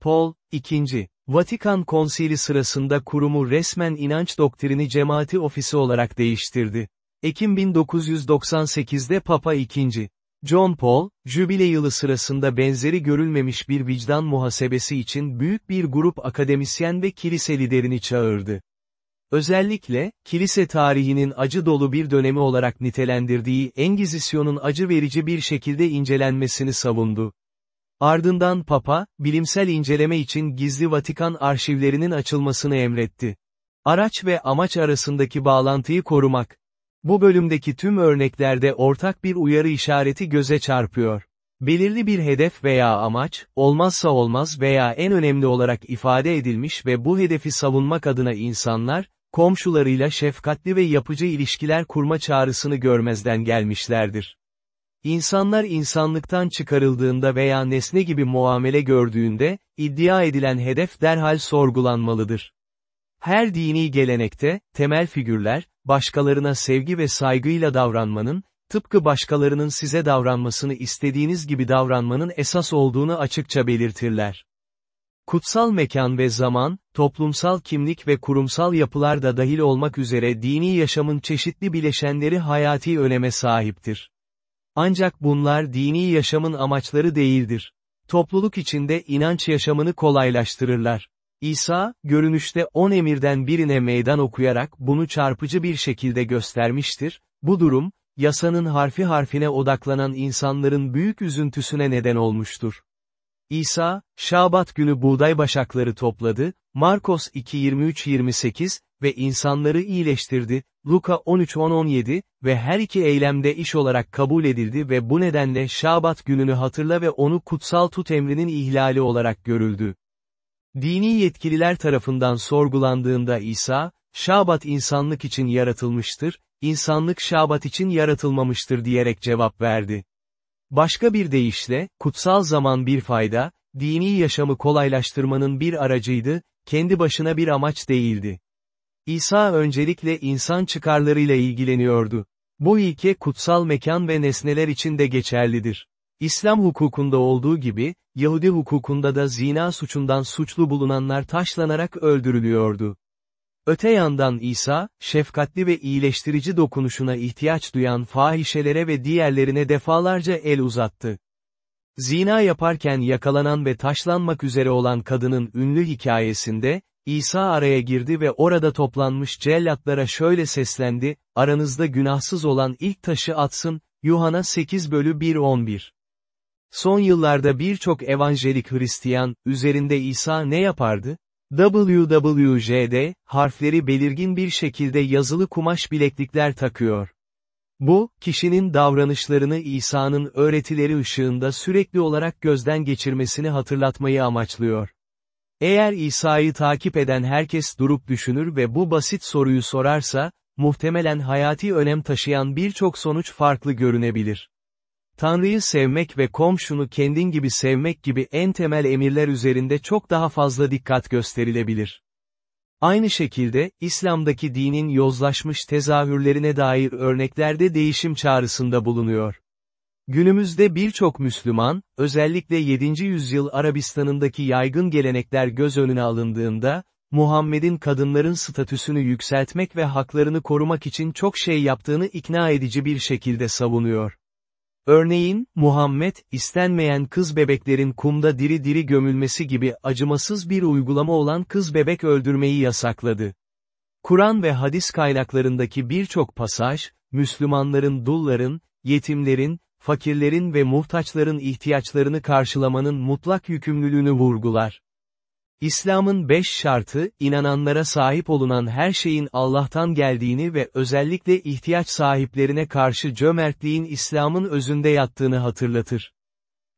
Paul, II. Vatikan Konsili sırasında kurumu resmen inanç doktrini cemaati ofisi olarak değiştirdi. Ekim 1998'de Papa II. John Paul, jübile yılı sırasında benzeri görülmemiş bir vicdan muhasebesi için büyük bir grup akademisyen ve kilise liderini çağırdı. Özellikle, kilise tarihinin acı dolu bir dönemi olarak nitelendirdiği Engizisyon'un acı verici bir şekilde incelenmesini savundu. Ardından Papa, bilimsel inceleme için gizli Vatikan arşivlerinin açılmasını emretti. Araç ve amaç arasındaki bağlantıyı korumak. Bu bölümdeki tüm örneklerde ortak bir uyarı işareti göze çarpıyor. Belirli bir hedef veya amaç, olmazsa olmaz veya en önemli olarak ifade edilmiş ve bu hedefi savunmak adına insanlar, komşularıyla şefkatli ve yapıcı ilişkiler kurma çağrısını görmezden gelmişlerdir. İnsanlar insanlıktan çıkarıldığında veya nesne gibi muamele gördüğünde, iddia edilen hedef derhal sorgulanmalıdır. Her dini gelenekte, temel figürler, başkalarına sevgi ve saygıyla davranmanın, tıpkı başkalarının size davranmasını istediğiniz gibi davranmanın esas olduğunu açıkça belirtirler. Kutsal mekan ve zaman, toplumsal kimlik ve kurumsal yapılar da dahil olmak üzere dini yaşamın çeşitli bileşenleri hayati öneme sahiptir. Ancak bunlar dini yaşamın amaçları değildir. Topluluk içinde inanç yaşamını kolaylaştırırlar. İsa, görünüşte on emirden birine meydan okuyarak bunu çarpıcı bir şekilde göstermiştir, bu durum, yasanın harfi harfine odaklanan insanların büyük üzüntüsüne neden olmuştur. İsa, Şabat günü buğday başakları topladı, Markos 2.23-28 ve insanları iyileştirdi, Luka 13.10-17 ve her iki eylemde iş olarak kabul edildi ve bu nedenle Şabat gününü hatırla ve onu kutsal tut emrinin ihlali olarak görüldü. Dini yetkililer tarafından sorgulandığında İsa, Şabat insanlık için yaratılmıştır, insanlık Şabat için yaratılmamıştır diyerek cevap verdi. Başka bir deyişle, kutsal zaman bir fayda, dini yaşamı kolaylaştırmanın bir aracıydı, kendi başına bir amaç değildi. İsa öncelikle insan çıkarlarıyla ilgileniyordu. Bu ilke kutsal mekan ve nesneler için de geçerlidir. İslam hukukunda olduğu gibi, Yahudi hukukunda da zina suçundan suçlu bulunanlar taşlanarak öldürülüyordu. Öte yandan İsa, şefkatli ve iyileştirici dokunuşuna ihtiyaç duyan fahişelere ve diğerlerine defalarca el uzattı. Zina yaparken yakalanan ve taşlanmak üzere olan kadının ünlü hikayesinde, İsa araya girdi ve orada toplanmış cellatlara şöyle seslendi, aranızda günahsız olan ilk taşı atsın, Yuhanna 8 bölü 1-11. Son yıllarda birçok evanjelik Hristiyan, üzerinde İsa ne yapardı? WWJD, harfleri belirgin bir şekilde yazılı kumaş bileklikler takıyor. Bu, kişinin davranışlarını İsa'nın öğretileri ışığında sürekli olarak gözden geçirmesini hatırlatmayı amaçlıyor. Eğer İsa'yı takip eden herkes durup düşünür ve bu basit soruyu sorarsa, muhtemelen hayati önem taşıyan birçok sonuç farklı görünebilir. Tanrı'yı sevmek ve komşunu kendin gibi sevmek gibi en temel emirler üzerinde çok daha fazla dikkat gösterilebilir. Aynı şekilde, İslam'daki dinin yozlaşmış tezahürlerine dair örneklerde değişim çağrısında bulunuyor. Günümüzde birçok Müslüman, özellikle 7. yüzyıl Arabistan'ındaki yaygın gelenekler göz önüne alındığında, Muhammed'in kadınların statüsünü yükseltmek ve haklarını korumak için çok şey yaptığını ikna edici bir şekilde savunuyor. Örneğin, Muhammed, istenmeyen kız bebeklerin kumda diri diri gömülmesi gibi acımasız bir uygulama olan kız bebek öldürmeyi yasakladı. Kur'an ve hadis kaynaklarındaki birçok pasaj, Müslümanların dulların, yetimlerin, fakirlerin ve muhtaçların ihtiyaçlarını karşılamanın mutlak yükümlülüğünü vurgular. İslam'ın beş şartı, inananlara sahip olunan her şeyin Allah'tan geldiğini ve özellikle ihtiyaç sahiplerine karşı cömertliğin İslam'ın özünde yattığını hatırlatır.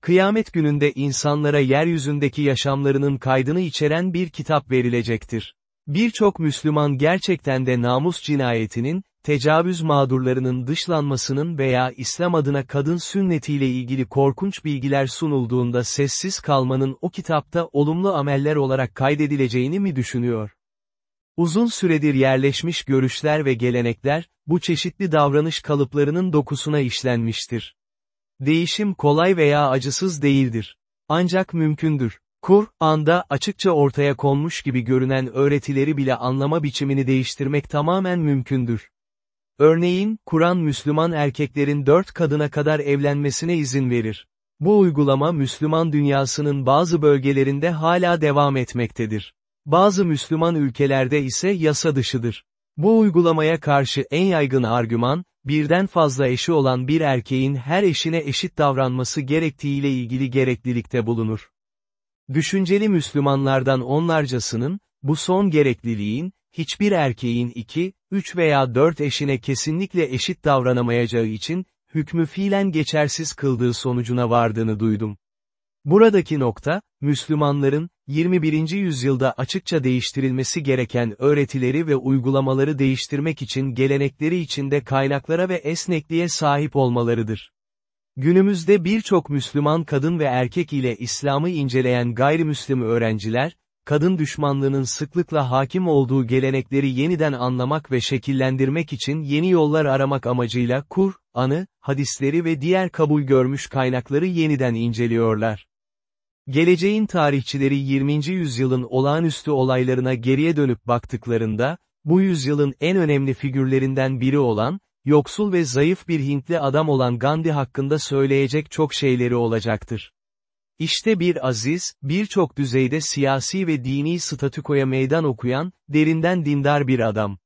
Kıyamet gününde insanlara yeryüzündeki yaşamlarının kaydını içeren bir kitap verilecektir. Birçok Müslüman gerçekten de namus cinayetinin, tecavüz mağdurlarının dışlanmasının veya İslam adına kadın sünnetiyle ilgili korkunç bilgiler sunulduğunda sessiz kalmanın o kitapta olumlu ameller olarak kaydedileceğini mi düşünüyor? Uzun süredir yerleşmiş görüşler ve gelenekler, bu çeşitli davranış kalıplarının dokusuna işlenmiştir. Değişim kolay veya acısız değildir. Ancak mümkündür. Kur, anda açıkça ortaya konmuş gibi görünen öğretileri bile anlama biçimini değiştirmek tamamen mümkündür. Örneğin, Kur'an Müslüman erkeklerin dört kadına kadar evlenmesine izin verir. Bu uygulama Müslüman dünyasının bazı bölgelerinde hala devam etmektedir. Bazı Müslüman ülkelerde ise yasa dışıdır. Bu uygulamaya karşı en yaygın argüman, birden fazla eşi olan bir erkeğin her eşine eşit davranması gerektiğiyle ilgili gereklilikte bulunur. Düşünceli Müslümanlardan onlarcasının, bu son gerekliliğin, hiçbir erkeğin iki, üç veya dört eşine kesinlikle eşit davranamayacağı için, hükmü fiilen geçersiz kıldığı sonucuna vardığını duydum. Buradaki nokta, Müslümanların, 21. yüzyılda açıkça değiştirilmesi gereken öğretileri ve uygulamaları değiştirmek için gelenekleri içinde kaynaklara ve esnekliğe sahip olmalarıdır. Günümüzde birçok Müslüman kadın ve erkek ile İslam'ı inceleyen gayrimüslim öğrenciler, kadın düşmanlığının sıklıkla hakim olduğu gelenekleri yeniden anlamak ve şekillendirmek için yeni yollar aramak amacıyla Kur, anı, hadisleri ve diğer kabul görmüş kaynakları yeniden inceliyorlar. Geleceğin tarihçileri 20. yüzyılın olağanüstü olaylarına geriye dönüp baktıklarında, bu yüzyılın en önemli figürlerinden biri olan, yoksul ve zayıf bir Hintli adam olan Gandhi hakkında söyleyecek çok şeyleri olacaktır. İşte bir aziz, birçok düzeyde siyasi ve dini statükoya meydan okuyan, derinden dindar bir adam.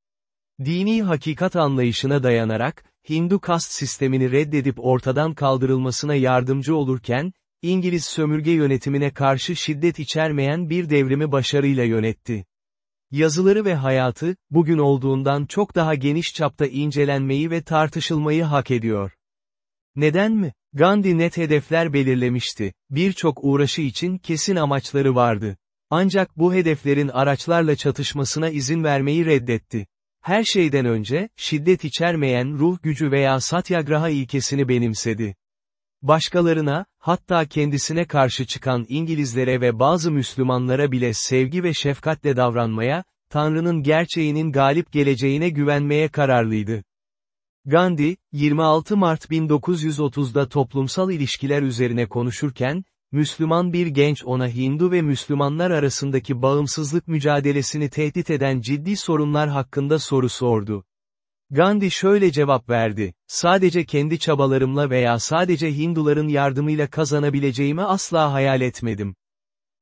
Dini hakikat anlayışına dayanarak, Hindu kast sistemini reddedip ortadan kaldırılmasına yardımcı olurken, İngiliz sömürge yönetimine karşı şiddet içermeyen bir devrimi başarıyla yönetti. Yazıları ve hayatı, bugün olduğundan çok daha geniş çapta incelenmeyi ve tartışılmayı hak ediyor. Neden mi? Gandhi net hedefler belirlemişti, birçok uğraşı için kesin amaçları vardı. Ancak bu hedeflerin araçlarla çatışmasına izin vermeyi reddetti. Her şeyden önce, şiddet içermeyen ruh gücü veya satyagraha ilkesini benimsedi. Başkalarına, hatta kendisine karşı çıkan İngilizlere ve bazı Müslümanlara bile sevgi ve şefkatle davranmaya, Tanrı'nın gerçeğinin galip geleceğine güvenmeye kararlıydı. Gandhi, 26 Mart 1930'da toplumsal ilişkiler üzerine konuşurken, Müslüman bir genç ona Hindu ve Müslümanlar arasındaki bağımsızlık mücadelesini tehdit eden ciddi sorunlar hakkında soru sordu. Gandhi şöyle cevap verdi, sadece kendi çabalarımla veya sadece Hinduların yardımıyla kazanabileceğimi asla hayal etmedim.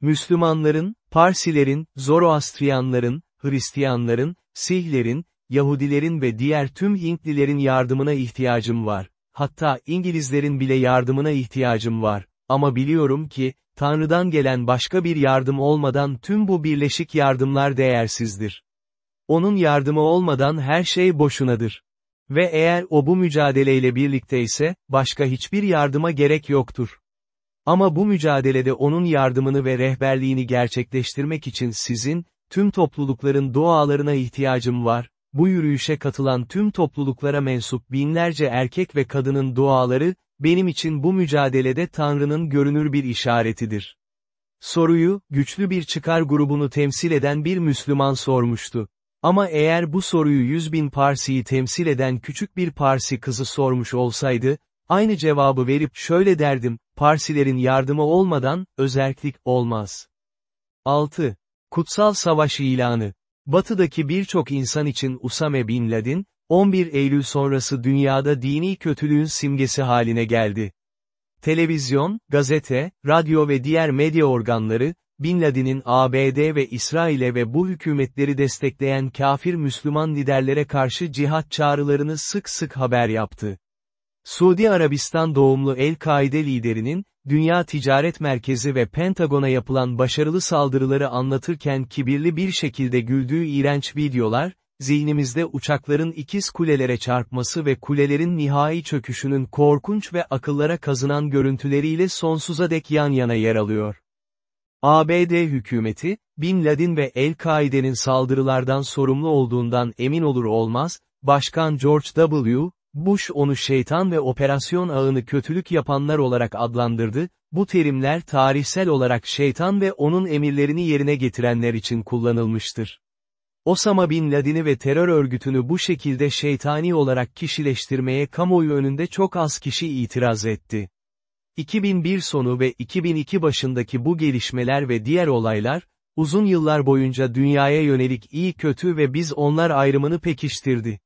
Müslümanların, Parsilerin, Zoroastriyanların, Hristiyanların, Sihlerin, Yahudilerin ve diğer tüm Hintlilerin yardımına ihtiyacım var. Hatta İngilizlerin bile yardımına ihtiyacım var. Ama biliyorum ki, Tanrı'dan gelen başka bir yardım olmadan tüm bu birleşik yardımlar değersizdir. Onun yardımı olmadan her şey boşunadır. Ve eğer o bu mücadeleyle birlikteyse, başka hiçbir yardıma gerek yoktur. Ama bu mücadelede onun yardımını ve rehberliğini gerçekleştirmek için sizin, tüm toplulukların dualarına ihtiyacım var, bu yürüyüşe katılan tüm topluluklara mensup binlerce erkek ve kadının duaları, benim için bu mücadelede Tanrı'nın görünür bir işaretidir. Soruyu, güçlü bir çıkar grubunu temsil eden bir Müslüman sormuştu. Ama eğer bu soruyu 100 bin Parsi'yi temsil eden küçük bir Parsi kızı sormuş olsaydı, aynı cevabı verip şöyle derdim, Parsilerin yardımı olmadan, özerklik olmaz. 6. Kutsal Savaş ilanı. Batıdaki birçok insan için Usame Bin Laden, 11 Eylül sonrası dünyada dini kötülüğün simgesi haline geldi. Televizyon, gazete, radyo ve diğer medya organları, Bin Laden'in ABD ve İsrail'e ve bu hükümetleri destekleyen kafir Müslüman liderlere karşı cihat çağrılarını sık sık haber yaptı. Suudi Arabistan doğumlu El-Kaide liderinin, Dünya Ticaret Merkezi ve Pentagon'a yapılan başarılı saldırıları anlatırken kibirli bir şekilde güldüğü iğrenç videolar, zihnimizde uçakların ikiz kulelere çarpması ve kulelerin nihai çöküşünün korkunç ve akıllara kazınan görüntüleriyle sonsuza dek yan yana yer alıyor. ABD hükümeti, Bin Laden ve El-Kaide'nin saldırılardan sorumlu olduğundan emin olur olmaz, Başkan George W. Bush onu şeytan ve operasyon ağını kötülük yapanlar olarak adlandırdı, bu terimler tarihsel olarak şeytan ve onun emirlerini yerine getirenler için kullanılmıştır. Osama Bin Laden'i ve terör örgütünü bu şekilde şeytani olarak kişileştirmeye kamuoyu önünde çok az kişi itiraz etti. 2001 sonu ve 2002 başındaki bu gelişmeler ve diğer olaylar, uzun yıllar boyunca dünyaya yönelik iyi kötü ve biz onlar ayrımını pekiştirdi.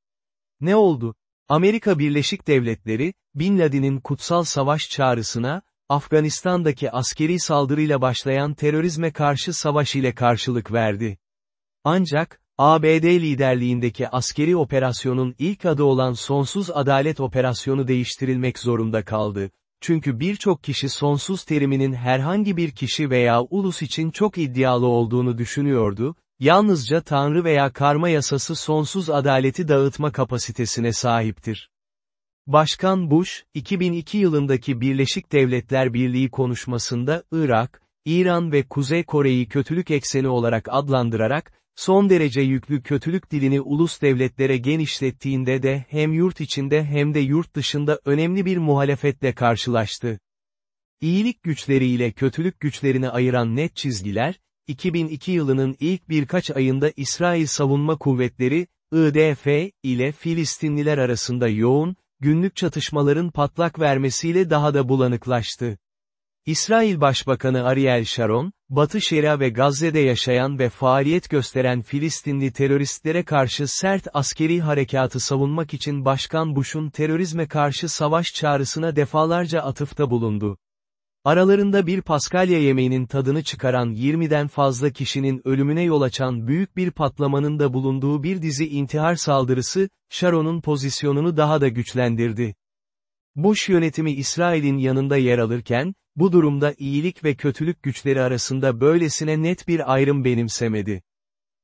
Ne oldu? Amerika Birleşik Devletleri, Bin Laden'in kutsal savaş çağrısına, Afganistan'daki askeri saldırıyla başlayan terörizme karşı savaş ile karşılık verdi. Ancak, ABD liderliğindeki askeri operasyonun ilk adı olan Sonsuz Adalet Operasyonu değiştirilmek zorunda kaldı. Çünkü birçok kişi sonsuz teriminin herhangi bir kişi veya ulus için çok iddialı olduğunu düşünüyordu, yalnızca Tanrı veya karma yasası sonsuz adaleti dağıtma kapasitesine sahiptir. Başkan Bush, 2002 yılındaki Birleşik Devletler Birliği konuşmasında Irak, İran ve Kuzey Kore'yi kötülük ekseni olarak adlandırarak, son derece yüklü kötülük dilini ulus devletlere genişlettiğinde de hem yurt içinde hem de yurt dışında önemli bir muhalefetle karşılaştı. İyilik güçleriyle kötülük güçlerini ayıran net çizgiler, 2002 yılının ilk birkaç ayında İsrail Savunma Kuvvetleri, IDF, ile Filistinliler arasında yoğun, günlük çatışmaların patlak vermesiyle daha da bulanıklaştı. İsrail Başbakanı Ariel Sharon, Batı Şeria ve Gazze'de yaşayan ve faaliyet gösteren Filistinli teröristlere karşı sert askeri harekatı savunmak için Başkan Bush'un terörizme karşı savaş çağrısına defalarca atıfta bulundu. Aralarında bir paskalya yemeğinin tadını çıkaran 20'den fazla kişinin ölümüne yol açan büyük bir patlamanın da bulunduğu bir dizi intihar saldırısı, Sharon'un pozisyonunu daha da güçlendirdi. Bush yönetimi İsrail'in yanında yer alırken, bu durumda iyilik ve kötülük güçleri arasında böylesine net bir ayrım benimsemedi.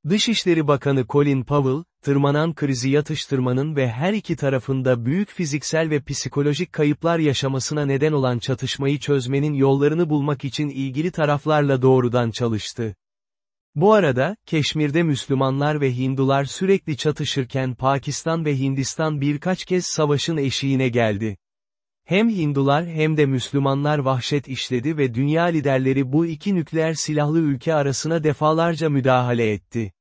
Dışişleri Bakanı Colin Powell, tırmanan krizi yatıştırmanın ve her iki tarafında büyük fiziksel ve psikolojik kayıplar yaşamasına neden olan çatışmayı çözmenin yollarını bulmak için ilgili taraflarla doğrudan çalıştı. Bu arada, Keşmir'de Müslümanlar ve Hindular sürekli çatışırken Pakistan ve Hindistan birkaç kez savaşın eşiğine geldi. Hem Hindular hem de Müslümanlar vahşet işledi ve dünya liderleri bu iki nükleer silahlı ülke arasına defalarca müdahale etti.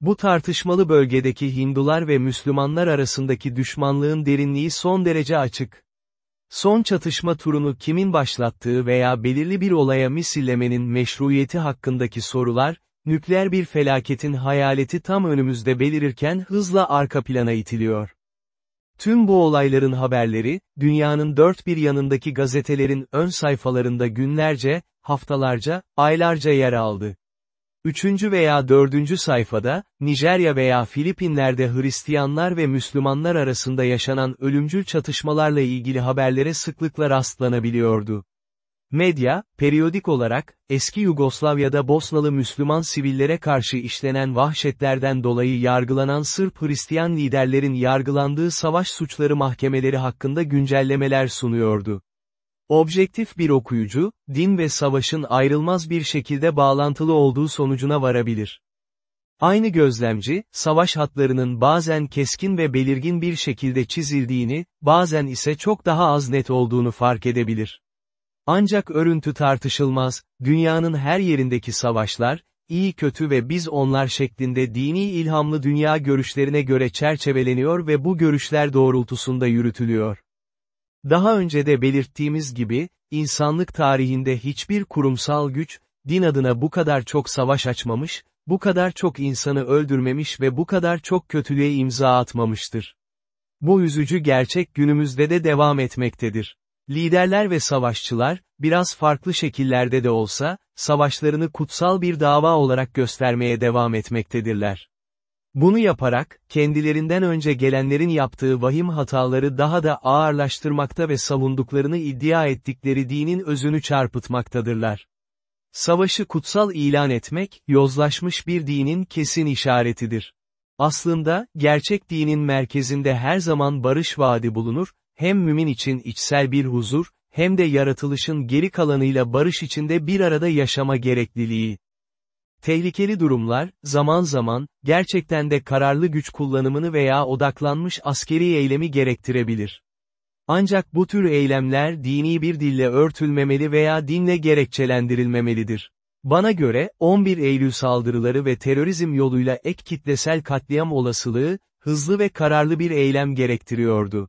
Bu tartışmalı bölgedeki Hindular ve Müslümanlar arasındaki düşmanlığın derinliği son derece açık. Son çatışma turunu kimin başlattığı veya belirli bir olaya misillemenin meşruiyeti hakkındaki sorular, nükleer bir felaketin hayaleti tam önümüzde belirirken hızla arka plana itiliyor. Tüm bu olayların haberleri, dünyanın dört bir yanındaki gazetelerin ön sayfalarında günlerce, haftalarca, aylarca yer aldı. Üçüncü veya dördüncü sayfada, Nijerya veya Filipinler'de Hristiyanlar ve Müslümanlar arasında yaşanan ölümcül çatışmalarla ilgili haberlere sıklıkla rastlanabiliyordu. Medya, periyodik olarak, eski Yugoslavya'da Bosnalı Müslüman sivillere karşı işlenen vahşetlerden dolayı yargılanan Sırp Hristiyan liderlerin yargılandığı savaş suçları mahkemeleri hakkında güncellemeler sunuyordu. Objektif bir okuyucu, din ve savaşın ayrılmaz bir şekilde bağlantılı olduğu sonucuna varabilir. Aynı gözlemci, savaş hatlarının bazen keskin ve belirgin bir şekilde çizildiğini, bazen ise çok daha az net olduğunu fark edebilir. Ancak örüntü tartışılmaz, dünyanın her yerindeki savaşlar, iyi kötü ve biz onlar şeklinde dini ilhamlı dünya görüşlerine göre çerçeveleniyor ve bu görüşler doğrultusunda yürütülüyor. Daha önce de belirttiğimiz gibi, insanlık tarihinde hiçbir kurumsal güç, din adına bu kadar çok savaş açmamış, bu kadar çok insanı öldürmemiş ve bu kadar çok kötülüğe imza atmamıştır. Bu üzücü gerçek günümüzde de devam etmektedir. Liderler ve savaşçılar, biraz farklı şekillerde de olsa, savaşlarını kutsal bir dava olarak göstermeye devam etmektedirler. Bunu yaparak, kendilerinden önce gelenlerin yaptığı vahim hataları daha da ağırlaştırmakta ve savunduklarını iddia ettikleri dinin özünü çarpıtmaktadırlar. Savaşı kutsal ilan etmek, yozlaşmış bir dinin kesin işaretidir. Aslında, gerçek dinin merkezinde her zaman barış vaadi bulunur, hem mümin için içsel bir huzur, hem de yaratılışın geri kalanıyla barış içinde bir arada yaşama gerekliliği. Tehlikeli durumlar, zaman zaman, gerçekten de kararlı güç kullanımını veya odaklanmış askeri eylemi gerektirebilir. Ancak bu tür eylemler dini bir dille örtülmemeli veya dinle gerekçelendirilmemelidir. Bana göre, 11 Eylül saldırıları ve terörizm yoluyla ek kitlesel katliam olasılığı, hızlı ve kararlı bir eylem gerektiriyordu.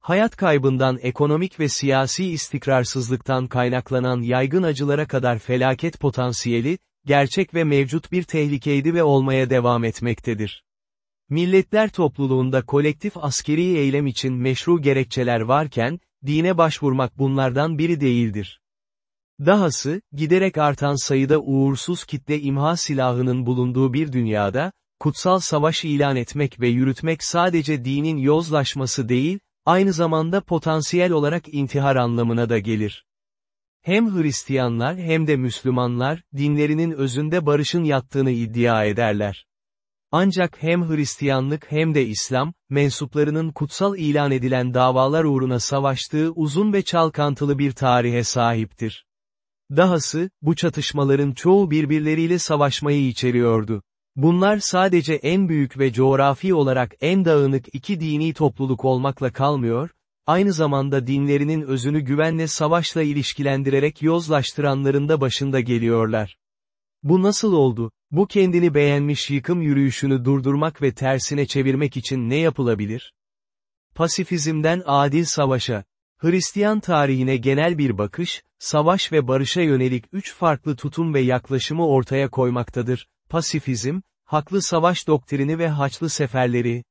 Hayat kaybından ekonomik ve siyasi istikrarsızlıktan kaynaklanan yaygın acılara kadar felaket potansiyeli, gerçek ve mevcut bir tehlikeydi ve olmaya devam etmektedir. Milletler topluluğunda kolektif askeri eylem için meşru gerekçeler varken, dine başvurmak bunlardan biri değildir. Dahası, giderek artan sayıda uğursuz kitle imha silahının bulunduğu bir dünyada, kutsal savaş ilan etmek ve yürütmek sadece dinin yozlaşması değil, aynı zamanda potansiyel olarak intihar anlamına da gelir. Hem Hristiyanlar hem de Müslümanlar, dinlerinin özünde barışın yattığını iddia ederler. Ancak hem Hristiyanlık hem de İslam, mensuplarının kutsal ilan edilen davalar uğruna savaştığı uzun ve çalkantılı bir tarihe sahiptir. Dahası, bu çatışmaların çoğu birbirleriyle savaşmayı içeriyordu. Bunlar sadece en büyük ve coğrafi olarak en dağınık iki dini topluluk olmakla kalmıyor, aynı zamanda dinlerinin özünü güvenle savaşla ilişkilendirerek yozlaştıranların da başında geliyorlar. Bu nasıl oldu? Bu kendini beğenmiş yıkım yürüyüşünü durdurmak ve tersine çevirmek için ne yapılabilir? Pasifizmden adil savaşa. Hristiyan tarihine genel bir bakış, savaş ve barışa yönelik üç farklı tutum ve yaklaşımı ortaya koymaktadır. Pasifizm, haklı savaş doktrini ve haçlı seferleri.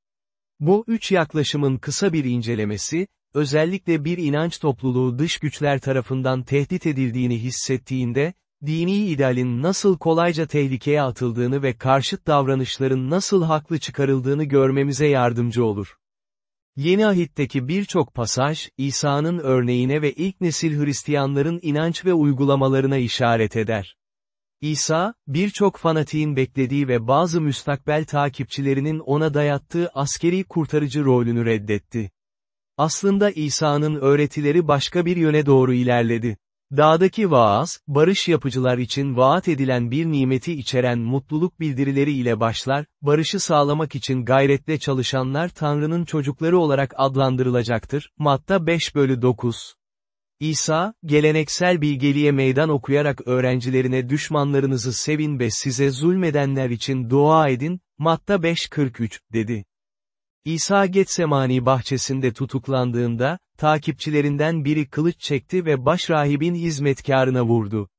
Bu üç yaklaşımın kısa bir incelemesi, özellikle bir inanç topluluğu dış güçler tarafından tehdit edildiğini hissettiğinde, dini idealin nasıl kolayca tehlikeye atıldığını ve karşıt davranışların nasıl haklı çıkarıldığını görmemize yardımcı olur. Yeni ahitteki birçok pasaj, İsa'nın örneğine ve ilk nesil Hristiyanların inanç ve uygulamalarına işaret eder. İsa, birçok fanatiğin beklediği ve bazı müstakbel takipçilerinin ona dayattığı askeri kurtarıcı rolünü reddetti. Aslında İsa'nın öğretileri başka bir yöne doğru ilerledi. Dağdaki vaaz, barış yapıcılar için vaat edilen bir nimeti içeren mutluluk bildirileri ile başlar, barışı sağlamak için gayretle çalışanlar Tanrı'nın çocukları olarak adlandırılacaktır. Matta 5 bölü 9 İsa, geleneksel bilgeliğe meydan okuyarak öğrencilerine düşmanlarınızı sevin ve size zulmedenler için dua edin, Matta 5.43, dedi. İsa Getsemani bahçesinde tutuklandığında, takipçilerinden biri kılıç çekti ve başrahibin hizmetkarına vurdu.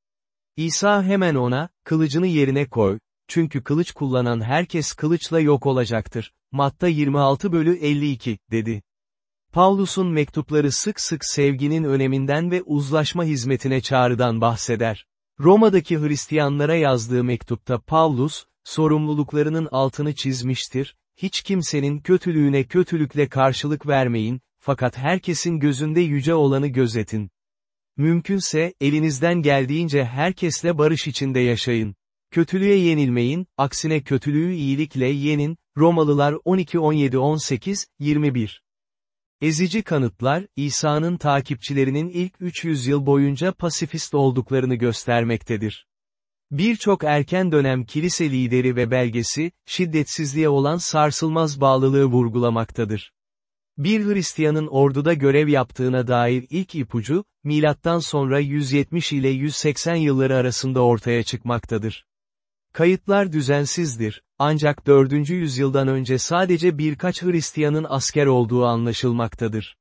İsa hemen ona, kılıcını yerine koy, çünkü kılıç kullanan herkes kılıçla yok olacaktır. Matta 26 bölü 52, dedi. Paulus'un mektupları sık sık sevginin öneminden ve uzlaşma hizmetine çağrıdan bahseder. Roma'daki Hristiyanlara yazdığı mektupta Paulus, sorumluluklarının altını çizmiştir, hiç kimsenin kötülüğüne kötülükle karşılık vermeyin, fakat herkesin gözünde yüce olanı gözetin. Mümkünse, elinizden geldiğince herkesle barış içinde yaşayın. Kötülüğe yenilmeyin, aksine kötülüğü iyilikle yenin, Romalılar 12-17-18-21. Ezici kanıtlar, İsa'nın takipçilerinin ilk 300 yıl boyunca pasifist olduklarını göstermektedir. Birçok erken dönem kilise lideri ve belgesi, şiddetsizliğe olan sarsılmaz bağlılığı vurgulamaktadır. Bir Hristiyanın orduda görev yaptığına dair ilk ipucu, milattan sonra 170 ile 180 yılları arasında ortaya çıkmaktadır. Kayıtlar düzensizdir, ancak 4. yüzyıldan önce sadece birkaç Hristiyanın asker olduğu anlaşılmaktadır.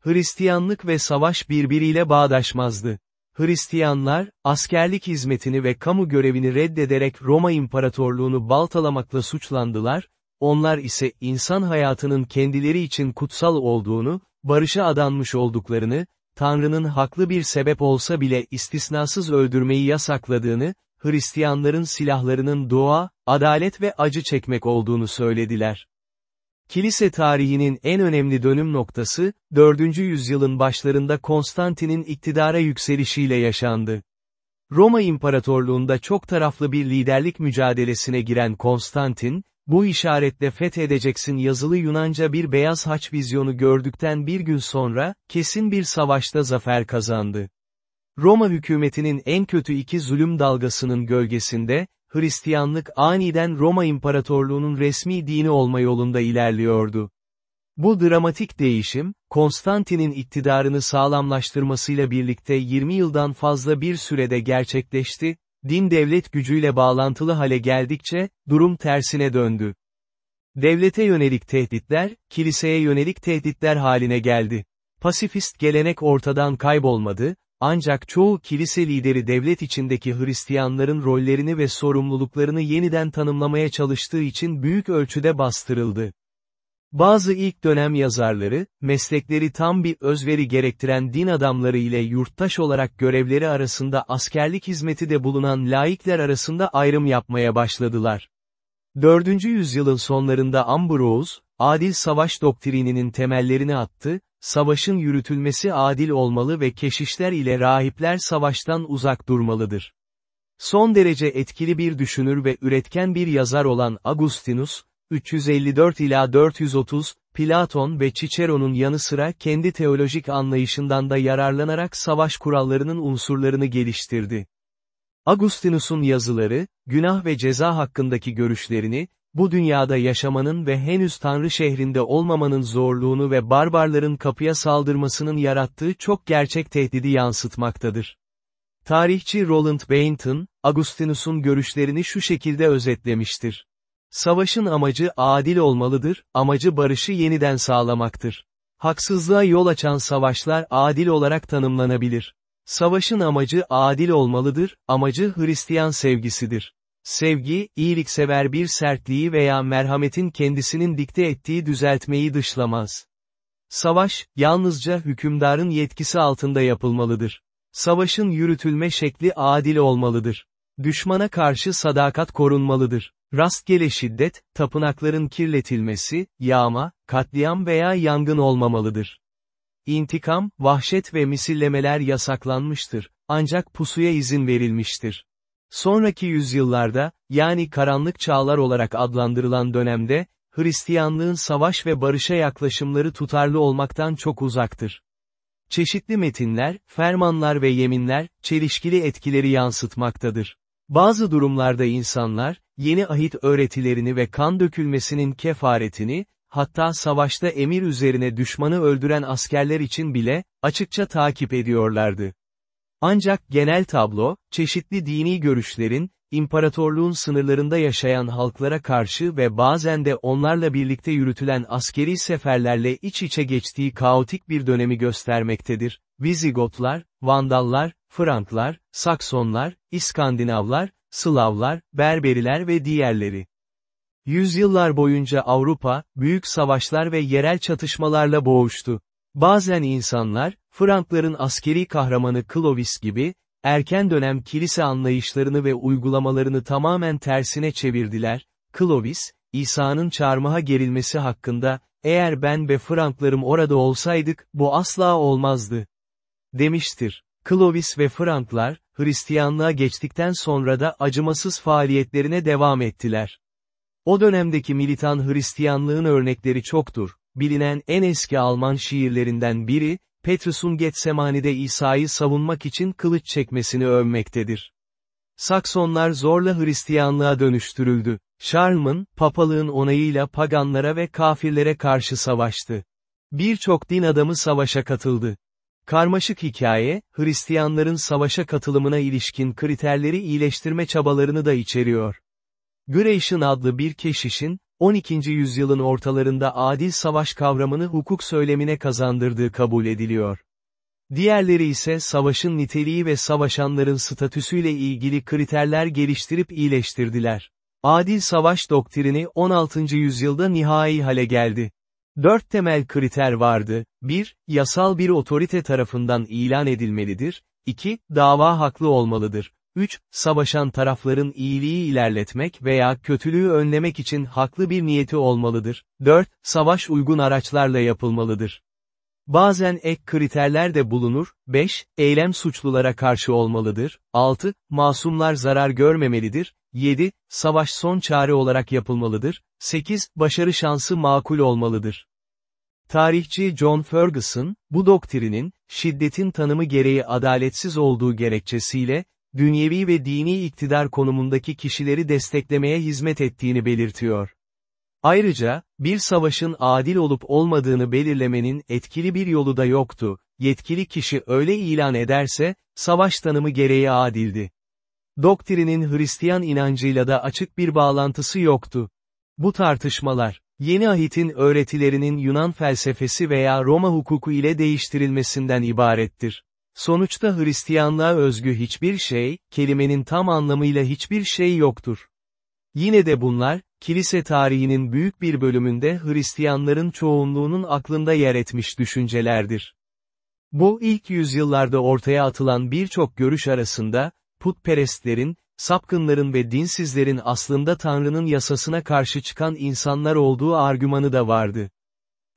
Hristiyanlık ve savaş birbiriyle bağdaşmazdı. Hristiyanlar, askerlik hizmetini ve kamu görevini reddederek Roma İmparatorluğunu baltalamakla suçlandılar, onlar ise insan hayatının kendileri için kutsal olduğunu, barışa adanmış olduklarını, Tanrı'nın haklı bir sebep olsa bile istisnasız öldürmeyi yasakladığını, Hristiyanların silahlarının doğa, adalet ve acı çekmek olduğunu söylediler. Kilise tarihinin en önemli dönüm noktası, 4. yüzyılın başlarında Konstantin'in iktidara yükselişiyle yaşandı. Roma İmparatorluğunda çok taraflı bir liderlik mücadelesine giren Konstantin, bu işaretle fethedeceksin yazılı Yunanca bir beyaz haç vizyonu gördükten bir gün sonra, kesin bir savaşta zafer kazandı. Roma hükümetinin en kötü iki zulüm dalgasının gölgesinde, Hristiyanlık aniden Roma İmparatorluğu'nun resmi dini olma yolunda ilerliyordu. Bu dramatik değişim, Konstantin'in iktidarını sağlamlaştırmasıyla birlikte 20 yıldan fazla bir sürede gerçekleşti, din devlet gücüyle bağlantılı hale geldikçe, durum tersine döndü. Devlete yönelik tehditler, kiliseye yönelik tehditler haline geldi. Pasifist gelenek ortadan kaybolmadı, ancak çoğu kilise lideri devlet içindeki Hristiyanların rollerini ve sorumluluklarını yeniden tanımlamaya çalıştığı için büyük ölçüde bastırıldı. Bazı ilk dönem yazarları, meslekleri tam bir özveri gerektiren din adamları ile yurttaş olarak görevleri arasında askerlik hizmeti de bulunan laikler arasında ayrım yapmaya başladılar. 4. yüzyılın sonlarında Ambrose, adil savaş doktrininin temellerini attı, savaşın yürütülmesi adil olmalı ve keşişler ile rahipler savaştan uzak durmalıdır. Son derece etkili bir düşünür ve üretken bir yazar olan Agustinus, 354 ila 430, Platon ve Cicero'nun yanı sıra kendi teolojik anlayışından da yararlanarak savaş kurallarının unsurlarını geliştirdi. Agustinus'un yazıları, günah ve ceza hakkındaki görüşlerini, bu dünyada yaşamanın ve henüz Tanrı şehrinde olmamanın zorluğunu ve barbarların kapıya saldırmasının yarattığı çok gerçek tehdidi yansıtmaktadır. Tarihçi Roland Bainton, Agustinus'un görüşlerini şu şekilde özetlemiştir. Savaşın amacı adil olmalıdır, amacı barışı yeniden sağlamaktır. Haksızlığa yol açan savaşlar adil olarak tanımlanabilir. Savaşın amacı adil olmalıdır, amacı Hristiyan sevgisidir. Sevgi, iyiliksever bir sertliği veya merhametin kendisinin dikte ettiği düzeltmeyi dışlamaz. Savaş, yalnızca hükümdarın yetkisi altında yapılmalıdır. Savaşın yürütülme şekli adil olmalıdır. Düşmana karşı sadakat korunmalıdır. Rastgele şiddet, tapınakların kirletilmesi, yağma, katliam veya yangın olmamalıdır. İntikam, vahşet ve misillemeler yasaklanmıştır, ancak pusuya izin verilmiştir. Sonraki yüzyıllarda, yani karanlık çağlar olarak adlandırılan dönemde, Hristiyanlığın savaş ve barışa yaklaşımları tutarlı olmaktan çok uzaktır. Çeşitli metinler, fermanlar ve yeminler, çelişkili etkileri yansıtmaktadır. Bazı durumlarda insanlar, yeni ahit öğretilerini ve kan dökülmesinin kefaretini, hatta savaşta emir üzerine düşmanı öldüren askerler için bile, açıkça takip ediyorlardı. Ancak genel tablo, çeşitli dini görüşlerin, imparatorluğun sınırlarında yaşayan halklara karşı ve bazen de onlarla birlikte yürütülen askeri seferlerle iç içe geçtiği kaotik bir dönemi göstermektedir. Vizigotlar, Vandallar, Franklar, Saksonlar, İskandinavlar, Slavlar, Berberiler ve diğerleri. Yüzyıllar boyunca Avrupa, büyük savaşlar ve yerel çatışmalarla boğuştu. Bazen insanlar, Frankların askeri kahramanı Clovis gibi, erken dönem kilise anlayışlarını ve uygulamalarını tamamen tersine çevirdiler. Clovis, İsa'nın çarmıha gerilmesi hakkında, eğer ben ve Franklarım orada olsaydık, bu asla olmazdı. Demiştir. Clovis ve Franklar, Hristiyanlığa geçtikten sonra da acımasız faaliyetlerine devam ettiler. O dönemdeki militan Hristiyanlığın örnekleri çoktur. Bilinen en eski Alman şiirlerinden biri, Petrus'un Getsemani'de İsa'yı savunmak için kılıç çekmesini övmektedir. Saksonlar zorla Hristiyanlığa dönüştürüldü. Charlemagne, papalığın onayıyla paganlara ve kafirlere karşı savaştı. Birçok din adamı savaşa katıldı. Karmaşık hikaye, Hristiyanların savaşa katılımına ilişkin kriterleri iyileştirme çabalarını da içeriyor. Gratian adlı bir keşişin, 12. yüzyılın ortalarında adil savaş kavramını hukuk söylemine kazandırdığı kabul ediliyor. Diğerleri ise savaşın niteliği ve savaşanların statüsüyle ilgili kriterler geliştirip iyileştirdiler. Adil savaş doktrini 16. yüzyılda nihai hale geldi. Dört temel kriter vardı, 1. Yasal bir otorite tarafından ilan edilmelidir, 2. Dava haklı olmalıdır, 3. Savaşan tarafların iyiliği ilerletmek veya kötülüğü önlemek için haklı bir niyeti olmalıdır, 4. Savaş uygun araçlarla yapılmalıdır. Bazen ek kriterler de bulunur, 5. Eylem suçlulara karşı olmalıdır, 6. Masumlar zarar görmemelidir, 7. Savaş son çare olarak yapılmalıdır, 8. Başarı şansı makul olmalıdır. Tarihçi John Ferguson, bu doktrinin, şiddetin tanımı gereği adaletsiz olduğu gerekçesiyle, dünyevi ve dini iktidar konumundaki kişileri desteklemeye hizmet ettiğini belirtiyor. Ayrıca, bir savaşın adil olup olmadığını belirlemenin etkili bir yolu da yoktu, yetkili kişi öyle ilan ederse, savaş tanımı gereği adildi. Doktrinin Hristiyan inancıyla da açık bir bağlantısı yoktu. Bu tartışmalar, Yeni Ahit'in öğretilerinin Yunan felsefesi veya Roma hukuku ile değiştirilmesinden ibarettir. Sonuçta Hristiyanlığa özgü hiçbir şey, kelimenin tam anlamıyla hiçbir şey yoktur. Yine de bunlar, kilise tarihinin büyük bir bölümünde Hristiyanların çoğunluğunun aklında yer etmiş düşüncelerdir. Bu ilk yüzyıllarda ortaya atılan birçok görüş arasında, putperestlerin, sapkınların ve dinsizlerin aslında Tanrı'nın yasasına karşı çıkan insanlar olduğu argümanı da vardı.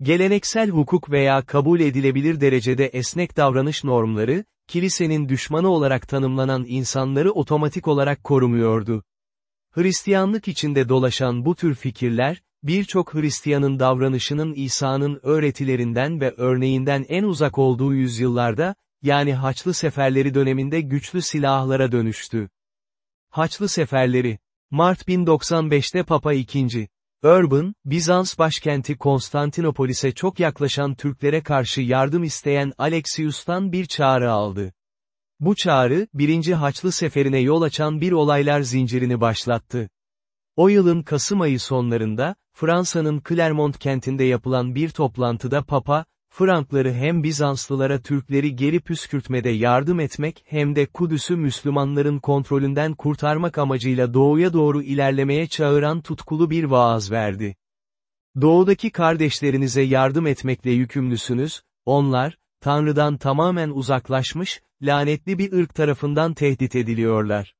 Geleneksel hukuk veya kabul edilebilir derecede esnek davranış normları, kilisenin düşmanı olarak tanımlanan insanları otomatik olarak korumuyordu. Hristiyanlık içinde dolaşan bu tür fikirler, birçok Hristiyanın davranışının İsa'nın öğretilerinden ve örneğinden en uzak olduğu yüzyıllarda, yani Haçlı Seferleri döneminde güçlü silahlara dönüştü. Haçlı Seferleri Mart 1095'te Papa II. Urban, Bizans başkenti Konstantinopolis'e çok yaklaşan Türklere karşı yardım isteyen Alexius'tan bir çağrı aldı. Bu çağrı, birinci Haçlı Seferine yol açan bir olaylar zincirini başlattı. O yılın Kasım ayı sonlarında, Fransa'nın Clermont kentinde yapılan bir toplantıda Papa, Frankları hem Bizanslılara Türkleri geri püskürtmede yardım etmek hem de Kudüs'ü Müslümanların kontrolünden kurtarmak amacıyla doğuya doğru ilerlemeye çağıran tutkulu bir vaaz verdi. Doğudaki kardeşlerinize yardım etmekle yükümlüsünüz, onlar, Tanrı'dan tamamen uzaklaşmış, lanetli bir ırk tarafından tehdit ediliyorlar.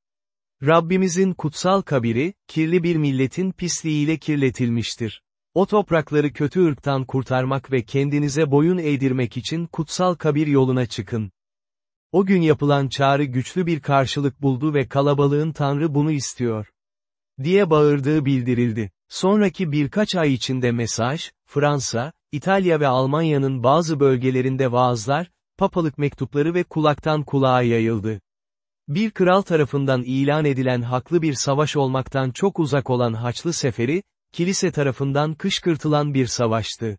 Rabbimizin kutsal kabiri, kirli bir milletin pisliğiyle kirletilmiştir. O toprakları kötü ırktan kurtarmak ve kendinize boyun eğdirmek için kutsal kabir yoluna çıkın. O gün yapılan çağrı güçlü bir karşılık buldu ve kalabalığın Tanrı bunu istiyor. Diye bağırdığı bildirildi. Sonraki birkaç ay içinde mesaj, Fransa, İtalya ve Almanya'nın bazı bölgelerinde vaazlar, papalık mektupları ve kulaktan kulağa yayıldı. Bir kral tarafından ilan edilen haklı bir savaş olmaktan çok uzak olan Haçlı Seferi, kilise tarafından kışkırtılan bir savaştı.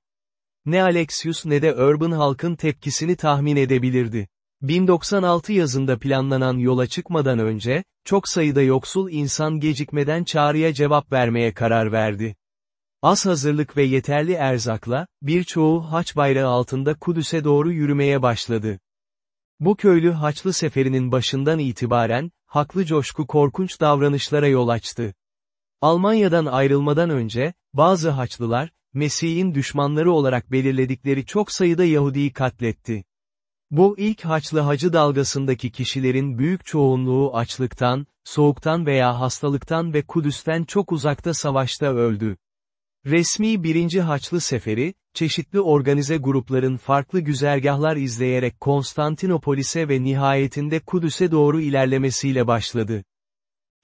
Ne Alexius ne de Urban halkın tepkisini tahmin edebilirdi. 1096 yazında planlanan yola çıkmadan önce, çok sayıda yoksul insan gecikmeden çağrıya cevap vermeye karar verdi. Az hazırlık ve yeterli erzakla, birçoğu haç bayrağı altında Kudüs'e doğru yürümeye başladı. Bu köylü Haçlı Seferi'nin başından itibaren, haklı coşku korkunç davranışlara yol açtı. Almanya'dan ayrılmadan önce, bazı Haçlılar, Mesih'in düşmanları olarak belirledikleri çok sayıda Yahudi'yi katletti. Bu ilk Haçlı hacı dalgasındaki kişilerin büyük çoğunluğu açlıktan, soğuktan veya hastalıktan ve Kudüs'ten çok uzakta savaşta öldü. Resmi birinci Haçlı Seferi, çeşitli organize grupların farklı güzergahlar izleyerek Konstantinopolis'e ve nihayetinde Kudüs'e doğru ilerlemesiyle başladı.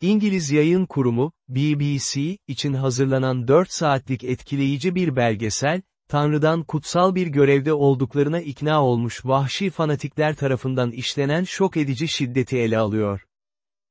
İngiliz yayın kurumu, BBC, için hazırlanan 4 saatlik etkileyici bir belgesel, Tanrı'dan kutsal bir görevde olduklarına ikna olmuş vahşi fanatikler tarafından işlenen şok edici şiddeti ele alıyor.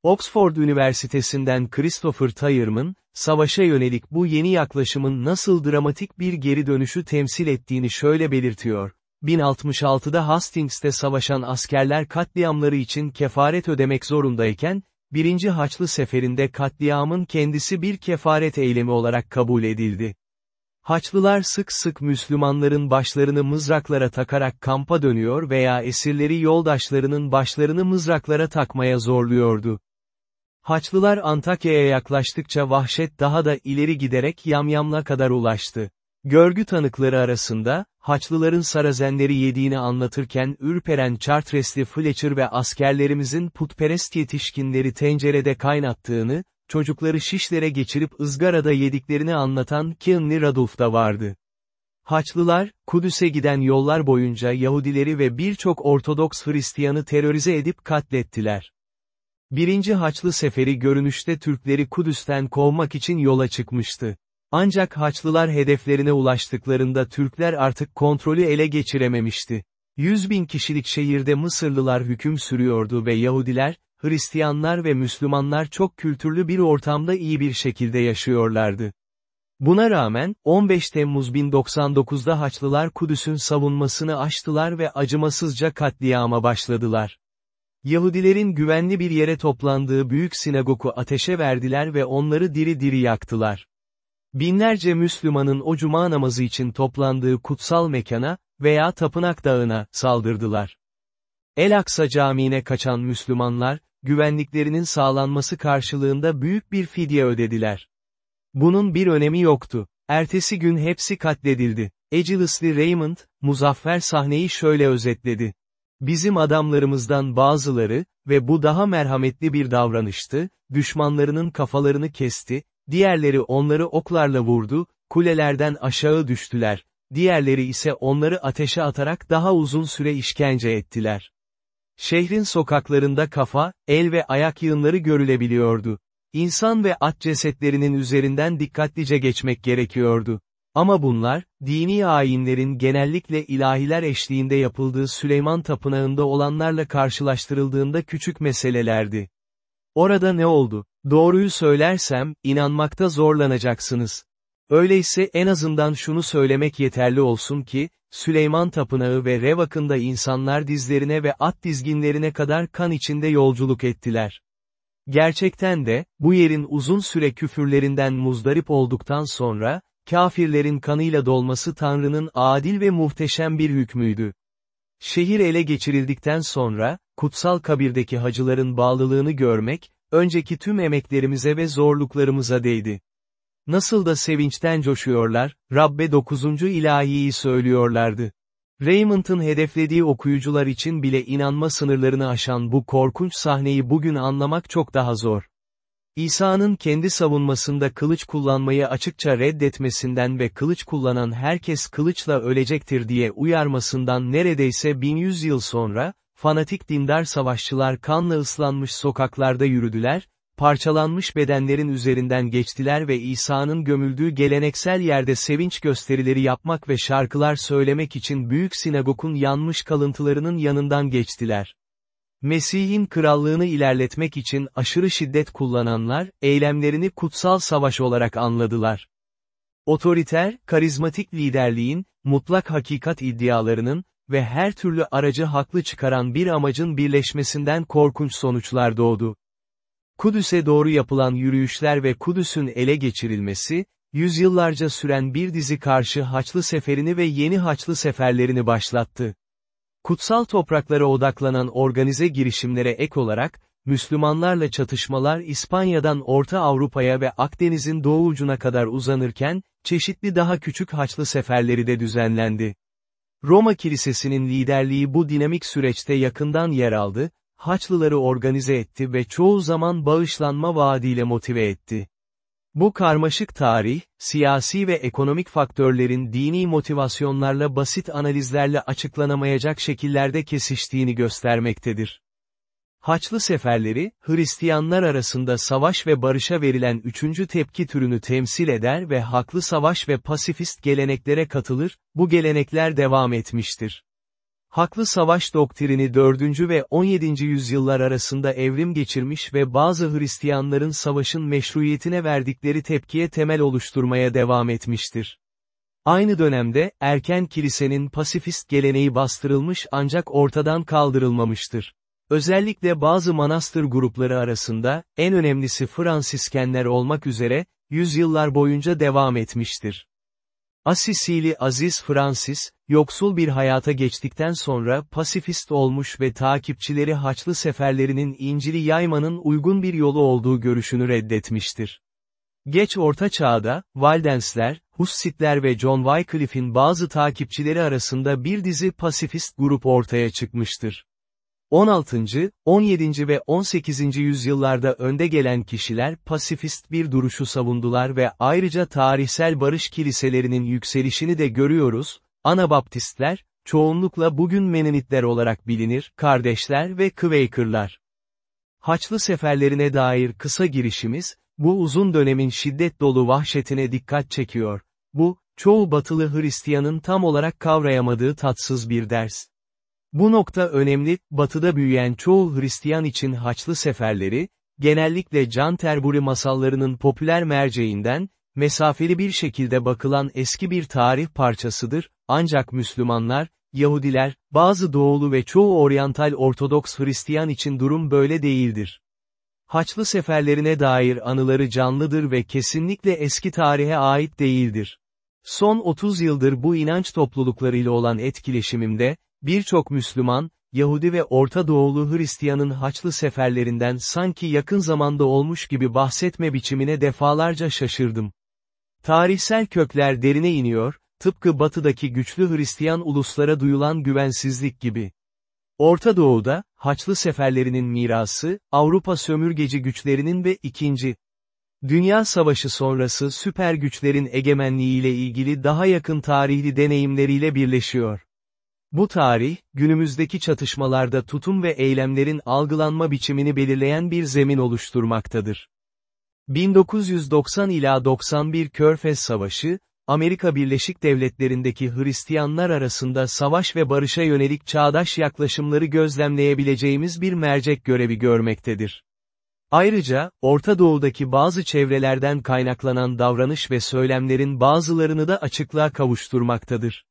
Oxford Üniversitesi'nden Christopher Tyerman, savaşa yönelik bu yeni yaklaşımın nasıl dramatik bir geri dönüşü temsil ettiğini şöyle belirtiyor. 1066'da Hastings'te savaşan askerler katliamları için kefaret ödemek zorundayken, birinci Haçlı Seferi'nde katliamın kendisi bir kefaret eylemi olarak kabul edildi. Haçlılar sık sık Müslümanların başlarını mızraklara takarak kampa dönüyor veya esirleri yoldaşlarının başlarını mızraklara takmaya zorluyordu. Haçlılar Antakya'ya yaklaştıkça vahşet daha da ileri giderek Yamyam'la kadar ulaştı. Görgü tanıkları arasında, Haçlıların sarazenleri yediğini anlatırken ürperen Chartres'li Fletcher ve askerlerimizin putperest yetişkinleri tencerede kaynattığını, çocukları şişlere geçirip ızgarada yediklerini anlatan Kinley Radulf da vardı. Haçlılar, Kudüs'e giden yollar boyunca Yahudileri ve birçok Ortodoks Hristiyanı terörize edip katlettiler. Birinci Haçlı Seferi görünüşte Türkleri Kudüs'ten kovmak için yola çıkmıştı. Ancak Haçlılar hedeflerine ulaştıklarında Türkler artık kontrolü ele geçirememişti. 100 bin kişilik şehirde Mısırlılar hüküm sürüyordu ve Yahudiler, Hristiyanlar ve Müslümanlar çok kültürlü bir ortamda iyi bir şekilde yaşıyorlardı. Buna rağmen, 15 Temmuz 1099'da Haçlılar Kudüs'ün savunmasını açtılar ve acımasızca katliama başladılar. Yahudilerin güvenli bir yere toplandığı büyük sinagogu ateşe verdiler ve onları diri diri yaktılar. Binlerce Müslümanın o cuma namazı için toplandığı kutsal mekana veya tapınak dağına saldırdılar. El-Aksa Camii'ne kaçan Müslümanlar, güvenliklerinin sağlanması karşılığında büyük bir fidye ödediler. Bunun bir önemi yoktu. Ertesi gün hepsi katledildi. Ecilesli Raymond, muzaffer sahneyi şöyle özetledi. Bizim adamlarımızdan bazıları, ve bu daha merhametli bir davranıştı, düşmanlarının kafalarını kesti, diğerleri onları oklarla vurdu, kulelerden aşağı düştüler, diğerleri ise onları ateşe atarak daha uzun süre işkence ettiler. Şehrin sokaklarında kafa, el ve ayak yığınları görülebiliyordu. İnsan ve at cesetlerinin üzerinden dikkatlice geçmek gerekiyordu. Ama bunlar, dini ayinlerin genellikle ilahiler eşliğinde yapıldığı Süleyman Tapınağı'nda olanlarla karşılaştırıldığında küçük meselelerdi. Orada ne oldu? Doğruyu söylersem, inanmakta zorlanacaksınız. Öyleyse en azından şunu söylemek yeterli olsun ki, Süleyman Tapınağı ve Revak'ında insanlar dizlerine ve at dizginlerine kadar kan içinde yolculuk ettiler. Gerçekten de, bu yerin uzun süre küfürlerinden muzdarip olduktan sonra, kafirlerin kanıyla dolması Tanrı'nın adil ve muhteşem bir hükmüydü. Şehir ele geçirildikten sonra, kutsal kabirdeki hacıların bağlılığını görmek, önceki tüm emeklerimize ve zorluklarımıza değdi. Nasıl da sevinçten coşuyorlar, Rabbe dokuzuncu ilahiyi söylüyorlardı. Raymond'ın hedeflediği okuyucular için bile inanma sınırlarını aşan bu korkunç sahneyi bugün anlamak çok daha zor. İsa'nın kendi savunmasında kılıç kullanmayı açıkça reddetmesinden ve kılıç kullanan herkes kılıçla ölecektir diye uyarmasından neredeyse 1100 yıl sonra, fanatik dindar savaşçılar kanla ıslanmış sokaklarda yürüdüler, parçalanmış bedenlerin üzerinden geçtiler ve İsa'nın gömüldüğü geleneksel yerde sevinç gösterileri yapmak ve şarkılar söylemek için büyük sinagogun yanmış kalıntılarının yanından geçtiler. Mesih'in krallığını ilerletmek için aşırı şiddet kullananlar, eylemlerini kutsal savaş olarak anladılar. Otoriter, karizmatik liderliğin, mutlak hakikat iddialarının ve her türlü aracı haklı çıkaran bir amacın birleşmesinden korkunç sonuçlar doğdu. Kudüs'e doğru yapılan yürüyüşler ve Kudüs'ün ele geçirilmesi, yüzyıllarca süren bir dizi karşı Haçlı seferini ve yeni Haçlı seferlerini başlattı. Kutsal topraklara odaklanan organize girişimlere ek olarak, Müslümanlarla çatışmalar İspanya'dan Orta Avrupa'ya ve Akdeniz'in doğu ucuna kadar uzanırken, çeşitli daha küçük Haçlı seferleri de düzenlendi. Roma Kilisesi'nin liderliği bu dinamik süreçte yakından yer aldı, Haçlıları organize etti ve çoğu zaman bağışlanma vaadiyle motive etti. Bu karmaşık tarih, siyasi ve ekonomik faktörlerin dini motivasyonlarla basit analizlerle açıklanamayacak şekillerde kesiştiğini göstermektedir. Haçlı seferleri, Hristiyanlar arasında savaş ve barışa verilen üçüncü tepki türünü temsil eder ve haklı savaş ve pasifist geleneklere katılır, bu gelenekler devam etmiştir. Haklı savaş doktrini 4. ve 17. yüzyıllar arasında evrim geçirmiş ve bazı Hristiyanların savaşın meşruiyetine verdikleri tepkiye temel oluşturmaya devam etmiştir. Aynı dönemde, erken kilisenin pasifist geleneği bastırılmış ancak ortadan kaldırılmamıştır. Özellikle bazı manastır grupları arasında, en önemlisi Fransiskenler olmak üzere, yüzyıllar boyunca devam etmiştir. Asisili Aziz Francis, yoksul bir hayata geçtikten sonra pasifist olmuş ve takipçileri Haçlı seferlerinin İncil'i yaymanın uygun bir yolu olduğu görüşünü reddetmiştir. Geç Orta Çağ'da, Waldensler, Hussitler ve John Wycliffe'in bazı takipçileri arasında bir dizi pasifist grup ortaya çıkmıştır. 16. 17. ve 18. yüzyıllarda önde gelen kişiler pasifist bir duruşu savundular ve ayrıca tarihsel barış kiliselerinin yükselişini de görüyoruz, Anabaptistler, çoğunlukla bugün Menonitler olarak bilinir, kardeşler ve Quaker'lar. Haçlı seferlerine dair kısa girişimiz, bu uzun dönemin şiddet dolu vahşetine dikkat çekiyor. Bu, çoğu batılı Hristiyanın tam olarak kavrayamadığı tatsız bir ders. Bu nokta önemli, batıda büyüyen çoğu Hristiyan için Haçlı seferleri, genellikle Canterbury masallarının popüler merceğinden, mesafeli bir şekilde bakılan eski bir tarih parçasıdır, ancak Müslümanlar, Yahudiler, bazı Doğulu ve çoğu Oryantal Ortodoks Hristiyan için durum böyle değildir. Haçlı seferlerine dair anıları canlıdır ve kesinlikle eski tarihe ait değildir. Son 30 yıldır bu inanç topluluklarıyla olan etkileşimimde, Birçok Müslüman, Yahudi ve Orta Doğulu Hristiyanın Haçlı seferlerinden sanki yakın zamanda olmuş gibi bahsetme biçimine defalarca şaşırdım. Tarihsel kökler derine iniyor, tıpkı batıdaki güçlü Hristiyan uluslara duyulan güvensizlik gibi. Orta Doğu'da, Haçlı seferlerinin mirası, Avrupa sömürgeci güçlerinin ve ikinci. Dünya Savaşı sonrası süper güçlerin egemenliğiyle ilgili daha yakın tarihli deneyimleriyle birleşiyor. Bu tarih, günümüzdeki çatışmalarda tutum ve eylemlerin algılanma biçimini belirleyen bir zemin oluşturmaktadır. 1990 ila 91 Körfez Savaşı, Amerika Birleşik Devletleri'ndeki Hristiyanlar arasında savaş ve barışa yönelik çağdaş yaklaşımları gözlemleyebileceğimiz bir mercek görevi görmektedir. Ayrıca, Orta Doğu'daki bazı çevrelerden kaynaklanan davranış ve söylemlerin bazılarını da açıklığa kavuşturmaktadır.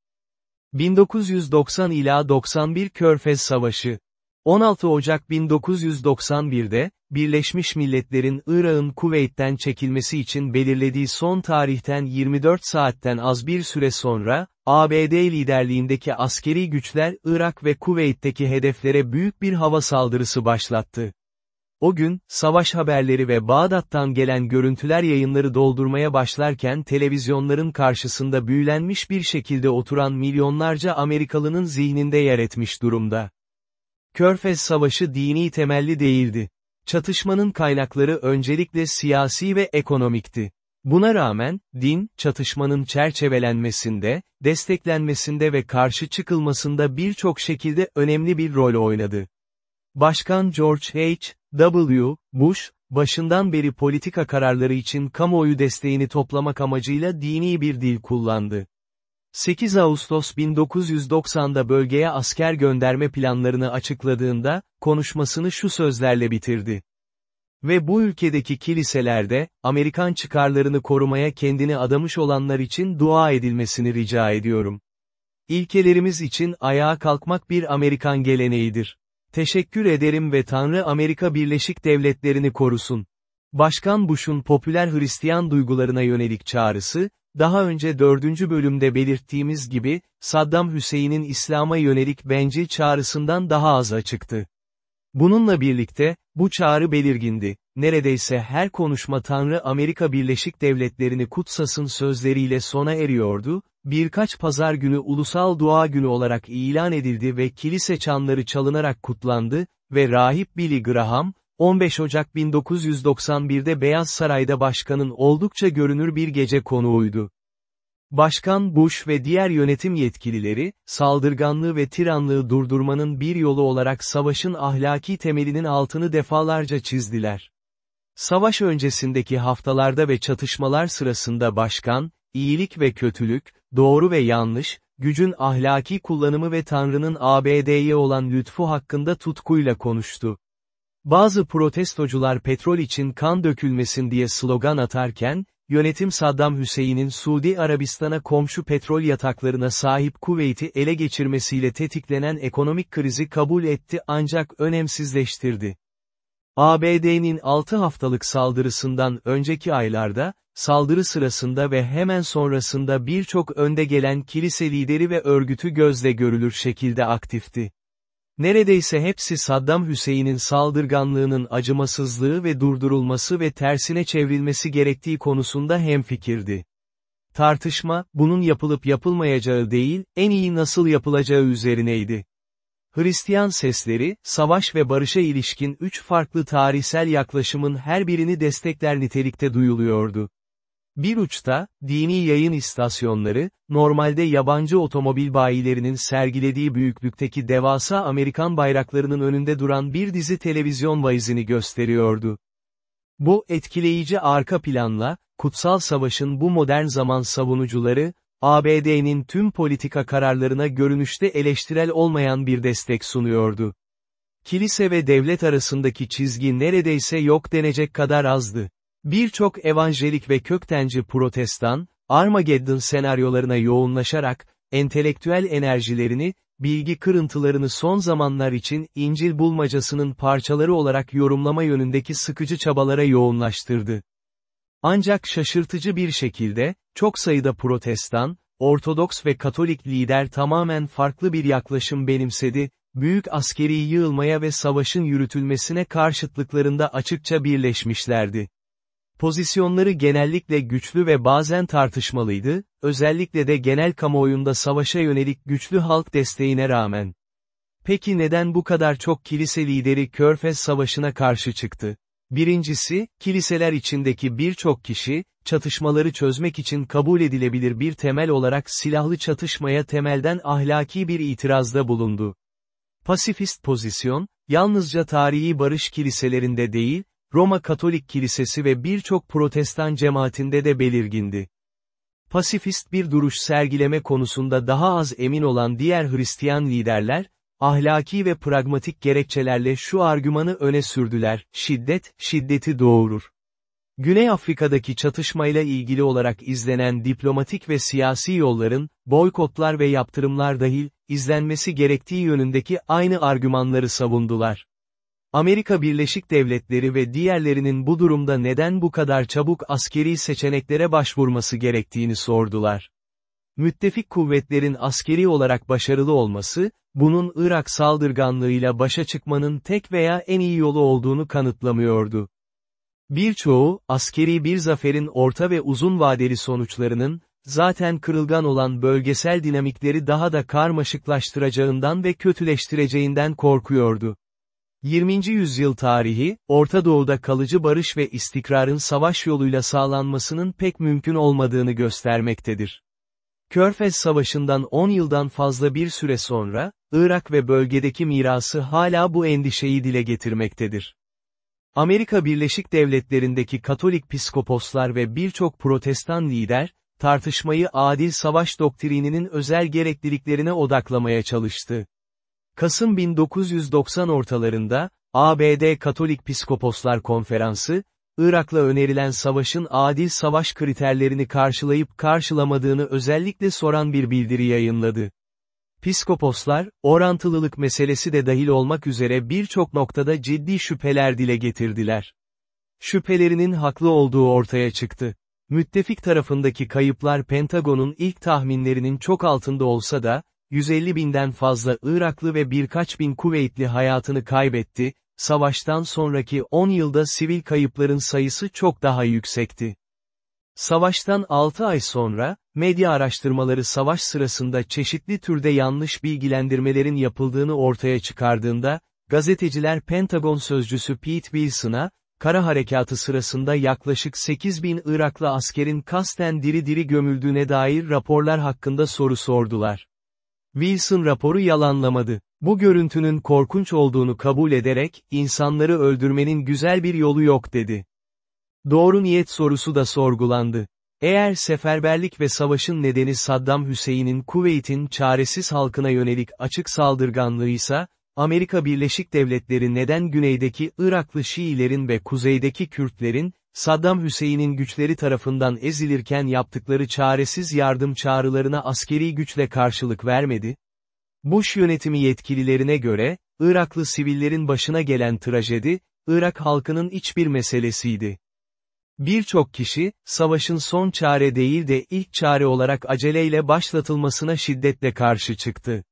1990 ila 91 Körfez Savaşı 16 Ocak 1991'de, Birleşmiş Milletler'in Irak'ın Kuveyt'ten çekilmesi için belirlediği son tarihten 24 saatten az bir süre sonra, ABD liderliğindeki askeri güçler Irak ve Kuveyt'teki hedeflere büyük bir hava saldırısı başlattı. O gün, savaş haberleri ve Bağdat'tan gelen görüntüler yayınları doldurmaya başlarken televizyonların karşısında büyülenmiş bir şekilde oturan milyonlarca Amerikalının zihninde yer etmiş durumda. Körfez Savaşı dini temelli değildi. Çatışmanın kaynakları öncelikle siyasi ve ekonomikti. Buna rağmen, din, çatışmanın çerçevelenmesinde, desteklenmesinde ve karşı çıkılmasında birçok şekilde önemli bir rol oynadı. Başkan George H. W. Bush, başından beri politika kararları için kamuoyu desteğini toplamak amacıyla dini bir dil kullandı. 8 Ağustos 1990'da bölgeye asker gönderme planlarını açıkladığında, konuşmasını şu sözlerle bitirdi. Ve bu ülkedeki kiliselerde, Amerikan çıkarlarını korumaya kendini adamış olanlar için dua edilmesini rica ediyorum. İlkelerimiz için ayağa kalkmak bir Amerikan geleneğidir. Teşekkür ederim ve Tanrı Amerika Birleşik Devletleri'ni korusun. Başkan Bush'un popüler Hristiyan duygularına yönelik çağrısı, daha önce dördüncü bölümde belirttiğimiz gibi, Saddam Hüseyin'in İslam'a yönelik bencil çağrısından daha az açıktı. Bununla birlikte, bu çağrı belirgindi. Neredeyse her konuşma Tanrı Amerika Birleşik Devletleri'ni kutsasın sözleriyle sona eriyordu, birkaç pazar günü ulusal dua günü olarak ilan edildi ve kilise çanları çalınarak kutlandı ve rahip Billy Graham, 15 Ocak 1991'de Beyaz Saray'da başkanın oldukça görünür bir gece konuğuydu. Başkan Bush ve diğer yönetim yetkilileri, saldırganlığı ve tiranlığı durdurmanın bir yolu olarak savaşın ahlaki temelinin altını defalarca çizdiler. Savaş öncesindeki haftalarda ve çatışmalar sırasında başkan, iyilik ve kötülük, doğru ve yanlış, gücün ahlaki kullanımı ve Tanrı'nın ABD'ye olan lütfu hakkında tutkuyla konuştu. Bazı protestocular petrol için kan dökülmesin diye slogan atarken, yönetim Saddam Hüseyin'in Suudi Arabistan'a komşu petrol yataklarına sahip Kuveyt'i ele geçirmesiyle tetiklenen ekonomik krizi kabul etti ancak önemsizleştirdi. ABD'nin 6 haftalık saldırısından önceki aylarda, saldırı sırasında ve hemen sonrasında birçok önde gelen kilise lideri ve örgütü gözle görülür şekilde aktifti. Neredeyse hepsi Saddam Hüseyin'in saldırganlığının acımasızlığı ve durdurulması ve tersine çevrilmesi gerektiği konusunda hemfikirdi. Tartışma, bunun yapılıp yapılmayacağı değil, en iyi nasıl yapılacağı üzerineydi. Hristiyan sesleri, savaş ve barışa ilişkin üç farklı tarihsel yaklaşımın her birini destekler nitelikte duyuluyordu. Bir uçta, dini yayın istasyonları, normalde yabancı otomobil bayilerinin sergilediği büyüklükteki devasa Amerikan bayraklarının önünde duran bir dizi televizyon valizini gösteriyordu. Bu etkileyici arka planla, kutsal savaşın bu modern zaman savunucuları, ABD'nin tüm politika kararlarına görünüşte eleştirel olmayan bir destek sunuyordu. Kilise ve devlet arasındaki çizgi neredeyse yok denecek kadar azdı. Birçok evanjelik ve köktenci protestan, Armageddon senaryolarına yoğunlaşarak, entelektüel enerjilerini, bilgi kırıntılarını son zamanlar için İncil bulmacasının parçaları olarak yorumlama yönündeki sıkıcı çabalara yoğunlaştırdı. Ancak şaşırtıcı bir şekilde, çok sayıda protestan, Ortodoks ve Katolik lider tamamen farklı bir yaklaşım benimsedi, büyük askeri yığılmaya ve savaşın yürütülmesine karşıtlıklarında açıkça birleşmişlerdi. Pozisyonları genellikle güçlü ve bazen tartışmalıydı, özellikle de genel kamuoyunda savaşa yönelik güçlü halk desteğine rağmen. Peki neden bu kadar çok kilise lideri Körfez Savaşı'na karşı çıktı? Birincisi, kiliseler içindeki birçok kişi, çatışmaları çözmek için kabul edilebilir bir temel olarak silahlı çatışmaya temelden ahlaki bir itirazda bulundu. Pasifist pozisyon, yalnızca tarihi barış kiliselerinde değil, Roma Katolik Kilisesi ve birçok protestan cemaatinde de belirgindi. Pasifist bir duruş sergileme konusunda daha az emin olan diğer Hristiyan liderler, ahlaki ve pragmatik gerekçelerle şu argümanı öne sürdüler, şiddet, şiddeti doğurur. Güney Afrika'daki çatışmayla ilgili olarak izlenen diplomatik ve siyasi yolların, boykotlar ve yaptırımlar dahil, izlenmesi gerektiği yönündeki aynı argümanları savundular. Amerika Birleşik Devletleri ve diğerlerinin bu durumda neden bu kadar çabuk askeri seçeneklere başvurması gerektiğini sordular. Müttefik kuvvetlerin askeri olarak başarılı olması, bunun Irak saldırganlığıyla başa çıkmanın tek veya en iyi yolu olduğunu kanıtlamıyordu. Birçoğu, askeri bir zaferin orta ve uzun vadeli sonuçlarının, zaten kırılgan olan bölgesel dinamikleri daha da karmaşıklaştıracağından ve kötüleştireceğinden korkuyordu. 20. yüzyıl tarihi, Orta Doğu'da kalıcı barış ve istikrarın savaş yoluyla sağlanmasının pek mümkün olmadığını göstermektedir. Körfez Savaşı'ndan 10 yıldan fazla bir süre sonra, Irak ve bölgedeki mirası hala bu endişeyi dile getirmektedir. Amerika Birleşik Devletleri'ndeki Katolik piskoposlar ve birçok protestan lider, tartışmayı adil savaş doktrininin özel gerekliliklerine odaklamaya çalıştı. Kasım 1990 ortalarında, ABD Katolik Piskoposlar Konferansı, Irak'la önerilen savaşın adil savaş kriterlerini karşılayıp karşılamadığını özellikle soran bir bildiri yayınladı. Piskoposlar, orantılılık meselesi de dahil olmak üzere birçok noktada ciddi şüpheler dile getirdiler. Şüphelerinin haklı olduğu ortaya çıktı. Müttefik tarafındaki kayıplar Pentagon'un ilk tahminlerinin çok altında olsa da, 150 binden fazla Iraklı ve birkaç bin Kuveytli hayatını kaybetti, savaştan sonraki 10 yılda sivil kayıpların sayısı çok daha yüksekti. Savaştan 6 ay sonra, medya araştırmaları savaş sırasında çeşitli türde yanlış bilgilendirmelerin yapıldığını ortaya çıkardığında, gazeteciler Pentagon sözcüsü Pete Wilson'a, kara harekatı sırasında yaklaşık 8 bin Iraklı askerin kasten diri diri gömüldüğüne dair raporlar hakkında soru sordular. Wilson raporu yalanlamadı. Bu görüntünün korkunç olduğunu kabul ederek, insanları öldürmenin güzel bir yolu yok dedi. Doğru niyet sorusu da sorgulandı. Eğer seferberlik ve savaşın nedeni Saddam Hüseyin'in Kuveyt'in çaresiz halkına yönelik açık saldırganlığıysa, Amerika Birleşik Devletleri neden güneydeki Iraklı Şiilerin ve kuzeydeki Kürtlerin, Saddam Hüseyin'in güçleri tarafından ezilirken yaptıkları çaresiz yardım çağrılarına askeri güçle karşılık vermedi? Bush yönetimi yetkililerine göre, Iraklı sivillerin başına gelen trajedi, Irak halkının iç bir meselesiydi. Birçok kişi, savaşın son çare değil de ilk çare olarak aceleyle başlatılmasına şiddetle karşı çıktı.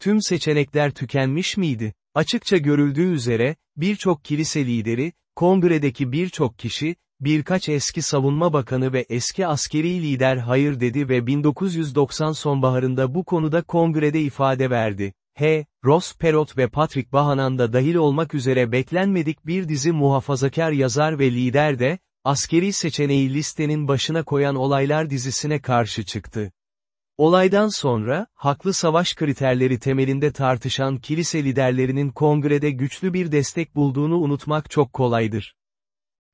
Tüm seçenekler tükenmiş miydi? Açıkça görüldüğü üzere, birçok kilise lideri, kongredeki birçok kişi, birkaç eski savunma bakanı ve eski askeri lider hayır dedi ve 1990 sonbaharında bu konuda kongrede ifade verdi. H. Ross Perot ve Patrick Bahanan da dahil olmak üzere beklenmedik bir dizi muhafazakar yazar ve lider de, askeri seçeneği listenin başına koyan olaylar dizisine karşı çıktı. Olaydan sonra, haklı savaş kriterleri temelinde tartışan kilise liderlerinin kongrede güçlü bir destek bulduğunu unutmak çok kolaydır.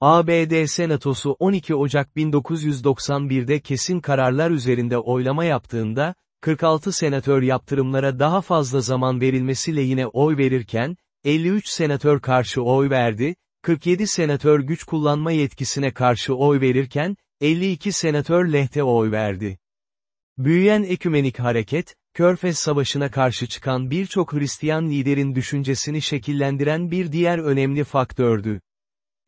ABD Senatosu 12 Ocak 1991'de kesin kararlar üzerinde oylama yaptığında, 46 senatör yaptırımlara daha fazla zaman verilmesi lehine oy verirken, 53 senatör karşı oy verdi, 47 senatör güç kullanma yetkisine karşı oy verirken, 52 senatör lehte oy verdi. Büyüyen ekümenik hareket, Körfez Savaşı'na karşı çıkan birçok Hristiyan liderin düşüncesini şekillendiren bir diğer önemli faktördü.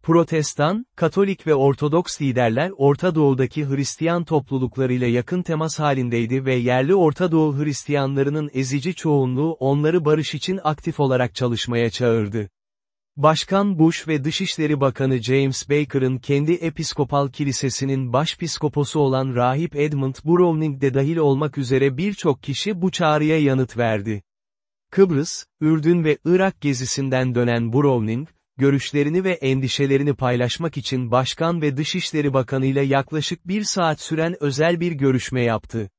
Protestan, Katolik ve Ortodoks liderler Orta Doğu'daki Hristiyan topluluklarıyla yakın temas halindeydi ve yerli Orta Doğu Hristiyanlarının ezici çoğunluğu onları barış için aktif olarak çalışmaya çağırdı. Başkan Bush ve Dışişleri Bakanı James Baker'ın kendi Episkopal Kilisesi'nin başpiskoposu olan rahip Edmund Browning de dahil olmak üzere birçok kişi bu çağrıya yanıt verdi. Kıbrıs, Ürdün ve Irak gezisinden dönen Browning, görüşlerini ve endişelerini paylaşmak için Başkan ve Dışişleri Bakanı ile yaklaşık bir saat süren özel bir görüşme yaptı.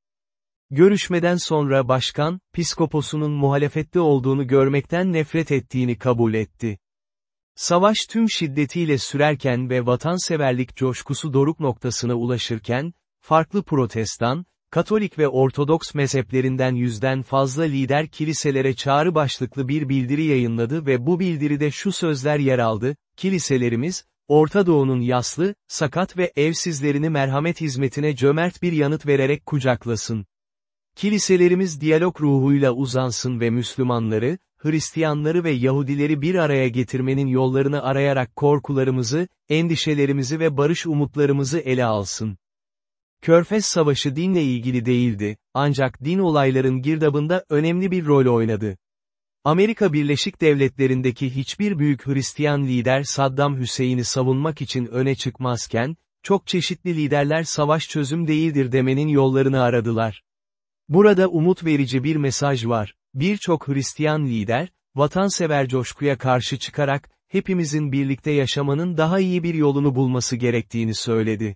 Görüşmeden sonra başkan, piskoposunun muhalefette olduğunu görmekten nefret ettiğini kabul etti. Savaş tüm şiddetiyle sürerken ve vatanseverlik coşkusu doruk noktasına ulaşırken, farklı protestan, Katolik ve Ortodoks mezheplerinden yüzden fazla lider kiliselere çağrı başlıklı bir bildiri yayınladı ve bu bildiride şu sözler yer aldı, kiliselerimiz, Orta Doğu'nun yaslı, sakat ve evsizlerini merhamet hizmetine cömert bir yanıt vererek kucaklasın. Kiliselerimiz diyalog ruhuyla uzansın ve Müslümanları, Hristiyanları ve Yahudileri bir araya getirmenin yollarını arayarak korkularımızı, endişelerimizi ve barış umutlarımızı ele alsın. Körfez Savaşı dinle ilgili değildi, ancak din olayların girdabında önemli bir rol oynadı. Amerika Birleşik Devletleri'ndeki hiçbir büyük Hristiyan lider Saddam Hüseyin'i savunmak için öne çıkmazken, çok çeşitli liderler savaş çözüm değildir demenin yollarını aradılar. Burada umut verici bir mesaj var. Birçok Hristiyan lider, vatansever coşkuya karşı çıkarak, hepimizin birlikte yaşamanın daha iyi bir yolunu bulması gerektiğini söyledi.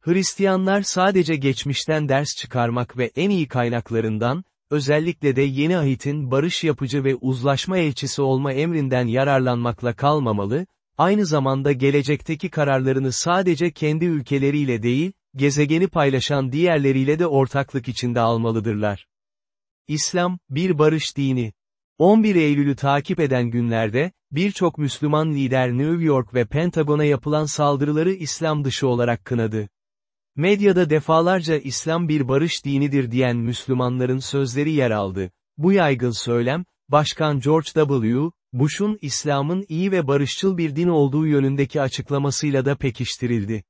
Hristiyanlar sadece geçmişten ders çıkarmak ve en iyi kaynaklarından, özellikle de yeni ahitin barış yapıcı ve uzlaşma elçisi olma emrinden yararlanmakla kalmamalı, aynı zamanda gelecekteki kararlarını sadece kendi ülkeleriyle değil, gezegeni paylaşan diğerleriyle de ortaklık içinde almalıdırlar. İslam, bir barış dini. 11 Eylül'ü takip eden günlerde, birçok Müslüman lider New York ve Pentagon'a yapılan saldırıları İslam dışı olarak kınadı. Medyada defalarca İslam bir barış dinidir diyen Müslümanların sözleri yer aldı. Bu yaygın söylem, Başkan George W. Bush'un İslam'ın iyi ve barışçıl bir din olduğu yönündeki açıklamasıyla da pekiştirildi.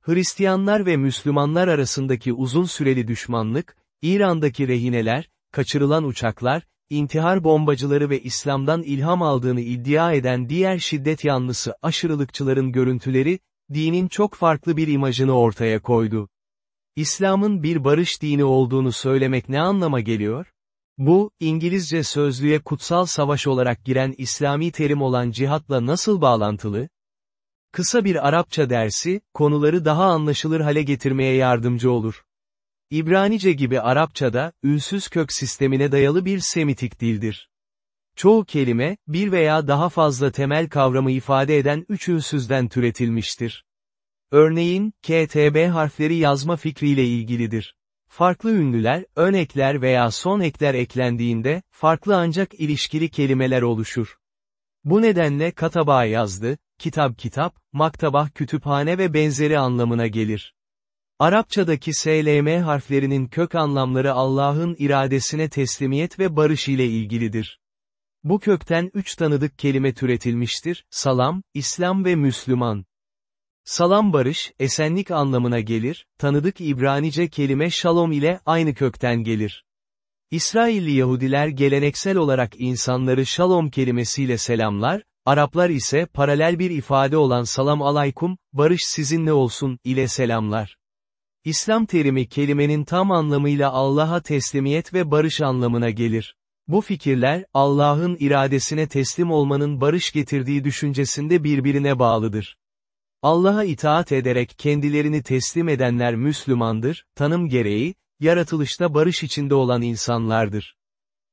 Hristiyanlar ve Müslümanlar arasındaki uzun süreli düşmanlık, İran'daki rehineler, kaçırılan uçaklar, intihar bombacıları ve İslam'dan ilham aldığını iddia eden diğer şiddet yanlısı aşırılıkçıların görüntüleri, dinin çok farklı bir imajını ortaya koydu. İslam'ın bir barış dini olduğunu söylemek ne anlama geliyor? Bu, İngilizce sözlüğe kutsal savaş olarak giren İslami terim olan cihatla nasıl bağlantılı? Kısa bir Arapça dersi, konuları daha anlaşılır hale getirmeye yardımcı olur. İbranice gibi Arapçada, ünsüz kök sistemine dayalı bir Semitik dildir. Çoğu kelime, bir veya daha fazla temel kavramı ifade eden üç ünsüzden türetilmiştir. Örneğin, KTB harfleri yazma fikriyle ilgilidir. Farklı ünlüler, ön ekler veya son ekler eklendiğinde, farklı ancak ilişkili kelimeler oluşur. Bu nedenle kataba yazdı, kitap kitap, maktabah kütüphane ve benzeri anlamına gelir. Arapçadaki SLM harflerinin kök anlamları Allah'ın iradesine teslimiyet ve barış ile ilgilidir. Bu kökten üç tanıdık kelime türetilmiştir, salam, İslam ve Müslüman. Salam barış, esenlik anlamına gelir, tanıdık İbranice kelime şalom ile aynı kökten gelir. İsrailli Yahudiler geleneksel olarak insanları şalom kelimesiyle selamlar, Araplar ise paralel bir ifade olan salam alaykum, barış sizinle olsun, ile selamlar. İslam terimi kelimenin tam anlamıyla Allah'a teslimiyet ve barış anlamına gelir. Bu fikirler, Allah'ın iradesine teslim olmanın barış getirdiği düşüncesinde birbirine bağlıdır. Allah'a itaat ederek kendilerini teslim edenler Müslümandır, tanım gereği, yaratılışta barış içinde olan insanlardır.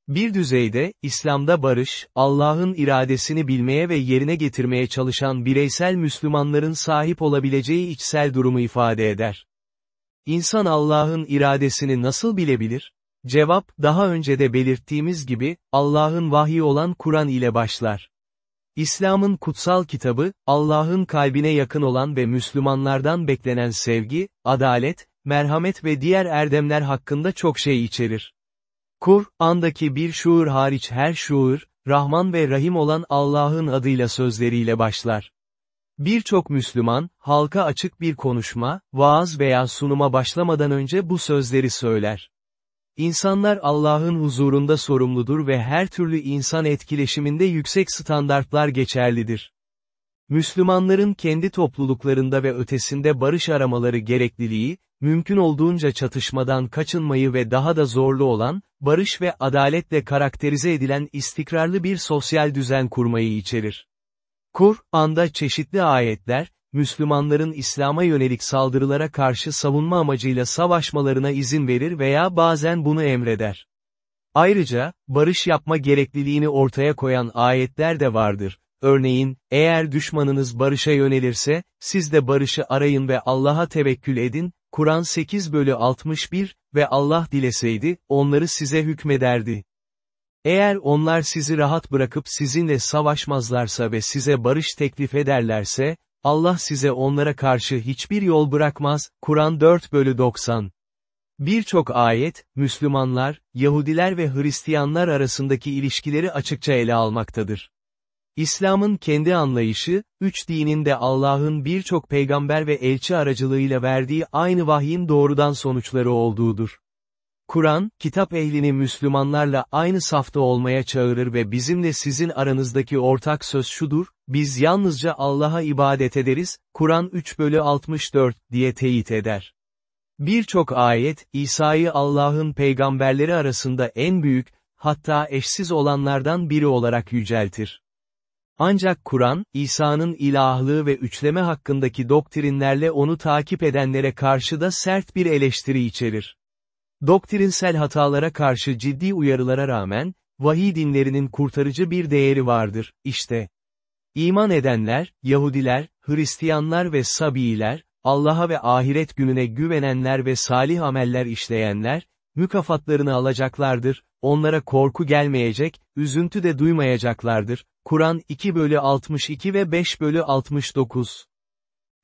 Bir düzeyde, İslam'da barış, Allah'ın iradesini bilmeye ve yerine getirmeye çalışan bireysel Müslümanların sahip olabileceği içsel durumu ifade eder. İnsan Allah'ın iradesini nasıl bilebilir? Cevap, daha önce de belirttiğimiz gibi, Allah'ın vahyi olan Kur'an ile başlar. İslam'ın kutsal kitabı, Allah'ın kalbine yakın olan ve Müslümanlardan beklenen sevgi, adalet, merhamet ve diğer erdemler hakkında çok şey içerir. Kur'an'daki bir şuur hariç her şuur, Rahman ve Rahim olan Allah'ın adıyla sözleriyle başlar. Birçok Müslüman, halka açık bir konuşma, vaaz veya sunuma başlamadan önce bu sözleri söyler. İnsanlar Allah'ın huzurunda sorumludur ve her türlü insan etkileşiminde yüksek standartlar geçerlidir. Müslümanların kendi topluluklarında ve ötesinde barış aramaları gerekliliği, mümkün olduğunca çatışmadan kaçınmayı ve daha da zorlu olan, barış ve adaletle karakterize edilen istikrarlı bir sosyal düzen kurmayı içerir. Kur'an'da çeşitli ayetler, Müslümanların İslam'a yönelik saldırılara karşı savunma amacıyla savaşmalarına izin verir veya bazen bunu emreder. Ayrıca, barış yapma gerekliliğini ortaya koyan ayetler de vardır. Örneğin, eğer düşmanınız barışa yönelirse, siz de barışı arayın ve Allah'a tevekkül edin, Kur'an 8 bölü 61, ve Allah dileseydi, onları size hükmederdi. Eğer onlar sizi rahat bırakıp sizinle savaşmazlarsa ve size barış teklif ederlerse, Allah size onlara karşı hiçbir yol bırakmaz, Kur'an 4 bölü 90. Birçok ayet, Müslümanlar, Yahudiler ve Hristiyanlar arasındaki ilişkileri açıkça ele almaktadır. İslam'ın kendi anlayışı, üç dinin de Allah'ın birçok peygamber ve elçi aracılığıyla verdiği aynı vahyin doğrudan sonuçları olduğudur. Kur'an, kitap ehlini Müslümanlarla aynı safta olmaya çağırır ve bizimle sizin aranızdaki ortak söz şudur, biz yalnızca Allah'a ibadet ederiz, Kur'an 3 bölü 64, diye teyit eder. Birçok ayet, İsa'yı Allah'ın peygamberleri arasında en büyük, hatta eşsiz olanlardan biri olarak yüceltir. Ancak Kur'an, İsa'nın ilahlığı ve üçleme hakkındaki doktrinlerle onu takip edenlere karşı da sert bir eleştiri içerir. Doktrinsel hatalara karşı ciddi uyarılara rağmen, vahiy dinlerinin kurtarıcı bir değeri vardır, işte. İman edenler, Yahudiler, Hristiyanlar ve Sabiiler, Allah'a ve ahiret gününe güvenenler ve salih ameller işleyenler, mükafatlarını alacaklardır, onlara korku gelmeyecek, üzüntü de duymayacaklardır. Kur'an 2 bölü 62 ve 5 bölü 69.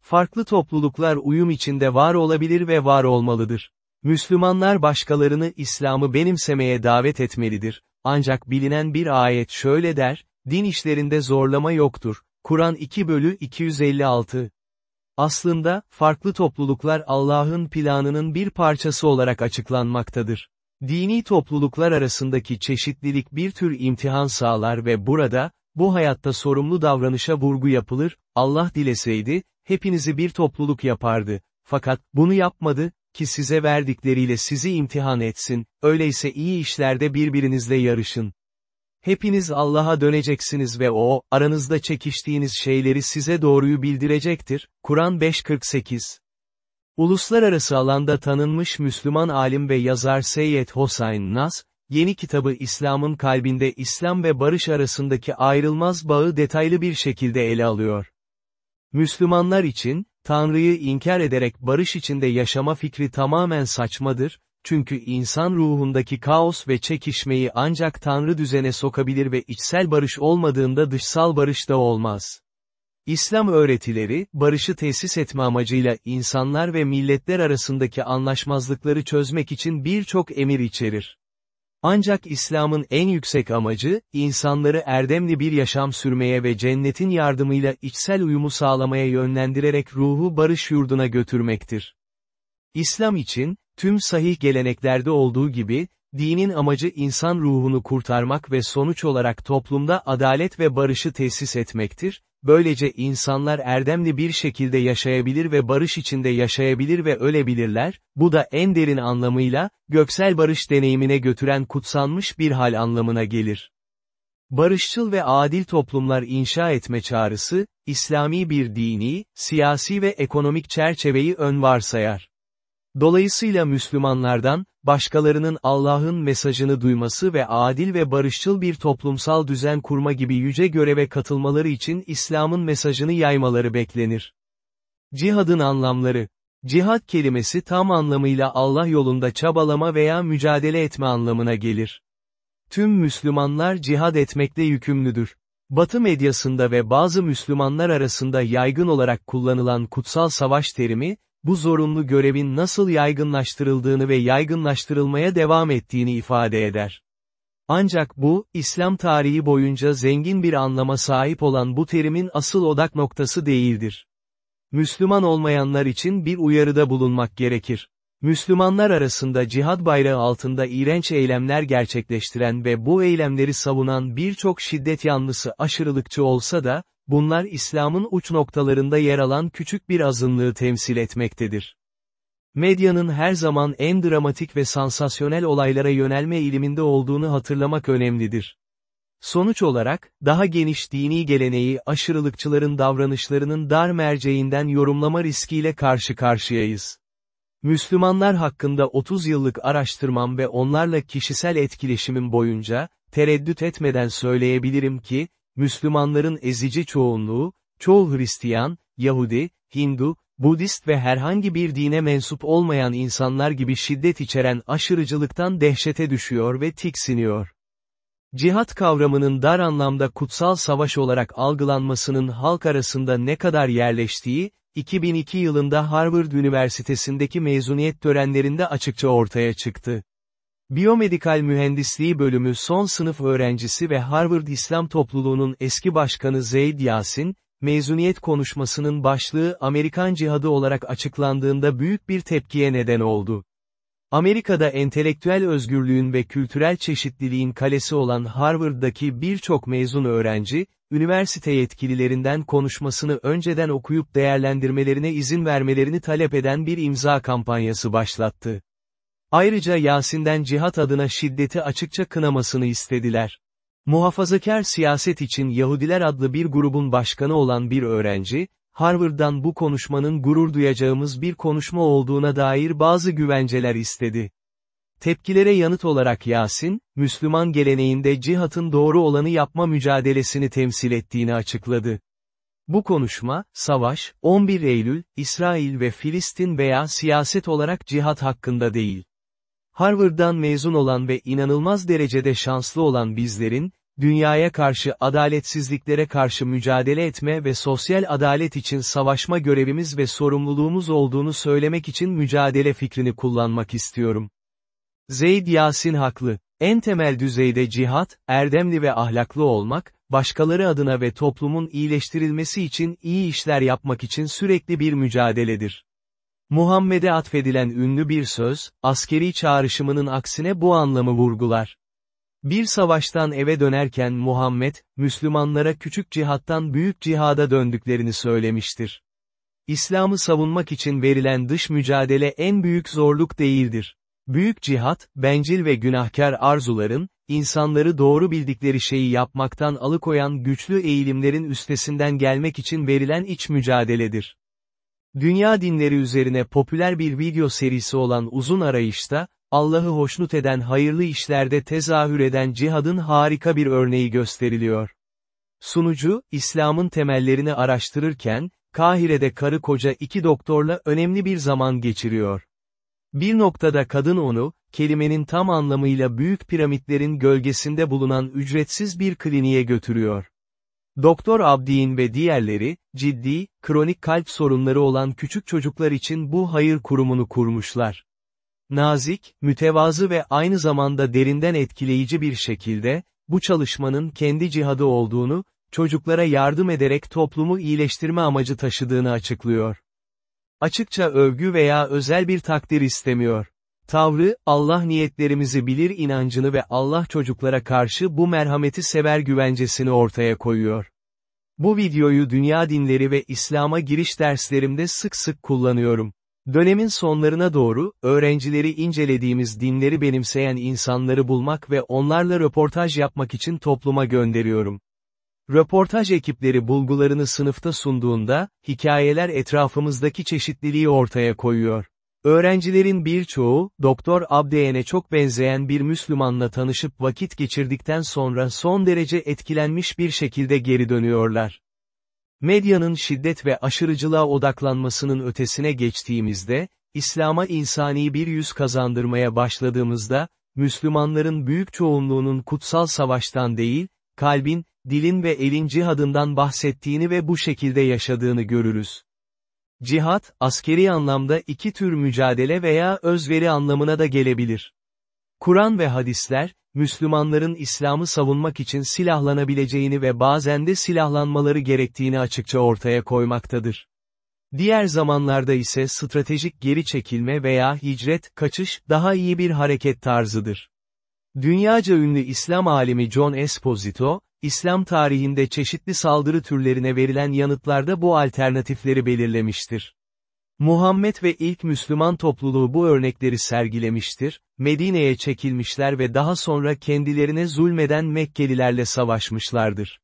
Farklı topluluklar uyum içinde var olabilir ve var olmalıdır. Müslümanlar başkalarını İslam'ı benimsemeye davet etmelidir. Ancak bilinen bir ayet şöyle der, din işlerinde zorlama yoktur. Kur'an 2 bölü 256. Aslında, farklı topluluklar Allah'ın planının bir parçası olarak açıklanmaktadır. Dini topluluklar arasındaki çeşitlilik bir tür imtihan sağlar ve burada, bu hayatta sorumlu davranışa vurgu yapılır, Allah dileseydi, hepinizi bir topluluk yapardı. Fakat, bunu yapmadı, ki size verdikleriyle sizi imtihan etsin, öyleyse iyi işlerde birbirinizle yarışın. Hepiniz Allah'a döneceksiniz ve O, aranızda çekiştiğiniz şeyleri size doğruyu bildirecektir. Kur'an 5.48 Uluslararası alanda tanınmış Müslüman alim ve yazar Seyyed Hosayn Nas, yeni kitabı İslam'ın kalbinde İslam ve barış arasındaki ayrılmaz bağı detaylı bir şekilde ele alıyor. Müslümanlar için, Tanrı'yı inkar ederek barış içinde yaşama fikri tamamen saçmadır, çünkü insan ruhundaki kaos ve çekişmeyi ancak Tanrı düzene sokabilir ve içsel barış olmadığında dışsal barış da olmaz. İslam öğretileri, barışı tesis etme amacıyla insanlar ve milletler arasındaki anlaşmazlıkları çözmek için birçok emir içerir. Ancak İslam'ın en yüksek amacı, insanları erdemli bir yaşam sürmeye ve cennetin yardımıyla içsel uyumu sağlamaya yönlendirerek ruhu barış yurduna götürmektir. İslam için, tüm sahih geleneklerde olduğu gibi, dinin amacı insan ruhunu kurtarmak ve sonuç olarak toplumda adalet ve barışı tesis etmektir, böylece insanlar erdemli bir şekilde yaşayabilir ve barış içinde yaşayabilir ve ölebilirler, bu da en derin anlamıyla, göksel barış deneyimine götüren kutsanmış bir hal anlamına gelir. Barışçıl ve adil toplumlar inşa etme çağrısı, İslami bir dini, siyasi ve ekonomik çerçeveyi ön varsayar. Dolayısıyla Müslümanlardan, başkalarının Allah'ın mesajını duyması ve adil ve barışçıl bir toplumsal düzen kurma gibi yüce göreve katılmaları için İslam'ın mesajını yaymaları beklenir. Cihadın anlamları Cihad kelimesi tam anlamıyla Allah yolunda çabalama veya mücadele etme anlamına gelir. Tüm Müslümanlar cihad etmekle yükümlüdür. Batı medyasında ve bazı Müslümanlar arasında yaygın olarak kullanılan kutsal savaş terimi, bu zorunlu görevin nasıl yaygınlaştırıldığını ve yaygınlaştırılmaya devam ettiğini ifade eder. Ancak bu, İslam tarihi boyunca zengin bir anlama sahip olan bu terimin asıl odak noktası değildir. Müslüman olmayanlar için bir uyarıda bulunmak gerekir. Müslümanlar arasında cihad bayrağı altında iğrenç eylemler gerçekleştiren ve bu eylemleri savunan birçok şiddet yanlısı aşırılıkçı olsa da, bunlar İslam'ın uç noktalarında yer alan küçük bir azınlığı temsil etmektedir. Medyanın her zaman en dramatik ve sansasyonel olaylara yönelme eğiliminde olduğunu hatırlamak önemlidir. Sonuç olarak, daha geniş dini geleneği aşırılıkçıların davranışlarının dar merceğinden yorumlama riskiyle karşı karşıyayız. Müslümanlar hakkında 30 yıllık araştırmam ve onlarla kişisel etkileşimim boyunca, tereddüt etmeden söyleyebilirim ki, Müslümanların ezici çoğunluğu, çoğu Hristiyan, Yahudi, Hindu, Budist ve herhangi bir dine mensup olmayan insanlar gibi şiddet içeren aşırıcılıktan dehşete düşüyor ve tiksiniyor. Cihat kavramının dar anlamda kutsal savaş olarak algılanmasının halk arasında ne kadar yerleştiği, 2002 yılında Harvard Üniversitesi'ndeki mezuniyet törenlerinde açıkça ortaya çıktı. Biyomedikal Mühendisliği bölümü son sınıf öğrencisi ve Harvard İslam Topluluğu'nun eski başkanı Zeyd Yasin, mezuniyet konuşmasının başlığı Amerikan cihadı olarak açıklandığında büyük bir tepkiye neden oldu. Amerika'da entelektüel özgürlüğün ve kültürel çeşitliliğin kalesi olan Harvard'daki birçok mezun öğrenci, üniversite yetkililerinden konuşmasını önceden okuyup değerlendirmelerine izin vermelerini talep eden bir imza kampanyası başlattı. Ayrıca Yasin'den cihat adına şiddeti açıkça kınamasını istediler. Muhafazakar siyaset için Yahudiler adlı bir grubun başkanı olan bir öğrenci, Harvard'dan bu konuşmanın gurur duyacağımız bir konuşma olduğuna dair bazı güvenceler istedi. Tepkilere yanıt olarak Yasin, Müslüman geleneğinde cihatın doğru olanı yapma mücadelesini temsil ettiğini açıkladı. Bu konuşma, savaş, 11 Eylül, İsrail ve Filistin veya siyaset olarak cihat hakkında değil. Harvard'dan mezun olan ve inanılmaz derecede şanslı olan bizlerin, dünyaya karşı adaletsizliklere karşı mücadele etme ve sosyal adalet için savaşma görevimiz ve sorumluluğumuz olduğunu söylemek için mücadele fikrini kullanmak istiyorum. Zeyd Yasin haklı. En temel düzeyde cihat, erdemli ve ahlaklı olmak, başkaları adına ve toplumun iyileştirilmesi için iyi işler yapmak için sürekli bir mücadeledir. Muhammed'e atfedilen ünlü bir söz, askeri çağrışımının aksine bu anlamı vurgular. Bir savaştan eve dönerken Muhammed, Müslümanlara küçük cihattan büyük cihada döndüklerini söylemiştir. İslam'ı savunmak için verilen dış mücadele en büyük zorluk değildir. Büyük cihat, bencil ve günahkar arzuların, insanları doğru bildikleri şeyi yapmaktan alıkoyan güçlü eğilimlerin üstesinden gelmek için verilen iç mücadeledir. Dünya dinleri üzerine popüler bir video serisi olan Uzun Arayış'ta, Allah'ı hoşnut eden hayırlı işlerde tezahür eden cihadın harika bir örneği gösteriliyor. Sunucu, İslam'ın temellerini araştırırken, Kahire'de karı koca iki doktorla önemli bir zaman geçiriyor. Bir noktada kadın onu, kelimenin tam anlamıyla büyük piramitlerin gölgesinde bulunan ücretsiz bir kliniğe götürüyor. Doktor Abdi'in ve diğerleri, ciddi, kronik kalp sorunları olan küçük çocuklar için bu hayır kurumunu kurmuşlar. Nazik, mütevazı ve aynı zamanda derinden etkileyici bir şekilde, bu çalışmanın kendi cihadı olduğunu, çocuklara yardım ederek toplumu iyileştirme amacı taşıdığını açıklıyor. Açıkça övgü veya özel bir takdir istemiyor. Tavrı, Allah niyetlerimizi bilir inancını ve Allah çocuklara karşı bu merhameti sever güvencesini ortaya koyuyor. Bu videoyu dünya dinleri ve İslam'a giriş derslerimde sık sık kullanıyorum. Dönemin sonlarına doğru, öğrencileri incelediğimiz dinleri benimseyen insanları bulmak ve onlarla röportaj yapmak için topluma gönderiyorum. Röportaj ekipleri bulgularını sınıfta sunduğunda, hikayeler etrafımızdaki çeşitliliği ortaya koyuyor. Öğrencilerin birçoğu, Doktor Abdeyen'e çok benzeyen bir Müslümanla tanışıp vakit geçirdikten sonra son derece etkilenmiş bir şekilde geri dönüyorlar. Medyanın şiddet ve aşırıcılığa odaklanmasının ötesine geçtiğimizde, İslam'a insani bir yüz kazandırmaya başladığımızda, Müslümanların büyük çoğunluğunun kutsal savaştan değil, kalbin, dilin ve elin cihadından bahsettiğini ve bu şekilde yaşadığını görürüz. Cihat, askeri anlamda iki tür mücadele veya özveri anlamına da gelebilir. Kur'an ve hadisler, Müslümanların İslam'ı savunmak için silahlanabileceğini ve bazen de silahlanmaları gerektiğini açıkça ortaya koymaktadır. Diğer zamanlarda ise stratejik geri çekilme veya hicret, kaçış, daha iyi bir hareket tarzıdır. Dünyaca ünlü İslam alimi John Esposito, İslam tarihinde çeşitli saldırı türlerine verilen yanıtlarda bu alternatifleri belirlemiştir. Muhammed ve ilk Müslüman topluluğu bu örnekleri sergilemiştir, Medine'ye çekilmişler ve daha sonra kendilerine zulmeden Mekkelilerle savaşmışlardır.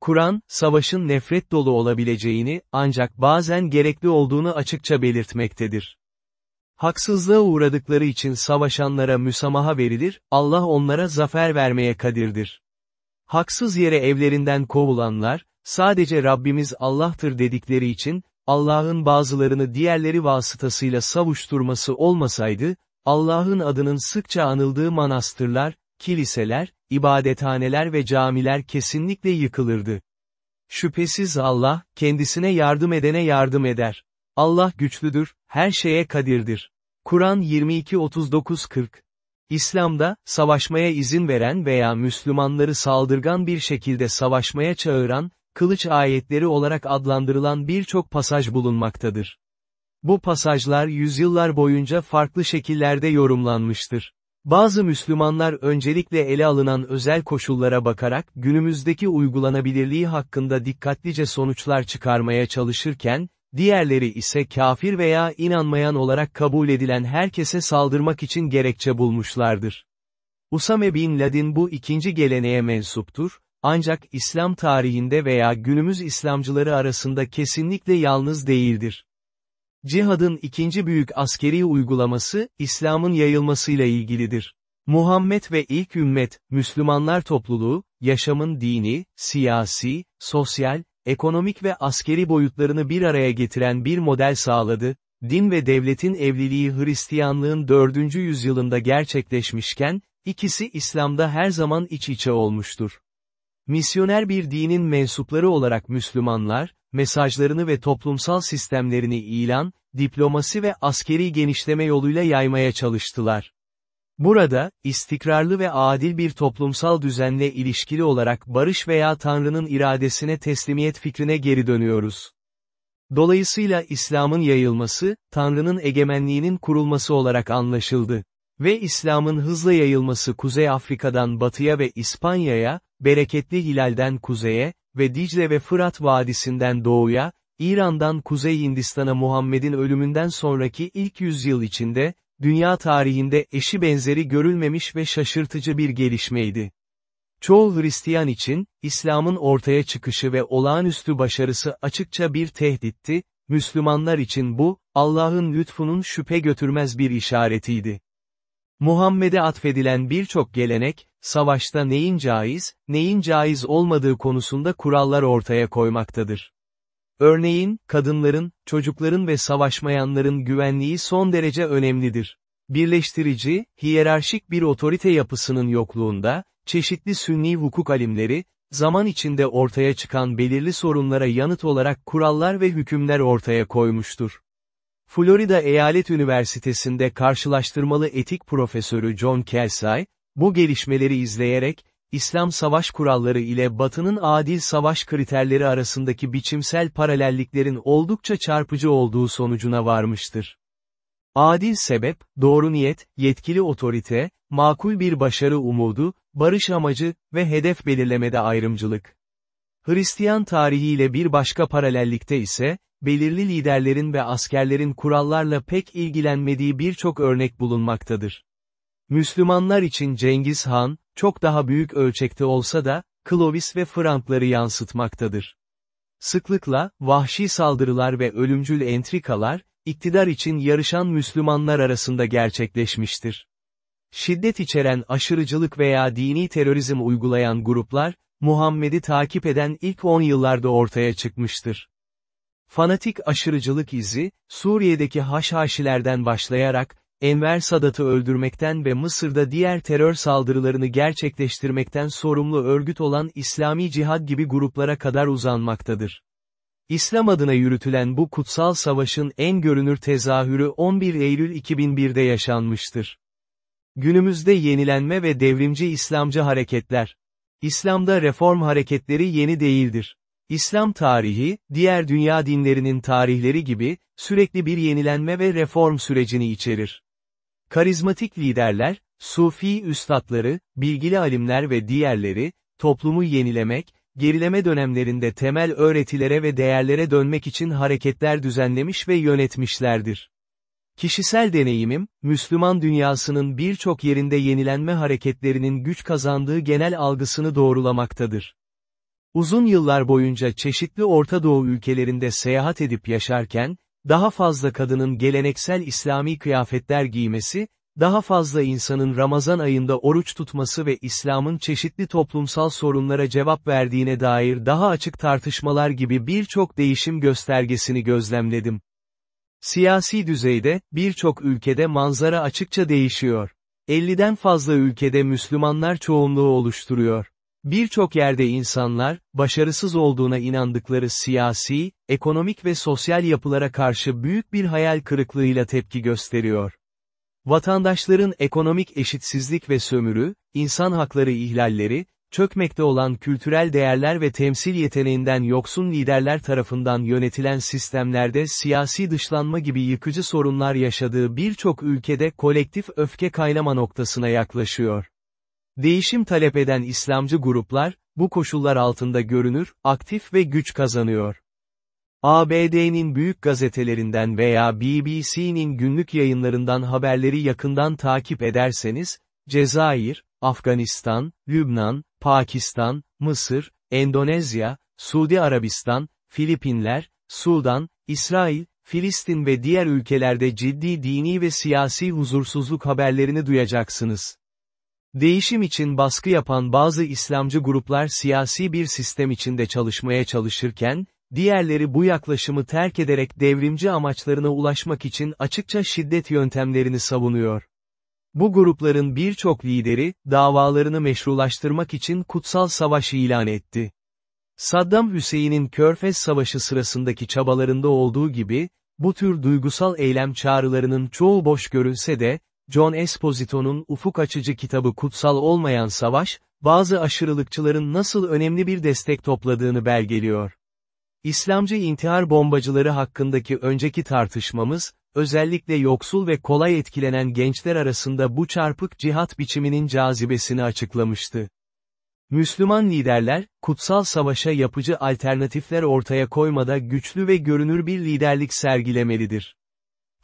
Kur'an, savaşın nefret dolu olabileceğini, ancak bazen gerekli olduğunu açıkça belirtmektedir. Haksızlığa uğradıkları için savaşanlara müsamaha verilir, Allah onlara zafer vermeye kadirdir. Haksız yere evlerinden kovulanlar, sadece Rabbimiz Allah'tır dedikleri için, Allah'ın bazılarını diğerleri vasıtasıyla savuşturması olmasaydı, Allah'ın adının sıkça anıldığı manastırlar, kiliseler, ibadethaneler ve camiler kesinlikle yıkılırdı. Şüphesiz Allah, kendisine yardım edene yardım eder. Allah güçlüdür, her şeye kadirdir. Kur'an 22-39-40 İslam'da, savaşmaya izin veren veya Müslümanları saldırgan bir şekilde savaşmaya çağıran, kılıç ayetleri olarak adlandırılan birçok pasaj bulunmaktadır. Bu pasajlar yüzyıllar boyunca farklı şekillerde yorumlanmıştır. Bazı Müslümanlar öncelikle ele alınan özel koşullara bakarak günümüzdeki uygulanabilirliği hakkında dikkatlice sonuçlar çıkarmaya çalışırken, diğerleri ise kafir veya inanmayan olarak kabul edilen herkese saldırmak için gerekçe bulmuşlardır. Usame bin Laden bu ikinci geleneğe mensuptur, ancak İslam tarihinde veya günümüz İslamcıları arasında kesinlikle yalnız değildir. Cihadın ikinci büyük askeri uygulaması, İslam'ın yayılmasıyla ilgilidir. Muhammed ve ilk ümmet, Müslümanlar topluluğu, yaşamın dini, siyasi, sosyal, ekonomik ve askeri boyutlarını bir araya getiren bir model sağladı, din ve devletin evliliği Hristiyanlığın 4. yüzyılında gerçekleşmişken, ikisi İslam'da her zaman iç içe olmuştur. Misyoner bir dinin mensupları olarak Müslümanlar, mesajlarını ve toplumsal sistemlerini ilan, diplomasi ve askeri genişleme yoluyla yaymaya çalıştılar. Burada, istikrarlı ve adil bir toplumsal düzenle ilişkili olarak barış veya Tanrı'nın iradesine teslimiyet fikrine geri dönüyoruz. Dolayısıyla İslam'ın yayılması, Tanrı'nın egemenliğinin kurulması olarak anlaşıldı. Ve İslam'ın hızla yayılması Kuzey Afrika'dan batıya ve İspanya'ya, bereketli hilalden kuzeye ve Dicle ve Fırat Vadisi'nden doğuya, İran'dan Kuzey Hindistan'a Muhammed'in ölümünden sonraki ilk yüzyıl içinde, dünya tarihinde eşi benzeri görülmemiş ve şaşırtıcı bir gelişmeydi. Çoğu Hristiyan için, İslam'ın ortaya çıkışı ve olağanüstü başarısı açıkça bir tehditti, Müslümanlar için bu, Allah'ın lütfunun şüphe götürmez bir işaretiydi. Muhammed'e atfedilen birçok gelenek, savaşta neyin caiz, neyin caiz olmadığı konusunda kurallar ortaya koymaktadır. Örneğin, kadınların, çocukların ve savaşmayanların güvenliği son derece önemlidir. Birleştirici, hiyerarşik bir otorite yapısının yokluğunda, çeşitli sünni hukuk alimleri, zaman içinde ortaya çıkan belirli sorunlara yanıt olarak kurallar ve hükümler ortaya koymuştur. Florida Eyalet Üniversitesi'nde karşılaştırmalı etik profesörü John Kelsey, bu gelişmeleri izleyerek, İslam savaş kuralları ile Batı'nın adil savaş kriterleri arasındaki biçimsel paralelliklerin oldukça çarpıcı olduğu sonucuna varmıştır. Adil sebep, doğru niyet, yetkili otorite, makul bir başarı umudu, barış amacı ve hedef belirlemede ayrımcılık. Hristiyan tarihiyle bir başka paralellikte ise, belirli liderlerin ve askerlerin kurallarla pek ilgilenmediği birçok örnek bulunmaktadır. Müslümanlar için Cengiz Han, çok daha büyük ölçekte olsa da, Clovis ve Frankları yansıtmaktadır. Sıklıkla, vahşi saldırılar ve ölümcül entrikalar, iktidar için yarışan Müslümanlar arasında gerçekleşmiştir. Şiddet içeren aşırıcılık veya dini terörizm uygulayan gruplar, Muhammed'i takip eden ilk 10 yıllarda ortaya çıkmıştır. Fanatik aşırıcılık izi, Suriye'deki Haşhaşilerden başlayarak, Enver Sadat'ı öldürmekten ve Mısır'da diğer terör saldırılarını gerçekleştirmekten sorumlu örgüt olan İslami Cihad gibi gruplara kadar uzanmaktadır. İslam adına yürütülen bu kutsal savaşın en görünür tezahürü 11 Eylül 2001'de yaşanmıştır. Günümüzde yenilenme ve devrimci İslamcı hareketler. İslam'da reform hareketleri yeni değildir. İslam tarihi, diğer dünya dinlerinin tarihleri gibi, sürekli bir yenilenme ve reform sürecini içerir. Karizmatik liderler, sufi üstadları, bilgili alimler ve diğerleri, toplumu yenilemek, gerileme dönemlerinde temel öğretilere ve değerlere dönmek için hareketler düzenlemiş ve yönetmişlerdir. Kişisel deneyimim, Müslüman dünyasının birçok yerinde yenilenme hareketlerinin güç kazandığı genel algısını doğrulamaktadır. Uzun yıllar boyunca çeşitli Orta Doğu ülkelerinde seyahat edip yaşarken, daha fazla kadının geleneksel İslami kıyafetler giymesi, daha fazla insanın Ramazan ayında oruç tutması ve İslam'ın çeşitli toplumsal sorunlara cevap verdiğine dair daha açık tartışmalar gibi birçok değişim göstergesini gözlemledim. Siyasi düzeyde, birçok ülkede manzara açıkça değişiyor. 50'den fazla ülkede Müslümanlar çoğunluğu oluşturuyor. Birçok yerde insanlar, başarısız olduğuna inandıkları siyasi, ekonomik ve sosyal yapılara karşı büyük bir hayal kırıklığıyla tepki gösteriyor. Vatandaşların ekonomik eşitsizlik ve sömürü, insan hakları ihlalleri, çökmekte olan kültürel değerler ve temsil yeteneğinden yoksun liderler tarafından yönetilen sistemlerde siyasi dışlanma gibi yıkıcı sorunlar yaşadığı birçok ülkede kolektif öfke kaynama noktasına yaklaşıyor. Değişim talep eden İslamcı gruplar, bu koşullar altında görünür, aktif ve güç kazanıyor. ABD'nin büyük gazetelerinden veya BBC'nin günlük yayınlarından haberleri yakından takip ederseniz, Cezayir, Afganistan, Lübnan, Pakistan, Mısır, Endonezya, Suudi Arabistan, Filipinler, Sudan, İsrail, Filistin ve diğer ülkelerde ciddi dini ve siyasi huzursuzluk haberlerini duyacaksınız. Değişim için baskı yapan bazı İslamcı gruplar siyasi bir sistem içinde çalışmaya çalışırken, diğerleri bu yaklaşımı terk ederek devrimci amaçlarına ulaşmak için açıkça şiddet yöntemlerini savunuyor. Bu grupların birçok lideri, davalarını meşrulaştırmak için kutsal savaş ilan etti. Saddam Hüseyin'in Körfez Savaşı sırasındaki çabalarında olduğu gibi, bu tür duygusal eylem çağrılarının çoğu boş görülse de, John Esposito'nun ufuk açıcı kitabı Kutsal Olmayan Savaş, bazı aşırılıkçıların nasıl önemli bir destek topladığını belgeliyor. İslamcı intihar bombacıları hakkındaki önceki tartışmamız, özellikle yoksul ve kolay etkilenen gençler arasında bu çarpık cihat biçiminin cazibesini açıklamıştı. Müslüman liderler, kutsal savaşa yapıcı alternatifler ortaya koymada güçlü ve görünür bir liderlik sergilemelidir.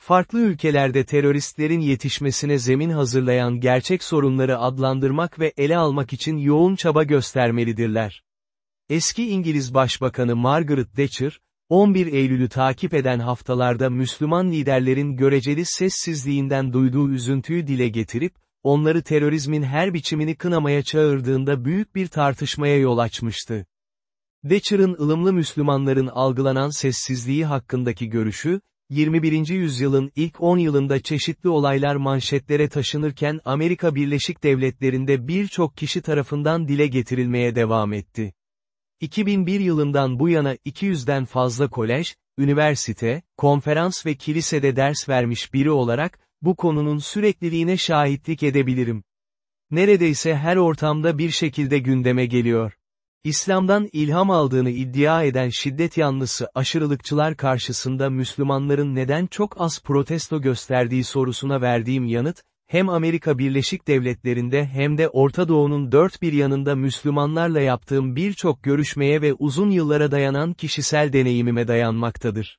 Farklı ülkelerde teröristlerin yetişmesine zemin hazırlayan gerçek sorunları adlandırmak ve ele almak için yoğun çaba göstermelidirler. Eski İngiliz Başbakanı Margaret Thatcher, 11 Eylül'ü takip eden haftalarda Müslüman liderlerin göreceli sessizliğinden duyduğu üzüntüyü dile getirip, onları terörizmin her biçimini kınamaya çağırdığında büyük bir tartışmaya yol açmıştı. Thatcher'ın ılımlı Müslümanların algılanan sessizliği hakkındaki görüşü, 21. yüzyılın ilk 10 yılında çeşitli olaylar manşetlere taşınırken Amerika Birleşik Devletleri'nde birçok kişi tarafından dile getirilmeye devam etti. 2001 yılından bu yana 200'den fazla kolej, üniversite, konferans ve kilisede ders vermiş biri olarak, bu konunun sürekliliğine şahitlik edebilirim. Neredeyse her ortamda bir şekilde gündeme geliyor. İslam'dan ilham aldığını iddia eden şiddet yanlısı aşırılıkçılar karşısında Müslümanların neden çok az protesto gösterdiği sorusuna verdiğim yanıt, hem Amerika Birleşik Devletleri'nde hem de Orta Doğu'nun dört bir yanında Müslümanlarla yaptığım birçok görüşmeye ve uzun yıllara dayanan kişisel deneyimime dayanmaktadır.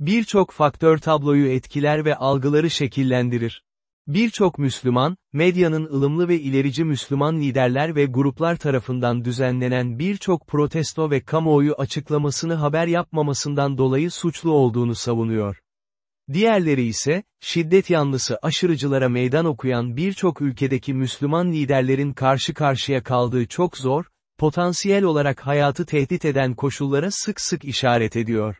Birçok faktör tabloyu etkiler ve algıları şekillendirir. Birçok Müslüman, medyanın ılımlı ve ilerici Müslüman liderler ve gruplar tarafından düzenlenen birçok protesto ve kamuoyu açıklamasını haber yapmamasından dolayı suçlu olduğunu savunuyor. Diğerleri ise, şiddet yanlısı aşırıcılara meydan okuyan birçok ülkedeki Müslüman liderlerin karşı karşıya kaldığı çok zor, potansiyel olarak hayatı tehdit eden koşullara sık sık işaret ediyor.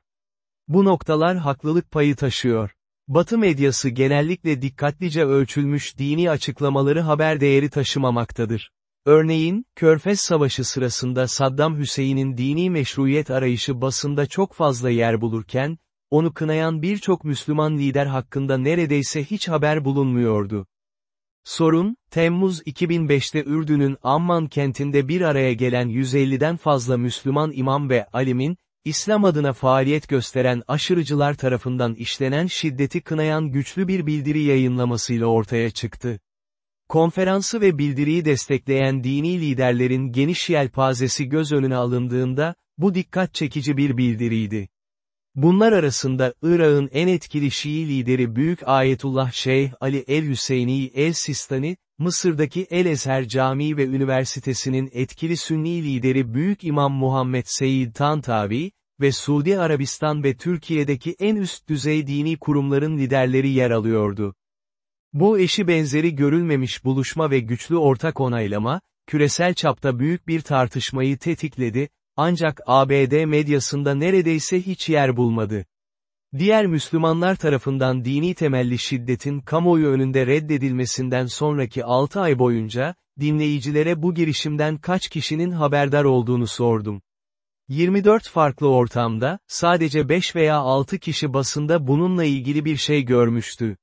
Bu noktalar haklılık payı taşıyor. Batı medyası genellikle dikkatlice ölçülmüş dini açıklamaları haber değeri taşımamaktadır. Örneğin, Körfez Savaşı sırasında Saddam Hüseyin'in dini meşruiyet arayışı basında çok fazla yer bulurken, onu kınayan birçok Müslüman lider hakkında neredeyse hiç haber bulunmuyordu. Sorun, Temmuz 2005'te Ürdün'ün Amman kentinde bir araya gelen 150'den fazla Müslüman imam ve alimin, İslam adına faaliyet gösteren aşırıcılar tarafından işlenen şiddeti kınayan güçlü bir bildiri yayınlamasıyla ortaya çıktı. Konferansı ve bildiriyi destekleyen dini liderlerin geniş yelpazesi göz önüne alındığında, bu dikkat çekici bir bildiriydi. Bunlar arasında Irak'ın en etkili Şii lideri Büyük Ayetullah Şeyh Ali el-Hüseyni el-Sistani, Mısır'daki El-Ezher Camii ve Üniversitesi'nin etkili Sünni lideri Büyük İmam Muhammed Seyyid Tantavi, ve Suudi Arabistan ve Türkiye'deki en üst düzey dini kurumların liderleri yer alıyordu. Bu eşi benzeri görülmemiş buluşma ve güçlü ortak onaylama, küresel çapta büyük bir tartışmayı tetikledi, ancak ABD medyasında neredeyse hiç yer bulmadı. Diğer Müslümanlar tarafından dini temelli şiddetin kamuoyu önünde reddedilmesinden sonraki 6 ay boyunca, dinleyicilere bu girişimden kaç kişinin haberdar olduğunu sordum. 24 farklı ortamda, sadece 5 veya 6 kişi basında bununla ilgili bir şey görmüştü.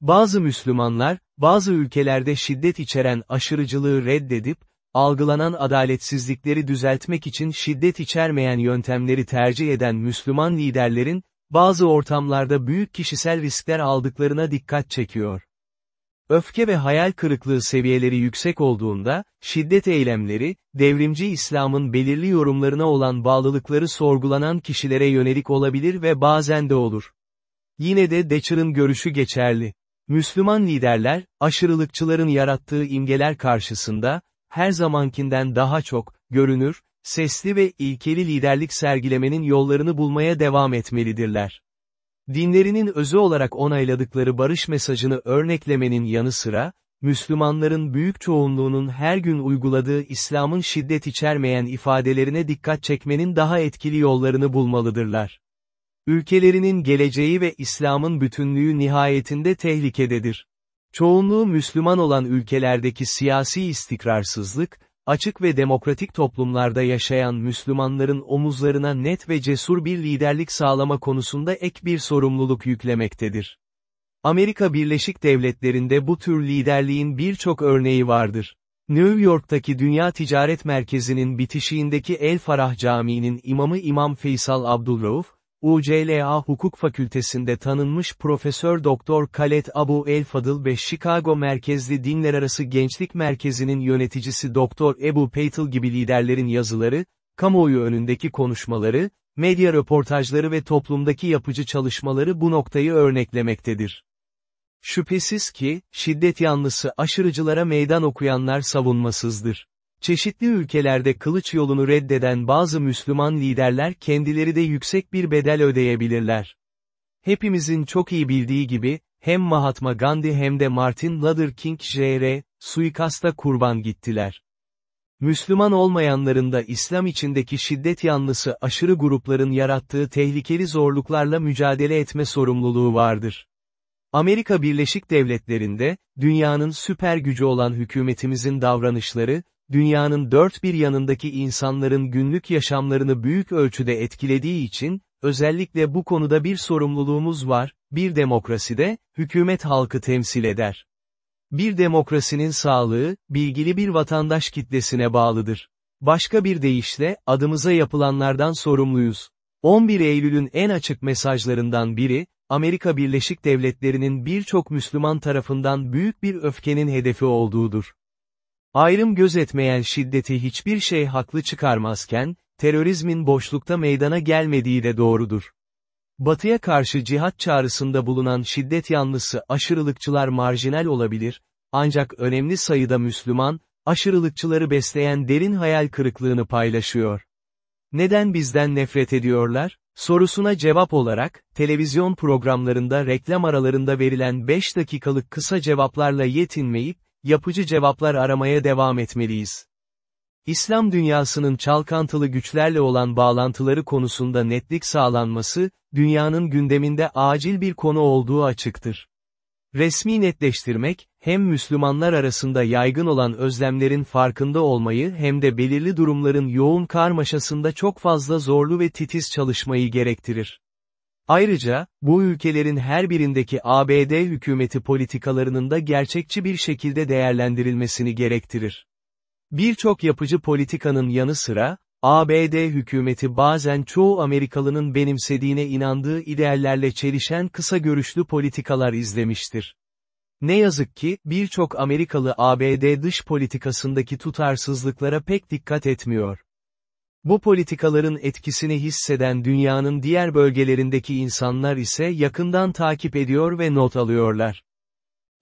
Bazı Müslümanlar, bazı ülkelerde şiddet içeren aşırıcılığı reddedip, algılanan adaletsizlikleri düzeltmek için şiddet içermeyen yöntemleri tercih eden Müslüman liderlerin, bazı ortamlarda büyük kişisel riskler aldıklarına dikkat çekiyor. Öfke ve hayal kırıklığı seviyeleri yüksek olduğunda, şiddet eylemleri, devrimci İslam'ın belirli yorumlarına olan bağlılıkları sorgulanan kişilere yönelik olabilir ve bazen de olur. Yine de Thatcher'ın görüşü geçerli. Müslüman liderler, aşırılıkçıların yarattığı imgeler karşısında, her zamankinden daha çok, görünür, sesli ve ilkeli liderlik sergilemenin yollarını bulmaya devam etmelidirler. Dinlerinin özü olarak onayladıkları barış mesajını örneklemenin yanı sıra, Müslümanların büyük çoğunluğunun her gün uyguladığı İslam'ın şiddet içermeyen ifadelerine dikkat çekmenin daha etkili yollarını bulmalıdırlar. Ülkelerinin geleceği ve İslam'ın bütünlüğü nihayetinde tehlikededir. Çoğunluğu Müslüman olan ülkelerdeki siyasi istikrarsızlık, açık ve demokratik toplumlarda yaşayan Müslümanların omuzlarına net ve cesur bir liderlik sağlama konusunda ek bir sorumluluk yüklemektedir. Amerika Birleşik Devletleri'nde bu tür liderliğin birçok örneği vardır. New York'taki Dünya Ticaret Merkezi'nin bitişiğindeki El Farah Camii'nin imamı İmam Faysal Abdulrauf, UCLA Hukuk Fakültesinde tanınmış Profesör Doktor Khaled Abu El Fadıl ve Chicago merkezli Dinlerarası Gençlik Merkezi'nin yöneticisi Doktor Ebu Peytil gibi liderlerin yazıları, kamuoyu önündeki konuşmaları, medya röportajları ve toplumdaki yapıcı çalışmaları bu noktayı örneklemektedir. Şüphesiz ki, şiddet yanlısı aşırıcılara meydan okuyanlar savunmasızdır. Çeşitli ülkelerde kılıç yolunu reddeden bazı Müslüman liderler kendileri de yüksek bir bedel ödeyebilirler. Hepimizin çok iyi bildiği gibi, hem Mahatma Gandhi hem de Martin Luther King Jr. suikasta kurban gittiler. Müslüman olmayanların da İslam içindeki şiddet yanlısı aşırı grupların yarattığı tehlikeli zorluklarla mücadele etme sorumluluğu vardır. Amerika Birleşik Devletleri'nde, dünyanın süper gücü olan hükümetimizin davranışları, dünyanın dört bir yanındaki insanların günlük yaşamlarını büyük ölçüde etkilediği için, özellikle bu konuda bir sorumluluğumuz var, bir demokraside, hükümet halkı temsil eder. Bir demokrasinin sağlığı, bilgili bir vatandaş kitlesine bağlıdır. Başka bir deyişle, adımıza yapılanlardan sorumluyuz. 11 Eylül'ün en açık mesajlarından biri, Amerika Birleşik Devletleri'nin birçok Müslüman tarafından büyük bir öfkenin hedefi olduğudur. Ayrım gözetmeyen şiddeti hiçbir şey haklı çıkarmazken, terörizmin boşlukta meydana gelmediği de doğrudur. Batıya karşı cihat çağrısında bulunan şiddet yanlısı aşırılıkçılar marjinal olabilir, ancak önemli sayıda Müslüman, aşırılıkçıları besleyen derin hayal kırıklığını paylaşıyor. Neden bizden nefret ediyorlar? Sorusuna cevap olarak, televizyon programlarında reklam aralarında verilen 5 dakikalık kısa cevaplarla yetinmeyip, yapıcı cevaplar aramaya devam etmeliyiz. İslam dünyasının çalkantılı güçlerle olan bağlantıları konusunda netlik sağlanması, dünyanın gündeminde acil bir konu olduğu açıktır. Resmi netleştirmek, hem Müslümanlar arasında yaygın olan özlemlerin farkında olmayı hem de belirli durumların yoğun karmaşasında çok fazla zorlu ve titiz çalışmayı gerektirir. Ayrıca, bu ülkelerin her birindeki ABD hükümeti politikalarının da gerçekçi bir şekilde değerlendirilmesini gerektirir. Birçok yapıcı politikanın yanı sıra, ABD hükümeti bazen çoğu Amerikalının benimsediğine inandığı ideallerle çelişen kısa görüşlü politikalar izlemiştir. Ne yazık ki, birçok Amerikalı ABD dış politikasındaki tutarsızlıklara pek dikkat etmiyor. Bu politikaların etkisini hisseden dünyanın diğer bölgelerindeki insanlar ise yakından takip ediyor ve not alıyorlar.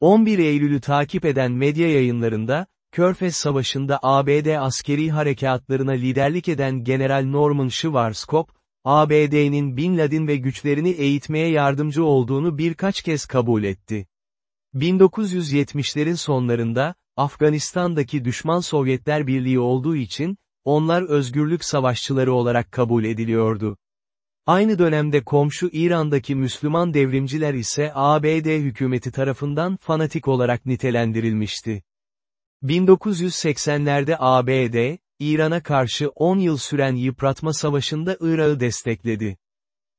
11 Eylül'ü takip eden medya yayınlarında, Körfez Savaşı'nda ABD askeri harekatlarına liderlik eden General Norman Schwarzkopf, ABD'nin Bin Laden ve güçlerini eğitmeye yardımcı olduğunu birkaç kez kabul etti. 1970'lerin sonlarında, Afganistan'daki düşman Sovyetler Birliği olduğu için, onlar özgürlük savaşçıları olarak kabul ediliyordu. Aynı dönemde komşu İran'daki Müslüman devrimciler ise ABD hükümeti tarafından fanatik olarak nitelendirilmişti. 1980'lerde ABD, İran'a karşı 10 yıl süren yıpratma savaşında Irak'ı destekledi.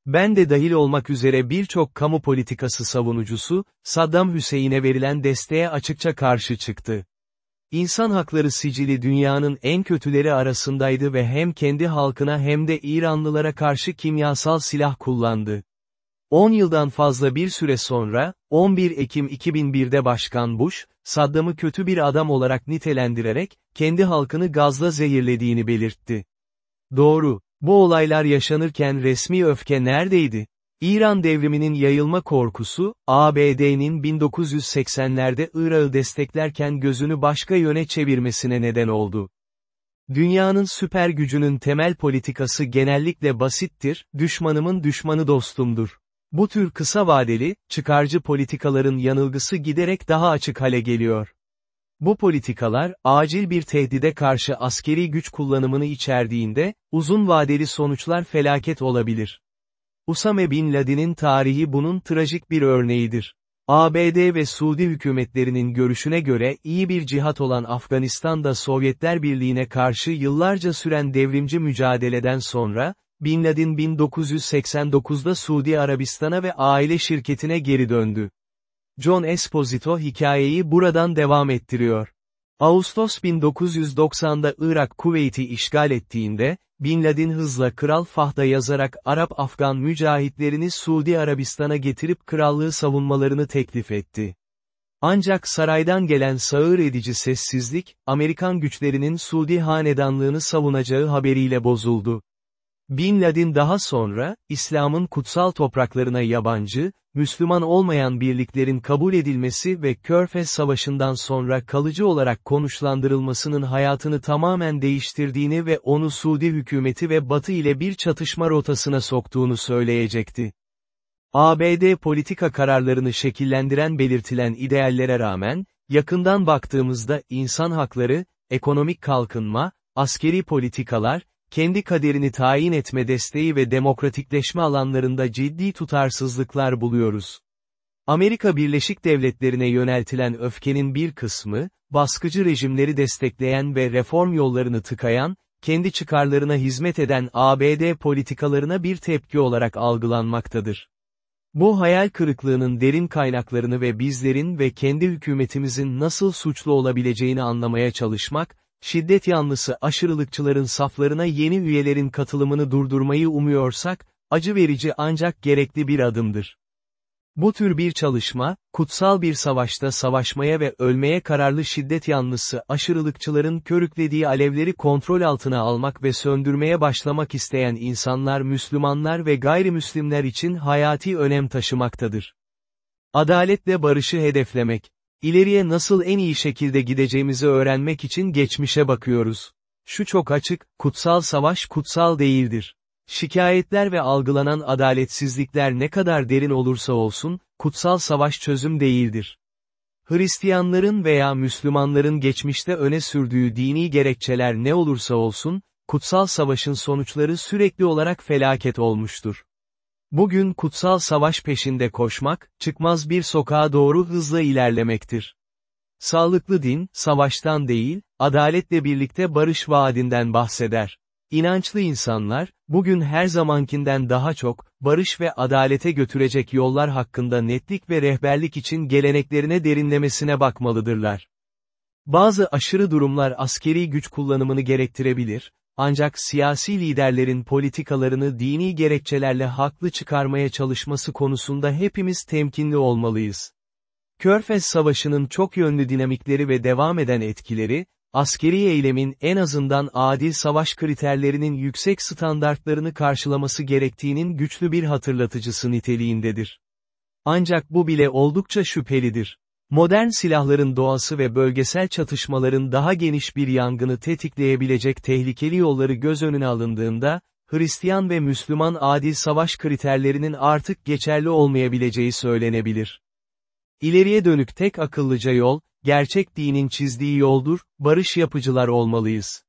Ben de dahil olmak üzere birçok kamu politikası savunucusu, Saddam Hüseyin'e verilen desteğe açıkça karşı çıktı. İnsan hakları sicili dünyanın en kötüleri arasındaydı ve hem kendi halkına hem de İranlılara karşı kimyasal silah kullandı. 10 yıldan fazla bir süre sonra, 11 Ekim 2001'de Başkan Bush, Saddam'ı kötü bir adam olarak nitelendirerek, kendi halkını gazla zehirlediğini belirtti. Doğru, bu olaylar yaşanırken resmi öfke neredeydi? İran devriminin yayılma korkusu, ABD'nin 1980'lerde Irak'ı desteklerken gözünü başka yöne çevirmesine neden oldu. Dünyanın süper gücünün temel politikası genellikle basittir, düşmanımın düşmanı dostumdur. Bu tür kısa vadeli, çıkarcı politikaların yanılgısı giderek daha açık hale geliyor. Bu politikalar, acil bir tehdide karşı askeri güç kullanımını içerdiğinde, uzun vadeli sonuçlar felaket olabilir. Usame Bin Laden'in tarihi bunun trajik bir örneğidir. ABD ve Suudi hükümetlerinin görüşüne göre iyi bir cihat olan Afganistan'da Sovyetler Birliği'ne karşı yıllarca süren devrimci mücadeleden sonra, Bin Laden 1989'da Suudi Arabistan'a ve aile şirketine geri döndü. John Esposito hikayeyi buradan devam ettiriyor. Ağustos 1990'da Irak Kuveyt'i işgal ettiğinde, Bin Laden hızla Kral Fahd'a yazarak Arap-Afgan mücahitlerini Suudi Arabistan'a getirip krallığı savunmalarını teklif etti. Ancak saraydan gelen sağır edici sessizlik, Amerikan güçlerinin Suudi hanedanlığını savunacağı haberiyle bozuldu. Bin Laden daha sonra, İslam'ın kutsal topraklarına yabancı, Müslüman olmayan birliklerin kabul edilmesi ve Körfez Savaşı'ndan sonra kalıcı olarak konuşlandırılmasının hayatını tamamen değiştirdiğini ve onu Suudi hükümeti ve Batı ile bir çatışma rotasına soktuğunu söyleyecekti. ABD politika kararlarını şekillendiren belirtilen ideallere rağmen, yakından baktığımızda insan hakları, ekonomik kalkınma, askeri politikalar, kendi kaderini tayin etme desteği ve demokratikleşme alanlarında ciddi tutarsızlıklar buluyoruz. Amerika Birleşik Devletleri'ne yöneltilen öfkenin bir kısmı, baskıcı rejimleri destekleyen ve reform yollarını tıkayan, kendi çıkarlarına hizmet eden ABD politikalarına bir tepki olarak algılanmaktadır. Bu hayal kırıklığının derin kaynaklarını ve bizlerin ve kendi hükümetimizin nasıl suçlu olabileceğini anlamaya çalışmak, şiddet yanlısı aşırılıkçıların saflarına yeni üyelerin katılımını durdurmayı umuyorsak, acı verici ancak gerekli bir adımdır. Bu tür bir çalışma, kutsal bir savaşta savaşmaya ve ölmeye kararlı şiddet yanlısı aşırılıkçıların körüklediği alevleri kontrol altına almak ve söndürmeye başlamak isteyen insanlar Müslümanlar ve gayrimüslimler için hayati önem taşımaktadır. Adaletle barışı hedeflemek. İleriye nasıl en iyi şekilde gideceğimizi öğrenmek için geçmişe bakıyoruz. Şu çok açık, kutsal savaş kutsal değildir. Şikayetler ve algılanan adaletsizlikler ne kadar derin olursa olsun, kutsal savaş çözüm değildir. Hristiyanların veya Müslümanların geçmişte öne sürdüğü dini gerekçeler ne olursa olsun, kutsal savaşın sonuçları sürekli olarak felaket olmuştur. Bugün kutsal savaş peşinde koşmak, çıkmaz bir sokağa doğru hızla ilerlemektir. Sağlıklı din, savaştan değil, adaletle birlikte barış vaadinden bahseder. İnançlı insanlar, bugün her zamankinden daha çok, barış ve adalete götürecek yollar hakkında netlik ve rehberlik için geleneklerine derinlemesine bakmalıdırlar. Bazı aşırı durumlar askeri güç kullanımını gerektirebilir, ancak siyasi liderlerin politikalarını dini gerekçelerle haklı çıkarmaya çalışması konusunda hepimiz temkinli olmalıyız. Körfez Savaşı'nın çok yönlü dinamikleri ve devam eden etkileri, askeri eylemin en azından adil savaş kriterlerinin yüksek standartlarını karşılaması gerektiğinin güçlü bir hatırlatıcısı niteliğindedir. Ancak bu bile oldukça şüphelidir. Modern silahların doğası ve bölgesel çatışmaların daha geniş bir yangını tetikleyebilecek tehlikeli yolları göz önüne alındığında, Hristiyan ve Müslüman adil savaş kriterlerinin artık geçerli olmayabileceği söylenebilir. İleriye dönük tek akıllıca yol, gerçek dinin çizdiği yoldur, barış yapıcılar olmalıyız.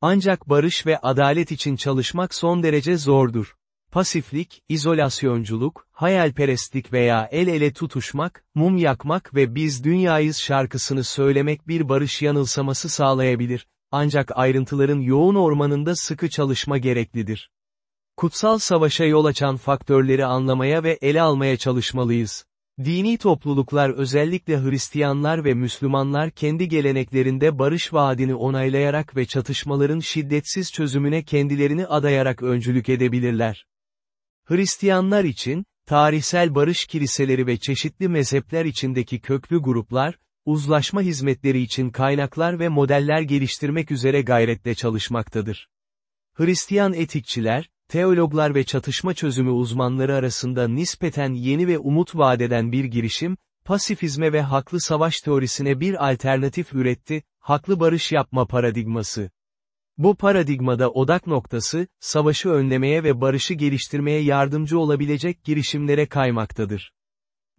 Ancak barış ve adalet için çalışmak son derece zordur. Pasiflik, izolasyonculuk, hayalperestlik veya el ele tutuşmak, mum yakmak ve biz dünyayız şarkısını söylemek bir barış yanılsaması sağlayabilir, ancak ayrıntıların yoğun ormanında sıkı çalışma gereklidir. Kutsal savaşa yol açan faktörleri anlamaya ve ele almaya çalışmalıyız. Dini topluluklar özellikle Hristiyanlar ve Müslümanlar kendi geleneklerinde barış vaadini onaylayarak ve çatışmaların şiddetsiz çözümüne kendilerini adayarak öncülük edebilirler. Hristiyanlar için, tarihsel barış kiliseleri ve çeşitli mezhepler içindeki köklü gruplar, uzlaşma hizmetleri için kaynaklar ve modeller geliştirmek üzere gayretle çalışmaktadır. Hristiyan etikçiler, teologlar ve çatışma çözümü uzmanları arasında nispeten yeni ve umut vadeden bir girişim, pasifizme ve haklı savaş teorisine bir alternatif üretti, haklı barış yapma paradigması. Bu paradigmada odak noktası, savaşı önlemeye ve barışı geliştirmeye yardımcı olabilecek girişimlere kaymaktadır.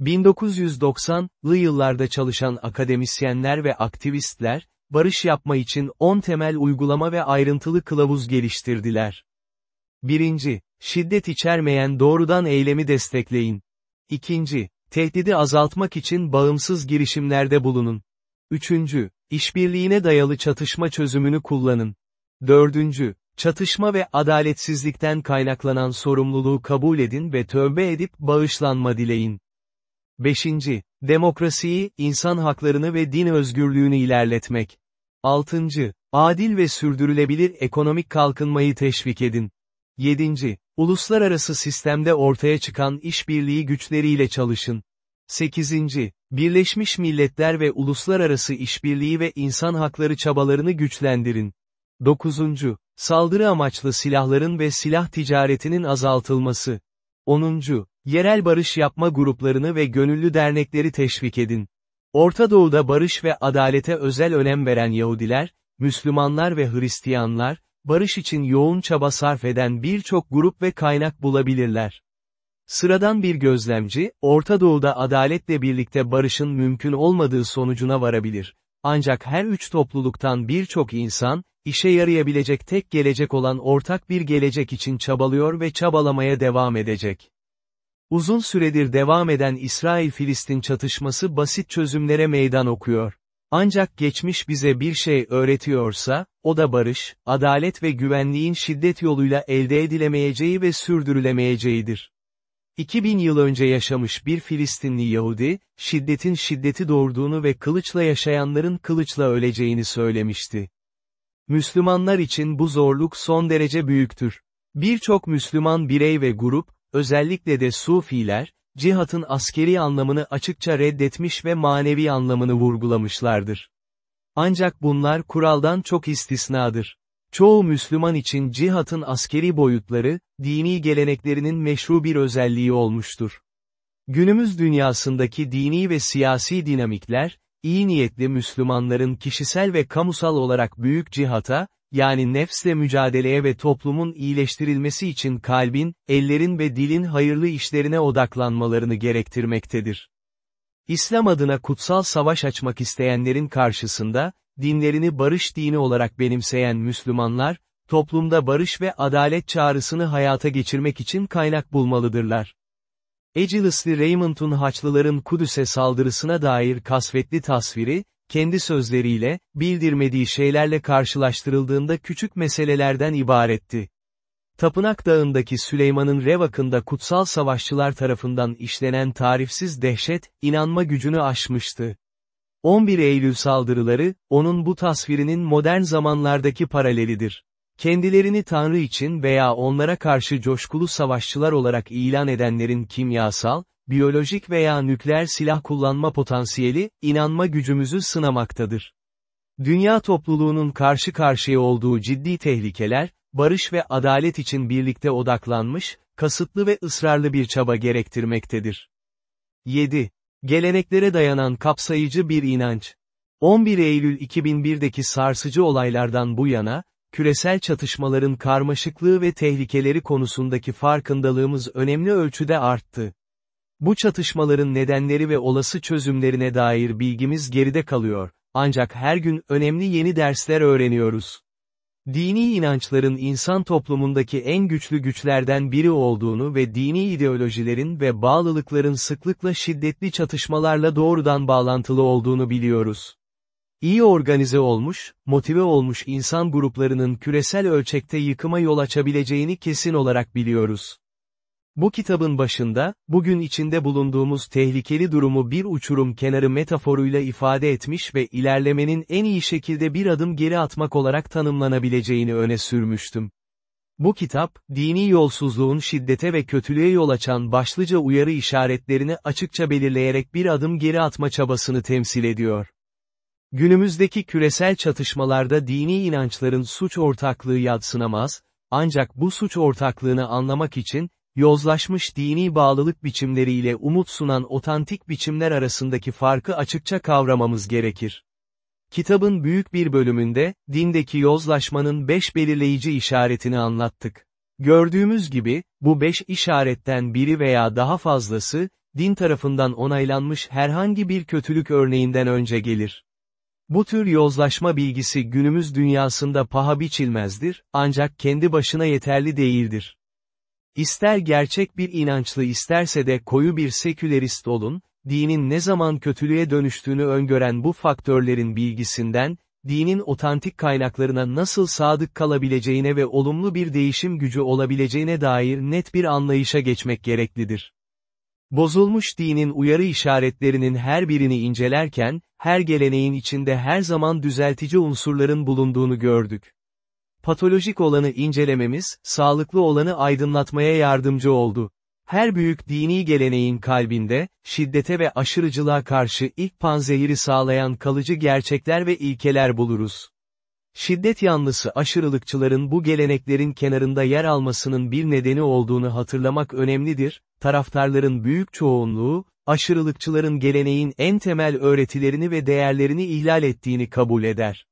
1990'lı yıllarda çalışan akademisyenler ve aktivistler, barış yapma için 10 temel uygulama ve ayrıntılı kılavuz geliştirdiler. 1. Şiddet içermeyen doğrudan eylemi destekleyin. 2. Tehdidi azaltmak için bağımsız girişimlerde bulunun. 3. İşbirliğine dayalı çatışma çözümünü kullanın. 4. Çatışma ve adaletsizlikten kaynaklanan sorumluluğu kabul edin ve tövbe edip bağışlanma dileyin. 5. Demokrasiyi, insan haklarını ve din özgürlüğünü ilerletmek. 6. Adil ve sürdürülebilir ekonomik kalkınmayı teşvik edin. 7. Uluslararası sistemde ortaya çıkan işbirliği güçleriyle çalışın. 8. Birleşmiş Milletler ve uluslararası işbirliği ve insan hakları çabalarını güçlendirin. 9. Saldırı amaçlı silahların ve silah ticaretinin azaltılması. 10. Yerel barış yapma gruplarını ve gönüllü dernekleri teşvik edin. Orta Doğu'da barış ve adalete özel önem veren Yahudiler, Müslümanlar ve Hristiyanlar, barış için yoğun çaba sarf eden birçok grup ve kaynak bulabilirler. Sıradan bir gözlemci, Orta Doğu'da adaletle birlikte barışın mümkün olmadığı sonucuna varabilir. Ancak her üç topluluktan birçok insan, işe yarayabilecek tek gelecek olan ortak bir gelecek için çabalıyor ve çabalamaya devam edecek. Uzun süredir devam eden İsrail-Filistin çatışması basit çözümlere meydan okuyor. Ancak geçmiş bize bir şey öğretiyorsa, o da barış, adalet ve güvenliğin şiddet yoluyla elde edilemeyeceği ve sürdürülemeyeceğidir. 2000 yıl önce yaşamış bir Filistinli Yahudi, şiddetin şiddeti doğurduğunu ve kılıçla yaşayanların kılıçla öleceğini söylemişti. Müslümanlar için bu zorluk son derece büyüktür. Birçok Müslüman birey ve grup, özellikle de Sufiler, cihatın askeri anlamını açıkça reddetmiş ve manevi anlamını vurgulamışlardır. Ancak bunlar kuraldan çok istisnadır. Çoğu Müslüman için cihatın askeri boyutları, dini geleneklerinin meşru bir özelliği olmuştur. Günümüz dünyasındaki dini ve siyasi dinamikler, iyi niyetli Müslümanların kişisel ve kamusal olarak büyük cihata, yani nefsle mücadeleye ve toplumun iyileştirilmesi için kalbin, ellerin ve dilin hayırlı işlerine odaklanmalarını gerektirmektedir. İslam adına kutsal savaş açmak isteyenlerin karşısında, dinlerini barış dini olarak benimseyen Müslümanlar, toplumda barış ve adalet çağrısını hayata geçirmek için kaynak bulmalıdırlar. Ecilisli Raymond'un Haçlıların Kudüs'e saldırısına dair kasvetli tasviri, kendi sözleriyle, bildirmediği şeylerle karşılaştırıldığında küçük meselelerden ibaretti. Tapınak Dağı'ndaki Süleyman'ın Revak'ında kutsal savaşçılar tarafından işlenen tarifsiz dehşet, inanma gücünü aşmıştı. 11 Eylül saldırıları, onun bu tasvirinin modern zamanlardaki paralelidir. Kendilerini Tanrı için veya onlara karşı coşkulu savaşçılar olarak ilan edenlerin kimyasal, biyolojik veya nükleer silah kullanma potansiyeli, inanma gücümüzü sınamaktadır. Dünya topluluğunun karşı karşıya olduğu ciddi tehlikeler, barış ve adalet için birlikte odaklanmış, kasıtlı ve ısrarlı bir çaba gerektirmektedir. 7. Geleneklere dayanan kapsayıcı bir inanç. 11 Eylül 2001'deki sarsıcı olaylardan bu yana, küresel çatışmaların karmaşıklığı ve tehlikeleri konusundaki farkındalığımız önemli ölçüde arttı. Bu çatışmaların nedenleri ve olası çözümlerine dair bilgimiz geride kalıyor, ancak her gün önemli yeni dersler öğreniyoruz. Dini inançların insan toplumundaki en güçlü güçlerden biri olduğunu ve dini ideolojilerin ve bağlılıkların sıklıkla şiddetli çatışmalarla doğrudan bağlantılı olduğunu biliyoruz. İyi organize olmuş, motive olmuş insan gruplarının küresel ölçekte yıkıma yol açabileceğini kesin olarak biliyoruz. Bu kitabın başında, bugün içinde bulunduğumuz tehlikeli durumu bir uçurum kenarı metaforuyla ifade etmiş ve ilerlemenin en iyi şekilde bir adım geri atmak olarak tanımlanabileceğini öne sürmüştüm. Bu kitap, dini yolsuzluğun şiddete ve kötülüğe yol açan başlıca uyarı işaretlerini açıkça belirleyerek bir adım geri atma çabasını temsil ediyor. Günümüzdeki küresel çatışmalarda dini inançların suç ortaklığı yadsınamaz, ancak bu suç ortaklığını anlamak için, yozlaşmış dini bağlılık biçimleriyle umut sunan otantik biçimler arasındaki farkı açıkça kavramamız gerekir. Kitabın büyük bir bölümünde, dindeki yozlaşmanın beş belirleyici işaretini anlattık. Gördüğümüz gibi, bu beş işaretten biri veya daha fazlası, din tarafından onaylanmış herhangi bir kötülük örneğinden önce gelir. Bu tür yozlaşma bilgisi günümüz dünyasında paha biçilmezdir, ancak kendi başına yeterli değildir. İster gerçek bir inançlı isterse de koyu bir sekülerist olun, dinin ne zaman kötülüğe dönüştüğünü öngören bu faktörlerin bilgisinden, dinin otantik kaynaklarına nasıl sadık kalabileceğine ve olumlu bir değişim gücü olabileceğine dair net bir anlayışa geçmek gereklidir. Bozulmuş dinin uyarı işaretlerinin her birini incelerken, her geleneğin içinde her zaman düzeltici unsurların bulunduğunu gördük. Patolojik olanı incelememiz, sağlıklı olanı aydınlatmaya yardımcı oldu. Her büyük dini geleneğin kalbinde, şiddete ve aşırıcılığa karşı ilk panzehiri sağlayan kalıcı gerçekler ve ilkeler buluruz. Şiddet yanlısı aşırılıkçıların bu geleneklerin kenarında yer almasının bir nedeni olduğunu hatırlamak önemlidir, taraftarların büyük çoğunluğu, aşırılıkçıların geleneğin en temel öğretilerini ve değerlerini ihlal ettiğini kabul eder.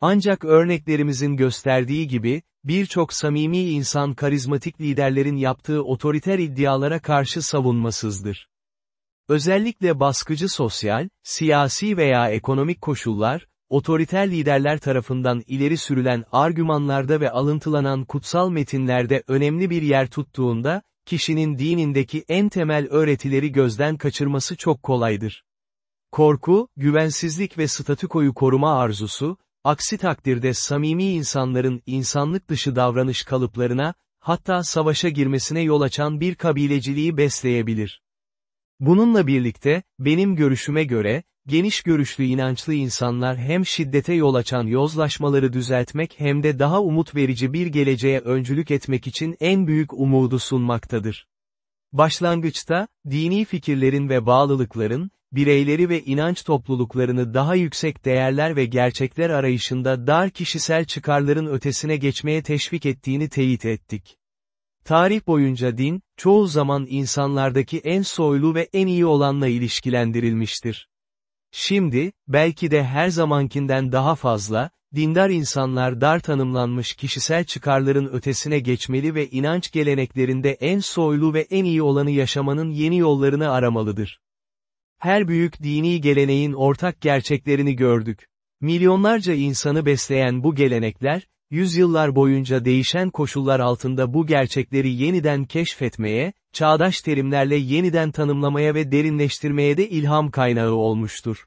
Ancak örneklerimizin gösterdiği gibi, birçok samimi insan karizmatik liderlerin yaptığı otoriter iddialara karşı savunmasızdır. Özellikle baskıcı sosyal, siyasi veya ekonomik koşullar, otoriter liderler tarafından ileri sürülen argümanlarda ve alıntılanan kutsal metinlerde önemli bir yer tuttuğunda, kişinin dinindeki en temel öğretileri gözden kaçırması çok kolaydır. Korku, güvensizlik ve statükoyu koruma arzusu, aksi takdirde samimi insanların insanlık dışı davranış kalıplarına, hatta savaşa girmesine yol açan bir kabileciliği besleyebilir. Bununla birlikte, benim görüşüme göre, geniş görüşlü inançlı insanlar hem şiddete yol açan yozlaşmaları düzeltmek hem de daha umut verici bir geleceğe öncülük etmek için en büyük umudu sunmaktadır. Başlangıçta, dini fikirlerin ve bağlılıkların, bireyleri ve inanç topluluklarını daha yüksek değerler ve gerçekler arayışında dar kişisel çıkarların ötesine geçmeye teşvik ettiğini teyit ettik. Tarih boyunca din, çoğu zaman insanlardaki en soylu ve en iyi olanla ilişkilendirilmiştir. Şimdi, belki de her zamankinden daha fazla, dindar insanlar dar tanımlanmış kişisel çıkarların ötesine geçmeli ve inanç geleneklerinde en soylu ve en iyi olanı yaşamanın yeni yollarını aramalıdır. Her büyük dini geleneğin ortak gerçeklerini gördük. Milyonlarca insanı besleyen bu gelenekler, yüzyıllar boyunca değişen koşullar altında bu gerçekleri yeniden keşfetmeye, çağdaş terimlerle yeniden tanımlamaya ve derinleştirmeye de ilham kaynağı olmuştur.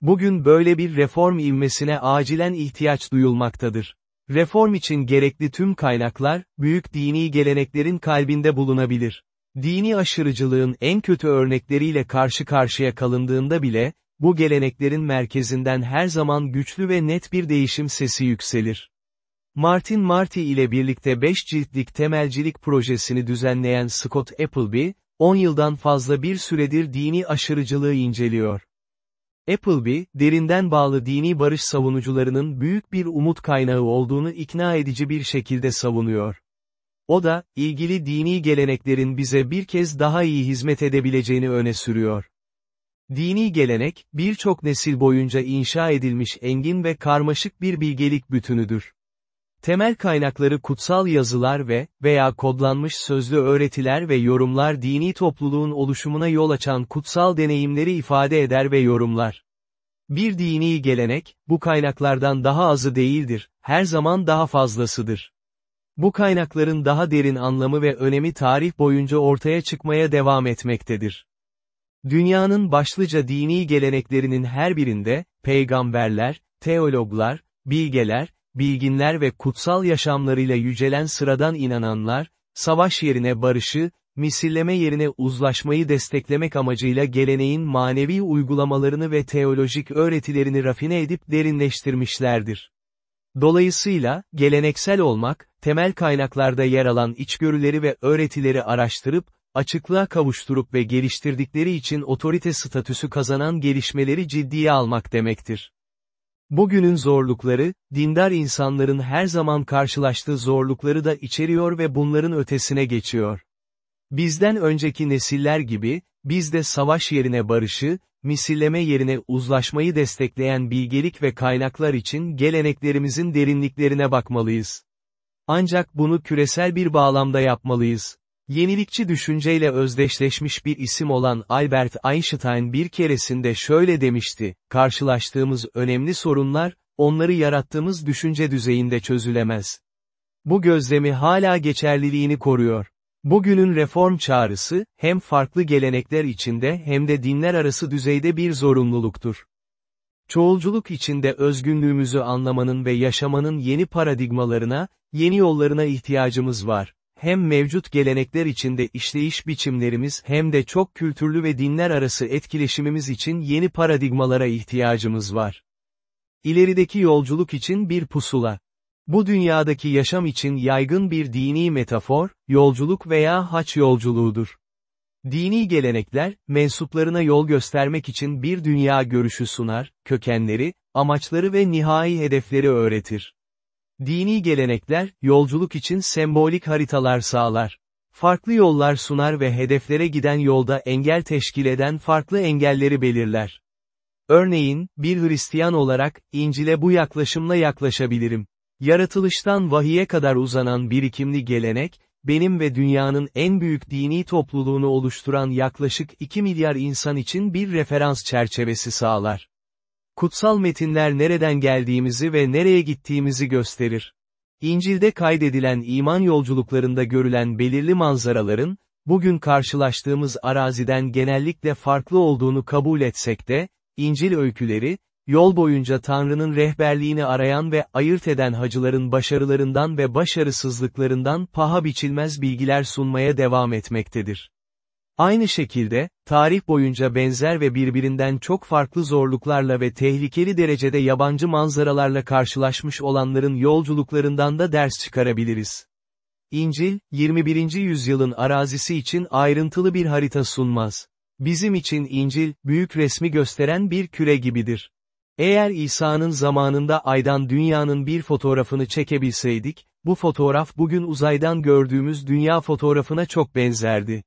Bugün böyle bir reform ivmesine acilen ihtiyaç duyulmaktadır. Reform için gerekli tüm kaynaklar, büyük dini geleneklerin kalbinde bulunabilir. Dini aşırıcılığın en kötü örnekleriyle karşı karşıya kalındığında bile, bu geleneklerin merkezinden her zaman güçlü ve net bir değişim sesi yükselir. Martin Marty ile birlikte 5 ciltlik temelcilik projesini düzenleyen Scott Appleby, 10 yıldan fazla bir süredir dini aşırıcılığı inceliyor. Appleby, derinden bağlı dini barış savunucularının büyük bir umut kaynağı olduğunu ikna edici bir şekilde savunuyor. O da, ilgili dini geleneklerin bize bir kez daha iyi hizmet edebileceğini öne sürüyor. Dini gelenek, birçok nesil boyunca inşa edilmiş engin ve karmaşık bir bilgelik bütünüdür. Temel kaynakları kutsal yazılar ve, veya kodlanmış sözlü öğretiler ve yorumlar dini topluluğun oluşumuna yol açan kutsal deneyimleri ifade eder ve yorumlar. Bir dini gelenek, bu kaynaklardan daha azı değildir, her zaman daha fazlasıdır. Bu kaynakların daha derin anlamı ve önemi tarih boyunca ortaya çıkmaya devam etmektedir. Dünyanın başlıca dini geleneklerinin her birinde, peygamberler, teologlar, bilgeler, bilginler ve kutsal yaşamlarıyla yücelen sıradan inananlar, savaş yerine barışı, misilleme yerine uzlaşmayı desteklemek amacıyla geleneğin manevi uygulamalarını ve teolojik öğretilerini rafine edip derinleştirmişlerdir. Dolayısıyla, geleneksel olmak, temel kaynaklarda yer alan içgörüleri ve öğretileri araştırıp, açıklığa kavuşturup ve geliştirdikleri için otorite statüsü kazanan gelişmeleri ciddiye almak demektir. Bugünün zorlukları, dindar insanların her zaman karşılaştığı zorlukları da içeriyor ve bunların ötesine geçiyor. Bizden önceki nesiller gibi, biz de savaş yerine barışı, misilleme yerine uzlaşmayı destekleyen bilgelik ve kaynaklar için geleneklerimizin derinliklerine bakmalıyız. Ancak bunu küresel bir bağlamda yapmalıyız. Yenilikçi düşünceyle özdeşleşmiş bir isim olan Albert Einstein bir keresinde şöyle demişti, karşılaştığımız önemli sorunlar, onları yarattığımız düşünce düzeyinde çözülemez. Bu gözlemi hala geçerliliğini koruyor. Bugünün reform çağrısı, hem farklı gelenekler içinde hem de dinler arası düzeyde bir zorunluluktur. Çoğulculuk içinde özgünlüğümüzü anlamanın ve yaşamanın yeni paradigmalarına, yeni yollarına ihtiyacımız var. Hem mevcut gelenekler içinde işleyiş biçimlerimiz hem de çok kültürlü ve dinler arası etkileşimimiz için yeni paradigmalara ihtiyacımız var. İlerideki yolculuk için bir pusula. Bu dünyadaki yaşam için yaygın bir dini metafor, yolculuk veya haç yolculuğudur. Dini gelenekler, mensuplarına yol göstermek için bir dünya görüşü sunar, kökenleri, amaçları ve nihai hedefleri öğretir. Dini gelenekler, yolculuk için sembolik haritalar sağlar. Farklı yollar sunar ve hedeflere giden yolda engel teşkil eden farklı engelleri belirler. Örneğin, bir Hristiyan olarak, İncil'e bu yaklaşımla yaklaşabilirim. Yaratılıştan vahiye kadar uzanan birikimli gelenek, benim ve dünyanın en büyük dini topluluğunu oluşturan yaklaşık 2 milyar insan için bir referans çerçevesi sağlar. Kutsal metinler nereden geldiğimizi ve nereye gittiğimizi gösterir. İncil'de kaydedilen iman yolculuklarında görülen belirli manzaraların, bugün karşılaştığımız araziden genellikle farklı olduğunu kabul etsek de, İncil öyküleri, yol boyunca Tanrı'nın rehberliğini arayan ve ayırt eden hacıların başarılarından ve başarısızlıklarından paha biçilmez bilgiler sunmaya devam etmektedir. Aynı şekilde, tarih boyunca benzer ve birbirinden çok farklı zorluklarla ve tehlikeli derecede yabancı manzaralarla karşılaşmış olanların yolculuklarından da ders çıkarabiliriz. İncil, 21. yüzyılın arazisi için ayrıntılı bir harita sunmaz. Bizim için İncil, büyük resmi gösteren bir küre gibidir. Eğer İsa'nın zamanında aydan dünyanın bir fotoğrafını çekebilseydik, bu fotoğraf bugün uzaydan gördüğümüz dünya fotoğrafına çok benzerdi.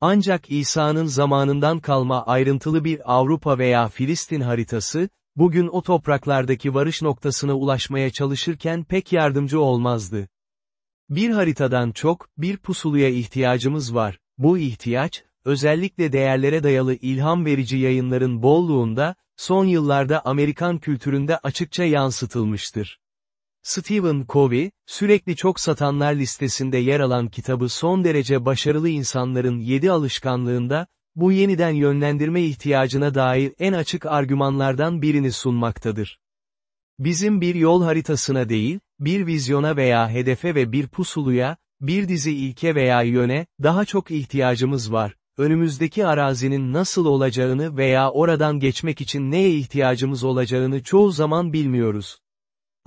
Ancak İsa'nın zamanından kalma ayrıntılı bir Avrupa veya Filistin haritası, bugün o topraklardaki varış noktasına ulaşmaya çalışırken pek yardımcı olmazdı. Bir haritadan çok, bir pusuluya ihtiyacımız var. Bu ihtiyaç, özellikle değerlere dayalı ilham verici yayınların bolluğunda, son yıllarda Amerikan kültüründe açıkça yansıtılmıştır. Stephen Covey, sürekli çok satanlar listesinde yer alan kitabı son derece başarılı insanların 7 alışkanlığında, bu yeniden yönlendirme ihtiyacına dair en açık argümanlardan birini sunmaktadır. Bizim bir yol haritasına değil, bir vizyona veya hedefe ve bir pusuluya, bir dizi ilke veya yöne, daha çok ihtiyacımız var. Önümüzdeki arazinin nasıl olacağını veya oradan geçmek için neye ihtiyacımız olacağını çoğu zaman bilmiyoruz.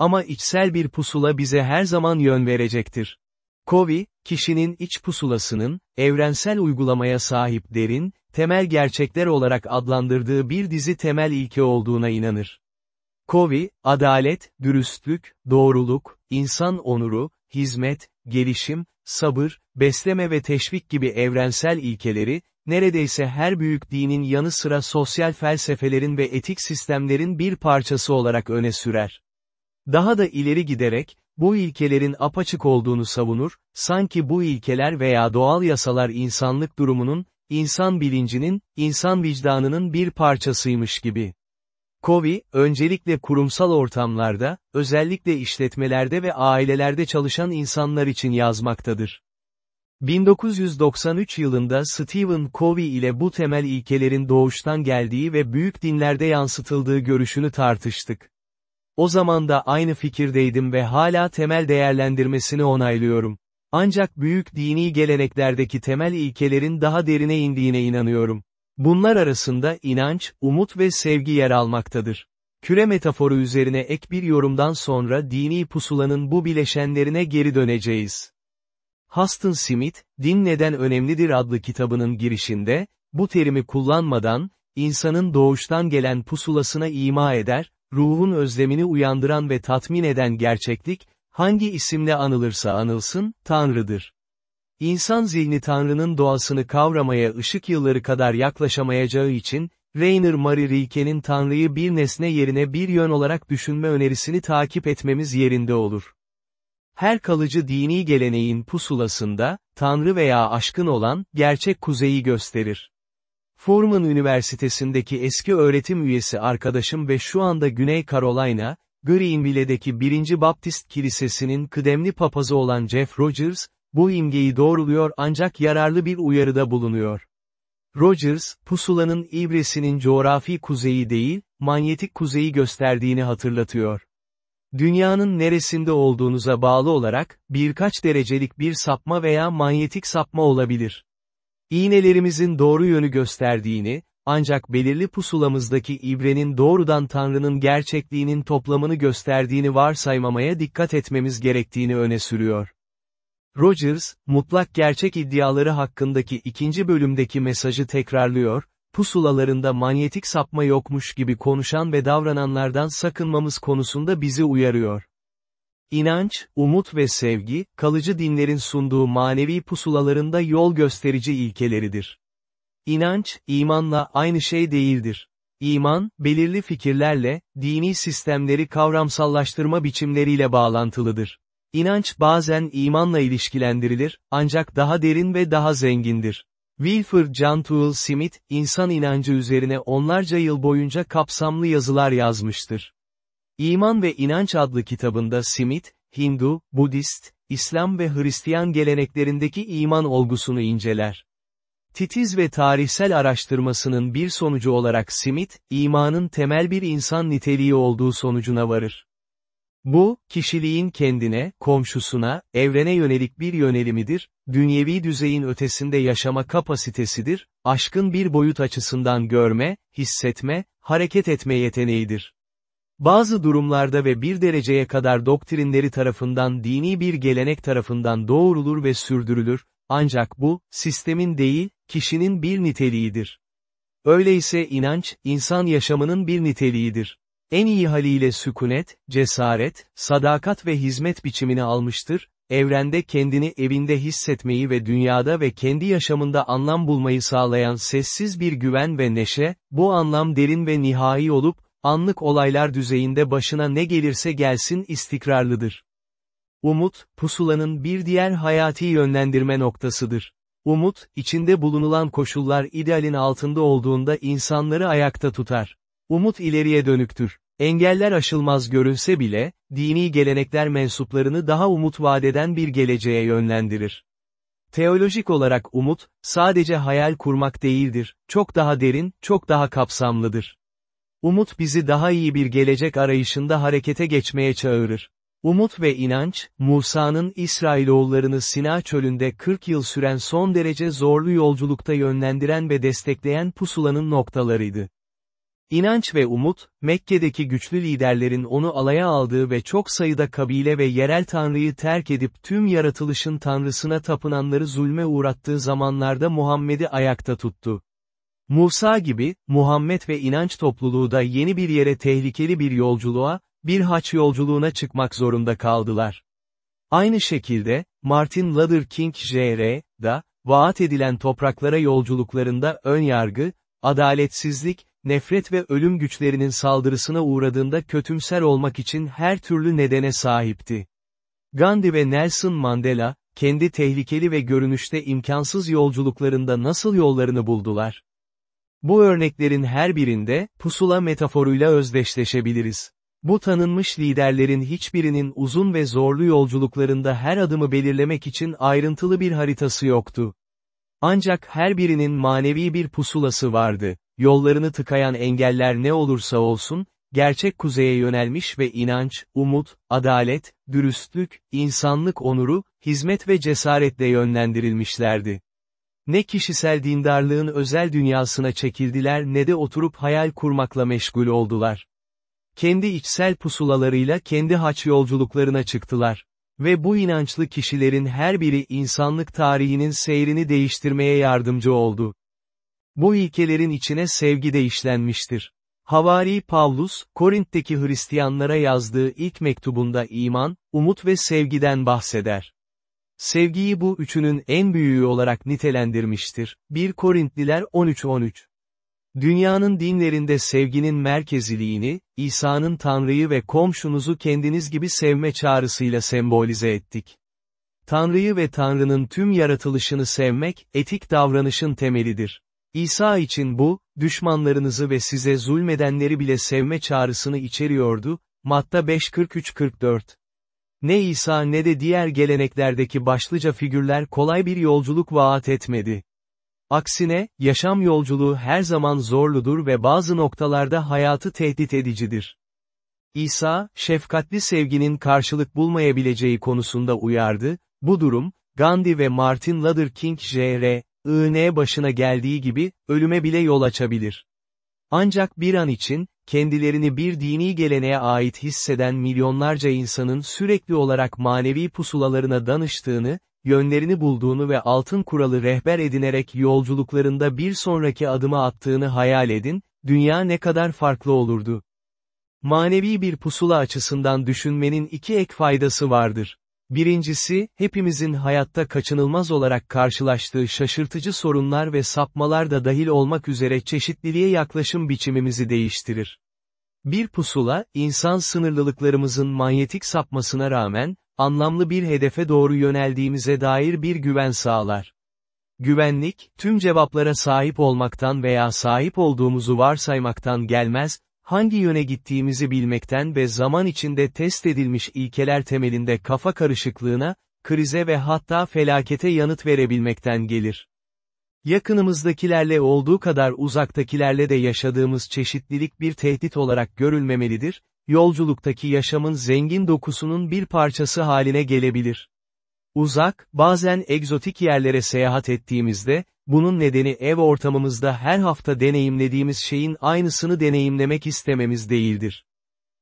Ama içsel bir pusula bize her zaman yön verecektir. Covey, kişinin iç pusulasının, evrensel uygulamaya sahip derin, temel gerçekler olarak adlandırdığı bir dizi temel ilke olduğuna inanır. Covey, adalet, dürüstlük, doğruluk, insan onuru, hizmet, gelişim, sabır, besleme ve teşvik gibi evrensel ilkeleri, neredeyse her büyük dinin yanı sıra sosyal felsefelerin ve etik sistemlerin bir parçası olarak öne sürer. Daha da ileri giderek, bu ilkelerin apaçık olduğunu savunur, sanki bu ilkeler veya doğal yasalar insanlık durumunun, insan bilincinin, insan vicdanının bir parçasıymış gibi. Covey, öncelikle kurumsal ortamlarda, özellikle işletmelerde ve ailelerde çalışan insanlar için yazmaktadır. 1993 yılında Stephen Covey ile bu temel ilkelerin doğuştan geldiği ve büyük dinlerde yansıtıldığı görüşünü tartıştık. O zaman da aynı fikirdeydim ve hala temel değerlendirmesini onaylıyorum. Ancak büyük dini geleneklerdeki temel ilkelerin daha derine indiğine inanıyorum. Bunlar arasında inanç, umut ve sevgi yer almaktadır. Küre metaforu üzerine ek bir yorumdan sonra dini pusulanın bu bileşenlerine geri döneceğiz. Huston Smith, Din Neden Önemlidir adlı kitabının girişinde, bu terimi kullanmadan, insanın doğuştan gelen pusulasına ima eder, ruhun özlemini uyandıran ve tatmin eden gerçeklik, hangi isimle anılırsa anılsın, Tanrı'dır. İnsan zihni Tanrı'nın doğasını kavramaya ışık yılları kadar yaklaşamayacağı için, Rainer Marie Rilke'nin Tanrı'yı bir nesne yerine bir yön olarak düşünme önerisini takip etmemiz yerinde olur. Her kalıcı dini geleneğin pusulasında, Tanrı veya aşkın olan, gerçek kuzeyi gösterir. Furman Üniversitesi'ndeki eski öğretim üyesi arkadaşım ve şu anda Güney Carolina, Greenville'deki 1. Baptist Kilisesi'nin kıdemli papazı olan Jeff Rogers, bu imgeyi doğruluyor ancak yararlı bir uyarıda bulunuyor. Rogers, pusulanın ibresinin coğrafi kuzeyi değil, manyetik kuzeyi gösterdiğini hatırlatıyor. Dünyanın neresinde olduğunuza bağlı olarak, birkaç derecelik bir sapma veya manyetik sapma olabilir. İğnelerimizin doğru yönü gösterdiğini, ancak belirli pusulamızdaki ibrenin doğrudan Tanrı'nın gerçekliğinin toplamını gösterdiğini varsaymamaya dikkat etmemiz gerektiğini öne sürüyor. Rogers, mutlak gerçek iddiaları hakkındaki ikinci bölümdeki mesajı tekrarlıyor, pusulalarında manyetik sapma yokmuş gibi konuşan ve davrananlardan sakınmamız konusunda bizi uyarıyor. İnanç, umut ve sevgi, kalıcı dinlerin sunduğu manevi pusulalarında yol gösterici ilkeleridir. İnanç, imanla aynı şey değildir. İman, belirli fikirlerle, dini sistemleri kavramsallaştırma biçimleriyle bağlantılıdır. İnanç bazen imanla ilişkilendirilir, ancak daha derin ve daha zengindir. Wilford John Toole Smith, insan inancı üzerine onlarca yıl boyunca kapsamlı yazılar yazmıştır. İman ve İnanç adlı kitabında Smith, Hindu, Budist, İslam ve Hristiyan geleneklerindeki iman olgusunu inceler. Titiz ve tarihsel araştırmasının bir sonucu olarak Smith, imanın temel bir insan niteliği olduğu sonucuna varır. Bu, kişiliğin kendine, komşusuna, evrene yönelik bir yönelimidir, dünyevi düzeyin ötesinde yaşama kapasitesidir, aşkın bir boyut açısından görme, hissetme, hareket etme yeteneğidir. Bazı durumlarda ve bir dereceye kadar doktrinleri tarafından dini bir gelenek tarafından doğrulur ve sürdürülür, ancak bu, sistemin değil, kişinin bir niteliğidir. Öyleyse inanç, insan yaşamının bir niteliğidir. En iyi haliyle sükunet, cesaret, sadakat ve hizmet biçimini almıştır, evrende kendini evinde hissetmeyi ve dünyada ve kendi yaşamında anlam bulmayı sağlayan sessiz bir güven ve neşe, bu anlam derin ve nihai olup, anlık olaylar düzeyinde başına ne gelirse gelsin istikrarlıdır. Umut, pusulanın bir diğer hayati yönlendirme noktasıdır. Umut, içinde bulunulan koşullar idealin altında olduğunda insanları ayakta tutar. Umut ileriye dönüktür. Engeller aşılmaz görünse bile, dini gelenekler mensuplarını daha umut vadeden bir geleceğe yönlendirir. Teolojik olarak umut, sadece hayal kurmak değildir, çok daha derin, çok daha kapsamlıdır. Umut bizi daha iyi bir gelecek arayışında harekete geçmeye çağırır. Umut ve inanç, Musa'nın İsrailoğullarını Sina çölünde 40 yıl süren son derece zorlu yolculukta yönlendiren ve destekleyen pusulanın noktalarıydı. İnanç ve umut, Mekke'deki güçlü liderlerin onu alaya aldığı ve çok sayıda kabile ve yerel tanrıyı terk edip tüm yaratılışın tanrısına tapınanları zulme uğrattığı zamanlarda Muhammed'i ayakta tuttu. Musa gibi, Muhammed ve inanç topluluğu da yeni bir yere tehlikeli bir yolculuğa, bir haç yolculuğuna çıkmak zorunda kaldılar. Aynı şekilde, Martin Luther King Jr. da, vaat edilen topraklara yolculuklarında ön yargı, adaletsizlik, nefret ve ölüm güçlerinin saldırısına uğradığında kötümser olmak için her türlü nedene sahipti. Gandhi ve Nelson Mandela, kendi tehlikeli ve görünüşte imkansız yolculuklarında nasıl yollarını buldular? Bu örneklerin her birinde, pusula metaforuyla özdeşleşebiliriz. Bu tanınmış liderlerin hiçbirinin uzun ve zorlu yolculuklarında her adımı belirlemek için ayrıntılı bir haritası yoktu. Ancak her birinin manevi bir pusulası vardı. Yollarını tıkayan engeller ne olursa olsun, gerçek kuzeye yönelmiş ve inanç, umut, adalet, dürüstlük, insanlık onuru, hizmet ve cesaretle yönlendirilmişlerdi. Ne kişisel dindarlığın özel dünyasına çekildiler ne de oturup hayal kurmakla meşgul oldular. Kendi içsel pusulalarıyla kendi haç yolculuklarına çıktılar. Ve bu inançlı kişilerin her biri insanlık tarihinin seyrini değiştirmeye yardımcı oldu. Bu ilkelerin içine sevgi de işlenmiştir. Havari Pavlus, Korint'teki Hristiyanlara yazdığı ilk mektubunda iman, umut ve sevgiden bahseder. Sevgiyi bu üçünün en büyüğü olarak nitelendirmiştir. 1 Korintliler 13-13 Dünyanın dinlerinde sevginin merkeziliğini, İsa'nın Tanrı'yı ve komşunuzu kendiniz gibi sevme çağrısıyla sembolize ettik. Tanrı'yı ve Tanrı'nın tüm yaratılışını sevmek, etik davranışın temelidir. İsa için bu, düşmanlarınızı ve size zulmedenleri bile sevme çağrısını içeriyordu, Matta 5.43-44. Ne İsa ne de diğer geleneklerdeki başlıca figürler kolay bir yolculuk vaat etmedi. Aksine, yaşam yolculuğu her zaman zorludur ve bazı noktalarda hayatı tehdit edicidir. İsa, şefkatli sevginin karşılık bulmayabileceği konusunda uyardı, bu durum, Gandhi ve Martin Luther King Jr. IN başına geldiği gibi, ölüme bile yol açabilir. Ancak bir an için, kendilerini bir dini geleneğe ait hisseden milyonlarca insanın sürekli olarak manevi pusulalarına danıştığını, yönlerini bulduğunu ve altın kuralı rehber edinerek yolculuklarında bir sonraki adımı attığını hayal edin, dünya ne kadar farklı olurdu. Manevi bir pusula açısından düşünmenin iki ek faydası vardır. Birincisi, hepimizin hayatta kaçınılmaz olarak karşılaştığı şaşırtıcı sorunlar ve sapmalar da dahil olmak üzere çeşitliliğe yaklaşım biçimimizi değiştirir. Bir pusula, insan sınırlılıklarımızın manyetik sapmasına rağmen, anlamlı bir hedefe doğru yöneldiğimize dair bir güven sağlar. Güvenlik, tüm cevaplara sahip olmaktan veya sahip olduğumuzu varsaymaktan gelmez, hangi yöne gittiğimizi bilmekten ve zaman içinde test edilmiş ilkeler temelinde kafa karışıklığına, krize ve hatta felakete yanıt verebilmekten gelir. Yakınımızdakilerle olduğu kadar uzaktakilerle de yaşadığımız çeşitlilik bir tehdit olarak görülmemelidir, yolculuktaki yaşamın zengin dokusunun bir parçası haline gelebilir. Uzak, bazen egzotik yerlere seyahat ettiğimizde, bunun nedeni ev ortamımızda her hafta deneyimlediğimiz şeyin aynısını deneyimlemek istememiz değildir.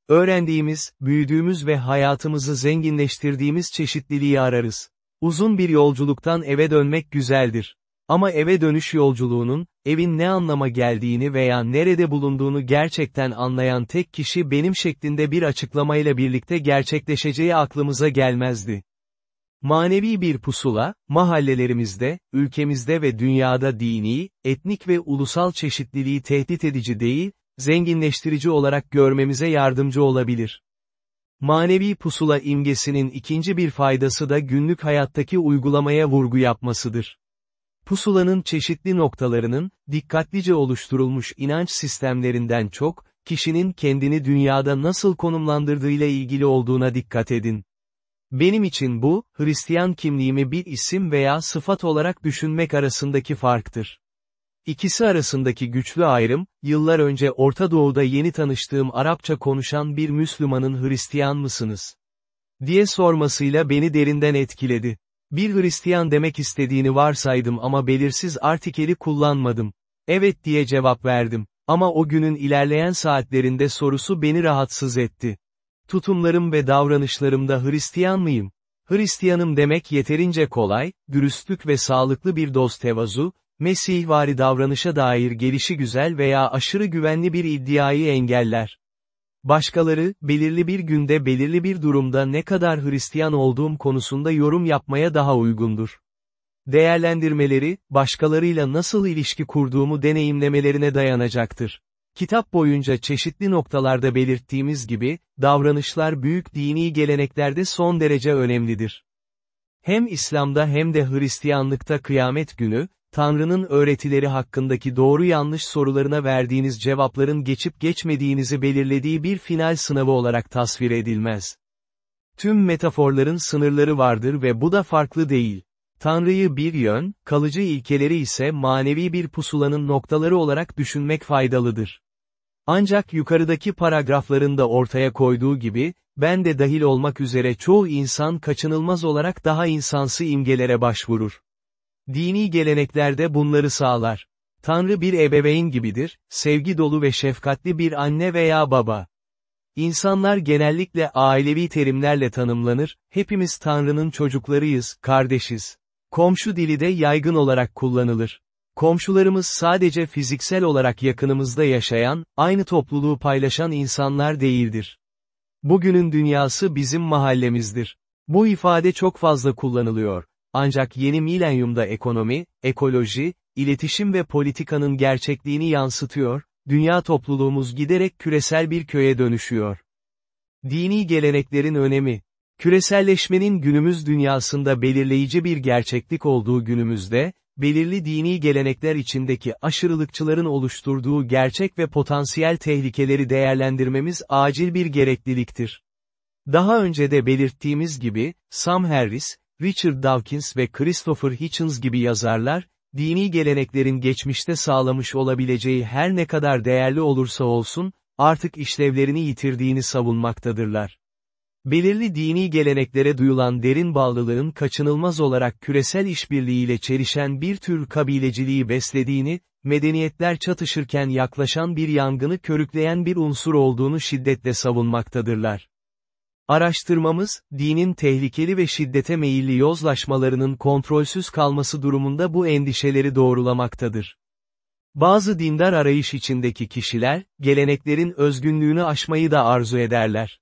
Öğrendiğimiz, büyüdüğümüz ve hayatımızı zenginleştirdiğimiz çeşitliliği ararız. Uzun bir yolculuktan eve dönmek güzeldir. Ama eve dönüş yolculuğunun, evin ne anlama geldiğini veya nerede bulunduğunu gerçekten anlayan tek kişi benim şeklinde bir açıklamayla birlikte gerçekleşeceği aklımıza gelmezdi. Manevi bir pusula, mahallelerimizde, ülkemizde ve dünyada dini, etnik ve ulusal çeşitliliği tehdit edici değil, zenginleştirici olarak görmemize yardımcı olabilir. Manevi pusula imgesinin ikinci bir faydası da günlük hayattaki uygulamaya vurgu yapmasıdır. Pusulanın çeşitli noktalarının, dikkatlice oluşturulmuş inanç sistemlerinden çok, kişinin kendini dünyada nasıl konumlandırdığıyla ilgili olduğuna dikkat edin. Benim için bu, Hristiyan kimliğimi bir isim veya sıfat olarak düşünmek arasındaki farktır. İkisi arasındaki güçlü ayrım, yıllar önce Orta Doğu'da yeni tanıştığım Arapça konuşan bir Müslümanın Hristiyan mısınız? diye sormasıyla beni derinden etkiledi. Bir Hristiyan demek istediğini varsaydım ama belirsiz artikeli kullanmadım. Evet diye cevap verdim. Ama o günün ilerleyen saatlerinde sorusu beni rahatsız etti. Tutumlarım ve davranışlarımda Hristiyan mıyım? Hristiyanım demek yeterince kolay, dürüstlük ve sağlıklı bir dost tevazu, Mesihvari davranışa dair gelişi güzel veya aşırı güvenli bir iddiayı engeller. Başkaları, belirli bir günde belirli bir durumda ne kadar Hristiyan olduğum konusunda yorum yapmaya daha uygundur. Değerlendirmeleri, başkalarıyla nasıl ilişki kurduğumu deneyimlemelerine dayanacaktır. Kitap boyunca çeşitli noktalarda belirttiğimiz gibi, davranışlar büyük dini geleneklerde son derece önemlidir. Hem İslam'da hem de Hristiyanlıkta kıyamet günü, Tanrı'nın öğretileri hakkındaki doğru yanlış sorularına verdiğiniz cevapların geçip geçmediğinizi belirlediği bir final sınavı olarak tasvir edilmez. Tüm metaforların sınırları vardır ve bu da farklı değil. Tanrı'yı bir yön, kalıcı ilkeleri ise manevi bir pusulanın noktaları olarak düşünmek faydalıdır. Ancak yukarıdaki paragraflarında ortaya koyduğu gibi, ben de dahil olmak üzere çoğu insan kaçınılmaz olarak daha insansı imgelere başvurur. Dini geleneklerde bunları sağlar. Tanrı bir ebeveyn gibidir, sevgi dolu ve şefkatli bir anne veya baba. İnsanlar genellikle ailevi terimlerle tanımlanır, hepimiz Tanrı'nın çocuklarıyız, kardeşiz. Komşu dili de yaygın olarak kullanılır. Komşularımız sadece fiziksel olarak yakınımızda yaşayan, aynı topluluğu paylaşan insanlar değildir. Bugünün dünyası bizim mahallemizdir. Bu ifade çok fazla kullanılıyor. Ancak yeni milenyumda ekonomi, ekoloji, iletişim ve politikanın gerçekliğini yansıtıyor, dünya topluluğumuz giderek küresel bir köye dönüşüyor. Dini geleneklerin önemi, küreselleşmenin günümüz dünyasında belirleyici bir gerçeklik olduğu günümüzde, belirli dini gelenekler içindeki aşırılıkçıların oluşturduğu gerçek ve potansiyel tehlikeleri değerlendirmemiz acil bir gerekliliktir. Daha önce de belirttiğimiz gibi, Sam Harris, Richard Dawkins ve Christopher Hitchens gibi yazarlar, dini geleneklerin geçmişte sağlamış olabileceği her ne kadar değerli olursa olsun, artık işlevlerini yitirdiğini savunmaktadırlar. Belirli dini geleneklere duyulan derin bağlılığın kaçınılmaz olarak küresel işbirliğiyle çelişen bir tür kabileciliği beslediğini, medeniyetler çatışırken yaklaşan bir yangını körükleyen bir unsur olduğunu şiddetle savunmaktadırlar. Araştırmamız, dinin tehlikeli ve şiddete meyilli yozlaşmalarının kontrolsüz kalması durumunda bu endişeleri doğrulamaktadır. Bazı dindar arayış içindeki kişiler, geleneklerin özgünlüğünü aşmayı da arzu ederler.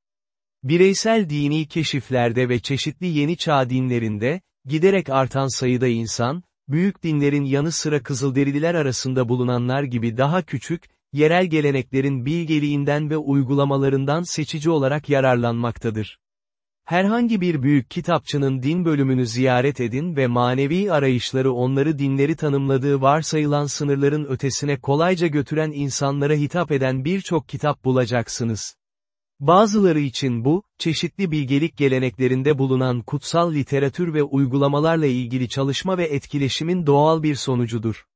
Bireysel dini keşiflerde ve çeşitli yeni çağ dinlerinde, giderek artan sayıda insan, büyük dinlerin yanı sıra Kızılderililer arasında bulunanlar gibi daha küçük, yerel geleneklerin bilgeliğinden ve uygulamalarından seçici olarak yararlanmaktadır. Herhangi bir büyük kitapçının din bölümünü ziyaret edin ve manevi arayışları onları dinleri tanımladığı varsayılan sınırların ötesine kolayca götüren insanlara hitap eden birçok kitap bulacaksınız. Bazıları için bu, çeşitli bilgelik geleneklerinde bulunan kutsal literatür ve uygulamalarla ilgili çalışma ve etkileşimin doğal bir sonucudur.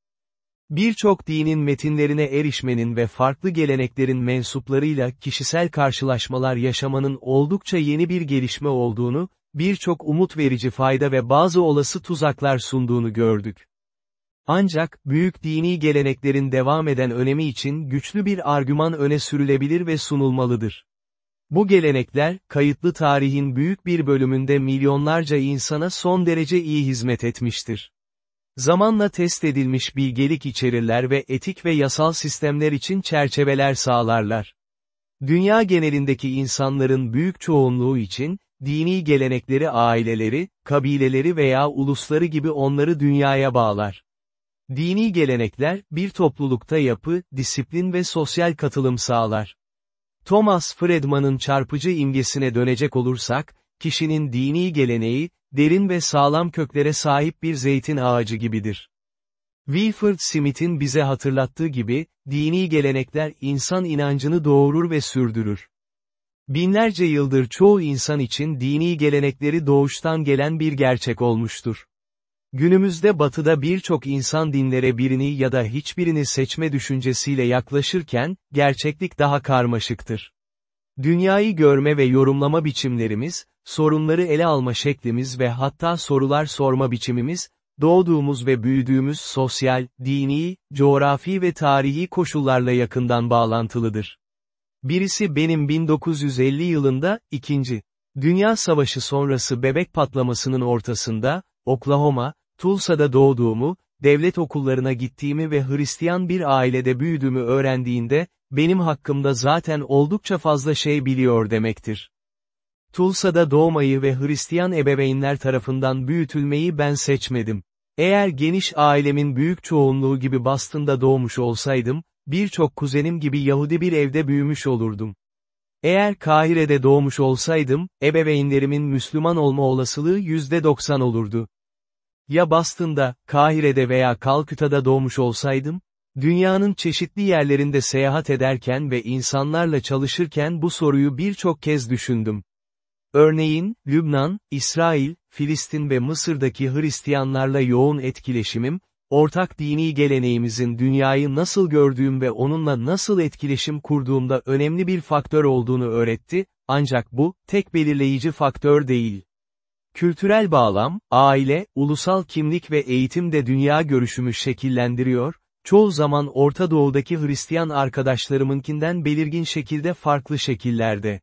Birçok dinin metinlerine erişmenin ve farklı geleneklerin mensuplarıyla kişisel karşılaşmalar yaşamanın oldukça yeni bir gelişme olduğunu, birçok umut verici fayda ve bazı olası tuzaklar sunduğunu gördük. Ancak, büyük dini geleneklerin devam eden önemi için güçlü bir argüman öne sürülebilir ve sunulmalıdır. Bu gelenekler, kayıtlı tarihin büyük bir bölümünde milyonlarca insana son derece iyi hizmet etmiştir. Zamanla test edilmiş bilgelik içerirler ve etik ve yasal sistemler için çerçeveler sağlarlar. Dünya genelindeki insanların büyük çoğunluğu için, dini gelenekleri aileleri, kabileleri veya ulusları gibi onları dünyaya bağlar. Dini gelenekler, bir toplulukta yapı, disiplin ve sosyal katılım sağlar. Thomas Friedman'ın çarpıcı imgesine dönecek olursak, kişinin dini geleneği, derin ve sağlam köklere sahip bir zeytin ağacı gibidir. Wilford Smith'in bize hatırlattığı gibi, dini gelenekler insan inancını doğurur ve sürdürür. Binlerce yıldır çoğu insan için dini gelenekleri doğuştan gelen bir gerçek olmuştur. Günümüzde batıda birçok insan dinlere birini ya da hiçbirini seçme düşüncesiyle yaklaşırken, gerçeklik daha karmaşıktır. Dünyayı görme ve yorumlama biçimlerimiz, sorunları ele alma şeklimiz ve hatta sorular sorma biçimimiz, doğduğumuz ve büyüdüğümüz sosyal, dini, coğrafi ve tarihi koşullarla yakından bağlantılıdır. Birisi benim 1950 yılında, ikinci, Dünya Savaşı sonrası bebek patlamasının ortasında, Oklahoma, Tulsa'da doğduğumu, devlet okullarına gittiğimi ve Hristiyan bir ailede büyüdüğümü öğrendiğinde, benim hakkımda zaten oldukça fazla şey biliyor demektir. Tulsa'da doğmayı ve Hristiyan ebeveynler tarafından büyütülmeyi ben seçmedim. Eğer geniş ailemin büyük çoğunluğu gibi Boston'da doğmuş olsaydım, birçok kuzenim gibi Yahudi bir evde büyümüş olurdum. Eğer Kahire'de doğmuş olsaydım, ebeveynlerimin Müslüman olma olasılığı %90 olurdu. Ya Boston'da, Kahire'de veya Kalküta'da doğmuş olsaydım? Dünyanın çeşitli yerlerinde seyahat ederken ve insanlarla çalışırken bu soruyu birçok kez düşündüm. Örneğin, Lübnan, İsrail, Filistin ve Mısır'daki Hristiyanlarla yoğun etkileşimim, ortak dini geleneğimizin dünyayı nasıl gördüğüm ve onunla nasıl etkileşim kurduğumda önemli bir faktör olduğunu öğretti, ancak bu, tek belirleyici faktör değil. Kültürel bağlam, aile, ulusal kimlik ve eğitim de dünya görüşümü şekillendiriyor, çoğu zaman Orta Doğu'daki Hristiyan arkadaşlarımınkinden belirgin şekilde farklı şekillerde.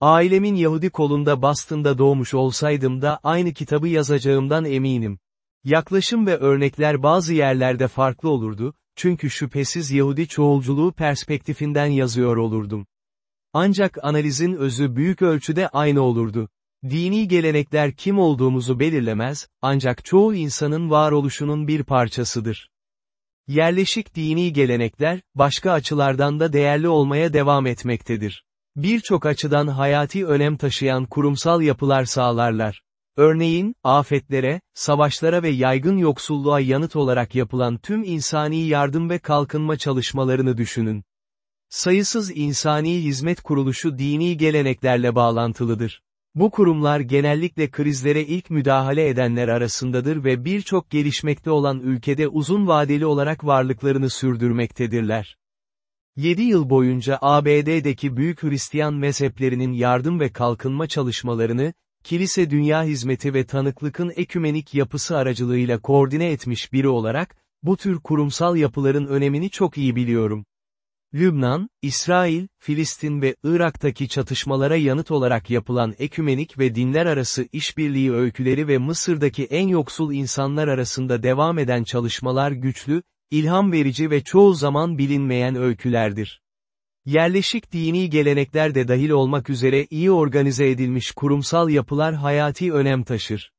Ailemin Yahudi kolunda Boston'da doğmuş olsaydım da aynı kitabı yazacağımdan eminim. Yaklaşım ve örnekler bazı yerlerde farklı olurdu, çünkü şüphesiz Yahudi çoğulculuğu perspektifinden yazıyor olurdum. Ancak analizin özü büyük ölçüde aynı olurdu. Dini gelenekler kim olduğumuzu belirlemez, ancak çoğu insanın varoluşunun bir parçasıdır. Yerleşik dini gelenekler, başka açılardan da değerli olmaya devam etmektedir. Birçok açıdan hayati önem taşıyan kurumsal yapılar sağlarlar. Örneğin, afetlere, savaşlara ve yaygın yoksulluğa yanıt olarak yapılan tüm insani yardım ve kalkınma çalışmalarını düşünün. Sayısız insani hizmet kuruluşu dini geleneklerle bağlantılıdır. Bu kurumlar genellikle krizlere ilk müdahale edenler arasındadır ve birçok gelişmekte olan ülkede uzun vadeli olarak varlıklarını sürdürmektedirler. 7 yıl boyunca ABD'deki büyük Hristiyan mezheplerinin yardım ve kalkınma çalışmalarını, kilise dünya hizmeti ve tanıklıkın ekümenik yapısı aracılığıyla koordine etmiş biri olarak, bu tür kurumsal yapıların önemini çok iyi biliyorum. Lübnan, İsrail, Filistin ve Irak'taki çatışmalara yanıt olarak yapılan ekümenik ve dinler arası işbirliği öyküleri ve Mısır'daki en yoksul insanlar arasında devam eden çalışmalar güçlü, ilham verici ve çoğu zaman bilinmeyen öykülerdir. Yerleşik dini gelenekler de dahil olmak üzere iyi organize edilmiş kurumsal yapılar hayati önem taşır.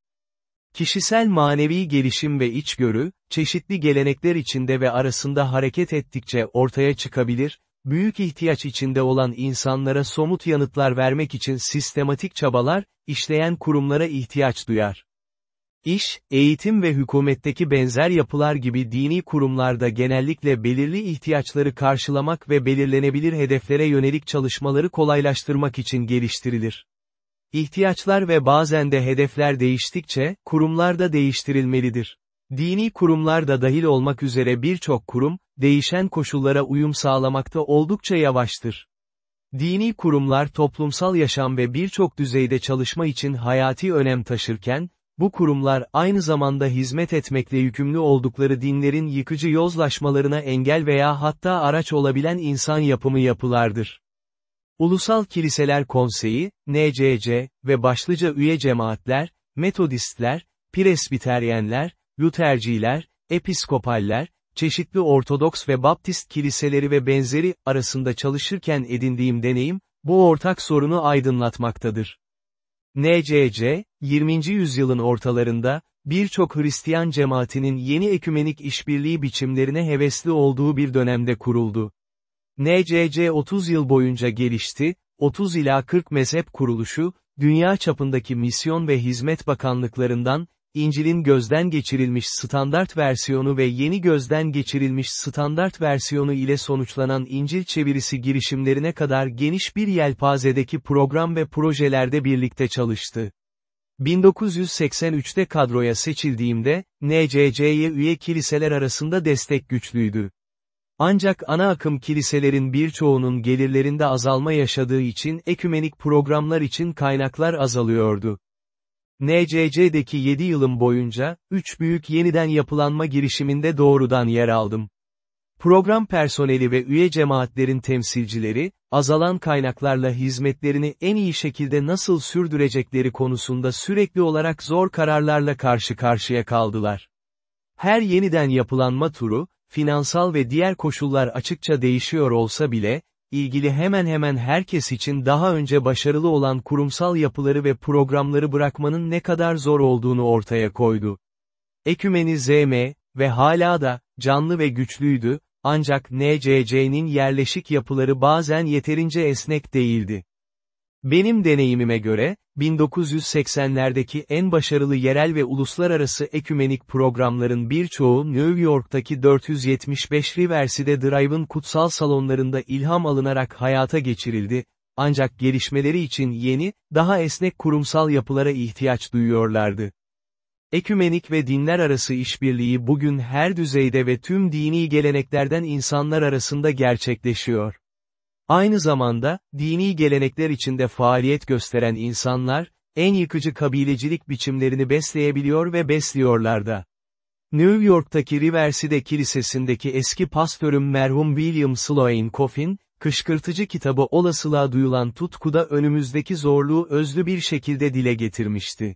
Kişisel manevi gelişim ve içgörü, çeşitli gelenekler içinde ve arasında hareket ettikçe ortaya çıkabilir, büyük ihtiyaç içinde olan insanlara somut yanıtlar vermek için sistematik çabalar, işleyen kurumlara ihtiyaç duyar. İş, eğitim ve hükümetteki benzer yapılar gibi dini kurumlarda genellikle belirli ihtiyaçları karşılamak ve belirlenebilir hedeflere yönelik çalışmaları kolaylaştırmak için geliştirilir. İhtiyaçlar ve bazen de hedefler değiştikçe, kurumlar da değiştirilmelidir. Dini kurumlar da dahil olmak üzere birçok kurum, değişen koşullara uyum sağlamakta oldukça yavaştır. Dini kurumlar toplumsal yaşam ve birçok düzeyde çalışma için hayati önem taşırken, bu kurumlar aynı zamanda hizmet etmekle yükümlü oldukları dinlerin yıkıcı yozlaşmalarına engel veya hatta araç olabilen insan yapımı yapılardır. Ulusal Kiliseler Konseyi, NCC ve başlıca üye cemaatler, Metodistler, Presbiteryenler, Lutherciler, Episkopaller, çeşitli Ortodoks ve Baptist kiliseleri ve benzeri arasında çalışırken edindiğim deneyim, bu ortak sorunu aydınlatmaktadır. NCC, 20. yüzyılın ortalarında, birçok Hristiyan cemaatinin yeni ekümenik işbirliği biçimlerine hevesli olduğu bir dönemde kuruldu. NCC 30 yıl boyunca gelişti, 30 ila 40 mezhep kuruluşu, dünya çapındaki misyon ve hizmet bakanlıklarından, İncil'in gözden geçirilmiş standart versiyonu ve yeni gözden geçirilmiş standart versiyonu ile sonuçlanan İncil çevirisi girişimlerine kadar geniş bir yelpazedeki program ve projelerde birlikte çalıştı. 1983'te kadroya seçildiğimde, NCC'ye üye kiliseler arasında destek güçlüydü. Ancak ana akım kiliselerin birçoğunun gelirlerinde azalma yaşadığı için ekümenik programlar için kaynaklar azalıyordu. NCC'deki 7 yılım boyunca, 3 büyük yeniden yapılanma girişiminde doğrudan yer aldım. Program personeli ve üye cemaatlerin temsilcileri, azalan kaynaklarla hizmetlerini en iyi şekilde nasıl sürdürecekleri konusunda sürekli olarak zor kararlarla karşı karşıya kaldılar. Her yeniden yapılanma turu, finansal ve diğer koşullar açıkça değişiyor olsa bile, ilgili hemen hemen herkes için daha önce başarılı olan kurumsal yapıları ve programları bırakmanın ne kadar zor olduğunu ortaya koydu. Ekümenizm, ve hala da, canlı ve güçlüydü, ancak NCC'nin yerleşik yapıları bazen yeterince esnek değildi. Benim deneyimime göre, 1980'lerdeki en başarılı yerel ve uluslararası ekümenik programların birçoğu New York'taki 475 Riverside Drive'ın kutsal salonlarında ilham alınarak hayata geçirildi, ancak gelişmeleri için yeni, daha esnek kurumsal yapılara ihtiyaç duyuyorlardı. Ekümenik ve dinler arası işbirliği bugün her düzeyde ve tüm dini geleneklerden insanlar arasında gerçekleşiyor. Aynı zamanda, dini gelenekler içinde faaliyet gösteren insanlar, en yıkıcı kabilecilik biçimlerini besleyebiliyor ve besliyorlar da. New York'taki Riverside Kilisesi'ndeki eski pastörüm merhum William Sloane Coffin, kışkırtıcı kitabı olasılığa duyulan tutkuda önümüzdeki zorluğu özlü bir şekilde dile getirmişti.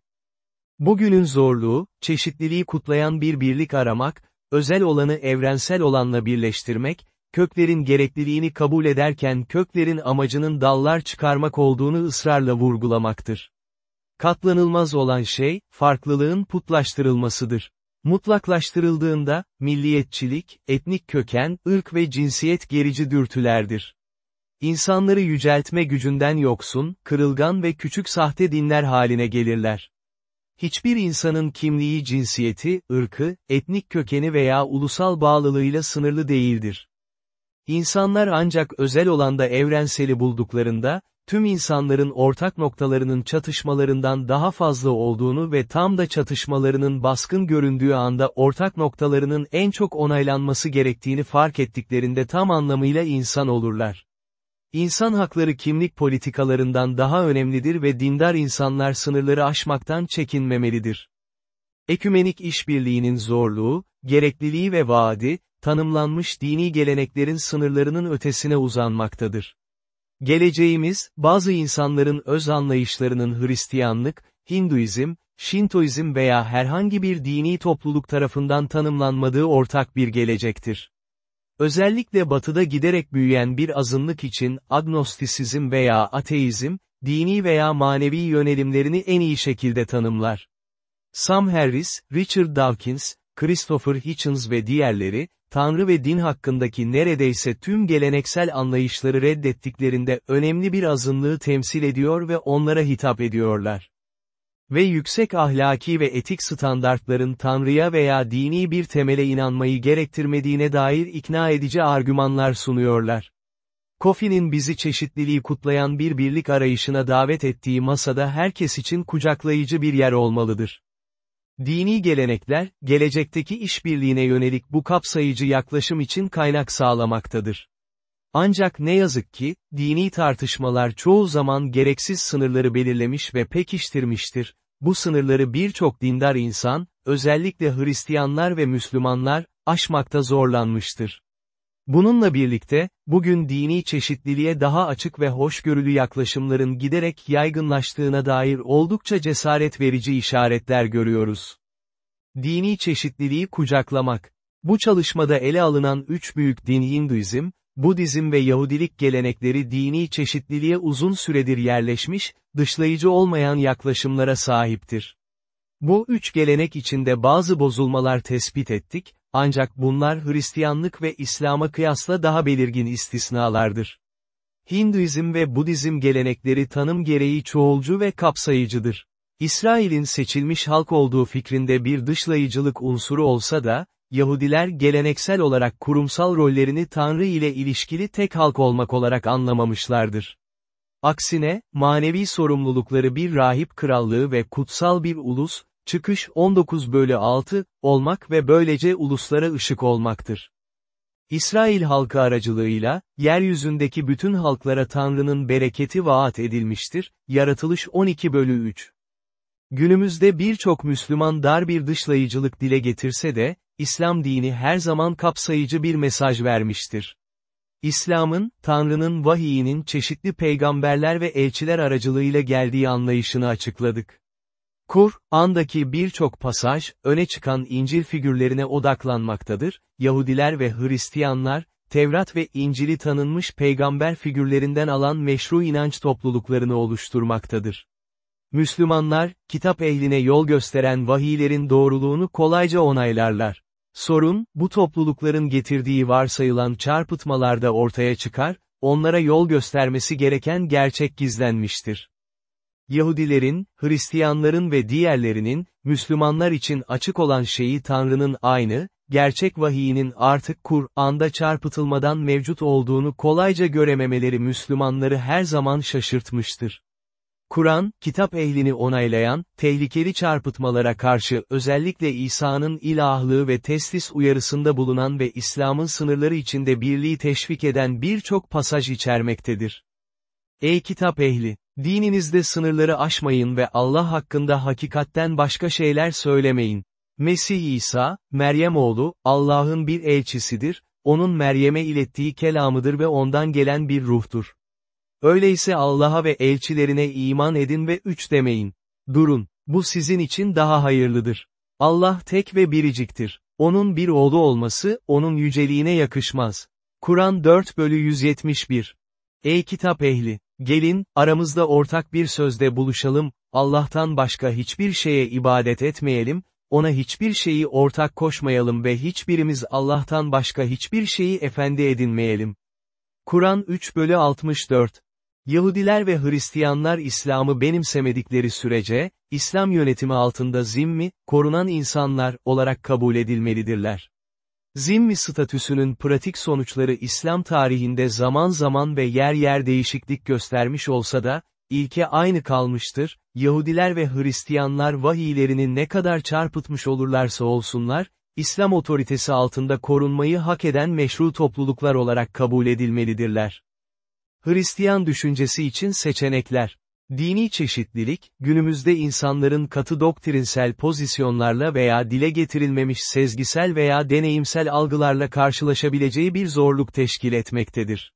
Bugünün zorluğu, çeşitliliği kutlayan bir birlik aramak, özel olanı evrensel olanla birleştirmek, köklerin gerekliliğini kabul ederken köklerin amacının dallar çıkarmak olduğunu ısrarla vurgulamaktır. Katlanılmaz olan şey, farklılığın putlaştırılmasıdır. Mutlaklaştırıldığında, milliyetçilik, etnik köken, ırk ve cinsiyet gerici dürtülerdir. İnsanları yüceltme gücünden yoksun, kırılgan ve küçük sahte dinler haline gelirler. Hiçbir insanın kimliği cinsiyeti, ırkı, etnik kökeni veya ulusal bağlılığıyla sınırlı değildir. İnsanlar ancak özel olanda evrenseli bulduklarında, tüm insanların ortak noktalarının çatışmalarından daha fazla olduğunu ve tam da çatışmalarının baskın göründüğü anda ortak noktalarının en çok onaylanması gerektiğini fark ettiklerinde tam anlamıyla insan olurlar. İnsan hakları kimlik politikalarından daha önemlidir ve dindar insanlar sınırları aşmaktan çekinmemelidir. Ekümenik işbirliğinin zorluğu, gerekliliği ve vaadi, tanımlanmış dini geleneklerin sınırlarının ötesine uzanmaktadır. Geleceğimiz, bazı insanların öz anlayışlarının Hristiyanlık, Hinduizm, Şintoizm veya herhangi bir dini topluluk tarafından tanımlanmadığı ortak bir gelecektir. Özellikle batıda giderek büyüyen bir azınlık için agnostisizm veya ateizm, dini veya manevi yönelimlerini en iyi şekilde tanımlar. Sam Harris, Richard Dawkins, Christopher Hitchens ve diğerleri, Tanrı ve din hakkındaki neredeyse tüm geleneksel anlayışları reddettiklerinde önemli bir azınlığı temsil ediyor ve onlara hitap ediyorlar. Ve yüksek ahlaki ve etik standartların Tanrı'ya veya dini bir temele inanmayı gerektirmediğine dair ikna edici argümanlar sunuyorlar. Kofi'nin bizi çeşitliliği kutlayan bir birlik arayışına davet ettiği masada herkes için kucaklayıcı bir yer olmalıdır. Dini gelenekler, gelecekteki işbirliğine yönelik bu kapsayıcı yaklaşım için kaynak sağlamaktadır. Ancak ne yazık ki, dini tartışmalar çoğu zaman gereksiz sınırları belirlemiş ve pekiştirmiştir. Bu sınırları birçok dindar insan, özellikle Hristiyanlar ve Müslümanlar, aşmakta zorlanmıştır. Bununla birlikte, bugün dini çeşitliliğe daha açık ve hoşgörülü yaklaşımların giderek yaygınlaştığına dair oldukça cesaret verici işaretler görüyoruz. Dini çeşitliliği kucaklamak. Bu çalışmada ele alınan üç büyük din Hinduizm, Budizm ve Yahudilik gelenekleri dini çeşitliliğe uzun süredir yerleşmiş, dışlayıcı olmayan yaklaşımlara sahiptir. Bu üç gelenek içinde bazı bozulmalar tespit ettik, ancak bunlar Hristiyanlık ve İslam'a kıyasla daha belirgin istisnalardır. Hinduizm ve Budizm gelenekleri tanım gereği çoğulcu ve kapsayıcıdır. İsrail'in seçilmiş halk olduğu fikrinde bir dışlayıcılık unsuru olsa da, Yahudiler geleneksel olarak kurumsal rollerini Tanrı ile ilişkili tek halk olmak olarak anlamamışlardır. Aksine, manevi sorumlulukları bir rahip krallığı ve kutsal bir ulus, çıkış 19 bölü 6, olmak ve böylece uluslara ışık olmaktır. İsrail halkı aracılığıyla, yeryüzündeki bütün halklara Tanrı'nın bereketi vaat edilmiştir, Yaratılış 12 bölü 3. Günümüzde birçok Müslüman dar bir dışlayıcılık dile getirse de, İslam dini her zaman kapsayıcı bir mesaj vermiştir. İslam'ın, Tanrı'nın vahiyinin çeşitli peygamberler ve elçiler aracılığıyla geldiği anlayışını açıkladık. Kur'an'daki birçok pasaj, öne çıkan İncil figürlerine odaklanmaktadır, Yahudiler ve Hristiyanlar, Tevrat ve İncil'i tanınmış peygamber figürlerinden alan meşru inanç topluluklarını oluşturmaktadır. Müslümanlar, kitap ehline yol gösteren vahiylerin doğruluğunu kolayca onaylarlar. Sorun, bu toplulukların getirdiği varsayılan çarpıtmalarda ortaya çıkar, onlara yol göstermesi gereken gerçek gizlenmiştir. Yahudilerin, Hristiyanların ve diğerlerinin, Müslümanlar için açık olan şeyi Tanrı'nın aynı, gerçek vahiyinin artık Kur'an'da çarpıtılmadan mevcut olduğunu kolayca görememeleri Müslümanları her zaman şaşırtmıştır. Kur'an, kitap ehlini onaylayan, tehlikeli çarpıtmalara karşı özellikle İsa'nın ilahlığı ve teslis uyarısında bulunan ve İslam'ın sınırları içinde birliği teşvik eden birçok pasaj içermektedir. Ey kitap ehli! Dininizde sınırları aşmayın ve Allah hakkında hakikatten başka şeyler söylemeyin. Mesih İsa, Meryem oğlu, Allah'ın bir elçisidir, onun Meryem'e ilettiği kelamıdır ve ondan gelen bir ruhtur. Öyleyse Allah'a ve elçilerine iman edin ve üç demeyin. Durun, bu sizin için daha hayırlıdır. Allah tek ve biriciktir. Onun bir oğlu olması, onun yüceliğine yakışmaz. Kur'an 4 bölü 171 Ey kitap ehli! Gelin, aramızda ortak bir sözde buluşalım, Allah'tan başka hiçbir şeye ibadet etmeyelim, ona hiçbir şeyi ortak koşmayalım ve hiçbirimiz Allah'tan başka hiçbir şeyi efendi edinmeyelim. Kur'an 3 bölü 64 Yahudiler ve Hristiyanlar İslam'ı benimsemedikleri sürece, İslam yönetimi altında zimmi, korunan insanlar olarak kabul edilmelidirler. Zimmi statüsünün pratik sonuçları İslam tarihinde zaman zaman ve yer yer değişiklik göstermiş olsa da, ilke aynı kalmıştır, Yahudiler ve Hristiyanlar vahiylerini ne kadar çarpıtmış olurlarsa olsunlar, İslam otoritesi altında korunmayı hak eden meşru topluluklar olarak kabul edilmelidirler. Hristiyan düşüncesi için seçenekler Dini çeşitlilik, günümüzde insanların katı doktrinsel pozisyonlarla veya dile getirilmemiş sezgisel veya deneyimsel algılarla karşılaşabileceği bir zorluk teşkil etmektedir.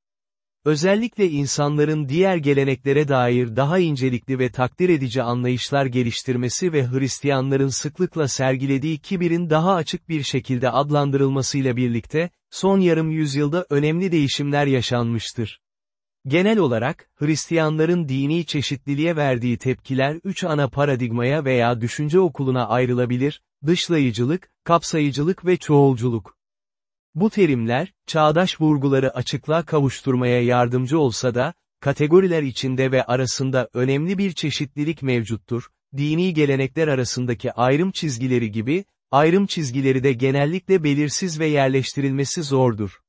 Özellikle insanların diğer geleneklere dair daha incelikli ve takdir edici anlayışlar geliştirmesi ve Hristiyanların sıklıkla sergilediği kibirin daha açık bir şekilde adlandırılmasıyla birlikte, son yarım yüzyılda önemli değişimler yaşanmıştır. Genel olarak, Hristiyanların dini çeşitliliğe verdiği tepkiler üç ana paradigmaya veya düşünce okuluna ayrılabilir, dışlayıcılık, kapsayıcılık ve çoğulculuk. Bu terimler, çağdaş vurguları açıklığa kavuşturmaya yardımcı olsa da, kategoriler içinde ve arasında önemli bir çeşitlilik mevcuttur, dini gelenekler arasındaki ayrım çizgileri gibi, ayrım çizgileri de genellikle belirsiz ve yerleştirilmesi zordur.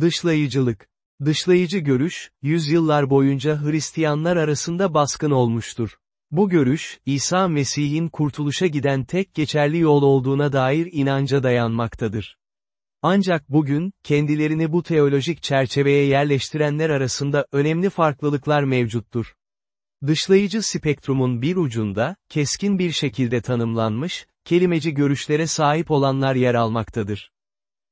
Dışlayıcılık Dışlayıcı görüş, yüzyıllar boyunca Hristiyanlar arasında baskın olmuştur. Bu görüş, İsa Mesih'in kurtuluşa giden tek geçerli yol olduğuna dair inanca dayanmaktadır. Ancak bugün, kendilerini bu teolojik çerçeveye yerleştirenler arasında önemli farklılıklar mevcuttur. Dışlayıcı spektrumun bir ucunda, keskin bir şekilde tanımlanmış, kelimeci görüşlere sahip olanlar yer almaktadır.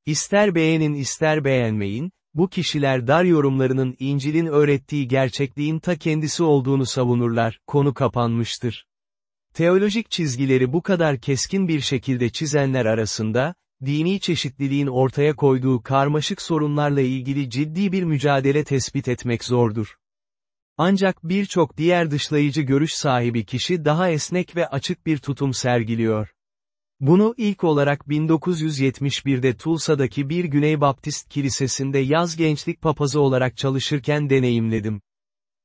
İster beğenin ister beğenmeyin, bu kişiler dar yorumlarının İncil'in öğrettiği gerçekliğin ta kendisi olduğunu savunurlar, konu kapanmıştır. Teolojik çizgileri bu kadar keskin bir şekilde çizenler arasında, dini çeşitliliğin ortaya koyduğu karmaşık sorunlarla ilgili ciddi bir mücadele tespit etmek zordur. Ancak birçok diğer dışlayıcı görüş sahibi kişi daha esnek ve açık bir tutum sergiliyor. Bunu ilk olarak 1971'de Tulsa'daki bir Güney Baptist Kilisesi'nde yaz gençlik papazı olarak çalışırken deneyimledim.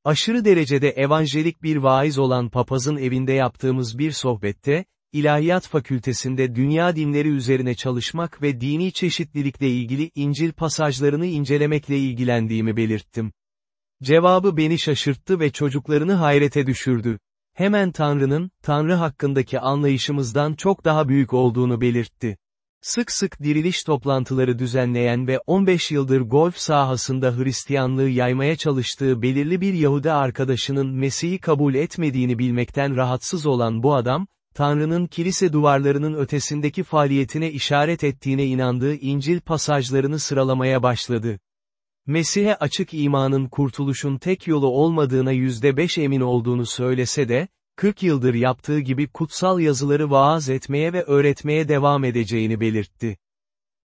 Aşırı derecede evanjelik bir vaiz olan papazın evinde yaptığımız bir sohbette, İlahiyat Fakültesinde dünya dinleri üzerine çalışmak ve dini çeşitlilikle ilgili İncil pasajlarını incelemekle ilgilendiğimi belirttim. Cevabı beni şaşırttı ve çocuklarını hayrete düşürdü hemen Tanrı'nın, Tanrı hakkındaki anlayışımızdan çok daha büyük olduğunu belirtti. Sık sık diriliş toplantıları düzenleyen ve 15 yıldır golf sahasında Hristiyanlığı yaymaya çalıştığı belirli bir Yahudi arkadaşının Mesih'i kabul etmediğini bilmekten rahatsız olan bu adam, Tanrı'nın kilise duvarlarının ötesindeki faaliyetine işaret ettiğine inandığı İncil pasajlarını sıralamaya başladı. Mesih'e açık imanın kurtuluşun tek yolu olmadığına yüzde beş emin olduğunu söylese de, 40 yıldır yaptığı gibi kutsal yazıları vaaz etmeye ve öğretmeye devam edeceğini belirtti.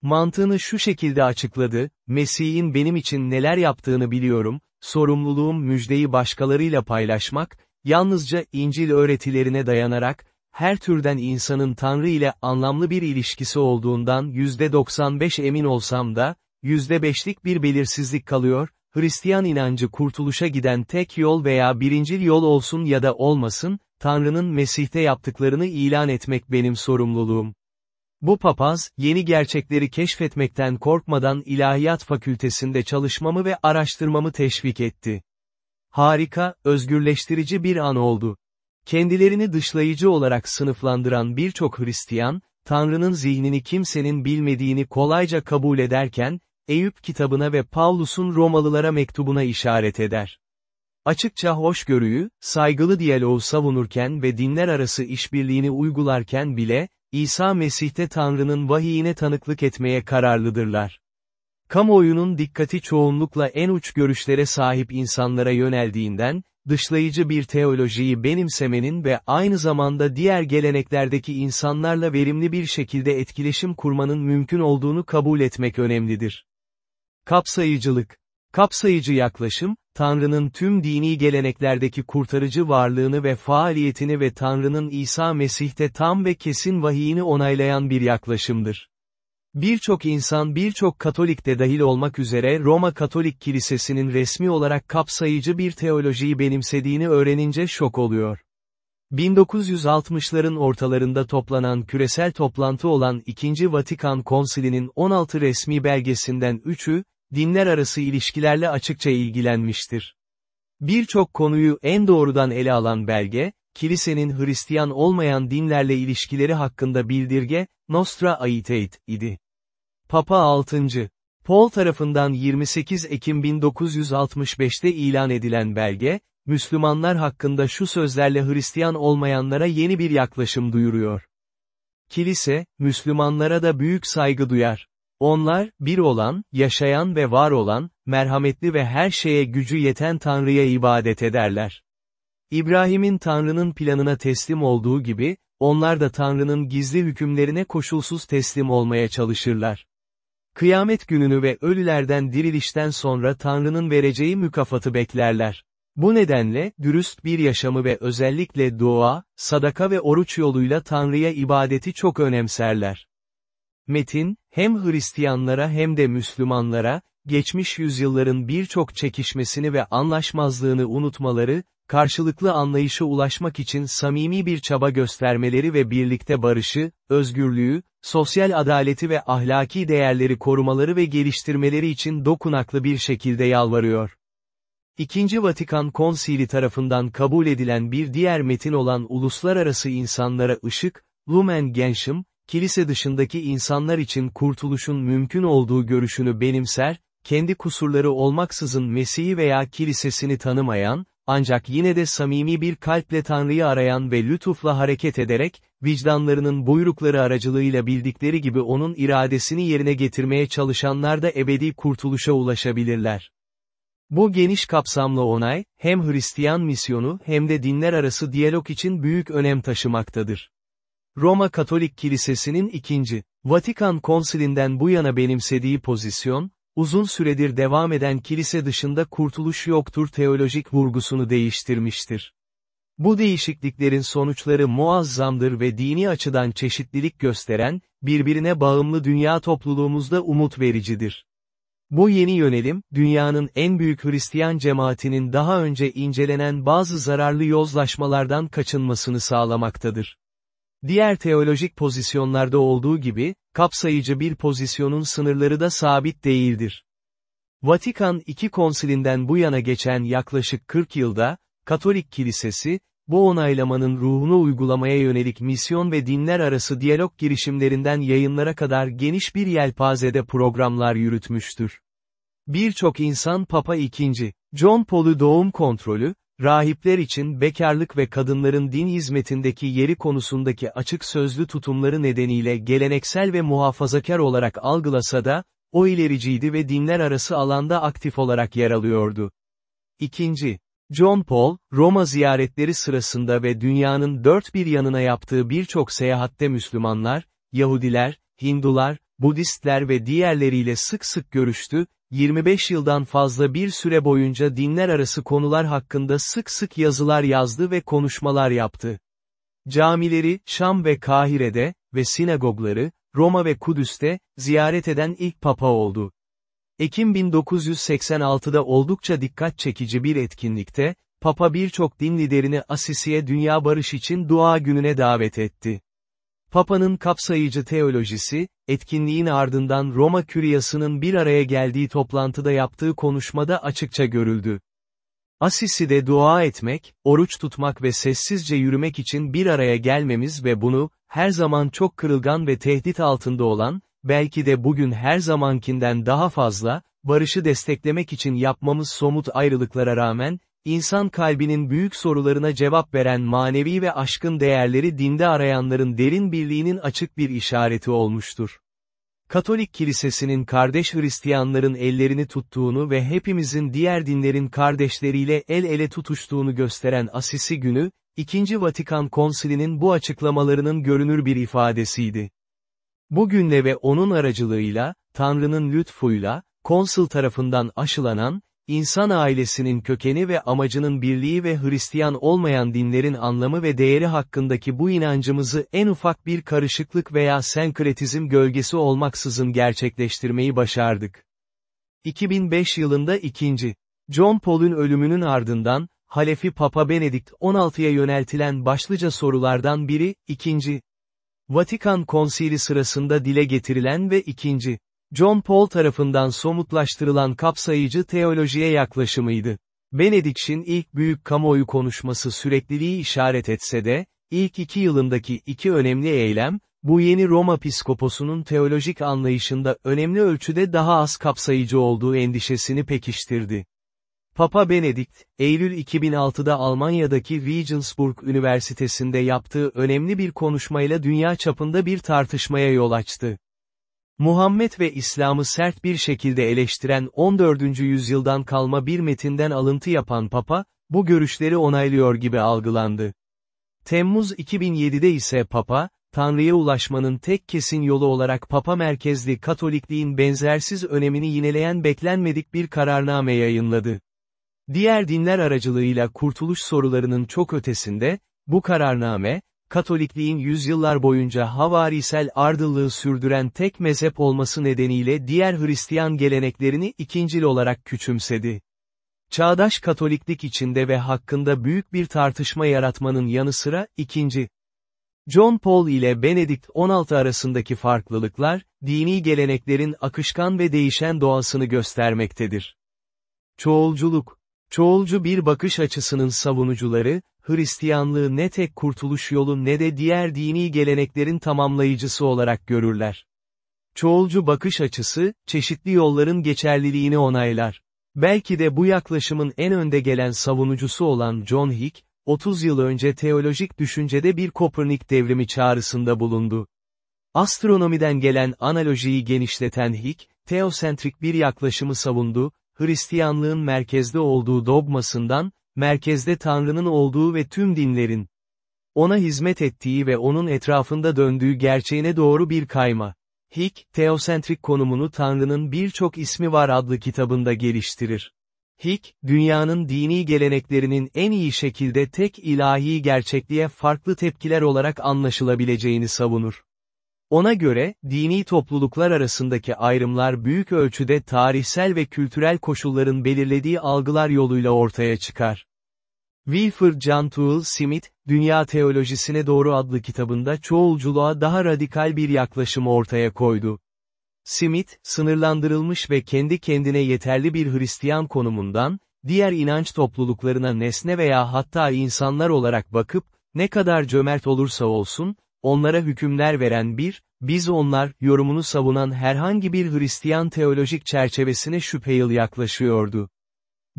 Mantığını şu şekilde açıkladı, Mesih'in benim için neler yaptığını biliyorum, sorumluluğum müjdeyi başkalarıyla paylaşmak, yalnızca İncil öğretilerine dayanarak, her türden insanın Tanrı ile anlamlı bir ilişkisi olduğundan %95 emin olsam da, %5'lik bir belirsizlik kalıyor, Hristiyan inancı kurtuluşa giden tek yol veya birincil yol olsun ya da olmasın, Tanrı'nın Mesih'te yaptıklarını ilan etmek benim sorumluluğum. Bu papaz, yeni gerçekleri keşfetmekten korkmadan ilahiyat fakültesinde çalışmamı ve araştırmamı teşvik etti. Harika, özgürleştirici bir an oldu. Kendilerini dışlayıcı olarak sınıflandıran birçok Hristiyan, Tanrı'nın zihnini kimsenin bilmediğini kolayca kabul ederken, Eyüp kitabına ve Pavlus'un Romalılara mektubuna işaret eder. Açıkça hoşgörüyü, saygılı diyaloğu savunurken ve dinler arası işbirliğini uygularken bile, İsa Mesih'te Tanrı'nın vahiyine tanıklık etmeye kararlıdırlar. Kamuoyunun dikkati çoğunlukla en uç görüşlere sahip insanlara yöneldiğinden, dışlayıcı bir teolojiyi benimsemenin ve aynı zamanda diğer geleneklerdeki insanlarla verimli bir şekilde etkileşim kurmanın mümkün olduğunu kabul etmek önemlidir. Kapsayıcılık. Kapsayıcı yaklaşım, Tanrı'nın tüm dini geleneklerdeki kurtarıcı varlığını ve faaliyetini ve Tanrı'nın İsa Mesih'te tam ve kesin vahiyini onaylayan bir yaklaşımdır. Birçok insan birçok Katolik de dahil olmak üzere Roma Katolik Kilisesi'nin resmi olarak kapsayıcı bir teolojiyi benimsediğini öğrenince şok oluyor. 1960'ların ortalarında toplanan küresel toplantı olan 2. Vatikan Konsili'nin 16 resmi belgesinden 3'ü, dinler arası ilişkilerle açıkça ilgilenmiştir. Birçok konuyu en doğrudan ele alan belge, kilisenin Hristiyan olmayan dinlerle ilişkileri hakkında bildirge, Nostra Aetate idi. Papa 6. Paul tarafından 28 Ekim 1965'te ilan edilen belge, Müslümanlar hakkında şu sözlerle Hristiyan olmayanlara yeni bir yaklaşım duyuruyor. Kilise, Müslümanlara da büyük saygı duyar. Onlar, bir olan, yaşayan ve var olan, merhametli ve her şeye gücü yeten Tanrı'ya ibadet ederler. İbrahim'in Tanrı'nın planına teslim olduğu gibi, onlar da Tanrı'nın gizli hükümlerine koşulsuz teslim olmaya çalışırlar. Kıyamet gününü ve ölülerden dirilişten sonra Tanrı'nın vereceği mükafatı beklerler. Bu nedenle, dürüst bir yaşamı ve özellikle dua, sadaka ve oruç yoluyla Tanrı'ya ibadeti çok önemserler. Metin, hem Hristiyanlara hem de Müslümanlara, geçmiş yüzyılların birçok çekişmesini ve anlaşmazlığını unutmaları, karşılıklı anlayışa ulaşmak için samimi bir çaba göstermeleri ve birlikte barışı, özgürlüğü, sosyal adaleti ve ahlaki değerleri korumaları ve geliştirmeleri için dokunaklı bir şekilde yalvarıyor. İkinci Vatikan Konsili tarafından kabul edilen bir diğer metin olan Uluslararası İnsanlara Işık, Lumen Gentium, kilise dışındaki insanlar için kurtuluşun mümkün olduğu görüşünü benimser, kendi kusurları olmaksızın Mesih'i veya kilisesini tanımayan, ancak yine de samimi bir kalple Tanrı'yı arayan ve lütufla hareket ederek, vicdanlarının buyrukları aracılığıyla bildikleri gibi onun iradesini yerine getirmeye çalışanlar da ebedi kurtuluşa ulaşabilirler. Bu geniş kapsamlı onay, hem Hristiyan misyonu hem de dinler arası diyalog için büyük önem taşımaktadır. Roma Katolik Kilisesi'nin ikinci, Vatikan Konsilinden bu yana benimsediği pozisyon, uzun süredir devam eden kilise dışında kurtuluş yoktur teolojik vurgusunu değiştirmiştir. Bu değişikliklerin sonuçları muazzamdır ve dini açıdan çeşitlilik gösteren, birbirine bağımlı dünya topluluğumuzda umut vericidir. Bu yeni yönelim, dünyanın en büyük Hristiyan cemaatinin daha önce incelenen bazı zararlı yozlaşmalardan kaçınmasını sağlamaktadır. Diğer teolojik pozisyonlarda olduğu gibi, kapsayıcı bir pozisyonun sınırları da sabit değildir. Vatikan II konsilinden bu yana geçen yaklaşık 40 yılda, Katolik Kilisesi, bu onaylamanın ruhunu uygulamaya yönelik misyon ve dinler arası diyalog girişimlerinden yayınlara kadar geniş bir yelpazede programlar yürütmüştür. Birçok insan Papa II. John Paul'u doğum kontrolü, rahipler için bekarlık ve kadınların din hizmetindeki yeri konusundaki açık sözlü tutumları nedeniyle geleneksel ve muhafazakar olarak algılasa da, o ilericiydi ve dinler arası alanda aktif olarak yer alıyordu. İkinci, John Paul, Roma ziyaretleri sırasında ve dünyanın dört bir yanına yaptığı birçok seyahatte Müslümanlar, Yahudiler, Hindular, Budistler ve diğerleriyle sık sık görüştü, 25 yıldan fazla bir süre boyunca dinler arası konular hakkında sık sık yazılar yazdı ve konuşmalar yaptı. Camileri, Şam ve Kahire'de ve sinagogları, Roma ve Kudüs'te, ziyaret eden ilk papa oldu. Ekim 1986'da oldukça dikkat çekici bir etkinlikte, Papa birçok din liderini Asisi'ye dünya barış için dua gününe davet etti. Papa'nın kapsayıcı teolojisi, etkinliğin ardından Roma Küryası'nın bir araya geldiği toplantıda yaptığı konuşmada açıkça görüldü. Asisi'de dua etmek, oruç tutmak ve sessizce yürümek için bir araya gelmemiz ve bunu, her zaman çok kırılgan ve tehdit altında olan, belki de bugün her zamankinden daha fazla, barışı desteklemek için yapmamız somut ayrılıklara rağmen, İnsan kalbinin büyük sorularına cevap veren manevi ve aşkın değerleri dinde arayanların derin birliğinin açık bir işareti olmuştur. Katolik Kilisesi'nin kardeş Hristiyanların ellerini tuttuğunu ve hepimizin diğer dinlerin kardeşleriyle el ele tutuştuğunu gösteren Asisi günü, II. Vatikan Konsili'nin bu açıklamalarının görünür bir ifadesiydi. Bugünle ve onun aracılığıyla, Tanrı'nın lütfuyla, konsul tarafından aşılanan, İnsan ailesinin kökeni ve amacının birliği ve Hristiyan olmayan dinlerin anlamı ve değeri hakkındaki bu inancımızı en ufak bir karışıklık veya senkretizm gölgesi olmaksızın gerçekleştirmeyi başardık. 2005 yılında ikinci, John Paul'un ölümünün ardından, Halefi Papa Benedikt 16'ya yöneltilen başlıca sorulardan biri, 2. Vatikan Konsili sırasında dile getirilen ve 2. John Paul tarafından somutlaştırılan kapsayıcı teolojiye yaklaşımıydı. Benedikt'in ilk büyük kamuoyu konuşması sürekliliği işaret etse de, ilk iki yılındaki iki önemli eylem, bu yeni Roma piskoposunun teolojik anlayışında önemli ölçüde daha az kapsayıcı olduğu endişesini pekiştirdi. Papa Benedikt, Eylül 2006'da Almanya'daki Regensburg Üniversitesi'nde yaptığı önemli bir konuşmayla dünya çapında bir tartışmaya yol açtı. Muhammed ve İslam'ı sert bir şekilde eleştiren 14. yüzyıldan kalma bir metinden alıntı yapan Papa, bu görüşleri onaylıyor gibi algılandı. Temmuz 2007'de ise Papa, Tanrı'ya ulaşmanın tek kesin yolu olarak Papa merkezli Katolikliğin benzersiz önemini yineleyen beklenmedik bir kararname yayınladı. Diğer dinler aracılığıyla kurtuluş sorularının çok ötesinde, bu kararname, Katolikliğin yüzyıllar boyunca havarisel ardıllığı sürdüren tek mezhep olması nedeniyle diğer Hristiyan geleneklerini ikincil olarak küçümsedi. Çağdaş Katoliklik içinde ve hakkında büyük bir tartışma yaratmanın yanı sıra, ikinci. John Paul ile Benedict XVI arasındaki farklılıklar, dini geleneklerin akışkan ve değişen doğasını göstermektedir. Çoğulculuk Çoğulcu bir bakış açısının savunucuları, Hristiyanlığı ne tek kurtuluş yolu ne de diğer dini geleneklerin tamamlayıcısı olarak görürler. Çoğulcu bakış açısı, çeşitli yolların geçerliliğini onaylar. Belki de bu yaklaşımın en önde gelen savunucusu olan John Hick, 30 yıl önce teolojik düşüncede bir Kopernik devrimi çağrısında bulundu. Astronomiden gelen analojiyi genişleten Hick, teosentrik bir yaklaşımı savundu, Hristiyanlığın merkezde olduğu dogmasından, merkezde Tanrı'nın olduğu ve tüm dinlerin, ona hizmet ettiği ve onun etrafında döndüğü gerçeğine doğru bir kayma. Hick, teosentrik konumunu Tanrı'nın birçok ismi var adlı kitabında geliştirir. Hick, dünyanın dini geleneklerinin en iyi şekilde tek ilahi gerçekliğe farklı tepkiler olarak anlaşılabileceğini savunur. Ona göre, dini topluluklar arasındaki ayrımlar büyük ölçüde tarihsel ve kültürel koşulların belirlediği algılar yoluyla ortaya çıkar. Wilford John Toole Smith, Dünya Teolojisine Doğru adlı kitabında çoğulculuğa daha radikal bir yaklaşım ortaya koydu. Smith, sınırlandırılmış ve kendi kendine yeterli bir Hristiyan konumundan, diğer inanç topluluklarına nesne veya hatta insanlar olarak bakıp, ne kadar cömert olursa olsun, onlara hükümler veren bir, biz onlar, yorumunu savunan herhangi bir Hristiyan teolojik çerçevesine şüpheyil yaklaşıyordu.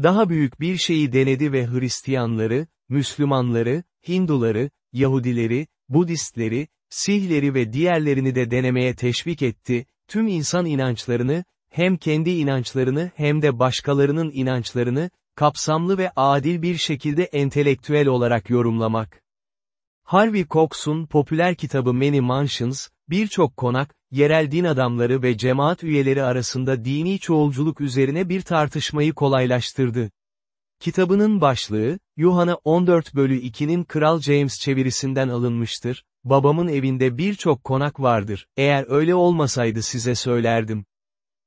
Daha büyük bir şeyi denedi ve Hristiyanları, Müslümanları, Hinduları, Yahudileri, Budistleri, Sihleri ve diğerlerini de denemeye teşvik etti, tüm insan inançlarını, hem kendi inançlarını hem de başkalarının inançlarını, kapsamlı ve adil bir şekilde entelektüel olarak yorumlamak. Harvey Cox'un popüler kitabı Many Mansions, birçok konak, yerel din adamları ve cemaat üyeleri arasında dini çoğulculuk üzerine bir tartışmayı kolaylaştırdı. Kitabının başlığı, Yuhanna 14 bölü 2'nin Kral James çevirisinden alınmıştır, babamın evinde birçok konak vardır, eğer öyle olmasaydı size söylerdim.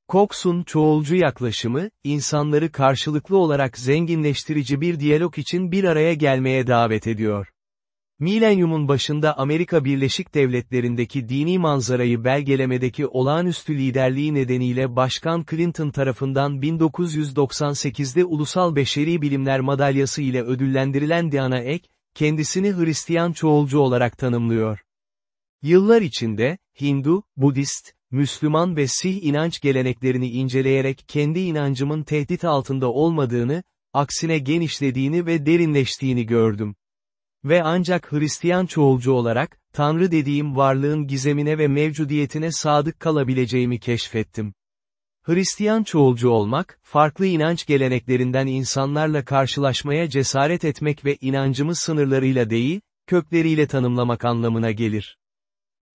Cox'un çoğulcu yaklaşımı, insanları karşılıklı olarak zenginleştirici bir diyalog için bir araya gelmeye davet ediyor. Milenyumun başında Amerika Birleşik Devletleri'ndeki dini manzarayı belgelemedeki olağanüstü liderliği nedeniyle Başkan Clinton tarafından 1998'de Ulusal Beşeri Bilimler Madalyası ile ödüllendirilen Diana Ek, kendisini Hristiyan çoğulcu olarak tanımlıyor. Yıllar içinde, Hindu, Budist, Müslüman ve Sih inanç geleneklerini inceleyerek kendi inancımın tehdit altında olmadığını, aksine genişlediğini ve derinleştiğini gördüm. Ve ancak Hristiyan çoğulcu olarak, Tanrı dediğim varlığın gizemine ve mevcudiyetine sadık kalabileceğimi keşfettim. Hristiyan çoğulcu olmak, farklı inanç geleneklerinden insanlarla karşılaşmaya cesaret etmek ve inancımı sınırlarıyla değil, kökleriyle tanımlamak anlamına gelir.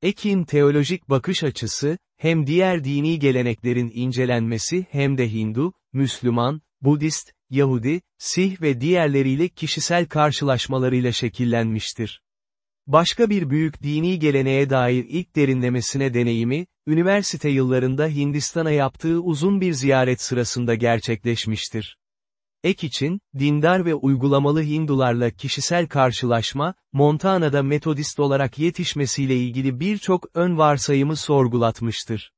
Ekin teolojik bakış açısı, hem diğer dini geleneklerin incelenmesi hem de Hindu, Müslüman, Budist, Yahudi, Sih ve diğerleriyle kişisel karşılaşmalarıyla şekillenmiştir. Başka bir büyük dini geleneğe dair ilk derinlemesine deneyimi, üniversite yıllarında Hindistan'a yaptığı uzun bir ziyaret sırasında gerçekleşmiştir. Ek için, dindar ve uygulamalı Hindularla kişisel karşılaşma, Montana'da metodist olarak yetişmesiyle ilgili birçok ön varsayımı sorgulatmıştır.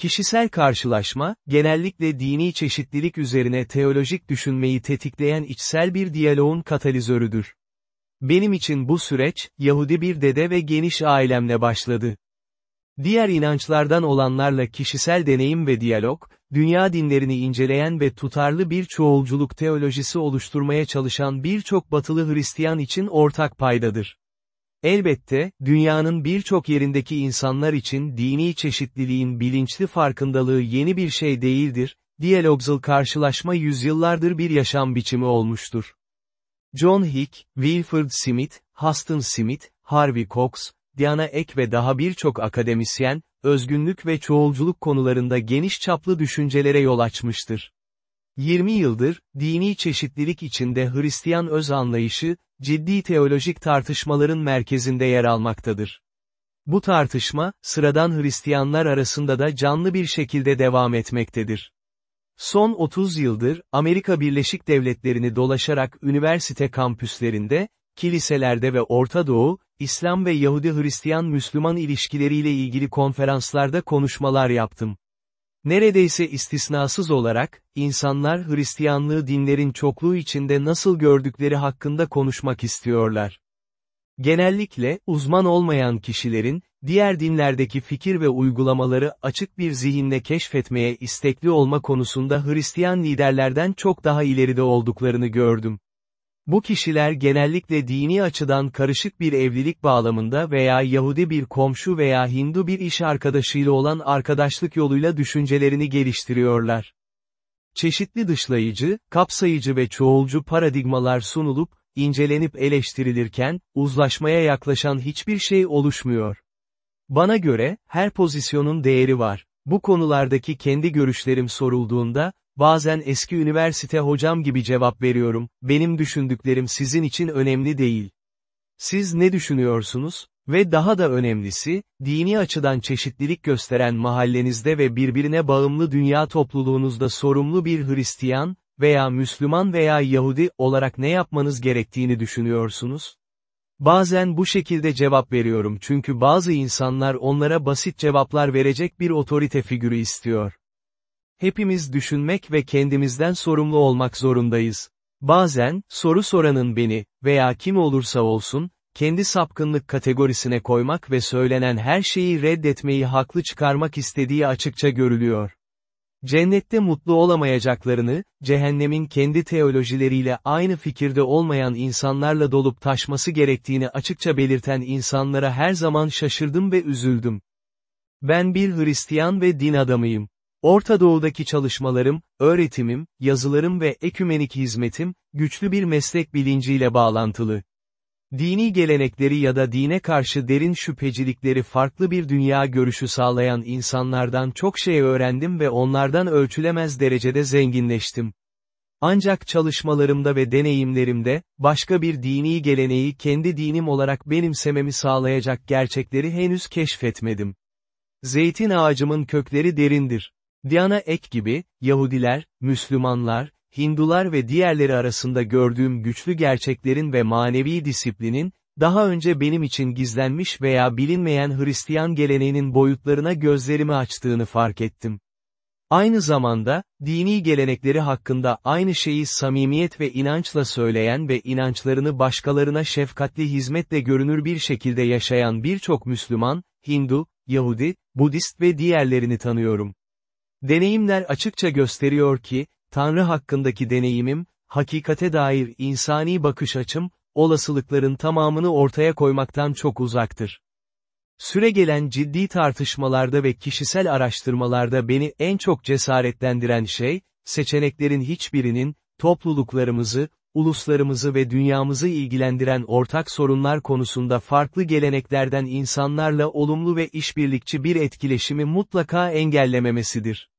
Kişisel karşılaşma, genellikle dini çeşitlilik üzerine teolojik düşünmeyi tetikleyen içsel bir diyaloğun katalizörüdür. Benim için bu süreç, Yahudi bir dede ve geniş ailemle başladı. Diğer inançlardan olanlarla kişisel deneyim ve diyalog, dünya dinlerini inceleyen ve tutarlı bir çoğulculuk teolojisi oluşturmaya çalışan birçok batılı Hristiyan için ortak paydadır. Elbette, dünyanın birçok yerindeki insanlar için dini çeşitliliğin bilinçli farkındalığı yeni bir şey değildir, diyalogsal karşılaşma yüzyıllardır bir yaşam biçimi olmuştur. John Hick, Wilford Smith, Huston Smith, Harvey Cox, Diana Ek ve daha birçok akademisyen, özgünlük ve çoğulculuk konularında geniş çaplı düşüncelere yol açmıştır. 20 yıldır, dini çeşitlilik içinde Hristiyan öz anlayışı, ciddi teolojik tartışmaların merkezinde yer almaktadır. Bu tartışma, sıradan Hristiyanlar arasında da canlı bir şekilde devam etmektedir. Son 30 yıldır, Amerika Birleşik Devletleri'ni dolaşarak üniversite kampüslerinde, kiliselerde ve Orta Doğu, İslam ve Yahudi-Hristiyan-Müslüman ilişkileriyle ilgili konferanslarda konuşmalar yaptım. Neredeyse istisnasız olarak, insanlar Hristiyanlığı dinlerin çokluğu içinde nasıl gördükleri hakkında konuşmak istiyorlar. Genellikle, uzman olmayan kişilerin, diğer dinlerdeki fikir ve uygulamaları açık bir zihinle keşfetmeye istekli olma konusunda Hristiyan liderlerden çok daha ileride olduklarını gördüm. Bu kişiler genellikle dini açıdan karışık bir evlilik bağlamında veya Yahudi bir komşu veya Hindu bir iş arkadaşıyla olan arkadaşlık yoluyla düşüncelerini geliştiriyorlar. Çeşitli dışlayıcı, kapsayıcı ve çoğulcu paradigmalar sunulup, incelenip eleştirilirken, uzlaşmaya yaklaşan hiçbir şey oluşmuyor. Bana göre, her pozisyonun değeri var. Bu konulardaki kendi görüşlerim sorulduğunda, bazen eski üniversite hocam gibi cevap veriyorum, benim düşündüklerim sizin için önemli değil. Siz ne düşünüyorsunuz? Ve daha da önemlisi, dini açıdan çeşitlilik gösteren mahallenizde ve birbirine bağımlı dünya topluluğunuzda sorumlu bir Hristiyan, veya Müslüman veya Yahudi olarak ne yapmanız gerektiğini düşünüyorsunuz? Bazen bu şekilde cevap veriyorum çünkü bazı insanlar onlara basit cevaplar verecek bir otorite figürü istiyor. Hepimiz düşünmek ve kendimizden sorumlu olmak zorundayız. Bazen, soru soranın beni, veya kim olursa olsun, kendi sapkınlık kategorisine koymak ve söylenen her şeyi reddetmeyi haklı çıkarmak istediği açıkça görülüyor. Cennette mutlu olamayacaklarını, cehennemin kendi teolojileriyle aynı fikirde olmayan insanlarla dolup taşması gerektiğini açıkça belirten insanlara her zaman şaşırdım ve üzüldüm. Ben bir Hristiyan ve din adamıyım. Orta Doğu'daki çalışmalarım, öğretimim, yazılarım ve ekümenik hizmetim, güçlü bir meslek bilinciyle bağlantılı. Dini gelenekleri ya da dine karşı derin şüphecilikleri farklı bir dünya görüşü sağlayan insanlardan çok şey öğrendim ve onlardan ölçülemez derecede zenginleştim. Ancak çalışmalarımda ve deneyimlerimde, başka bir dini geleneği kendi dinim olarak benimsememi sağlayacak gerçekleri henüz keşfetmedim. Zeytin ağacımın kökleri derindir. Diana Ek gibi, Yahudiler, Müslümanlar, Hindular ve diğerleri arasında gördüğüm güçlü gerçeklerin ve manevi disiplinin, daha önce benim için gizlenmiş veya bilinmeyen Hristiyan geleneğinin boyutlarına gözlerimi açtığını fark ettim. Aynı zamanda, dini gelenekleri hakkında aynı şeyi samimiyet ve inançla söyleyen ve inançlarını başkalarına şefkatli hizmetle görünür bir şekilde yaşayan birçok Müslüman, Hindu, Yahudi, Budist ve diğerlerini tanıyorum. Deneyimler açıkça gösteriyor ki, Tanrı hakkındaki deneyimim, hakikate dair insani bakış açım, olasılıkların tamamını ortaya koymaktan çok uzaktır. Süregelen ciddi tartışmalarda ve kişisel araştırmalarda beni en çok cesaretlendiren şey, seçeneklerin hiçbirinin, topluluklarımızı, uluslarımızı ve dünyamızı ilgilendiren ortak sorunlar konusunda farklı geleneklerden insanlarla olumlu ve işbirlikçi bir etkileşimi mutlaka engellememesidir.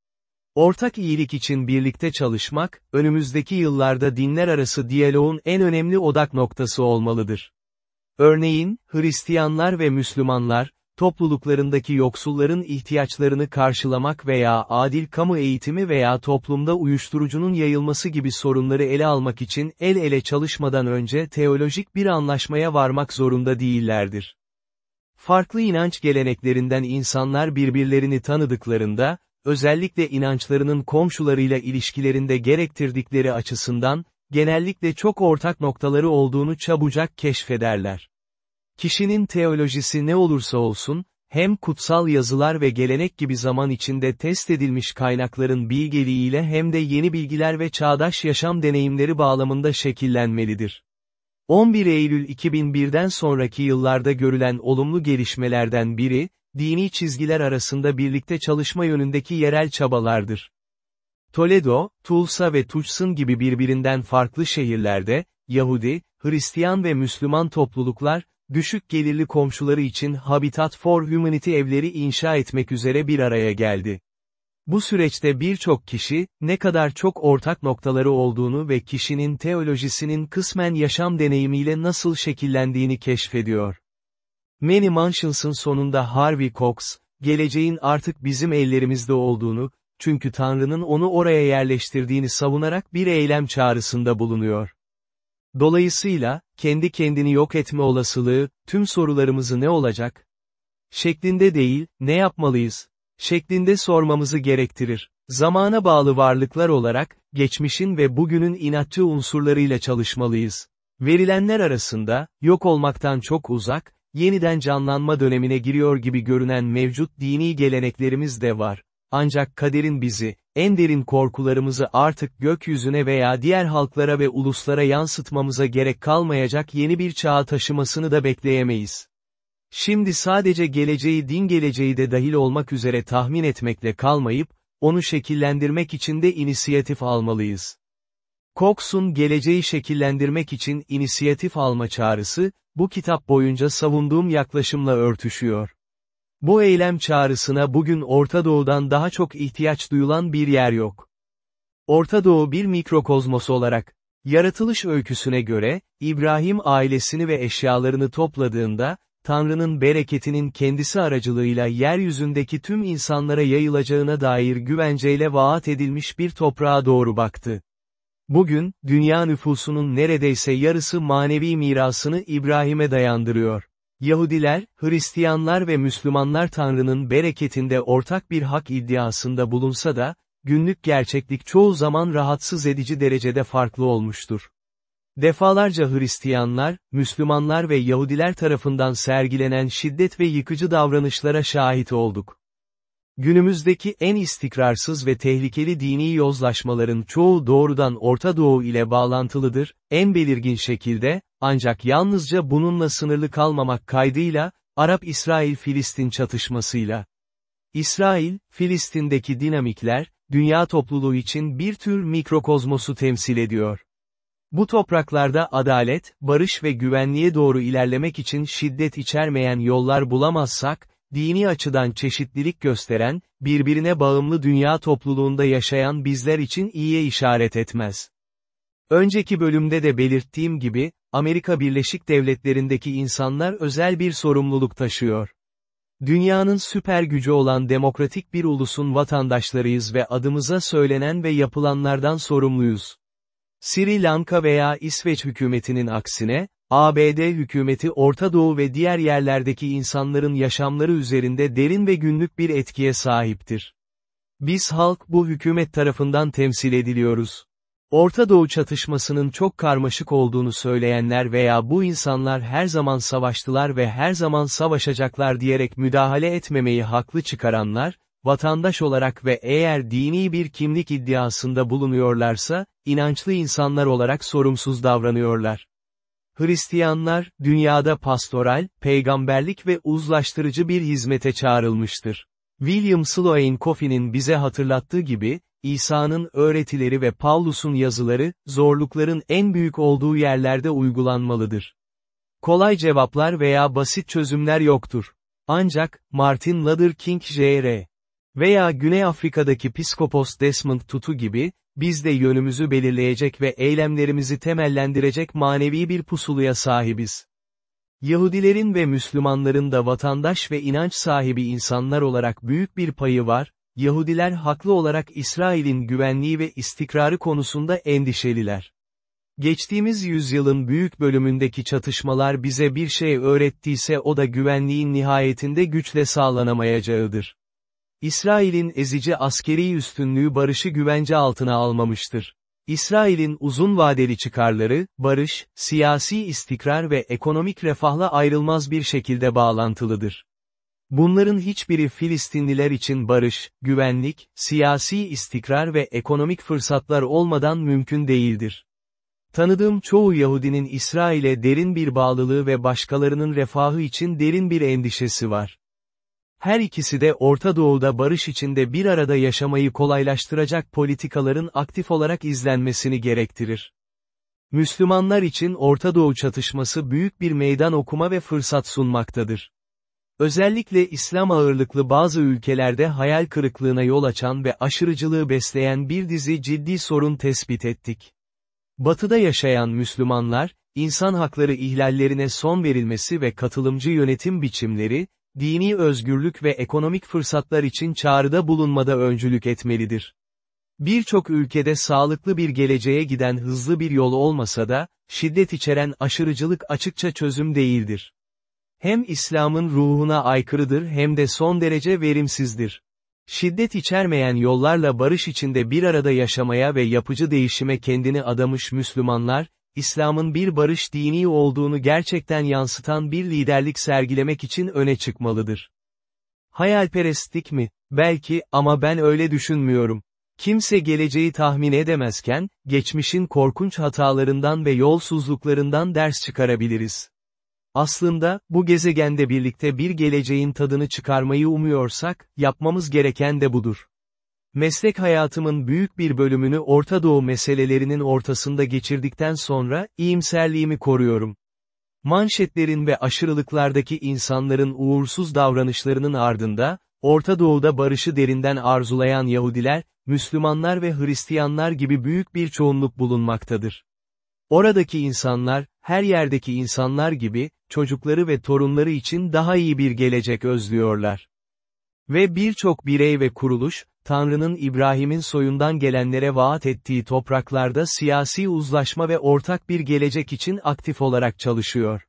Ortak iyilik için birlikte çalışmak, önümüzdeki yıllarda dinler arası diyaloğun en önemli odak noktası olmalıdır. Örneğin, Hristiyanlar ve Müslümanlar, topluluklarındaki yoksulların ihtiyaçlarını karşılamak veya adil kamu eğitimi veya toplumda uyuşturucunun yayılması gibi sorunları ele almak için el ele çalışmadan önce teolojik bir anlaşmaya varmak zorunda değillerdir. Farklı inanç geleneklerinden insanlar birbirlerini tanıdıklarında, özellikle inançlarının komşularıyla ilişkilerinde gerektirdikleri açısından, genellikle çok ortak noktaları olduğunu çabucak keşfederler. Kişinin teolojisi ne olursa olsun, hem kutsal yazılar ve gelenek gibi zaman içinde test edilmiş kaynakların bilgeliğiyle hem de yeni bilgiler ve çağdaş yaşam deneyimleri bağlamında şekillenmelidir. 11 Eylül 2001'den sonraki yıllarda görülen olumlu gelişmelerden biri, dini çizgiler arasında birlikte çalışma yönündeki yerel çabalardır. Toledo, Tulsa ve Tucson gibi birbirinden farklı şehirlerde, Yahudi, Hristiyan ve Müslüman topluluklar, düşük gelirli komşuları için Habitat for Humanity evleri inşa etmek üzere bir araya geldi. Bu süreçte birçok kişi, ne kadar çok ortak noktaları olduğunu ve kişinin teolojisinin kısmen yaşam deneyimiyle nasıl şekillendiğini keşfediyor. Many Mansions'ın sonunda Harvey Cox, geleceğin artık bizim ellerimizde olduğunu, çünkü Tanrı'nın onu oraya yerleştirdiğini savunarak bir eylem çağrısında bulunuyor. Dolayısıyla, kendi kendini yok etme olasılığı, tüm sorularımızı ne olacak? Şeklinde değil, ne yapmalıyız? Şeklinde sormamızı gerektirir. Zamana bağlı varlıklar olarak, geçmişin ve bugünün inatçı unsurlarıyla çalışmalıyız. Verilenler arasında, yok olmaktan çok uzak, yeniden canlanma dönemine giriyor gibi görünen mevcut dini geleneklerimiz de var. Ancak kaderin bizi, en derin korkularımızı artık gökyüzüne veya diğer halklara ve uluslara yansıtmamıza gerek kalmayacak yeni bir çağa taşımasını da bekleyemeyiz. Şimdi sadece geleceği din geleceği de dahil olmak üzere tahmin etmekle kalmayıp, onu şekillendirmek için de inisiyatif almalıyız. Cox'un geleceği şekillendirmek için inisiyatif alma çağrısı, bu kitap boyunca savunduğum yaklaşımla örtüşüyor. Bu eylem çağrısına bugün Orta Doğu'dan daha çok ihtiyaç duyulan bir yer yok. Orta Doğu bir mikrokozmos olarak, yaratılış öyküsüne göre, İbrahim ailesini ve eşyalarını topladığında, Tanrı'nın bereketinin kendisi aracılığıyla yeryüzündeki tüm insanlara yayılacağına dair güvenceyle vaat edilmiş bir toprağa doğru baktı. Bugün, dünya nüfusunun neredeyse yarısı manevi mirasını İbrahim'e dayandırıyor. Yahudiler, Hristiyanlar ve Müslümanlar Tanrı'nın bereketinde ortak bir hak iddiasında bulunsa da, günlük gerçeklik çoğu zaman rahatsız edici derecede farklı olmuştur. Defalarca Hristiyanlar, Müslümanlar ve Yahudiler tarafından sergilenen şiddet ve yıkıcı davranışlara şahit olduk. Günümüzdeki en istikrarsız ve tehlikeli dini yozlaşmaların çoğu doğrudan Orta Doğu ile bağlantılıdır, en belirgin şekilde, ancak yalnızca bununla sınırlı kalmamak kaydıyla, Arap-İsrail-Filistin çatışmasıyla. İsrail, Filistin'deki dinamikler, dünya topluluğu için bir tür mikrokozmosu temsil ediyor. Bu topraklarda adalet, barış ve güvenliğe doğru ilerlemek için şiddet içermeyen yollar bulamazsak, dini açıdan çeşitlilik gösteren, birbirine bağımlı dünya topluluğunda yaşayan bizler için iyiye işaret etmez. Önceki bölümde de belirttiğim gibi, Amerika Birleşik Devletleri'ndeki insanlar özel bir sorumluluk taşıyor. Dünyanın süper gücü olan demokratik bir ulusun vatandaşlarıyız ve adımıza söylenen ve yapılanlardan sorumluyuz. Sri Lanka veya İsveç hükümetinin aksine, ABD hükümeti Orta Doğu ve diğer yerlerdeki insanların yaşamları üzerinde derin ve günlük bir etkiye sahiptir. Biz halk bu hükümet tarafından temsil ediliyoruz. Orta Doğu çatışmasının çok karmaşık olduğunu söyleyenler veya bu insanlar her zaman savaştılar ve her zaman savaşacaklar diyerek müdahale etmemeyi haklı çıkaranlar, vatandaş olarak ve eğer dini bir kimlik iddiasında bulunuyorlarsa, inançlı insanlar olarak sorumsuz davranıyorlar. Hristiyanlar, dünyada pastoral, peygamberlik ve uzlaştırıcı bir hizmete çağrılmıştır. William Sloane Coffey'nin bize hatırlattığı gibi, İsa'nın öğretileri ve Paulus'un yazıları, zorlukların en büyük olduğu yerlerde uygulanmalıdır. Kolay cevaplar veya basit çözümler yoktur. Ancak, Martin Luther King Jr. veya Güney Afrika'daki Piskopos Desmond Tutu gibi, biz de yönümüzü belirleyecek ve eylemlerimizi temellendirecek manevi bir pusuluya sahibiz. Yahudilerin ve Müslümanların da vatandaş ve inanç sahibi insanlar olarak büyük bir payı var, Yahudiler haklı olarak İsrail'in güvenliği ve istikrarı konusunda endişeliler. Geçtiğimiz yüzyılın büyük bölümündeki çatışmalar bize bir şey öğrettiyse o da güvenliğin nihayetinde güçle sağlanamayacağıdır. İsrail'in ezici askeri üstünlüğü barışı güvence altına almamıştır. İsrail'in uzun vadeli çıkarları, barış, siyasi istikrar ve ekonomik refahla ayrılmaz bir şekilde bağlantılıdır. Bunların hiçbiri Filistinliler için barış, güvenlik, siyasi istikrar ve ekonomik fırsatlar olmadan mümkün değildir. Tanıdığım çoğu Yahudinin İsrail'e derin bir bağlılığı ve başkalarının refahı için derin bir endişesi var. Her ikisi de Orta Doğu'da barış içinde bir arada yaşamayı kolaylaştıracak politikaların aktif olarak izlenmesini gerektirir. Müslümanlar için Orta Doğu çatışması büyük bir meydan okuma ve fırsat sunmaktadır. Özellikle İslam ağırlıklı bazı ülkelerde hayal kırıklığına yol açan ve aşırıcılığı besleyen bir dizi ciddi sorun tespit ettik. Batıda yaşayan Müslümanlar, insan hakları ihlallerine son verilmesi ve katılımcı yönetim biçimleri, dini özgürlük ve ekonomik fırsatlar için çağrıda bulunmada öncülük etmelidir. Birçok ülkede sağlıklı bir geleceğe giden hızlı bir yol olmasa da, şiddet içeren aşırıcılık açıkça çözüm değildir. Hem İslam'ın ruhuna aykırıdır hem de son derece verimsizdir. Şiddet içermeyen yollarla barış içinde bir arada yaşamaya ve yapıcı değişime kendini adamış Müslümanlar, İslam'ın bir barış dini olduğunu gerçekten yansıtan bir liderlik sergilemek için öne çıkmalıdır. Hayalperestlik mi? Belki, ama ben öyle düşünmüyorum. Kimse geleceği tahmin edemezken, geçmişin korkunç hatalarından ve yolsuzluklarından ders çıkarabiliriz. Aslında, bu gezegende birlikte bir geleceğin tadını çıkarmayı umuyorsak, yapmamız gereken de budur. Meslek hayatımın büyük bir bölümünü Orta Doğu meselelerinin ortasında geçirdikten sonra, iyimserliğimi koruyorum. Manşetlerin ve aşırılıklardaki insanların uğursuz davranışlarının ardında, Orta Doğu'da barışı derinden arzulayan Yahudiler, Müslümanlar ve Hristiyanlar gibi büyük bir çoğunluk bulunmaktadır. Oradaki insanlar, her yerdeki insanlar gibi, çocukları ve torunları için daha iyi bir gelecek özlüyorlar. Ve birçok birey ve kuruluş, Tanrı'nın İbrahim'in soyundan gelenlere vaat ettiği topraklarda siyasi uzlaşma ve ortak bir gelecek için aktif olarak çalışıyor.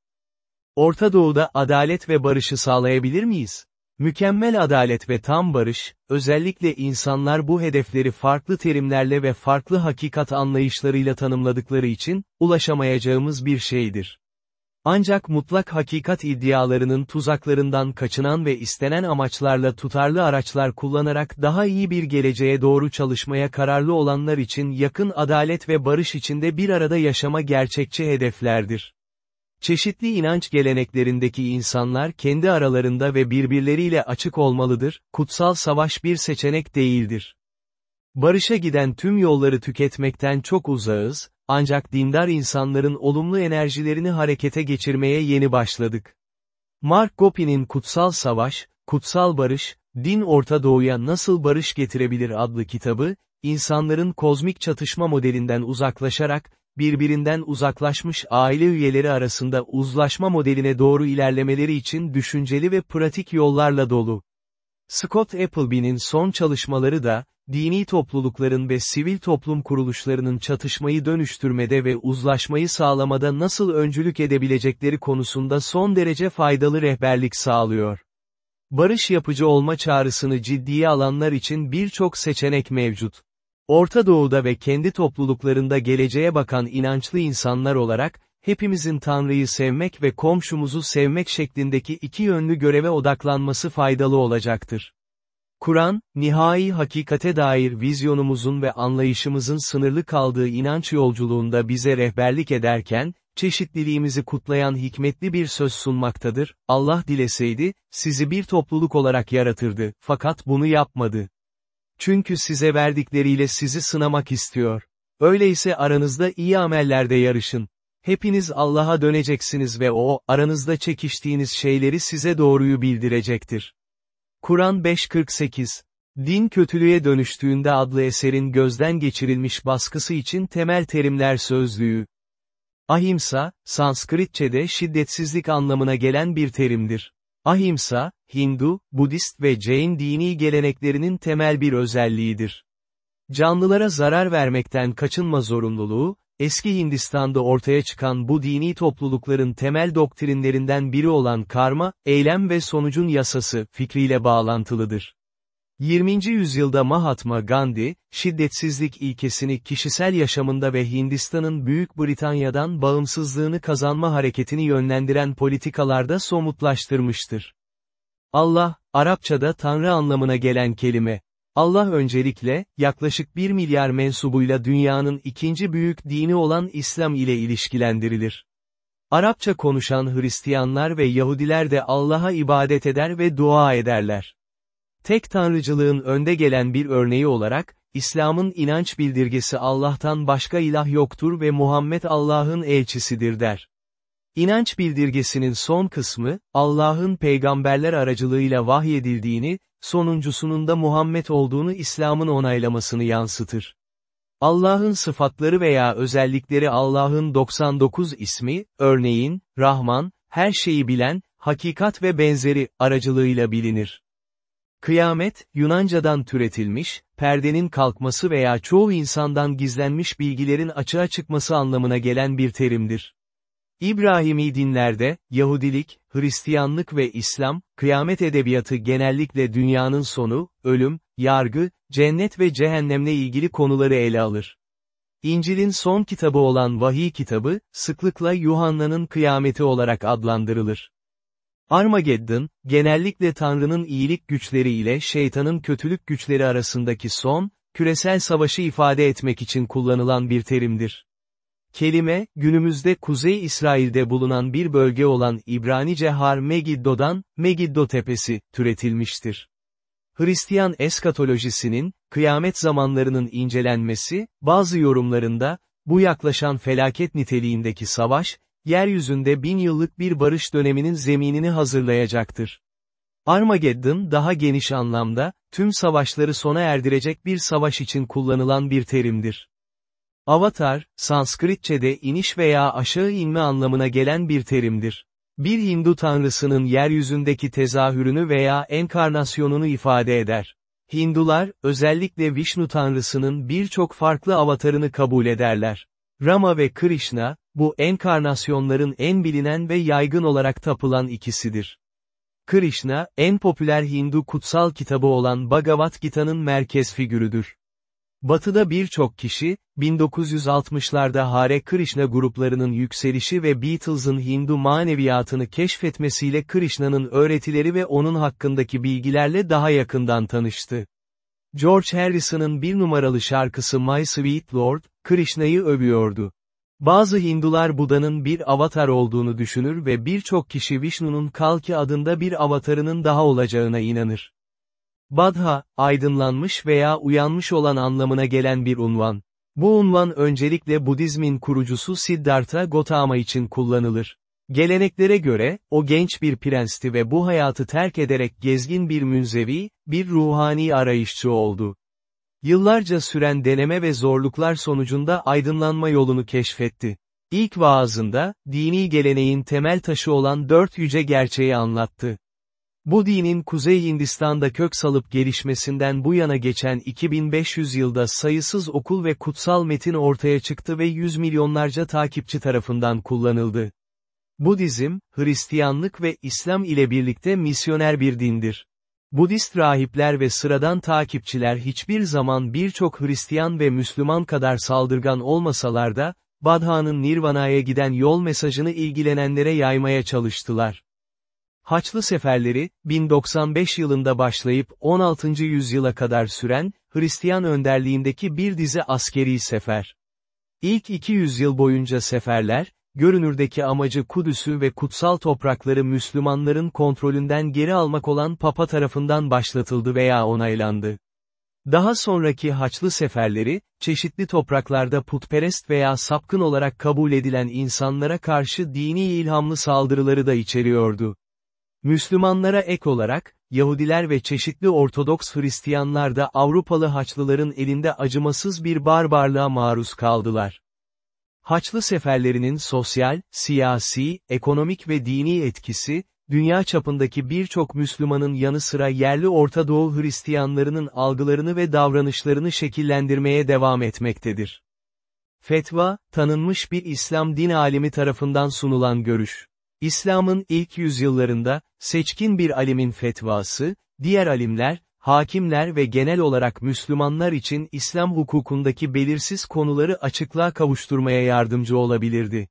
Orta Doğu'da adalet ve barışı sağlayabilir miyiz? Mükemmel adalet ve tam barış, özellikle insanlar bu hedefleri farklı terimlerle ve farklı hakikat anlayışlarıyla tanımladıkları için, ulaşamayacağımız bir şeydir. Ancak mutlak hakikat iddialarının tuzaklarından kaçınan ve istenen amaçlarla tutarlı araçlar kullanarak daha iyi bir geleceğe doğru çalışmaya kararlı olanlar için yakın adalet ve barış içinde bir arada yaşama gerçekçi hedeflerdir. Çeşitli inanç geleneklerindeki insanlar kendi aralarında ve birbirleriyle açık olmalıdır, kutsal savaş bir seçenek değildir. Barışa giden tüm yolları tüketmekten çok uzağız, ancak dindar insanların olumlu enerjilerini harekete geçirmeye yeni başladık. Mark Gopi'nin Kutsal Savaş, Kutsal Barış, Din Orta Doğu'ya Nasıl Barış Getirebilir adlı kitabı, insanların kozmik çatışma modelinden uzaklaşarak, birbirinden uzaklaşmış aile üyeleri arasında uzlaşma modeline doğru ilerlemeleri için düşünceli ve pratik yollarla dolu. Scott Appleby'nin son çalışmaları da, dini toplulukların ve sivil toplum kuruluşlarının çatışmayı dönüştürmede ve uzlaşmayı sağlamada nasıl öncülük edebilecekleri konusunda son derece faydalı rehberlik sağlıyor. Barış yapıcı olma çağrısını ciddiye alanlar için birçok seçenek mevcut. Orta Doğu'da ve kendi topluluklarında geleceğe bakan inançlı insanlar olarak, hepimizin Tanrı'yı sevmek ve komşumuzu sevmek şeklindeki iki yönlü göreve odaklanması faydalı olacaktır. Kur'an, nihai hakikate dair vizyonumuzun ve anlayışımızın sınırlı kaldığı inanç yolculuğunda bize rehberlik ederken, çeşitliliğimizi kutlayan hikmetli bir söz sunmaktadır, Allah dileseydi, sizi bir topluluk olarak yaratırdı, fakat bunu yapmadı. Çünkü size verdikleriyle sizi sınamak istiyor. Öyleyse aranızda iyi amellerde yarışın. Hepiniz Allah'a döneceksiniz ve O, aranızda çekiştiğiniz şeyleri size doğruyu bildirecektir. Kur'an 5.48 Din kötülüğe dönüştüğünde adlı eserin gözden geçirilmiş baskısı için temel terimler sözlüğü. Ahimsa, Sanskritçe'de şiddetsizlik anlamına gelen bir terimdir. Ahimsa, Hindu, Budist ve Jain dini geleneklerinin temel bir özelliğidir. Canlılara zarar vermekten kaçınma zorunluluğu, eski Hindistan'da ortaya çıkan bu dini toplulukların temel doktrinlerinden biri olan karma, eylem ve sonucun yasası fikriyle bağlantılıdır. 20. yüzyılda Mahatma Gandhi, şiddetsizlik ilkesini kişisel yaşamında ve Hindistan'ın Büyük Britanya'dan bağımsızlığını kazanma hareketini yönlendiren politikalarda somutlaştırmıştır. Allah, Arapçada Tanrı anlamına gelen kelime. Allah öncelikle, yaklaşık 1 milyar mensubuyla dünyanın ikinci büyük dini olan İslam ile ilişkilendirilir. Arapça konuşan Hristiyanlar ve Yahudiler de Allah'a ibadet eder ve dua ederler. Tek tanrıcılığın önde gelen bir örneği olarak, İslam'ın inanç bildirgesi Allah'tan başka ilah yoktur ve Muhammed Allah'ın elçisidir der. İnanç bildirgesinin son kısmı, Allah'ın peygamberler aracılığıyla vahyedildiğini, sonuncusunun da Muhammed olduğunu İslam'ın onaylamasını yansıtır. Allah'ın sıfatları veya özellikleri Allah'ın 99 ismi, örneğin, Rahman, her şeyi bilen, hakikat ve benzeri, aracılığıyla bilinir. Kıyamet, Yunanca'dan türetilmiş, perdenin kalkması veya çoğu insandan gizlenmiş bilgilerin açığa çıkması anlamına gelen bir terimdir. İbrahimi dinlerde, Yahudilik, Hristiyanlık ve İslam, kıyamet edebiyatı genellikle dünyanın sonu, ölüm, yargı, cennet ve cehennemle ilgili konuları ele alır. İncil'in son kitabı olan Vahiy kitabı, sıklıkla Yuhanna'nın kıyameti olarak adlandırılır. Armageddon, genellikle Tanrı'nın iyilik güçleri ile şeytanın kötülük güçleri arasındaki son, küresel savaşı ifade etmek için kullanılan bir terimdir. Kelime, günümüzde Kuzey İsrail'de bulunan bir bölge olan İbranice Har Megiddo'dan, Megiddo Tepesi, türetilmiştir. Hristiyan eskatolojisinin, kıyamet zamanlarının incelenmesi, bazı yorumlarında, bu yaklaşan felaket niteliğindeki savaş, yeryüzünde bin yıllık bir barış döneminin zeminini hazırlayacaktır. Armageddon daha geniş anlamda, tüm savaşları sona erdirecek bir savaş için kullanılan bir terimdir. Avatar, Sanskritçe'de iniş veya aşağı inme anlamına gelen bir terimdir. Bir Hindu tanrısının yeryüzündeki tezahürünü veya enkarnasyonunu ifade eder. Hindular, özellikle Vishnu tanrısının birçok farklı avatarını kabul ederler. Rama ve Krishna, bu enkarnasyonların en bilinen ve yaygın olarak tapılan ikisidir. Krishna, en popüler Hindu kutsal kitabı olan Bhagavad Gita'nın merkez figürüdür. Batıda birçok kişi, 1960'larda Hare Krishna gruplarının yükselişi ve Beatles'ın Hindu maneviyatını keşfetmesiyle Krishna'nın öğretileri ve onun hakkındaki bilgilerle daha yakından tanıştı. George Harrison'ın bir numaralı şarkısı My Sweet Lord, Krishna'yı övüyordu. Bazı Hindular Buda'nın bir avatar olduğunu düşünür ve birçok kişi Vishnu'nun Kalki adında bir avatarının daha olacağına inanır. Badha, aydınlanmış veya uyanmış olan anlamına gelen bir unvan. Bu unvan öncelikle Budizmin kurucusu Siddhartha Gautama için kullanılır. Geleneklere göre, o genç bir prensti ve bu hayatı terk ederek gezgin bir münzevi, bir ruhani arayışçı oldu. Yıllarca süren deneme ve zorluklar sonucunda aydınlanma yolunu keşfetti. İlk vaazında, dini geleneğin temel taşı olan dört yüce gerçeği anlattı. Bu dinin Kuzey Hindistan'da kök salıp gelişmesinden bu yana geçen 2500 yılda sayısız okul ve kutsal metin ortaya çıktı ve yüz milyonlarca takipçi tarafından kullanıldı. Budizm, Hristiyanlık ve İslam ile birlikte misyoner bir dindir. Budist rahipler ve sıradan takipçiler hiçbir zaman birçok Hristiyan ve Müslüman kadar saldırgan olmasalar da, Badha'nın Nirvana'ya giden yol mesajını ilgilenenlere yaymaya çalıştılar. Haçlı seferleri, 1095 yılında başlayıp 16. yüzyıla kadar süren, Hristiyan önderliğindeki bir dizi askeri sefer. İlk 200 yıl boyunca seferler, görünürdeki amacı Kudüs'ü ve kutsal toprakları Müslümanların kontrolünden geri almak olan Papa tarafından başlatıldı veya onaylandı. Daha sonraki Haçlı seferleri, çeşitli topraklarda putperest veya sapkın olarak kabul edilen insanlara karşı dini ilhamlı saldırıları da içeriyordu. Müslümanlara ek olarak, Yahudiler ve çeşitli Ortodoks Hristiyanlar da Avrupalı Haçlıların elinde acımasız bir barbarlığa maruz kaldılar. Haçlı seferlerinin sosyal, siyasi, ekonomik ve dini etkisi, dünya çapındaki birçok Müslümanın yanı sıra yerli Orta Doğu Hristiyanlarının algılarını ve davranışlarını şekillendirmeye devam etmektedir. Fetva, tanınmış bir İslam din alimi tarafından sunulan görüş. İslam'ın ilk yüzyıllarında, seçkin bir alimin fetvası, diğer alimler, hakimler ve genel olarak Müslümanlar için İslam hukukundaki belirsiz konuları açıklığa kavuşturmaya yardımcı olabilirdi.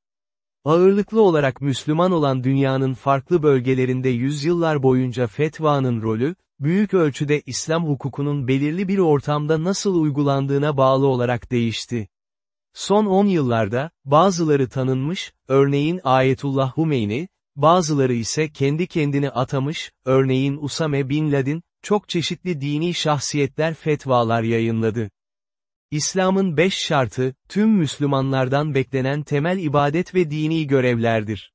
Ağırlıklı olarak Müslüman olan dünyanın farklı bölgelerinde yüzyıllar boyunca fetvanın rolü, büyük ölçüde İslam hukukunun belirli bir ortamda nasıl uygulandığına bağlı olarak değişti. Son 10 yıllarda, bazıları tanınmış, örneğin Ayetullah Humeyni, bazıları ise kendi kendini atamış, örneğin Usame Bin Laden, çok çeşitli dini şahsiyetler fetvalar yayınladı. İslam'ın beş şartı, tüm Müslümanlardan beklenen temel ibadet ve dini görevlerdir.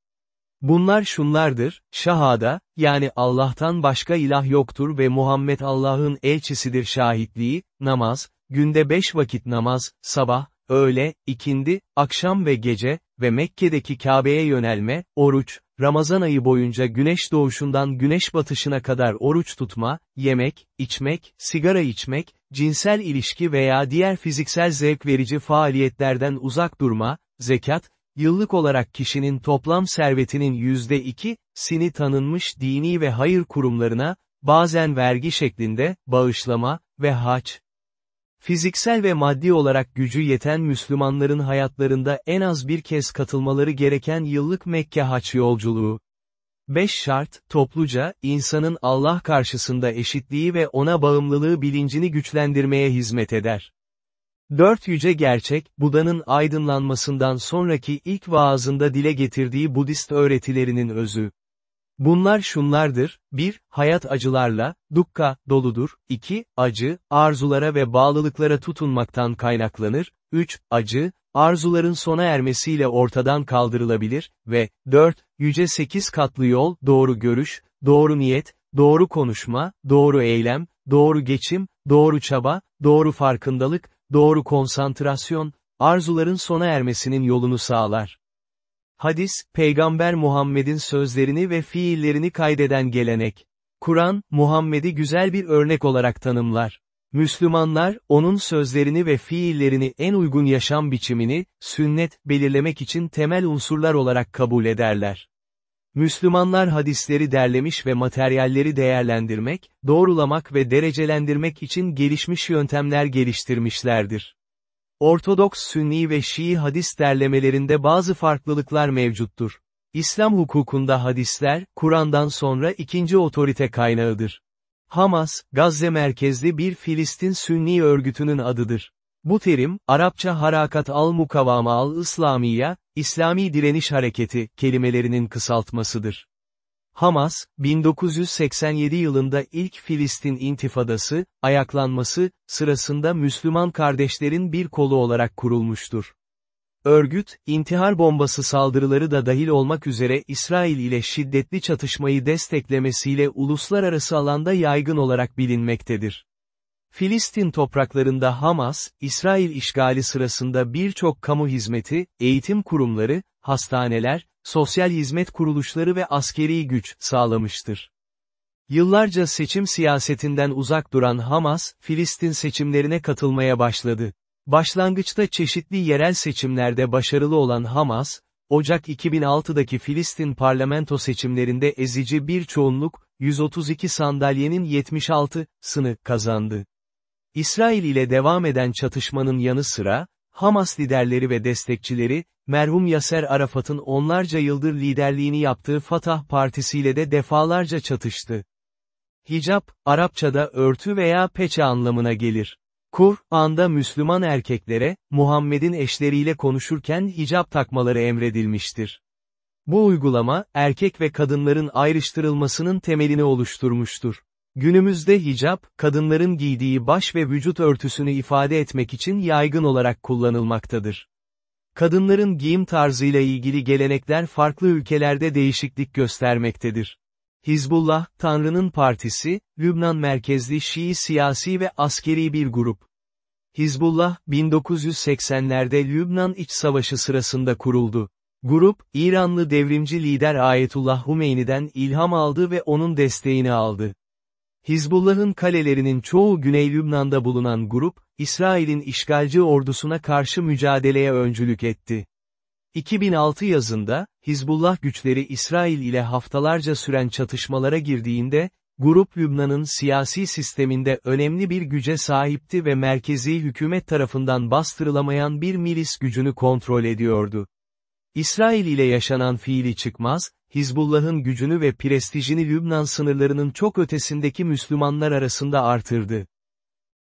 Bunlar şunlardır, şahada, yani Allah'tan başka ilah yoktur ve Muhammed Allah'ın elçisidir şahitliği, namaz, günde beş vakit namaz, sabah, öğle, ikindi, akşam ve gece ve Mekke'deki Kabe'ye yönelme, oruç, Ramazan ayı boyunca güneş doğuşundan güneş batışına kadar oruç tutma, yemek, içmek, sigara içmek, cinsel ilişki veya diğer fiziksel zevk verici faaliyetlerden uzak durma, zekat, yıllık olarak kişinin toplam servetinin yüzde iki, sini tanınmış dini ve hayır kurumlarına, bazen vergi şeklinde, bağışlama ve haç, Fiziksel ve maddi olarak gücü yeten Müslümanların hayatlarında en az bir kez katılmaları gereken yıllık Mekke haç yolculuğu. 5 şart, topluca, insanın Allah karşısında eşitliği ve ona bağımlılığı bilincini güçlendirmeye hizmet eder. 4 yüce gerçek, Buda'nın aydınlanmasından sonraki ilk vaazında dile getirdiği Budist öğretilerinin özü. Bunlar şunlardır, 1. Hayat acılarla, dukka, doludur, 2. Acı, arzulara ve bağlılıklara tutunmaktan kaynaklanır, 3. Acı, arzuların sona ermesiyle ortadan kaldırılabilir ve 4. Yüce 8 katlı yol, doğru görüş, doğru niyet, doğru konuşma, doğru eylem, doğru geçim, doğru çaba, doğru farkındalık, doğru konsantrasyon, arzuların sona ermesinin yolunu sağlar. Hadis, Peygamber Muhammed'in sözlerini ve fiillerini kaydeden gelenek. Kur'an, Muhammed'i güzel bir örnek olarak tanımlar. Müslümanlar, onun sözlerini ve fiillerini en uygun yaşam biçimini, sünnet, belirlemek için temel unsurlar olarak kabul ederler. Müslümanlar hadisleri derlemiş ve materyalleri değerlendirmek, doğrulamak ve derecelendirmek için gelişmiş yöntemler geliştirmişlerdir. Ortodoks Sünni ve Şii hadis derlemelerinde bazı farklılıklar mevcuttur. İslam hukukunda hadisler, Kur'an'dan sonra ikinci otorite kaynağıdır. Hamas, Gazze merkezli bir Filistin Sünni örgütünün adıdır. Bu terim, Arapça Harakat al-Mukavama al-İslamiya, İslami Direniş Hareketi, kelimelerinin kısaltmasıdır. Hamas, 1987 yılında ilk Filistin intifadası, ayaklanması, sırasında Müslüman kardeşlerin bir kolu olarak kurulmuştur. Örgüt, intihar bombası saldırıları da dahil olmak üzere İsrail ile şiddetli çatışmayı desteklemesiyle uluslararası alanda yaygın olarak bilinmektedir. Filistin topraklarında Hamas, İsrail işgali sırasında birçok kamu hizmeti, eğitim kurumları, hastaneler, sosyal hizmet kuruluşları ve askeri güç sağlamıştır. Yıllarca seçim siyasetinden uzak duran Hamas, Filistin seçimlerine katılmaya başladı. Başlangıçta çeşitli yerel seçimlerde başarılı olan Hamas, Ocak 2006'daki Filistin parlamento seçimlerinde ezici bir çoğunluk, 132 sandalyenin 76'sını kazandı. İsrail ile devam eden çatışmanın yanı sıra, Hamas liderleri ve destekçileri, merhum Yaser Arafat'ın onlarca yıldır liderliğini yaptığı Fatah Partisi ile de defalarca çatıştı. Hicap, Arapçada örtü veya peçe anlamına gelir. Kur'an'da Müslüman erkeklere, Muhammed'in eşleriyle konuşurken hicap takmaları emredilmiştir. Bu uygulama, erkek ve kadınların ayrıştırılmasının temelini oluşturmuştur. Günümüzde hicap, kadınların giydiği baş ve vücut örtüsünü ifade etmek için yaygın olarak kullanılmaktadır. Kadınların giyim tarzıyla ilgili gelenekler farklı ülkelerde değişiklik göstermektedir. Hizbullah, Tanrı'nın partisi, Lübnan merkezli Şii siyasi ve askeri bir grup. Hizbullah, 1980'lerde Lübnan İç Savaşı sırasında kuruldu. Grup, İranlı devrimci lider Ayetullah Humeyni'den ilham aldı ve onun desteğini aldı. Hizbullah'ın kalelerinin çoğu Güney Lübnan'da bulunan grup, İsrail'in işgalci ordusuna karşı mücadeleye öncülük etti. 2006 yazında, Hizbullah güçleri İsrail ile haftalarca süren çatışmalara girdiğinde, grup Lübnan'ın siyasi sisteminde önemli bir güce sahipti ve merkezi hükümet tarafından bastırılamayan bir milis gücünü kontrol ediyordu. İsrail ile yaşanan fiili çıkmaz, Hizbullah'ın gücünü ve prestijini Lübnan sınırlarının çok ötesindeki Müslümanlar arasında artırdı.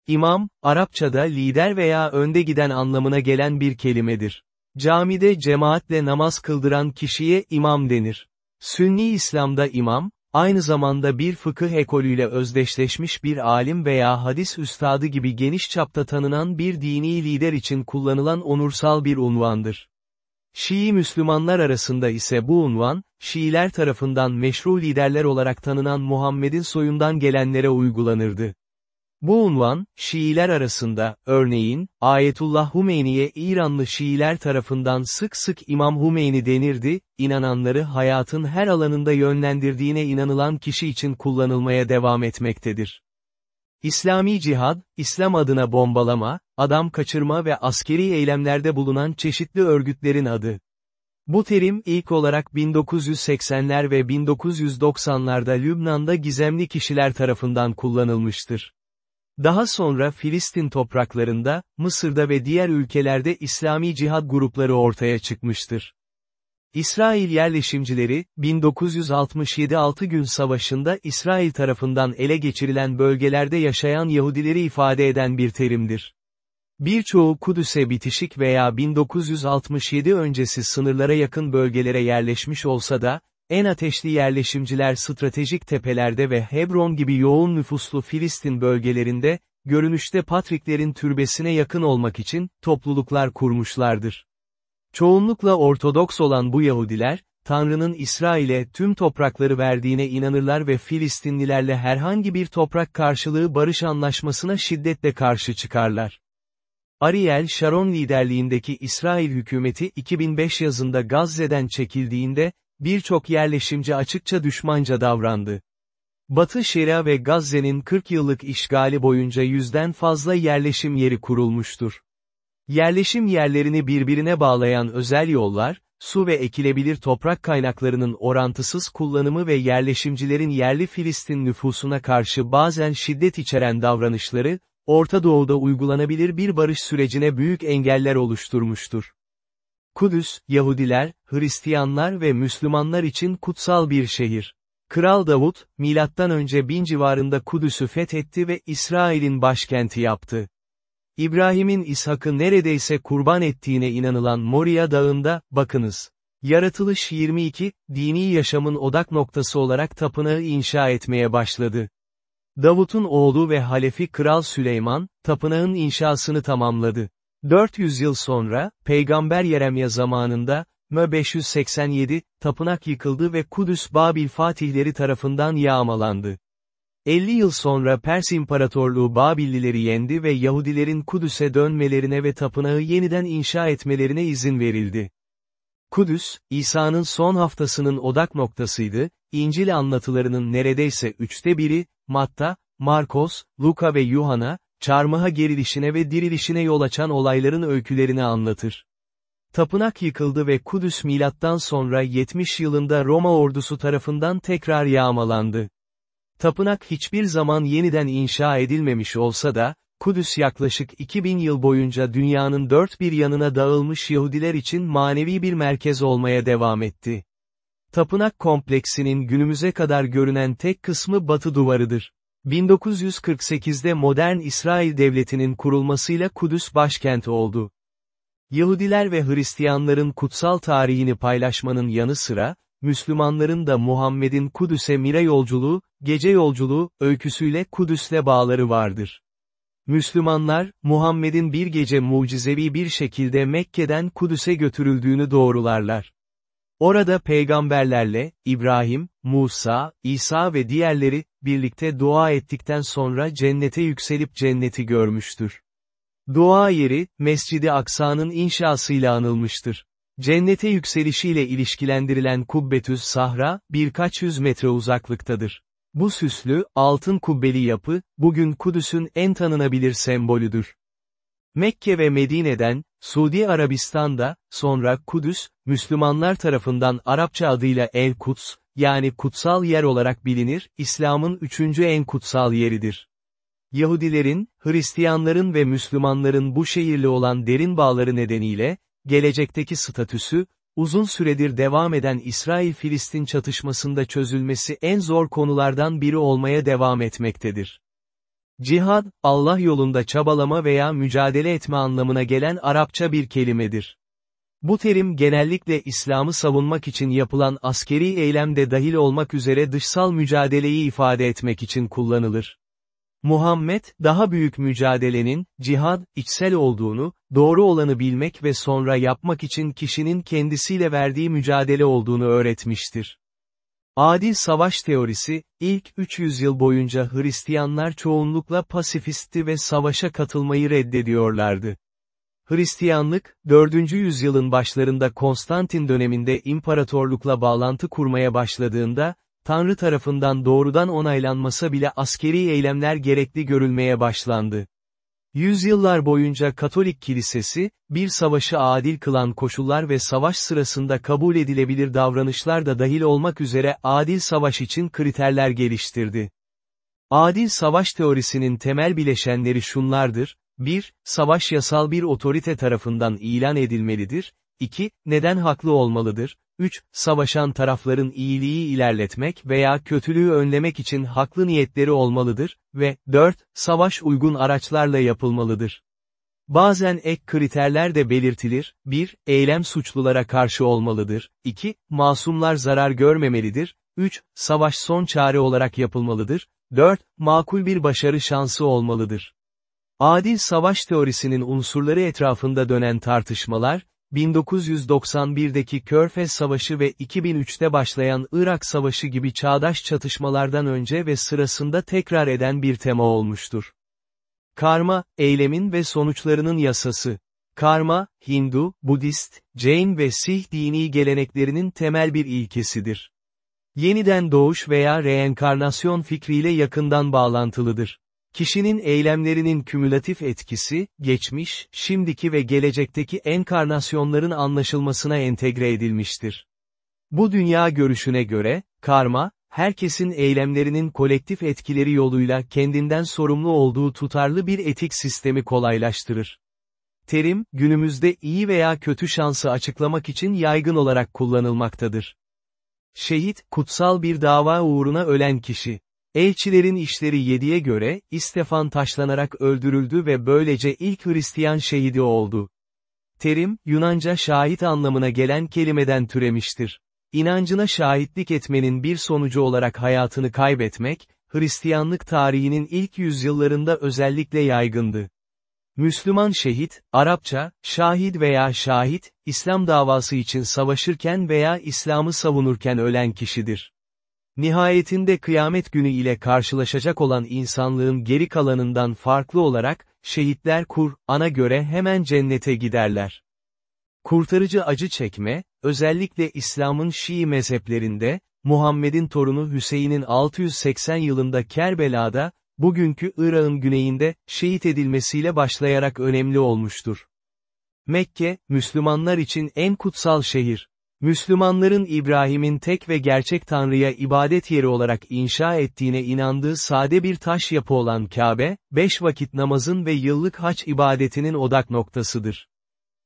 İmam, Arapçada lider veya önde giden anlamına gelen bir kelimedir. Camide cemaatle namaz kıldıran kişiye imam denir. Sünni İslam'da imam, aynı zamanda bir fıkıh ekolüyle özdeşleşmiş bir alim veya hadis üstadı gibi geniş çapta tanınan bir dini lider için kullanılan onursal bir unvandır. Şii Müslümanlar arasında ise bu unvan, Şiiler tarafından meşru liderler olarak tanınan Muhammed'in soyundan gelenlere uygulanırdı. Bu unvan, Şiiler arasında, örneğin, Ayetullah Humeyni'ye İranlı Şiiler tarafından sık sık İmam Humeyni denirdi, inananları hayatın her alanında yönlendirdiğine inanılan kişi için kullanılmaya devam etmektedir. İslami cihad, İslam adına bombalama, adam kaçırma ve askeri eylemlerde bulunan çeşitli örgütlerin adı. Bu terim ilk olarak 1980'ler ve 1990'larda Lübnan'da gizemli kişiler tarafından kullanılmıştır. Daha sonra Filistin topraklarında, Mısır'da ve diğer ülkelerde İslami cihad grupları ortaya çıkmıştır. İsrail yerleşimcileri, 1967 6 gün savaşında İsrail tarafından ele geçirilen bölgelerde yaşayan Yahudileri ifade eden bir terimdir. Birçoğu Kudüs'e bitişik veya 1967 öncesi sınırlara yakın bölgelere yerleşmiş olsa da, en ateşli yerleşimciler stratejik tepelerde ve Hebron gibi yoğun nüfuslu Filistin bölgelerinde, görünüşte Patriklerin türbesine yakın olmak için, topluluklar kurmuşlardır. Çoğunlukla Ortodoks olan bu Yahudiler, Tanrı'nın İsrail'e tüm toprakları verdiğine inanırlar ve Filistinlilerle herhangi bir toprak karşılığı barış anlaşmasına şiddetle karşı çıkarlar. Ariel Sharon liderliğindeki İsrail hükümeti 2005 yazında Gazze'den çekildiğinde, birçok yerleşimci açıkça düşmanca davrandı. Batı Şeria ve Gazze'nin 40 yıllık işgali boyunca yüzden fazla yerleşim yeri kurulmuştur. Yerleşim yerlerini birbirine bağlayan özel yollar, su ve ekilebilir toprak kaynaklarının orantısız kullanımı ve yerleşimcilerin yerli Filistin nüfusuna karşı bazen şiddet içeren davranışları, Orta Doğu'da uygulanabilir bir barış sürecine büyük engeller oluşturmuştur. Kudüs, Yahudiler, Hristiyanlar ve Müslümanlar için kutsal bir şehir. Kral Davut, M.Ö. 1000 civarında Kudüs'ü fethetti ve İsrail'in başkenti yaptı. İbrahim'in İshak'ı neredeyse kurban ettiğine inanılan Moria Dağı'nda, bakınız. Yaratılış 22, dini yaşamın odak noktası olarak tapınağı inşa etmeye başladı. Davut'un oğlu ve halefi Kral Süleyman, tapınağın inşasını tamamladı. 400 yıl sonra, Peygamber Yeremya zamanında, Mö 587, tapınak yıkıldı ve Kudüs Babil Fatihleri tarafından yağmalandı. 50 yıl sonra Pers İmparatorluğu Babillileri yendi ve Yahudilerin Kudüs'e dönmelerine ve tapınağı yeniden inşa etmelerine izin verildi. Kudüs, İsa'nın son haftasının odak noktasıydı, İncil anlatılarının neredeyse üçte biri, Matta, Markos, Luka ve Yuhanna, çarmıha gerilişine ve dirilişine yol açan olayların öykülerini anlatır. Tapınak yıkıldı ve Kudüs milattan sonra 70 yılında Roma ordusu tarafından tekrar yağmalandı. Tapınak hiçbir zaman yeniden inşa edilmemiş olsa da, Kudüs yaklaşık 2000 yıl boyunca dünyanın dört bir yanına dağılmış Yahudiler için manevi bir merkez olmaya devam etti. Tapınak kompleksinin günümüze kadar görünen tek kısmı batı duvarıdır. 1948'de modern İsrail devletinin kurulmasıyla Kudüs başkent oldu. Yahudiler ve Hristiyanların kutsal tarihini paylaşmanın yanı sıra, Müslümanların da Muhammed'in Kudüs'e mire yolculuğu, gece yolculuğu, öyküsüyle Kudüs'le bağları vardır. Müslümanlar, Muhammed'in bir gece mucizevi bir şekilde Mekke'den Kudüs'e götürüldüğünü doğrularlar. Orada peygamberlerle, İbrahim, Musa, İsa ve diğerleri, birlikte dua ettikten sonra cennete yükselip cenneti görmüştür. Dua yeri, Mescidi Aksa'nın inşasıyla anılmıştır. Cennete yükselişiyle ilişkilendirilen Kubbetüz Sahra, birkaç yüz metre uzaklıktadır. Bu süslü, altın kubbeli yapı, bugün Kudüs'ün en tanınabilir sembolüdür. Mekke ve Medine'den, Suudi Arabistan'da, sonra Kudüs, Müslümanlar tarafından Arapça adıyla El-Kuds, yani kutsal yer olarak bilinir, İslam'ın üçüncü en kutsal yeridir. Yahudilerin, Hristiyanların ve Müslümanların bu şehirle olan derin bağları nedeniyle, gelecekteki statüsü, uzun süredir devam eden İsrail-Filistin çatışmasında çözülmesi en zor konulardan biri olmaya devam etmektedir. Cihad, Allah yolunda çabalama veya mücadele etme anlamına gelen Arapça bir kelimedir. Bu terim genellikle İslam'ı savunmak için yapılan askeri eylemde dahil olmak üzere dışsal mücadeleyi ifade etmek için kullanılır. Muhammed, daha büyük mücadelenin, cihad, içsel olduğunu, doğru olanı bilmek ve sonra yapmak için kişinin kendisiyle verdiği mücadele olduğunu öğretmiştir. Adil savaş teorisi, ilk 300 yıl boyunca Hristiyanlar çoğunlukla pasifistti ve savaşa katılmayı reddediyorlardı. Hristiyanlık, 4. yüzyılın başlarında Konstantin döneminde imparatorlukla bağlantı kurmaya başladığında, Tanrı tarafından doğrudan onaylanmasa bile askeri eylemler gerekli görülmeye başlandı. Yüzyıllar boyunca Katolik Kilisesi, bir savaşı adil kılan koşullar ve savaş sırasında kabul edilebilir davranışlar da dahil olmak üzere adil savaş için kriterler geliştirdi. Adil savaş teorisinin temel bileşenleri şunlardır, 1. Savaş yasal bir otorite tarafından ilan edilmelidir, 2. Neden haklı olmalıdır, 3. Savaşan tarafların iyiliği ilerletmek veya kötülüğü önlemek için haklı niyetleri olmalıdır ve 4. Savaş uygun araçlarla yapılmalıdır. Bazen ek kriterler de belirtilir, 1. Eylem suçlulara karşı olmalıdır, 2. Masumlar zarar görmemelidir, 3. Savaş son çare olarak yapılmalıdır, 4. Makul bir başarı şansı olmalıdır. Adil savaş teorisinin unsurları etrafında dönen tartışmalar, 1991'deki Körfez Savaşı ve 2003'te başlayan Irak Savaşı gibi çağdaş çatışmalardan önce ve sırasında tekrar eden bir tema olmuştur. Karma, eylemin ve sonuçlarının yasası. Karma, Hindu, Budist, Jain ve Sih dini geleneklerinin temel bir ilkesidir. Yeniden doğuş veya reenkarnasyon fikriyle yakından bağlantılıdır. Kişinin eylemlerinin kümülatif etkisi, geçmiş, şimdiki ve gelecekteki enkarnasyonların anlaşılmasına entegre edilmiştir. Bu dünya görüşüne göre, karma, herkesin eylemlerinin kolektif etkileri yoluyla kendinden sorumlu olduğu tutarlı bir etik sistemi kolaylaştırır. Terim, günümüzde iyi veya kötü şansı açıklamak için yaygın olarak kullanılmaktadır. Şehit, kutsal bir dava uğruna ölen kişi. Elçilerin işleri 7'ye göre, İstefan taşlanarak öldürüldü ve böylece ilk Hristiyan şehidi oldu. Terim, Yunanca şahit anlamına gelen kelimeden türemiştir. İnancına şahitlik etmenin bir sonucu olarak hayatını kaybetmek, Hristiyanlık tarihinin ilk yüzyıllarında özellikle yaygındı. Müslüman şehit, Arapça, şahit veya şahit, İslam davası için savaşırken veya İslam'ı savunurken ölen kişidir. Nihayetinde kıyamet günü ile karşılaşacak olan insanlığın geri kalanından farklı olarak, şehitler kur, ana göre hemen cennete giderler. Kurtarıcı acı çekme, özellikle İslam'ın Şii mezheplerinde, Muhammed'in torunu Hüseyin'in 680 yılında Kerbela'da, bugünkü Irak'ın güneyinde, şehit edilmesiyle başlayarak önemli olmuştur. Mekke, Müslümanlar için en kutsal şehir. Müslümanların İbrahim'in tek ve gerçek Tanrı'ya ibadet yeri olarak inşa ettiğine inandığı sade bir taş yapı olan Kabe, beş vakit namazın ve yıllık haç ibadetinin odak noktasıdır.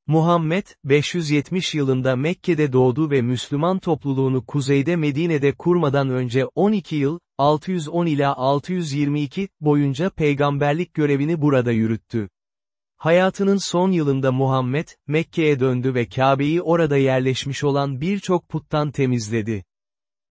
Muhammed, 570 yılında Mekke'de doğdu ve Müslüman topluluğunu kuzeyde Medine'de kurmadan önce 12 yıl, 610 ila 622, boyunca peygamberlik görevini burada yürüttü. Hayatının son yılında Muhammed, Mekke'ye döndü ve Kabe'yi orada yerleşmiş olan birçok puttan temizledi.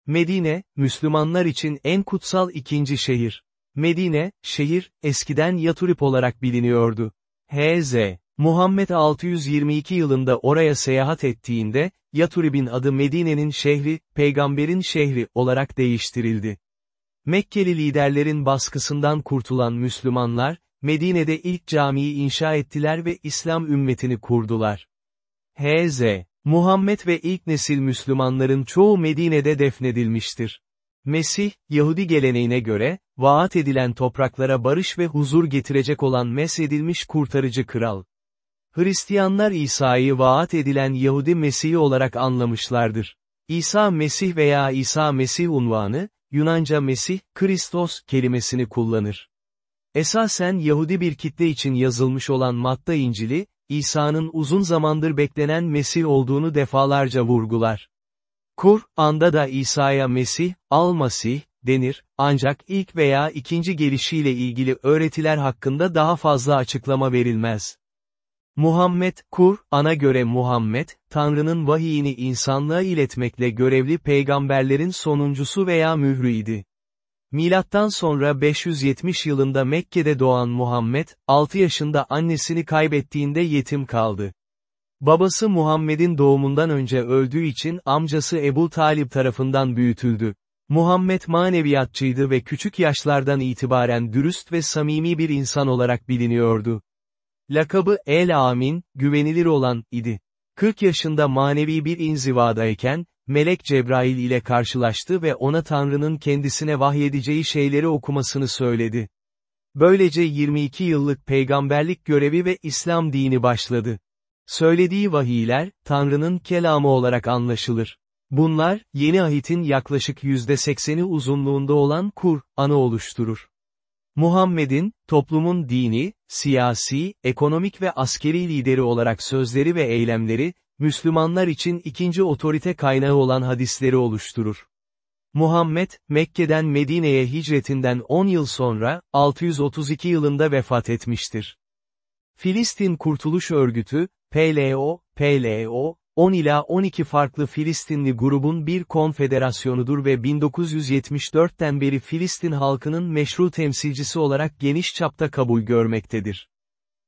Medine, Müslümanlar için en kutsal ikinci şehir. Medine, şehir, eskiden Yaturip olarak biliniyordu. H.Z. Muhammed 622 yılında oraya seyahat ettiğinde, Yaturib'in adı Medine'nin şehri, peygamberin şehri olarak değiştirildi. Mekkeli liderlerin baskısından kurtulan Müslümanlar, Medine'de ilk camiyi inşa ettiler ve İslam ümmetini kurdular. H.Z. Muhammed ve ilk nesil Müslümanların çoğu Medine'de defnedilmiştir. Mesih, Yahudi geleneğine göre, vaat edilen topraklara barış ve huzur getirecek olan mesedilmiş kurtarıcı kral. Hristiyanlar İsa'yı vaat edilen Yahudi Mesih'i olarak anlamışlardır. İsa Mesih veya İsa Mesih unvanı, Yunanca Mesih, Kristos kelimesini kullanır. Esasen Yahudi bir kitle için yazılmış olan Matta İncil'i, İsa'nın uzun zamandır beklenen Mesih olduğunu defalarca vurgular. Kur'an'da da İsa'ya Mesih, Al-Masih, denir, ancak ilk veya ikinci gelişiyle ilgili öğretiler hakkında daha fazla açıklama verilmez. Muhammed, Kur'an'a göre Muhammed, Tanrı'nın vahiyini insanlığa iletmekle görevli peygamberlerin sonuncusu veya mührüydi. Milattan sonra 570 yılında Mekke'de doğan Muhammed, 6 yaşında annesini kaybettiğinde yetim kaldı. Babası Muhammed'in doğumundan önce öldüğü için amcası Ebu Talip tarafından büyütüldü. Muhammed maneviyatçıydı ve küçük yaşlardan itibaren dürüst ve samimi bir insan olarak biliniyordu. Lakabı El-Amin, güvenilir olan, idi. 40 yaşında manevi bir inzivadayken, Melek Cebrail ile karşılaştı ve ona Tanrı'nın kendisine vahyedeceği şeyleri okumasını söyledi. Böylece 22 yıllık peygamberlik görevi ve İslam dini başladı. Söylediği vahiyler, Tanrı'nın kelamı olarak anlaşılır. Bunlar, yeni ahitin yaklaşık %80'i uzunluğunda olan Kur'an'ı oluşturur. Muhammed'in, toplumun dini, siyasi, ekonomik ve askeri lideri olarak sözleri ve eylemleri, Müslümanlar için ikinci otorite kaynağı olan hadisleri oluşturur. Muhammed, Mekke'den Medine'ye hicretinden 10 yıl sonra, 632 yılında vefat etmiştir. Filistin Kurtuluş Örgütü, PLO, PLO, 10 ila 12 farklı Filistinli grubun bir konfederasyonudur ve 1974'ten beri Filistin halkının meşru temsilcisi olarak geniş çapta kabul görmektedir.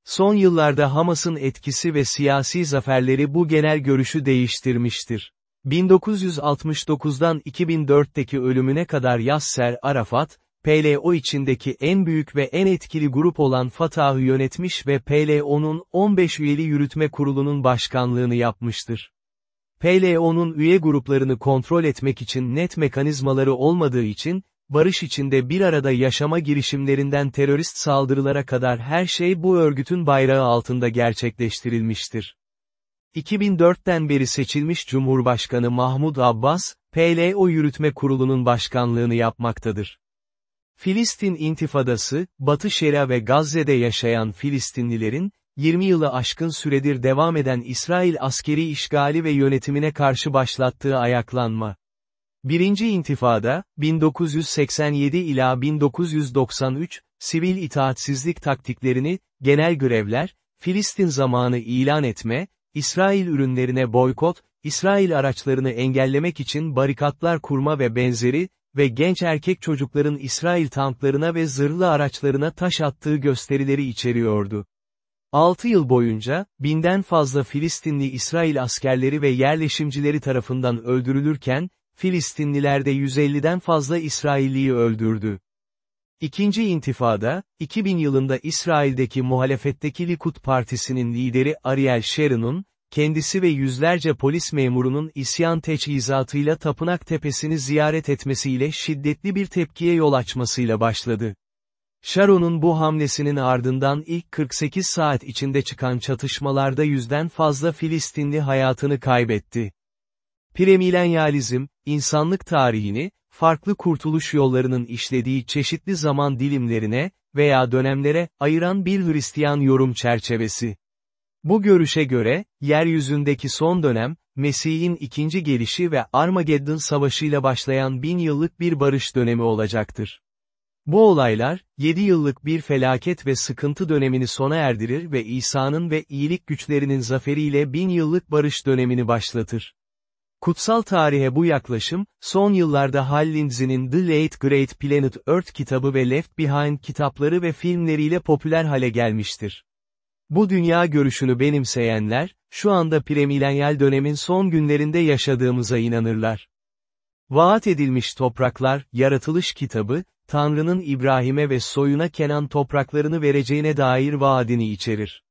Son yıllarda Hamas'ın etkisi ve siyasi zaferleri bu genel görüşü değiştirmiştir. 1969'dan 2004'teki ölümüne kadar Yasser Arafat, PLO içindeki en büyük ve en etkili grup olan Fatah'ı yönetmiş ve PLO'nun 15 üyeli yürütme kurulunun başkanlığını yapmıştır. PLO'nun üye gruplarını kontrol etmek için net mekanizmaları olmadığı için, barış içinde bir arada yaşama girişimlerinden terörist saldırılara kadar her şey bu örgütün bayrağı altında gerçekleştirilmiştir. 2004'ten beri seçilmiş Cumhurbaşkanı Mahmud Abbas, PLO Yürütme Kurulu'nun başkanlığını yapmaktadır. Filistin intifadası, Batı Şeria ve Gazze'de yaşayan Filistinlilerin, 20 yılı aşkın süredir devam eden İsrail askeri işgali ve yönetimine karşı başlattığı ayaklanma. Birinci intifada, 1987 ila 1993, sivil itaatsizlik taktiklerini, genel grevler, Filistin zamanı ilan etme, İsrail ürünlerine boykot, İsrail araçlarını engellemek için barikatlar kurma ve benzeri, ve genç erkek çocukların İsrail tanklarına ve zırhlı araçlarına taş attığı gösterileri içeriyordu. 6 yıl boyunca, binden fazla Filistinli İsrail askerleri ve yerleşimcileri tarafından öldürülürken, Filistinliler de 150'den fazla İsrailliyi öldürdü. İkinci intifada, 2000 yılında İsrail'deki muhalefetteki Likud Partisi'nin lideri Ariel Sharon'un, kendisi ve yüzlerce polis memurunun isyan teçhizatıyla Tapınak Tepesi'ni ziyaret etmesiyle şiddetli bir tepkiye yol açmasıyla başladı. Sharon'un bu hamlesinin ardından ilk 48 saat içinde çıkan çatışmalarda yüzden fazla Filistinli hayatını kaybetti. Premilenyalizm, insanlık tarihini, farklı kurtuluş yollarının işlediği çeşitli zaman dilimlerine veya dönemlere ayıran bir Hristiyan yorum çerçevesi. Bu görüşe göre, yeryüzündeki son dönem, Mesih'in ikinci gelişi ve Armageddon savaşıyla başlayan bin yıllık bir barış dönemi olacaktır. Bu olaylar, 7 yıllık bir felaket ve sıkıntı dönemini sona erdirir ve İsa'nın ve iyilik güçlerinin zaferiyle bin yıllık barış dönemini başlatır. Kutsal tarihe bu yaklaşım, son yıllarda Hal Lindsey'nin The Late Great Planet Earth kitabı ve Left Behind kitapları ve filmleriyle popüler hale gelmiştir. Bu dünya görüşünü benimseyenler, şu anda premilenyal dönemin son günlerinde yaşadığımıza inanırlar. Vaat edilmiş topraklar, yaratılış kitabı, Tanrı'nın İbrahim'e ve soyuna Kenan topraklarını vereceğine dair vaadini içerir.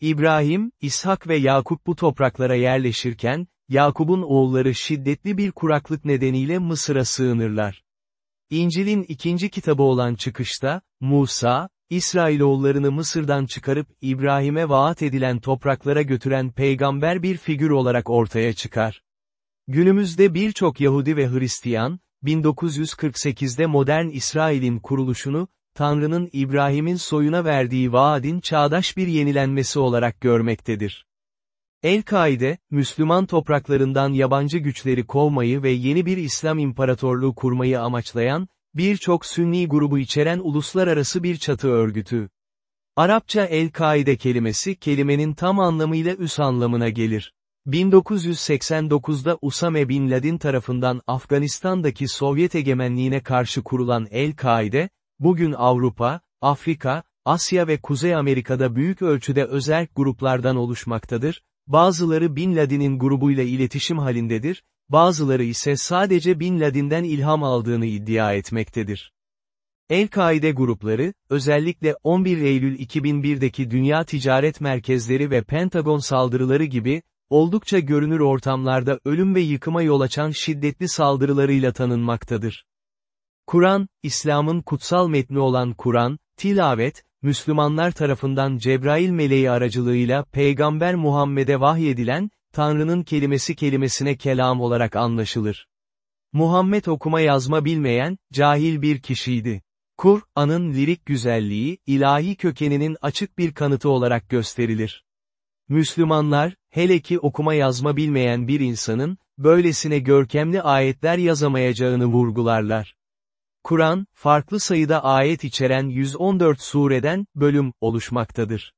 İbrahim, İshak ve Yakup bu topraklara yerleşirken, Yakup'un oğulları şiddetli bir kuraklık nedeniyle Mısır'a sığınırlar. İncil'in ikinci kitabı olan Çıkış'ta, Musa, İsrailoğullarını Mısır'dan çıkarıp İbrahim'e vaat edilen topraklara götüren peygamber bir figür olarak ortaya çıkar. Günümüzde birçok Yahudi ve Hristiyan, 1948'de modern İsrail'in kuruluşunu, Tanrı'nın İbrahim'in soyuna verdiği vaadin çağdaş bir yenilenmesi olarak görmektedir. El-Kaide, Müslüman topraklarından yabancı güçleri kovmayı ve yeni bir İslam imparatorluğu kurmayı amaçlayan, birçok Sünni grubu içeren uluslararası bir çatı örgütü. Arapça El-Kaide kelimesi kelimenin tam anlamıyla üs anlamına gelir. 1989'da Usame Bin Laden tarafından Afganistan'daki Sovyet egemenliğine karşı kurulan El-Kaide, bugün Avrupa, Afrika, Asya ve Kuzey Amerika'da büyük ölçüde özel gruplardan oluşmaktadır, bazıları Bin Laden'in grubuyla iletişim halindedir, bazıları ise sadece Bin Laden'den ilham aldığını iddia etmektedir. El-Kaide grupları, özellikle 11 Eylül 2001'deki Dünya Ticaret Merkezleri ve Pentagon saldırıları gibi, oldukça görünür ortamlarda ölüm ve yıkıma yol açan şiddetli saldırılarıyla tanınmaktadır. Kur'an, İslam'ın kutsal metni olan Kur'an, tilavet, Müslümanlar tarafından Cebrail meleği aracılığıyla Peygamber Muhammed'e vahyedilen, Tanrı'nın kelimesi kelimesine kelam olarak anlaşılır. Muhammed okuma yazma bilmeyen, cahil bir kişiydi. Kur'an'ın lirik güzelliği, ilahi kökeninin açık bir kanıtı olarak gösterilir. Müslümanlar, hele ki okuma yazma bilmeyen bir insanın, böylesine görkemli ayetler yazamayacağını vurgularlar. Kur'an, farklı sayıda ayet içeren 114 sureden, bölüm, oluşmaktadır.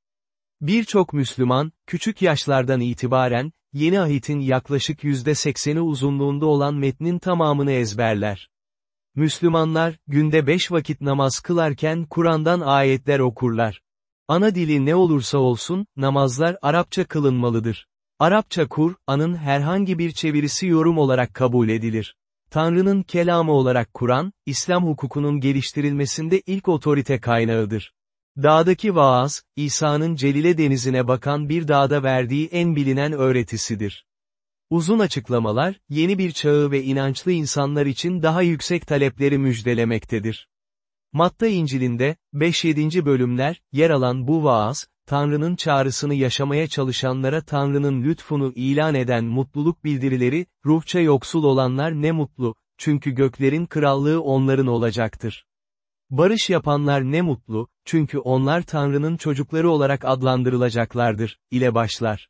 Birçok Müslüman, küçük yaşlardan itibaren, Yeni Ahit'in yaklaşık %80'i uzunluğunda olan metnin tamamını ezberler. Müslümanlar, günde beş vakit namaz kılarken Kur'an'dan ayetler okurlar. Ana dili ne olursa olsun, namazlar Arapça kılınmalıdır. Arapça Kur'an'ın herhangi bir çevirisi yorum olarak kabul edilir. Tanrı'nın kelamı olarak Kur'an, İslam hukukunun geliştirilmesinde ilk otorite kaynağıdır. Dağdaki vaaz, İsa'nın Celile denizine bakan bir dağda verdiği en bilinen öğretisidir. Uzun açıklamalar, yeni bir çağı ve inançlı insanlar için daha yüksek talepleri müjdelemektedir. Matta İncil'inde, 5-7. bölümler, yer alan bu vaaz, Tanrı'nın çağrısını yaşamaya çalışanlara Tanrı'nın lütfunu ilan eden mutluluk bildirileri, ruhça yoksul olanlar ne mutlu, çünkü göklerin krallığı onların olacaktır. Barış yapanlar ne mutlu, çünkü onlar Tanrı'nın çocukları olarak adlandırılacaklardır, ile başlar.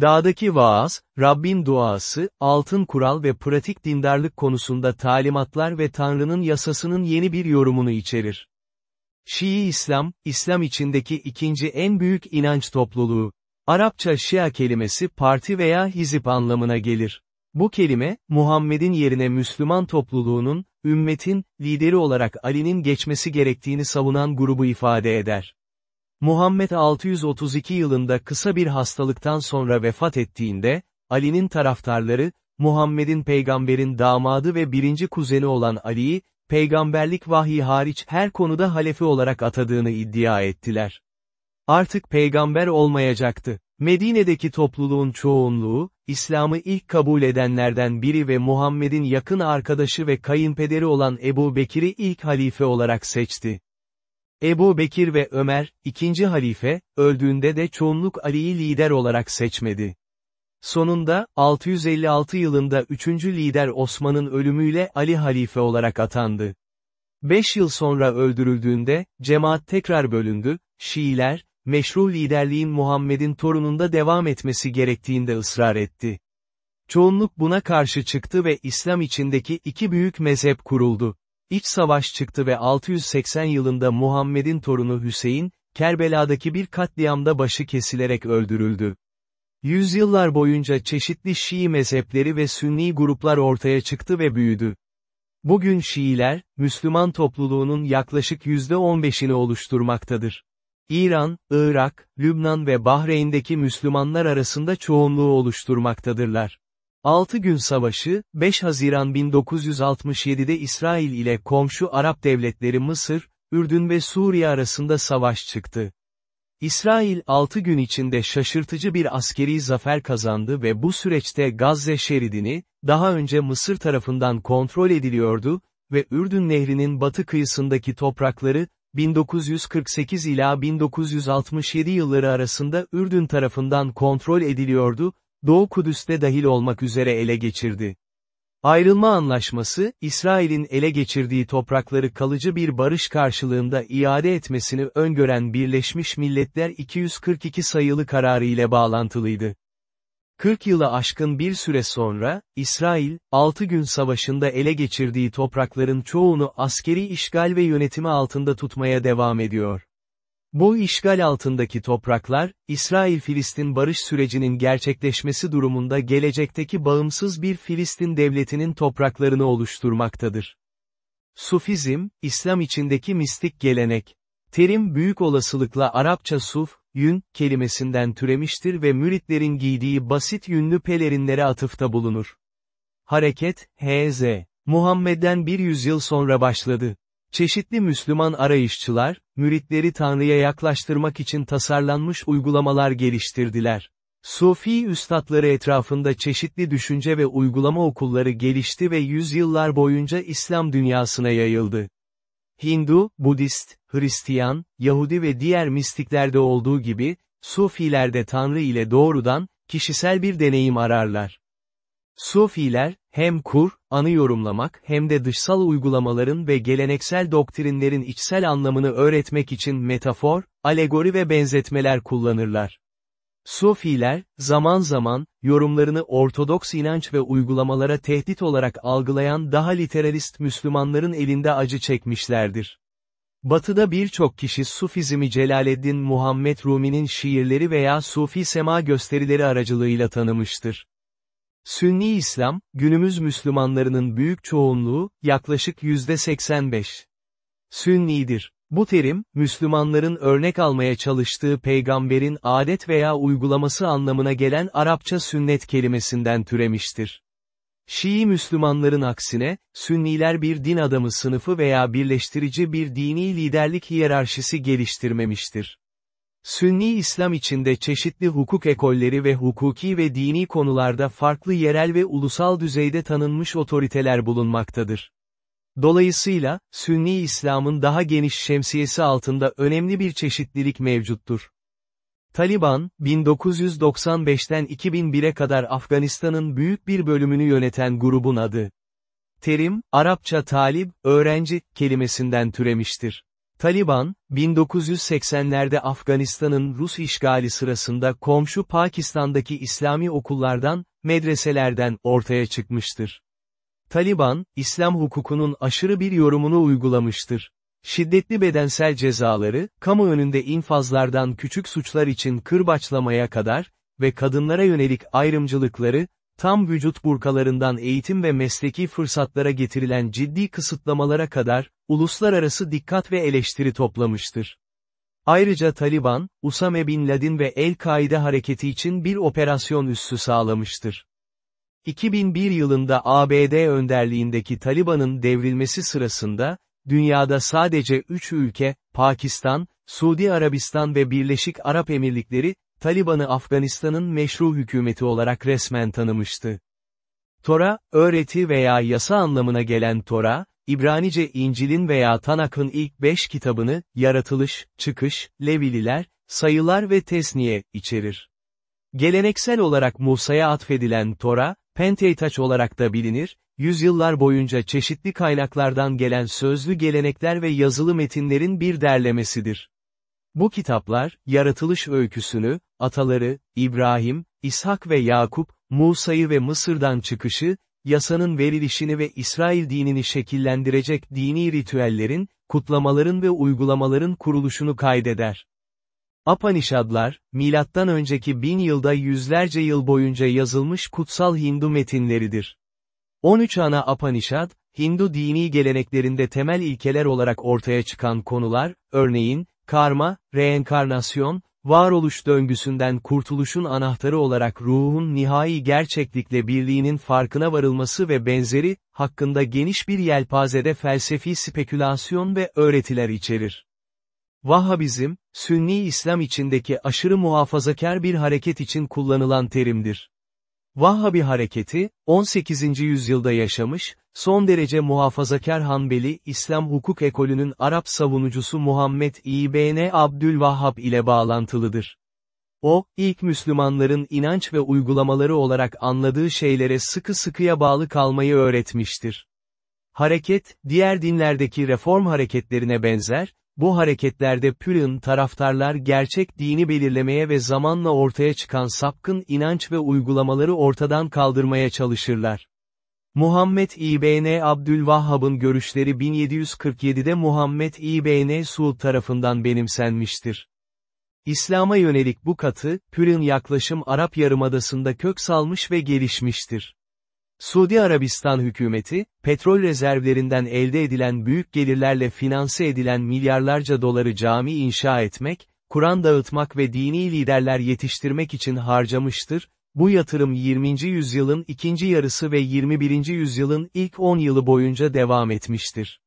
Dağdaki vaaz, Rabbin duası, altın kural ve pratik dindarlık konusunda talimatlar ve Tanrı'nın yasasının yeni bir yorumunu içerir. Şii İslam, İslam içindeki ikinci en büyük inanç topluluğu. Arapça Şia kelimesi parti veya hizip anlamına gelir. Bu kelime, Muhammed'in yerine Müslüman topluluğunun, ümmetin, lideri olarak Ali'nin geçmesi gerektiğini savunan grubu ifade eder. Muhammed 632 yılında kısa bir hastalıktan sonra vefat ettiğinde, Ali'nin taraftarları, Muhammed'in peygamberin damadı ve birinci kuzeni olan Ali'yi, peygamberlik vahyi hariç her konuda halefi olarak atadığını iddia ettiler. Artık peygamber olmayacaktı. Medine'deki topluluğun çoğunluğu, İslam'ı ilk kabul edenlerden biri ve Muhammed'in yakın arkadaşı ve kayınpederi olan Ebu Bekir'i ilk halife olarak seçti. Ebu Bekir ve Ömer, ikinci halife, öldüğünde de çoğunluk Ali'yi lider olarak seçmedi. Sonunda, 656 yılında üçüncü lider Osman'ın ölümüyle Ali halife olarak atandı. Beş yıl sonra öldürüldüğünde, cemaat tekrar bölündü, Şiiler, meşru liderliğin Muhammed'in torununda devam etmesi gerektiğinde ısrar etti. Çoğunluk buna karşı çıktı ve İslam içindeki iki büyük mezhep kuruldu. İç savaş çıktı ve 680 yılında Muhammed'in torunu Hüseyin, Kerbela'daki bir katliamda başı kesilerek öldürüldü. Yüzyıllar boyunca çeşitli Şii mezhepleri ve Sünni gruplar ortaya çıktı ve büyüdü. Bugün Şiiler, Müslüman topluluğunun yaklaşık %15'ini oluşturmaktadır. İran, Irak, Lübnan ve Bahreyn'deki Müslümanlar arasında çoğunluğu oluşturmaktadırlar. 6 Gün Savaşı, 5 Haziran 1967'de İsrail ile komşu Arap devletleri Mısır, Ürdün ve Suriye arasında savaş çıktı. İsrail 6 gün içinde şaşırtıcı bir askeri zafer kazandı ve bu süreçte Gazze şeridini, daha önce Mısır tarafından kontrol ediliyordu ve Ürdün Nehri'nin batı kıyısındaki toprakları, 1948 ila 1967 yılları arasında Ürdün tarafından kontrol ediliyordu, Doğu Kudüs'te dahil olmak üzere ele geçirdi. Ayrılma anlaşması, İsrail'in ele geçirdiği toprakları kalıcı bir barış karşılığında iade etmesini öngören Birleşmiş Milletler 242 sayılı kararı ile bağlantılıydı. 40 yılı aşkın bir süre sonra, İsrail, 6 gün savaşında ele geçirdiği toprakların çoğunu askeri işgal ve yönetimi altında tutmaya devam ediyor. Bu işgal altındaki topraklar, İsrail-Filistin barış sürecinin gerçekleşmesi durumunda gelecekteki bağımsız bir Filistin devletinin topraklarını oluşturmaktadır. Sufizm, İslam içindeki mistik gelenek. Terim büyük olasılıkla Arapça suf, yün, kelimesinden türemiştir ve müritlerin giydiği basit yünlü pelerinlere atıfta bulunur. Hareket, H.Z. Muhammed'den bir yüzyıl sonra başladı. Çeşitli Müslüman arayışçılar, müritleri Tanrı'ya yaklaştırmak için tasarlanmış uygulamalar geliştirdiler. Sufi üstadları etrafında çeşitli düşünce ve uygulama okulları gelişti ve yüzyıllar boyunca İslam dünyasına yayıldı. Hindu, Budist, Hristiyan, Yahudi ve diğer mistiklerde olduğu gibi, Sufilerde Tanrı ile doğrudan, kişisel bir deneyim ararlar. Sufiler, hem kur, anı yorumlamak hem de dışsal uygulamaların ve geleneksel doktrinlerin içsel anlamını öğretmek için metafor, alegori ve benzetmeler kullanırlar. Sufiler, zaman zaman, yorumlarını ortodoks inanç ve uygulamalara tehdit olarak algılayan daha literalist Müslümanların elinde acı çekmişlerdir. Batıda birçok kişi Sufizmi Celaleddin Muhammed Rumi'nin şiirleri veya Sufi sema gösterileri aracılığıyla tanımıştır. Sünni İslam, günümüz Müslümanlarının büyük çoğunluğu, yaklaşık %85. Sünnidir. Bu terim, Müslümanların örnek almaya çalıştığı peygamberin adet veya uygulaması anlamına gelen Arapça sünnet kelimesinden türemiştir. Şii Müslümanların aksine, Sünniler bir din adamı sınıfı veya birleştirici bir dini liderlik hiyerarşisi geliştirmemiştir. Sünni İslam içinde çeşitli hukuk ekolleri ve hukuki ve dini konularda farklı yerel ve ulusal düzeyde tanınmış otoriteler bulunmaktadır. Dolayısıyla, Sünni İslam'ın daha geniş şemsiyesi altında önemli bir çeşitlilik mevcuttur. Taliban, 1995'ten 2001'e kadar Afganistan'ın büyük bir bölümünü yöneten grubun adı. Terim, Arapça talib, öğrenci, kelimesinden türemiştir. Taliban, 1980'lerde Afganistan'ın Rus işgali sırasında komşu Pakistan'daki İslami okullardan, medreselerden ortaya çıkmıştır. Taliban, İslam hukukunun aşırı bir yorumunu uygulamıştır. Şiddetli bedensel cezaları, kamu önünde infazlardan küçük suçlar için kırbaçlamaya kadar ve kadınlara yönelik ayrımcılıkları, tam vücut burkalarından eğitim ve mesleki fırsatlara getirilen ciddi kısıtlamalara kadar, uluslararası dikkat ve eleştiri toplamıştır. Ayrıca Taliban, Usame Bin Laden ve El-Kaide hareketi için bir operasyon üssü sağlamıştır. 2001 yılında ABD önderliğindeki Taliban'ın devrilmesi sırasında, dünyada sadece 3 ülke, Pakistan, Suudi Arabistan ve Birleşik Arap Emirlikleri, Taliban'ı Afganistan'ın meşru hükümeti olarak resmen tanımıştı. Tora, öğreti veya yasa anlamına gelen Tora, İbranice İncil'in veya Tanak'ın ilk beş kitabını, yaratılış, çıkış, Levililer, sayılar ve tesniye, içerir. Geleneksel olarak Musa'ya atfedilen Tora, Pentateuch olarak da bilinir, yüzyıllar boyunca çeşitli kaynaklardan gelen sözlü gelenekler ve yazılı metinlerin bir derlemesidir. Bu kitaplar, yaratılış öyküsünü, ataları, İbrahim, İshak ve Yakup, Musa'yı ve Mısır'dan çıkışı, yasanın verilişini ve İsrail dinini şekillendirecek dini ritüellerin, kutlamaların ve uygulamaların kuruluşunu kaydeder. Apanishadlar, milattan önceki bin yılda yüzlerce yıl boyunca yazılmış kutsal Hindu metinleridir. 13 ana Apanishad, Hindu dini geleneklerinde temel ilkeler olarak ortaya çıkan konular, örneğin, karma, reenkarnasyon, varoluş döngüsünden kurtuluşun anahtarı olarak ruhun nihai gerçeklikle birliğinin farkına varılması ve benzeri, hakkında geniş bir yelpazede felsefi spekülasyon ve öğretiler içerir. Vahhabizm, Sünni İslam içindeki aşırı muhafazakar bir hareket için kullanılan terimdir. Vahhabi hareketi, 18. yüzyılda yaşamış, son derece muhafazakar Hanbeli İslam hukuk ekolünün Arap savunucusu Muhammed İbn Abdülvahhab ile bağlantılıdır. O, ilk Müslümanların inanç ve uygulamaları olarak anladığı şeylere sıkı sıkıya bağlı kalmayı öğretmiştir. Hareket, diğer dinlerdeki reform hareketlerine benzer, bu hareketlerde Puritan taraftarlar gerçek dini belirlemeye ve zamanla ortaya çıkan sapkın inanç ve uygulamaları ortadan kaldırmaya çalışırlar. Muhammed İbn Abdülvahhab'ın görüşleri 1747'de Muhammed İbn Suud tarafından benimsenmiştir. İslam'a yönelik bu katı, Puritan yaklaşım Arap Yarımadası'nda kök salmış ve gelişmiştir. Suudi Arabistan hükümeti, petrol rezervlerinden elde edilen büyük gelirlerle finanse edilen milyarlarca doları cami inşa etmek, Kur'an dağıtmak ve dini liderler yetiştirmek için harcamıştır, bu yatırım 20. yüzyılın ikinci yarısı ve 21. yüzyılın ilk 10 yılı boyunca devam etmiştir.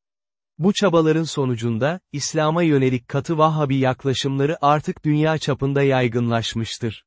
Bu çabaların sonucunda, İslam'a yönelik katı Vahhabi yaklaşımları artık dünya çapında yaygınlaşmıştır.